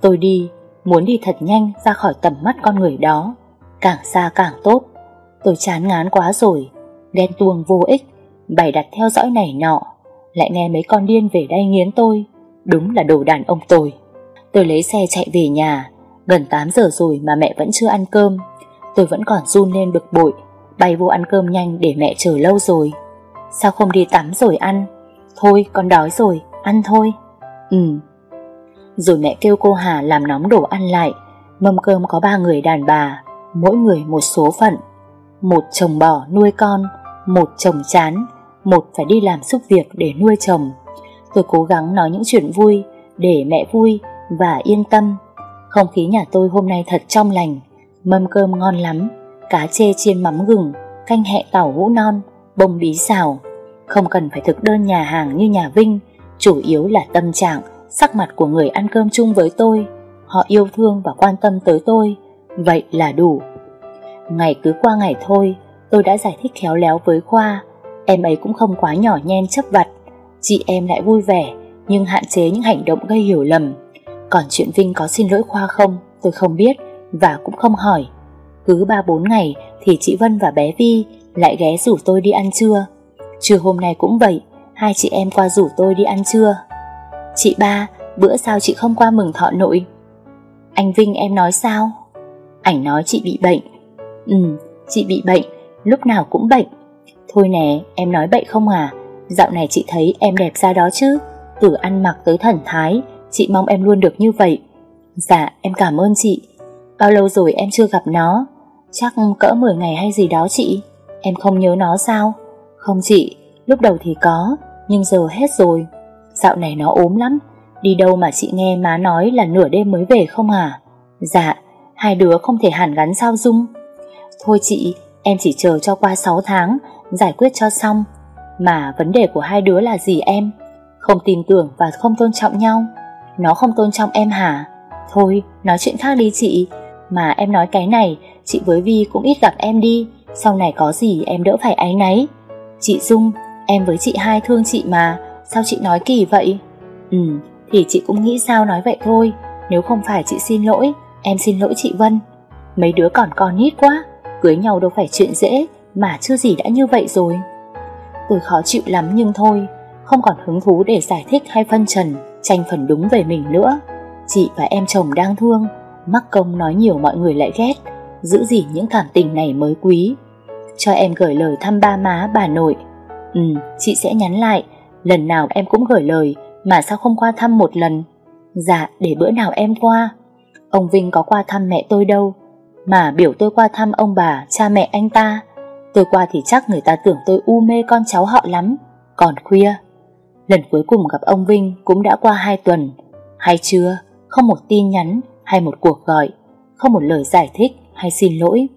Tôi đi, muốn đi thật nhanh ra khỏi tầm mắt con người đó. Càng xa càng tốt. Tôi chán ngán quá rồi ghen tuông vô ích, bày đặt theo dõi này nọ, lại nghe mấy con điên về đây nghiến tôi, đúng là đồ đàn ông tôi. Tôi lấy xe chạy về nhà, gần 8 giờ rồi mà mẹ vẫn chưa ăn cơm, tôi vẫn còn run lên bực bội, bay vô ăn cơm nhanh để mẹ chờ lâu rồi. Sao không đi tắm rồi ăn? Thôi con đói rồi, ăn thôi. Ừ. Rồi mẹ kêu cô Hà làm nóng đồ ăn lại, mâm cơm có ba người đàn bà, mỗi người một số phận. Một chồng bò nuôi con, một chồng chán, một phải đi làm giúp việc để nuôi chồng. Tôi cố gắng nói những chuyện vui để mẹ vui và yên tâm. Không khí nhà tôi hôm nay thật trong lành, mâm cơm ngon lắm, cá chê chiên mắm gừng, canh hẹ tảo hũ non, bông bí xào. Không cần phải thực đơn nhà hàng như nhà Vinh, chủ yếu là tâm trạng, sắc mặt của người ăn cơm chung với tôi. Họ yêu thương và quan tâm tới tôi, vậy là đủ. Ngày cứ qua ngày thôi, Tôi đã giải thích khéo léo với Khoa. Em ấy cũng không quá nhỏ nhen chấp vặt. Chị em lại vui vẻ, Nhưng hạn chế những hành động gây hiểu lầm. Còn chuyện Vinh có xin lỗi Khoa không? Tôi không biết Và cũng không hỏi. Cứ 3-4 ngày thì chị Vân và bé Vi Lại ghé rủ tôi đi ăn trưa. Trưa hôm nay cũng vậy, Hai chị em qua rủ tôi đi ăn trưa. Chị ba, Bữa sao chị không qua mừng thọ nội. Anh Vinh em nói sao? Ảnh nói chị bị bệnh. Ừ chị bị bệnh lúc nào cũng bệnh. Thôi nè, em nói bậy không à? Dạo này chị thấy em đẹp ra đó chứ. Từ ăn mặc tới thần thái, chị mong em luôn được như vậy. Dạ, em cảm ơn chị. Bao lâu rồi em chưa gặp nó? Chắc cỡ 10 ngày hay gì đó chị. Em không nhớ nó sao? Không chị, lúc đầu thì có, nhưng giờ hết rồi. Dạo này nó ốm lắm, đi đâu mà chị nghe má nói là nửa đêm mới về không à? Dạ, Hai đứa không thể hàn gắn sao Dung Thôi chị Em chỉ chờ cho qua 6 tháng, Giải quyết cho xong. Mà vấn đề của hai đứa là gì em? Không tin tưởng và không tôn trọng nhau. Nó không tôn trọng em hả? Thôi, nói chuyện khác đi chị. Mà em nói cái này, Chị với Vi cũng ít gặp em đi. Sau này có gì em đỡ phải áy náy. Chị Dung, Em với chị hai thương chị mà. Sao chị nói kỳ vậy? Ừ thì chị cũng nghĩ sao nói vậy thôi. Nếu không phải chị xin lỗi, Em xin lỗi chị Vân. Mấy đứa còn con nít quá. Cưới nhau đâu phải chuyện dễ, Mà chưa gì đã như vậy rồi. Tôi khó chịu lắm nhưng thôi, Không còn hứng thú để giải thích hay phân trần, Tranh phần đúng về mình nữa. Chị và em chồng đang thương, Mắc công nói nhiều mọi người lại ghét, Giữ gì những cảm tình này mới quý. Cho em gửi lời thăm ba má, bà nội. Ừ chị sẽ nhắn lại, Lần nào em cũng gửi lời, Mà sao không qua thăm một lần? Dạ để bữa nào em qua. Ông Vinh có qua thăm mẹ tôi đâu. Mà biểu tôi qua thăm ông bà, Cha mẹ anh ta. Tôi qua thì chắc người ta tưởng tôi u mê con cháu họ lắm. Còn khuya, Lần cuối cùng gặp ông Vinh cũng đã qua hai tuần. Hay chưa? Không một tin nhắn hay một cuộc gọi, Không một lời giải thích hay xin lỗi.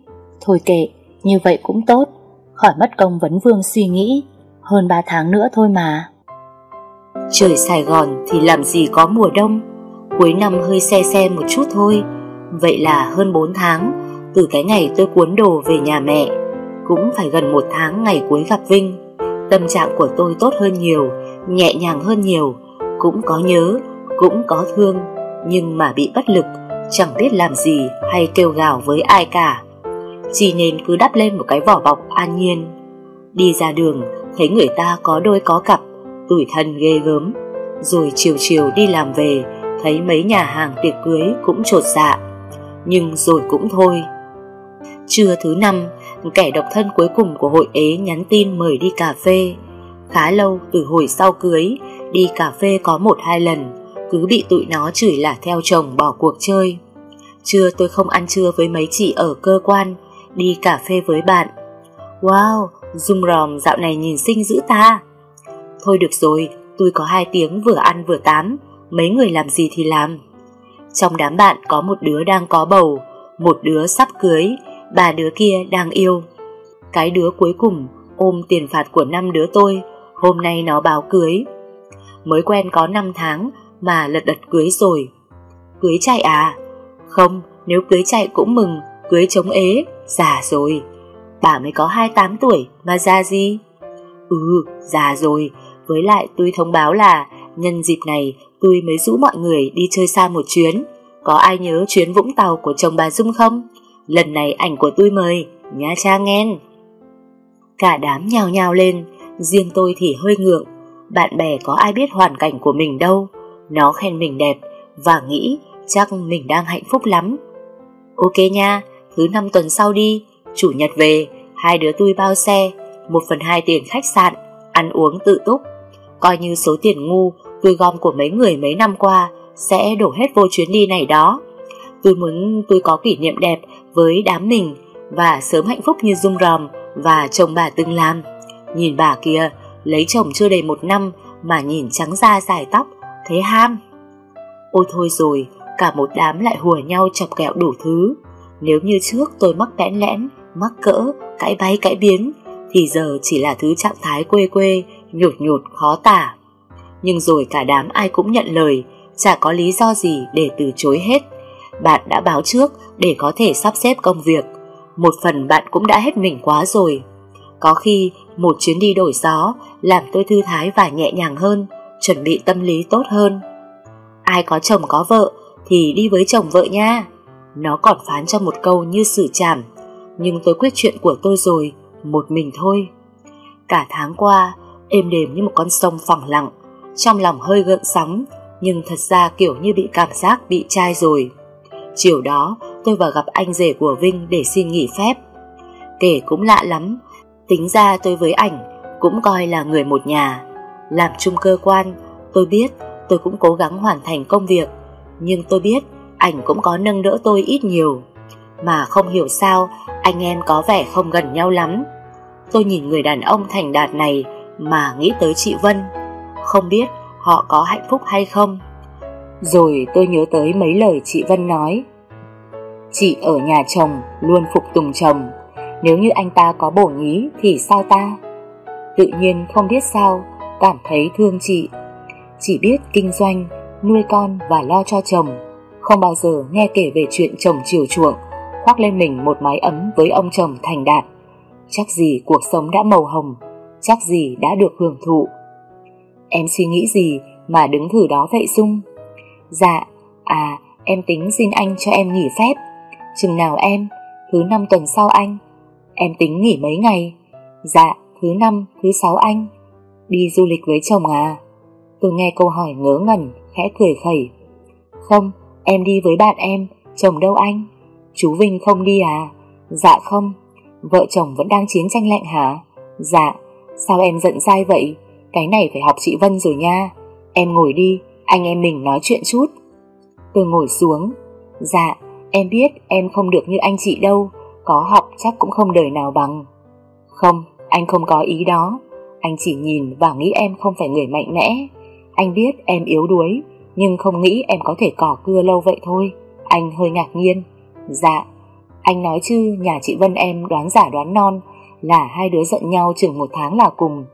Thôi kệ, Như vậy cũng tốt. Khỏi mất công vấn vương suy nghĩ. Hơn ba tháng nữa thôi mà. Trời Sài Gòn thì làm gì có mùa đông. Cuối năm hơi xe xe một chút thôi. Vậy là hơn 4 tháng. Từ cái ngày tôi cuốn đồ về nhà mẹ, Cũng phải gần một tháng ngày cuối gặp Vinh. Tâm trạng của tôi tốt hơn nhiều, Nhẹ nhàng hơn nhiều. Cũng có nhớ, Cũng có thương, Nhưng mà bị bất lực, Chẳng biết làm gì hay kêu gào với ai cả. Chỉ nên cứ đắp lên một cái vỏ bọc an nhiên. Đi ra đường, Thấy người ta có đôi có cặp, Tủi thân ghê gớm. Rồi chiều chiều đi làm về, thấy mấy nhà hàng tiệc cưới cũng trột dạ. Nhưng rồi cũng thôi. Trưa thứ năm, kẻ độc thân cuối cùng của hội ế nhắn tin mời đi cà phê. Khá lâu từ hồi sau cưới, đi cà phê có một hai lần, cứ bị tụi nó chửi là theo chồng bỏ cuộc chơi. Trưa tôi không ăn trưa với mấy chị ở cơ quan, đi cà phê với bạn. Wow, Dung ròm dạo này nhìn xinh dữ ta. Thôi được rồi, tôi có hai tiếng vừa ăn vừa tám, mấy người làm gì thì làm. Trong đám bạn có một đứa đang có bầu, một đứa sắp cưới, ba đứa kia đang yêu. Cái đứa cuối cùng ôm tiền phạt của năm đứa tôi, hôm nay nó báo cưới. Mới quen có 5 tháng mà lật đật cưới rồi. Cưới chạy à? Không, nếu cưới chạy cũng mừng, cưới chống ế, già rồi. Bà mới có 28 tuổi mà già gì? Ừ, già rồi, với lại tôi thông báo là nhân dịp này tôi mới rũ mọi người đi chơi xa một chuyến. Có ai nhớ chuyến Vũng Tàu của chồng bà Dung không? Lần này ảnh của tôi mời, Nha Trang nghe. Cả đám nhào nhào lên, riêng tôi thì hơi ngượng. Bạn bè có ai biết hoàn cảnh của mình đâu. Nó khen mình đẹp và nghĩ chắc mình đang hạnh phúc lắm. Ok nha, thứ năm tuần sau đi, chủ nhật về, hai đứa tôi bao xe, một phần hai tiền khách sạn, ăn uống tự túc. Coi như số tiền ngu tôi gom của mấy người mấy năm qua sẽ đổ hết vô chuyến đi này đó. Tôi muốn tôi có kỷ niệm đẹp với đám mình và sớm hạnh phúc như Dung Ròm và chồng bà từng làm. Nhìn bà kia, lấy chồng chưa đầy một năm mà nhìn trắng da dài tóc, thế ham. Ôi thôi rồi, cả một đám lại hùa nhau chọc kẹo đủ thứ. Nếu như trước tôi mắc bẽn lẽn, mắc cỡ, cãi bay cãi biến, thì giờ chỉ là thứ trạng thái quê quê, nhột nhột khó tả nhưng rồi cả đám ai cũng nhận lời, chả có lý do gì để từ chối hết. Bạn đã báo trước để có thể sắp xếp công việc. Một phần bạn cũng đã hết mình quá rồi. Có khi một chuyến đi đổi gió làm tôi thư thái và nhẹ nhàng hơn, chuẩn bị tâm lý tốt hơn. Ai có chồng có vợ thì đi với chồng vợ nha. Nó còn phán cho một câu như xử chảm, nhưng tôi quyết chuyện của tôi rồi, một mình thôi. Cả tháng qua, êm đềm như một con sông phẳng lặng, trong lòng hơi gợn sóng, nhưng thật ra kiểu như bị cảm giác bị trai rồi. Chiều đó, tôi vào gặp anh rể của Vinh để xin nghỉ phép. Kể cũng lạ lắm, tính ra tôi với ảnh cũng coi là người một nhà. Làm chung cơ quan, tôi biết tôi cũng cố gắng hoàn thành công việc, nhưng tôi biết ảnh cũng có nâng đỡ tôi ít nhiều. Mà không hiểu sao anh em có vẻ không gần nhau lắm. Tôi nhìn người đàn ông thành đạt này mà nghĩ tới chị Vân không biết họ có hạnh phúc hay không. Rồi tôi nhớ tới mấy lời chị Vân nói. Chị ở nhà chồng luôn phục tùng chồng. Nếu như anh ta có bổ nhí thì sao ta? Tự nhiên không biết sao, Cảm thấy thương chị. Chỉ biết kinh doanh, Nuôi con và lo cho chồng. Không bao giờ nghe kể về chuyện chồng chiều chuộng, Khoác lên mình một mái ấm với ông chồng thành đạt. Chắc gì cuộc sống đã màu hồng, Chắc gì đã được hưởng thụ. Em suy nghĩ gì mà đứng thử đó vậy Dung? Dạ À em tính xin anh cho em nghỉ phép. Chừng nào em, Thứ năm tuần sau anh. Em tính nghỉ mấy ngày? Dạ thứ năm, thứ sáu anh. Đi du lịch với chồng à? Tôi nghe câu hỏi ngớ ngẩn, Khẽ cười khẩy. Không, em đi với bạn em, Chồng đâu anh? Chú Vinh không đi à? Dạ không. Vợ chồng vẫn đang chiến tranh lạnh hả? Dạ Sao em giận dai vậy? Cái này phải học chị Vân rồi nha. Em ngồi đi, Anh em mình nói chuyện chút. Tôi ngồi xuống. Dạ em biết em không được như anh chị đâu, Có học chắc cũng không đời nào bằng. Không, anh không có ý đó. Anh chỉ nhìn và nghĩ em không phải người mạnh mẽ. Anh biết em yếu đuối, Nhưng không nghĩ em có thể cỏ cưa lâu vậy thôi. Anh hơi ngạc nhiên. Dạ Anh nói chứ, nhà chị Vân em đoán giả đoán non, Là hai đứa giận nhau chừng một tháng là cùng.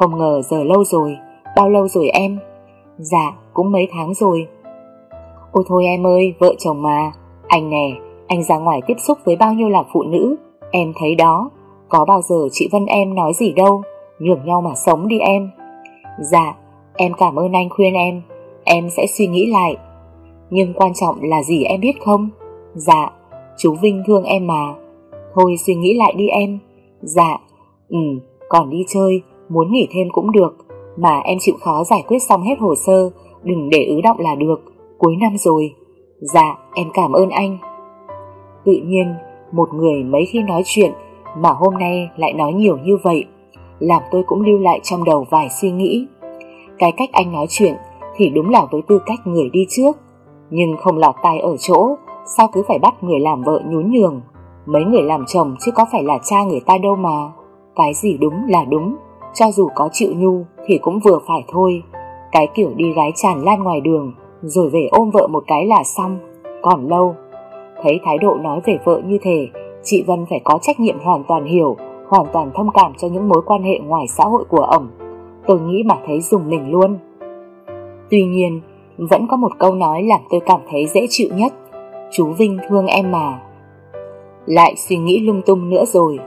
Không ngờ giờ lâu rồi. Bao lâu rồi em? Dạ cũng mấy tháng rồi. Ôi thôi em ơi, vợ chồng mà. Anh nè, anh ra ngoài tiếp xúc với bao nhiêu là phụ nữ? Em thấy đó. Có bao giờ chị Vân em nói gì đâu. Nhường nhau mà sống đi em. Dạ em cảm ơn anh khuyên em. Em sẽ suy nghĩ lại. Nhưng quan trọng là gì em biết không? Dạ chú Vinh thương em mà. Thôi suy nghĩ lại đi em. Dạ Ừ còn đi chơi. Muốn nghỉ thêm cũng được, Mà em chịu khó giải quyết xong hết hồ sơ, Đừng để ứ động là được. Cuối năm rồi. Dạ em cảm ơn anh. Tự nhiên, một người mấy khi nói chuyện Mà hôm nay lại nói nhiều như vậy, Làm tôi cũng lưu lại trong đầu vài suy nghĩ. Cái cách anh nói chuyện Thì đúng là với tư cách người đi trước, Nhưng không lọt tai ở chỗ, Sao cứ phải bắt người làm vợ nhún nhường? Mấy người làm chồng chứ có phải là cha người ta đâu mà. Cái gì đúng là đúng. Cho dù có chịu nhu Thì cũng vừa phải thôi. Cái kiểu đi gái tràn lan ngoài đường, Rồi về ôm vợ một cái là xong. Còn lâu, Thấy thái độ nói về vợ như thế, Chị Vân phải có trách nhiệm hoàn toàn hiểu, Hoàn toàn thông cảm cho những mối quan hệ ngoài xã hội của ổng. Tôi nghĩ mà thấy dùng mình luôn. Tuy nhiên, Vẫn có một câu nói làm tôi cảm thấy dễ chịu nhất. Chú Vinh thương em mà. Lại suy nghĩ lung tung nữa rồi.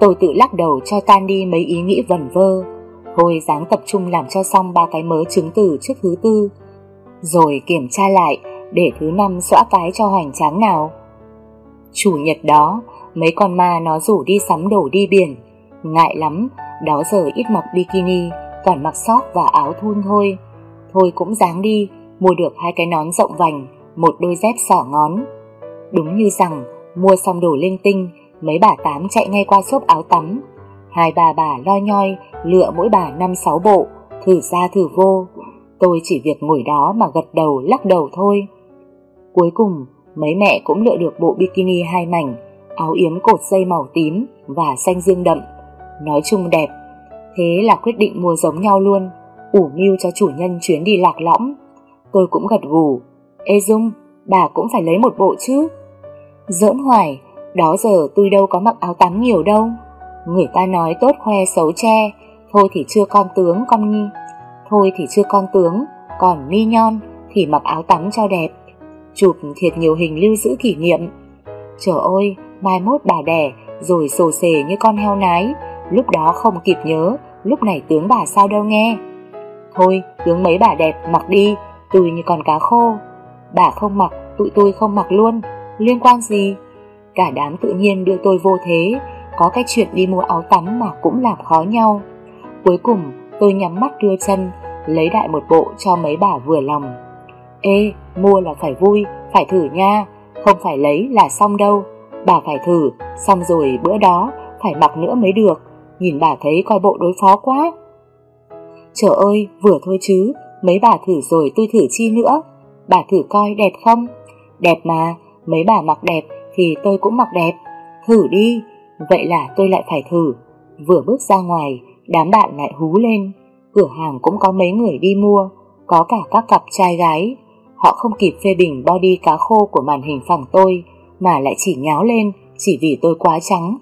Tôi tự lắc đầu cho tan đi mấy ý nghĩ vẩn vơ. Thôi dáng tập trung làm cho xong ba cái mớ chứng từ trước thứ tư. Rồi kiểm tra lại, Để thứ năm xóa cái cho hoành tráng nào. Chủ nhật đó, Mấy con ma nó rủ đi sắm đồ đi biển. Ngại lắm, Đó giờ ít mặc bikini, Toàn mặc short và áo thun thôi. Thôi cũng dáng đi, Mua được hai cái nón rộng vành, Một đôi dép sỏ ngón. Đúng như rằng, Mua xong đồ linh tinh Mấy bà tám chạy ngay qua xốp áo tắm Hai bà bà lo nhoi Lựa mỗi bà năm sáu bộ Thử ra thử vô Tôi chỉ việc ngồi đó mà gật đầu lắc đầu thôi Cuối cùng mấy mẹ cũng lựa được bộ bikini hai mảnh, áo yếm cột dây màu tím và xanh dương đậm. Nói chung đẹp, thế là quyết định mua giống nhau luôn, ủ mưu cho chủ nhân chuyến đi lạc lõng. Tôi cũng gật gù, Ê Dung, bà cũng phải lấy một bộ chứ. Giỡn hoài, đó giờ tôi đâu có mặc áo tắm nhiều đâu. Người ta nói tốt khoe xấu che, thôi thì chưa con tướng con nhi. Thôi thì chưa con tướng, còn mi nhon thì mặc áo tắm cho đẹp chụp thiệt nhiều hình lưu giữ kỷ niệm. Trời ơi, mai mốt bà đẻ, rồi sồ sề như con heo nái, lúc đó không kịp nhớ, lúc này tướng bà sao đâu nghe. Thôi, tướng mấy bà đẹp mặc đi, tùy như con cá khô. Bà không mặc, tụi tôi không mặc luôn, liên quan gì? Cả đám tự nhiên đưa tôi vô thế, có cái chuyện đi mua áo tắm mà cũng làm khó nhau. Cuối cùng, tôi nhắm mắt đưa chân, lấy đại một bộ cho mấy bà vừa lòng. Ê, mua là phải vui, phải thử nha, không phải lấy là xong đâu. Bà phải thử, xong rồi bữa đó phải mặc nữa mới được, nhìn bà thấy coi bộ đối phó quá. Trời ơi, vừa thôi chứ, mấy bà thử rồi tôi thử chi nữa. Bà thử coi đẹp không? Đẹp mà, mấy bà mặc đẹp thì tôi cũng mặc đẹp. Thử đi, vậy là tôi lại phải thử. Vừa bước ra ngoài, đám bạn lại hú lên. Cửa hàng cũng có mấy người đi mua, có cả các cặp trai gái Họ không kịp phê bình body cá khô của màn hình phòng tôi mà lại chỉ nháo lên chỉ vì tôi quá trắng.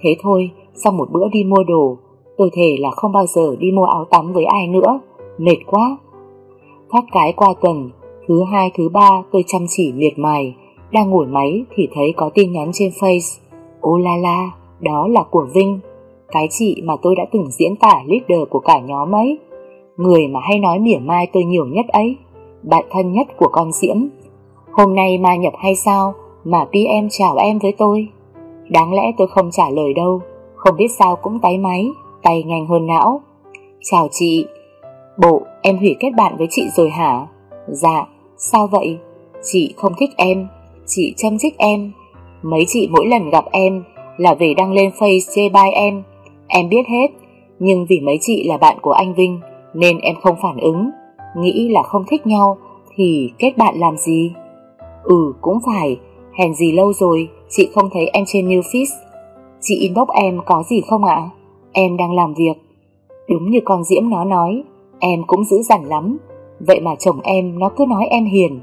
Thế thôi, sau một bữa đi mua đồ, tôi thề là không bao giờ đi mua áo tắm với ai nữa, mệt quá. Thoát cái qua tuần, thứ hai thứ ba tôi chăm chỉ liệt mài, đang ngồi máy thì thấy có tin nhắn trên Face. Ô la la, đó là của Vinh, cái chị mà tôi đã từng diễn tả leader của cả nhóm ấy. Người mà hay nói mỉa mai tôi nhiều nhất ấy, bạn thân nhất của con Diễm. Hôm nay ma nhập hay sao mà PM chào em với tôi? Đáng lẽ tôi không trả lời đâu, không biết sao cũng tay máy, tay nhanh hơn não. Chào chị, bộ em hủy kết bạn với chị rồi hả? Dạ, sao vậy? Chị không thích em, chị châm chích em. Mấy chị mỗi lần gặp em là về đăng lên face chê bai em. Em biết hết, nhưng vì mấy chị là bạn của anh Vinh nên em không phản ứng. Nghĩ là không thích nhau thì kết bạn làm gì? Ừ, cũng phải, hèn gì lâu rồi chị không thấy em trên New Feed. Chị inbox em có gì không ạ? Em đang làm việc. Đúng như con Diễm nó nói, em cũng dữ dằn lắm. Vậy mà chồng em nó cứ nói em hiền.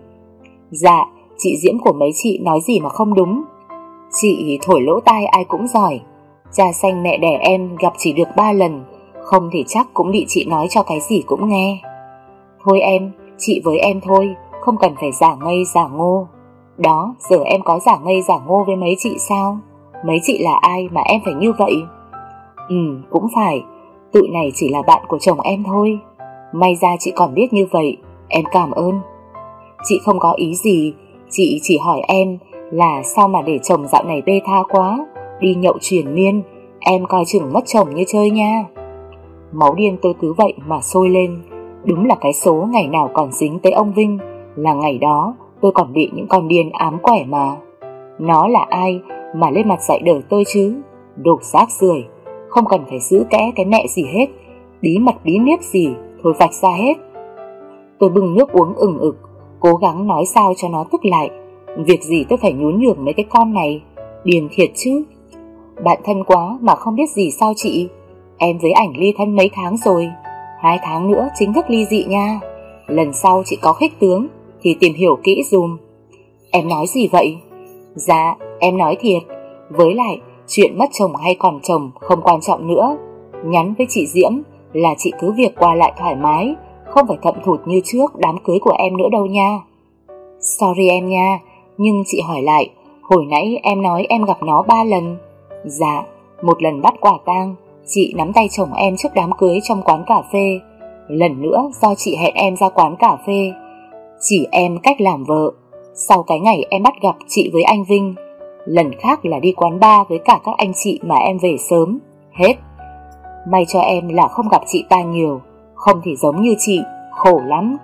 Dạ, chị Diễm của mấy chị nói gì mà không đúng. Chị thổi lỗ tai ai cũng giỏi. Cha xanh mẹ đẻ em gặp chỉ được ba lần, không thì chắc cũng bị chị nói cho cái gì cũng nghe. Thôi em, chị với em thôi, không cần phải giả ngây giả ngô. Đó, giờ em có giả ngây giả ngô với mấy chị sao? Mấy chị là ai mà em phải như vậy? Ừ, cũng phải, tụi này chỉ là bạn của chồng em thôi. May ra chị còn biết như vậy, em cảm ơn. Chị không có ý gì, chị chỉ hỏi em là sao mà để chồng dạo này bê tha quá, đi nhậu truyền miên, em coi chừng mất chồng như chơi nha. Máu điên tôi cứ vậy mà sôi lên, đúng là cái số ngày nào còn dính tới ông Vinh, là ngày đó tôi còn bị những con điên ám quẻ mà. Nó là ai mà lên mặt dạy đời tôi chứ? Đồ xác rưởi không cần phải giữ kẽ cái mẹ gì hết, bí mật bí niếp gì, thôi vạch ra hết. Tôi bưng nước uống ừng ực, cố gắng nói sao cho nó tức lại. Việc gì tôi phải nhún nhường mấy cái con này, điền thiệt chứ. Bạn thân quá mà không biết gì sao chị, em với ảnh ly thân mấy tháng rồi, hai tháng nữa chính thức ly dị nha. Lần sau chị có khích tướng thì tìm hiểu kỹ dùm. Em nói gì vậy? Dạ, em nói thiệt. Với lại, chuyện mất chồng hay còn chồng không quan trọng nữa. Nhắn với chị Diễm là chị cứ việc qua lại thoải mái, không phải thậm thụt như trước đám cưới của em nữa đâu nha. Sorry em nha, nhưng chị hỏi lại, hồi nãy em nói em gặp nó ba lần. Dạ, một lần bắt quả tang, chị nắm tay chồng em trước đám cưới trong quán cà phê. Lần nữa do chị hẹn em ra quán cà phê, chỉ em cách làm vợ. Sau cái ngày em bắt gặp chị với anh Vinh, lần khác là đi quán bar với cả các anh chị mà em về sớm. Hết. May cho em là không gặp chị ta nhiều, không thì giống như chị, khổ lắm.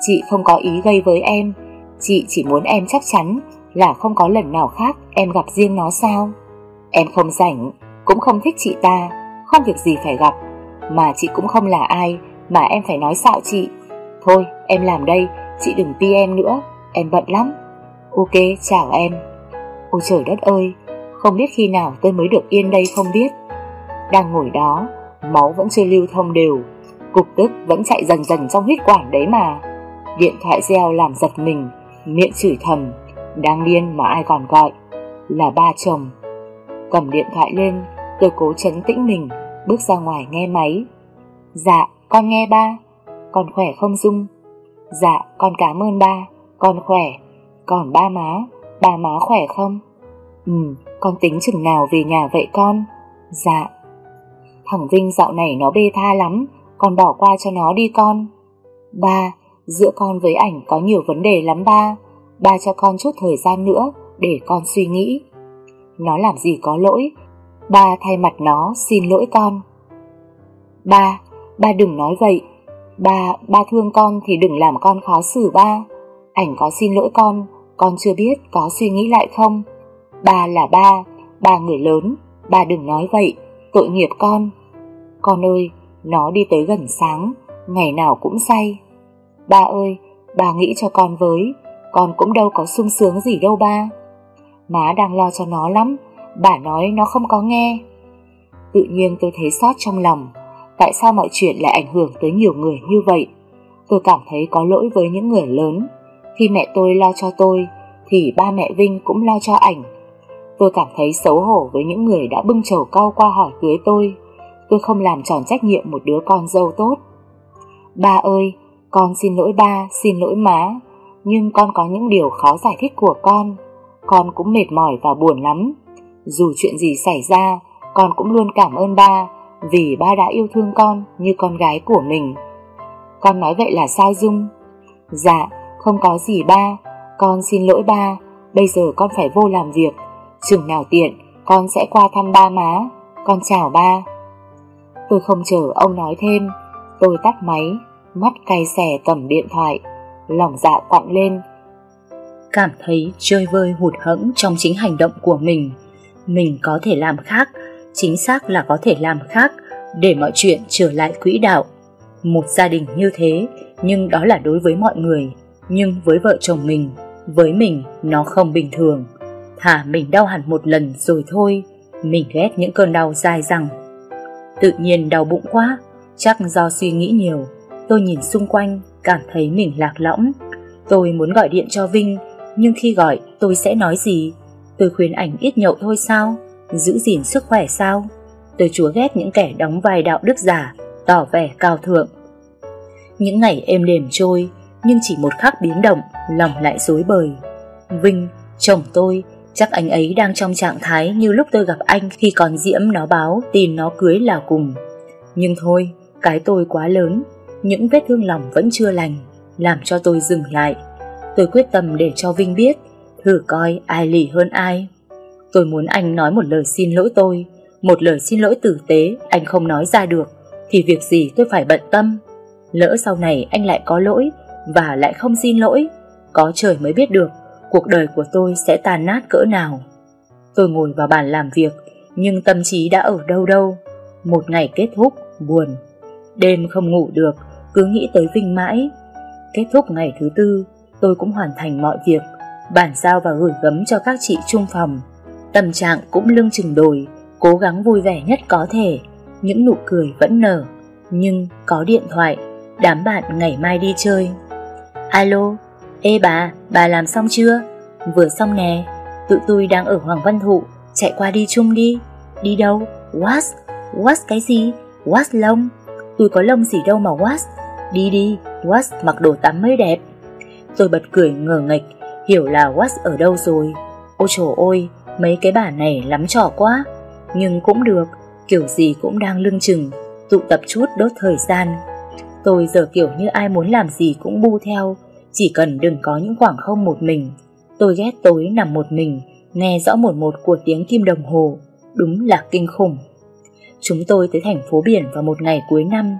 Chị không có ý gây với em, chị chỉ muốn em chắc chắn là không có lần nào khác em gặp riêng nó sao. Em không rảnh, cũng không thích chị ta, không việc gì phải gặp, mà chị cũng không là ai mà em phải nói xạo chị. Thôi, em làm đây, chị đừng pi em nữa, em bận lắm. Ok, chào em. Ôi trời đất ơi, không biết khi nào tôi mới được yên đây không biết. Đang ngồi đó, máu vẫn chưa lưu thông đều, cục tức vẫn chạy dần dần trong huyết quản đấy mà. Điện thoại reo làm giật mình, miệng chửi thầm, đang điên mà ai còn gọi, là ba chồng. Cầm điện thoại lên, tôi cố chấn tĩnh mình, bước ra ngoài nghe máy. Dạ, con nghe ba. Con khỏe không Dung? Dạ, con cảm ơn ba, con khỏe. Còn ba má, ba má khỏe không? Ừ, con tính chừng nào về nhà vậy con? Dạ. Thằng Vinh dạo này nó bê tha lắm, con bỏ qua cho nó đi con. Ba, giữa con với ảnh có nhiều vấn đề lắm ba. Ba cho con chút thời gian nữa để con suy nghĩ. Nó làm gì có lỗi, ba thay mặt nó xin lỗi con. Ba, ba đừng nói vậy, Ba, ba thương con thì đừng làm con khó xử ba. Ảnh có xin lỗi con, con chưa biết có suy nghĩ lại không? Ba là ba, ba người lớn, ba đừng nói vậy, tội nghiệp con. Con ơi, nó đi tới gần sáng, ngày nào cũng say. Ba ơi, ba nghĩ cho con với, con cũng đâu có sung sướng gì đâu ba. Má đang lo cho nó lắm, bà nói nó không có nghe. Tự nhiên tôi thấy xót trong lòng, Tại sao mọi chuyện lại ảnh hưởng tới nhiều người như vậy? Tôi cảm thấy có lỗi với những người lớn. Khi mẹ tôi lo cho tôi, thì ba mẹ Vinh cũng lo cho ảnh. Tôi cảm thấy xấu hổ với những người đã bưng chầu cau qua hỏi cưới tôi. Tôi không làm tròn trách nhiệm một đứa con dâu tốt. Ba ơi, con xin lỗi ba, xin lỗi má, nhưng con có những điều khó giải thích của con. Con cũng mệt mỏi và buồn lắm. Dù chuyện gì xảy ra, con cũng luôn cảm ơn ba vì ba đã yêu thương con như con gái của mình. Con nói vậy là sao Dung? Dạ, không có gì ba, con xin lỗi ba, bây giờ con phải vô làm việc, chừng nào tiện con sẽ qua thăm ba má, con chào ba. Tôi không chờ ông nói thêm, tôi tắt máy, mắt cay xè cầm điện thoại, lòng dạ quặn lên. Cảm thấy chơi vơi hụt hẫng trong chính hành động của mình, mình có thể làm khác, chính xác là có thể làm khác để mọi chuyện trở lại quỹ đạo. Một gia đình như thế, nhưng đó là đối với mọi người, nhưng với vợ chồng mình, với mình nó không bình thường. Thả mình đau hẳn một lần rồi thôi, mình ghét những cơn đau dài dẳng. Tự nhiên đau bụng quá, chắc do suy nghĩ nhiều. Tôi nhìn xung quanh, cảm thấy mình lạc lõng. Tôi muốn gọi điện cho Vinh, nhưng khi gọi tôi sẽ nói gì? Tôi khuyên ảnh ít nhậu thôi sao? Giữ gìn sức khỏe sao? Tôi chúa ghét những kẻ đóng vai đạo đức giả, tỏ vẻ cao thượng. Những ngày êm đềm trôi, nhưng chỉ một khắc biến động, lòng lại dối bời. Vinh, chồng tôi, chắc anh ấy đang trong trạng thái như lúc tôi gặp anh khi còn Diễm nó báo tin nó cưới là cùng. Nhưng thôi, cái tôi quá lớn, những vết thương lòng vẫn chưa lành, làm cho tôi dừng lại. Tôi quyết tâm để cho Vinh biết, thử coi ai lì hơn ai. Tôi muốn anh nói một lời xin lỗi tôi, một lời xin lỗi tử tế anh không nói ra được, thì việc gì tôi phải bận tâm. Lỡ sau này anh lại có lỗi và lại không xin lỗi, có trời mới biết được cuộc đời của tôi sẽ tàn nát cỡ nào. Tôi ngồi vào bàn làm việc, nhưng tâm trí đã ở đâu đâu. Một ngày kết thúc, buồn. Đêm không ngủ được, cứ nghĩ tới Vinh mãi. Kết thúc ngày thứ tư, tôi cũng hoàn thành mọi việc, bản giao và gửi gấm cho các chị trung phòng. Tâm trạng cũng lưng chừng đồi, cố gắng vui vẻ nhất có thể, những nụ cười vẫn nở. Nhưng có điện thoại, đám bạn ngày mai đi chơi. Alo, ê bà, bà làm xong chưa? Vừa xong nè, tụi tôi đang ở Hoàng Văn Thụ, chạy qua đi chung đi. Đi đâu? What? What cái gì? What lông? Tôi có lông gì đâu mà what? Đi đi, what mặc đồ tắm mới đẹp. Tôi bật cười ngờ nghịch, hiểu là what ở đâu rồi. Ôi trời ơi, mấy cái bà này lắm trò quá. Nhưng cũng được, kiểu gì cũng đang lưng chừng, tụ tập chút đốt thời gian. Tôi giờ kiểu như ai muốn làm gì cũng bu theo, chỉ cần đừng có những khoảng không một mình. Tôi ghét tối nằm một mình, nghe rõ một một của tiếng kim đồng hồ, đúng là kinh khủng. Chúng tôi tới thành phố biển vào một ngày cuối năm,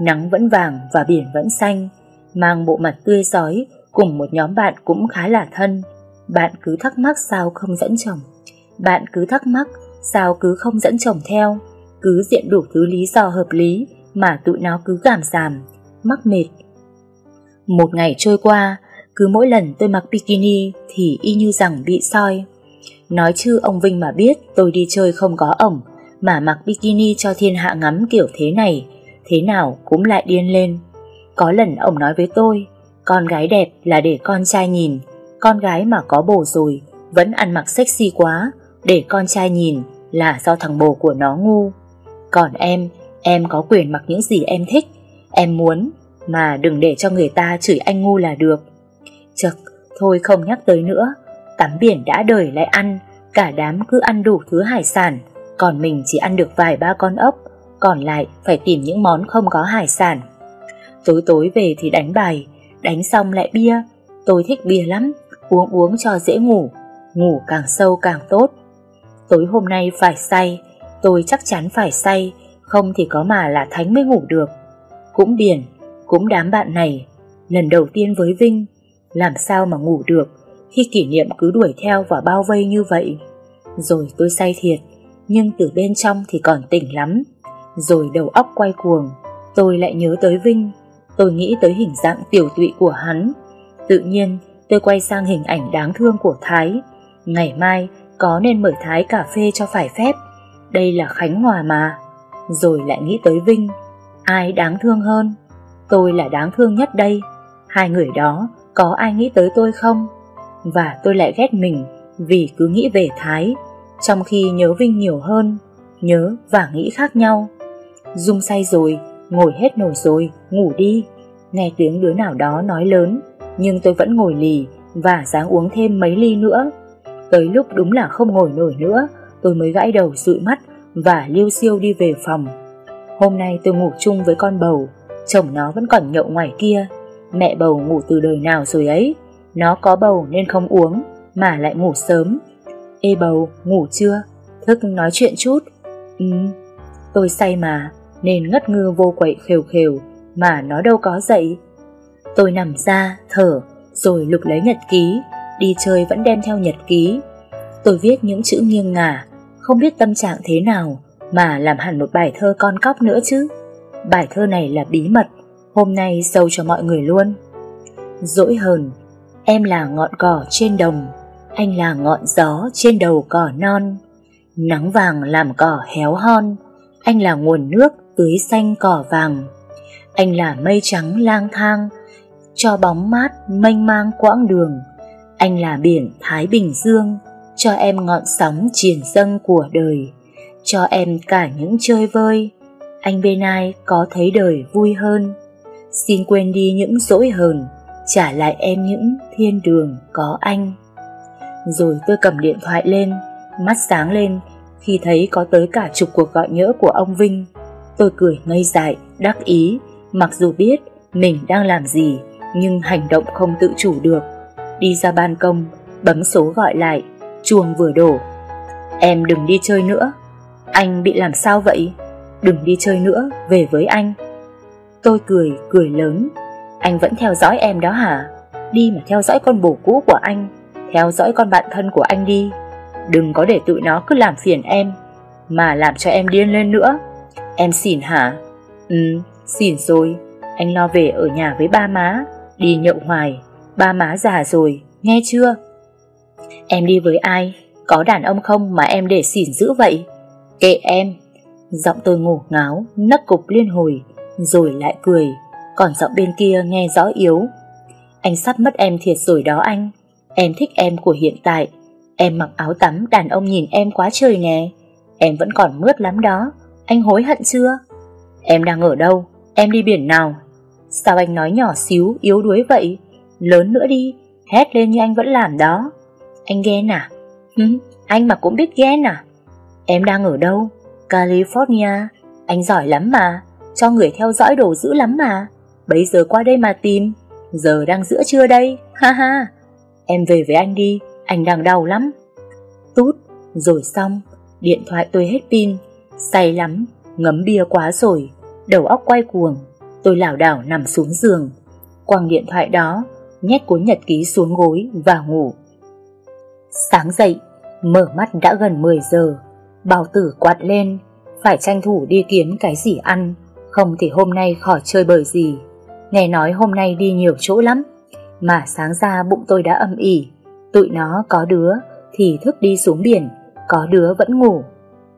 nắng vẫn vàng và biển vẫn xanh, mang bộ mặt tươi giói cùng một nhóm bạn cũng khá là thân. Bạn cứ thắc mắc sao không dẫn chồng. Bạn cứ thắc mắc sao cứ không dẫn chồng theo, cứ diện đủ thứ lý do hợp lý mà tụi nó cứ cảm giảm, mắc mệt. Một ngày trôi qua, cứ mỗi lần tôi mặc bikini thì y như rằng bị soi. Nói chứ ông Vinh mà biết tôi đi chơi không có ổng, mà mặc bikini cho thiên hạ ngắm kiểu thế này, thế nào cũng lại điên lên. Có lần ông nói với tôi, con gái đẹp là để con trai nhìn, con gái mà có bồ rồi vẫn ăn mặc sexy quá, để con trai nhìn là do thằng bồ của nó ngu. Còn em, em có quyền mặc những gì em thích, em muốn, mà đừng để cho người ta chửi anh ngu là được. Chật, thôi không nhắc tới nữa, tắm biển đã đời lại ăn, cả đám cứ ăn đủ thứ hải sản, còn mình chỉ ăn được vài ba con ốc, còn lại phải tìm những món không có hải sản. Tối tối về thì đánh bài, đánh xong lại bia, tôi thích bia lắm, uống uống cho dễ ngủ, ngủ càng sâu càng tốt. Tối hôm nay phải say, tôi chắc chắn phải say, không thì có mà là Thánh mới ngủ được. Cũng biển, cũng đám bạn này, lần đầu tiên với Vinh, làm sao mà ngủ được khi kỷ niệm cứ đuổi theo và bao vây như vậy. Rồi tôi say thiệt, nhưng từ bên trong thì còn tỉnh lắm. Rồi đầu óc quay cuồng, tôi lại nhớ tới Vinh, tôi nghĩ tới hình dạng tiểu tụy của hắn. Tự nhiên, tôi quay sang hình ảnh đáng thương của Thái. Ngày mai, có nên mời Thái cà phê cho phải phép. Đây là Khánh Hòa mà. Rồi lại nghĩ tới Vinh. Ai đáng thương hơn? Tôi là đáng thương nhất đây. Hai người đó, có ai nghĩ tới tôi không? Và tôi lại ghét mình Vì cứ nghĩ về Thái Trong khi nhớ Vinh nhiều hơn Nhớ và nghĩ khác nhau Dung say rồi Ngồi hết nổi rồi Ngủ đi Nghe tiếng đứa nào đó nói lớn Nhưng tôi vẫn ngồi lì Và dáng uống thêm mấy ly nữa Tới lúc đúng là không ngồi nổi nữa Tôi mới gãi đầu dụi mắt Và liêu siêu đi về phòng Hôm nay tôi ngủ chung với con bầu Chồng nó vẫn còn nhậu ngoài kia. Mẹ bầu ngủ từ đời nào rồi ấy? Nó có bầu nên không uống Mà lại ngủ sớm. Ê bầu, ngủ chưa? Thức nói chuyện chút. Ừ, tôi say mà Nên ngất ngư vô quậy khều khều Mà nó đâu có dậy. Tôi nằm ra, thở Rồi lục lấy nhật ký Đi chơi vẫn đem theo nhật ký. Tôi viết những chữ nghiêng ngả Không biết tâm trạng thế nào Mà làm hẳn một bài thơ con cóc nữa chứ. Bài thơ này là bí mật, Hôm nay sâu cho mọi người luôn. Dỗi hờn, Em là ngọn cỏ trên đồng, Anh là ngọn gió trên đầu cỏ non. Nắng vàng làm cỏ héo hon, Anh là nguồn nước tưới xanh cỏ vàng. Anh là mây trắng lang thang, Cho bóng mát mênh mang quãng đường. Anh là biển Thái Bình Dương, Cho em ngọn sóng triển dâng của đời. Cho em cả những chơi vơi anh bên ai có thấy đời vui hơn? Xin quên đi những dỗi hờn Trả lại em những thiên đường có anh. Rồi tôi cầm điện thoại lên Mắt sáng lên Khi thấy có tới cả chục cuộc gọi nhỡ của ông Vinh. Tôi cười ngây dại, đắc ý Mặc dù biết mình đang làm gì Nhưng hành động không tự chủ được. Đi ra ban công Bấm số gọi lại Chuông vừa đổ. Em đừng đi chơi nữa. Anh bị làm sao vậy? Đừng đi chơi nữa, về với anh. Tôi cười, cười lớn. Anh vẫn theo dõi em đó hả? Đi mà theo dõi con bồ cũ của anh Theo dõi con bạn thân của anh đi. Đừng có để tụi nó cứ làm phiền em Mà làm cho em điên lên nữa. Em xỉn hả? Ừ, xỉn rồi. Anh lo về ở nhà với ba má. Đi nhậu hoài. Ba má già rồi, nghe chưa? Em đi với ai? Có đàn ông không mà em để xỉn dữ vậy? Kệ em. Giọng tôi ngủ ngáo, nấc cục liên hồi rồi lại cười, còn giọng bên kia nghe rõ yếu. Anh sắp mất em thiệt rồi đó anh, em thích em của hiện tại, em mặc áo tắm đàn ông nhìn em quá trời nè, em vẫn còn mướt lắm đó, anh hối hận chưa? Em đang ở đâu? Em đi biển nào? Sao anh nói nhỏ xíu, yếu đuối vậy? Lớn nữa đi, hét lên như anh vẫn làm đó. Anh ghen à? Hứ, anh mà cũng biết ghen à? Em đang ở đâu? California, anh giỏi lắm mà. Cho người theo dõi đồ dữ lắm mà. Bây giờ qua đây mà tìm Giờ đang giữa trưa đây Ha ha. Em về với anh đi Anh đang đau lắm. Tút Rồi xong Điện thoại tôi hết pin. Say lắm Ngấm bia quá rồi Đầu óc quay cuồng. Tôi lảo đảo nằm xuống giường. Quăng điện thoại đó Nhét cuốn nhật ký xuống gối và ngủ. Sáng dậy Mở mắt đã gần 10 giờ. Bào tử quạt lên, Phải tranh thủ đi kiếm cái gì ăn, không thì hôm nay khỏi chơi bời gì. Nghe nói hôm nay đi nhiều chỗ lắm, Mà sáng ra bụng tôi đã âm ỉ. Tụi nó có đứa Thì thức đi xuống biển, Có đứa vẫn ngủ.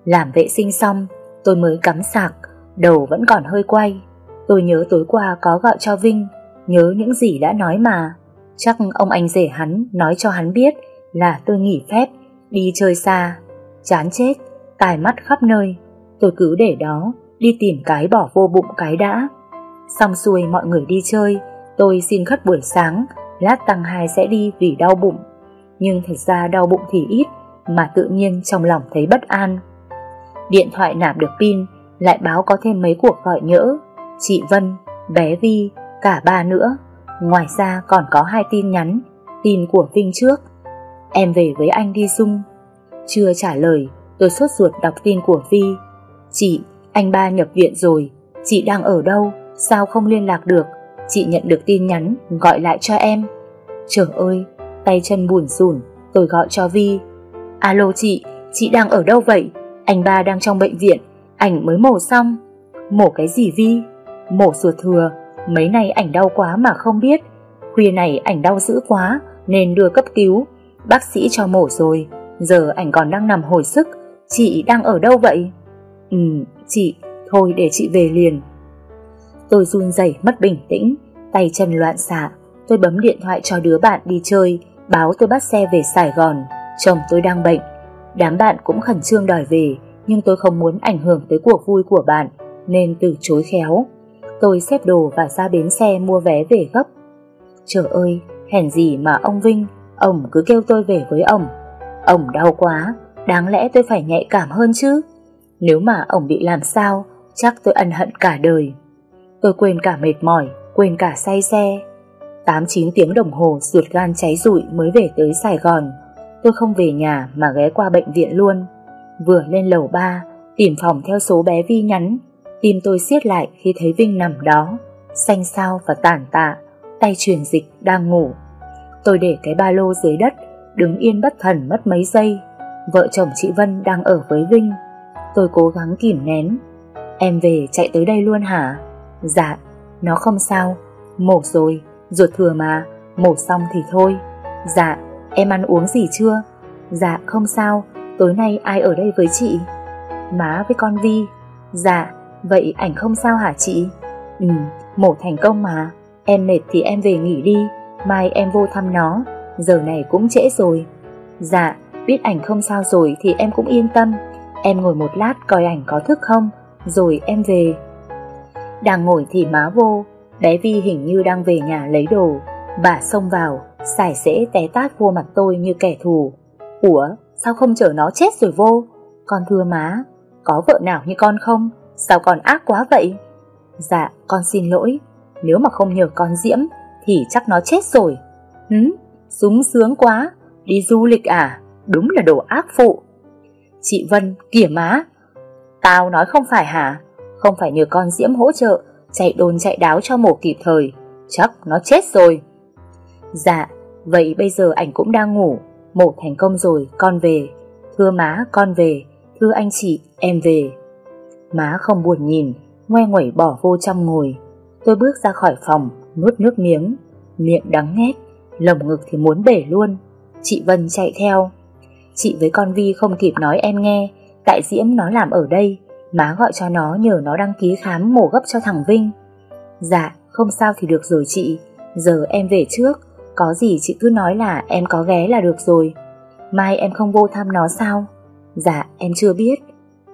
Làm vệ sinh xong, tôi mới cắm sạc, Đầu vẫn còn hơi quay. Tôi nhớ tối qua có gọi cho Vinh, Nhớ những gì đã nói mà. Chắc ông anh rể hắn nói cho hắn biết Là tôi nghỉ phép, Đi chơi xa. Chán chết. Tài mắt khắp nơi Tôi cứ để đó đi tìm cái bỏ vô bụng cái đã. Xong xuôi mọi người đi chơi, tôi xin khất buổi sáng, lát tăng hai sẽ đi vì đau bụng. Nhưng thật ra đau bụng thì ít, mà tự nhiên trong lòng thấy bất an. Điện thoại nạp được pin, lại báo có thêm mấy cuộc gọi nhỡ. Chị Vân, bé Vi, cả ba nữa. Ngoài ra còn có hai tin nhắn, tin của Vinh trước. Em về với anh đi Dung. Chưa trả lời, tôi sốt ruột đọc tin của Vi. Chị, anh ba nhập viện rồi, chị đang ở đâu, sao không liên lạc được? Chị nhận được tin nhắn, gọi lại cho em. Trời ơi, tay chân buồn rủn, tôi gọi cho Vi. Alo chị, chị đang ở đâu vậy? Anh ba đang trong bệnh viện, ảnh mới mổ xong. Mổ cái gì Vi? Mổ ruột thừa, mấy nay ảnh đau quá mà không biết. Khuya này ảnh đau dữ quá, nên đưa cấp cứu. Bác sĩ cho mổ rồi, giờ ảnh còn đang nằm hồi sức. Chị đang ở đâu vậy? Ừ, Chị, thôi để chị về liền. Tôi run rẩy mất bình tĩnh, tay chân loạn xạ. Tôi bấm điện thoại cho đứa bạn đi chơi, báo tôi bắt xe về Sài Gòn, chồng tôi đang bệnh. Đám bạn cũng khẩn trương đòi về, nhưng tôi không muốn ảnh hưởng tới cuộc vui của bạn, nên từ chối khéo. Tôi xếp đồ và ra bến xe mua vé về gấp. Trời ơi, hèn gì mà ông Vinh, ông cứ kêu tôi về với ông. Ông đau quá, đáng lẽ tôi phải nhạy cảm hơn chứ. Nếu mà ổng bị làm sao, chắc tôi ân hận cả đời. Tôi quên cả mệt mỏi, quên cả say xe. 8-9 tiếng đồng hồ ruột gan cháy rụi mới về tới Sài Gòn. Tôi không về nhà mà ghé qua bệnh viện luôn. Vừa lên lầu 3, tìm phòng theo số bé Vi nhắn. Tim tôi siết lại khi thấy Vinh nằm đó, xanh xao và tàn tạ, tay truyền dịch đang ngủ. Tôi để cái ba lô dưới đất, đứng yên bất thần mất mấy giây. Vợ chồng chị Vân đang ở với Vinh. Tôi cố gắng kìm nén. Em về chạy tới đây luôn hả? Dạ, nó không sao. Mổ rồi, ruột thừa mà, mổ xong thì thôi. Dạ, em ăn uống gì chưa? Dạ, không sao, tối nay ai ở đây với chị? Má với con Vi. Dạ, vậy ảnh không sao hả chị? Ừ, mổ thành công mà. Em mệt thì em về nghỉ đi, mai em vô thăm nó, giờ này cũng trễ rồi. Dạ, biết ảnh không sao rồi thì em cũng yên tâm. Em ngồi một lát coi ảnh có thức không, rồi em về. Đang ngồi thì má vô, bé Vi hình như đang về nhà lấy đồ. Bà xông vào, xài xễ té tát vô mặt tôi như kẻ thù. Ủa, sao không chở nó chết rồi vô? Con thưa má, có vợ nào như con không? Sao con ác quá vậy? Dạ, con xin lỗi. Nếu mà không nhờ con Diễm, thì chắc nó chết rồi. Hứ, súng sướng quá, đi du lịch à? Đúng là đồ ác phụ. Chị Vân, kìa má. Tao nói không phải hả? Không phải nhờ con Diễm hỗ trợ, chạy đồn chạy đáo cho mổ kịp thời. Chắc nó chết rồi. Dạ, vậy bây giờ ảnh cũng đang ngủ. Mổ thành công rồi, con về. Thưa má, con về. Thưa anh chị, em về. Má không buồn nhìn, ngoe nguẩy bỏ vô trong ngồi. Tôi bước ra khỏi phòng, nuốt nước miếng. Miệng đắng nghét, lồng ngực thì muốn bể luôn. Chị Vân chạy theo. Chị với con Vi không kịp nói em nghe, tại Diễm nó làm ở đây, má gọi cho nó nhờ nó đăng ký khám mổ gấp cho thằng Vinh. Dạ, không sao thì được rồi chị, giờ em về trước, có gì chị cứ nói là em có ghé là được rồi. Mai em không vô thăm nó sao? Dạ, em chưa biết.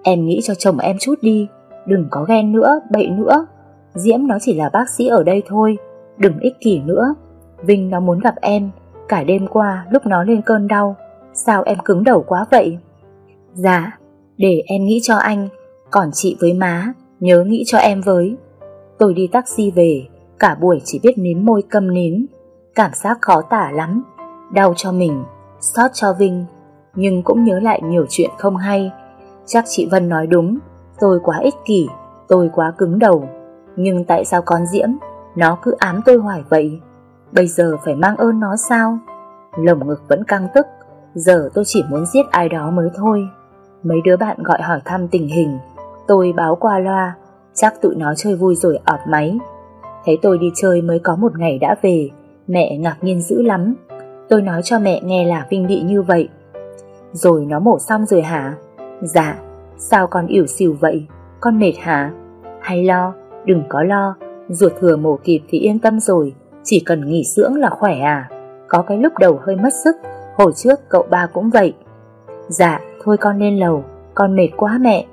Em nghĩ cho chồng em chút đi, đừng có ghen nữa, bậy nữa. Diễm nó chỉ là bác sĩ ở đây thôi, đừng ích kỷ nữa. Vinh nó muốn gặp em, cả đêm qua lúc nó lên cơn đau, sao em cứng đầu quá vậy? Dạ, để em nghĩ cho anh, còn chị với má, nhớ nghĩ cho em với. Tôi đi taxi về, cả buổi chỉ biết nếm môi câm nín, cảm giác khó tả lắm, đau cho mình, xót cho Vinh, nhưng cũng nhớ lại nhiều chuyện không hay. Chắc chị Vân nói đúng, tôi quá ích kỷ, tôi quá cứng đầu. Nhưng tại sao con Diễm, nó cứ ám tôi hoài vậy? Bây giờ phải mang ơn nó sao? Lồng ngực vẫn căng tức, giờ tôi chỉ muốn giết ai đó mới thôi. Mấy đứa bạn gọi hỏi thăm tình hình, tôi báo qua loa, chắc tụi nó chơi vui rồi ọp máy. Thấy tôi đi chơi mới có một ngày đã về, mẹ ngạc nhiên dữ lắm. Tôi nói cho mẹ nghe là Vinh bị như vậy. Rồi nó mổ xong rồi hả? Dạ, sao con ỉu xìu vậy? Con mệt hả? Hay lo, đừng có lo, ruột thừa mổ kịp thì yên tâm rồi, chỉ cần nghỉ dưỡng là khỏe à. Có cái lúc đầu hơi mất sức, hồi trước cậu ba cũng vậy. Dạ, thôi con lên lầu, con mệt quá mẹ.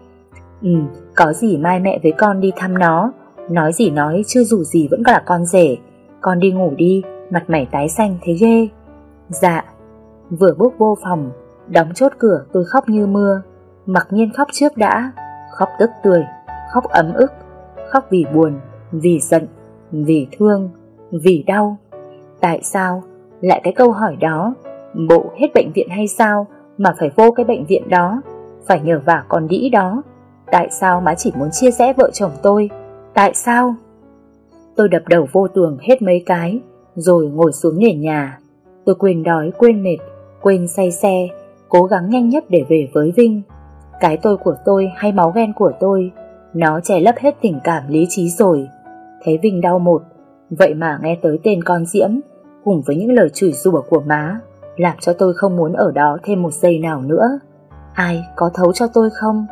Ừ, có gì mai mẹ với con đi thăm nó, nói gì nói chưa dù gì vẫn là con rể. Con đi ngủ đi, mặt mày tái xanh thế ghê. Dạ, vừa bước vô phòng, đóng chốt cửa tôi khóc như mưa, mặc nhiên khóc trước đã, khóc tức tươi, khóc ấm ức, khóc vì buồn, vì giận, vì thương, vì đau. Tại sao? Lại cái câu hỏi đó, bộ hết bệnh viện hay sao mà phải vô cái bệnh viện đó, phải nhờ vả con đĩ đó. Tại sao má chỉ muốn chia rẽ vợ chồng tôi? Tại sao? Tôi đập đầu vô tường hết mấy cái, rồi ngồi xuống nền nhà. Tôi quên đói, quên mệt, quên say xe, cố gắng nhanh nhất để về với Vinh. Cái tôi của tôi hay máu ghen của tôi, nó che lấp hết tình cảm lý trí rồi. Thấy Vinh đau một, vậy mà nghe tới tên con Diễm, cùng với những lời chửi rủa của má, làm cho tôi không muốn ở đó thêm một giây nào nữa. Ai có thấu cho tôi không?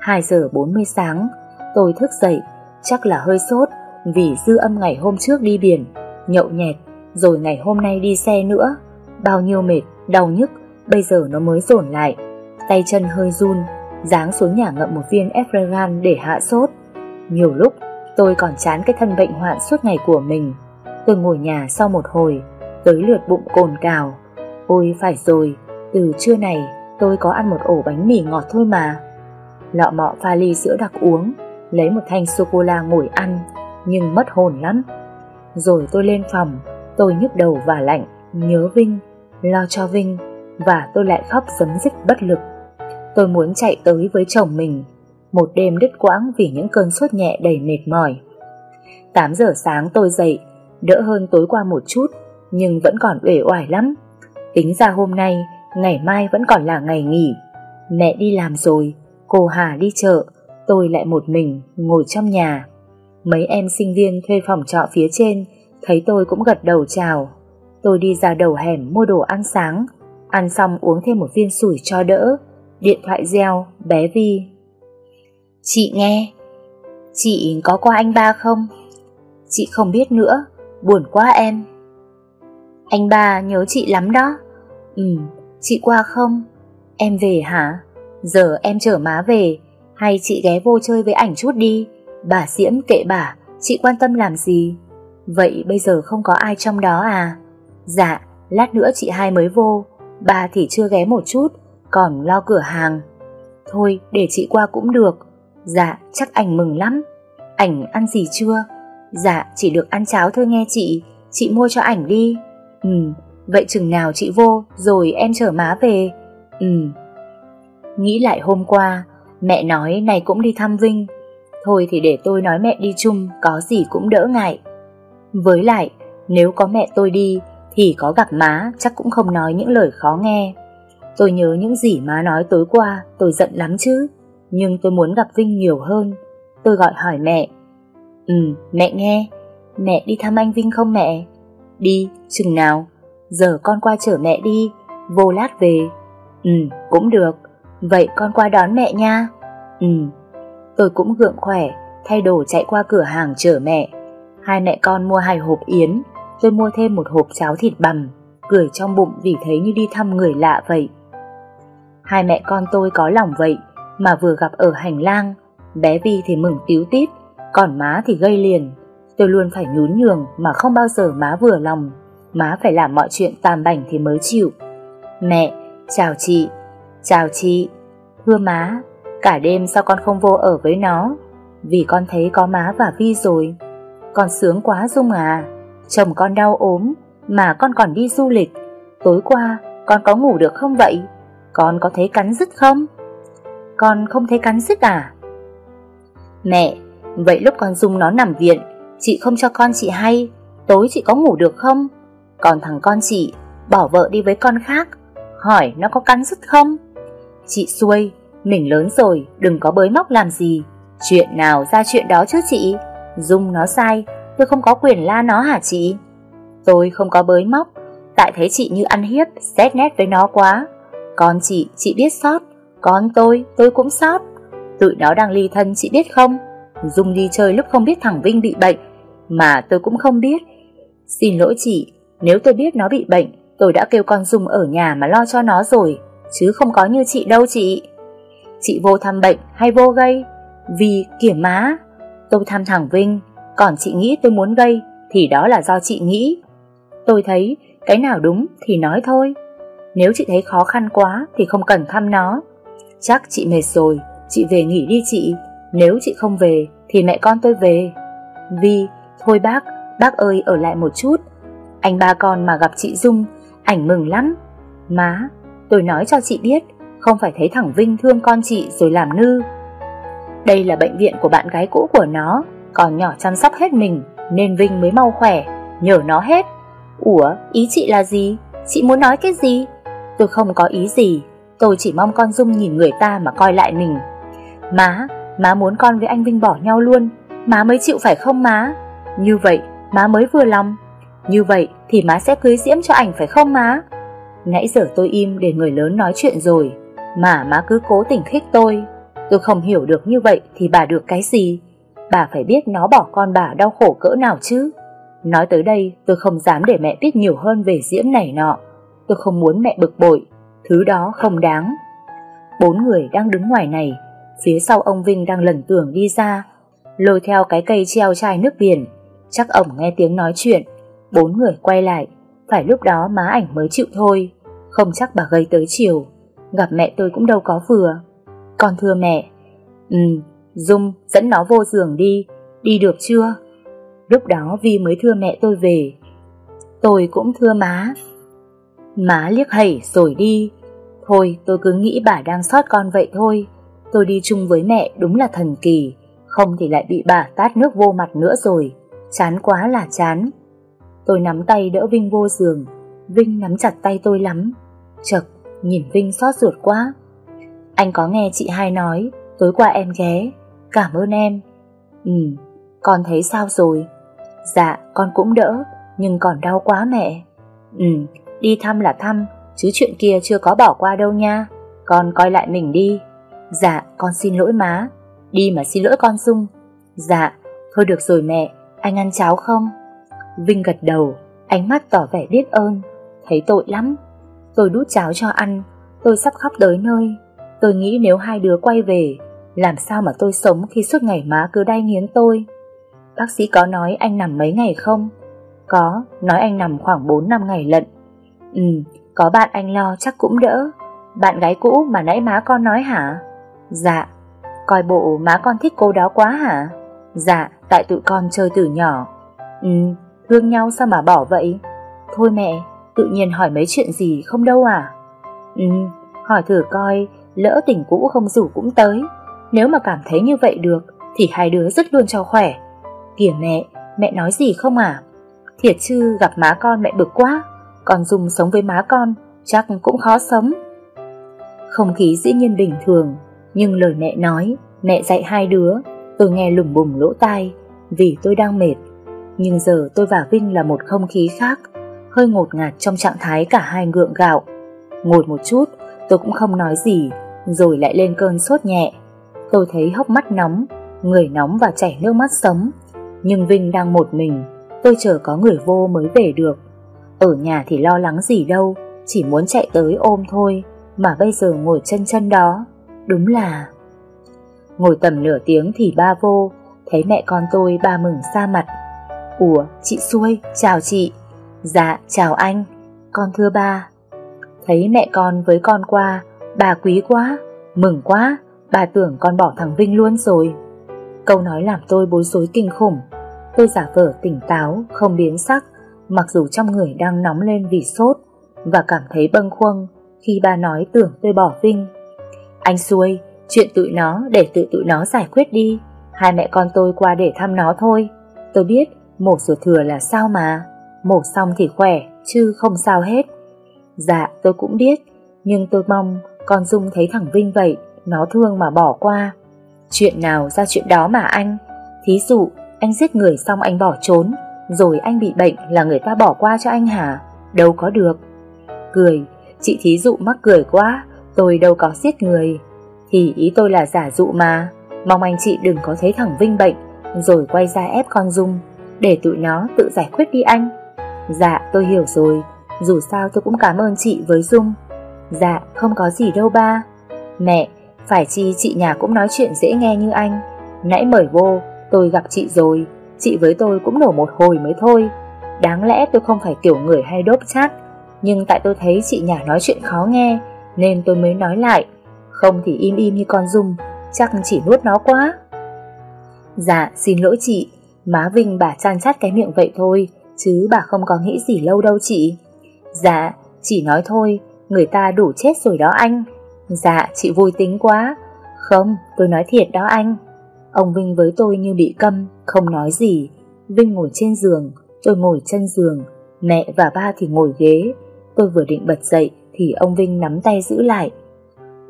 2 giờ 40 sáng, tôi thức dậy, chắc là hơi sốt vì dư âm ngày hôm trước đi biển, nhậu nhẹt, rồi ngày hôm nay đi xe nữa, Bao nhiêu mệt, đau nhức, bây giờ nó mới dồn lại. Tay chân hơi run, dáng xuống nhà ngậm một viên Efregan để hạ sốt. Nhiều lúc, tôi còn chán cái thân bệnh hoạn suốt ngày của mình. Tôi ngồi nhà sau một hồi, tới lượt bụng cồn cào. Ôi phải rồi, từ trưa này tôi có ăn một ổ bánh mì ngọt thôi mà. Lọ mọ pha ly sữa đặc uống, lấy một thanh sô-cô-la ngồi ăn, nhưng mất hồn lắm. Rồi tôi lên phòng, tôi nhức đầu và lạnh, nhớ Vinh, lo cho Vinh, và tôi lại khóc dấm dứt bất lực. Tôi muốn chạy tới với chồng mình, một đêm đứt quãng vì những cơn sốt nhẹ đầy mệt mỏi. 8 giờ sáng tôi dậy, đỡ hơn tối qua một chút, nhưng vẫn còn uể oải lắm. Tính ra hôm nay, ngày mai vẫn còn là ngày nghỉ. Mẹ đi làm rồi, cô Hà đi chợ, tôi lại một mình ngồi trong nhà. Mấy em sinh viên thuê phòng trọ phía trên, thấy tôi cũng gật đầu chào. Tôi đi ra đầu hẻm mua đồ ăn sáng, ăn xong uống thêm một viên sủi cho đỡ. Điện thoại reo, bé Vi. Chị nghe, chị có qua anh ba không? Chị không biết nữa, buồn quá em. Anh ba nhớ chị lắm đó. Ừ, chị qua không? Em về hả? Giờ em chở má về, hay chị ghé vô chơi với ảnh chút đi. Bà Diễm kệ bà, chị quan tâm làm gì? Vậy bây giờ không có ai trong đó à? Dạ, lát nữa chị hai mới vô, bà thì chưa ghé một chút, còn lo cửa hàng. Thôi, để chị qua cũng được. Dạ, chắc ảnh mừng lắm. Ảnh ăn gì chưa? Dạ, chỉ được ăn cháo thôi nghe chị, chị mua cho ảnh đi. Ừ, vậy chừng nào chị vô, rồi em chở má về. Ừ. Nghĩ lại hôm qua, mẹ nói này cũng đi thăm Vinh. Thôi thì để tôi nói mẹ đi chung, có gì cũng đỡ ngại. Với lại, nếu có mẹ tôi đi, thì có gặp má chắc cũng không nói những lời khó nghe. Tôi nhớ những gì má nói tối qua, tôi giận lắm chứ. Nhưng tôi muốn gặp Vinh nhiều hơn. Tôi gọi hỏi mẹ. Ừ, mẹ nghe. Mẹ đi thăm anh Vinh không mẹ? Đi, chừng nào? Giờ con qua chở mẹ đi, vô lát về. Ừ, cũng được. Vậy con qua đón mẹ nha. Ừ. Tôi cũng gượng khỏe, thay đồ chạy qua cửa hàng chở mẹ. Hai mẹ con mua hai hộp yến, tôi mua thêm một hộp cháo thịt bằm, cười trong bụng vì thấy như đi thăm người lạ vậy. Hai mẹ con tôi có lòng vậy, mà vừa gặp ở hành lang, bé Vi thì mừng tíu tít, còn má thì gây liền. Tôi luôn phải nhún nhường mà không bao giờ má vừa lòng, má phải làm mọi chuyện tàm bảnh thì mới chịu. Mẹ, chào chị, chào chị, thưa má, cả đêm sao con không vô ở với nó, vì con thấy có má và Vi rồi. Con sướng quá Dung à, chồng con đau ốm, mà con còn đi du lịch. Tối qua, con có ngủ được không vậy? Con có thấy cắn rứt không? Con không thấy cắn rứt à? Mẹ, vậy lúc con Dung nó nằm viện, chị không cho con chị hay, tối chị có ngủ được không? Còn thằng con chị, bỏ vợ đi với con khác, hỏi nó có cắn rứt không? Chị xuôi, mình lớn rồi, đừng có bới móc làm gì. Chuyện nào ra chuyện đó chứ chị? Dung nó sai, tôi không có quyền la nó hả chị? Tôi không có bới móc, tại thấy chị như ăn hiếp, xét nét với nó quá. Con chị, chị biết sót, con tôi, tôi cũng sót. Tụi nó đang ly thân chị biết không? Dung đi chơi lúc không biết thằng Vinh bị bệnh, mà tôi cũng không biết. Xin lỗi chị, nếu tôi biết nó bị bệnh, tôi đã kêu con Dung ở nhà mà lo cho nó rồi, chứ không có như chị đâu chị. Chị vô thăm bệnh hay vô gây? Vì kìa má, tôi thăm thằng Vinh, còn chị nghĩ tôi muốn gây thì đó là do chị nghĩ. Tôi thấy cái nào đúng thì nói thôi. Nếu chị thấy khó khăn quá thì không cần thăm nó. Chắc chị mệt rồi, chị về nghỉ đi chị. Nếu chị không về thì mẹ con tôi về. Vì, thôi bác, bác ơi ở lại một chút. Anh ba con mà gặp chị Dung, ảnh mừng lắm. Má, tôi nói cho chị biết, không phải thấy thằng Vinh thương con chị rồi làm nư. Đây là bệnh viện của bạn gái cũ của nó, còn nhỏ chăm sóc hết mình, nên Vinh mới mau khỏe, nhờ nó hết. Ủa, ý chị là gì? Chị muốn nói cái gì? Tôi không có ý gì, tôi chỉ mong con Dung nhìn người ta mà coi lại mình. Má, má muốn con với anh Vinh bỏ nhau luôn, má mới chịu phải không má? Như vậy, má mới vừa lòng. Như vậy thì má sẽ cưới Diễm cho ảnh phải không má? Nãy giờ tôi im để người lớn nói chuyện rồi, mà má cứ cố tình khích tôi. Tôi không hiểu được như vậy thì bà được cái gì? Bà phải biết nó bỏ con bà đau khổ cỡ nào chứ. Nói tới đây tôi không dám để mẹ biết nhiều hơn về Diễm này nọ. tôi không muốn mẹ bực bội, thứ đó không đáng. Bốn người đang đứng ngoài này, phía sau ông Vinh đang lẩn tưởng đi ra, lôi theo cái cây treo chai nước biển. Chắc ổng nghe tiếng nói chuyện, bốn người quay lại, phải lúc đó má ảnh mới chịu thôi, không chắc bà gây tới chiều. Gặp mẹ tôi cũng đâu có vừa. Con thưa mẹ, ừ, Dung dẫn nó vô giường đi, đi được chưa? Lúc đó Vi mới thưa mẹ tôi về. Tôi cũng thưa má. Má liếc hẩy rồi đi. Thôi tôi cứ nghĩ bà đang sót con vậy thôi. Tôi đi chung với mẹ đúng là thần kỳ. Không thì lại bị bà tát nước vô mặt nữa rồi. Chán quá là chán. Tôi nắm tay đỡ Vinh vô giường. Vinh nắm chặt tay tôi lắm. Chật, nhìn Vinh xót ruột quá. Anh có nghe chị hai nói, tối qua em ghé. Cảm ơn em. Ừ, con thấy sao rồi? Dạ, con cũng đỡ, nhưng còn đau quá mẹ. Ừ, đi thăm là thăm, chứ chuyện kia chưa có bỏ qua đâu nha. Con coi lại mình đi. Dạ, con xin lỗi má. Đi mà xin lỗi con Dung. Dạ, thôi được rồi mẹ, anh ăn cháo không? Vinh gật đầu, ánh mắt tỏ vẻ biết ơn. Thấy tội lắm. Tôi đút cháo cho ăn, tôi sắp khóc tới nơi. Tôi nghĩ nếu hai đứa quay về, làm sao mà tôi sống khi suốt ngày má cứ đay nghiến tôi. Bác sĩ có nói anh nằm mấy ngày không? Có, nói anh nằm khoảng 4 năm ngày lận. Ừ, có bạn anh lo chắc cũng đỡ. Bạn gái cũ mà nãy má con nói hả? Dạ, coi bộ má con thích cô đó quá hả? Dạ, tại tụi con chơi từ nhỏ. Ừ, thương nhau sao mà bỏ vậy? Thôi mẹ, tự nhiên hỏi mấy chuyện gì không đâu à? Ừ, hỏi thử coi, lỡ tình cũ không rủ cũng tới. Nếu mà cảm thấy như vậy được, thì hai đứa rất luôn cho khỏe. Kìa mẹ, mẹ nói gì không à? Thiệt chứ gặp má con mẹ bực quá, còn dùng sống với má con chắc cũng khó sống. Không khí dĩ nhiên bình thường, nhưng lời mẹ nói, mẹ dạy hai đứa, tôi nghe lùm bùng lỗ tai vì tôi đang mệt. Nhưng giờ tôi và Vinh là một không khí khác, hơi ngột ngạt trong trạng thái cả hai ngượng gạo. Ngồi một chút, tôi cũng không nói gì, rồi lại lên cơn sốt nhẹ. Tôi thấy hốc mắt nóng, người nóng và chảy nước mắt sống. Nhưng Vinh đang một mình, tôi chờ có người vô mới về được. Ở nhà thì lo lắng gì đâu, chỉ muốn chạy tới ôm thôi, mà bây giờ ngồi chân chân đó. Đúng là... Ngồi tầm nửa tiếng thì ba vô, thấy mẹ con tôi ba mừng xa mặt. Ủa, chị xuôi, chào chị. Dạ, chào anh. Con thưa ba. Thấy mẹ con với con qua, bà quý quá, mừng quá, bà tưởng con bỏ thằng Vinh luôn rồi. Câu nói làm tôi bối rối kinh khủng. Tôi giả vờ tỉnh táo, không biến sắc, mặc dù trong người đang nóng lên vì sốt, và cảm thấy bâng khuâng khi bà nói tưởng tôi bỏ Vinh. Anh xuôi, chuyện tụi nó để tự tụi nó giải quyết đi, hai mẹ con tôi qua để thăm nó thôi. Tôi biết mổ ruột thừa là sao mà, mổ xong thì khỏe, chứ không sao hết. Dạ, tôi cũng biết, nhưng tôi mong con Dung thấy thằng Vinh vậy, nó thương mà bỏ qua. Chuyện nào ra chuyện đó mà anh Thí dụ anh giết người xong anh bỏ trốn Rồi anh bị bệnh là người ta bỏ qua cho anh hả Đâu có được Cười Chị thí dụ mắc cười quá Tôi đâu có giết người thì ý tôi là giả dụ mà. Mong anh chị đừng có thấy thằng Vinh bệnh, Rồi quay ra ép con Dung, Để tụi nó tự giải quyết đi anh. Dạ tôi hiểu rồi. Dù sao tôi cũng cảm ơn chị với Dung. Dạ không có gì đâu ba. Mẹ, phải chi chị nhà cũng nói chuyện dễ nghe như anh. Nãy mời vô, Tôi gặp chị rồi. Chị với tôi cũng nổ một hồi mới thôi. Đáng lẽ tôi không phải kiểu người hay đốp chát. Nhưng tại tôi thấy chị nhà nói chuyện khó nghe, Nên tôi mới nói lại. Không thì im im như con Dung Chắc chỉ nuốt nó quá. Dạ xin lỗi chị. Má Vinh bà chan chát cái miệng vậy thôi, Chứ bà không có nghĩ gì lâu đâu chị. Dạ chỉ nói thôi, Người ta đủ chết rồi đó anh. Dạ chị vui tính quá. Không, tôi nói thiệt đó anh. Ông Vinh với tôi như bị câm, Không nói gì. Vinh ngồi trên giường, Tôi ngồi chân giường. Mẹ và ba thì ngồi ghế. Tôi vừa định bật dậy Thì ông Vinh nắm tay giữ lại.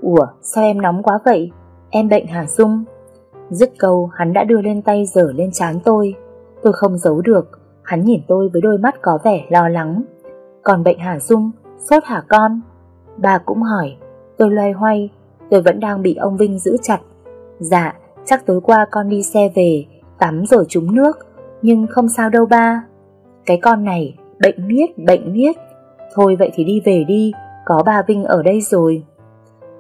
Ủa sao em nóng quá vậy Em bệnh hả Dung Dứt câu hắn đã đưa lên tay dở lên trán tôi Tôi không giấu được Hắn nhìn tôi với đôi mắt có vẻ lo lắng Còn bệnh hả Dung Sốt hả con Bà cũng hỏi Tôi loay hoay, tôi vẫn đang bị ông Vinh giữ chặt. Dạ, chắc tối qua con đi xe về, tắm rồi trúng nước, nhưng không sao đâu ba. Cái con này, bệnh miết, bệnh miết. Thôi vậy thì đi về đi, có bà Vinh ở đây rồi.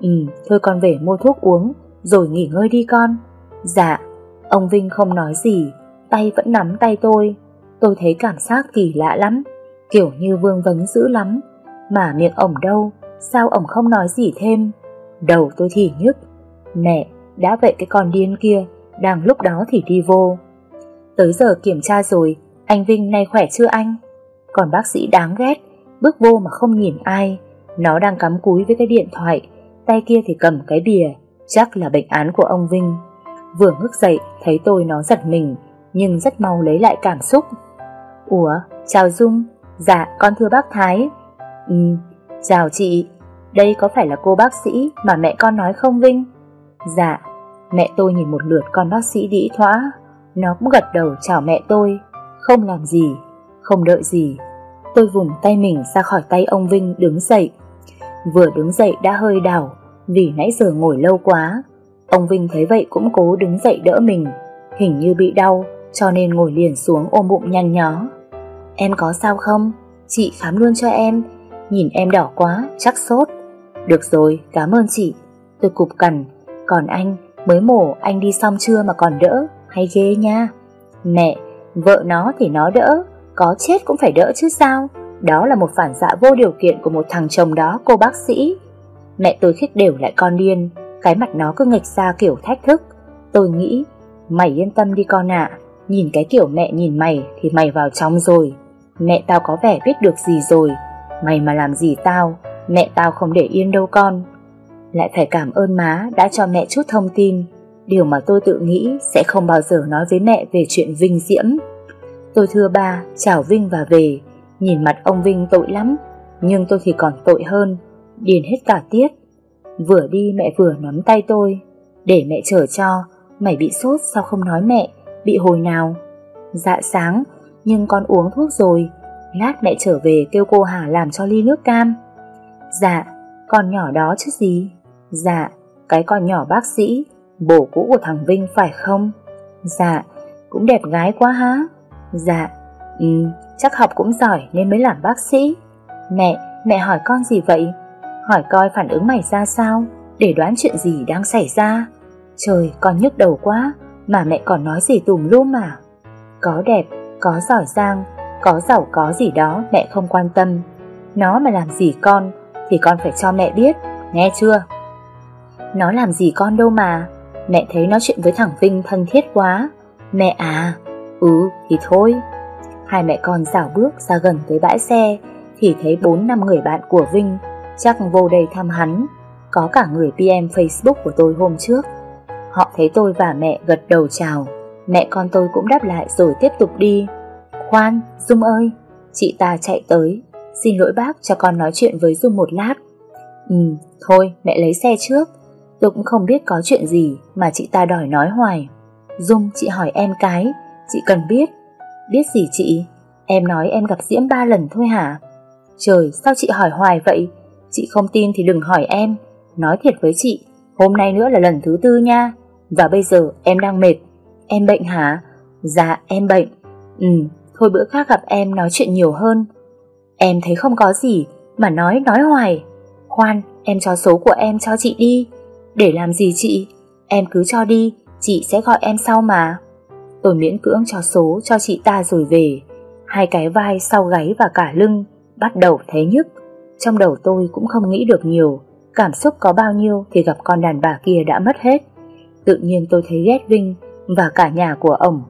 Ừ, thôi con về mua thuốc uống, rồi nghỉ ngơi đi con. Dạ, ông Vinh không nói gì, tay vẫn nắm tay tôi. Tôi thấy cảm giác kỳ lạ lắm, kiểu như vương vấn dữ lắm. Mà miệng ổng đâu, sao ổng không nói gì thêm? Đầu tôi thì nhức. Mẹ, đã vậy cái con điên kia, đang lúc đó thì đi vô. Tới giờ kiểm tra rồi, anh Vinh nay khỏe chưa anh? Còn bác sĩ đáng ghét, bước vô mà không nhìn ai. Nó đang cắm cúi với cái điện thoại, tay kia thì cầm cái bìa, chắc là bệnh án của ông Vinh. Vừa ngước dậy, thấy tôi nó giật mình, nhưng rất mau lấy lại cảm xúc. Ủa, chào Dung, dạ con thưa bác Thái. Ừ, chào chị, đây có phải là cô bác sĩ mà mẹ con nói không Vinh? Dạ, mẹ tôi nhìn một lượt con bác sĩ đĩ thoã, nó cũng gật đầu chào mẹ tôi, không làm gì, không đợi gì. Tôi vùng tay mình ra khỏi tay ông Vinh đứng dậy. Vừa đứng dậy đã hơi đảo, vì nãy giờ ngồi lâu quá. Ông Vinh thấy vậy cũng cố đứng dậy đỡ mình, hình như bị đau, cho nên ngồi liền xuống ôm bụng nhăn nhó. Em có sao không? Chị khám luôn cho em, nhìn em đỏ quá, chắc sốt. Được rồi, cảm ơn chị. Tôi cục cằn, còn anh, mới mổ anh đi xong chưa mà còn đỡ, hay ghê nha. Mẹ, vợ nó thì nó đỡ, có chết cũng phải đỡ chứ sao. Đó là một phản xạ vô điều kiện của một thằng chồng đó cô bác sĩ. Mẹ tôi khích đều lại con điên, cái mặt nó cứ nghịch ra kiểu thách thức. Tôi nghĩ, mày yên tâm đi con ạ, nhìn cái kiểu mẹ nhìn mày thì mày vào trong rồi. Mẹ tao có vẻ biết được gì rồi, mày mà làm gì tao, mẹ tao không để yên đâu con. Lại phải cảm ơn má đã cho mẹ chút thông tin, điều mà tôi tự nghĩ sẽ không bao giờ nói với mẹ về chuyện Vinh Diễm. Tôi thưa ba, chào Vinh và về, nhìn mặt ông Vinh tội lắm, nhưng tôi thì còn tội hơn, điền hết cả tiết. Vừa đi mẹ vừa nắm tay tôi, để mẹ chở cho, mày bị sốt sao không nói mẹ, bị hồi nào? Dạ sáng, nhưng con uống thuốc rồi, lát mẹ trở về kêu cô Hà làm cho ly nước cam. Dạ, con nhỏ đó chứ gì? Dạ, cái con nhỏ bác sĩ, bổ cũ của thằng Vinh phải không? Dạ, cũng đẹp gái quá hả? Dạ, ừ, chắc học cũng giỏi nên mới làm bác sĩ. Mẹ, mẹ hỏi con gì vậy? Hỏi coi phản ứng mày ra sao, để đoán chuyện gì đang xảy ra. Trời, con nhức đầu quá, mà mẹ còn nói gì tùm lum mà. Có đẹp, có giỏi giang, có giàu có gì đó mẹ không quan tâm. Nó mà làm gì con, thì con phải cho mẹ biết, nghe chưa? Nó làm gì con đâu mà, mẹ thấy nói chuyện với thằng Vinh thân thiết quá. Mẹ à, ừ thì thôi. Hai mẹ con dạo bước ra gần tới bãi xe, thì thấy bốn năm người bạn của Vinh chắc vô đây thăm hắn. Có cả người PM Facebook của tôi hôm trước. Họ thấy tôi và mẹ gật đầu chào, mẹ con tôi cũng đáp lại rồi tiếp tục đi. Khoan, Dung ơi, chị ta chạy tới, xin lỗi bác cho con nói chuyện với Dung một lát. Ừ, thôi mẹ lấy xe trước, tôi cũng không biết có chuyện gì mà chị ta đòi nói hoài. Dung chị hỏi em cái, chị cần biết. Biết gì chị? Em nói em gặp Diễm ba lần thôi hả? Trời, sao chị hỏi hoài vậy? Chị không tin thì đừng hỏi em. Nói thiệt với chị, hôm nay nữa là lần thứ tư nha. Và bây giờ em đang mệt. Em bệnh hả? Dạ, em bệnh. Ừ, thôi bữa khác gặp em nói chuyện nhiều hơn. Em thấy không có gì, mà nói nói hoài. Khoan, em cho số của em cho chị đi. Để làm gì chị? Em cứ cho đi, chị sẽ gọi em sau mà. Tôi miễn cưỡng cho số cho chị ta rồi về. Hai cái vai sau gáy và cả lưng bắt đầu thấy nhức. Trong đầu tôi cũng không nghĩ được nhiều, cảm xúc có bao nhiêu thì gặp con đàn bà kia đã mất hết. Tự nhiên tôi thấy ghét Vinh và cả nhà của ổng.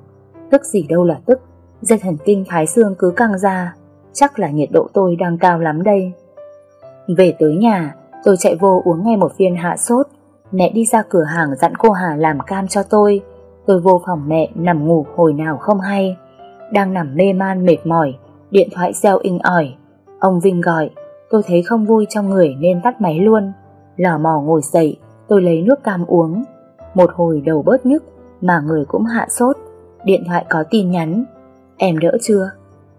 Tức gì đâu là tức, dây thần kinh thái xương cứ căng ra, chắc là nhiệt độ tôi đang cao lắm đây. Về tới nhà, tôi chạy vô uống ngay một viên hạ sốt. Mẹ đi ra cửa hàng dặn cô Hà làm cam cho tôi. Tôi vô phòng mẹ nằm ngủ hồi nào không hay. Đang nằm mê man mệt mỏi, điện thoại reo inh ỏi. Ông Vinh gọi, tôi thấy không vui trong người nên tắt máy luôn. Lò mò ngồi dậy, tôi lấy nước cam uống. Một hồi đầu bớt nhức, mà người cũng hạ sốt. Điện thoại có tin nhắn. Em đỡ chưa?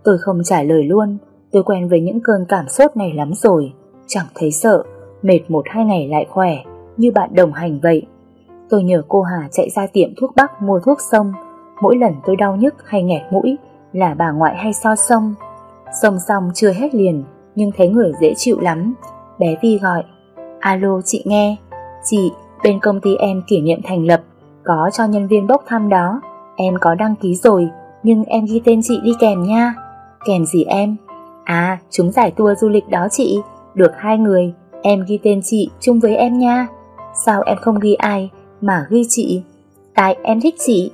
Tôi không trả lời luôn. Tôi quen với những cơn cảm sốt này lắm rồi. Chẳng thấy sợ. Mệt một hai ngày lại khỏe. Như bạn đồng hành vậy. Tôi nhờ cô Hà chạy ra tiệm thuốc bắc mua thuốc sông. Mỗi lần tôi đau nhức hay nghẹt mũi là bà ngoại hay so sông. Sông xong chưa hết liền nhưng thấy người dễ chịu lắm. Bé Vi gọi, alo chị nghe, chị, bên công ty em kỷ niệm thành lập, có cho nhân viên bốc thăm đó, em có đăng ký rồi, nhưng em ghi tên chị đi kèm nha. Kèm gì em? À, chúng giải tour du lịch đó chị, được hai người, em ghi tên chị chung với em nha. Sao em không ghi ai, mà ghi chị? Tại em thích chị.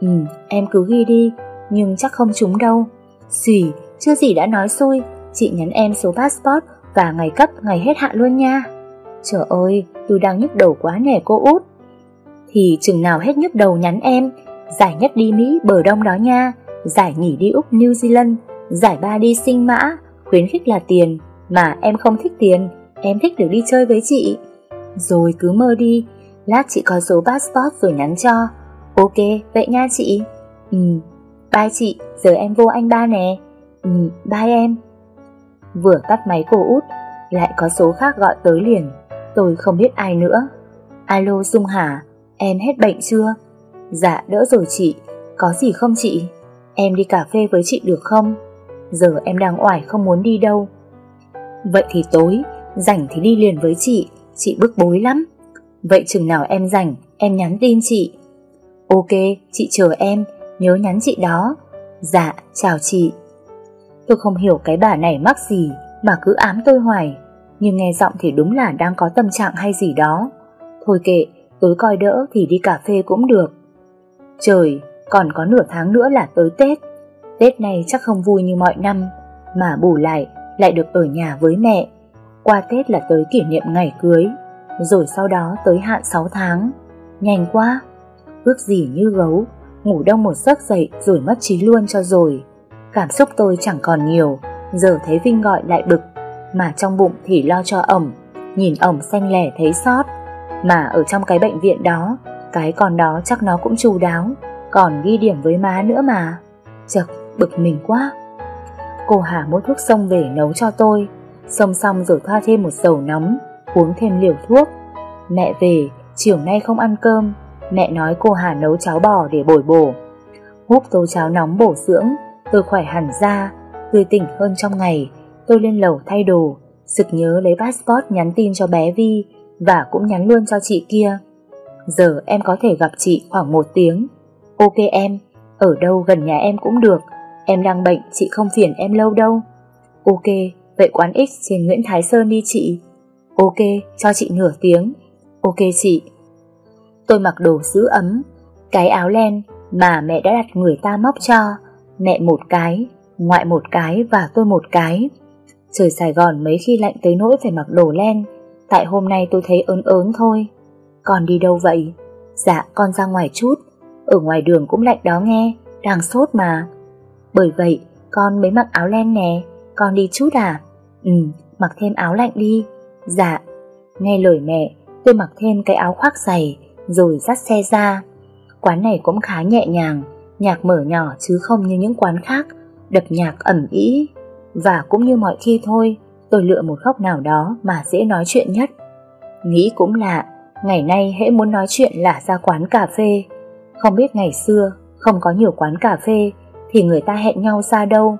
Ừ, em cứ ghi đi, nhưng chắc không trúng đâu. Xỉ, chưa gì đã nói xui, chị nhắn em số passport và ngày cấp ngày hết hạn luôn nha. Trời ơi, tôi đang nhức đầu quá nè cô út. Thì chừng nào hết nhức đầu nhắn em, giải nhất đi Mỹ bờ đông đó nha, giải nhỉ đi Úc New Zealand, giải ba đi sinh mã, khuyến khích là tiền, mà em không thích tiền, em thích được đi chơi với chị. Rồi cứ mơ đi, lát chị có số passport rồi nhắn cho. Ok, vậy nha chị. Ừ, bye chị, giờ em vô anh ba nè. Ừ, bye em. Vừa tắt máy cô út, lại có số khác gọi tới liền. Tôi không biết ai nữa. Alo Dung Hà, em hết bệnh chưa? Dạ đỡ rồi chị, có gì không chị? Em đi cà phê với chị được không? Giờ em đang oải không muốn đi đâu. Vậy thì tối, rảnh thì đi liền với chị, chị bức bối lắm. Vậy chừng nào em rảnh, em nhắn tin chị. Ok, chị chờ em, nhớ nhắn chị đó. Dạ, chào chị. Tôi không hiểu cái bà này mắc gì mà cứ ám tôi hoài, nhưng nghe giọng thì đúng là đang có tâm trạng hay gì đó. Thôi kệ, tối coi đỡ thì đi cà phê cũng được. Trời, còn có nửa tháng nữa là tới Tết. Tết này chắc không vui như mọi năm, mà bù lại lại được ở nhà với mẹ. Qua Tết là tới kỷ niệm ngày cưới, rồi sau đó tới hạn 6 tháng. Nhanh quá, ước gì như gấu, ngủ đông một giấc dậy rồi mất trí luôn cho rồi. Cảm xúc tôi chẳng còn nhiều, giờ thấy Vinh gọi lại bực, mà trong bụng thì lo cho ẩm, nhìn ẩm xanh lẻ thấy sót. Mà ở trong cái bệnh viện đó, cái con đó chắc nó cũng chu đáo, còn ghi điểm với má nữa mà. Chật, bực mình quá. Cô Hà mua thuốc sông về nấu cho tôi, xông xong rồi thoa thêm một dầu nóng, uống thêm liều thuốc. Mẹ về, chiều nay không ăn cơm, mẹ nói cô Hà nấu cháo bò để bồi bổ. Húp tô cháo nóng bổ dưỡng, tôi khỏe hẳn ra, tươi tỉnh hơn trong ngày. Tôi lên lầu thay đồ, sực nhớ lấy passport nhắn tin cho bé Vi và cũng nhắn luôn cho chị kia. Giờ em có thể gặp chị khoảng một tiếng. Ok em, ở đâu gần nhà em cũng được, em đang bệnh chị không phiền em lâu đâu. Ok, vậy quán X trên Nguyễn Thái Sơn đi chị. Ok, cho chị nửa tiếng. Ok chị. Tôi mặc đồ giữ ấm, cái áo len mà mẹ đã đặt người ta móc cho, mẹ một cái, ngoại một cái và tôi một cái. Trời Sài Gòn mấy khi lạnh tới nỗi phải mặc đồ len, tại hôm nay tôi thấy ớn ớn thôi. còn đi đâu vậy? Dạ, con ra ngoài chút, ở ngoài đường cũng lạnh đó nghe, đang sốt mà. Bởi vậy, con mới mặc áo len nè, con đi chút à? Ừ, mặc thêm áo lạnh đi. Dạ, nghe lời mẹ, tôi mặc thêm cái áo khoác dày, rồi dắt xe ra. Quán này cũng khá nhẹ nhàng, nhạc mở nhỏ chứ không như những quán khác, đập nhạc ẩm ý. Và cũng như mọi khi thôi, tôi lựa một góc nào đó mà dễ nói chuyện nhất. Nghĩ cũng lạ, ngày nay hễ muốn nói chuyện là ra quán cà phê. Không biết ngày xưa, không có nhiều quán cà phê, thì người ta hẹn nhau ra đâu.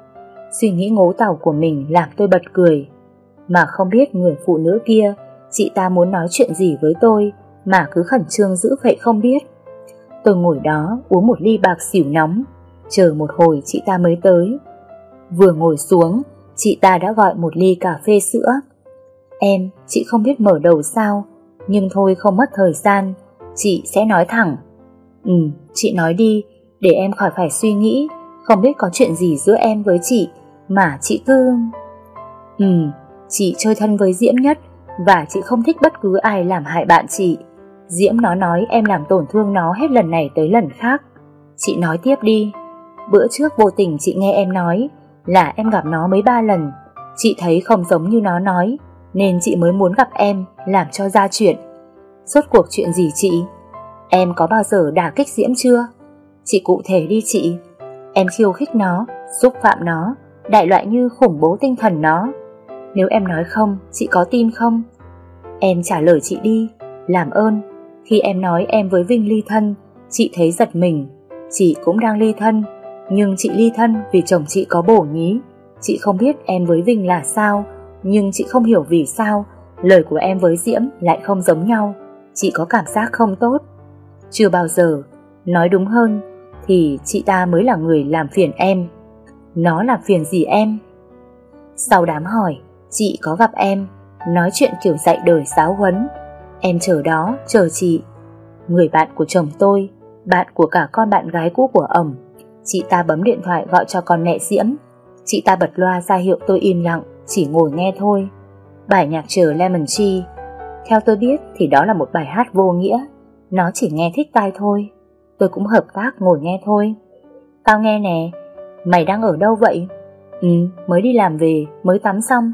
Suy nghĩ ngố tàu của mình làm tôi bật cười. Mà không biết người phụ nữ kia, chị ta muốn nói chuyện gì với tôi, mà cứ khẩn trương giữ vậy không biết. Tôi ngồi đó uống một ly bạc xỉu nóng, chờ một hồi chị ta mới tới. Vừa ngồi xuống, chị ta đã gọi một ly cà phê sữa. Em, chị không biết mở đầu sao, nhưng thôi không mất thời gian, chị sẽ nói thẳng. Ừ, chị nói đi, để em khỏi phải suy nghĩ, không biết có chuyện gì giữa em với chị, mà chị cứ... Ừ, chị chơi thân với Diễm nhất, và chị không thích bất cứ ai làm hại bạn chị. Diễm nó nói em làm tổn thương nó hết lần này tới lần khác. Chị nói tiếp đi. Bữa trước vô tình chị nghe em nói là em gặp nó mấy ba lần. Chị thấy không giống như nó nói, nên chị mới muốn gặp em làm cho ra chuyện. Rốt cuộc chuyện gì chị? Em có bao giờ đả kích Diễm chưa? Chị cụ thể đi chị. Em khiêu khích nó, xúc phạm nó, đại loại như khủng bố tinh thần nó. Nếu em nói không, chị có tin không? Em trả lời chị đi, làm ơn. Khi em nói em với Vinh ly thân, chị thấy giật mình. Chị cũng đang ly thân, nhưng chị ly thân vì chồng chị có bổ nhí. Chị không biết em với Vinh là sao, Nhưng chị không hiểu vì sao lời của em với Diễm lại không giống nhau. Chị có cảm giác không tốt. Chưa bao giờ, nói đúng hơn, thì chị ta mới là người làm phiền em. Nó làm phiền gì em? Sau đám hỏi, chị có gặp em, nói chuyện kiểu dạy đời giáo huấn. Em chờ đó, chờ chị. Người bạn của chồng tôi, bạn của cả con bạn gái cũ của ẩm. Chị ta bấm điện thoại gọi cho con mẹ Diễm. Chị ta bật loa ra hiệu tôi im lặng, chỉ ngồi nghe thôi. Bài nhạc chờ Lemon Tree. Theo tôi biết thì đó là một bài hát vô nghĩa. Nó chỉ nghe thích tai thôi. Tôi cũng hợp tác ngồi nghe thôi. Tao nghe nè, mày đang ở đâu vậy? Ừ, mới đi làm về, mới tắm xong.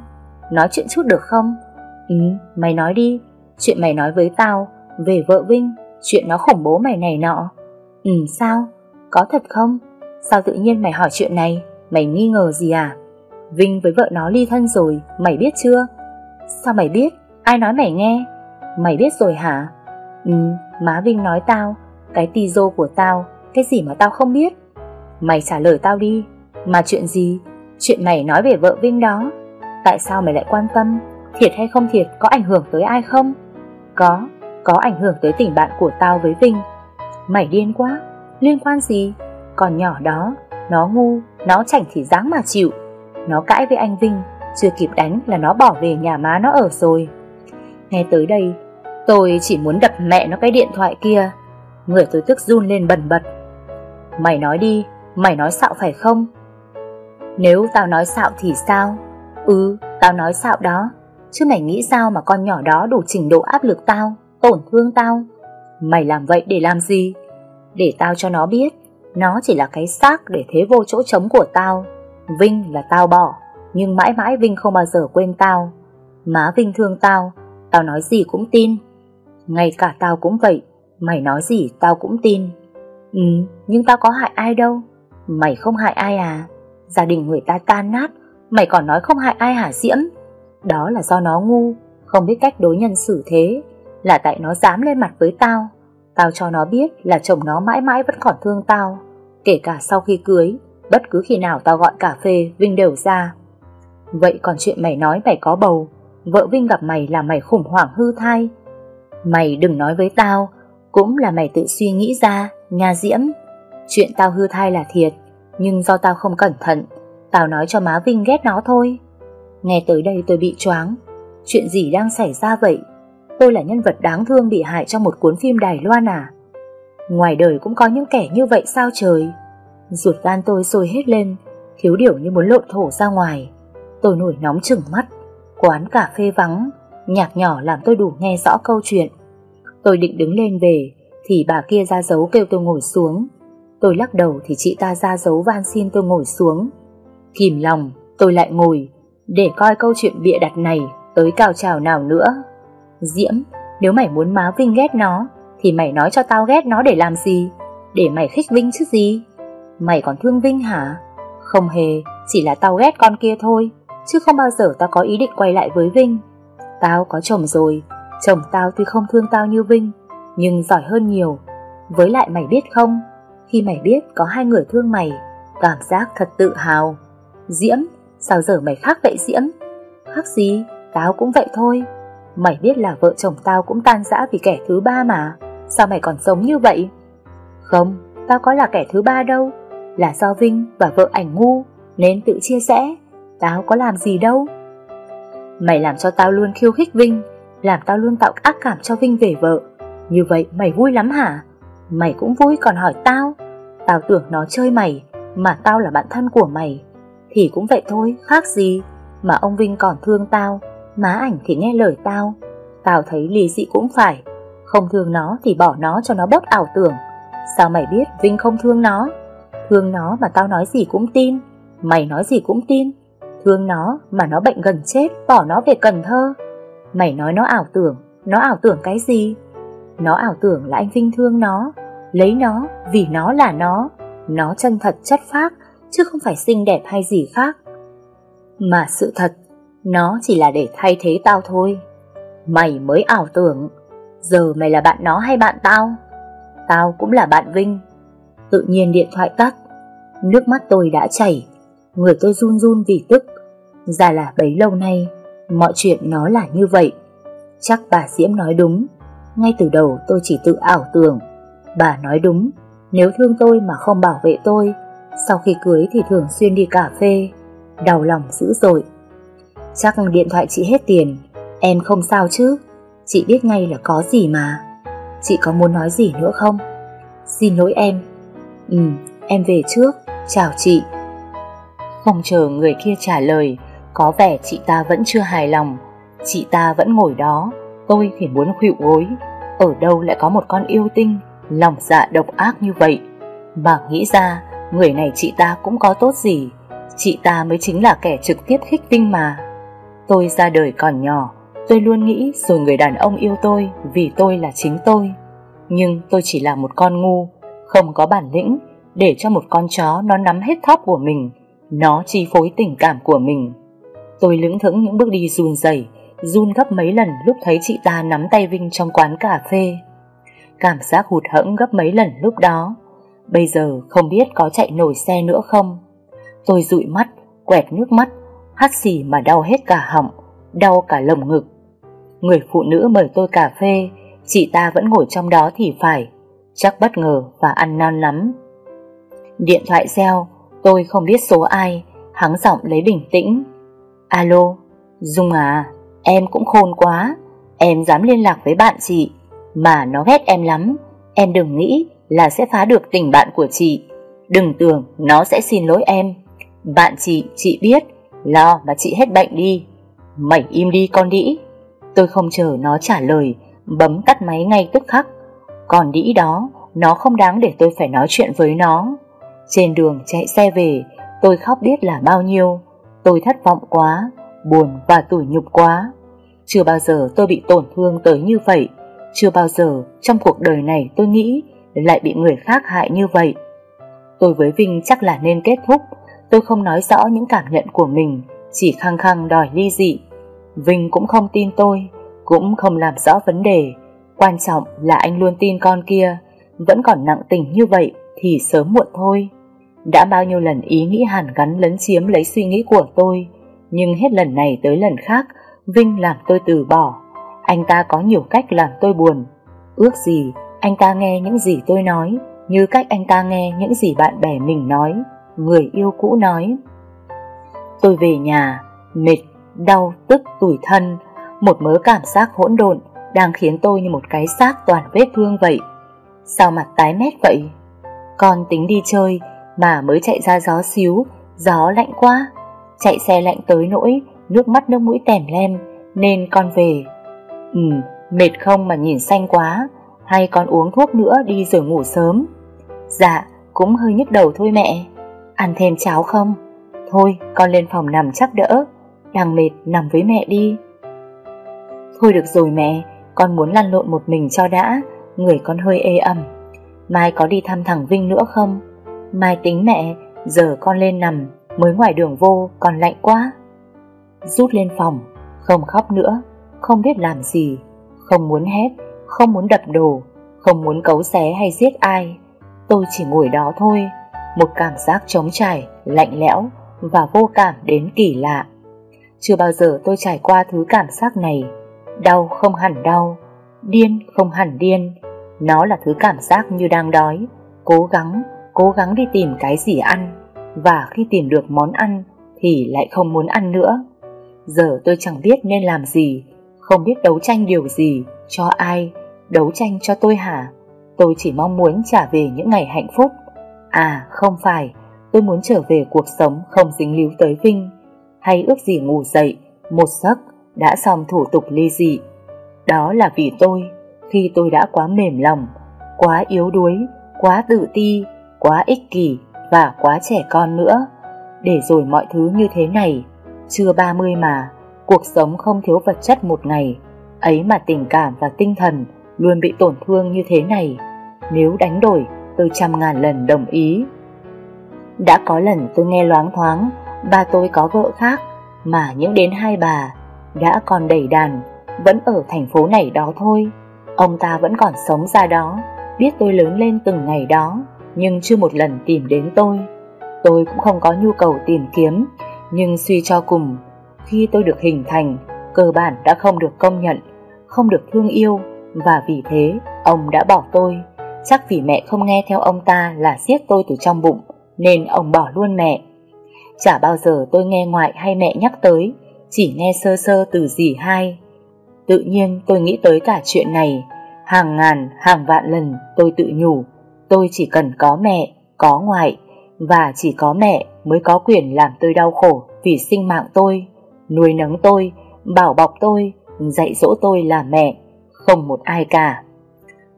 Nói chuyện chút được không? Ừ, mày nói đi. Chuyện mày nói với tao về vợ Vinh, chuyện nó khủng bố mày này nọ. Ừ, sao? Có thật không? Sao tự nhiên mày hỏi chuyện này? Mày nghi ngờ gì à? Vinh với vợ nó ly thân rồi, mày biết chưa? Sao mày biết? Ai nói mày nghe? Mày biết rồi hả? Ừ, má Vinh nói tao, cái tì dô của tao, cái gì mà tao không biết? Mày trả lời tao đi, mà chuyện gì? Chuyện mày nói về vợ Vinh đó. Tại sao mày lại quan tâm? Thiệt hay không thiệt, có ảnh hưởng tới ai không? Có, có ảnh hưởng tới tình bạn của tao với Vinh. Mày điên quá, liên quan gì? Còn nhỏ đó, nó ngu, nó chảnh thì dáng mà chịu. Nó cãi với anh Vinh, chưa kịp đánh là nó bỏ về nhà má nó ở rồi. Nghe tới đây, tôi chỉ muốn đập mẹ nó cái điện thoại kia. Người tôi tức run lên bần bật. Mày nói đi, mày nói xạo phải không? Nếu tao nói xạo thì sao? Ừ, tao nói xạo đó. Chứ mày nghĩ sao mà con nhỏ đó đủ trình độ áp lực tao, tổn thương tao? Mày làm vậy để làm gì? Để tao cho nó biết, nó chỉ là cái xác để thế vô chỗ trống của tao. Vinh là tao bỏ, nhưng mãi mãi Vinh không bao giờ quên tao. Má Vinh thương tao, tao nói gì cũng tin. Ngay cả tao cũng vậy, mày nói gì tao cũng tin. Ừ, nhưng tao có hại ai đâu. Mày không hại ai à? Gia đình người ta tan nát, mày còn nói không hại ai hả Diễm? Đó là do nó ngu, không biết cách đối nhân xử thế, là tại nó dám lên mặt với tao. Tao cho nó biết là chồng nó mãi mãi vẫn còn thương tao, kể cả sau khi cưới, bất cứ khi nào tao gọi cà phê, Vinh đều ra. Vậy còn chuyện mày nói mày có bầu, vợ Vinh gặp mày là mày khủng hoảng hư thai. Mày đừng nói với tao, cũng là mày tự suy nghĩ ra, nha Diễm. Chuyện tao hư thai là thiệt, nhưng do tao không cẩn thận, tao nói cho má Vinh ghét nó thôi. Nghe tới đây tôi bị choáng. Chuyện gì đang xảy ra vậy? Tôi là nhân vật đáng thương bị hại trong một cuốn phim Đài Loan à? Ngoài đời cũng có những kẻ như vậy sao trời? Ruột gan tôi sôi hết lên, thiếu điều như muốn lộn thổ ra ngoài. Tôi nổi nóng chừng mắt, quán cà phê vắng, nhạc nhỏ làm tôi đủ nghe rõ câu chuyện. Tôi định đứng lên về, thì bà kia ra dấu kêu tôi ngồi xuống. Tôi lắc đầu thì chị ta ra dấu van xin tôi ngồi xuống. Kìm lòng, tôi lại ngồi, để coi câu chuyện bịa đặt này tới cao trào nào nữa. Diễm, nếu mày muốn má Vinh ghét nó, thì mày nói cho tao ghét nó để làm gì? Để mày khích Vinh chứ gì? Mày còn thương Vinh hả? Không hề, chỉ là tao ghét con kia thôi, chứ không bao giờ tao có ý định quay lại với Vinh. Tao có chồng rồi, chồng tao tuy không thương tao như Vinh, nhưng giỏi hơn nhiều. Với lại mày biết không, khi mày biết có hai người thương mày, cảm giác thật tự hào. Diễm, sao giờ mày khác vậy Diễm? Khác gì, tao cũng vậy thôi. Mày biết là vợ chồng tao cũng tan rã vì kẻ thứ ba mà, sao mày còn sống như vậy? Không, tao có là kẻ thứ ba đâu, là do Vinh và vợ ảnh ngu, nên tự chia sẻ, tao có làm gì đâu. Mày làm cho tao luôn khiêu khích Vinh, làm tao luôn tạo ác cảm cho Vinh về vợ. Như vậy mày vui lắm hả? Mày cũng vui còn hỏi tao. Tao tưởng nó chơi mày, mà tao là bạn thân của mày. Thì cũng vậy thôi, khác gì. Mà ông Vinh còn thương tao, má ảnh thì nghe lời tao. Tao thấy lì dị cũng phải. Không thương nó thì bỏ nó cho nó bớt ảo tưởng. Sao mày biết Vinh không thương nó? Thương nó mà tao nói gì cũng tin. Mày nói gì cũng tin. Thương nó mà nó bệnh gần chết, bỏ nó về Cần Thơ. Mày nói nó ảo tưởng, nó ảo tưởng cái gì? Nó ảo tưởng là anh Vinh thương nó, lấy nó vì nó là nó, nó chân thật chất phác, chứ không phải xinh đẹp hay gì khác. Mà sự thật, nó chỉ là để thay thế tao thôi. Mày mới ảo tưởng, giờ mày là bạn nó hay bạn tao? Tao cũng là bạn Vinh. Tự nhiên điện thoại tắt, nước mắt tôi đã chảy, người tôi run run vì tức. Ra là bấy lâu nay, Mọi chuyện nó là như vậy. Chắc bà Diễm nói đúng. Ngay từ đầu tôi chỉ tự ảo tưởng. Bà nói đúng, nếu thương tôi mà không bảo vệ tôi, sau khi cưới thì thường xuyên đi cà phê. Đau lòng dữ dội. Chắc điện thoại chị hết tiền, em không sao chứ? Chị biết ngay là có gì mà. Chị có muốn nói gì nữa không? Xin lỗi em. Ừ, em về trước. Chào chị. Không chờ người kia trả lời, có vẻ chị ta vẫn chưa hài lòng. Chị ta vẫn ngồi đó, tôi thì muốn khuỵu gối. Ở đâu lại có một con yêu tinh, lòng dạ độc ác như vậy. Mà nghĩ ra, người này chị ta cũng có tốt gì. Chị ta mới chính là kẻ trực tiếp khích tinh mà. Tôi ra đời còn nhỏ, tôi luôn nghĩ rồi người đàn ông yêu tôi vì tôi là chính tôi. Nhưng tôi chỉ là một con ngu, không có bản lĩnh để cho một con chó nó nắm hết thóp của mình, nó chi phối tình cảm của mình. Tôi lững thững những bước đi run rẩy, run gấp mấy lần lúc thấy chị ta nắm tay Vinh trong quán cà phê. Cảm giác hụt hẫng gấp mấy lần lúc đó. Bây giờ không biết có chạy nổi xe nữa không. Tôi dụi mắt, quẹt nước mắt, hắt xì mà đau hết cả họng, đau cả lồng ngực. Người phụ nữ mời tôi cà phê, chị ta vẫn ngồi trong đó thì phải, chắc bất ngờ và ăn non lắm. Điện thoại reo, tôi không biết số ai, hắng giọng lấy bình tĩnh. Alo, Dung à, em cũng khôn quá, em dám liên lạc với bạn chị, mà nó ghét em lắm, em đừng nghĩ là sẽ phá được tình bạn của chị. Đừng tưởng nó sẽ xin lỗi em. Bạn chị, chị biết, lo mà chị hết bệnh đi. Mày im đi con đĩ. Tôi không chờ nó trả lời, bấm tắt máy ngay tức khắc. Còn đĩ đó, nó không đáng để tôi phải nói chuyện với nó. Trên đường chạy xe về, tôi khóc biết là bao nhiêu. Tôi thất vọng quá, buồn và tủi nhục quá. Chưa bao giờ tôi bị tổn thương tới như vậy. Chưa bao giờ trong cuộc đời này tôi nghĩ lại bị người khác hại như vậy. Tôi với Vinh chắc là nên kết thúc. Tôi không nói rõ những cảm nhận của mình, chỉ khăng khăng đòi ly dị. Vinh cũng không tin tôi, cũng không làm rõ vấn đề. Quan trọng là anh luôn tin con kia, vẫn còn nặng tình như vậy thì sớm muộn thôi. Đã bao nhiêu lần ý nghĩ hàn gắn lấn chiếm lấy suy nghĩ của tôi, nhưng hết lần này tới lần khác, Vinh làm tôi từ bỏ. Anh ta có nhiều cách làm tôi buồn. Ước gì anh ta nghe những gì tôi nói, như cách anh ta nghe những gì bạn bè mình nói, người yêu cũ nói. Tôi về nhà, mệt, đau, tức, tủi thân, một mớ cảm giác hỗn độn đang khiến tôi như một cái xác toàn vết thương vậy. Sao mặt tái mét vậy? Con tính đi chơi mà mới chạy ra gió xíu, gió lạnh quá. Chạy xe lạnh tới nỗi, nước mắt nước mũi tèm lem, nên con về. Ừ, mệt không mà nhìn xanh quá, hay con uống thuốc nữa đi rồi ngủ sớm. Dạ, cũng hơi nhức đầu thôi mẹ. Ăn thêm cháo không? Thôi, con lên phòng nằm chắc đỡ. Đang mệt, nằm với mẹ đi. Thôi được rồi mẹ, con muốn lăn lộn một mình cho đã, người con hơi ê ẩm. Mai có đi thăm thằng Vinh nữa không? Mai tính mẹ, giờ con lên nằm, mới ngoài đường vô, còn lạnh quá. Rút lên phòng, không khóc nữa, không biết làm gì, không muốn hét, không muốn đập đồ, không muốn cấu xé hay giết ai. Tôi chỉ ngồi đó thôi, một cảm giác trống trải, lạnh lẽo và vô cảm đến kỳ lạ. Chưa bao giờ tôi trải qua thứ cảm giác này, đau không hẳn đau, điên không hẳn điên, nó là thứ cảm giác như đang đói, cố gắng, cố gắng đi tìm cái gì ăn, và khi tìm được món ăn thì lại không muốn ăn nữa. Giờ tôi chẳng biết nên làm gì, không biết đấu tranh điều gì, cho ai, đấu tranh cho tôi hả? Tôi chỉ mong muốn trả về những ngày hạnh phúc. À không phải, tôi muốn trở về cuộc sống không dính líu tới Vinh, hay ước gì ngủ dậy, một giấc đã xong thủ tục ly dị. Đó là vì tôi, khi tôi đã quá mềm lòng, quá yếu đuối, quá tự ti, quá ích kỷ và quá trẻ con nữa. Để rồi mọi thứ như thế này, chưa 30 mà, cuộc sống không thiếu vật chất một ngày, ấy mà tình cảm và tinh thần luôn bị tổn thương như thế này. Nếu đánh đổi, tôi trăm ngàn lần đồng ý. Đã có lần tôi nghe loáng thoáng, ba tôi có vợ khác, mà những đến hai bà, đã còn đầy đàn, vẫn ở thành phố này đó thôi. Ông ta vẫn còn sống ra đó, biết tôi lớn lên từng ngày đó, nhưng chưa một lần tìm đến tôi. Tôi cũng không có nhu cầu tìm kiếm, nhưng suy cho cùng, khi tôi được hình thành, cơ bản đã không được công nhận, không được thương yêu và vì thế ông đã bỏ tôi. Chắc vì mẹ không nghe theo ông ta là giết tôi từ trong bụng nên ông bỏ luôn mẹ. Chả bao giờ tôi nghe ngoại hay mẹ nhắc tới, chỉ nghe sơ sơ từ dì hai. Tự nhiên tôi nghĩ tới cả chuyện này, hàng ngàn, hàng vạn lần tôi tự nhủ, tôi chỉ cần có mẹ, có ngoại, và chỉ có mẹ mới có quyền làm tôi đau khổ vì sinh mạng tôi, nuôi nấng tôi, bảo bọc tôi, dạy dỗ tôi là mẹ, không một ai cả.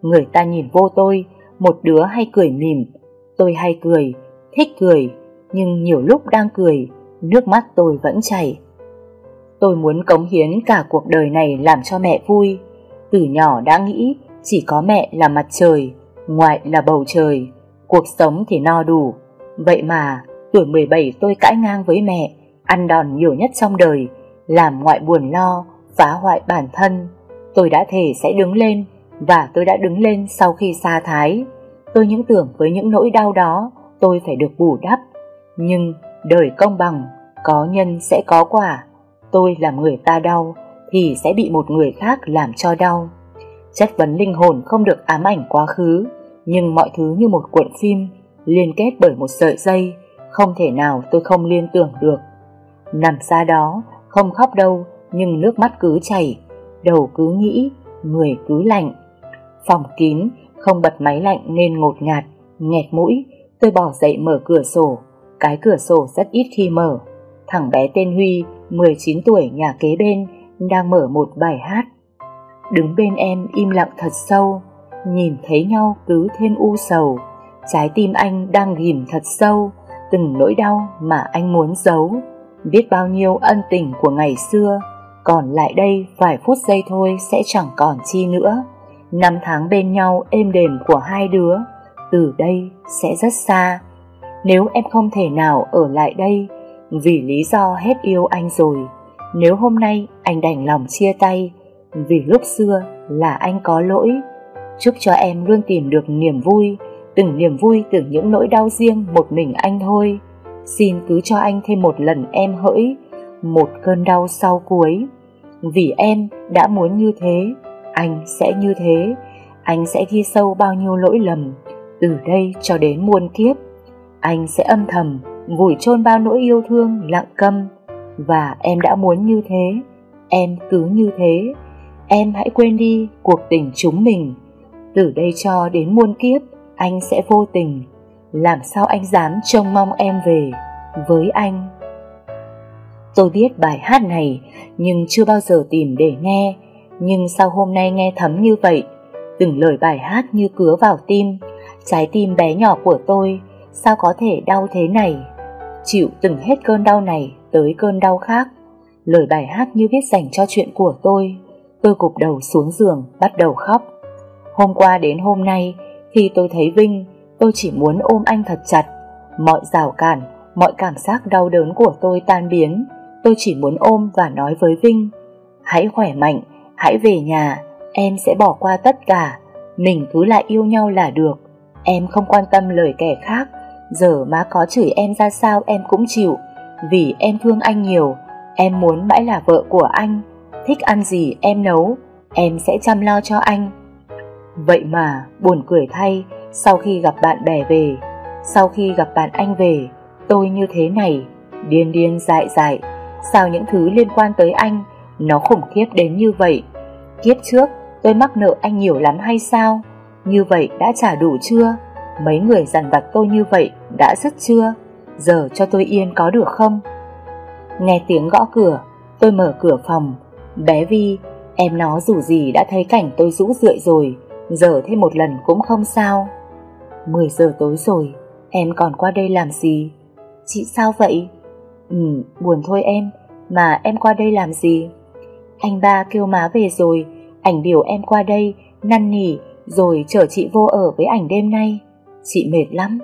Người ta nhìn vô tôi, một đứa hay cười mỉm, tôi hay cười, thích cười, nhưng nhiều lúc đang cười, nước mắt tôi vẫn chảy. Tôi muốn cống hiến cả cuộc đời này làm cho mẹ vui. Từ nhỏ đã nghĩ chỉ có mẹ là mặt trời, ngoại là bầu trời, cuộc sống thì no đủ. Vậy mà tuổi 17 tôi cãi ngang với mẹ, ăn đòn nhiều nhất trong đời, làm ngoại buồn lo, phá hoại bản thân. Tôi đã thể sẽ đứng lên, và tôi đã đứng lên sau khi sa thái. Tôi những tưởng với những nỗi đau đó, tôi phải được bù đắp. Nhưng đời công bằng, có nhân sẽ có quả. Tôi làm người ta đau, thì sẽ bị một người khác làm cho đau. Chất vấn linh hồn không được ám ảnh quá khứ, nhưng mọi thứ như một cuộn phim, liên kết bởi một sợi dây, không thể nào tôi không liên tưởng được. Nằm xa đó, không khóc đâu, nhưng nước mắt cứ chảy, đầu cứ nghĩ, người cứ lạnh. Phòng kín, không bật máy lạnh nên ngột ngạt, nghẹt mũi, tôi bỏ dậy mở cửa sổ. Cái cửa sổ rất ít khi mở. Thằng bé tên Huy, 19 tuổi nhà kế bên, đang mở một bài hát. Đứng bên em im lặng thật sâu, nhìn thấy nhau cứ thêm u sầu. Trái tim anh đang ghim thật sâu, từng nỗi đau mà anh muốn giấu. Biết bao nhiêu ân tình của ngày xưa, còn lại đây vài phút giây thôi sẽ chẳng còn chi nữa. Năm tháng bên nhau êm đềm của hai đứa, từ đây sẽ rất xa. Nếu em không thể nào ở lại đây, vì lý do hết yêu anh rồi, nếu hôm nay anh đành lòng chia tay, vì lúc xưa là anh có lỗi, chúc cho em luôn tìm được niềm vui, từng niềm vui từ những nỗi đau riêng một mình anh thôi. Xin cứ cho anh thêm một lần em hỡi, một cơn đau sau cuối. Vì em đã muốn như thế, anh sẽ như thế, anh sẽ ghi sâu bao nhiêu lỗi lầm, từ đây cho đến muôn kiếp. Anh sẽ âm thầm, vùi chôn bao nỗi yêu thương lặng câm, và em đã muốn như thế, em cứ như thế. Em hãy quên đi cuộc tình chúng mình, từ đây cho đến muôn kiếp, anh sẽ vô tình. Làm sao anh dám trông mong em về với anh? Tôi biết bài hát này nhưng chưa bao giờ tìm để nghe, nhưng sau hôm nay nghe thấm như vậy, từng lời bài hát như cứa vào tim, trái tim bé nhỏ của tôi sao có thể đau thế này? Chịu từng hết cơn đau này tới cơn đau khác. Lời bài hát như viết dành cho chuyện của tôi. Tôi gục đầu xuống giường, bắt đầu khóc. Hôm qua đến hôm nay, khi tôi thấy Vinh, tôi chỉ muốn ôm anh thật chặt. Mọi rào cản, mọi cảm giác đau đớn của tôi tan biến. Tôi chỉ muốn ôm và nói với Vinh, hãy khỏe mạnh, hãy về nhà, em sẽ bỏ qua tất cả, mình cứ lại yêu nhau là được. Em không quan tâm lời kẻ khác, giờ má có chửi em ra sao em cũng chịu, vì em thương anh nhiều, em muốn mãi là vợ của anh, thích ăn gì em nấu, em sẽ chăm lo cho anh. Vậy mà buồn cười thay, sau khi gặp bạn bè về, sau khi gặp bạn anh về, tôi như thế này, điên điên dại dại, sao những thứ liên quan tới anh nó khủng khiếp đến như vậy. Kiếp trước tôi mắc nợ anh nhiều lắm hay sao? Như vậy đã trả đủ chưa? Mấy người dằn vặt tôi như vậy đã rất chưa? Giờ cho tôi yên có được không? Nghe tiếng gõ cửa, tôi mở cửa phòng. Bé Vi, em nó dù gì đã thấy cảnh tôi rũ rượi rồi, giờ thêm một lần cũng không sao. 10 giờ tối rồi, em còn qua đây làm gì? Chị sao vậy? Ừ, buồn thôi em, mà em qua đây làm gì? Anh ba kêu má về rồi, ảnh điều em qua đây, năn nỉ, rồi chở chị vô ở với ảnh đêm nay. Chị mệt lắm,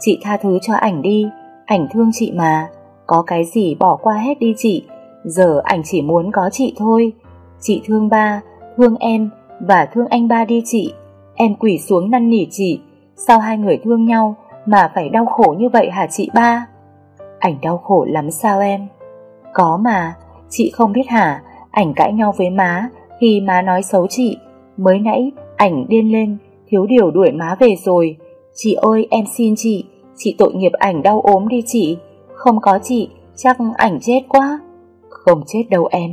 chị tha thứ cho ảnh đi, ảnh thương chị mà, có cái gì bỏ qua hết đi chị, giờ ảnh chỉ muốn có chị thôi. Chị thương ba, thương em và thương anh ba đi chị, em quỷ xuống năn nỉ chị, sao hai người thương nhau mà phải đau khổ như vậy hả chị ba? Ảnh đau khổ lắm sao em? Có mà, chị không biết hả, ảnh cãi nhau với má khi má nói xấu chị. Mới nãy ảnh điên lên, thiếu điều đuổi má về rồi. Chị ơi em xin chị, chị tội nghiệp ảnh đau ốm đi chị. Không có chị, chắc ảnh chết quá. Không chết đâu em.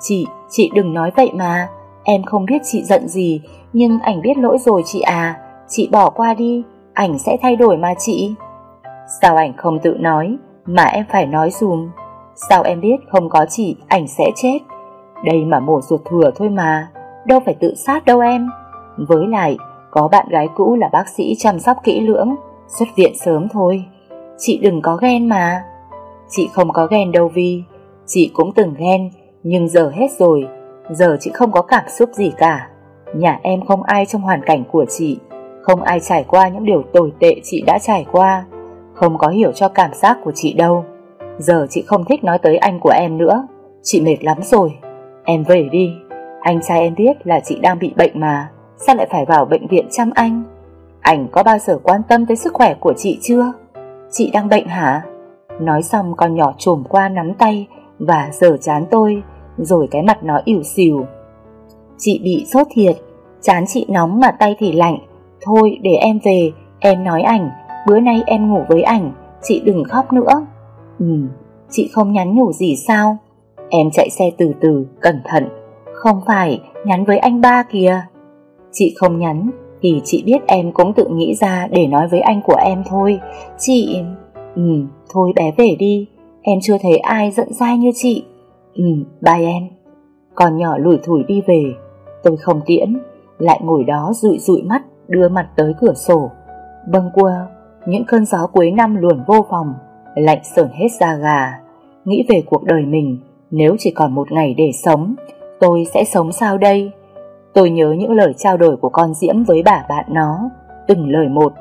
Chị, chị đừng nói vậy mà. Em không biết chị giận gì, nhưng ảnh biết lỗi rồi chị à. Chị bỏ qua đi, ảnh sẽ thay đổi mà chị. Sao ảnh không tự nói, mà em phải nói dùm. Sao em biết không có chị, ảnh sẽ chết. Đây mà mổ ruột thừa thôi mà, đâu phải tự sát đâu em. Với lại, có bạn gái cũ là bác sĩ chăm sóc kỹ lưỡng, xuất viện sớm thôi. Chị đừng có ghen mà. Chị không có ghen đâu Vi, chị cũng từng ghen, nhưng giờ hết rồi, giờ chị không có cảm xúc gì cả. Nhà em không ai trong hoàn cảnh của chị, không ai trải qua những điều tồi tệ chị đã trải qua, không có hiểu cho cảm giác của chị đâu. Giờ chị không thích nói tới anh của em nữa, chị mệt lắm rồi. Em về đi, anh trai em biết là chị đang bị bệnh mà, sao lại phải vào bệnh viện chăm anh? Anh có bao giờ quan tâm tới sức khỏe của chị chưa? Chị đang bệnh hả? Nói xong con nhỏ trồm qua nắm tay và giờ chán tôi, rồi cái mặt nó ỉu xìu. Chị bị sốt thiệt, chán chị nóng mà tay thì lạnh. Thôi để em về, em nói ảnh, bữa nay em ngủ với ảnh, chị đừng khóc nữa. Ừ, chị không nhắn nhủ gì sao? Em chạy xe từ từ, cẩn thận. Không phải, nhắn với anh ba kìa. Chị không nhắn, thì chị biết em cũng tự nghĩ ra để nói với anh của em thôi. Chị... Ừ, thôi bé về đi, em chưa thấy ai giận dai như chị. Ừ, bye em. Con nhỏ lủi thủi đi về, tôi không tiễn, lại ngồi đó rụi rụi mắt, đưa mặt tới cửa sổ. Bâng quơ, những cơn gió cuối năm luồn vô phòng, lạnh sởn hết da gà. Nghĩ về cuộc đời mình, nếu chỉ còn một ngày để sống, tôi sẽ sống sao đây? Tôi nhớ những lời trao đổi của con Diễm với bà bạn nó, từng lời một.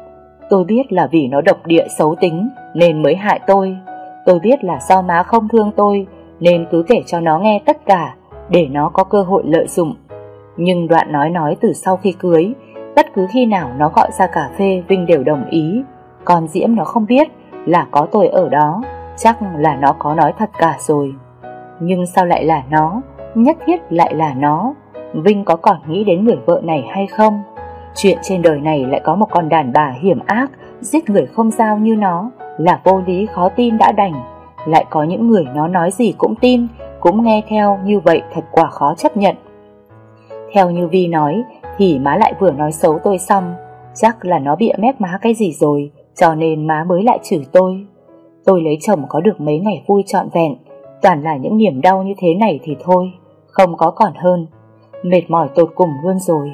Tôi biết là vì nó độc địa xấu tính nên mới hại tôi. Tôi biết là do má không thương tôi nên cứ kể cho nó nghe tất cả để nó có cơ hội lợi dụng. Nhưng đoạn nói nói từ sau khi cưới, bất cứ khi nào nó gọi ra cà phê Vinh đều đồng ý con Diễm nó không biết là có tôi ở đó, chắc là nó có nói thật cả rồi. Nhưng sao lại là nó, nhất thiết lại là nó, Vinh có còn nghĩ đến người vợ này hay không? Chuyện trên đời này lại có một con đàn bà hiểm ác, giết người không giao như nó, là vô lý khó tin đã đành. Lại có những người nó nói gì cũng tin, cũng nghe theo như vậy thật quả khó chấp nhận. Theo như Vi nói, thì má lại vừa nói xấu tôi xong, chắc là nó bịa mép má cái gì rồi, cho nên má mới lại chửi tôi. Tôi lấy chồng có được mấy ngày vui trọn vẹn, toàn là những niềm đau như thế này thì thôi, không có còn hơn. Mệt mỏi tột cùng luôn rồi.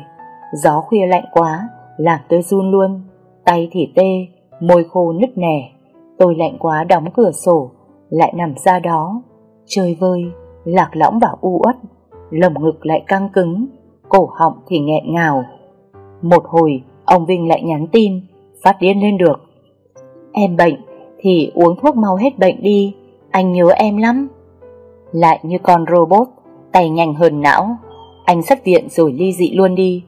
Gió khuya lạnh quá Làm tôi run luôn. Tay thì tê, môi khô nứt nẻ. Tôi lạnh quá đóng cửa sổ Lại nằm ra đó. Chơi vơi, lạc lõng và u uất. Lồng ngực lại căng cứng Cổ họng thì nghẹn ngào. Một hồi ông Vinh lại nhắn tin Phát điên lên được. Em bệnh thì uống thuốc mau hết bệnh đi Anh nhớ em lắm Lại như con robot Tay nhanh hơn não anh xuất viện rồi ly dị luôn đi.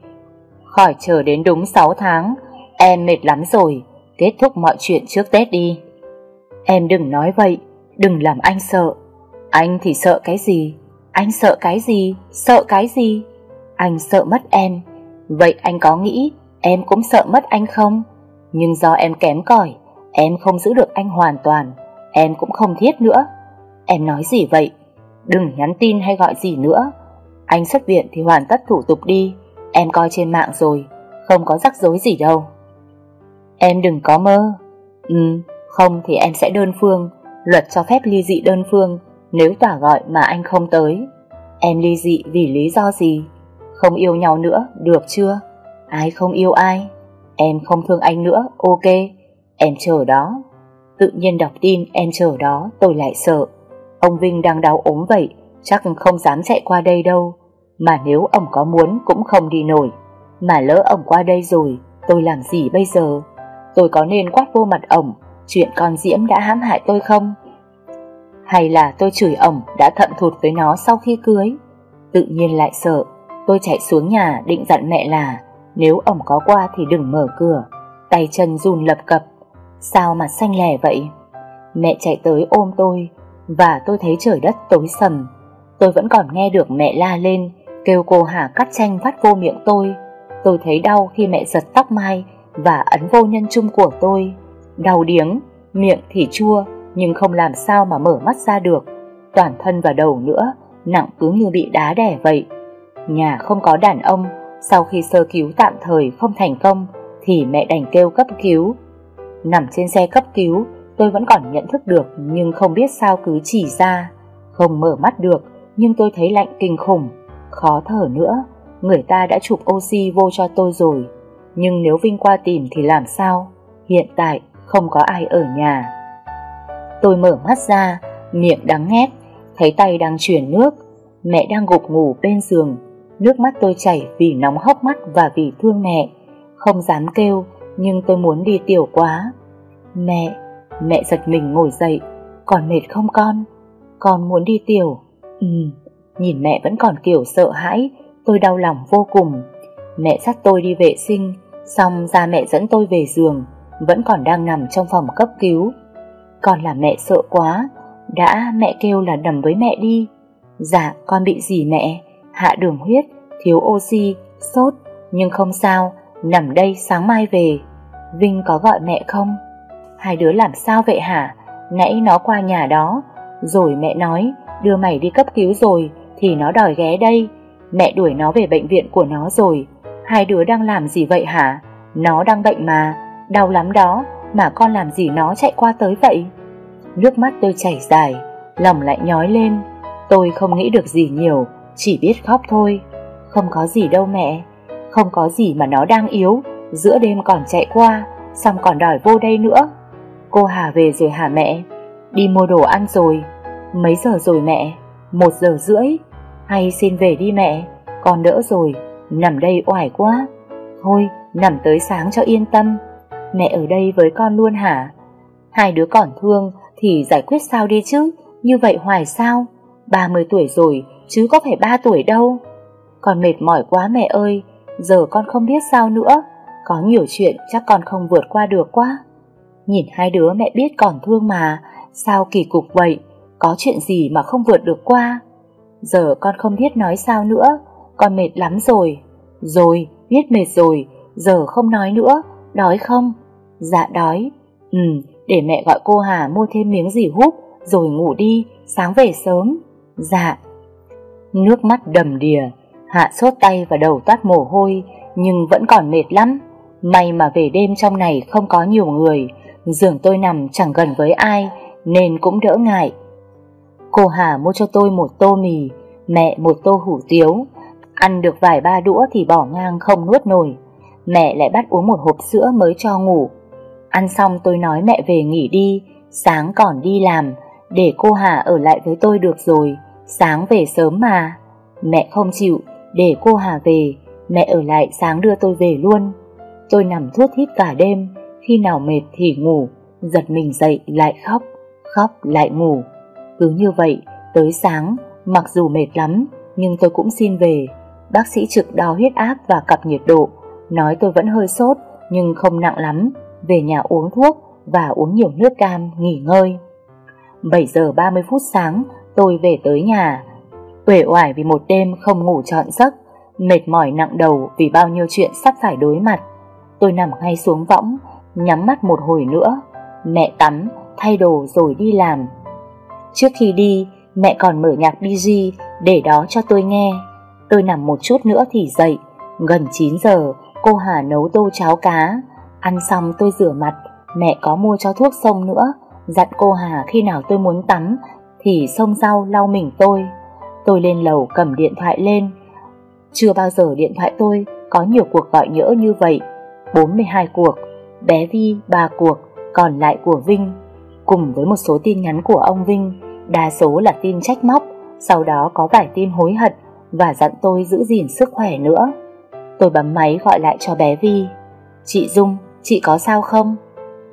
Khỏi chờ đến đúng 6 tháng, em mệt lắm rồi, kết thúc mọi chuyện trước Tết đi. Em đừng nói vậy, đừng làm anh sợ. Anh thì sợ cái gì? Anh sợ cái gì? Sợ cái gì? Anh sợ mất em. Vậy anh có nghĩ em cũng sợ mất anh không? Nhưng do em kém cỏi, em không giữ được anh hoàn toàn. Em cũng không thiết nữa. Em nói gì vậy? Đừng nhắn tin hay gọi gì nữa. Anh xuất viện thì hoàn tất thủ tục đi Em coi trên mạng rồi Không có rắc rối gì đâu Em đừng có mơ Ừ, không thì em sẽ đơn phương Luật cho phép ly dị đơn phương Nếu tỏa gọi mà anh không tới Em ly dị vì lý do gì Không yêu nhau nữa, được chưa Ai không yêu ai Em không thương anh nữa, ok Em chờ đó Tự nhiên đọc tin em chờ đó tôi lại sợ Ông Vinh đang đau ốm vậy chắc không dám chạy qua đây đâu. Mà nếu ông có muốn cũng không đi nổi. Mà lỡ ông qua đây rồi, tôi làm gì bây giờ? Tôi có nên quát vô mặt ổng chuyện con Diễm đã hãm hại tôi không? Hay là tôi chửi ổng đã thận thụt với nó sau khi cưới? Tự nhiên lại sợ, tôi chạy xuống nhà định dặn mẹ là nếu ổng có qua thì đừng mở cửa. Tay chân run lập cập, sao mà xanh lẻ vậy? Mẹ chạy tới ôm tôi, và tôi thấy trời đất tối sầm Tôi vẫn còn nghe được mẹ la lên, kêu cô Hà cắt chanh vắt vô miệng tôi. Tôi thấy đau khi mẹ giật tóc mai và ấn vô nhân trung của tôi. Đau điếng, miệng thì chua nhưng không làm sao mà mở mắt ra được. Toàn thân và đầu nữa, nặng cứ như bị đá đẻ vậy. Nhà không có đàn ông, sau khi sơ cứu tạm thời không thành công thì mẹ đành kêu cấp cứu. Nằm trên xe cấp cứu, tôi vẫn còn nhận thức được nhưng không biết sao cứ chỉ ra. Không mở mắt được nhưng tôi thấy lạnh kinh khủng, khó thở nữa. Người ta đã chụp oxy vô cho tôi rồi. Nhưng nếu Vinh qua tìm thì làm sao? Hiện tại không có ai ở nhà. Tôi mở mắt ra, miệng đắng nghét, thấy tay đang chuyển nước. Mẹ đang gục ngủ bên giường, nước mắt tôi chảy vì nóng hốc mắt và vì thương mẹ. Không dám kêu, nhưng tôi muốn đi tiểu quá. Mẹ, mẹ giật mình ngồi dậy, còn mệt không con? Con muốn đi tiểu. Ừ, nhìn mẹ vẫn còn kiểu sợ hãi, tôi đau lòng vô cùng. Mẹ dắt tôi đi vệ sinh, xong ra mẹ dẫn tôi về giường, vẫn còn đang nằm trong phòng cấp cứu. Con là mẹ sợ quá, đã mẹ kêu là nằm với mẹ đi. Dạ, con bị gì mẹ? Hạ đường huyết, thiếu oxy, sốt, nhưng không sao, nằm đây sáng mai về. Vinh có gọi mẹ không? Hai đứa làm sao vậy hả? Nãy nó qua nhà đó, rồi mẹ nói đưa mày đi cấp cứu rồi thì nó đòi ghé đây. Mẹ đuổi nó về bệnh viện của nó rồi. Hai đứa đang làm gì vậy hả? Nó đang bệnh mà, đau lắm đó, mà con làm gì nó chạy qua tới vậy? Nước mắt tôi chảy dài, lòng lại nhói lên. Tôi không nghĩ được gì nhiều, chỉ biết khóc thôi. Không có gì đâu mẹ, không có gì mà nó đang yếu, giữa đêm còn chạy qua, xong còn đòi vô đây nữa. Cô Hà về rồi hả mẹ? Đi mua đồ ăn rồi. Mấy giờ rồi mẹ? Một giờ rưỡi. Hay xin về đi mẹ, con đỡ rồi, nằm đây oải quá. Thôi, nằm tới sáng cho yên tâm. Mẹ ở đây với con luôn hả? Hai đứa còn thương thì giải quyết sao đi chứ, như vậy hoài sao? 30 tuổi rồi, chứ có phải 3 tuổi đâu. Con mệt mỏi quá mẹ ơi, giờ con không biết sao nữa. Có nhiều chuyện chắc con không vượt qua được quá. Nhìn hai đứa mẹ biết còn thương mà, sao kỳ cục vậy, có chuyện gì mà không vượt được qua. Giờ con không biết nói sao nữa, con mệt lắm rồi. Rồi, biết mệt rồi, giờ không nói nữa, đói không? Dạ đói. Ừ, để mẹ gọi cô Hà mua thêm miếng gì húp, rồi ngủ đi, sáng về sớm. Dạ. Nước mắt đầm đìa, Hạ sốt tay và đầu toát mồ hôi, nhưng vẫn còn mệt lắm. May mà về đêm trong này không có nhiều người, giường tôi nằm chẳng gần với ai, nên cũng đỡ ngại. Cô Hà mua cho tôi một tô mì, mẹ một tô hủ tiếu. Ăn được vài ba đũa thì bỏ ngang không nuốt nổi. Mẹ lại bắt uống một hộp sữa mới cho ngủ. Ăn xong tôi nói mẹ về nghỉ đi, sáng còn đi làm, để cô Hà ở lại với tôi được rồi, sáng về sớm mà. Mẹ không chịu, để cô Hà về, mẹ ở lại sáng đưa tôi về luôn. Tôi nằm thuốc thít cả đêm, khi nào mệt thì ngủ, giật mình dậy lại khóc, khóc lại ngủ. Cứ như vậy, tới sáng, mặc dù mệt lắm, nhưng tôi cũng xin về. Bác sĩ trực đo huyết áp và cặp nhiệt độ, nói tôi vẫn hơi sốt nhưng không nặng lắm, về nhà uống thuốc và uống nhiều nước cam nghỉ ngơi. 7 giờ 30 phút sáng, tôi về tới nhà. Uể oải vì một đêm không ngủ trọn giấc, mệt mỏi nặng đầu vì bao nhiêu chuyện sắp phải đối mặt. Tôi nằm ngay xuống võng, nhắm mắt một hồi nữa. Mẹ tắm, thay đồ rồi đi làm. Trước khi đi, mẹ còn mở nhạc DJ để đó cho tôi nghe. Tôi nằm một chút nữa thì dậy. Gần 9 giờ, cô Hà nấu tô cháo cá. Ăn xong tôi rửa mặt, mẹ có mua cho thuốc sông nữa. Dặn cô Hà khi nào tôi muốn tắm thì xông rau lau mình tôi. Tôi lên lầu cầm điện thoại lên. Chưa bao giờ điện thoại tôi có nhiều cuộc gọi nhỡ như vậy. 42 cuộc, bé Vi 3 cuộc, còn lại của Vinh. Cùng với một số tin nhắn của ông Vinh, đa số là tin trách móc, sau đó có vài tin hối hận và dặn tôi giữ gìn sức khỏe nữa. Tôi bấm máy gọi lại cho bé Vi. Chị Dung, chị có sao không?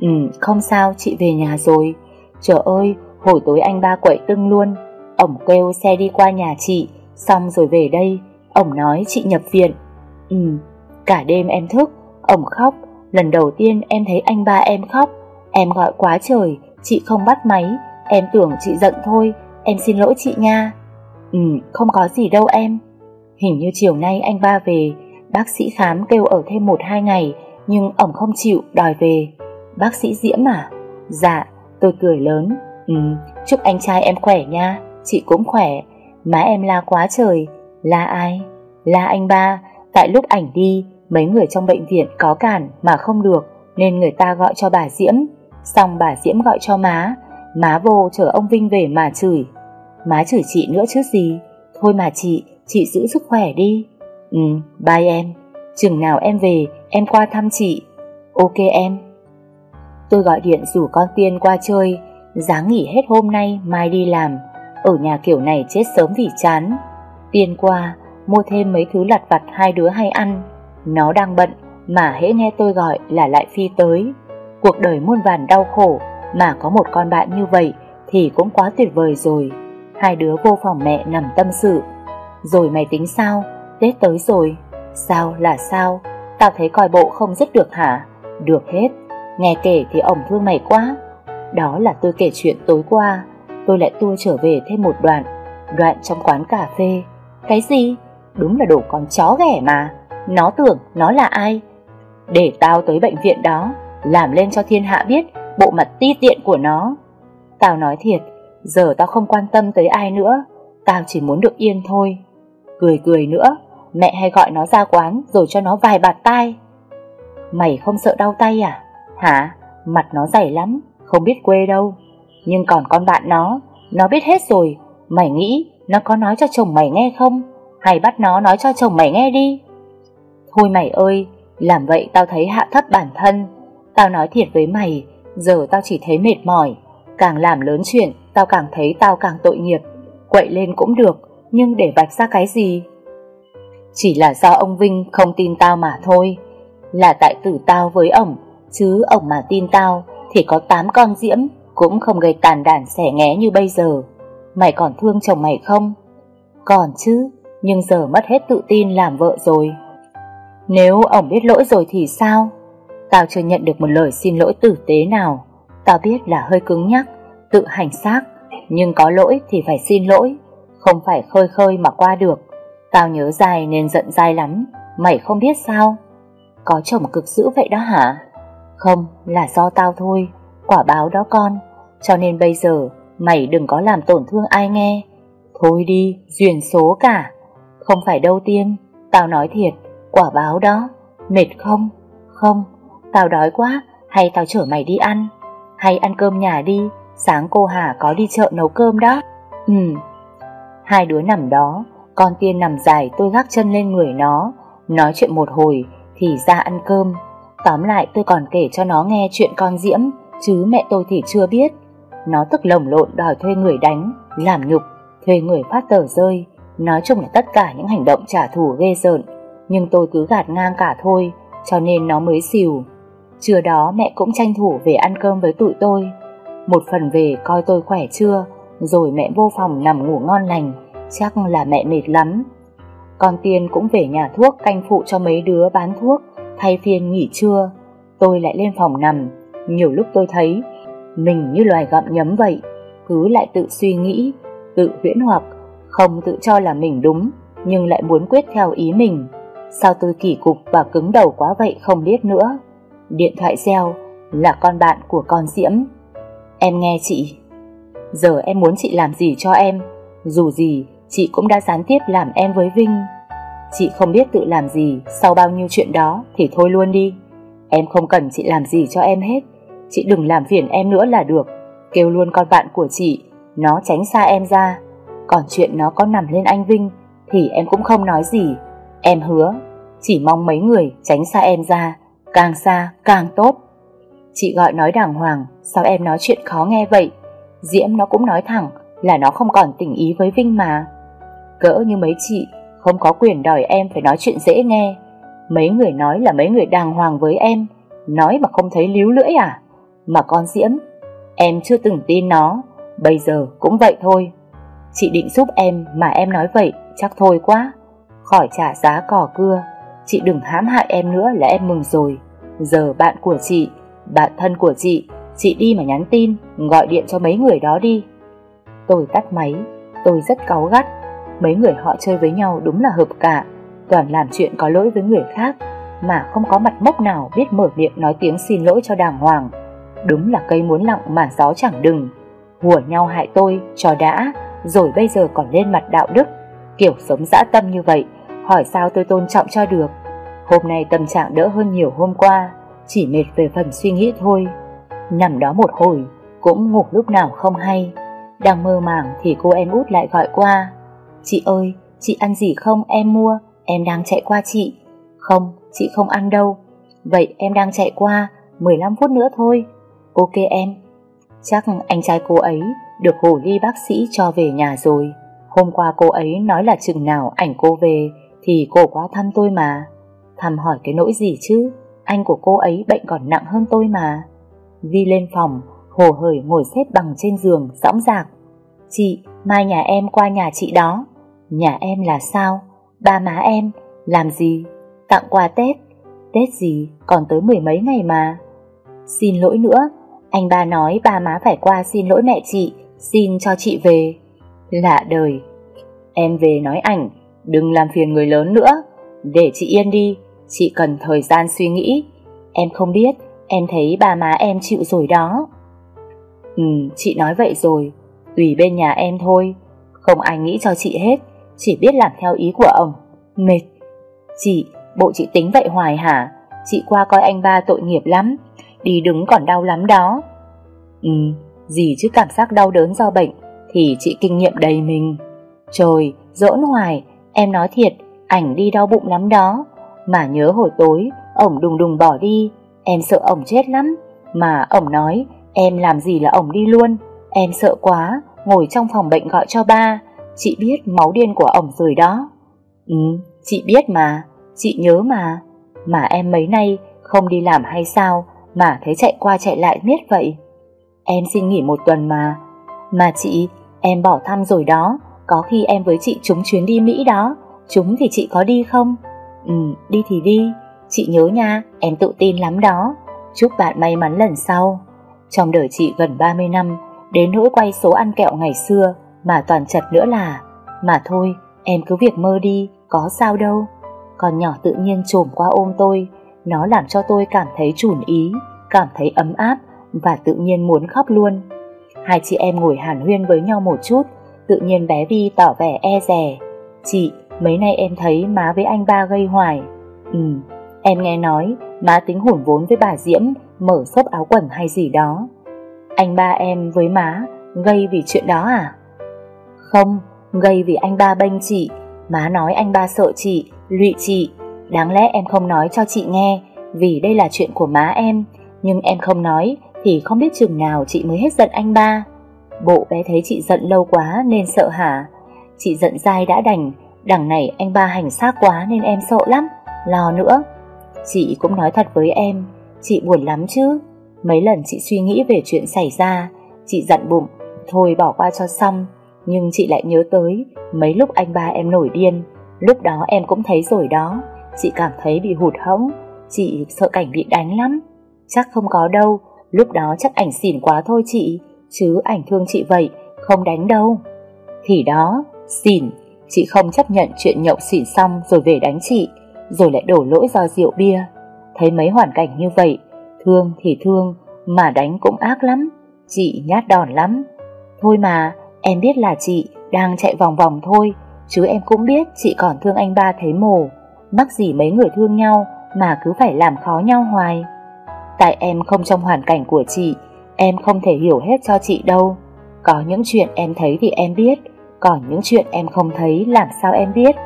Ừ, không sao, chị về nhà rồi. Trời ơi, hồi tối anh ba quậy tưng luôn. Ổng kêu xe đi qua nhà chị, xong rồi về đây. Ổng nói chị nhập viện. Ừ, cả đêm em thức, ổng khóc. Lần đầu tiên em thấy anh ba em khóc. Em gọi quá trời, chị không bắt máy. Em tưởng chị giận thôi, em xin lỗi chị nha. Ừ, không có gì đâu em. Hình như chiều nay anh ba về, bác sĩ khám kêu ở thêm một hai ngày, nhưng ổng không chịu, đòi về. Bác sĩ Diễm à? Dạ, tôi cười lớn. Ừ, chúc anh trai em khỏe nha, chị cũng khỏe. Má em la quá trời. La ai? La anh ba, tại lúc ảnh đi, mấy người trong bệnh viện có cản mà không được, nên người ta gọi cho bà Diễm. Xong bà Diễm gọi cho má, má vô chở ông Vinh về mà chửi. Má chửi chị nữa chứ gì. Thôi mà chị, chị giữ sức khỏe đi. Ừ, bye em. Chừng nào em về, em qua thăm chị. Ok em. Tôi gọi điện rủ con Tiên qua chơi, dáng nghỉ hết hôm nay, mai đi làm. Ở nhà kiểu này chết sớm vì chán. Tiên qua, mua thêm mấy thứ lặt vặt hai đứa hay ăn. Nó đang bận, mà hễ nghe tôi gọi là lại phi tới. Cuộc đời muôn vàn đau khổ, mà có một con bạn như vậy thì cũng quá tuyệt vời rồi. Hai đứa vô phòng mẹ nằm tâm sự. Rồi mày tính sao? Tết tới rồi. Sao là sao? Tao thấy coi bộ không dứt được hả? Được hết. Nghe kể thì ổng thương mày quá. Đó là tôi kể chuyện tối qua. Tôi lại tua trở về thêm một đoạn. Đoạn trong quán cà phê. Cái gì? Đúng là đồ con chó ghẻ mà. Nó tưởng nó là ai? Để tao tới bệnh viện đó, làm lên cho thiên hạ biết bộ mặt ti tiện của nó. Tao nói thiệt, giờ tao không quan tâm tới ai nữa, tao chỉ muốn được yên thôi. Cười cười nữa, mẹ hay gọi nó ra quán rồi cho nó vài bạt tai. Mày không sợ đau tay à? Hả? Mặt nó dày lắm, không biết quê đâu. Nhưng còn con bạn nó, nó biết hết rồi. Mày nghĩ nó có nói cho chồng mày nghe không? Hay bắt nó nói cho chồng mày nghe đi? Thôi mày ơi, làm vậy tao thấy hạ thấp bản thân. Tao nói thiệt với mày, giờ tao chỉ thấy mệt mỏi. Càng làm lớn chuyện, tao càng thấy tao càng tội nghiệp. Quậy lên cũng được, nhưng để vạch ra cái gì? Chỉ là do ông Vinh không tin tao mà thôi. Là tại tử tao với ổng, chứ ổng mà tin tao thì có tám con diễm cũng không gây tàn đản xẻ nghé như bây giờ. Mày còn thương chồng mày không? Còn chứ, nhưng giờ mất hết tự tin làm vợ rồi. Nếu ổng biết lỗi rồi thì sao? Tao chưa nhận được một lời xin lỗi tử tế nào. Tao biết là hơi cứng nhắc, tự hành xác, nhưng có lỗi thì phải xin lỗi, không phải khơi khơi mà qua được. Tao nhớ dài nên giận dai lắm, mày không biết sao? Có chồng cực dữ vậy đó hả? Không, là do tao thôi, quả báo đó con. Cho nên bây giờ mày đừng có làm tổn thương ai nghe. Thôi đi, duyên số cả. Không phải đâu Tiên, tao nói thiệt, quả báo đó. Mệt không? Không, tao đói quá, hay tao chở mày đi ăn? Hay ăn cơm nhà đi, sáng cô Hà có đi chợ nấu cơm đó. Ừ. Hai đứa nằm đó, con Tiên nằm dài tôi gác chân lên người nó, nói chuyện một hồi thì ra ăn cơm. Tóm lại tôi còn kể cho nó nghe chuyện con Diễm, chứ mẹ tôi thì chưa biết. Nó tức lồng lộn đòi thuê người đánh, làm nhục, thuê người phát tờ rơi, nói chung là tất cả những hành động trả thù ghê rợn. Nhưng tôi cứ gạt ngang cả thôi, cho nên nó mới xìu. Trưa đó mẹ cũng tranh thủ về ăn cơm với tụi tôi. Một phần về coi tôi khỏe chưa, rồi mẹ vô phòng nằm ngủ ngon lành, chắc là mẹ mệt lắm. Con Tiên cũng về nhà thuốc canh phụ cho mấy đứa bán thuốc, thay phiên nghỉ trưa. Tôi lại lên phòng nằm, nhiều lúc tôi thấy mình như loài gặm nhấm vậy, cứ lại tự suy nghĩ, tự huyễn hoặc, không tự cho là mình đúng, nhưng lại muốn quyết theo ý mình. Sao tôi kỳ cục và cứng đầu quá vậy không biết nữa. Điện thoại reo là con bạn của con Diễm. Em nghe chị. Giờ em muốn chị làm gì cho em, dù gì chị cũng đã gián tiếp làm em với Vinh. Chị không biết tự làm gì sau bao nhiêu chuyện đó thì thôi luôn đi. Em không cần chị làm gì cho em hết. Chị đừng làm phiền em nữa là được. Kêu luôn con bạn của chị, nó tránh xa em ra. Còn chuyện nó có nằm lên anh Vinh thì em cũng không nói gì. Em hứa, chỉ mong mấy người tránh xa em ra, càng xa càng tốt. Chị gọi nói đàng hoàng, sao em nói chuyện khó nghe vậy? Diễm nó cũng nói thẳng là nó không còn tình ý với Vinh mà. Cỡ như mấy chị không có quyền đòi em phải nói chuyện dễ nghe. Mấy người nói là mấy người đàng hoàng với em, nói mà không thấy líu lưỡi à? Mà con Diễm, em chưa từng tin nó, bây giờ cũng vậy thôi. Chị định giúp em mà em nói vậy chắc thôi quá. Khỏi trả giá cỏ cưa, chị đừng hãm hại em nữa là em mừng rồi. Giờ bạn của chị, bạn thân của chị, chị đi mà nhắn tin, gọi điện cho mấy người đó đi. Tôi tắt máy, tôi rất cáu gắt, Mấy người họ chơi với nhau đúng là hợp cả Toàn làm chuyện có lỗi với người khác Mà không có mặt mốc nào biết mở miệng nói tiếng xin lỗi cho đàng hoàng. Đúng là cây muốn lặng mà gió chẳng đừng. Hùa nhau hại tôi cho đã Rồi bây giờ còn lên mặt đạo đức. Kiểu sống dã tâm như vậy, Hỏi sao tôi tôn trọng cho được? Hôm nay tâm trạng đỡ hơn nhiều hôm qua, Chỉ mệt về phần suy nghĩ thôi. Nằm đó một hồi, Cũng ngủ lúc nào không hay. Đang mơ màng thì cô em út lại gọi qua. Chị ơi, Chị ăn gì không? Em mua, Em đang chạy qua chị. Không chị không ăn đâu. Vậy em đang chạy qua 15 phút nữa thôi. Ok em. Chắc anh trai cô ấy Được hồ ly bác sĩ cho về nhà rồi. Hôm qua cô ấy nói là chừng nào ảnh cô về Thì cô quá thăm tôi mà. Thăm hỏi cái nỗi gì chứ? Anh của cô ấy bệnh còn nặng hơn tôi mà. Vi lên phòng Hồ hởi ngồi xếp bằng trên giường Dõng dạc. Chị, mai nhà em qua nhà chị đó. Nhà em là sao? Ba má em, làm gì? Tặng quà Tết. Tết gì, còn tới mười mấy ngày mà. Xin lỗi nữa. Anh ba nói ba má phải qua xin lỗi mẹ chị. Xin cho chị về. Lạ đời. Em về nói ảnh Đừng làm phiền người lớn nữa. Để chị yên đi Chị cần thời gian suy nghĩ. Em không biết Em thấy ba má em chịu rồi đó. Ừ chị nói vậy rồi. Tùy bên nhà em thôi. Không ai nghĩ cho chị hết Chỉ biết làm theo ý của ông. Mệt. Chị, bộ chị tính vậy hoài hả? Chị qua coi anh ba tội nghiệp lắm. Đi đứng còn đau lắm đó. Ừ, gì chứ cảm giác đau đớn do bệnh. Thì chị kinh nghiệm đầy mình. Trời, dỗn hoài Em nói thiệt, ảnh đi đau bụng lắm đó. Mà nhớ hồi tối Ổng đùng đùng bỏ đi Em sợ ổng chết lắm. Mà ổng nói em làm gì là ổng đi luôn Em sợ quá Ngồi trong phòng bệnh gọi cho ba. Chị biết máu điên của ổng rồi đó. Ừ chị biết mà Chị nhớ mà. Mà em mấy nay không đi làm hay sao Mà thấy chạy qua chạy lại miết vậy? Em xin nghỉ một tuần mà. Mà chị Em bỏ thăm rồi đó. Có khi em với chị trúng chuyến đi Mỹ đó. Chúng thì chị có đi không? Ừ đi thì đi. Chị nhớ nha, em tự tin lắm đó. Chúc bạn may mắn lần sau. Trong đời chị gần 30 năm, Đến nỗi quay số ăn kẹo ngày xưa, Mà toàn chật nữa là, Mà thôi, em cứ việc mơ đi, Có sao đâu. Con nhỏ tự nhiên trồm qua ôm tôi. Nó làm cho tôi cảm thấy chủn ý, Cảm thấy ấm áp Và tự nhiên muốn khóc luôn. Hai chị em ngồi hàn huyên với nhau một chút Tự nhiên bé Vi tỏ vẻ e rè Chị, mấy nay em thấy má với anh ba gây hoài. Ừ, em nghe nói má tính hủn vốn với bà Diễm Mở xốp áo quần hay gì đó. Anh ba em với má gây vì chuyện đó à? Không, gây vì anh ba bênh chị. Má nói anh ba sợ chị, lụy chị. Đáng lẽ em không nói cho chị nghe Vì đây là chuyện của má em. Nhưng em không nói thì không biết chừng nào chị mới hết giận anh ba. Bộ bé thấy chị giận lâu quá Nên sợ hả? Chị giận dai đã đành, Đằng này anh ba hành xác quá nên em sợ lắm, Lo nữa. Chị cũng nói thật với em, Chị buồn lắm chứ. Mấy lần chị suy nghĩ về chuyện xảy ra, Chị giận bụng, Thôi bỏ qua cho xong. Nhưng chị lại nhớ tới, Mấy lúc anh ba em nổi điên, Lúc đó em cũng thấy rồi đó. Chị cảm thấy bị hụt hẫng, Chị sợ cảnh bị đánh lắm. Chắc không có đâu Lúc đó chắc ảnh xỉn quá thôi chị Chứ ảnh thương chị vậy Không đánh đâu. Thì đó, xỉn. Chị không chấp nhận chuyện nhậu xỉn xong rồi về đánh chị Rồi lại đổ lỗi do rượu bia. Thấy mấy hoàn cảnh như vậy Thương thì thương Mà đánh cũng ác lắm. Chị nhát đòn lắm. Thôi mà em biết là chị đang chạy vòng vòng thôi Chứ em cũng biết chị còn thương anh ba thấy mồ. Mắc gì mấy người thương nhau Mà cứ phải làm khó nhau hoài. Tại em không trong hoàn cảnh của chị, Em không thể hiểu hết cho chị đâu. Có những chuyện em thấy thì em biết Còn những chuyện em không thấy làm sao em biết?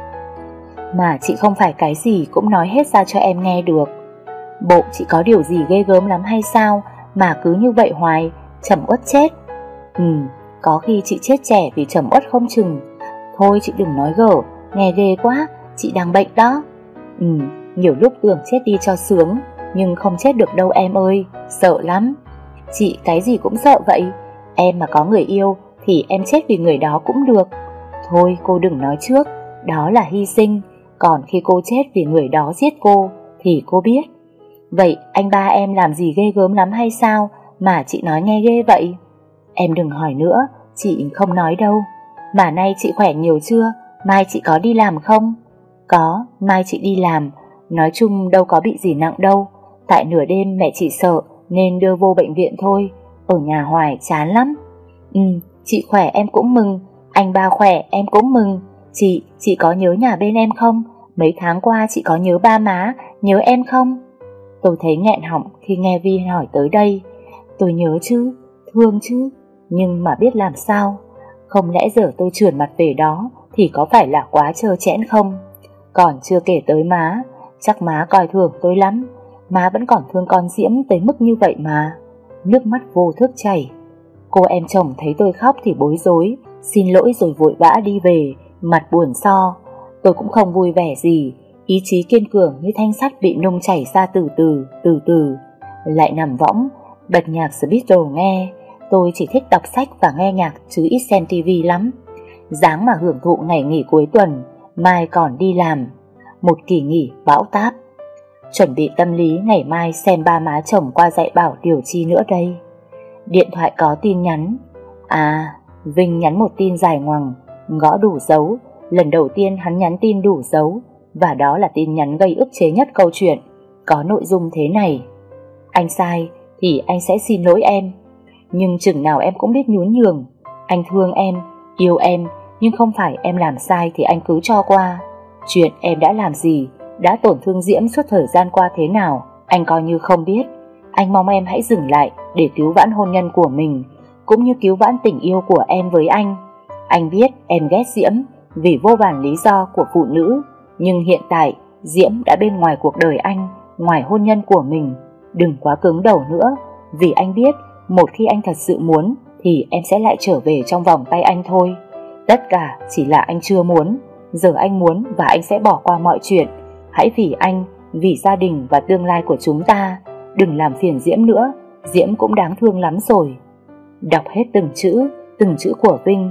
Mà chị không phải cái gì cũng nói hết ra cho em nghe được. Bộ chị có điều gì ghê gớm lắm hay sao Mà cứ như vậy hoài Chẩm uất chết? Ừ có khi chị chết trẻ vì trầm uất không chừng. Thôi chị đừng nói gở, Nghe ghê quá, Chị đang bệnh đó. Ừ nhiều lúc tưởng chết đi cho sướng. Nhưng không chết được đâu em ơi Sợ lắm Chị cái gì cũng sợ vậy Em mà có người yêu Thì em chết vì người đó cũng được Thôi cô đừng nói trước Đó là hy sinh Còn khi cô chết vì người đó giết cô Thì cô biết Vậy anh ba em làm gì ghê gớm lắm hay sao Mà chị nói nghe ghê vậy Em đừng hỏi nữa, chị không nói đâu. Mà nay chị khỏe nhiều chưa? mai chị có đi làm không? Có, mai chị đi làm, nói chung đâu có bị gì nặng đâu, tại nửa đêm mẹ chị sợ nên đưa vô bệnh viện thôi, ở nhà hoài chán lắm. Ừ, chị khỏe em cũng mừng, anh ba khỏe em cũng mừng. Chị, chị có nhớ nhà bên em không? Mấy tháng qua chị có nhớ ba má, nhớ em không? Tôi thấy nghẹn họng khi nghe Vi hỏi tới đây. Tôi nhớ chứ, thương chứ, nhưng mà biết làm sao. Không lẽ giờ tôi trườn mặt về đó thì có phải là quá trơ chẽn không? Còn chưa kể tới má, chắc má coi thường tôi lắm. Má vẫn còn thương con Diễm tới mức như vậy mà. Nước mắt vô thức chảy. Cô em chồng thấy tôi khóc thì bối rối, xin lỗi rồi vội vã đi về, mặt buồn so. Tôi cũng không vui vẻ gì, ý chí kiên cường như thanh sắt bị nung chảy ra từ từ, từ từ. Lại nằm võng, bật nhạc The Beatles nghe. Tôi chỉ thích đọc sách và nghe nhạc chứ ít xem tivi lắm. Dáng mà hưởng thụ ngày nghỉ cuối tuần, mai còn đi làm. Một kỳ nghỉ bão táp. Chuẩn bị tâm lý ngày mai xem ba má chồng qua dạy bảo điều chi nữa đây. Điện thoại có tin nhắn. À, Vinh nhắn một tin dài ngoằng, gõ đủ dấu. Lần đầu tiên hắn nhắn tin đủ dấu, và đó là tin nhắn gây ức chế nhất câu chuyện. Có nội dung thế này. Anh sai, thì anh sẽ xin lỗi em. Nhưng chừng nào em cũng biết nhún nhường. Anh thương em, yêu em, nhưng không phải em làm sai thì anh cứ cho qua. Chuyện em đã làm gì, đã tổn thương Diễm suốt thời gian qua thế nào, anh coi như không biết. Anh mong em hãy dừng lại để cứu vãn hôn nhân của mình, cũng như cứu vãn tình yêu của em với anh. Anh biết em ghét Diễm vì vô vàn lý do của phụ nữ, nhưng hiện tại Diễm đã bên ngoài cuộc đời anh, ngoài hôn nhân của mình. Đừng quá cứng đầu nữa, vì anh biết một khi anh thật sự muốn thì em sẽ lại trở về trong vòng tay anh thôi. Tất cả chỉ là anh chưa muốn, giờ anh muốn và anh sẽ bỏ qua mọi chuyện. Hãy vì anh, vì gia đình và tương lai của chúng ta, đừng làm phiền Diễm nữa, Diễm cũng đáng thương lắm rồi. Đọc hết từng chữ, từng chữ của Vinh.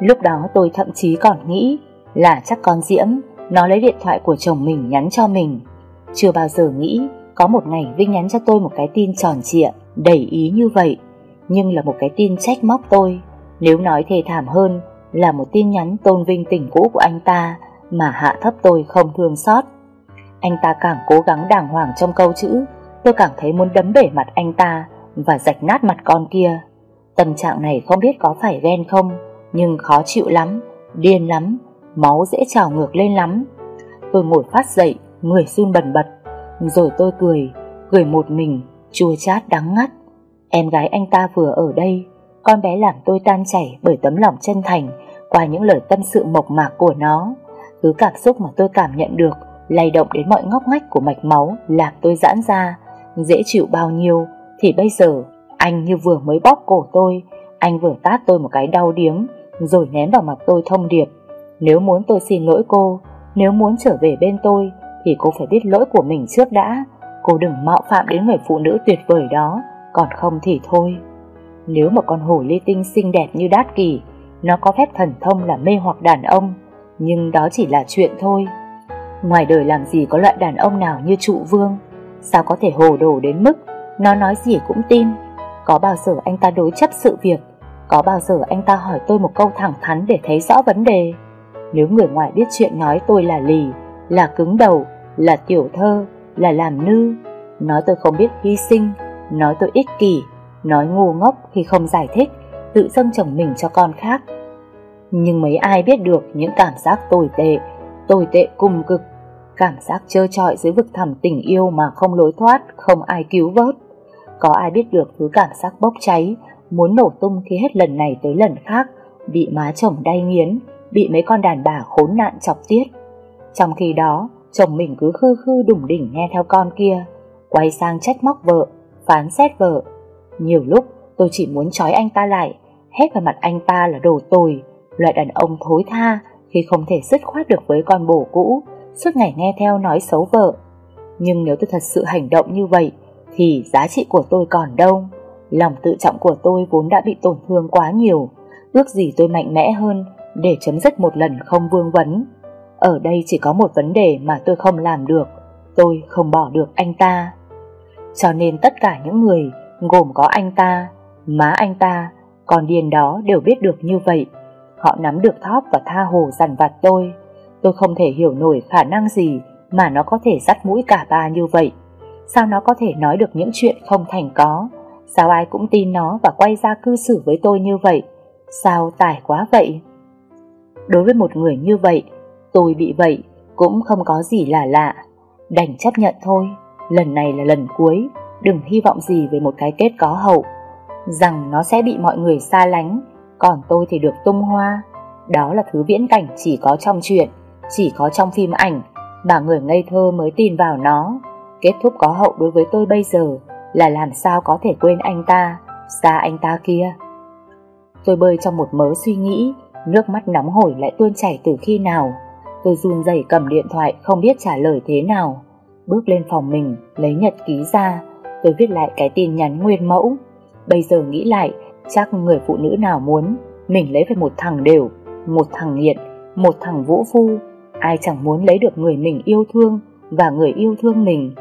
Lúc đó tôi thậm chí còn nghĩ là chắc con Diễm nó lấy điện thoại của chồng mình nhắn cho mình. Chưa bao giờ nghĩ có một ngày Vinh nhắn cho tôi một cái tin tròn trịa, đầy ý như vậy, nhưng là một cái tin trách móc tôi. Nếu nói thê thảm hơn là một tin nhắn tôn vinh tình cũ của anh ta mà hạ thấp tôi không thương xót. Anh ta càng cố gắng đàng hoàng trong câu chữ, tôi càng thấy muốn đấm bể mặt anh ta và rạch nát mặt con kia. Tâm trạng này không biết có phải ghen không, nhưng khó chịu lắm, điên lắm, máu dễ trào ngược lên lắm. Tôi ngồi phát dậy, người run bần bật, rồi tôi cười, cười một mình, chua chát đắng ngắt. Em gái anh ta vừa ở đây, con bé làm tôi tan chảy bởi tấm lòng chân thành qua những lời tâm sự mộc mạc của nó. Thứ cảm xúc mà tôi cảm nhận được lay động đến mọi ngóc ngách của mạch máu làm tôi giãn ra, dễ chịu bao nhiêu thì bây giờ anh như vừa mới bóp cổ tôi, anh vừa tát tôi một cái đau điếng rồi ném vào mặt tôi thông điệp. Nếu muốn tôi xin lỗi cô, nếu muốn trở về bên tôi thì cô phải biết lỗi của mình trước đã. Cô đừng mạo phạm đến người phụ nữ tuyệt vời đó, còn không thì thôi. Nếu một con hổ ly tinh xinh đẹp như Đát Kỳ, nó có phép thần thông là mê hoặc đàn ông, nhưng đó chỉ là chuyện thôi. Ngoài đời làm gì có loại đàn ông nào như trụ vương, sao có thể hồ đồ đến mức nó nói gì cũng tin. Có bao giờ anh ta đối chấp sự việc, có bao giờ anh ta hỏi tôi một câu thẳng thắn để thấy rõ vấn đề. Nếu người ngoài biết chuyện nói tôi là lì, là cứng đầu, là tiểu thơ, là làm nư, nói tôi không biết hy sinh, nói tôi ích kỷ, nói ngu ngốc khi không giải thích, tự dâng chồng mình cho con khác. Nhưng mấy ai biết được những cảm giác tồi tệ, tồi tệ cùng cực, cảm giác trơ trọi dưới vực thẳm tình yêu mà không lối thoát, không ai cứu vớt. Có ai biết được thứ cảm giác bốc cháy, muốn nổ tung khi hết lần này tới lần khác, bị má chồng đay nghiến, bị mấy con đàn bà khốn nạn chọc tiết. Trong khi đó, chồng mình cứ khư khư đủng đỉnh nghe theo con kia, quay sang trách móc vợ, phán xét vợ. Nhiều lúc tôi chỉ muốn trói anh ta lại, hét vào mặt anh ta là đồ tồi, loại đàn ông thối tha khi không thể dứt khoát được với con bồ cũ, suốt ngày nghe theo nói xấu vợ. Nhưng nếu tôi thật sự hành động như vậy, thì giá trị của tôi còn đâu. Lòng tự trọng của tôi vốn đã bị tổn thương quá nhiều, ước gì tôi mạnh mẽ hơn để chấm dứt một lần không vương vấn. Ở đây chỉ có một vấn đề mà tôi không làm được, tôi không bỏ được anh ta. Cho nên tất cả những người, gồm có anh ta, má anh ta, con điên đó đều biết được như vậy. Họ nắm được thóp và tha hồ dằn vặt tôi. Tôi không thể hiểu nổi khả năng gì mà nó có thể dắt mũi cả ba như vậy. Sao nó có thể nói được những chuyện không thành có? Sao ai cũng tin nó và quay ra cư xử với tôi như vậy? Sao tài quá vậy? Đối với một người như vậy, tôi bị vậy cũng không có gì là lạ. Đành chấp nhận thôi, lần này là lần cuối, đừng hy vọng gì về một cái kết có hậu. Rằng nó sẽ bị mọi người xa lánh, còn tôi thì được tung hoa. Đó là thứ viễn cảnh chỉ có trong chuyện, chỉ có trong phim ảnh, mà người ngây thơ mới tin vào nó. Kết thúc có hậu đối với tôi bây giờ là làm sao có thể quên anh ta, xa anh ta kia. Tôi bơi trong một mớ suy nghĩ, nước mắt nóng hổi lại tuôn chảy từ khi nào. Tôi run rẩy cầm điện thoại không biết trả lời thế nào. Bước lên phòng mình, lấy nhật ký ra, tôi viết lại cái tin nhắn nguyên mẫu. Bây giờ nghĩ lại, chắc người phụ nữ nào muốn mình lấy phải một thằng đều, một thằng nghiện, một thằng vũ phu. Ai chẳng muốn lấy được người mình yêu thương và người yêu thương mình.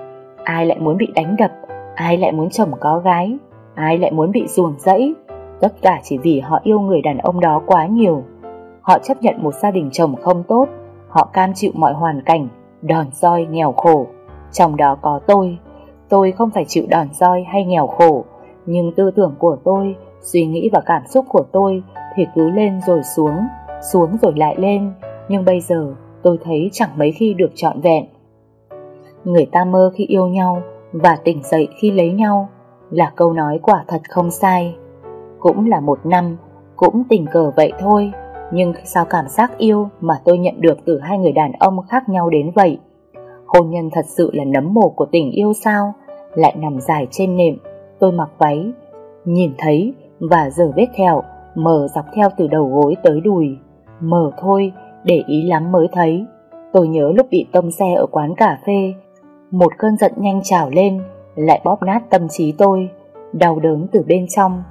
Ai lại muốn bị đánh đập, ai lại muốn chồng có gái, ai lại muốn bị ruồng rẫy. Tất cả chỉ vì họ yêu người đàn ông đó quá nhiều. Họ chấp nhận một gia đình chồng không tốt, họ cam chịu mọi hoàn cảnh, đòn roi nghèo khổ. Trong đó có tôi, tôi không phải chịu đòn roi hay nghèo khổ, nhưng tư tưởng của tôi, suy nghĩ và cảm xúc của tôi thì cứ lên rồi xuống, xuống rồi lại lên. Nhưng bây giờ tôi thấy chẳng mấy khi được trọn vẹn. Người ta mơ khi yêu nhau và tỉnh dậy khi lấy nhau là câu nói quả thật không sai. Cũng là một năm, cũng tình cờ vậy thôi, nhưng sao cảm giác yêu mà tôi nhận được từ hai người đàn ông khác nhau đến vậy? Hôn nhân thật sự là nấm mồ của tình yêu sao? Lại nằm dài trên nệm, tôi mặc váy, nhìn thấy và giờ vết thẹo mờ dọc theo từ đầu gối tới đùi. Mờ thôi, để ý lắm mới thấy. Tôi nhớ lúc bị tông xe ở quán cà phê, một cơn giận nhanh trào lên, lại bóp nát tâm trí tôi, đau đớn từ bên trong.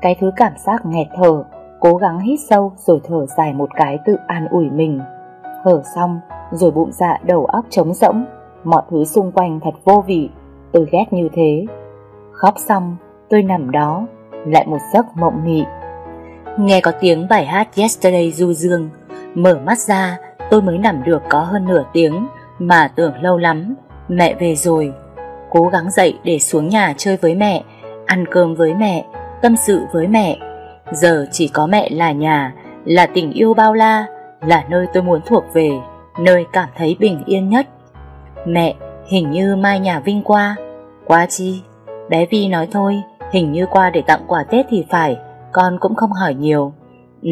Cái thứ cảm giác nghẹt thở, cố gắng hít sâu rồi thở dài một cái tự an ủi mình. Thở xong, rồi bụng dạ đầu óc trống rỗng, mọi thứ xung quanh thật vô vị, tôi ghét như thế. Khóc xong, tôi nằm đó, lại một giấc mộng mị. Nghe có tiếng bài hát Yesterday du dương, mở mắt ra tôi mới nằm được có hơn nửa tiếng mà tưởng lâu lắm, mẹ về rồi. Cố gắng dậy để xuống nhà chơi với mẹ, ăn cơm với mẹ, tâm sự với mẹ. Giờ chỉ có mẹ là nhà, là tình yêu bao la, là nơi tôi muốn thuộc về, nơi cảm thấy bình yên nhất. Mẹ, hình như mai nhà Vinh qua. Qua chi? Bé Vi nói thôi, hình như qua để tặng quà Tết thì phải, con cũng không hỏi nhiều. Ừ,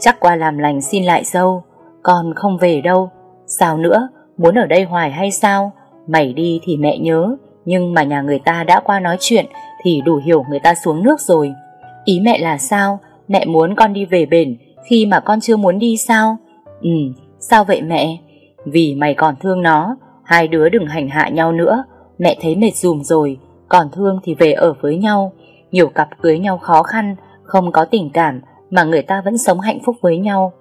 chắc qua làm lành xin lại dâu, con không về đâu. Sao nữa, muốn ở đây hoài hay sao? Mày đi thì mẹ nhớ, nhưng mà nhà người ta đã qua nói chuyện thì đủ hiểu người ta xuống nước rồi. Ý mẹ là sao? Mẹ muốn con đi về bển khi mà con chưa muốn đi sao? Ừ, sao vậy mẹ? Vì mày còn thương nó, hai đứa đừng hành hạ nhau nữa. Mẹ thấy mệt dùm rồi, còn thương thì về ở với nhau. Nhiều cặp cưới nhau khó khăn, không có tình cảm mà người ta vẫn sống hạnh phúc với nhau.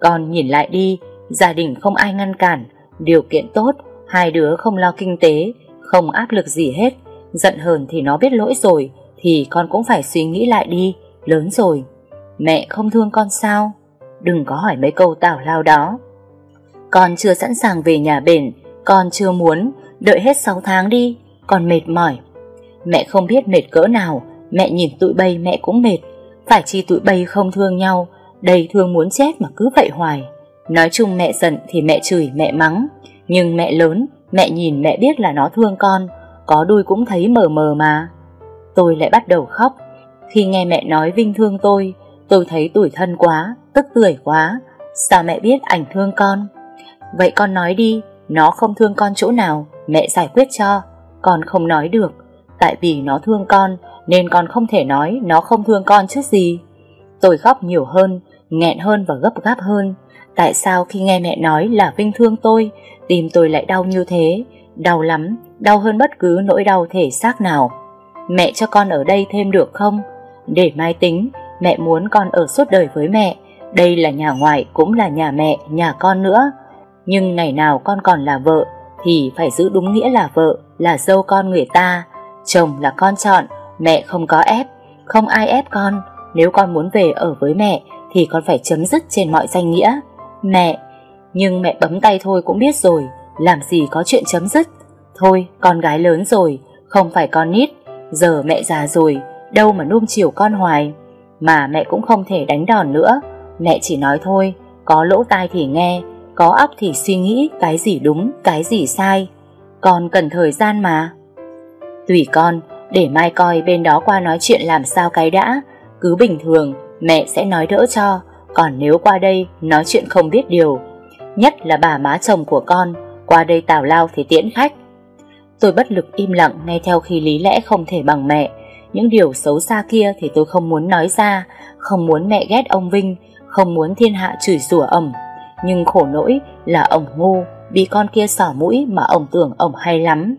Con nhìn lại đi, gia đình không ai ngăn cản, điều kiện tốt, hai đứa không lo kinh tế, không áp lực gì hết. Giận hờn thì nó biết lỗi rồi, thì con cũng phải suy nghĩ lại đi, lớn rồi. Mẹ không thương con sao? Đừng có hỏi mấy câu tào lao đó. Con chưa sẵn sàng về nhà bền, con chưa muốn, đợi hết 6 tháng đi, con mệt mỏi. Mẹ không biết mệt cỡ nào, mẹ nhìn tụi bay mẹ cũng mệt, phải chi tụi bay không thương nhau, đầy thương muốn chết mà cứ vậy hoài. Nói chung mẹ giận thì mẹ chửi mẹ mắng, nhưng mẹ lớn, mẹ nhìn mẹ biết là nó thương con, có đuôi cũng thấy mờ mờ mà. Tôi lại bắt đầu khóc, khi nghe mẹ nói Vinh thương tôi, tôi thấy tủi thân quá, tức tưởi quá, sao mẹ biết ảnh thương con? Vậy con nói đi, nó không thương con chỗ nào, mẹ giải quyết cho. Con không nói được, tại vì nó thương con nên con không thể nói nó không thương con chứ gì. Tôi khóc nhiều hơn, nghẹn hơn và gấp gáp hơn. Tại sao khi nghe mẹ nói là Vinh thương tôi, tim tôi lại đau như thế, đau lắm, đau hơn bất cứ nỗi đau thể xác nào. Mẹ cho con ở đây thêm được không? Để mai tính, mẹ muốn con ở suốt đời với mẹ. Đây là nhà ngoại cũng là nhà mẹ, nhà con nữa. Nhưng ngày nào con còn là vợ, thì phải giữ đúng nghĩa là vợ, là dâu con người ta. Chồng là con chọn, mẹ không có ép, không ai ép con. Nếu con muốn về ở với mẹ thì con phải chấm dứt trên mọi danh nghĩa. Mẹ, nhưng mẹ bấm tay thôi cũng biết rồi, làm gì có chuyện chấm dứt. Thôi, con gái lớn rồi, không phải con nít, giờ mẹ già rồi, đâu mà nuông chiều con hoài. Mà mẹ cũng không thể đánh đòn nữa, mẹ chỉ nói thôi, có lỗ tai thì nghe, có óc thì suy nghĩ cái gì đúng, cái gì sai. Con cần thời gian mà. Tùy con, để mai coi bên đó qua nói chuyện làm sao cái đã. Cứ bình thường, mẹ sẽ nói đỡ cho. Còn nếu qua đây nói chuyện không biết điều, nhất là bà má chồng của con, qua đây tào lao thì tiễn khách. Tôi bất lực im lặng nghe theo khi lý lẽ không thể bằng mẹ. Những điều xấu xa kia thì tôi không muốn nói ra, không muốn mẹ ghét ông Vinh, không muốn thiên hạ chửi rủa ẩm. Nhưng khổ nỗi là ông ngu, bị con kia xỏ mũi mà ông tưởng ông hay lắm.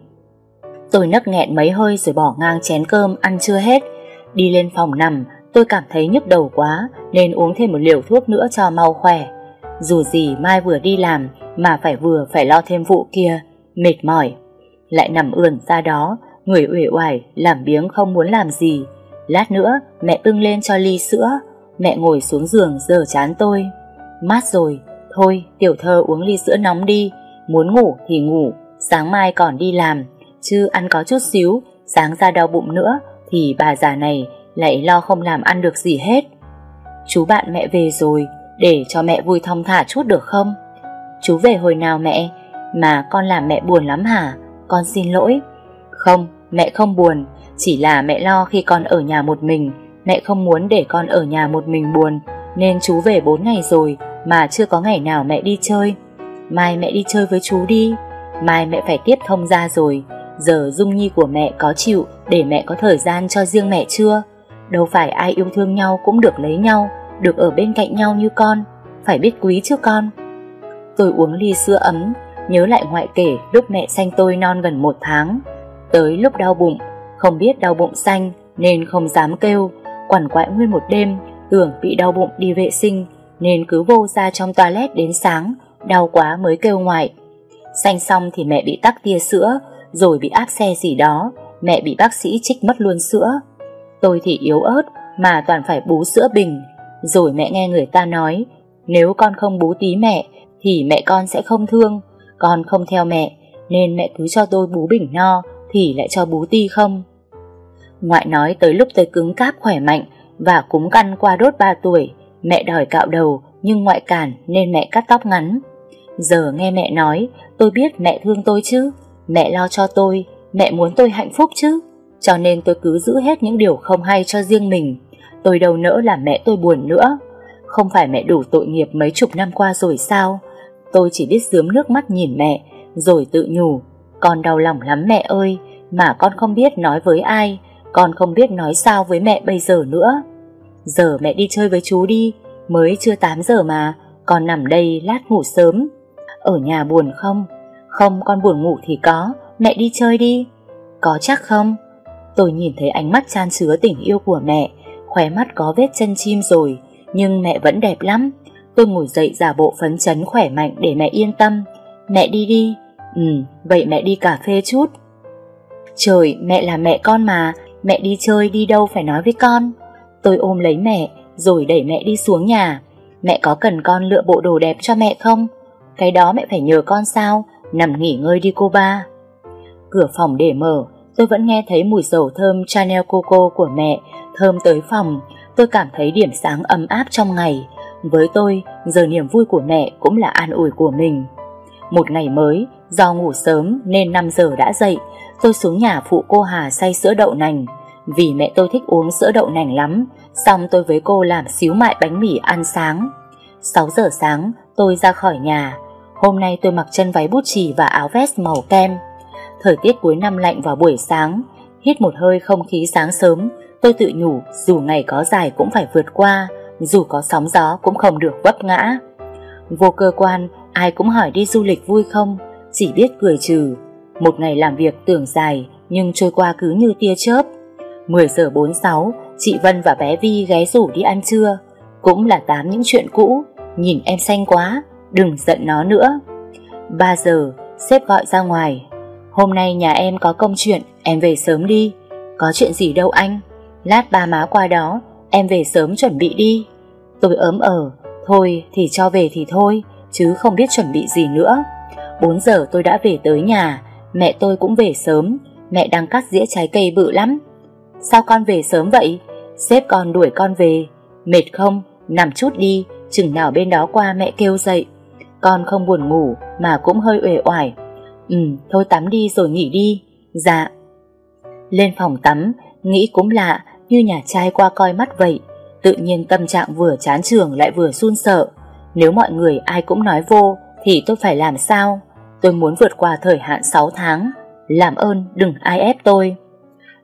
Tôi nấc nghẹn mấy hơi rồi bỏ ngang chén cơm ăn chưa hết. Đi lên phòng nằm, tôi cảm thấy nhức đầu quá nên uống thêm một liều thuốc nữa cho mau khỏe. Dù gì mai vừa đi làm mà phải vừa phải lo thêm vụ kia, mệt mỏi. Lại nằm ườn ra đó, người uể oải, làm biếng không muốn làm gì. Lát nữa mẹ bưng lên cho ly sữa, mẹ ngồi xuống giường giờ chán tôi. Mát rồi, thôi tiểu thơ uống ly sữa nóng đi, muốn ngủ thì ngủ, sáng mai còn đi làm, chứ ăn có chút xíu, sáng ra đau bụng nữa thì bà già này lại lo không làm ăn được gì hết. Chú bạn mẹ về rồi, để cho mẹ vui thong thả chút được không? Chú về hồi nào mẹ? Mà con làm mẹ buồn lắm hả? Con xin lỗi. Không, mẹ không buồn, chỉ là mẹ lo khi con ở nhà một mình, mẹ không muốn để con ở nhà một mình buồn, nên chú về 4 ngày rồi mà chưa có ngày nào mẹ đi chơi. Mai mẹ đi chơi với chú đi, mai mẹ phải tiếp thông ra rồi, giờ Dung Nhi của mẹ có chịu để mẹ có thời gian cho riêng mẹ chưa? Đâu phải ai yêu thương nhau cũng được lấy nhau, được ở bên cạnh nhau như con, phải biết quý chứ con. Tôi uống ly sữa ấm, nhớ lại ngoại kể lúc mẹ sanh tôi non gần một tháng. Tới lúc đau bụng, không biết đau bụng xanh nên không dám kêu, quằn quại nguyên một đêm, tưởng bị đau bụng đi vệ sinh nên cứ vô ra trong toilet đến sáng, đau quá mới kêu ngoại. Xanh xong thì mẹ bị tắc tia sữa, rồi bị áp xe gì đó, mẹ bị bác sĩ trích mất luôn sữa. Tôi thì yếu ớt mà toàn phải bú sữa bình, rồi mẹ nghe người ta nói, nếu con không bú tí mẹ thì mẹ con sẽ không thương, con không theo mẹ nên mẹ cứ cho tôi bú bình no thì lại cho bú ti không. Ngoại nói tới lúc tôi cứng cáp khỏe mạnh và cúng căn qua đốt 3 tuổi, mẹ đòi cạo đầu nhưng ngoại cản nên mẹ cắt tóc ngắn. Giờ nghe mẹ nói, tôi biết mẹ thương tôi chứ, mẹ lo cho tôi, mẹ muốn tôi hạnh phúc chứ, cho nên tôi cứ giữ hết những điều không hay cho riêng mình. Tôi đâu nỡ làm mẹ tôi buồn nữa. Không phải mẹ đủ tội nghiệp mấy chục năm qua rồi sao? Tôi chỉ biết dướm nước mắt nhìn mẹ, rồi tự nhủ, con đau lòng lắm mẹ ơi, mà con không biết nói với ai, con không biết nói sao với mẹ bây giờ nữa. Giờ mẹ đi chơi với chú đi, mới chưa 8 giờ mà, con nằm đây lát ngủ sớm. Ở nhà buồn không? Không, con buồn ngủ thì có, mẹ đi chơi đi. Có chắc không? Tôi nhìn thấy ánh mắt chan chứa tình yêu của mẹ, khóe mắt có vết chân chim rồi, nhưng mẹ vẫn đẹp lắm. Tôi ngồi dậy giả bộ phấn chấn khỏe mạnh để mẹ yên tâm. Mẹ đi đi. Ừ, vậy mẹ đi cà phê chút. Trời, mẹ là mẹ con mà, mẹ đi chơi đi đâu phải nói với con. Tôi ôm lấy mẹ, rồi đẩy mẹ đi xuống nhà. Mẹ có cần con lựa bộ đồ đẹp cho mẹ không? Cái đó mẹ phải nhờ con sao? Nằm nghỉ ngơi đi cô ba. Cửa phòng để mở, tôi vẫn nghe thấy mùi dầu thơm Chanel Coco của mẹ thơm tới phòng. Tôi cảm thấy điểm sáng ấm áp trong ngày. Với tôi, giờ niềm vui của mẹ cũng là an ủi của mình. Một ngày mới, do ngủ sớm nên 5 giờ đã dậy, tôi xuống nhà phụ cô Hà say sữa đậu nành. Vì mẹ tôi thích uống sữa đậu nành lắm, xong tôi với cô làm xíu mại bánh mì ăn sáng. 6 giờ sáng, tôi ra khỏi nhà. Hôm nay tôi mặc chân váy bút chì và áo vest màu kem. Thời tiết cuối năm lạnh vào buổi sáng, hít một hơi không khí sáng sớm, tôi tự nhủ dù ngày có dài cũng phải vượt qua, dù có sóng gió cũng không được vấp ngã. Vô cơ quan, ai cũng hỏi đi du lịch vui không, chỉ biết cười trừ. Một ngày làm việc tưởng dài, nhưng trôi qua cứ như tia chớp. 10 giờ 46, chị Vân và bé Vi ghé rủ đi ăn trưa. Cũng là tám những chuyện cũ, nhìn em xanh quá, đừng giận nó nữa. 3 giờ, sếp gọi ra ngoài. Hôm nay nhà em có công chuyện, em về sớm đi. Có chuyện gì đâu anh? Lát ba má qua đó, em về sớm chuẩn bị đi. Tôi ớm ở, thôi thì cho về thì thôi, chứ không biết chuẩn bị gì nữa. 4 giờ tôi đã về tới nhà, mẹ tôi cũng về sớm, mẹ đang cắt dĩa trái cây bự lắm. Sao con về sớm vậy? Sếp con đuổi con về. Mệt không? Nằm chút đi, chừng nào bên đó qua mẹ kêu dậy. Con không buồn ngủ mà cũng hơi uể oải. Ừ, thôi tắm đi rồi nghỉ đi. Dạ. Lên phòng tắm, nghĩ cũng lạ, như nhà trai qua coi mắt vậy. Tự nhiên tâm trạng vừa chán trường lại vừa run sợ. Nếu mọi người ai cũng nói vô, thì tôi phải làm sao? Tôi muốn vượt qua thời hạn 6 tháng. Làm ơn đừng ai ép tôi.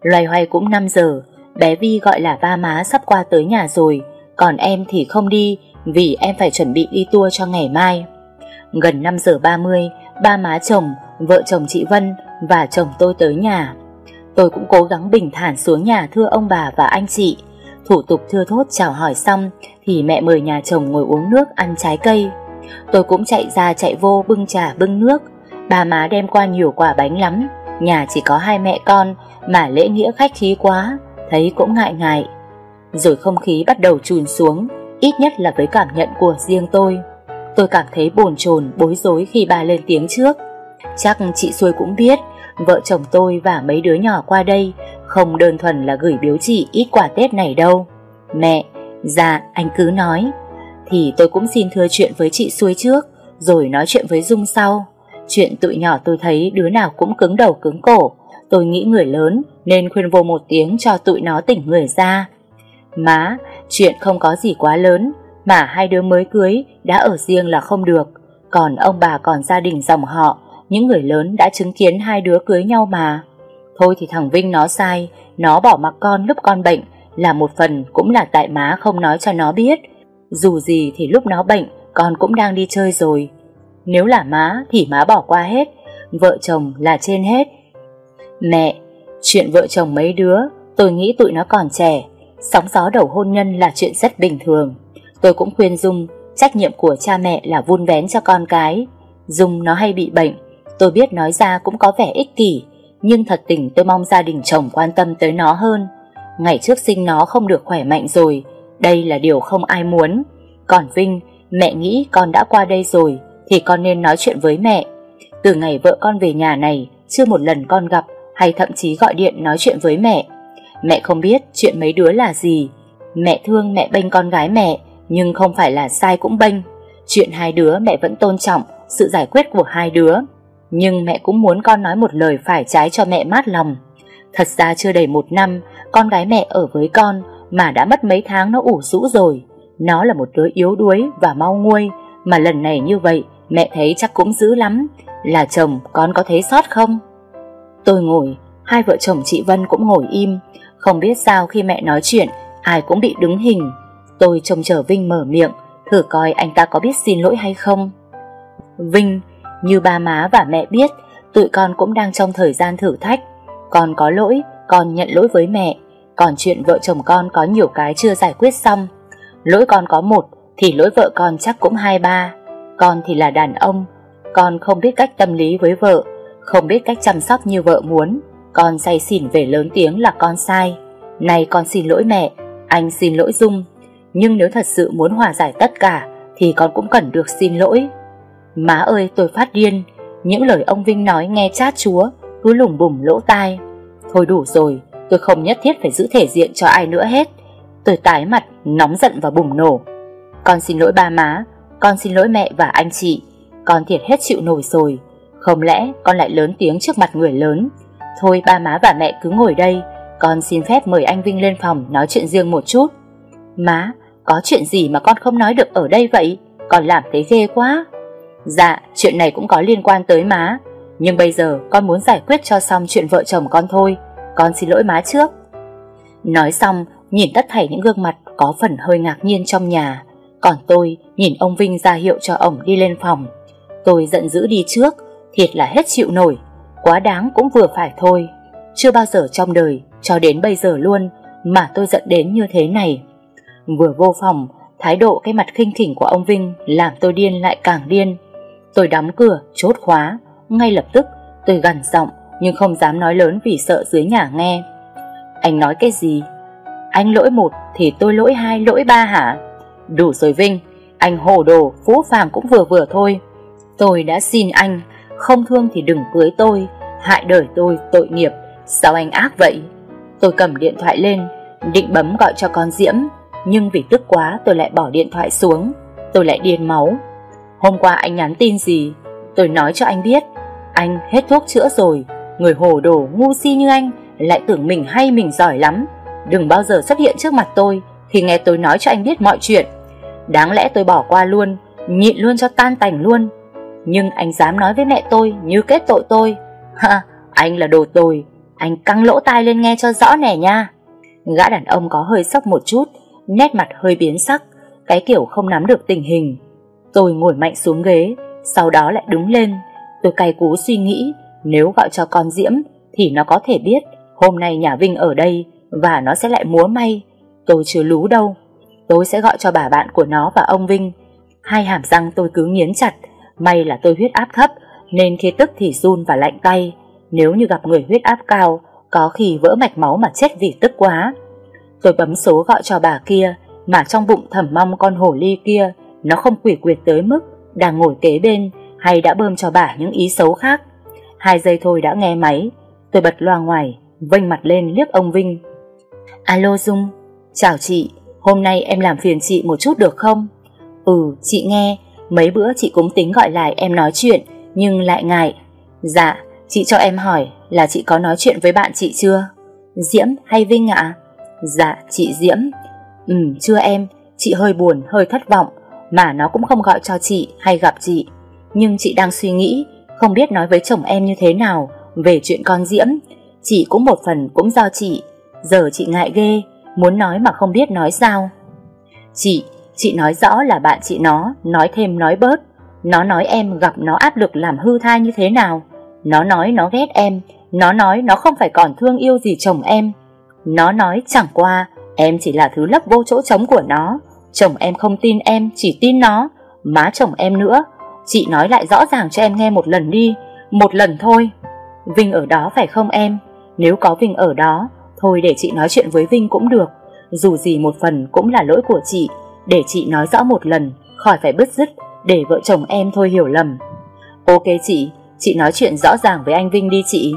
Loay hoay cũng 5 giờ, bé Vi gọi là ba má sắp qua tới nhà rồi, còn em thì không đi vì em phải chuẩn bị đi tour cho ngày mai. Gần 5 giờ 30, ba má chồng, vợ chồng chị Vân và chồng tôi tới nhà. Tôi cũng cố gắng bình thản xuống nhà thưa ông bà và anh chị. Thủ tục thưa thốt chào hỏi xong thì mẹ mời nhà chồng ngồi uống nước ăn trái cây. Tôi cũng chạy ra chạy vô bưng trà bưng nước. Bà má đem qua nhiều quả bánh lắm. Nhà chỉ có hai mẹ con mà lễ nghĩa khách khí quá, thấy cũng ngại ngại. Rồi không khí bắt đầu trùn xuống, ít nhất là với cảm nhận của riêng tôi. Tôi cảm thấy bồn chồn bối rối khi bà lên tiếng trước. Chắc chị xuôi cũng biết, vợ chồng tôi và mấy đứa nhỏ qua đây không đơn thuần là gửi biếu chị ít quà Tết này đâu. Mẹ, dạ anh cứ nói. Thì tôi cũng xin thưa chuyện với chị xuôi trước, rồi nói chuyện với Dung sau. Chuyện tụi nhỏ tôi thấy đứa nào cũng cứng đầu cứng cổ. Tôi nghĩ người lớn nên khuyên vô một tiếng cho tụi nó tỉnh người ra. Má, chuyện không có gì quá lớn, mà hai đứa mới cưới đã ở riêng là không được. Còn ông bà còn gia đình dòng họ, những người lớn đã chứng kiến hai đứa cưới nhau mà. Thôi thì thằng Vinh nó sai, nó bỏ mặc con lúc con bệnh, là một phần cũng là tại má không nói cho nó biết. Dù gì thì lúc nó bệnh, con cũng đang đi chơi rồi. Nếu là má thì má bỏ qua hết, vợ chồng là trên hết. Mẹ, chuyện vợ chồng mấy đứa, tôi nghĩ tụi nó còn trẻ, sóng gió đầu hôn nhân là chuyện rất bình thường. Tôi cũng khuyên Dung, trách nhiệm của cha mẹ là vun vén cho con cái. Dung nó hay bị bệnh, tôi biết nói ra cũng có vẻ ích kỷ, nhưng thật tình tôi mong gia đình chồng quan tâm tới nó hơn. Ngày trước sinh nó không được khỏe mạnh rồi, đây là điều không ai muốn. Còn Vinh, mẹ nghĩ con đã qua đây rồi, thì con nên nói chuyện với mẹ. Từ ngày vợ con về nhà này, chưa một lần con gặp hay thậm chí gọi điện nói chuyện với mẹ. Mẹ không biết chuyện mấy đứa là gì. Mẹ thương mẹ bênh con gái mẹ, nhưng không phải là sai cũng bênh. Chuyện hai đứa mẹ vẫn tôn trọng sự giải quyết của hai đứa. Nhưng mẹ cũng muốn con nói một lời phải trái cho mẹ mát lòng. Thật ra chưa đầy một năm, con gái mẹ ở với con mà đã mất mấy tháng nó ủ rũ rồi. Nó là một đứa yếu đuối và mau nguôi, mà lần này như vậy mẹ thấy chắc cũng dữ lắm. Là chồng con có thấy sót không? Tôi ngồi, hai vợ chồng chị Vân cũng ngồi im. Không biết sao khi mẹ nói chuyện, ai cũng bị đứng hình. Tôi trông chờ Vinh mở miệng, thử coi anh ta có biết xin lỗi hay không. Vinh, như ba má và mẹ biết, tụi con cũng đang trong thời gian thử thách. Con có lỗi, con nhận lỗi với mẹ. Còn chuyện vợ chồng con có nhiều cái chưa giải quyết xong. Lỗi con có một, thì lỗi vợ con chắc cũng hai ba. Con thì là đàn ông, con không biết cách tâm lý với vợ, không biết cách chăm sóc như vợ muốn. Con say xỉn về lớn tiếng là con sai. Này con xin lỗi mẹ, anh xin lỗi Dung. Nhưng nếu thật sự muốn hòa giải tất cả, thì con cũng cần được xin lỗi. Má ơi tôi phát điên, những lời ông Vinh nói nghe chát chúa, cứ lủng bùng lỗ tai. Thôi đủ rồi, tôi không nhất thiết phải giữ thể diện cho ai nữa hết. Tôi tái mặt, nóng giận và bùng nổ. Con xin lỗi ba má, con xin lỗi mẹ và anh chị. Con thiệt hết chịu nổi rồi. Không lẽ con lại lớn tiếng trước mặt người lớn. Thôi ba má và mẹ cứ ngồi đây. Con xin phép mời anh Vinh lên phòng nói chuyện riêng một chút. Má, có chuyện gì mà con không nói được ở đây vậy? Con làm thế ghê quá. Dạ, chuyện này cũng có liên quan tới má. Nhưng bây giờ con muốn giải quyết cho xong chuyện vợ chồng con thôi. Con xin lỗi má trước. Nói xong, nhìn tất thảy những gương mặt có phần hơi ngạc nhiên trong nhà. Còn tôi nhìn ông Vinh ra hiệu cho ổng đi lên phòng. Tôi giận dữ đi trước, thiệt là hết chịu nổi. Quá đáng cũng vừa phải thôi. Chưa bao giờ trong đời, cho đến bây giờ luôn, mà tôi giận đến như thế này. Vừa vô phòng, thái độ cái mặt khinh khỉnh của ông Vinh làm tôi điên lại càng điên. Tôi đóng cửa, chốt khóa. Ngay lập tức, tôi gằn giọng nhưng không dám nói lớn vì sợ dưới nhà nghe. Anh nói cái gì? Anh lỗi một thì tôi lỗi hai, lỗi ba hả? Đủ rồi Vinh Anh hồ đồ, phú phàng cũng vừa vừa thôi Tôi đã xin anh Không thương thì đừng cưới tôi Hại đời tôi tội nghiệp Sao anh ác vậy Tôi cầm điện thoại lên Định bấm gọi cho con Diễm nhưng vì tức quá tôi lại bỏ điện thoại xuống. Tôi lại điên máu. Hôm qua anh nhắn tin gì? Tôi nói cho anh biết. Anh hết thuốc chữa rồi. Người hồ đồ ngu si như anh Lại tưởng mình hay mình giỏi lắm. Đừng bao giờ xuất hiện trước mặt tôi Khi nghe tôi nói cho anh biết mọi chuyện. Đáng lẽ tôi bỏ qua luôn Nhịn luôn cho tan tành luôn. Nhưng anh dám nói với mẹ tôi như kết tội tôi. Ha, anh là đồ tồi. Anh căng lỗ tai lên nghe cho rõ nè nha. Gã đàn ông có hơi sốc một chút Nét mặt hơi biến sắc, Cái kiểu không nắm được tình hình. Tôi ngồi mạnh xuống ghế, Sau đó lại đứng lên. Tôi cay cú suy nghĩ, Nếu gọi cho con Diễm Thì nó có thể biết Hôm nay nhà Vinh ở đây Và nó sẽ lại múa may. Tôi chưa lú đâu. Tôi sẽ gọi cho bà bạn của nó và ông Vinh. Hai hàm răng tôi cứ nghiến chặt. May là tôi huyết áp thấp, Nên khi tức thì run và lạnh tay. Nếu như gặp người huyết áp cao, Có khi vỡ mạch máu mà chết vì tức quá. Tôi bấm số gọi cho bà kia, Mà trong bụng thầm mong con hổ ly kia, Nó không quỷ quyệt tới mức Đang ngồi kế bên Hay đã bơm cho bà những ý xấu khác. Hai giây thôi đã nghe máy, Tôi bật loa ngoài, Vênh mặt lên liếc ông Vinh. Alo Dung, Chào chị, Hôm nay em làm phiền chị một chút được không? Ừ chị nghe, Mấy bữa chị cũng tính gọi lại em nói chuyện, Nhưng lại ngại. Dạ chị cho em hỏi là chị có nói chuyện với bạn chị chưa? Diễm hay Vinh ạ? Dạ chị Diễm. Ừ chưa em. Chị hơi buồn, hơi thất vọng. Mà nó cũng không gọi cho chị hay gặp chị. Nhưng chị đang suy nghĩ, Không biết nói với chồng em như thế nào Về chuyện con Diễm. Chị cũng một phần cũng do chị. Giờ chị ngại ghê, Muốn nói mà không biết nói sao. Chị Chị nói rõ là bạn chị nó Nói thêm nói bớt. Nó nói em gặp nó áp lực làm hư thai như thế nào. Nó nói nó ghét em. Nó nói nó không phải còn thương yêu gì chồng em. Nó nói, chẳng qua, Em chỉ là thứ lấp vô chỗ trống của nó. Chồng em không tin em, Chỉ tin nó. Má chồng em nữa. Chị nói lại rõ ràng cho em nghe một lần đi. Một lần thôi. Vinh ở đó, phải không em? Nếu có Vinh ở đó, Thôi để chị nói chuyện với Vinh cũng được. Dù gì một phần cũng là lỗi của chị, Để chị nói rõ một lần, Khỏi phải bứt rứt, Để vợ chồng em thôi hiểu lầm. Ok chị Chị nói chuyện rõ ràng với anh Vinh đi chị.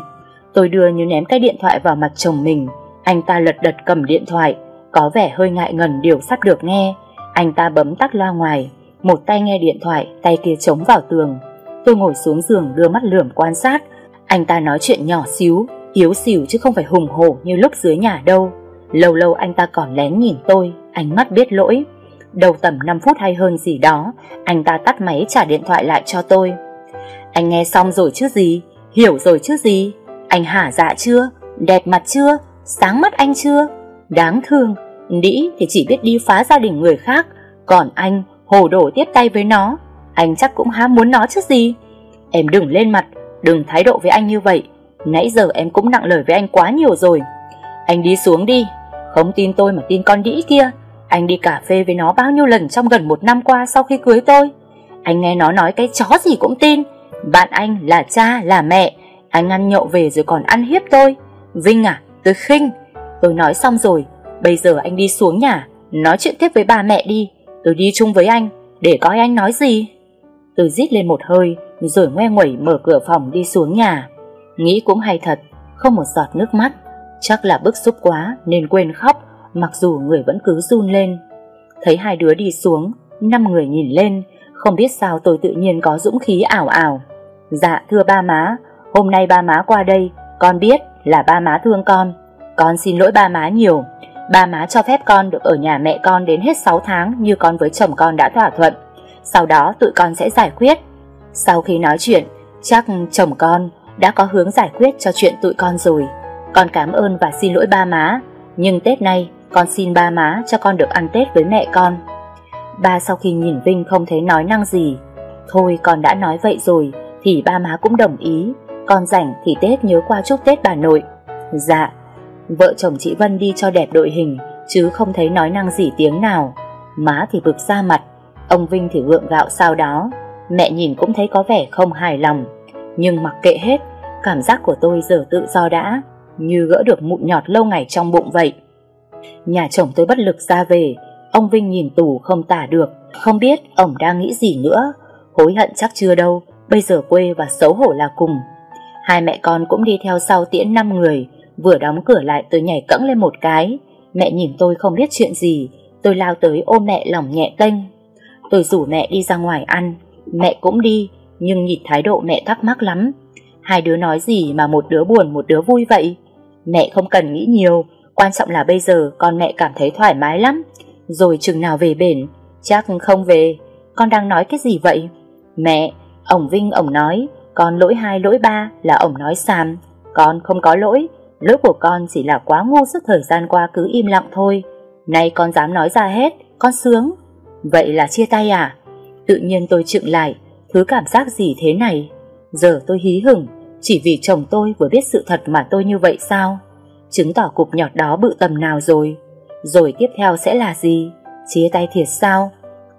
Tôi đưa như ném cái điện thoại vào mặt chồng mình. Anh ta lật đật cầm điện thoại, Có vẻ hơi ngại ngần điều sắp được nghe. Anh ta bấm tắt loa ngoài, Một tay nghe điện thoại, Tay kia chống vào tường. Tôi ngồi xuống giường đưa mắt lườm quan sát. Anh ta nói chuyện nhỏ xíu Yếu xỉu chứ không phải hùng hổ như lúc dưới nhà đâu. Lâu lâu anh ta còn lén nhìn tôi, Ánh mắt biết lỗi. Đầu tầm 5 phút hay hơn gì đó, Anh ta tắt máy trả điện thoại lại cho tôi. Anh nghe xong rồi chứ gì? Hiểu rồi chứ gì? Anh hả dạ chưa? Đẹp mặt chưa? Sáng mắt anh chưa? Đáng thương. Đĩ thì chỉ biết đi phá gia đình người khác, Còn anh hồ đổ tiếp tay với nó. Anh chắc cũng há muốn nó chứ gì? Em đừng lên mặt, Đừng thái độ với anh như vậy. Nãy giờ em cũng nặng lời với anh quá nhiều rồi. Anh đi xuống đi. Không tin tôi mà tin con đĩ kia. Anh đi cà phê với nó bao nhiêu lần trong gần một năm qua sau khi cưới tôi? Anh nghe nó nói cái chó gì cũng tin. Bạn anh là cha, là mẹ. Anh ăn nhậu về rồi còn ăn hiếp tôi. Vinh à tôi khinh. Tôi nói xong rồi, Bây giờ anh đi xuống nhà, Nói chuyện tiếp với ba mẹ đi. Tôi đi chung với anh, Để coi anh nói gì. Tôi rít lên một hơi, Rồi ngoe nguẩy mở cửa phòng đi xuống nhà. Nghĩ cũng hay thật, Không một giọt nước mắt. Chắc là bức xúc quá, nên quên khóc, Mặc dù người vẫn cứ run lên. Thấy hai đứa đi xuống, Năm người nhìn lên, Không biết sao tôi tự nhiên có dũng khí ảo ảo. Dạ thưa ba má, Hôm nay ba má qua đây, Con biết là ba má thương con Con xin lỗi ba má nhiều Ba má cho phép con được ở nhà mẹ con đến hết 6 tháng Như con với chồng con đã thỏa thuận Sau đó tụi con sẽ giải quyết Sau khi nói chuyện Chắc chồng con đã có hướng giải quyết cho chuyện tụi con rồi. Con cảm ơn và xin lỗi ba má, nhưng Tết nay con xin ba má cho con được ăn Tết với mẹ con. Ba sau khi nhìn Vinh không thấy nói năng gì. Thôi con đã nói vậy rồi thì ba má cũng đồng ý. Con rảnh thì Tết nhớ qua chúc Tết bà nội. Dạ, vợ chồng chị Vân đi cho đẹp đội hình chứ không thấy nói năng gì tiếng nào. Má thì bực ra mặt, ông Vinh thì gượng gạo sau đó. Mẹ nhìn cũng thấy có vẻ không hài lòng. Nhưng mặc kệ hết, cảm giác của tôi giờ tự do đã, như gỡ được mụn nhọt lâu ngày trong bụng vậy. Nhà chồng tôi bất lực ra về, Ông Vinh nhìn tủ không tả được, không biết ông đang nghĩ gì nữa. Hối hận chắc chưa đâu, bây giờ quê và xấu hổ là cùng. Hai mẹ con cũng đi theo sau tiễn năm người, vừa đóng cửa lại tôi nhảy cẫng lên một cái. Mẹ nhìn tôi không biết chuyện gì, tôi lao tới ôm mẹ lòng nhẹ tênh. Tôi rủ mẹ đi ra ngoài ăn, mẹ cũng đi, nhưng nhìn thái độ mẹ thắc mắc lắm. Hai đứa nói gì mà một đứa buồn một đứa vui vậy? Mẹ không cần nghĩ nhiều, quan trọng là bây giờ con mẹ cảm thấy thoải mái lắm. Rồi chừng nào về bển, chắc không về. Con đang nói cái gì vậy? Mẹ, ông Vinh ông nói, con lỗi hai lỗi ba là ông nói xàm. Con không có lỗi, lỗi của con chỉ là quá ngu suốt thời gian qua cứ im lặng thôi. Nay con dám nói ra hết, con sướng. Vậy là chia tay à? Tự nhiên tôi chựng lại, thứ cảm giác gì thế này? Giờ tôi hí hửng, chỉ vì chồng tôi vừa biết sự thật mà tôi như vậy sao? Chứng tỏ cục nhọt đó bự tầm nào rồi? Rồi tiếp theo sẽ là gì? Chia tay thiệt sao?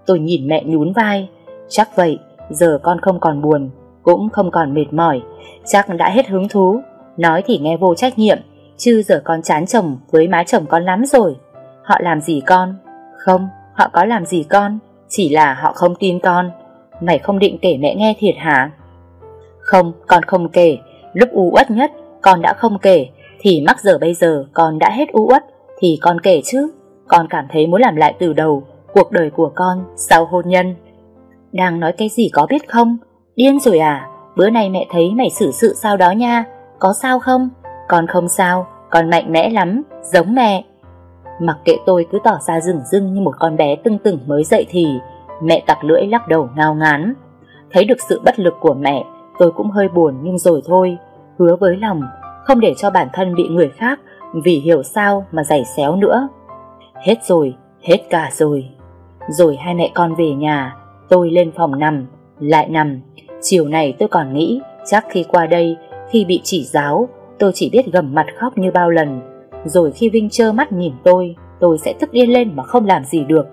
Tôi nhìn mẹ nhún vai. Chắc vậy, giờ con không còn buồn, cũng không còn mệt mỏi. Chắc đã hết hứng thú. Nói thì nghe vô trách nhiệm, chứ giờ con chán chồng với má chồng con lắm rồi. Họ làm gì con? Không, họ có làm gì con? Chỉ là họ không tin con. Mày không định kể mẹ nghe thiệt hả? Không, con không kể. Lúc u uất nhất, con đã không kể. Thì mắc giờ bây giờ con đã hết u uất, thì con kể chứ. Con cảm thấy muốn làm lại từ đầu cuộc đời của con sau hôn nhân. Đang nói cái gì có biết không? Điên rồi à? Bữa nay mẹ thấy mày xử sự sao đó nha. Có sao không? Con không sao, con mạnh mẽ lắm, giống mẹ. Mặc kệ tôi cứ tỏ ra rừng rưng như một con bé tưng tửng mới dậy thì mẹ tặc lưỡi lắc đầu ngao ngán. Thấy được sự bất lực của mẹ, tôi cũng hơi buồn nhưng rồi thôi, hứa với lòng, không để cho bản thân bị người khác vì hiểu sao mà giày xéo nữa. Hết rồi, hết cả rồi. Rồi hai mẹ con về nhà, tôi lên phòng nằm, lại nằm. Chiều này tôi còn nghĩ chắc khi qua đây, khi bị chỉ giáo, tôi chỉ biết gầm mặt khóc như bao lần. Rồi khi Vinh trơ mắt nhìn tôi, tôi sẽ tức điên lên mà không làm gì được.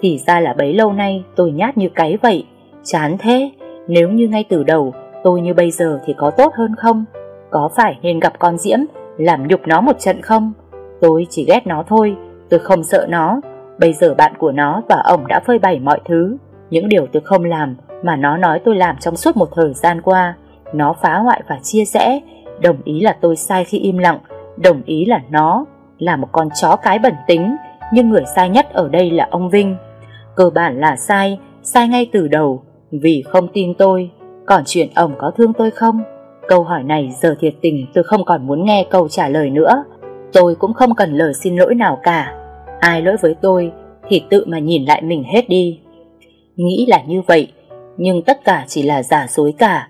Thì ra là bấy lâu nay tôi nhát như cái vậy. Chán thế, nếu như ngay từ đầu tôi như bây giờ thì có tốt hơn không? Có phải nên gặp con Diễm, làm nhục nó một trận không? Tôi chỉ ghét nó thôi, tôi không sợ nó. Bây giờ bạn của nó và ổng đã phơi bày mọi thứ. Những điều tôi không làm mà nó nói tôi làm trong suốt một thời gian qua. Nó phá hoại và chia rẽ, đồng ý là tôi sai khi im lặng, đồng ý là nó là một con chó cái bẩn tính, nhưng người sai nhất ở đây là ông Vinh. Cơ bản là sai, sai ngay từ đầu, vì không tin tôi. Còn chuyện ông có thương tôi không? Câu hỏi này giờ thiệt tình tôi không còn muốn nghe câu trả lời nữa. Tôi cũng không cần lời xin lỗi nào cả. Ai lỗi với tôi thì tự mà nhìn lại mình hết đi. Nghĩ là như vậy, nhưng tất cả chỉ là giả dối cả.